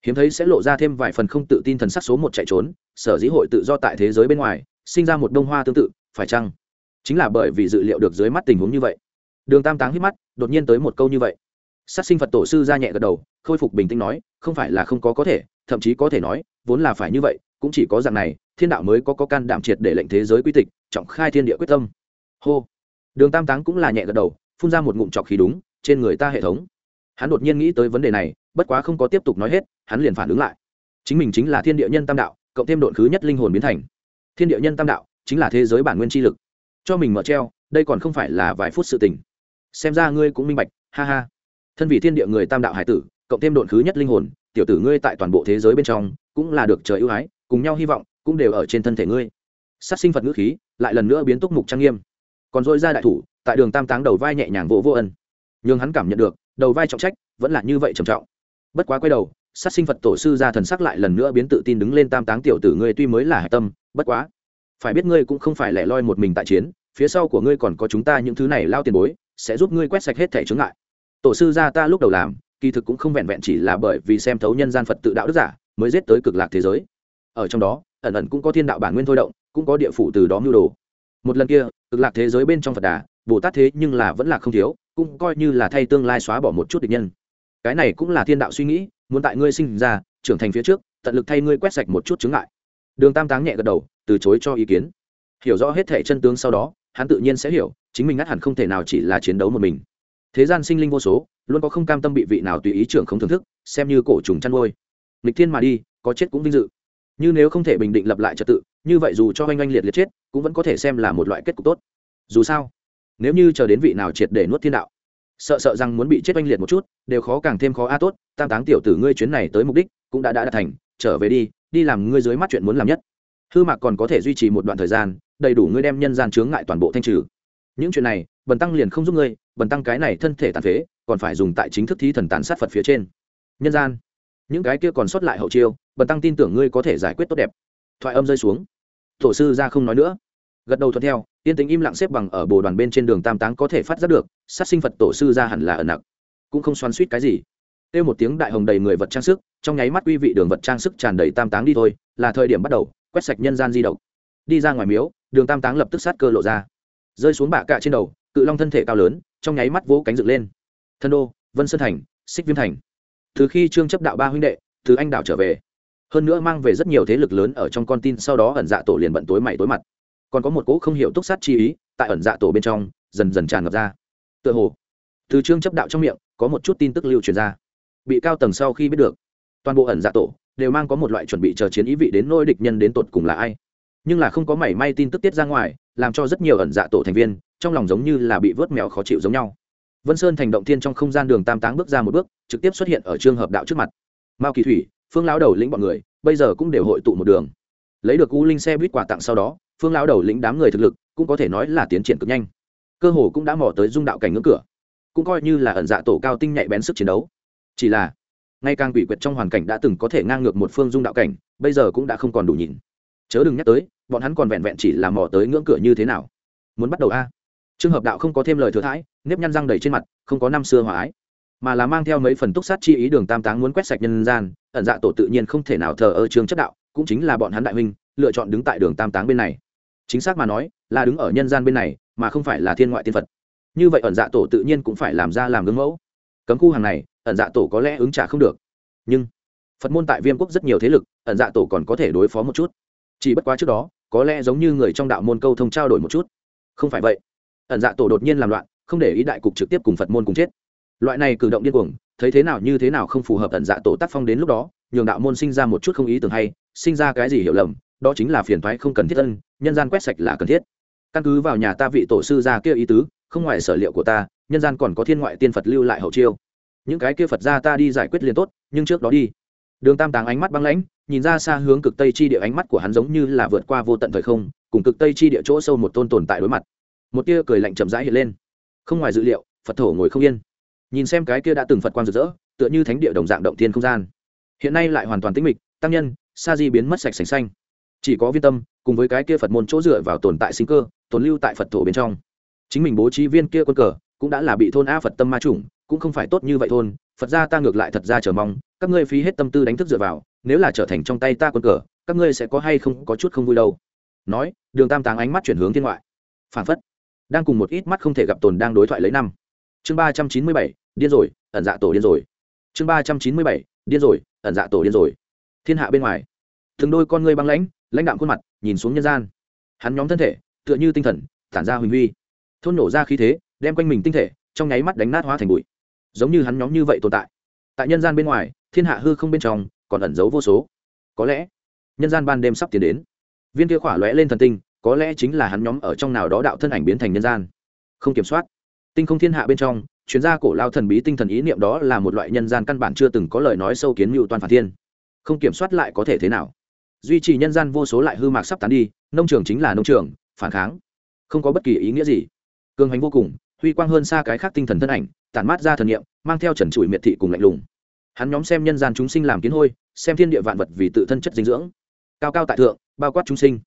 Hiếm thấy sẽ lộ ra thêm vài phần không tự tin thần sắc số một chạy trốn, sở dĩ hội tự do tại thế giới bên ngoài, sinh ra một đông hoa tương tự, phải chăng? Chính là bởi vì dự liệu được dưới mắt tình huống như vậy. Đường tam táng hít mắt, đột nhiên tới một câu như vậy. Sát sinh phật tổ sư ra nhẹ gật đầu, khôi phục bình tĩnh nói, không phải là không có có thể, thậm chí có thể nói, vốn là phải như vậy, cũng chỉ có dạng này thiên đạo mới có có can đảm triệt để lệnh thế giới quy tịch, trọng khai thiên địa quyết tâm. Hô. Đường tam táng cũng là nhẹ gật đầu, phun ra một ngụm trọc khí đúng, trên người ta hệ thống. Hắn đột nhiên nghĩ tới vấn đề này, bất quá không có tiếp tục nói hết, hắn liền phản ứng lại. Chính mình chính là thiên địa nhân tam đạo, cộng thêm độn khứ nhất linh hồn biến thành. Thiên địa nhân tam đạo chính là thế giới bản nguyên chi lực. Cho mình mở treo, đây còn không phải là vài phút sự tình. Xem ra ngươi cũng minh bạch, ha ha. Thân vị thiên địa người tam đạo hải tử, cộng thêm độn khứ nhất linh hồn, tiểu tử ngươi tại toàn bộ thế giới bên trong cũng là được trời ưu ái, cùng nhau hy vọng cũng đều ở trên thân thể ngươi. Sát sinh phật ngữ khí lại lần nữa biến túc mục trang nghiêm. Còn dội ra đại thủ tại đường tam táng đầu vai nhẹ nhàng vỗ vô, vô ân. Nhưng hắn cảm nhận được đầu vai trọng trách vẫn là như vậy trầm trọng. Bất quá quay đầu sát sinh phật tổ sư ra thần sắc lại lần nữa biến tự tin đứng lên tam táng tiểu tử ngươi tuy mới là hải tâm bất quá phải biết ngươi cũng không phải lẻ loi một mình tại chiến phía sau của ngươi còn có chúng ta những thứ này lao tiền bối sẽ giúp ngươi quét sạch hết thẻ chướng ngại. Tổ sư gia ta lúc đầu làm kỳ thực cũng không vẹn vẹn chỉ là bởi vì xem thấu nhân gian phật tự đạo đức giả mới giết tới cực lạc thế giới. Ở trong đó ẩn ẩn cũng có thiên đạo bản nguyên thôi động, cũng có địa phủ từ đó mưu đồ. Một lần kia, cực lạc thế giới bên trong phật đà, bồ tát thế nhưng là vẫn là không thiếu, cũng coi như là thay tương lai xóa bỏ một chút địch nhân. Cái này cũng là thiên đạo suy nghĩ, muốn tại ngươi sinh ra, trưởng thành phía trước, tận lực thay ngươi quét sạch một chút chứng ngại. Đường tam táng nhẹ gật đầu, từ chối cho ý kiến. Hiểu rõ hết thể chân tướng sau đó, hắn tự nhiên sẽ hiểu, chính mình ngắt hẳn không thể nào chỉ là chiến đấu một mình. Thế gian sinh linh vô số, luôn có không cam tâm bị vị nào tùy ý trưởng không thưởng thức, xem như cổ trùng chăn nuôi. Lịch thiên mà đi, có chết cũng vinh dự như nếu không thể bình định lập lại trật tự, như vậy dù cho oanh oanh liệt liệt chết, cũng vẫn có thể xem là một loại kết cục tốt. Dù sao, nếu như chờ đến vị nào triệt để nuốt thiên đạo, sợ sợ rằng muốn bị chết oanh liệt một chút, đều khó càng thêm khó a tốt, tam táng tiểu tử ngươi chuyến này tới mục đích cũng đã đã đạt thành, trở về đi đi làm ngươi dưới mắt chuyện muốn làm nhất. Hư mạc còn có thể duy trì một đoạn thời gian, đầy đủ ngươi đem nhân gian chướng ngại toàn bộ thanh trừ. Những chuyện này, bần tăng liền không giúp ngươi, bần tăng cái này thân thể tàn phế, còn phải dùng tại chính thức thí thần tàn sát phật phía trên. Nhân gian, những cái kia còn sót lại hậu chiêu bần tăng tin tưởng ngươi có thể giải quyết tốt đẹp. Thoại âm rơi xuống. Tổ sư ra không nói nữa. Gật đầu thuận theo tiên tính im lặng xếp bằng ở bồ đoàn bên trên đường tam táng có thể phát giác được, sát sinh phật tổ sư ra hẳn là ẩn nặc. Cũng không xoắn suýt cái gì. Kêu một tiếng đại hồng đầy người vật trang sức, trong nháy mắt uy vị đường vật trang sức tràn đầy tam táng đi thôi, là thời điểm bắt đầu, quét sạch nhân gian di động. Đi ra ngoài miếu, đường tam táng lập tức sát cơ lộ ra. Rơi xuống bạ cạ trên đầu, cự long thân thể cao lớn, trong nháy mắt vỗ cánh dựng lên. Thân đô, vân sơn thành, xích viêm thành. Từ khi trương chấp đạo ba huynh đệ, từ anh đạo trở về hơn nữa mang về rất nhiều thế lực lớn ở trong con tin sau đó ẩn dạ tổ liền bận tối mày tối mặt. Còn có một cỗ không hiểu túc sát chi ý, tại ẩn dạ tổ bên trong, dần dần tràn ngập ra. Tựa hồ, từ trương chấp đạo trong miệng, có một chút tin tức lưu truyền ra. Bị cao tầng sau khi biết được, toàn bộ ẩn dạ tổ đều mang có một loại chuẩn bị chờ chiến ý vị đến nôi địch nhân đến tột cùng là ai. Nhưng là không có mảy may tin tức tiết ra ngoài, làm cho rất nhiều ẩn dạ tổ thành viên, trong lòng giống như là bị vớt mèo khó chịu giống nhau. Vân sơn thành động thiên trong không gian đường tam táng bước ra một bước, trực tiếp xuất hiện ở trường hợp đạo trước mặt. Mao kỳ thủy phương lão đầu lĩnh bọn người, bây giờ cũng đều hội tụ một đường. Lấy được u linh xe buýt quà tặng sau đó, phương lão đầu lĩnh đám người thực lực cũng có thể nói là tiến triển cực nhanh. Cơ hồ cũng đã mò tới dung đạo cảnh ngưỡng cửa, cũng coi như là ẩn dạ tổ cao tinh nhạy bén sức chiến đấu. Chỉ là, ngay càng quỷ quyệt trong hoàn cảnh đã từng có thể ngang ngược một phương dung đạo cảnh, bây giờ cũng đã không còn đủ nhìn chớ đừng nhắc tới, bọn hắn còn vẹn vẹn chỉ là mò tới ngưỡng cửa như thế nào. Muốn bắt đầu a? Trường hợp đạo không có thêm lời thừa thãi, nếp nhăn răng đầy trên mặt, không có năm xưa hòa ái, mà là mang theo mấy phần túc sát chi ý đường tam táng muốn quét sạch nhân gian ẩn dạ tổ tự nhiên không thể nào thờ ơ trường chất đạo, cũng chính là bọn hắn đại huynh, lựa chọn đứng tại đường tam táng bên này. Chính xác mà nói, là đứng ở nhân gian bên này, mà không phải là thiên ngoại tiên phật. Như vậy ẩn dạ tổ tự nhiên cũng phải làm ra làm gương mẫu. Cấm khu hàng này, ẩn dạ tổ có lẽ ứng trả không được. Nhưng, phật môn tại viêm quốc rất nhiều thế lực, ẩn dạ tổ còn có thể đối phó một chút. Chỉ bất quá trước đó, có lẽ giống như người trong đạo môn câu thông trao đổi một chút. Không phải vậy. Ẩn dạ tổ đột nhiên làm loạn, không để ý đại cục trực tiếp cùng phật môn cùng chết loại này cử động điên cuồng, thấy thế nào như thế nào không phù hợp ẩn dạ tổ tác phong đến lúc đó, nhường đạo môn sinh ra một chút không ý tưởng hay, sinh ra cái gì hiểu lầm, đó chính là phiền thoái không cần thiết ân, nhân gian quét sạch là cần thiết. Căn cứ vào nhà ta vị tổ sư ra kia ý tứ, không ngoài sở liệu của ta, nhân gian còn có thiên ngoại tiên phật lưu lại hậu chiêu. Những cái kia phật ra ta đi giải quyết liền tốt, nhưng trước đó đi. Đường tam táng ánh mắt băng lãnh, nhìn ra xa hướng cực tây chi địa ánh mắt của hắn giống như là vượt qua vô tận thời không, cùng cực tây chi địa chỗ sâu một tôn tồn tại đối mặt. Một tia cười lạnh chậm rãi hiện lên. Không ngoài dự liệu, phật thổ ngồi không yên nhìn xem cái kia đã từng phật quan rực rỡ, tựa như thánh địa đồng dạng động thiên không gian. Hiện nay lại hoàn toàn tĩnh mịch, tăng nhân, sa di biến mất sạch sành xanh. Chỉ có viên tâm, cùng với cái kia phật môn chỗ dựa vào tồn tại sinh cơ, tồn lưu tại phật thổ bên trong. Chính mình bố trí viên kia quân cờ, cũng đã là bị thôn a phật tâm ma chủng, cũng không phải tốt như vậy thôn. Phật ra ta ngược lại thật ra chờ mong, các ngươi phí hết tâm tư đánh thức dựa vào, nếu là trở thành trong tay ta quân cờ, các ngươi sẽ có hay không có chút không vui đâu. Nói, đường tam táng ánh mắt chuyển hướng thiên ngoại. Phản phất, đang cùng một ít mắt không thể gặp tồn đang đối thoại lấy năm. Chương ba trăm chín mươi bảy điên rồi, ẩn dạ tổ điên rồi. Chương ba trăm chín mươi bảy, điên rồi, ẩn dạ tổ điên rồi. Thiên hạ bên ngoài. Thường đôi con ngươi băng lãnh lãnh đạm khuôn mặt, nhìn xuống nhân gian. Hắn nhóm thân thể, tựa như tinh thần, tản ra huỳnh huy. Thôn nổ ra khí thế, đem quanh mình tinh thể, trong nháy mắt đánh nát hóa thành bụi. Giống như hắn nhóm như vậy tồn tại. Tại nhân gian bên ngoài, thiên hạ hư không bên trong, còn ẩn giấu vô số. Có lẽ, nhân gian ban đêm sắp tiến đến. Viên kia khỏa lóe lên thần tinh, có lẽ chính là hắn nhóm ở trong nào đó đạo thân ảnh biến thành nhân gian. Không kiểm soát. Tinh không thiên hạ bên trong chuyên gia cổ lao thần bí tinh thần ý niệm đó là một loại nhân gian căn bản chưa từng có lời nói sâu kiến mưu toàn phản thiên. Không kiểm soát lại có thể thế nào. Duy trì nhân gian vô số lại hư mạc sắp tán đi, nông trường chính là nông trường, phản kháng. Không có bất kỳ ý nghĩa gì. Cường hành vô cùng, huy quang hơn xa cái khác tinh thần thân ảnh, tản mát ra thần nghiệm mang theo trần trụi miệt thị cùng lạnh lùng. Hắn nhóm xem nhân gian chúng sinh làm kiến hôi, xem thiên địa vạn vật vì tự thân chất dinh dưỡng. Cao cao tại thượng, bao quát chúng sinh.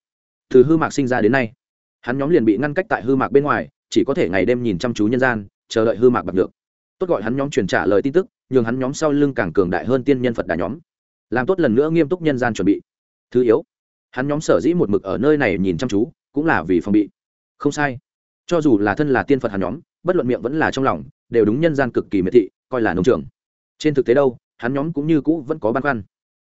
Từ hư mạc sinh ra đến nay, hắn nhóm liền bị ngăn cách tại hư mạc bên ngoài, chỉ có thể ngày đêm nhìn chăm chú nhân gian chờ đợi hư mạc bạc được tốt gọi hắn nhóm truyền trả lời tin tức, nhường hắn nhóm sau lưng càng cường đại hơn tiên nhân phật đà nhóm. Làm tốt lần nữa nghiêm túc nhân gian chuẩn bị. Thứ yếu, hắn nhóm sở dĩ một mực ở nơi này nhìn chăm chú, cũng là vì phòng bị. Không sai. Cho dù là thân là tiên phật hắn nhóm, bất luận miệng vẫn là trong lòng, đều đúng nhân gian cực kỳ miệt thị, coi là nông trường. Trên thực tế đâu, hắn nhóm cũng như cũ vẫn có băn khoăn.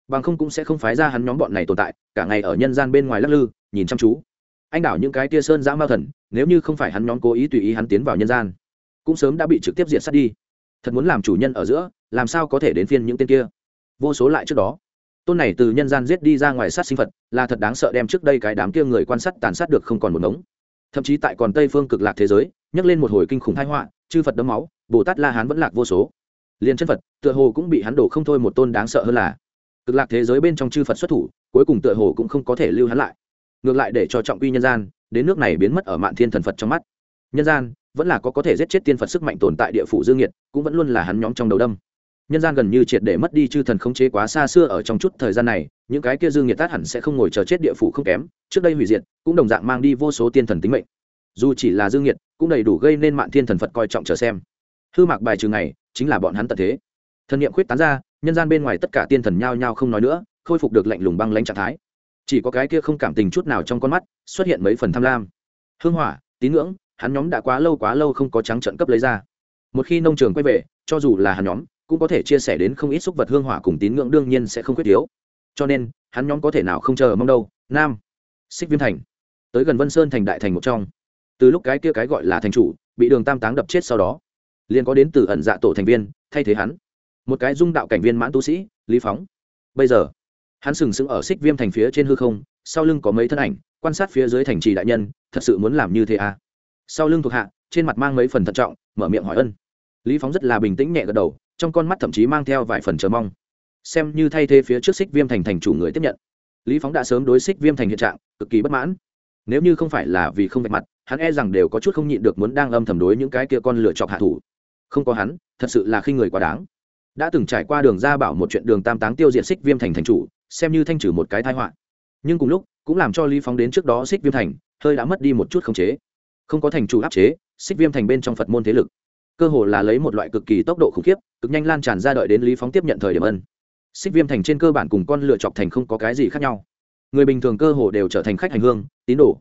Bằng không cũng sẽ không phái ra hắn nhóm bọn này tồn tại, cả ngày ở nhân gian bên ngoài lắc lư, nhìn chăm chú. Anh đảo những cái tia sơn giã mao thần, nếu như không phải hắn nhóm cố ý tùy ý hắn tiến vào nhân gian cũng sớm đã bị trực tiếp diện sát đi. Thật muốn làm chủ nhân ở giữa, làm sao có thể đến phiên những tên kia? Vô số lại trước đó. Tôn này từ nhân gian giết đi ra ngoài sát sinh vật là thật đáng sợ đem trước đây cái đám kia người quan sát tàn sát được không còn một ngống. Thậm chí tại còn tây phương cực lạc thế giới, nhắc lên một hồi kinh khủng thái họa, chư phật đấm máu, bồ tát la hán vẫn lạc vô số. Liền chân phật, tựa hồ cũng bị hắn đổ không thôi một tôn đáng sợ hơn là. Cực lạc thế giới bên trong chư phật xuất thủ, cuối cùng tựa hồ cũng không có thể lưu hắn lại. Ngược lại để cho trọng quy nhân gian, đến nước này biến mất ở mạn thiên thần phật trong mắt. Nhân gian vẫn là có có thể giết chết tiên phật sức mạnh tồn tại địa phủ dương nhiệt cũng vẫn luôn là hắn nhóm trong đầu đâm. Nhân gian gần như triệt để mất đi chư thần khống chế quá xa xưa ở trong chút thời gian này, những cái kia dương nhiệt tát hẳn sẽ không ngồi chờ chết địa phủ không kém, trước đây hủy diệt, cũng đồng dạng mang đi vô số tiên thần tính mệnh. Dù chỉ là dương nhiệt cũng đầy đủ gây nên mạng thiên thần phật coi trọng chờ xem. Hư mạc bài trừ này chính là bọn hắn tận thế. Thần niệm khuyết tán ra, nhân gian bên ngoài tất cả tiên thần nhao nhao không nói nữa, khôi phục được lạnh lùng băng lãnh trạng thái. Chỉ có cái kia không cảm tình chút nào trong con mắt, xuất hiện mấy phần tham lam. Hương hỏa, tín ngưỡng hắn nhóm đã quá lâu quá lâu không có trắng trận cấp lấy ra. Một khi nông trường quay về, cho dù là hắn nhóm, cũng có thể chia sẻ đến không ít xúc vật hương hỏa cùng tín ngưỡng đương nhiên sẽ không khuyết thiếu. Cho nên, hắn nhóm có thể nào không chờ mong đâu. Nam, xích viêm thành. Tới gần vân sơn thành đại thành một trong. Từ lúc cái kia cái gọi là thành chủ, bị đường tam táng đập chết sau đó, liền có đến từ ẩn dạ tổ thành viên, thay thế hắn. Một cái dung đạo cảnh viên mãn tu sĩ, lý phóng. Bây giờ, hắn sừng sững ở xích viêm thành phía trên hư không, sau lưng có mấy thân ảnh, quan sát phía dưới thành trì đại nhân, thật sự muốn làm như thế à? Sau lưng thuộc hạ, trên mặt mang mấy phần thận trọng, mở miệng hỏi ân. Lý phóng rất là bình tĩnh nhẹ gật đầu, trong con mắt thậm chí mang theo vài phần chờ mong. Xem như thay thế phía trước xích viêm thành thành chủ người tiếp nhận. Lý phóng đã sớm đối xích viêm thành hiện trạng, cực kỳ bất mãn. Nếu như không phải là vì không vạch mặt, hắn e rằng đều có chút không nhịn được muốn đang âm thầm đối những cái kia con lựa chọc hạ thủ. Không có hắn, thật sự là khi người quá đáng. Đã từng trải qua đường ra bảo một chuyện đường tam táng tiêu diệt xích viêm thành thành chủ, xem như thanh trừ một cái thái họa. Nhưng cùng lúc, cũng làm cho lý phóng đến trước đó xích viêm thành, hơi đã mất đi một chút khống chế không có thành chủ áp chế, xích viêm thành bên trong phật môn thế lực. Cơ hồ là lấy một loại cực kỳ tốc độ khủng khiếp, cực nhanh lan tràn ra đợi đến lý phóng tiếp nhận thời điểm ân. Xích viêm thành trên cơ bản cùng con lựa chọc thành không có cái gì khác nhau. Người bình thường cơ hồ đều trở thành khách hành hương, tín đồ.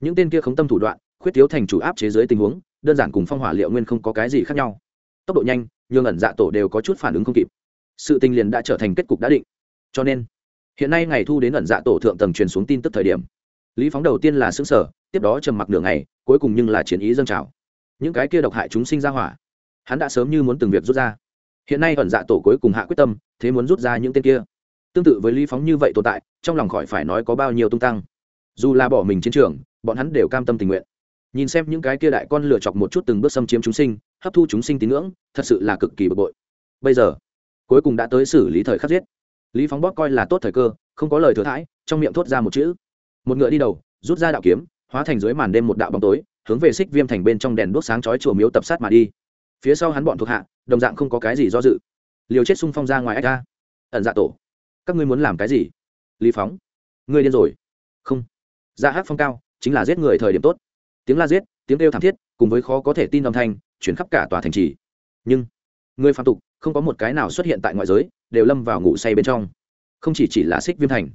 Những tên kia không tâm thủ đoạn, khuyết thiếu thành chủ áp chế dưới tình huống, đơn giản cùng phong hỏa liệu nguyên không có cái gì khác nhau. Tốc độ nhanh, nhường ẩn dạ tổ đều có chút phản ứng không kịp. Sự tình liền đã trở thành kết cục đã định. Cho nên, hiện nay ngày thu đến ẩn dạ tổ thượng tầng truyền xuống tin tức thời điểm, lý phóng đầu tiên là xứng sở tiếp đó trầm mặc nửa ngày cuối cùng nhưng là chiến ý dâng trào. Những cái kia độc hại chúng sinh ra hỏa, hắn đã sớm như muốn từng việc rút ra. Hiện nay ẩn dạ tổ cuối cùng hạ quyết tâm, thế muốn rút ra những tên kia. Tương tự với lý phóng như vậy tồn tại, trong lòng khỏi phải nói có bao nhiêu tung tăng. Dù là bỏ mình chiến trường, bọn hắn đều cam tâm tình nguyện. Nhìn xem những cái kia đại con lựa chọc một chút từng bước xâm chiếm chúng sinh, hấp thu chúng sinh tín ngưỡng, thật sự là cực kỳ bực bội. Bây giờ, cuối cùng đã tới xử lý thời khắc giết. Lý phóng bóp coi là tốt thời cơ, không có lời thừa thãi, trong miệng thốt ra một chữ. Một ngựa đi đầu, rút ra đạo kiếm hóa thành dưới màn đêm một đạo bóng tối, hướng về xích viêm thành bên trong đèn đốt sáng chói chùa miếu tập sát mà đi. Phía sau hắn bọn thuộc hạ, đồng dạng không có cái gì do dự. Liều chết xung phong ra ngoài ách ra ẩn dạ tổ, các ngươi muốn làm cái gì? Lý phóng, ngươi điên rồi. Không. Dạ hát phong cao, chính là giết người thời điểm tốt. Tiếng la giết, tiếng kêu thảm thiết, cùng với khó có thể tin âm thanh, chuyển khắp cả tòa thành trì. Nhưng, người phạm tục, không có một cái nào xuất hiện tại ngoại giới, đều lâm vào ngủ say bên trong. Không chỉ chỉ là xích viêm thành.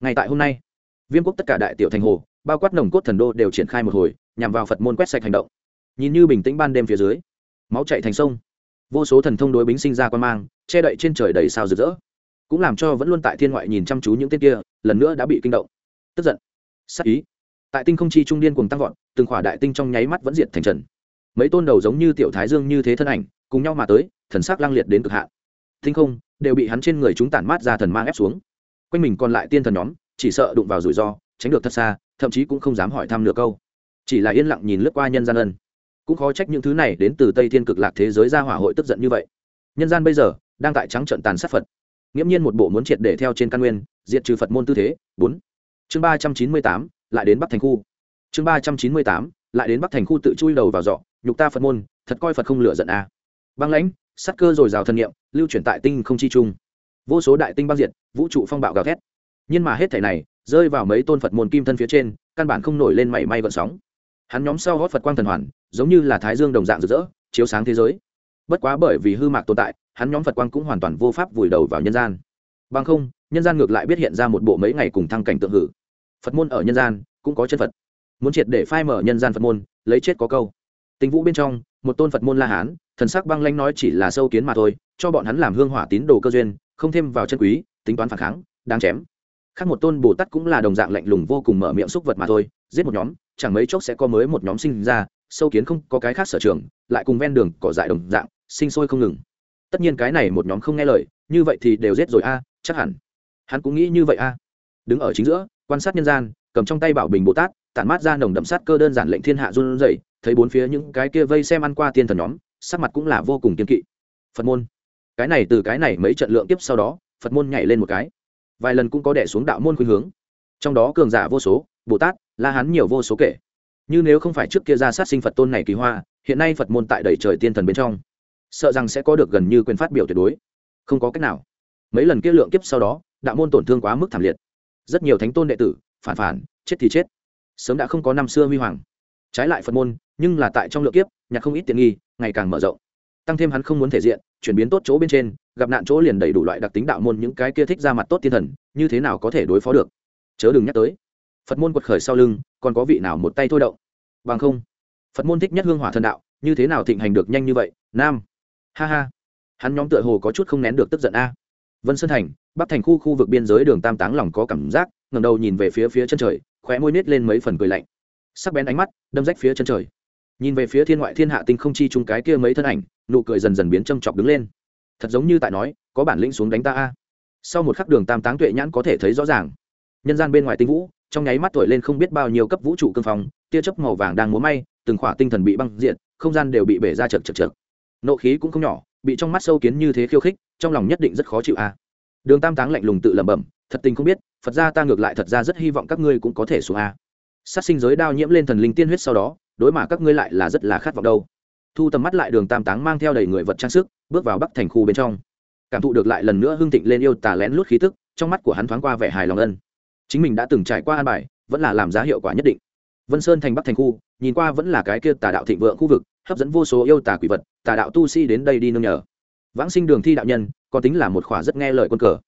Ngay tại hôm nay, viêm quốc tất cả đại tiểu thành hồ bao quát nồng cốt thần đô đều triển khai một hồi, nhằm vào phật môn quét sạch hành động. Nhìn như bình tĩnh ban đêm phía dưới, máu chạy thành sông. Vô số thần thông đối bính sinh ra quan mang, che đậy trên trời đầy sao rực rỡ. Cũng làm cho vẫn luôn tại thiên ngoại nhìn chăm chú những tên kia, lần nữa đã bị kinh động. Tức giận sắc ý. Tại tinh không chi trung điên cùng tăng vọt, từng khỏa đại tinh trong nháy mắt vẫn diệt thành trần. Mấy tôn đầu giống như tiểu thái dương như thế thân ảnh, cùng nhau mà tới, thần sắc lang liệt đến cực hạn. Tinh không đều bị hắn trên người chúng tản mát ra thần mang ép xuống. Quanh mình còn lại tiên thần nhóm, chỉ sợ đụng vào rủi ro, tránh được thật xa thậm chí cũng không dám hỏi thăm nửa câu. Chỉ là yên lặng nhìn lướt qua nhân gian ân. Cũng khó trách những thứ này đến từ tây thiên cực lạc thế giới ra hỏa hội tức giận như vậy. Nhân gian bây giờ, đang tại trắng trận tàn sát phật. Nghiễm nhiên một bộ muốn triệt để theo trên căn nguyên, diệt trừ phật môn tư thế. Bốn. Chương ba trăm chín mươi tám, lại đến bắc thành khu. Chương ba trăm chín mươi tám, lại đến bắc thành khu tự chui đầu vào dọ nhục ta phật môn, thật coi phật không lựa giận a à. băng lãnh sắc cơ dồi dào thân nhiệm lưu chuyển tại tinh không chi trung. Vô số đại tinh băng diệt, vũ trụ phong bạo gào thét. Nhưng mà hết thể này rơi vào mấy tôn phật môn kim thân phía trên, căn bản không nổi lên mảy may vận sóng. Hắn nhóm sau gót phật quang thần hoàn, giống như là thái dương đồng dạng rực rỡ, chiếu sáng thế giới. Bất quá bởi vì hư mạc tồn tại, hắn nhóm phật quang cũng hoàn toàn vô pháp vùi đầu vào nhân gian. Bằng không, nhân gian ngược lại biết hiện ra một bộ mấy ngày cùng thăng cảnh tượng hử. Phật môn ở nhân gian cũng có chân phật. Muốn triệt để phai mở nhân gian phật môn, lấy chết có câu. Tình vũ bên trong, một tôn phật môn la hán, thần sắc băng lanh nói chỉ là sâu kiến mà thôi, cho bọn hắn làm hương hỏa tín đồ cơ duyên, không thêm vào chân quý, tính toán phản kháng, đáng chém khác một tôn bồ tát cũng là đồng dạng lạnh lùng vô cùng mở miệng xúc vật mà thôi, giết một nhóm, chẳng mấy chốc sẽ có mới một nhóm sinh ra, sâu kiến không có cái khác sở trường, lại cùng ven đường cỏ dại đồng dạng, sinh sôi không ngừng. Tất nhiên cái này một nhóm không nghe lời, như vậy thì đều giết rồi a, chắc hẳn. Hắn cũng nghĩ như vậy a. Đứng ở chính giữa, quan sát nhân gian, cầm trong tay bảo bình bồ tát, tản mát ra nồng đậm sát cơ đơn giản lệnh thiên hạ run rẩy, thấy bốn phía những cái kia vây xem ăn qua tiên thần nhóm, sắc mặt cũng là vô cùng kiên kỵ. Phật môn. Cái này từ cái này mấy trận lượng tiếp sau đó, phật môn nhảy lên một cái vài lần cũng có đẻ xuống đạo môn khuynh hướng. Trong đó cường giả vô số bồ tát la hán nhiều vô số kể. Như nếu không phải trước kia ra sát sinh phật tôn này kỳ hoa, hiện nay phật môn tại đầy trời tiên thần bên trong, sợ rằng sẽ có được gần như quyền phát biểu tuyệt đối. Không có cách nào. Mấy lần kia lượng kiếp sau đó, đạo môn tổn thương quá mức thảm liệt. Rất nhiều thánh tôn đệ tử, phản phản, chết thì chết. Sớm đã không có năm xưa huy hoàng. Trái lại phật môn, nhưng là tại trong lượng kiếp, nhặt không ít tiện nghi, ngày càng mở rộng tăng thêm hắn không muốn thể diện, chuyển biến tốt chỗ bên trên, gặp nạn chỗ liền đầy đủ loại đặc tính đạo môn những cái kia thích ra mặt tốt tiên thần, như thế nào có thể đối phó được? Chớ đừng nhắc tới. Phật môn quật khởi sau lưng, còn có vị nào một tay thôi động? Bằng không, phật môn thích nhất hương hỏa thần đạo, như thế nào thịnh hành được nhanh như vậy? Nam. Ha ha. Hắn nhóm tựa hồ có chút không nén được tức giận a. Vân sơn thành, bắc thành khu khu vực biên giới đường tam táng lòng có cảm giác ngầm đầu nhìn về phía phía chân trời, khóe môi nít lên mấy phần cười lạnh. Sắc bén ánh mắt, đâm rách phía chân trời nhìn về phía thiên ngoại thiên hạ tinh không chi chung cái kia mấy thân ảnh, nụ cười dần dần biến châm chọc đứng lên. Thật giống như tại nói, có bản lĩnh xuống đánh ta a. Sau một khắc đường tam táng tuệ nhãn có thể thấy rõ ràng. Nhân gian bên ngoài tinh vũ, trong nháy mắt tuổi lên không biết bao nhiêu cấp vũ trụ cương phong, tia chớp màu vàng đang múa may, từng khỏa tinh thần bị băng diện không gian đều bị bể ra chật chật chật. Nộ khí cũng không nhỏ, bị trong mắt sâu kiến như thế khiêu khích, trong lòng nhất định rất khó chịu a. Đường tam táng lạnh lùng tự lẩm bẩm, thật tình không biết, phật ra ta ngược lại thật ra rất hy vọng các ngươi cũng có thể xuống a. Sát sinh giới đao nhiễm lên thần linh tiên huyết sau đó đối mà các ngươi lại là rất là khát vọng đâu. Thu tầm mắt lại đường tam táng mang theo đầy người vật trang sức, bước vào bắc thành khu bên trong. Cảm thụ được lại lần nữa hưng thịnh lên yêu tà lén lút khí tức, trong mắt của hắn thoáng qua vẻ hài lòng ân. Chính mình đã từng trải qua an bài, vẫn là làm giá hiệu quả nhất định. Vân sơn thành bắc thành khu, nhìn qua vẫn là cái kia tà đạo thịnh vượng khu vực, hấp dẫn vô số yêu tà quỷ vật, tà đạo tu sĩ đến đây đi nương nhờ. Vãng sinh đường thi đạo nhân có tính là một khỏa rất nghe lời quân cờ.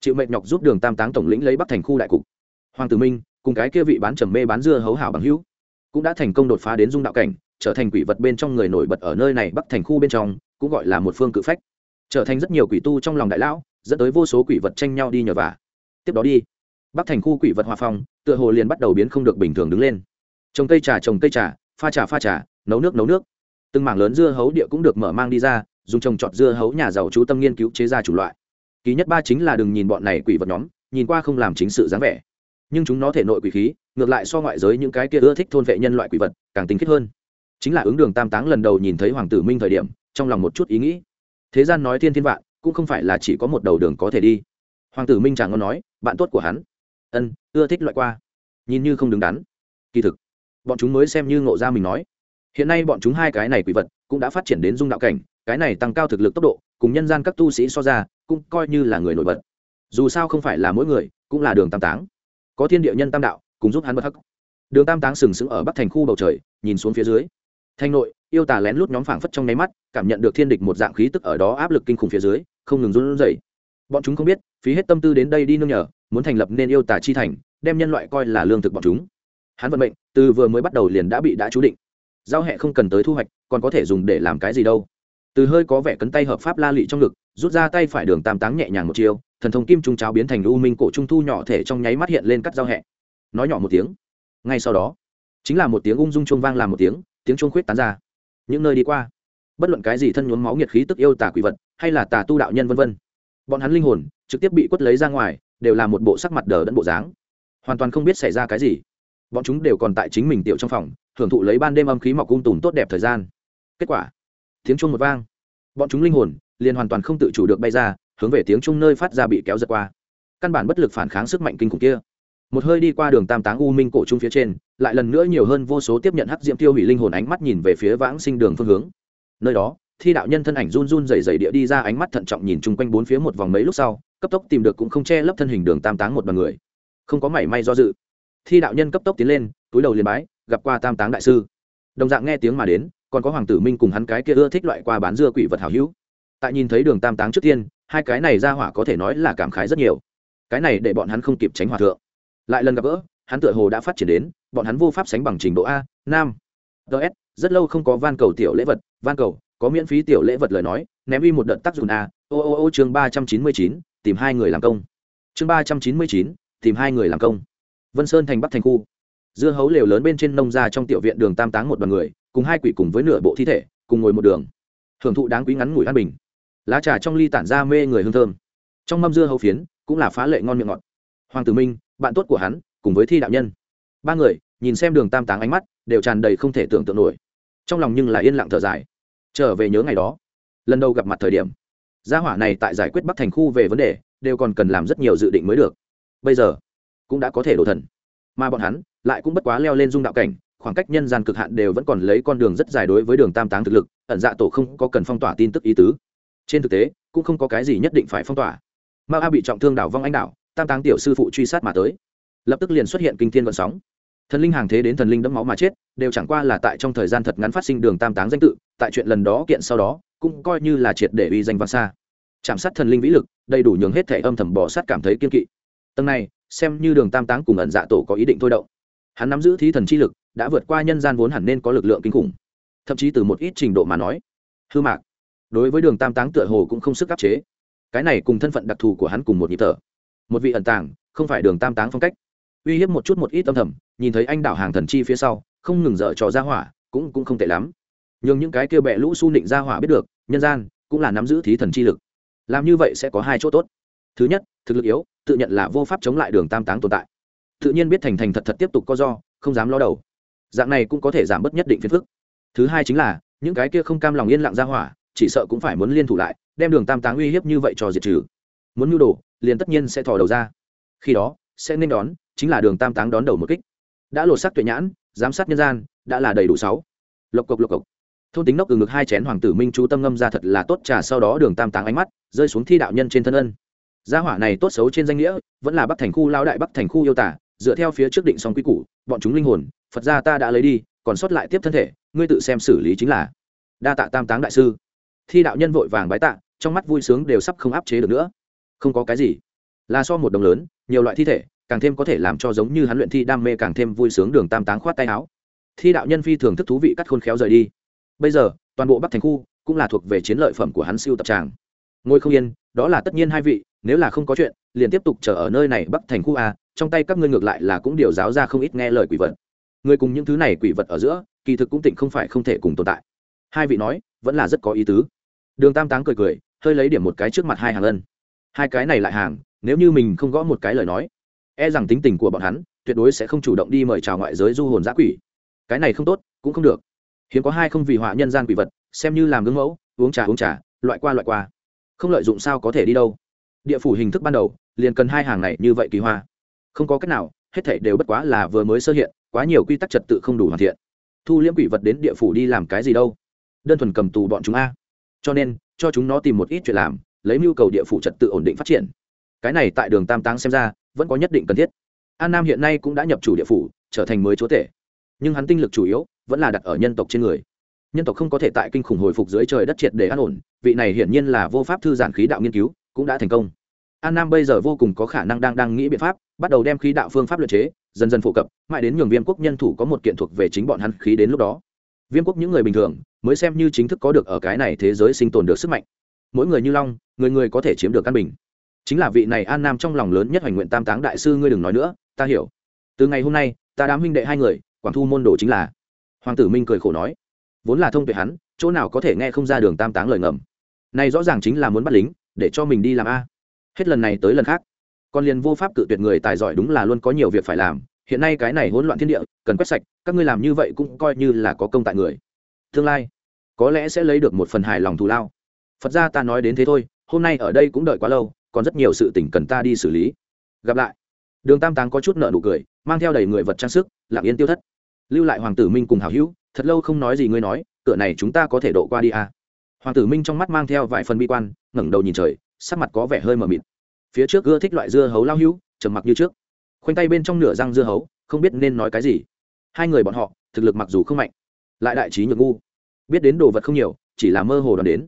Chịu mệnh nhọc giúp đường tam táng tổng lĩnh lấy bắc thành khu đại cục. Hoàng tử minh, cùng cái kia vị bán trầm mê bán dưa hấu hảo bằng hữu cũng đã thành công đột phá đến dung đạo cảnh, trở thành quỷ vật bên trong người nổi bật ở nơi này bắc thành khu bên trong, cũng gọi là một phương cự phách. Trở thành rất nhiều quỷ tu trong lòng đại lão, dẫn tới vô số quỷ vật tranh nhau đi nhờ vả. Tiếp đó đi. Bắc thành khu quỷ vật hòa phong, tựa hồ liền bắt đầu biến không được bình thường đứng lên. Trồng cây trà, trồng cây trà, pha trà pha trà, nấu nước nấu nước. Từng mảng lớn dưa hấu địa cũng được mở mang đi ra, dùng trồng trọt dưa hấu nhà giàu chú tâm nghiên cứu chế ra chủ loại. Ký nhất ba chính là đừng nhìn bọn này quỷ vật nhóm, nhìn qua không làm chính sự dáng vẻ nhưng chúng nó thể nội quỷ khí, ngược lại so ngoại giới những cái kia ưa thích thôn vệ nhân loại quỷ vật, càng tính khiết hơn. Chính là ứng đường tam táng lần đầu nhìn thấy hoàng tử minh thời điểm, trong lòng một chút ý nghĩ. Thế gian nói thiên thiên vạn, cũng không phải là chỉ có một đầu đường có thể đi. Hoàng tử minh chẳng ngon nói, bạn tốt của hắn. Ân, ưa thích loại qua. Nhìn như không đứng đắn. Kỳ thực, bọn chúng mới xem như ngộ ra mình nói. Hiện nay bọn chúng hai cái này quỷ vật cũng đã phát triển đến dung đạo cảnh, cái này tăng cao thực lực tốc độ, cùng nhân gian các tu sĩ so ra, cũng coi như là người nổi bật. Dù sao không phải là mỗi người, cũng là đường tam táng có thiên địa nhân tam đạo, cùng giúp hắn bất hắc. Đường tam táng sừng sững ở bắc thành khu bầu trời, nhìn xuống phía dưới. Thanh nội, yêu tà lén lút nhóm phảng phất trong nháy mắt, cảm nhận được thiên địch một dạng khí tức ở đó áp lực kinh khủng phía dưới, không ngừng run rẩy. Bọn chúng không biết, phí hết tâm tư đến đây đi nương nhờ, muốn thành lập nên yêu tà chi thành, đem nhân loại coi là lương thực bọn chúng. Hắn vận mệnh, từ vừa mới bắt đầu liền đã bị đã chú định. Giao hẹ không cần tới thu hoạch, còn có thể dùng để làm cái gì đâu. Từ hơi có vẻ cấn tay hợp pháp la lị trong ngực, rút ra tay phải đường tam táng nhẹ nhàng một chiều thần thông kim trung cháo biến thành u minh cổ trung thu nhỏ thể trong nháy mắt hiện lên cắt giao hẹ. Nói nhỏ một tiếng. Ngay sau đó, chính là một tiếng ung dung chuông vang làm một tiếng tiếng chuông khuyết tán ra. Những nơi đi qua, bất luận cái gì thân nhuốm máu nhiệt khí tức yêu tà quỷ vật, hay là tà tu đạo nhân vân vân, bọn hắn linh hồn trực tiếp bị quất lấy ra ngoài, đều là một bộ sắc mặt đờ đẫn bộ dáng. Hoàn toàn không biết xảy ra cái gì. Bọn chúng đều còn tại chính mình tiểu trong phòng, hưởng thụ lấy ban đêm âm khí mọc cung tùm tốt đẹp thời gian. Kết quả, tiếng chuông một vang. Bọn chúng linh hồn liền hoàn toàn không tự chủ được bay ra hướng về tiếng trung nơi phát ra bị kéo giật qua. Căn bản bất lực phản kháng sức mạnh kinh khủng kia. Một hơi đi qua đường tam táng u minh cổ trung phía trên, lại lần nữa nhiều hơn vô số tiếp nhận hắc diễm tiêu hủy linh hồn ánh mắt nhìn về phía vãng sinh đường phương hướng. Nơi đó, thi đạo nhân thân ảnh run run rẩy rẩy địa đi ra ánh mắt thận trọng nhìn chung quanh bốn phía một vòng mấy lúc sau, cấp tốc tìm được cũng không che lấp thân hình đường tam táng một bằng người. Không có mảy may do dự, thi đạo nhân cấp tốc tiến lên, túi đầu liền bái, gặp qua tam táng đại sư. Đồng dạng nghe tiếng mà đến, còn có hoàng tử minh cùng hắn cái kia ưa thích loại qua bán dưa quỷ vật hảo hữu. Tại nhìn thấy đường tam táng trước tiên hai cái này ra hỏa có thể nói là cảm khái rất nhiều. Cái này để bọn hắn không kịp tránh hòa thượng. Lại lần gặp gỡ, hắn tựa hồ đã phát triển đến, bọn hắn vô pháp sánh bằng trình độ a, nam ts rất lâu không có van cầu tiểu lễ vật, van cầu, có miễn phí tiểu lễ vật lời nói, ném đi một đợt tác dụng a. Ô ô ô, chương ba trăm chín mươi chín, tìm hai người làm công. Chương ba trăm chín mươi chín, tìm hai người làm công. Vân sơn thành bắc thành khu. Dưa hấu lều lớn bên trên nông ra trong tiểu viện đường tam táng một đoàn người, cùng hai quỷ cùng với nửa bộ thi thể, cùng ngồi một đường. Hưởng thụ đáng quý ngắn ngủi an bình lá trà trong ly tản ra mê người hương thơm. Trong mâm dưa hấu phiến, cũng là phá lệ ngon miệng ngọt. Hoàng tử minh, bạn tốt của hắn, cùng với thi đạo nhân. Ba người, nhìn xem đường tam táng ánh mắt, đều tràn đầy không thể tưởng tượng nổi. Trong lòng nhưng là yên lặng thở dài. Trở về nhớ ngày đó. Lần đầu gặp mặt thời điểm, gia hỏa này tại giải quyết bắc thành khu về vấn đề, đều còn cần làm rất nhiều dự định mới được. Bây giờ, cũng đã có thể đổ thần. Mà bọn hắn, lại cũng bất quá leo lên dung đạo cảnh, khoảng cách nhân gian cực hạn đều vẫn còn lấy con đường rất dài đối với đường tam táng thực lực, ẩn dạ tổ không có cần phong tỏa tin tức ý tứ trên thực tế, cũng không có cái gì nhất định phải phong tỏa. Ma a bị trọng thương đảo vong anh đảo, tam táng tiểu sư phụ truy sát mà tới. Lập tức liền xuất hiện kinh thiên vận sóng. Thần linh hàng thế đến thần linh đẫm máu mà chết, đều chẳng qua là tại trong thời gian thật ngắn phát sinh đường tam táng danh tự, tại chuyện lần đó kiện sau đó, cũng coi như là triệt để uy danh vang xa. Chạm sát thần linh vĩ lực, đầy đủ nhường hết thể âm thầm bỏ sát cảm thấy kiên kỵ. Tầng này, xem như đường tam táng cùng ẩn dạ tổ có ý định thôi động. Hắn nắm giữ thí thần chi lực, đã vượt qua nhân gian vốn hẳn nên có lực lượng kinh khủng. Thậm chí từ một ít trình độ mà nói, hư mạc đối với đường tam táng tựa hồ cũng không sức áp chế. Cái này cùng thân phận đặc thù của hắn cùng một nhịp thở. Một vị ẩn tàng, không phải đường tam táng phong cách. Uy hiếp một chút một ít âm thầm, nhìn thấy anh đảo hàng thần chi phía sau, không ngừng dở trò ra hỏa, cũng cũng không tệ lắm. Nhưng những cái kia bẹ lũ su nịnh ra hỏa biết được, nhân gian cũng là nắm giữ thí thần chi lực. Làm như vậy sẽ có hai chỗ tốt. Thứ nhất, thực lực yếu, tự nhận là vô pháp chống lại đường tam táng tồn tại. Tự nhiên biết thành thành thật thật tiếp tục co do, không dám lo đầu. Dạng này cũng có thể giảm bớt nhất định phiền phức. Thứ hai chính là, những cái kia không cam lòng yên lặng ra hỏa chỉ sợ cũng phải muốn liên thủ lại, đem đường tam táng uy hiếp như vậy cho diệt trừ. Muốn nhu đồ, liền tất nhiên sẽ thò đầu ra. Khi đó, sẽ nên đón, chính là đường tam táng đón đầu một kích. Đã lột sắc tuệ nhãn, giám sát nhân gian, đã là đầy đủ sáu. Lộc cộc lộc cộc. Thôn tính nóc từ ngực hai chén hoàng tử minh chú tâm ngâm ra thật là tốt, trà sau đó đường tam táng ánh mắt rơi xuống thi đạo nhân trên thân ân. Gia hỏa này tốt xấu trên danh nghĩa, vẫn là bắc thành khu lao đại bắc thành khu yêu tả, dựa theo phía trước định xong quy củ, bọn chúng linh hồn, phật gia ta đã lấy đi, còn sót lại tiếp thân thể, ngươi tự xem xử lý chính là. Đa tạ tam táng đại sư thi đạo nhân vội vàng bái tạ, trong mắt vui sướng đều sắp không áp chế được nữa. Không có cái gì. Là so một đồng lớn, nhiều loại thi thể, càng thêm có thể làm cho giống như hắn luyện thi đam mê càng thêm vui sướng đường tam táng khoát tay áo. Thi đạo nhân phi thường thức thú vị cắt khôn khéo rời đi. Bây giờ, toàn bộ bắc thành khu cũng là thuộc về chiến lợi phẩm của hắn siêu tập tràng. Ngôi không yên, đó là tất nhiên hai vị, nếu là không có chuyện, liền tiếp tục chờ ở nơi này bắc thành khu a, trong tay các ngươi ngược lại là cũng điều giáo ra không ít nghe lời quỷ vật. Người cùng những thứ này quỷ vật ở giữa, kỳ thực cũng tỉnh không phải không thể cùng tồn tại. Hai vị nói, vẫn là rất có ý tứ đường tam táng cười cười, hơi lấy điểm một cái trước mặt hai hàng ân. Hai cái này lại hàng, nếu như mình không gõ một cái lời nói e rằng tính tình của bọn hắn tuyệt đối sẽ không chủ động đi mời chào ngoại giới du hồn giã quỷ. Cái này không tốt, cũng không được. Hiếm có hai không vì họa nhân gian quỷ vật, xem như làm gương mẫu, uống trà uống trà, loại qua loại qua. Không lợi dụng sao có thể đi đâu. Địa phủ hình thức ban đầu, liền cần hai hàng này như vậy kỳ hoa. Không có cách nào, hết thảy đều bất quá là vừa mới sơ hiện, quá nhiều quy tắc trật tự không đủ hoàn thiện. Thu liễm quỷ vật đến địa phủ đi làm cái gì đâu. Đơn thuần cầm tù bọn chúng a cho nên, cho chúng nó tìm một ít chuyện làm, lấy mưu cầu địa phủ trật tự ổn định phát triển. Cái này tại đường tam táng xem ra, vẫn có nhất định cần thiết. An nam hiện nay cũng đã nhập chủ địa phủ, trở thành mới chúa tể. Nhưng hắn tinh lực chủ yếu, vẫn là đặt ở nhân tộc trên người. Nhân tộc không có thể tại kinh khủng hồi phục dưới trời đất triệt để an ổn, vị này hiển nhiên là vô pháp thư giãn khí đạo nghiên cứu, cũng đã thành công. An nam bây giờ vô cùng có khả năng đang đang nghĩ biện pháp, bắt đầu đem khí đạo phương pháp luật chế, dần dần phổ cập, mãi đến nhường viêm quốc nhân thủ có một kiện thuộc về chính bọn hắn khí đến lúc đó. Viêm quốc những người bình thường mới xem như chính thức có được ở cái này thế giới sinh tồn được sức mạnh. Mỗi người như long, người người có thể chiếm được căn bình. Chính là vị này an nam trong lòng lớn nhất hoành nguyện tam táng đại sư ngươi đừng nói nữa, ta hiểu. Từ ngày hôm nay, ta đám huynh đệ hai người, quảng thu môn đồ chính là. Hoàng tử minh cười khổ nói. Vốn là thông tuệ hắn, chỗ nào có thể nghe không ra đường tam táng lời ngầm. Này rõ ràng chính là muốn bắt lính, để cho mình đi làm a. Hết lần này tới lần khác. Còn liền vô pháp cự tuyệt người tài giỏi đúng là luôn có nhiều việc phải làm. Hiện nay cái này hỗn loạn thiên địa, cần quét sạch, các ngươi làm như vậy cũng coi như là có công tại người tương lai. Có lẽ sẽ lấy được một phần hài lòng thù lao. Phật ra ta nói đến thế thôi, hôm nay ở đây cũng đợi quá lâu, còn rất nhiều sự tỉnh cần ta đi xử lý. Gặp lại. Đường tam táng có chút nợ nụ cười, mang theo đầy người vật trang sức, lặng yên tiêu thất. Lưu lại hoàng tử minh cùng hào hữu, thật lâu không nói gì ngươi nói, cửa này chúng ta có thể độ qua đi à. hoàng tử minh trong mắt mang theo vài phần bi quan, ngẩng đầu nhìn trời, sắc mặt có vẻ hơi mờ mịt. Phía trước ưa thích loại dưa hấu lao hữu, trầm mặc như trước. Khoanh tay bên trong nửa răng dưa hấu, không biết nên nói cái gì. Hai người bọn họ, thực lực mặc dù không mạnh lại đại trí nhược ngu. Biết đến đồ vật không nhiều, chỉ là mơ hồ đoán đến.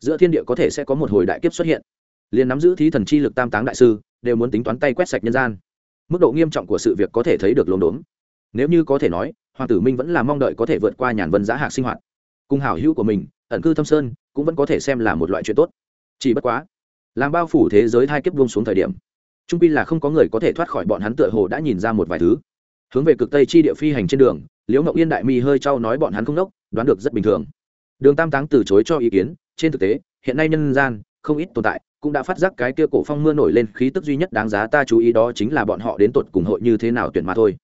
Giữa thiên địa có thể sẽ có một hồi đại kiếp xuất hiện. Liền nắm giữ thí thần chi lực tam táng đại sư, đều muốn tính toán tay quét sạch nhân gian. Mức độ nghiêm trọng của sự việc có thể thấy được lốm đốm. Nếu như có thể nói, hoàng tử minh vẫn là mong đợi có thể vượt qua nhàn vân giá hạc sinh hoạt. Cùng hảo hữu của mình, ẩn cư thâm sơn, cũng vẫn có thể xem là một loại chuyện tốt. Chỉ bất quá, làm bao phủ thế giới hai kiếp buông xuống thời điểm, trung pi là không có người có thể thoát khỏi bọn hắn tựa hồ đã nhìn ra một vài thứ hướng về cực tây chi địa phi hành trên đường, liễu ngọc yên đại mi hơi trao nói bọn hắn không đốc đoán được rất bình thường. Đường tam táng từ chối cho ý kiến, trên thực tế, hiện nay nhân gian, không ít tồn tại, cũng đã phát giác cái kia cổ phong mưa nổi lên khí tức duy nhất đáng giá ta chú ý đó chính là bọn họ đến tột cùng hội như thế nào tuyển mà thôi.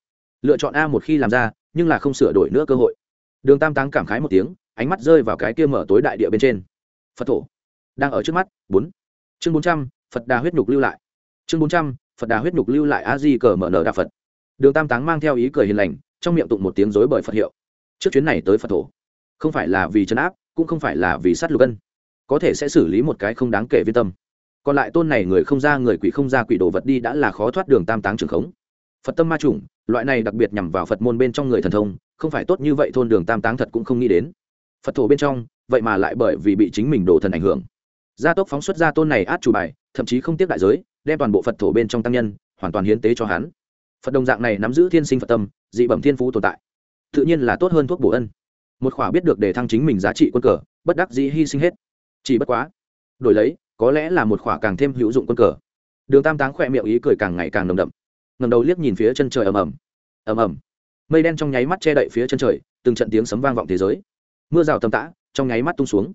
Lựa chọn a một khi làm ra, nhưng là không sửa đổi nữa cơ hội. Đường tam táng cảm khái một tiếng, ánh mắt rơi vào cái kia mở tối đại địa bên trên. Phật thổ, đang ở trước mắt, bốn. Chương bốn trăm, phật đà huyết nhục lưu lại. Chương bốn trăm, phật đà huyết nhục lưu lại a di cờ mở nở đà phật đường tam táng mang theo ý cười hiền lành, trong miệng tụng một tiếng dối bởi phật hiệu. Trước chuyến này tới phật thổ, không phải là vì chấn áp, cũng không phải là vì sát lục ân. Có thể sẽ xử lý một cái không đáng kể viên tâm. Còn lại tôn này người không ra người quỷ không ra quỷ đồ vật đi đã là khó thoát đường tam táng trường khống. Phật tâm ma chủng loại này đặc biệt nhằm vào phật môn bên trong người thần thông, không phải tốt như vậy thôn đường tam táng thật cũng không nghĩ đến. Phật thổ bên trong, vậy mà lại bởi vì bị chính mình đồ thần ảnh hưởng. Gia tốc phóng xuất ra tôn này át chủ bài, thậm chí không tiếp đại giới, đem toàn bộ phật thổ bên trong tăng nhân, hoàn toàn hiến tế cho hắn phật đồng dạng này nắm giữ thiên sinh phật tâm, dị bẩm thiên phú tồn tại. Tự nhiên là tốt hơn thuốc bổ ân. Một khỏa biết được để thăng chính mình giá trị quân cờ, bất đắc dĩ hy sinh hết. Chỉ bất quá, đổi lấy, có lẽ là một khỏa càng thêm hữu dụng quân cờ. Đường tam táng khỏe miệng ý cười càng ngày càng nồng đậm. Ngầm đầu liếc nhìn phía chân trời ầm ầm. Ầm ầm. Mây đen trong nháy mắt che đậy phía chân trời, từng trận tiếng sấm vang vọng thế giới. Mưa rào tầm tã, trong nháy mắt tung xuống.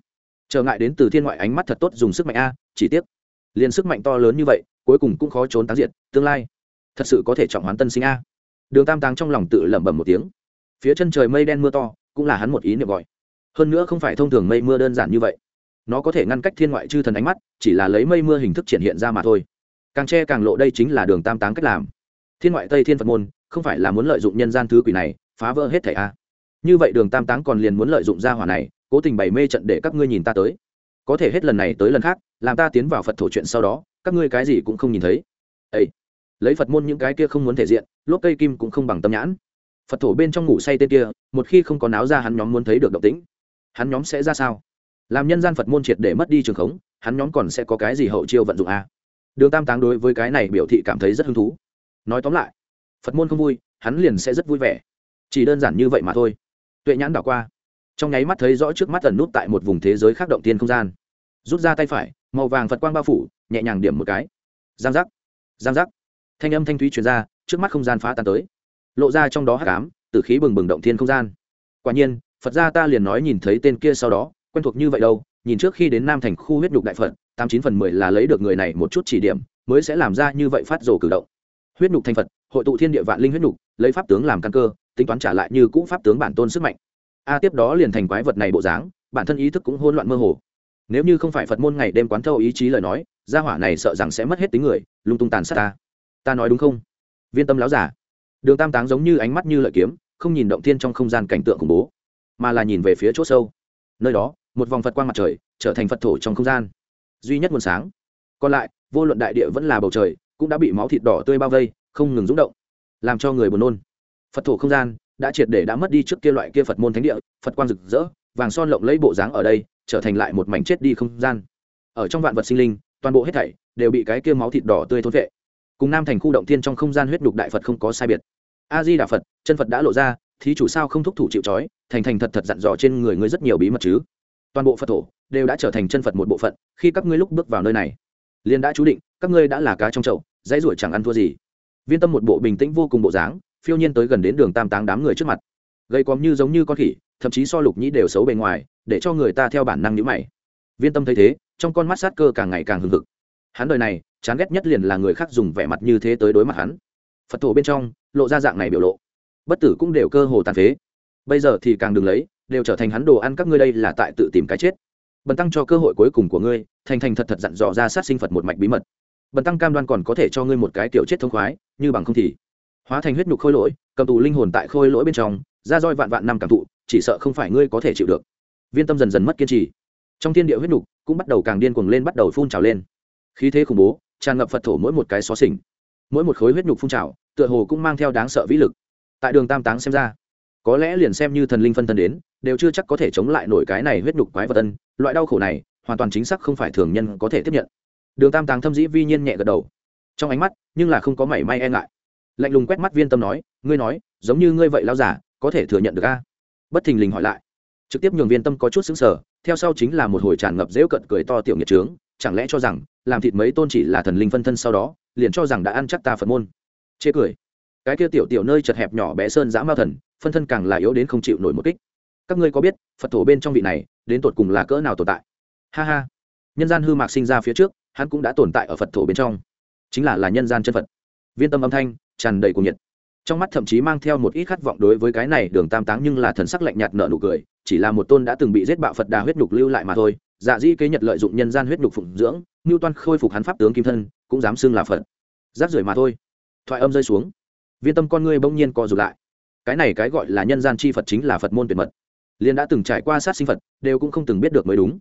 Trở ngại đến từ thiên ngoại ánh mắt thật tốt dùng sức mạnh a, chỉ tiếc. Liền sức mạnh to lớn như vậy, cuối cùng cũng khó trốn táng diện tương lai thật sự có thể trọng hoán tân sinh a. Đường tam táng trong lòng tự lẩm bẩm một tiếng. Phía chân trời mây đen mưa to, cũng là hắn một ý niệm gọi. Hơn nữa không phải thông thường mây mưa đơn giản như vậy. Nó có thể ngăn cách thiên ngoại chư thần ánh mắt, chỉ là lấy mây mưa hình thức triển hiện ra mà thôi. Càng che càng lộ đây chính là đường tam táng cách làm. Thiên ngoại tây thiên phật môn, không phải là muốn lợi dụng nhân gian thứ quỷ này, phá vỡ hết thảy a. Như vậy đường tam táng còn liền muốn lợi dụng gia hỏa này, cố tình bày mê trận để các ngươi nhìn ta tới. Có thể hết lần này tới lần khác, làm ta tiến vào phật thổ chuyện sau đó, các ngươi cái gì cũng không nhìn thấy. Ây lấy phật môn những cái kia không muốn thể diện, lốp cây kim cũng không bằng tâm nhãn. Phật thổ bên trong ngủ say tên kia, một khi không có náo ra hắn nhóm muốn thấy được động tĩnh. Hắn nhóm sẽ ra sao? Làm nhân gian phật môn triệt để mất đi trường khống, hắn nhóm còn sẽ có cái gì hậu chiêu vận dụng a đường tam táng đối với cái này biểu thị cảm thấy rất hứng thú. Nói tóm lại, phật môn không vui, hắn liền sẽ rất vui vẻ. Chỉ đơn giản như vậy mà thôi. Tuệ nhãn đảo qua. Trong nháy mắt thấy rõ trước mắt ẩn nút tại một vùng thế giới khác động tiên không gian. Rút ra tay phải, màu vàng phật quang bao phủ, nhẹ nhàng điểm một cái. Giang giác. Giang giác thanh âm thanh thúy truyền ra, trước mắt không gian phá tan tới. Lộ ra trong đó hắc ám từ khí bừng bừng động thiên không gian. Quả nhiên, phật gia ta liền nói nhìn thấy tên kia sau đó, quen thuộc như vậy đâu, nhìn trước khi đến nam thành khu huyết nhục đại phật, tám chín phần mười là lấy được người này một chút chỉ điểm, mới sẽ làm ra như vậy phát rồ cử động. Huyết nhục thành phật, hội tụ thiên địa vạn linh huyết nhục, lấy pháp tướng làm căn cơ, tính toán trả lại như cũ pháp tướng bản tôn sức mạnh. A tiếp đó liền thành quái vật này bộ dáng, bản thân ý thức cũng hỗn loạn mơ hồ. Nếu như không phải phật môn ngày đêm quán thâu ý chí lời nói, gia hỏa này sợ rằng sẽ mất hết tính người, lung tung tàn sát ta ta nói đúng không? Viên tâm láo giả. Đường tam táng giống như ánh mắt như lợi kiếm, không nhìn động thiên trong không gian cảnh tượng khủng bố, mà là nhìn về phía chỗ sâu. Nơi đó, một vòng phật quang mặt trời trở thành phật thổ trong không gian. Duy nhất nguồn sáng. Còn lại, vô luận đại địa vẫn là bầu trời, cũng đã bị máu thịt đỏ tươi bao vây, không ngừng rúng động, làm cho người buồn nôn. Phật thổ không gian đã triệt để đã mất đi trước kia loại kia phật môn thánh địa, phật quang rực rỡ, vàng son lộng lấy bộ dáng ở đây, trở thành lại một mảnh chết đi không gian. Ở trong vạn vật sinh linh, toàn bộ hết thảy đều bị cái kia máu thịt đỏ tươi thôn vệ cùng nam thành khu động thiên trong không gian huyết đục đại phật không có sai biệt. A di đà phật, chân phật đã lộ ra, thí chủ sao không thúc thủ chịu trói, thành thành thật thật dặn dò trên người ngươi rất nhiều bí mật chứ. Toàn bộ phật thổ đều đã trở thành chân phật một bộ phận, khi các ngươi lúc bước vào nơi này, liền đã chú định, các ngươi đã là cá trong chậu, dãy ruổi chẳng ăn thua gì. Viên tâm một bộ bình tĩnh vô cùng bộ dáng, phiêu nhiên tới gần đến đường tam táng đám người trước mặt. Gây cóm như giống như con khỉ, thậm chí so lục nhĩ đều xấu bề ngoài, để cho người ta theo bản năng nhữ mày. Viên tâm thấy thế, trong con mắt sát cơ càng ngày càng hừng hực. Hắn đời này chán ghét nhất liền là người khác dùng vẻ mặt như thế tới đối mặt hắn. Phật thổ bên trong, lộ ra dạng này biểu lộ. Bất tử cũng đều cơ hồ tàn phế. Bây giờ thì càng đừng lấy, đều trở thành hắn đồ ăn các ngươi đây là tại tự tìm cái chết. Bần tăng cho cơ hội cuối cùng của ngươi, thành thành thật thật dặn dò ra sát sinh phật một mạch bí mật. Bần tăng cam đoan còn có thể cho ngươi một cái kiểu chết thông khoái, như bằng không thì hóa thành huyết nhục khôi lỗi, cầm tù linh hồn tại khôi lỗi bên trong, ra roi vạn vạn năm cảm thụ, chỉ sợ không phải ngươi có thể chịu được. Viên tâm dần dần mất kiên trì. Trong thiên địa huyết nhục cũng bắt đầu càng điên cuồng lên, bắt đầu phun trào lên. Khí thế khủng bố tràn ngập phật thổ mỗi một cái xó xỉnh, mỗi một khối huyết nhục phun trào, tựa hồ cũng mang theo đáng sợ vĩ lực. Tại đường tam táng xem ra, có lẽ liền xem như thần linh phân thân đến, đều chưa chắc có thể chống lại nổi cái này huyết nhục quái vật tân loại đau khổ này, hoàn toàn chính xác không phải thường nhân có thể tiếp nhận. Đường tam táng thâm dĩ vi nhiên nhẹ gật đầu. Trong ánh mắt, nhưng là không có mảy may e ngại. Lạnh lùng quét mắt viên tâm nói, ngươi nói, giống như ngươi vậy lao giả, có thể thừa nhận được a? Bất thình lình hỏi lại. Trực tiếp nhường viên tâm có chút xứng sở theo sau chính là một hồi tràn ngập dễu cận cười to tiểu nghiệt trướng chẳng lẽ cho rằng làm thịt mấy tôn chỉ là thần linh phân thân sau đó, liền cho rằng đã ăn chắc ta phật môn? Chê cười. Cái kia tiểu tiểu nơi chật hẹp nhỏ bé sơn giã mao thần, phân thân càng là yếu đến không chịu nổi một kích. Các ngươi có biết, phật thổ bên trong vị này, đến tột cùng là cỡ nào tồn tại? Ha ha. Nhân gian hư mạc sinh ra phía trước, hắn cũng đã tồn tại ở phật thổ bên trong. Chính là là nhân gian chân phật. Viên tâm âm thanh, tràn đầy cuồng nhiệt. Trong mắt thậm chí mang theo một ít khát vọng đối với cái này đường tam táng nhưng là thần sắc lạnh nhạt nợ nụ cười, chỉ là một tôn đã từng bị giết bạo phật đà huyết nhục lưu lại mà thôi dạ dĩ kế nhật lợi dụng nhân gian huyết nhục phụng dưỡng, ngưu toan khôi phục hắn pháp tướng kim thân, cũng dám xưng là phật. Giáp rưởi mà thôi. Thoại âm rơi xuống. Viên tâm con ngươi bỗng nhiên co rụt lại. Cái này cái gọi là nhân gian chi phật chính là phật môn tuyệt mật. Liên đã từng trải qua sát sinh phật, đều cũng không từng biết được mới đúng.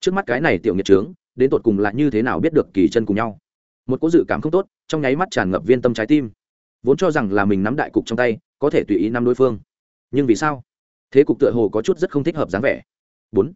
Trước mắt cái này tiểu nghiệt trướng, đến tột cùng là như thế nào biết được kỳ chân cùng nhau. Một cố dự cảm không tốt, trong nháy mắt tràn ngập viên tâm trái tim. Vốn cho rằng là mình nắm đại cục trong tay, có thể tùy ý nắm đối phương. Nhưng vì sao? Thế cục tựa hồ có chút rất không thích hợp dáng vẻ. Bốn.